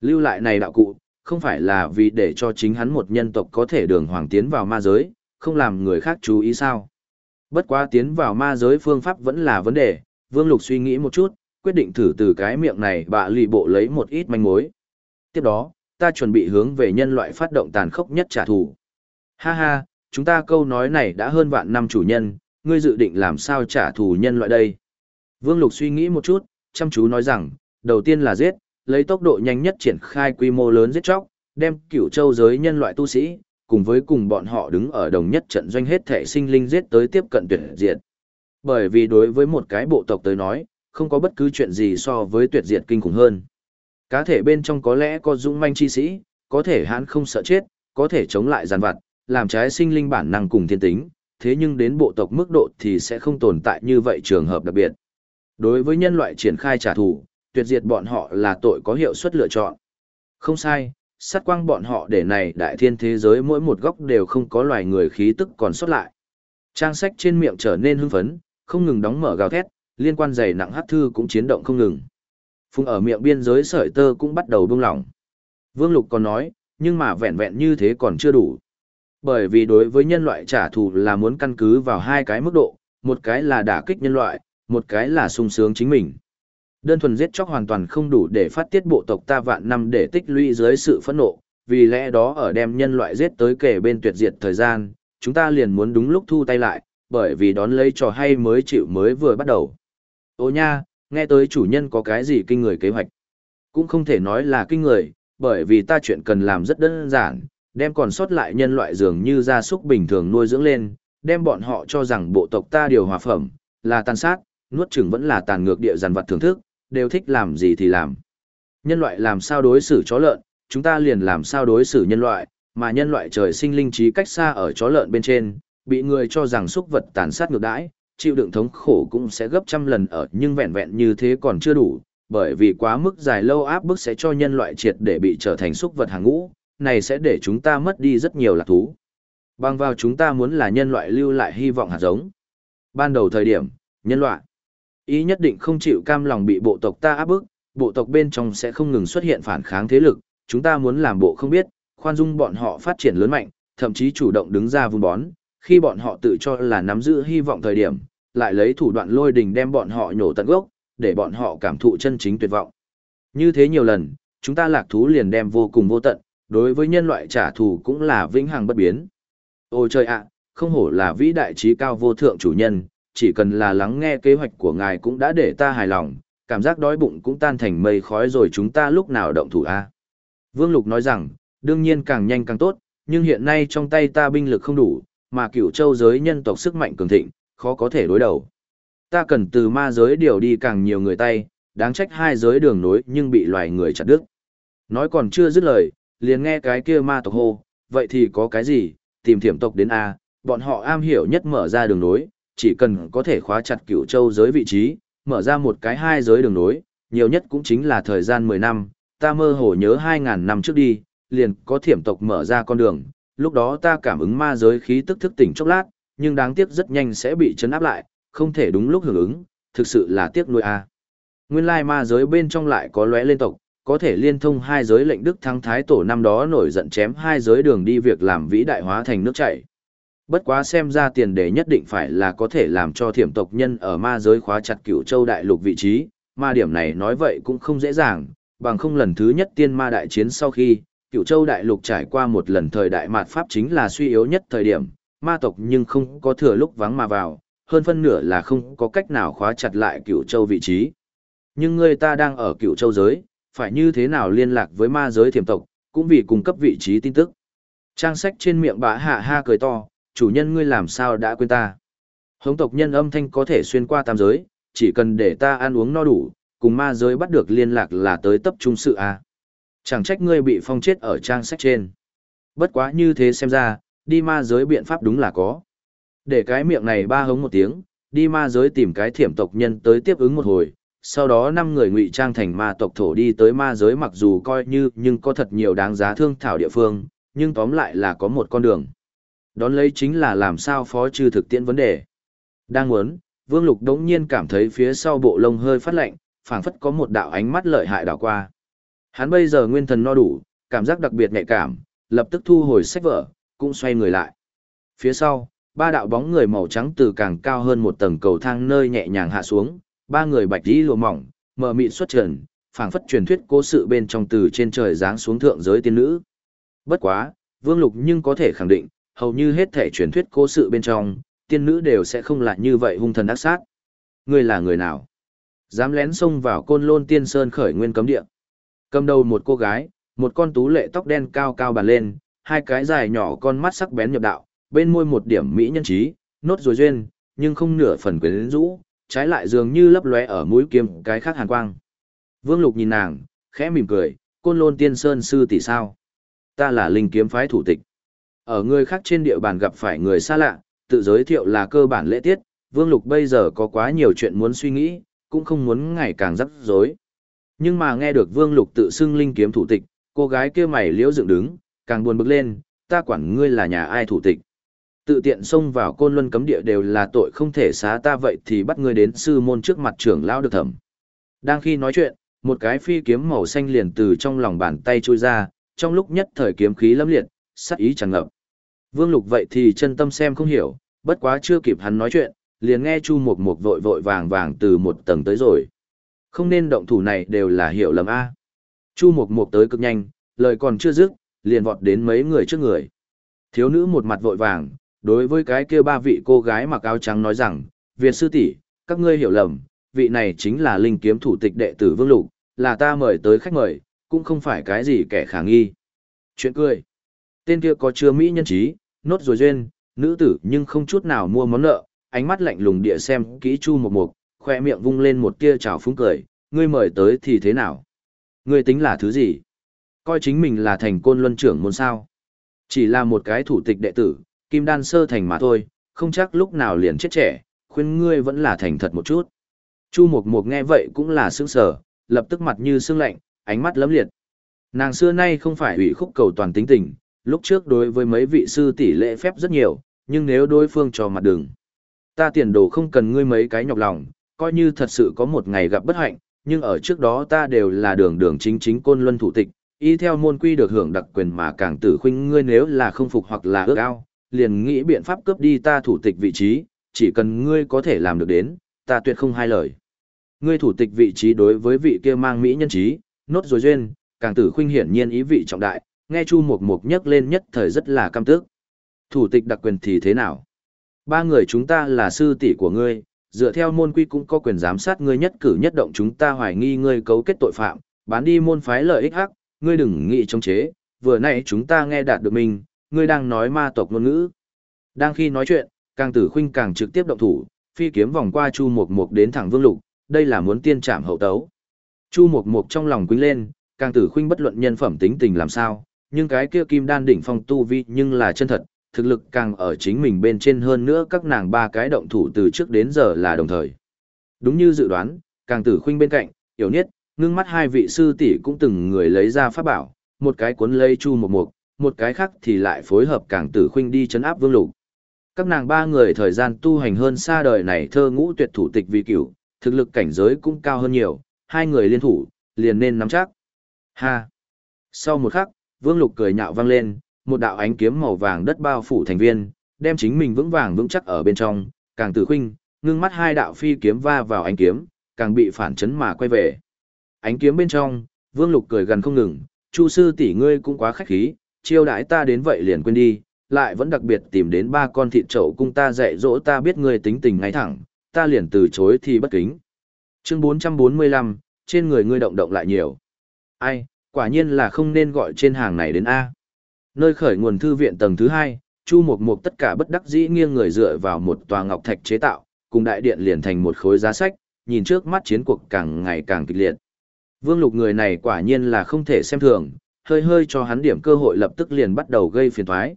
S1: Lưu lại này đạo cụ, không phải là vì để cho chính hắn một nhân tộc có thể đường hoàng tiến vào ma giới, không làm người khác chú ý sao. Bất quá tiến vào ma giới phương pháp vẫn là vấn đề, Vương Lục suy nghĩ một chút, quyết định thử từ cái miệng này bạ lì bộ lấy một ít manh mối. Tiếp đó, ta chuẩn bị hướng về nhân loại phát động tàn khốc nhất trả thù. Ha ha, chúng ta câu nói này đã hơn vạn năm chủ nhân, ngươi dự định làm sao trả thù nhân loại đây? Vương Lục suy nghĩ một chút, chăm chú nói rằng, đầu tiên là giết, lấy tốc độ nhanh nhất triển khai quy mô lớn giết chóc, đem cửu châu giới nhân loại tu sĩ, cùng với cùng bọn họ đứng ở đồng nhất trận doanh hết thể sinh linh giết tới tiếp cận tuyệt diệt. Bởi vì đối với một cái bộ tộc tới nói, không có bất cứ chuyện gì so với tuyệt diệt kinh khủng hơn. Cá thể bên trong có lẽ có dũng manh chi sĩ, có thể hắn không sợ chết, có thể chống lại giàn vặt, làm trái sinh linh bản năng cùng thiên tính, thế nhưng đến bộ tộc mức độ thì sẽ không tồn tại như vậy trường hợp đặc biệt. Đối với nhân loại triển khai trả thù, tuyệt diệt bọn họ là tội có hiệu suất lựa chọn. Không sai, sát quang bọn họ để này đại thiên thế giới mỗi một góc đều không có loài người khí tức còn sót lại. Trang sách trên miệng trở nên hưng phấn, không ngừng đóng mở gào thét, liên quan dày nặng hát thư cũng chiến động không ngừng. Phùng ở miệng biên giới sợi tơ cũng bắt đầu buông lỏng. Vương Lục còn nói, nhưng mà vẹn vẹn như thế còn chưa đủ. Bởi vì đối với nhân loại trả thù là muốn căn cứ vào hai cái mức độ, một cái là đả kích nhân loại, một cái là sung sướng chính mình. Đơn thuần giết chóc hoàn toàn không đủ để phát tiết bộ tộc ta vạn năm để tích lũy dưới sự phẫn nộ, vì lẽ đó ở đem nhân loại giết tới kể bên tuyệt diệt thời gian, chúng ta liền muốn đúng lúc thu tay lại, bởi vì đón lấy trò hay mới chịu mới vừa bắt đầu. Ô nha, nghe tới chủ nhân có cái gì kinh người kế hoạch. Cũng không thể nói là kinh người, bởi vì ta chuyện cần làm rất đơn giản, đem còn sót lại nhân loại dường như gia súc bình thường nuôi dưỡng lên, đem bọn họ cho rằng bộ tộc ta điều hòa phẩm, là tàn sát, nuốt chừng vẫn là tàn ngược địa dàn vật thưởng thức, đều thích làm gì thì làm. Nhân loại làm sao đối xử chó lợn, chúng ta liền làm sao đối xử nhân loại, mà nhân loại trời sinh linh trí cách xa ở chó lợn bên trên, bị người cho rằng xúc vật tàn sát ngược đãi, chịu đựng thống khổ cũng sẽ gấp trăm lần ở nhưng vẹn vẹn như thế còn chưa đủ, bởi vì quá mức dài lâu áp bức sẽ cho nhân loại triệt để bị trở thành xúc vật hàng ngũ, này sẽ để chúng ta mất đi rất nhiều lạc thú. Bằng vào chúng ta muốn là nhân loại lưu lại hy vọng hạt giống. Ban đầu thời điểm, nhân loại ý nhất định không chịu cam lòng bị bộ tộc ta áp bức, bộ tộc bên trong sẽ không ngừng xuất hiện phản kháng thế lực, Chúng ta muốn làm bộ không biết, khoan dung bọn họ phát triển lớn mạnh, thậm chí chủ động đứng ra vun bón, khi bọn họ tự cho là nắm giữ hy vọng thời điểm, lại lấy thủ đoạn lôi đình đem bọn họ nhổ tận gốc, để bọn họ cảm thụ chân chính tuyệt vọng. Như thế nhiều lần, chúng ta lạc thú liền đem vô cùng vô tận, đối với nhân loại trả thù cũng là vĩnh hằng bất biến. Ôi trời ạ, không hổ là vĩ đại trí cao vô thượng chủ nhân, chỉ cần là lắng nghe kế hoạch của ngài cũng đã để ta hài lòng, cảm giác đói bụng cũng tan thành mây khói rồi chúng ta lúc nào động thủ a Vương Lục nói rằng, đương nhiên càng nhanh càng tốt, nhưng hiện nay trong tay ta binh lực không đủ, mà cửu châu giới nhân tộc sức mạnh cường thịnh, khó có thể đối đầu. Ta cần từ ma giới điều đi càng nhiều người tay, đáng trách hai giới đường nối nhưng bị loài người chặt đứt. Nói còn chưa dứt lời, liền nghe cái kia ma tộc hô, vậy thì có cái gì, tìm thiểm tộc đến A, bọn họ am hiểu nhất mở ra đường nối, chỉ cần có thể khóa chặt cửu châu giới vị trí, mở ra một cái hai giới đường nối, nhiều nhất cũng chính là thời gian 10 năm, ta mơ hồ nhớ 2.000 năm trước đi, liền có thiểm tộc mở ra con đường, lúc đó ta cảm ứng ma giới khí tức thức tỉnh chốc lát, nhưng đáng tiếc rất nhanh sẽ bị chấn áp lại, không thể đúng lúc hưởng ứng, thực sự là tiếc nuôi a. Nguyên lai ma giới bên trong lại có lóe lên tộc, có thể liên thông hai giới lệnh đức thắng thái tổ năm đó nổi giận chém hai giới đường đi việc làm vĩ đại hóa thành nước chảy. Bất quá xem ra tiền đề nhất định phải là có thể làm cho thiểm tộc nhân ở ma giới khóa chặt cửu châu đại lục vị trí, ma điểm này nói vậy cũng không dễ dàng, bằng không lần thứ nhất tiên ma đại chiến sau khi, cửu châu đại lục trải qua một lần thời đại mạt pháp chính là suy yếu nhất thời điểm, ma tộc nhưng không có thừa lúc vắng mà vào, hơn phân nửa là không có cách nào khóa chặt lại cửu châu vị trí. Nhưng người ta đang ở cửu châu giới, phải như thế nào liên lạc với ma giới thiểm tộc, cũng vì cung cấp vị trí tin tức. Trang sách trên miệng bá hạ ha cười to, chủ nhân ngươi làm sao đã quên ta. Hống tộc nhân âm thanh có thể xuyên qua tam giới, chỉ cần để ta ăn uống no đủ, cùng ma giới bắt được liên lạc là tới tập trung sự a. À. Chẳng trách ngươi bị phong chết ở trang sách trên. Bất quá như thế xem ra, đi ma giới biện pháp đúng là có. Để cái miệng này ba hống một tiếng, đi ma giới tìm cái thiểm tộc nhân tới tiếp ứng một hồi, sau đó năm người ngụy trang thành ma tộc thổ đi tới ma giới mặc dù coi như nhưng có thật nhiều đáng giá thương thảo địa phương, nhưng tóm lại là có một con đường. Đón lấy chính là làm sao phó trừ thực tiễn vấn đề. Đang muốn, Vương Lục đống nhiên cảm thấy phía sau bộ lông hơi phát lạnh, phảng phất có một đạo ánh mắt lợi hại đảo qua. Hắn bây giờ nguyên thần no đủ, cảm giác đặc biệt nhạy cảm, lập tức thu hồi sách vở, cũng xoay người lại. Phía sau, ba đạo bóng người màu trắng từ càng cao hơn một tầng cầu thang nơi nhẹ nhàng hạ xuống, ba người bạch tí lụa mỏng, mờ mịn xuất trần, phảng phất truyền thuyết cố sự bên trong từ trên trời giáng xuống thượng giới tiên nữ. Bất quá, Vương Lục nhưng có thể khẳng định, hầu như hết thể truyền thuyết cố sự bên trong, tiên nữ đều sẽ không lại như vậy hung thần ác sát. Ngươi là người nào? Dám lén xông vào côn lôn tiên sơn khởi nguyên cấm địa. Cầm đầu một cô gái, một con tú lệ tóc đen cao cao bàn lên, hai cái dài nhỏ con mắt sắc bén nhập đạo, bên môi một điểm mỹ nhân trí, nốt rồi duyên, nhưng không nửa phần quyến rũ, trái lại dường như lấp lóe ở mũi kiếm cái khác hàn quang. Vương Lục nhìn nàng, khẽ mỉm cười, côn lôn tiên sơn sư tỷ sao? Ta là linh kiếm phái thủ tịch. Ở người khác trên địa bàn gặp phải người xa lạ, tự giới thiệu là cơ bản lễ tiết, Vương Lục bây giờ có quá nhiều chuyện muốn suy nghĩ, cũng không muốn ngày càng rắc rối. Nhưng mà nghe được Vương Lục tự xưng linh kiếm thủ tịch, cô gái kia mày liễu dựng đứng, càng buồn bực lên, ta quản ngươi là nhà ai thủ tịch. Tự tiện xông vào côn luân cấm địa đều là tội không thể xá ta vậy thì bắt ngươi đến sư môn trước mặt trưởng lão được thẩm. Đang khi nói chuyện, một cái phi kiếm màu xanh liền từ trong lòng bàn tay trôi ra, trong lúc nhất thời kiếm khí lâm liệt, sắc ý tràn ngập. Vương Lục vậy thì chân tâm xem không hiểu, bất quá chưa kịp hắn nói chuyện, liền nghe Chu Mục Mục vội vội vàng vàng từ một tầng tới rồi. Không nên động thủ này đều là hiểu lầm A. Chu Mục Mục tới cực nhanh, lời còn chưa dứt, liền vọt đến mấy người trước người. Thiếu nữ một mặt vội vàng, đối với cái kia ba vị cô gái mặc áo trắng nói rằng, Việt sư tỷ, các ngươi hiểu lầm, vị này chính là linh kiếm thủ tịch đệ tử Vương Lục, là ta mời tới khách mời, cũng không phải cái gì kẻ khả nghi. Chuyện cười. Tên kia có chưa mỹ nhân trí, nốt rồi duyên, nữ tử nhưng không chút nào mua món nợ, ánh mắt lạnh lùng địa xem kỹ chu một mục, khoe miệng vung lên một tia trào phúng cười, ngươi mời tới thì thế nào? Ngươi tính là thứ gì? Coi chính mình là thành côn luân trưởng môn sao? Chỉ là một cái thủ tịch đệ tử, kim đan sơ thành mà thôi, không chắc lúc nào liền chết trẻ, khuyên ngươi vẫn là thành thật một chút. Chu Mộc Mộc nghe vậy cũng là sững sờ, lập tức mặt như sương lạnh, ánh mắt lấm liệt. Nàng xưa nay không phải ủy khúc cầu toàn tính tình, lúc trước đối với mấy vị sư tỷ lệ phép rất nhiều, nhưng nếu đối phương cho mặt đường. Ta tiền đồ không cần ngươi mấy cái nhọc lòng, coi như thật sự có một ngày gặp bất hạnh, nhưng ở trước đó ta đều là đường đường chính chính côn luân thủ tịch, y theo môn quy được hưởng đặc quyền mà càng tử khuynh ngươi nếu là không phục hoặc là ước ao, liền nghĩ biện pháp cướp đi ta thủ tịch vị trí, chỉ cần ngươi có thể làm được đến, ta tuyệt không hai lời. Ngươi thủ tịch vị trí đối với vị kia mang mỹ nhân trí, nốt rồi duyên, càng tử khuynh hiển nhiên ý vị trọng đại, nghe Chu Mục Mục nhắc lên nhất thời rất là căm tức. Thủ tịch đặc quyền thì thế nào? Ba người chúng ta là sư tỷ của ngươi, dựa theo môn quy cũng có quyền giám sát ngươi nhất cử nhất động chúng ta hoài nghi ngươi cấu kết tội phạm, bán đi môn phái lợi ích hắc, ngươi đừng nghĩ chống chế, vừa nãy chúng ta nghe đạt được mình, ngươi đang nói ma tộc ngôn ngữ. Đang khi nói chuyện, càng tử khuynh càng trực tiếp động thủ, phi kiếm vòng qua Chu Mục Mục đến thẳng Vương Lục, đây là muốn tiên trảm hậu tấu. Chu Mục Mục trong lòng quýnh lên, càng tử khuynh bất luận nhân phẩm tính tình làm sao, nhưng cái kia kim đan đỉnh phong tu vi nhưng là chân thật, thực lực càng ở chính mình bên trên hơn nữa các nàng ba cái động thủ từ trước đến giờ là đồng thời. Đúng như dự đoán, càng tử khuynh bên cạnh, hiểu nhất, ngưng mắt hai vị sư tỷ cũng từng người lấy ra pháp bảo, một cái cuốn lấy chu một mục, một cái khác thì lại phối hợp càng tử khuynh đi chấn áp vương lục. Các nàng ba người thời gian tu hành hơn xa đời này thơ ngũ tuyệt thủ tịch vì cửu, thực lực cảnh giới cũng cao hơn nhiều, hai người liên thủ, liền nên nắm chắc. Ha! Sau một khắc, vương lục cười nhạo vang lên, một đạo ánh kiếm màu vàng đất bao phủ thành viên, đem chính mình vững vàng vững chắc ở bên trong, càng tử khinh, ngưng mắt hai đạo phi kiếm va vào ánh kiếm, càng bị phản chấn mà quay về. Ánh kiếm bên trong, Vương Lục cười gần không ngừng, "Chu sư tỷ ngươi cũng quá khách khí, chiêu đãi ta đến vậy liền quên đi, lại vẫn đặc biệt tìm đến ba con thịt trậu cung ta dạy dỗ ta biết ngươi tính tình ngay thẳng, ta liền từ chối thì bất kính." Chương 445, trên người ngươi động động lại nhiều. Ai, quả nhiên là không nên gọi trên hàng này đến A. Nơi khởi nguồn thư viện tầng thứ hai, Chu Mộc Mộc tất cả bất đắc dĩ nghiêng người dựa vào một tòa ngọc thạch chế tạo, cùng đại điện liền thành một khối giá sách, nhìn trước mắt chiến cuộc càng ngày càng kịch liệt. Vương Lục người này quả nhiên là không thể xem thường, hơi hơi cho hắn điểm cơ hội lập tức liền bắt đầu gây phiền toái.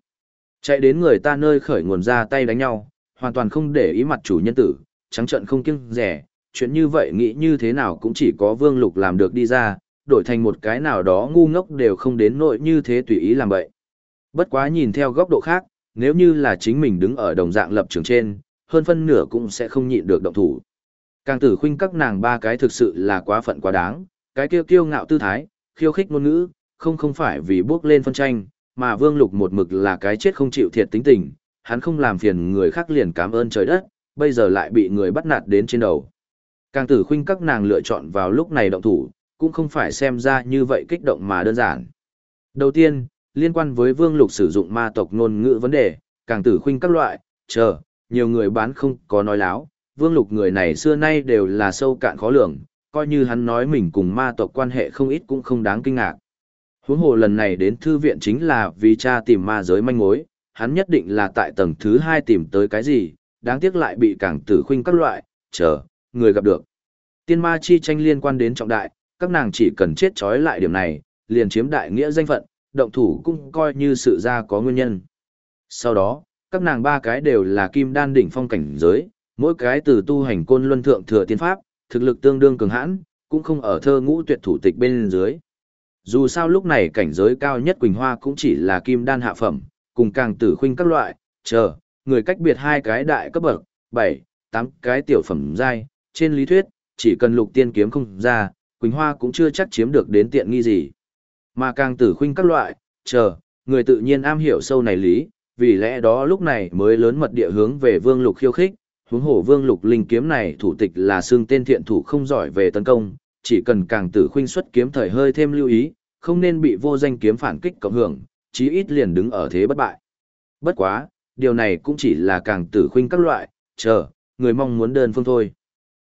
S1: Chạy đến người ta nơi khởi nguồn ra tay đánh nhau, hoàn toàn không để ý mặt chủ nhân tử, trắng trận không kiêng rẻ, chuyện như vậy nghĩ như thế nào cũng chỉ có Vương Lục làm được đi ra, đổi thành một cái nào đó ngu ngốc đều không đến nỗi như thế tùy ý làm vậy. Bất quá nhìn theo góc độ khác, nếu như là chính mình đứng ở đồng dạng lập trường trên, hơn phân nửa cũng sẽ không nhịn được động thủ. Càng tử khuynh các nàng ba cái thực sự là quá phận quá đáng, cái kia kiêu ngạo tư thái, khiêu khích ngôn ngữ, không không phải vì bước lên phân tranh, mà Vương Lục một mực là cái chết không chịu thiệt tính tình, hắn không làm phiền người khác liền cảm ơn trời đất, bây giờ lại bị người bắt nạt đến trên đầu. Càng tử khuynh các nàng lựa chọn vào lúc này động thủ, cũng không phải xem ra như vậy kích động mà đơn giản. Đầu tiên, liên quan với vương lục sử dụng ma tộc ngôn ngữ vấn đề, càng tử khuynh các loại, chờ, nhiều người bán không có nói láo, vương lục người này xưa nay đều là sâu cạn khó lường, coi như hắn nói mình cùng ma tộc quan hệ không ít cũng không đáng kinh ngạc. Huống hồ lần này đến thư viện chính là vì cha tìm ma giới manh mối, hắn nhất định là tại tầng thứ hai tìm tới cái gì, đáng tiếc lại bị càng tử khuynh các loại, chờ, người gặp được. Tiên ma chi tranh liên quan đến trọng đại, các nàng chỉ cần chết trói lại điểm này, liền chiếm đại nghĩa danh phận, động thủ cũng coi như sự ra có nguyên nhân. Sau đó, các nàng ba cái đều là kim đan đỉnh phong cảnh giới, mỗi cái từ tu hành côn luân thượng thừa tiên pháp, thực lực tương đương cường hãn, cũng không ở thơ ngũ tuyệt thủ tịch bên dưới. Dù sao lúc này cảnh giới cao nhất Quỳnh Hoa cũng chỉ là kim đan hạ phẩm, cùng càng tử khuynh các loại, chờ, người cách biệt hai cái đại cấp bậc, 7, 8 cái tiểu phẩm giai, trên lý thuyết, chỉ cần lục tiên kiếm không ra, Quỳnh Hoa cũng chưa chắc chiếm được đến tiện nghi gì. Mà càng tử khuynh các loại, chờ, người tự nhiên am hiểu sâu này lý, vì lẽ đó lúc này mới lớn mật địa hướng về vương lục khiêu khích, huống hổ vương lục linh kiếm này thủ tịch là xương tên thiện thủ không giỏi về tấn công, chỉ cần càng tử khuynh xuất kiếm thời hơi thêm lưu ý, không nên bị vô danh kiếm phản kích cộng hưởng, chí ít liền đứng ở thế bất bại. Bất quá, điều này cũng chỉ là càng tử khuynh các loại, chờ, người mong muốn đơn phương thôi.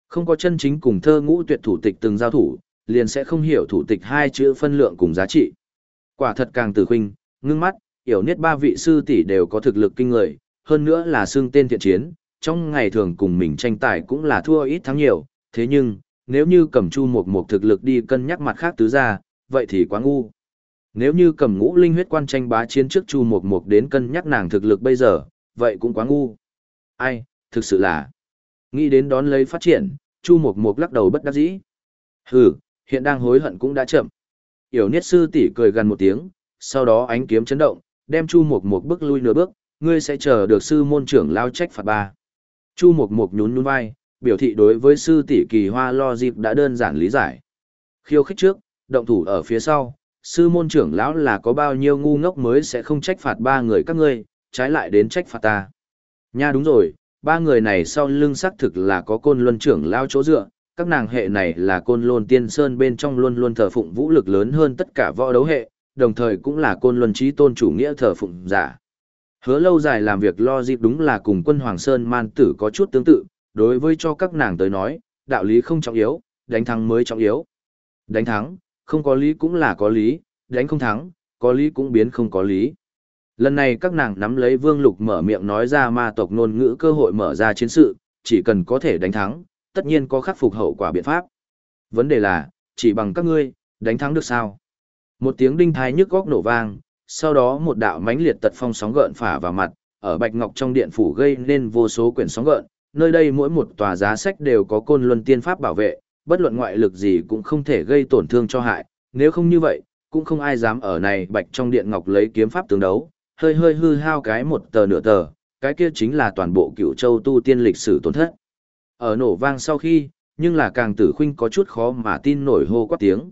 S1: Không có chân chính cùng thơ ngũ tuyệt thủ tịch từng giao thủ, liền sẽ không hiểu thủ tịch hai chữ phân lượng cùng giá trị. Quả thật càng tử khuynh, ngưng mắt, hiểu niết ba vị sư tỷ đều có thực lực kinh người, hơn nữa là xương tên thiện chiến, trong ngày thường cùng mình tranh tài cũng là thua ít thắng nhiều, thế nhưng, nếu như cầm chu một một thực lực đi cân nhắc mặt khác tứ ra, vậy thì quá ngu. Nếu như cầm ngũ linh huyết quan tranh bá chiến trước chu một một đến cân nhắc nàng thực lực bây giờ, vậy cũng quá ngu. Ai, thực sự là, nghĩ đến đón lấy phát triển, chu một một lắc đầu bất đắc dĩ. Hừ, hiện đang hối hận cũng đã chậm. Yểu Niết sư tỷ cười gần một tiếng, sau đó ánh kiếm chấn động, đem Chu Mục Mục bước lui nửa bước, ngươi sẽ chờ được sư môn trưởng lao trách phạt ba. Chu Mục Mục nhún nhún vai, biểu thị đối với sư tỷ kỳ hoa lo dịp đã đơn giản lý giải. Khiêu khích trước, động thủ ở phía sau, sư môn trưởng lão là có bao nhiêu ngu ngốc mới sẽ không trách phạt ba người các ngươi, trái lại đến trách phạt ta. Nha đúng rồi, ba người này sau lưng xác thực là có côn luân trưởng lao chỗ dựa, các nàng hệ này là côn luân tiên sơn bên trong luôn luôn thờ phụng vũ lực lớn hơn tất cả võ đấu hệ, đồng thời cũng là côn luân trí tôn chủ nghĩa thờ phụng giả. Hứa lâu dài làm việc lo dịp đúng là cùng quân Hoàng Sơn man tử có chút tương tự, đối với cho các nàng tới nói, đạo lý không trọng yếu, đánh thắng mới trọng yếu. Đánh thắng, không có lý cũng là có lý, đánh không thắng, có lý cũng biến không có lý. Lần này các nàng nắm lấy vương lục mở miệng nói ra ma tộc ngôn ngữ cơ hội mở ra chiến sự, chỉ cần có thể đánh thắng, tất nhiên có khắc phục hậu quả biện pháp. Vấn đề là, chỉ bằng các ngươi, đánh thắng được sao? Một tiếng đinh thái nhức góc nổ vang, sau đó một đạo mãnh liệt tật phong sóng gợn phả vào mặt, ở bạch ngọc trong điện phủ gây nên vô số quyển sóng gợn, nơi đây mỗi một tòa giá sách đều có côn luân tiên pháp bảo vệ, bất luận ngoại lực gì cũng không thể gây tổn thương cho hại, nếu không như vậy, cũng không ai dám ở này bạch trong điện ngọc lấy kiếm pháp tương đấu, hơi hơi hư hao cái một tờ nửa tờ, cái kia chính là toàn bộ cựu châu tu tiên lịch sử tổn thất. Ở nổ vang sau khi, nhưng là càng tử khuynh có chút khó mà tin nổi hô quát tiếng.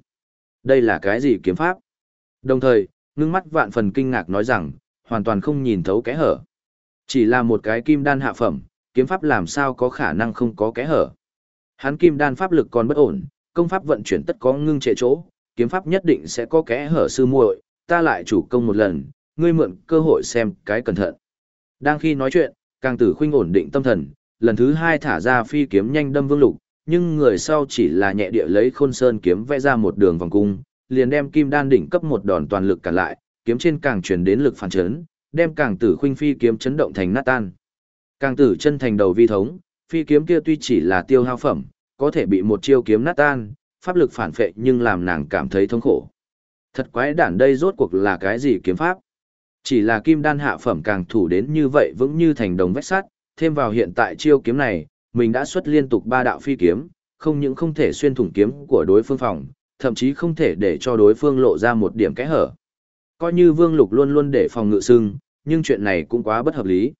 S1: Đây là cái gì kiếm pháp? Đồng thời, ngưng mắt vạn phần kinh ngạc nói rằng, hoàn toàn không nhìn thấu kẽ hở. Chỉ là một cái kim đan hạ phẩm, kiếm pháp làm sao có khả năng không có kẽ hở. Hắn kim đan pháp lực còn bất ổn, công pháp vận chuyển tất có ngưng trệ chỗ, kiếm pháp nhất định sẽ có kẽ hở sư muội, ta lại chủ công một lần, ngươi mượn cơ hội xem cái cẩn thận. Đang khi nói chuyện, càng tử khuynh ổn định tâm thần, lần thứ hai thả ra phi kiếm nhanh đâm vương lục, nhưng người sau chỉ là nhẹ địa lấy khôn sơn kiếm vẽ ra một đường vòng cung, liền đem kim đan đỉnh cấp một đòn toàn lực cản lại, kiếm trên càng truyền đến lực phản chấn, đem càng tử khuynh phi kiếm chấn động thành nát tan. Càng tử chân thành đầu vi thống, phi kiếm kia tuy chỉ là tiêu hao phẩm, có thể bị một chiêu kiếm nát tan, pháp lực phản phệ nhưng làm nàng cảm thấy thống khổ. Thật quái đản đây rốt cuộc là cái gì kiếm pháp? Chỉ là kim đan hạ phẩm càng thủ đến như vậy vững như thành đồng vách sắt, thêm vào hiện tại chiêu kiếm này, mình đã xuất liên tục ba đạo phi kiếm, không những không thể xuyên thủng kiếm của đối phương phòng, thậm chí không thể để cho đối phương lộ ra một điểm kẽ hở. Coi như Vương Lục luôn luôn để phòng ngự sưng, nhưng chuyện này cũng quá bất hợp lý.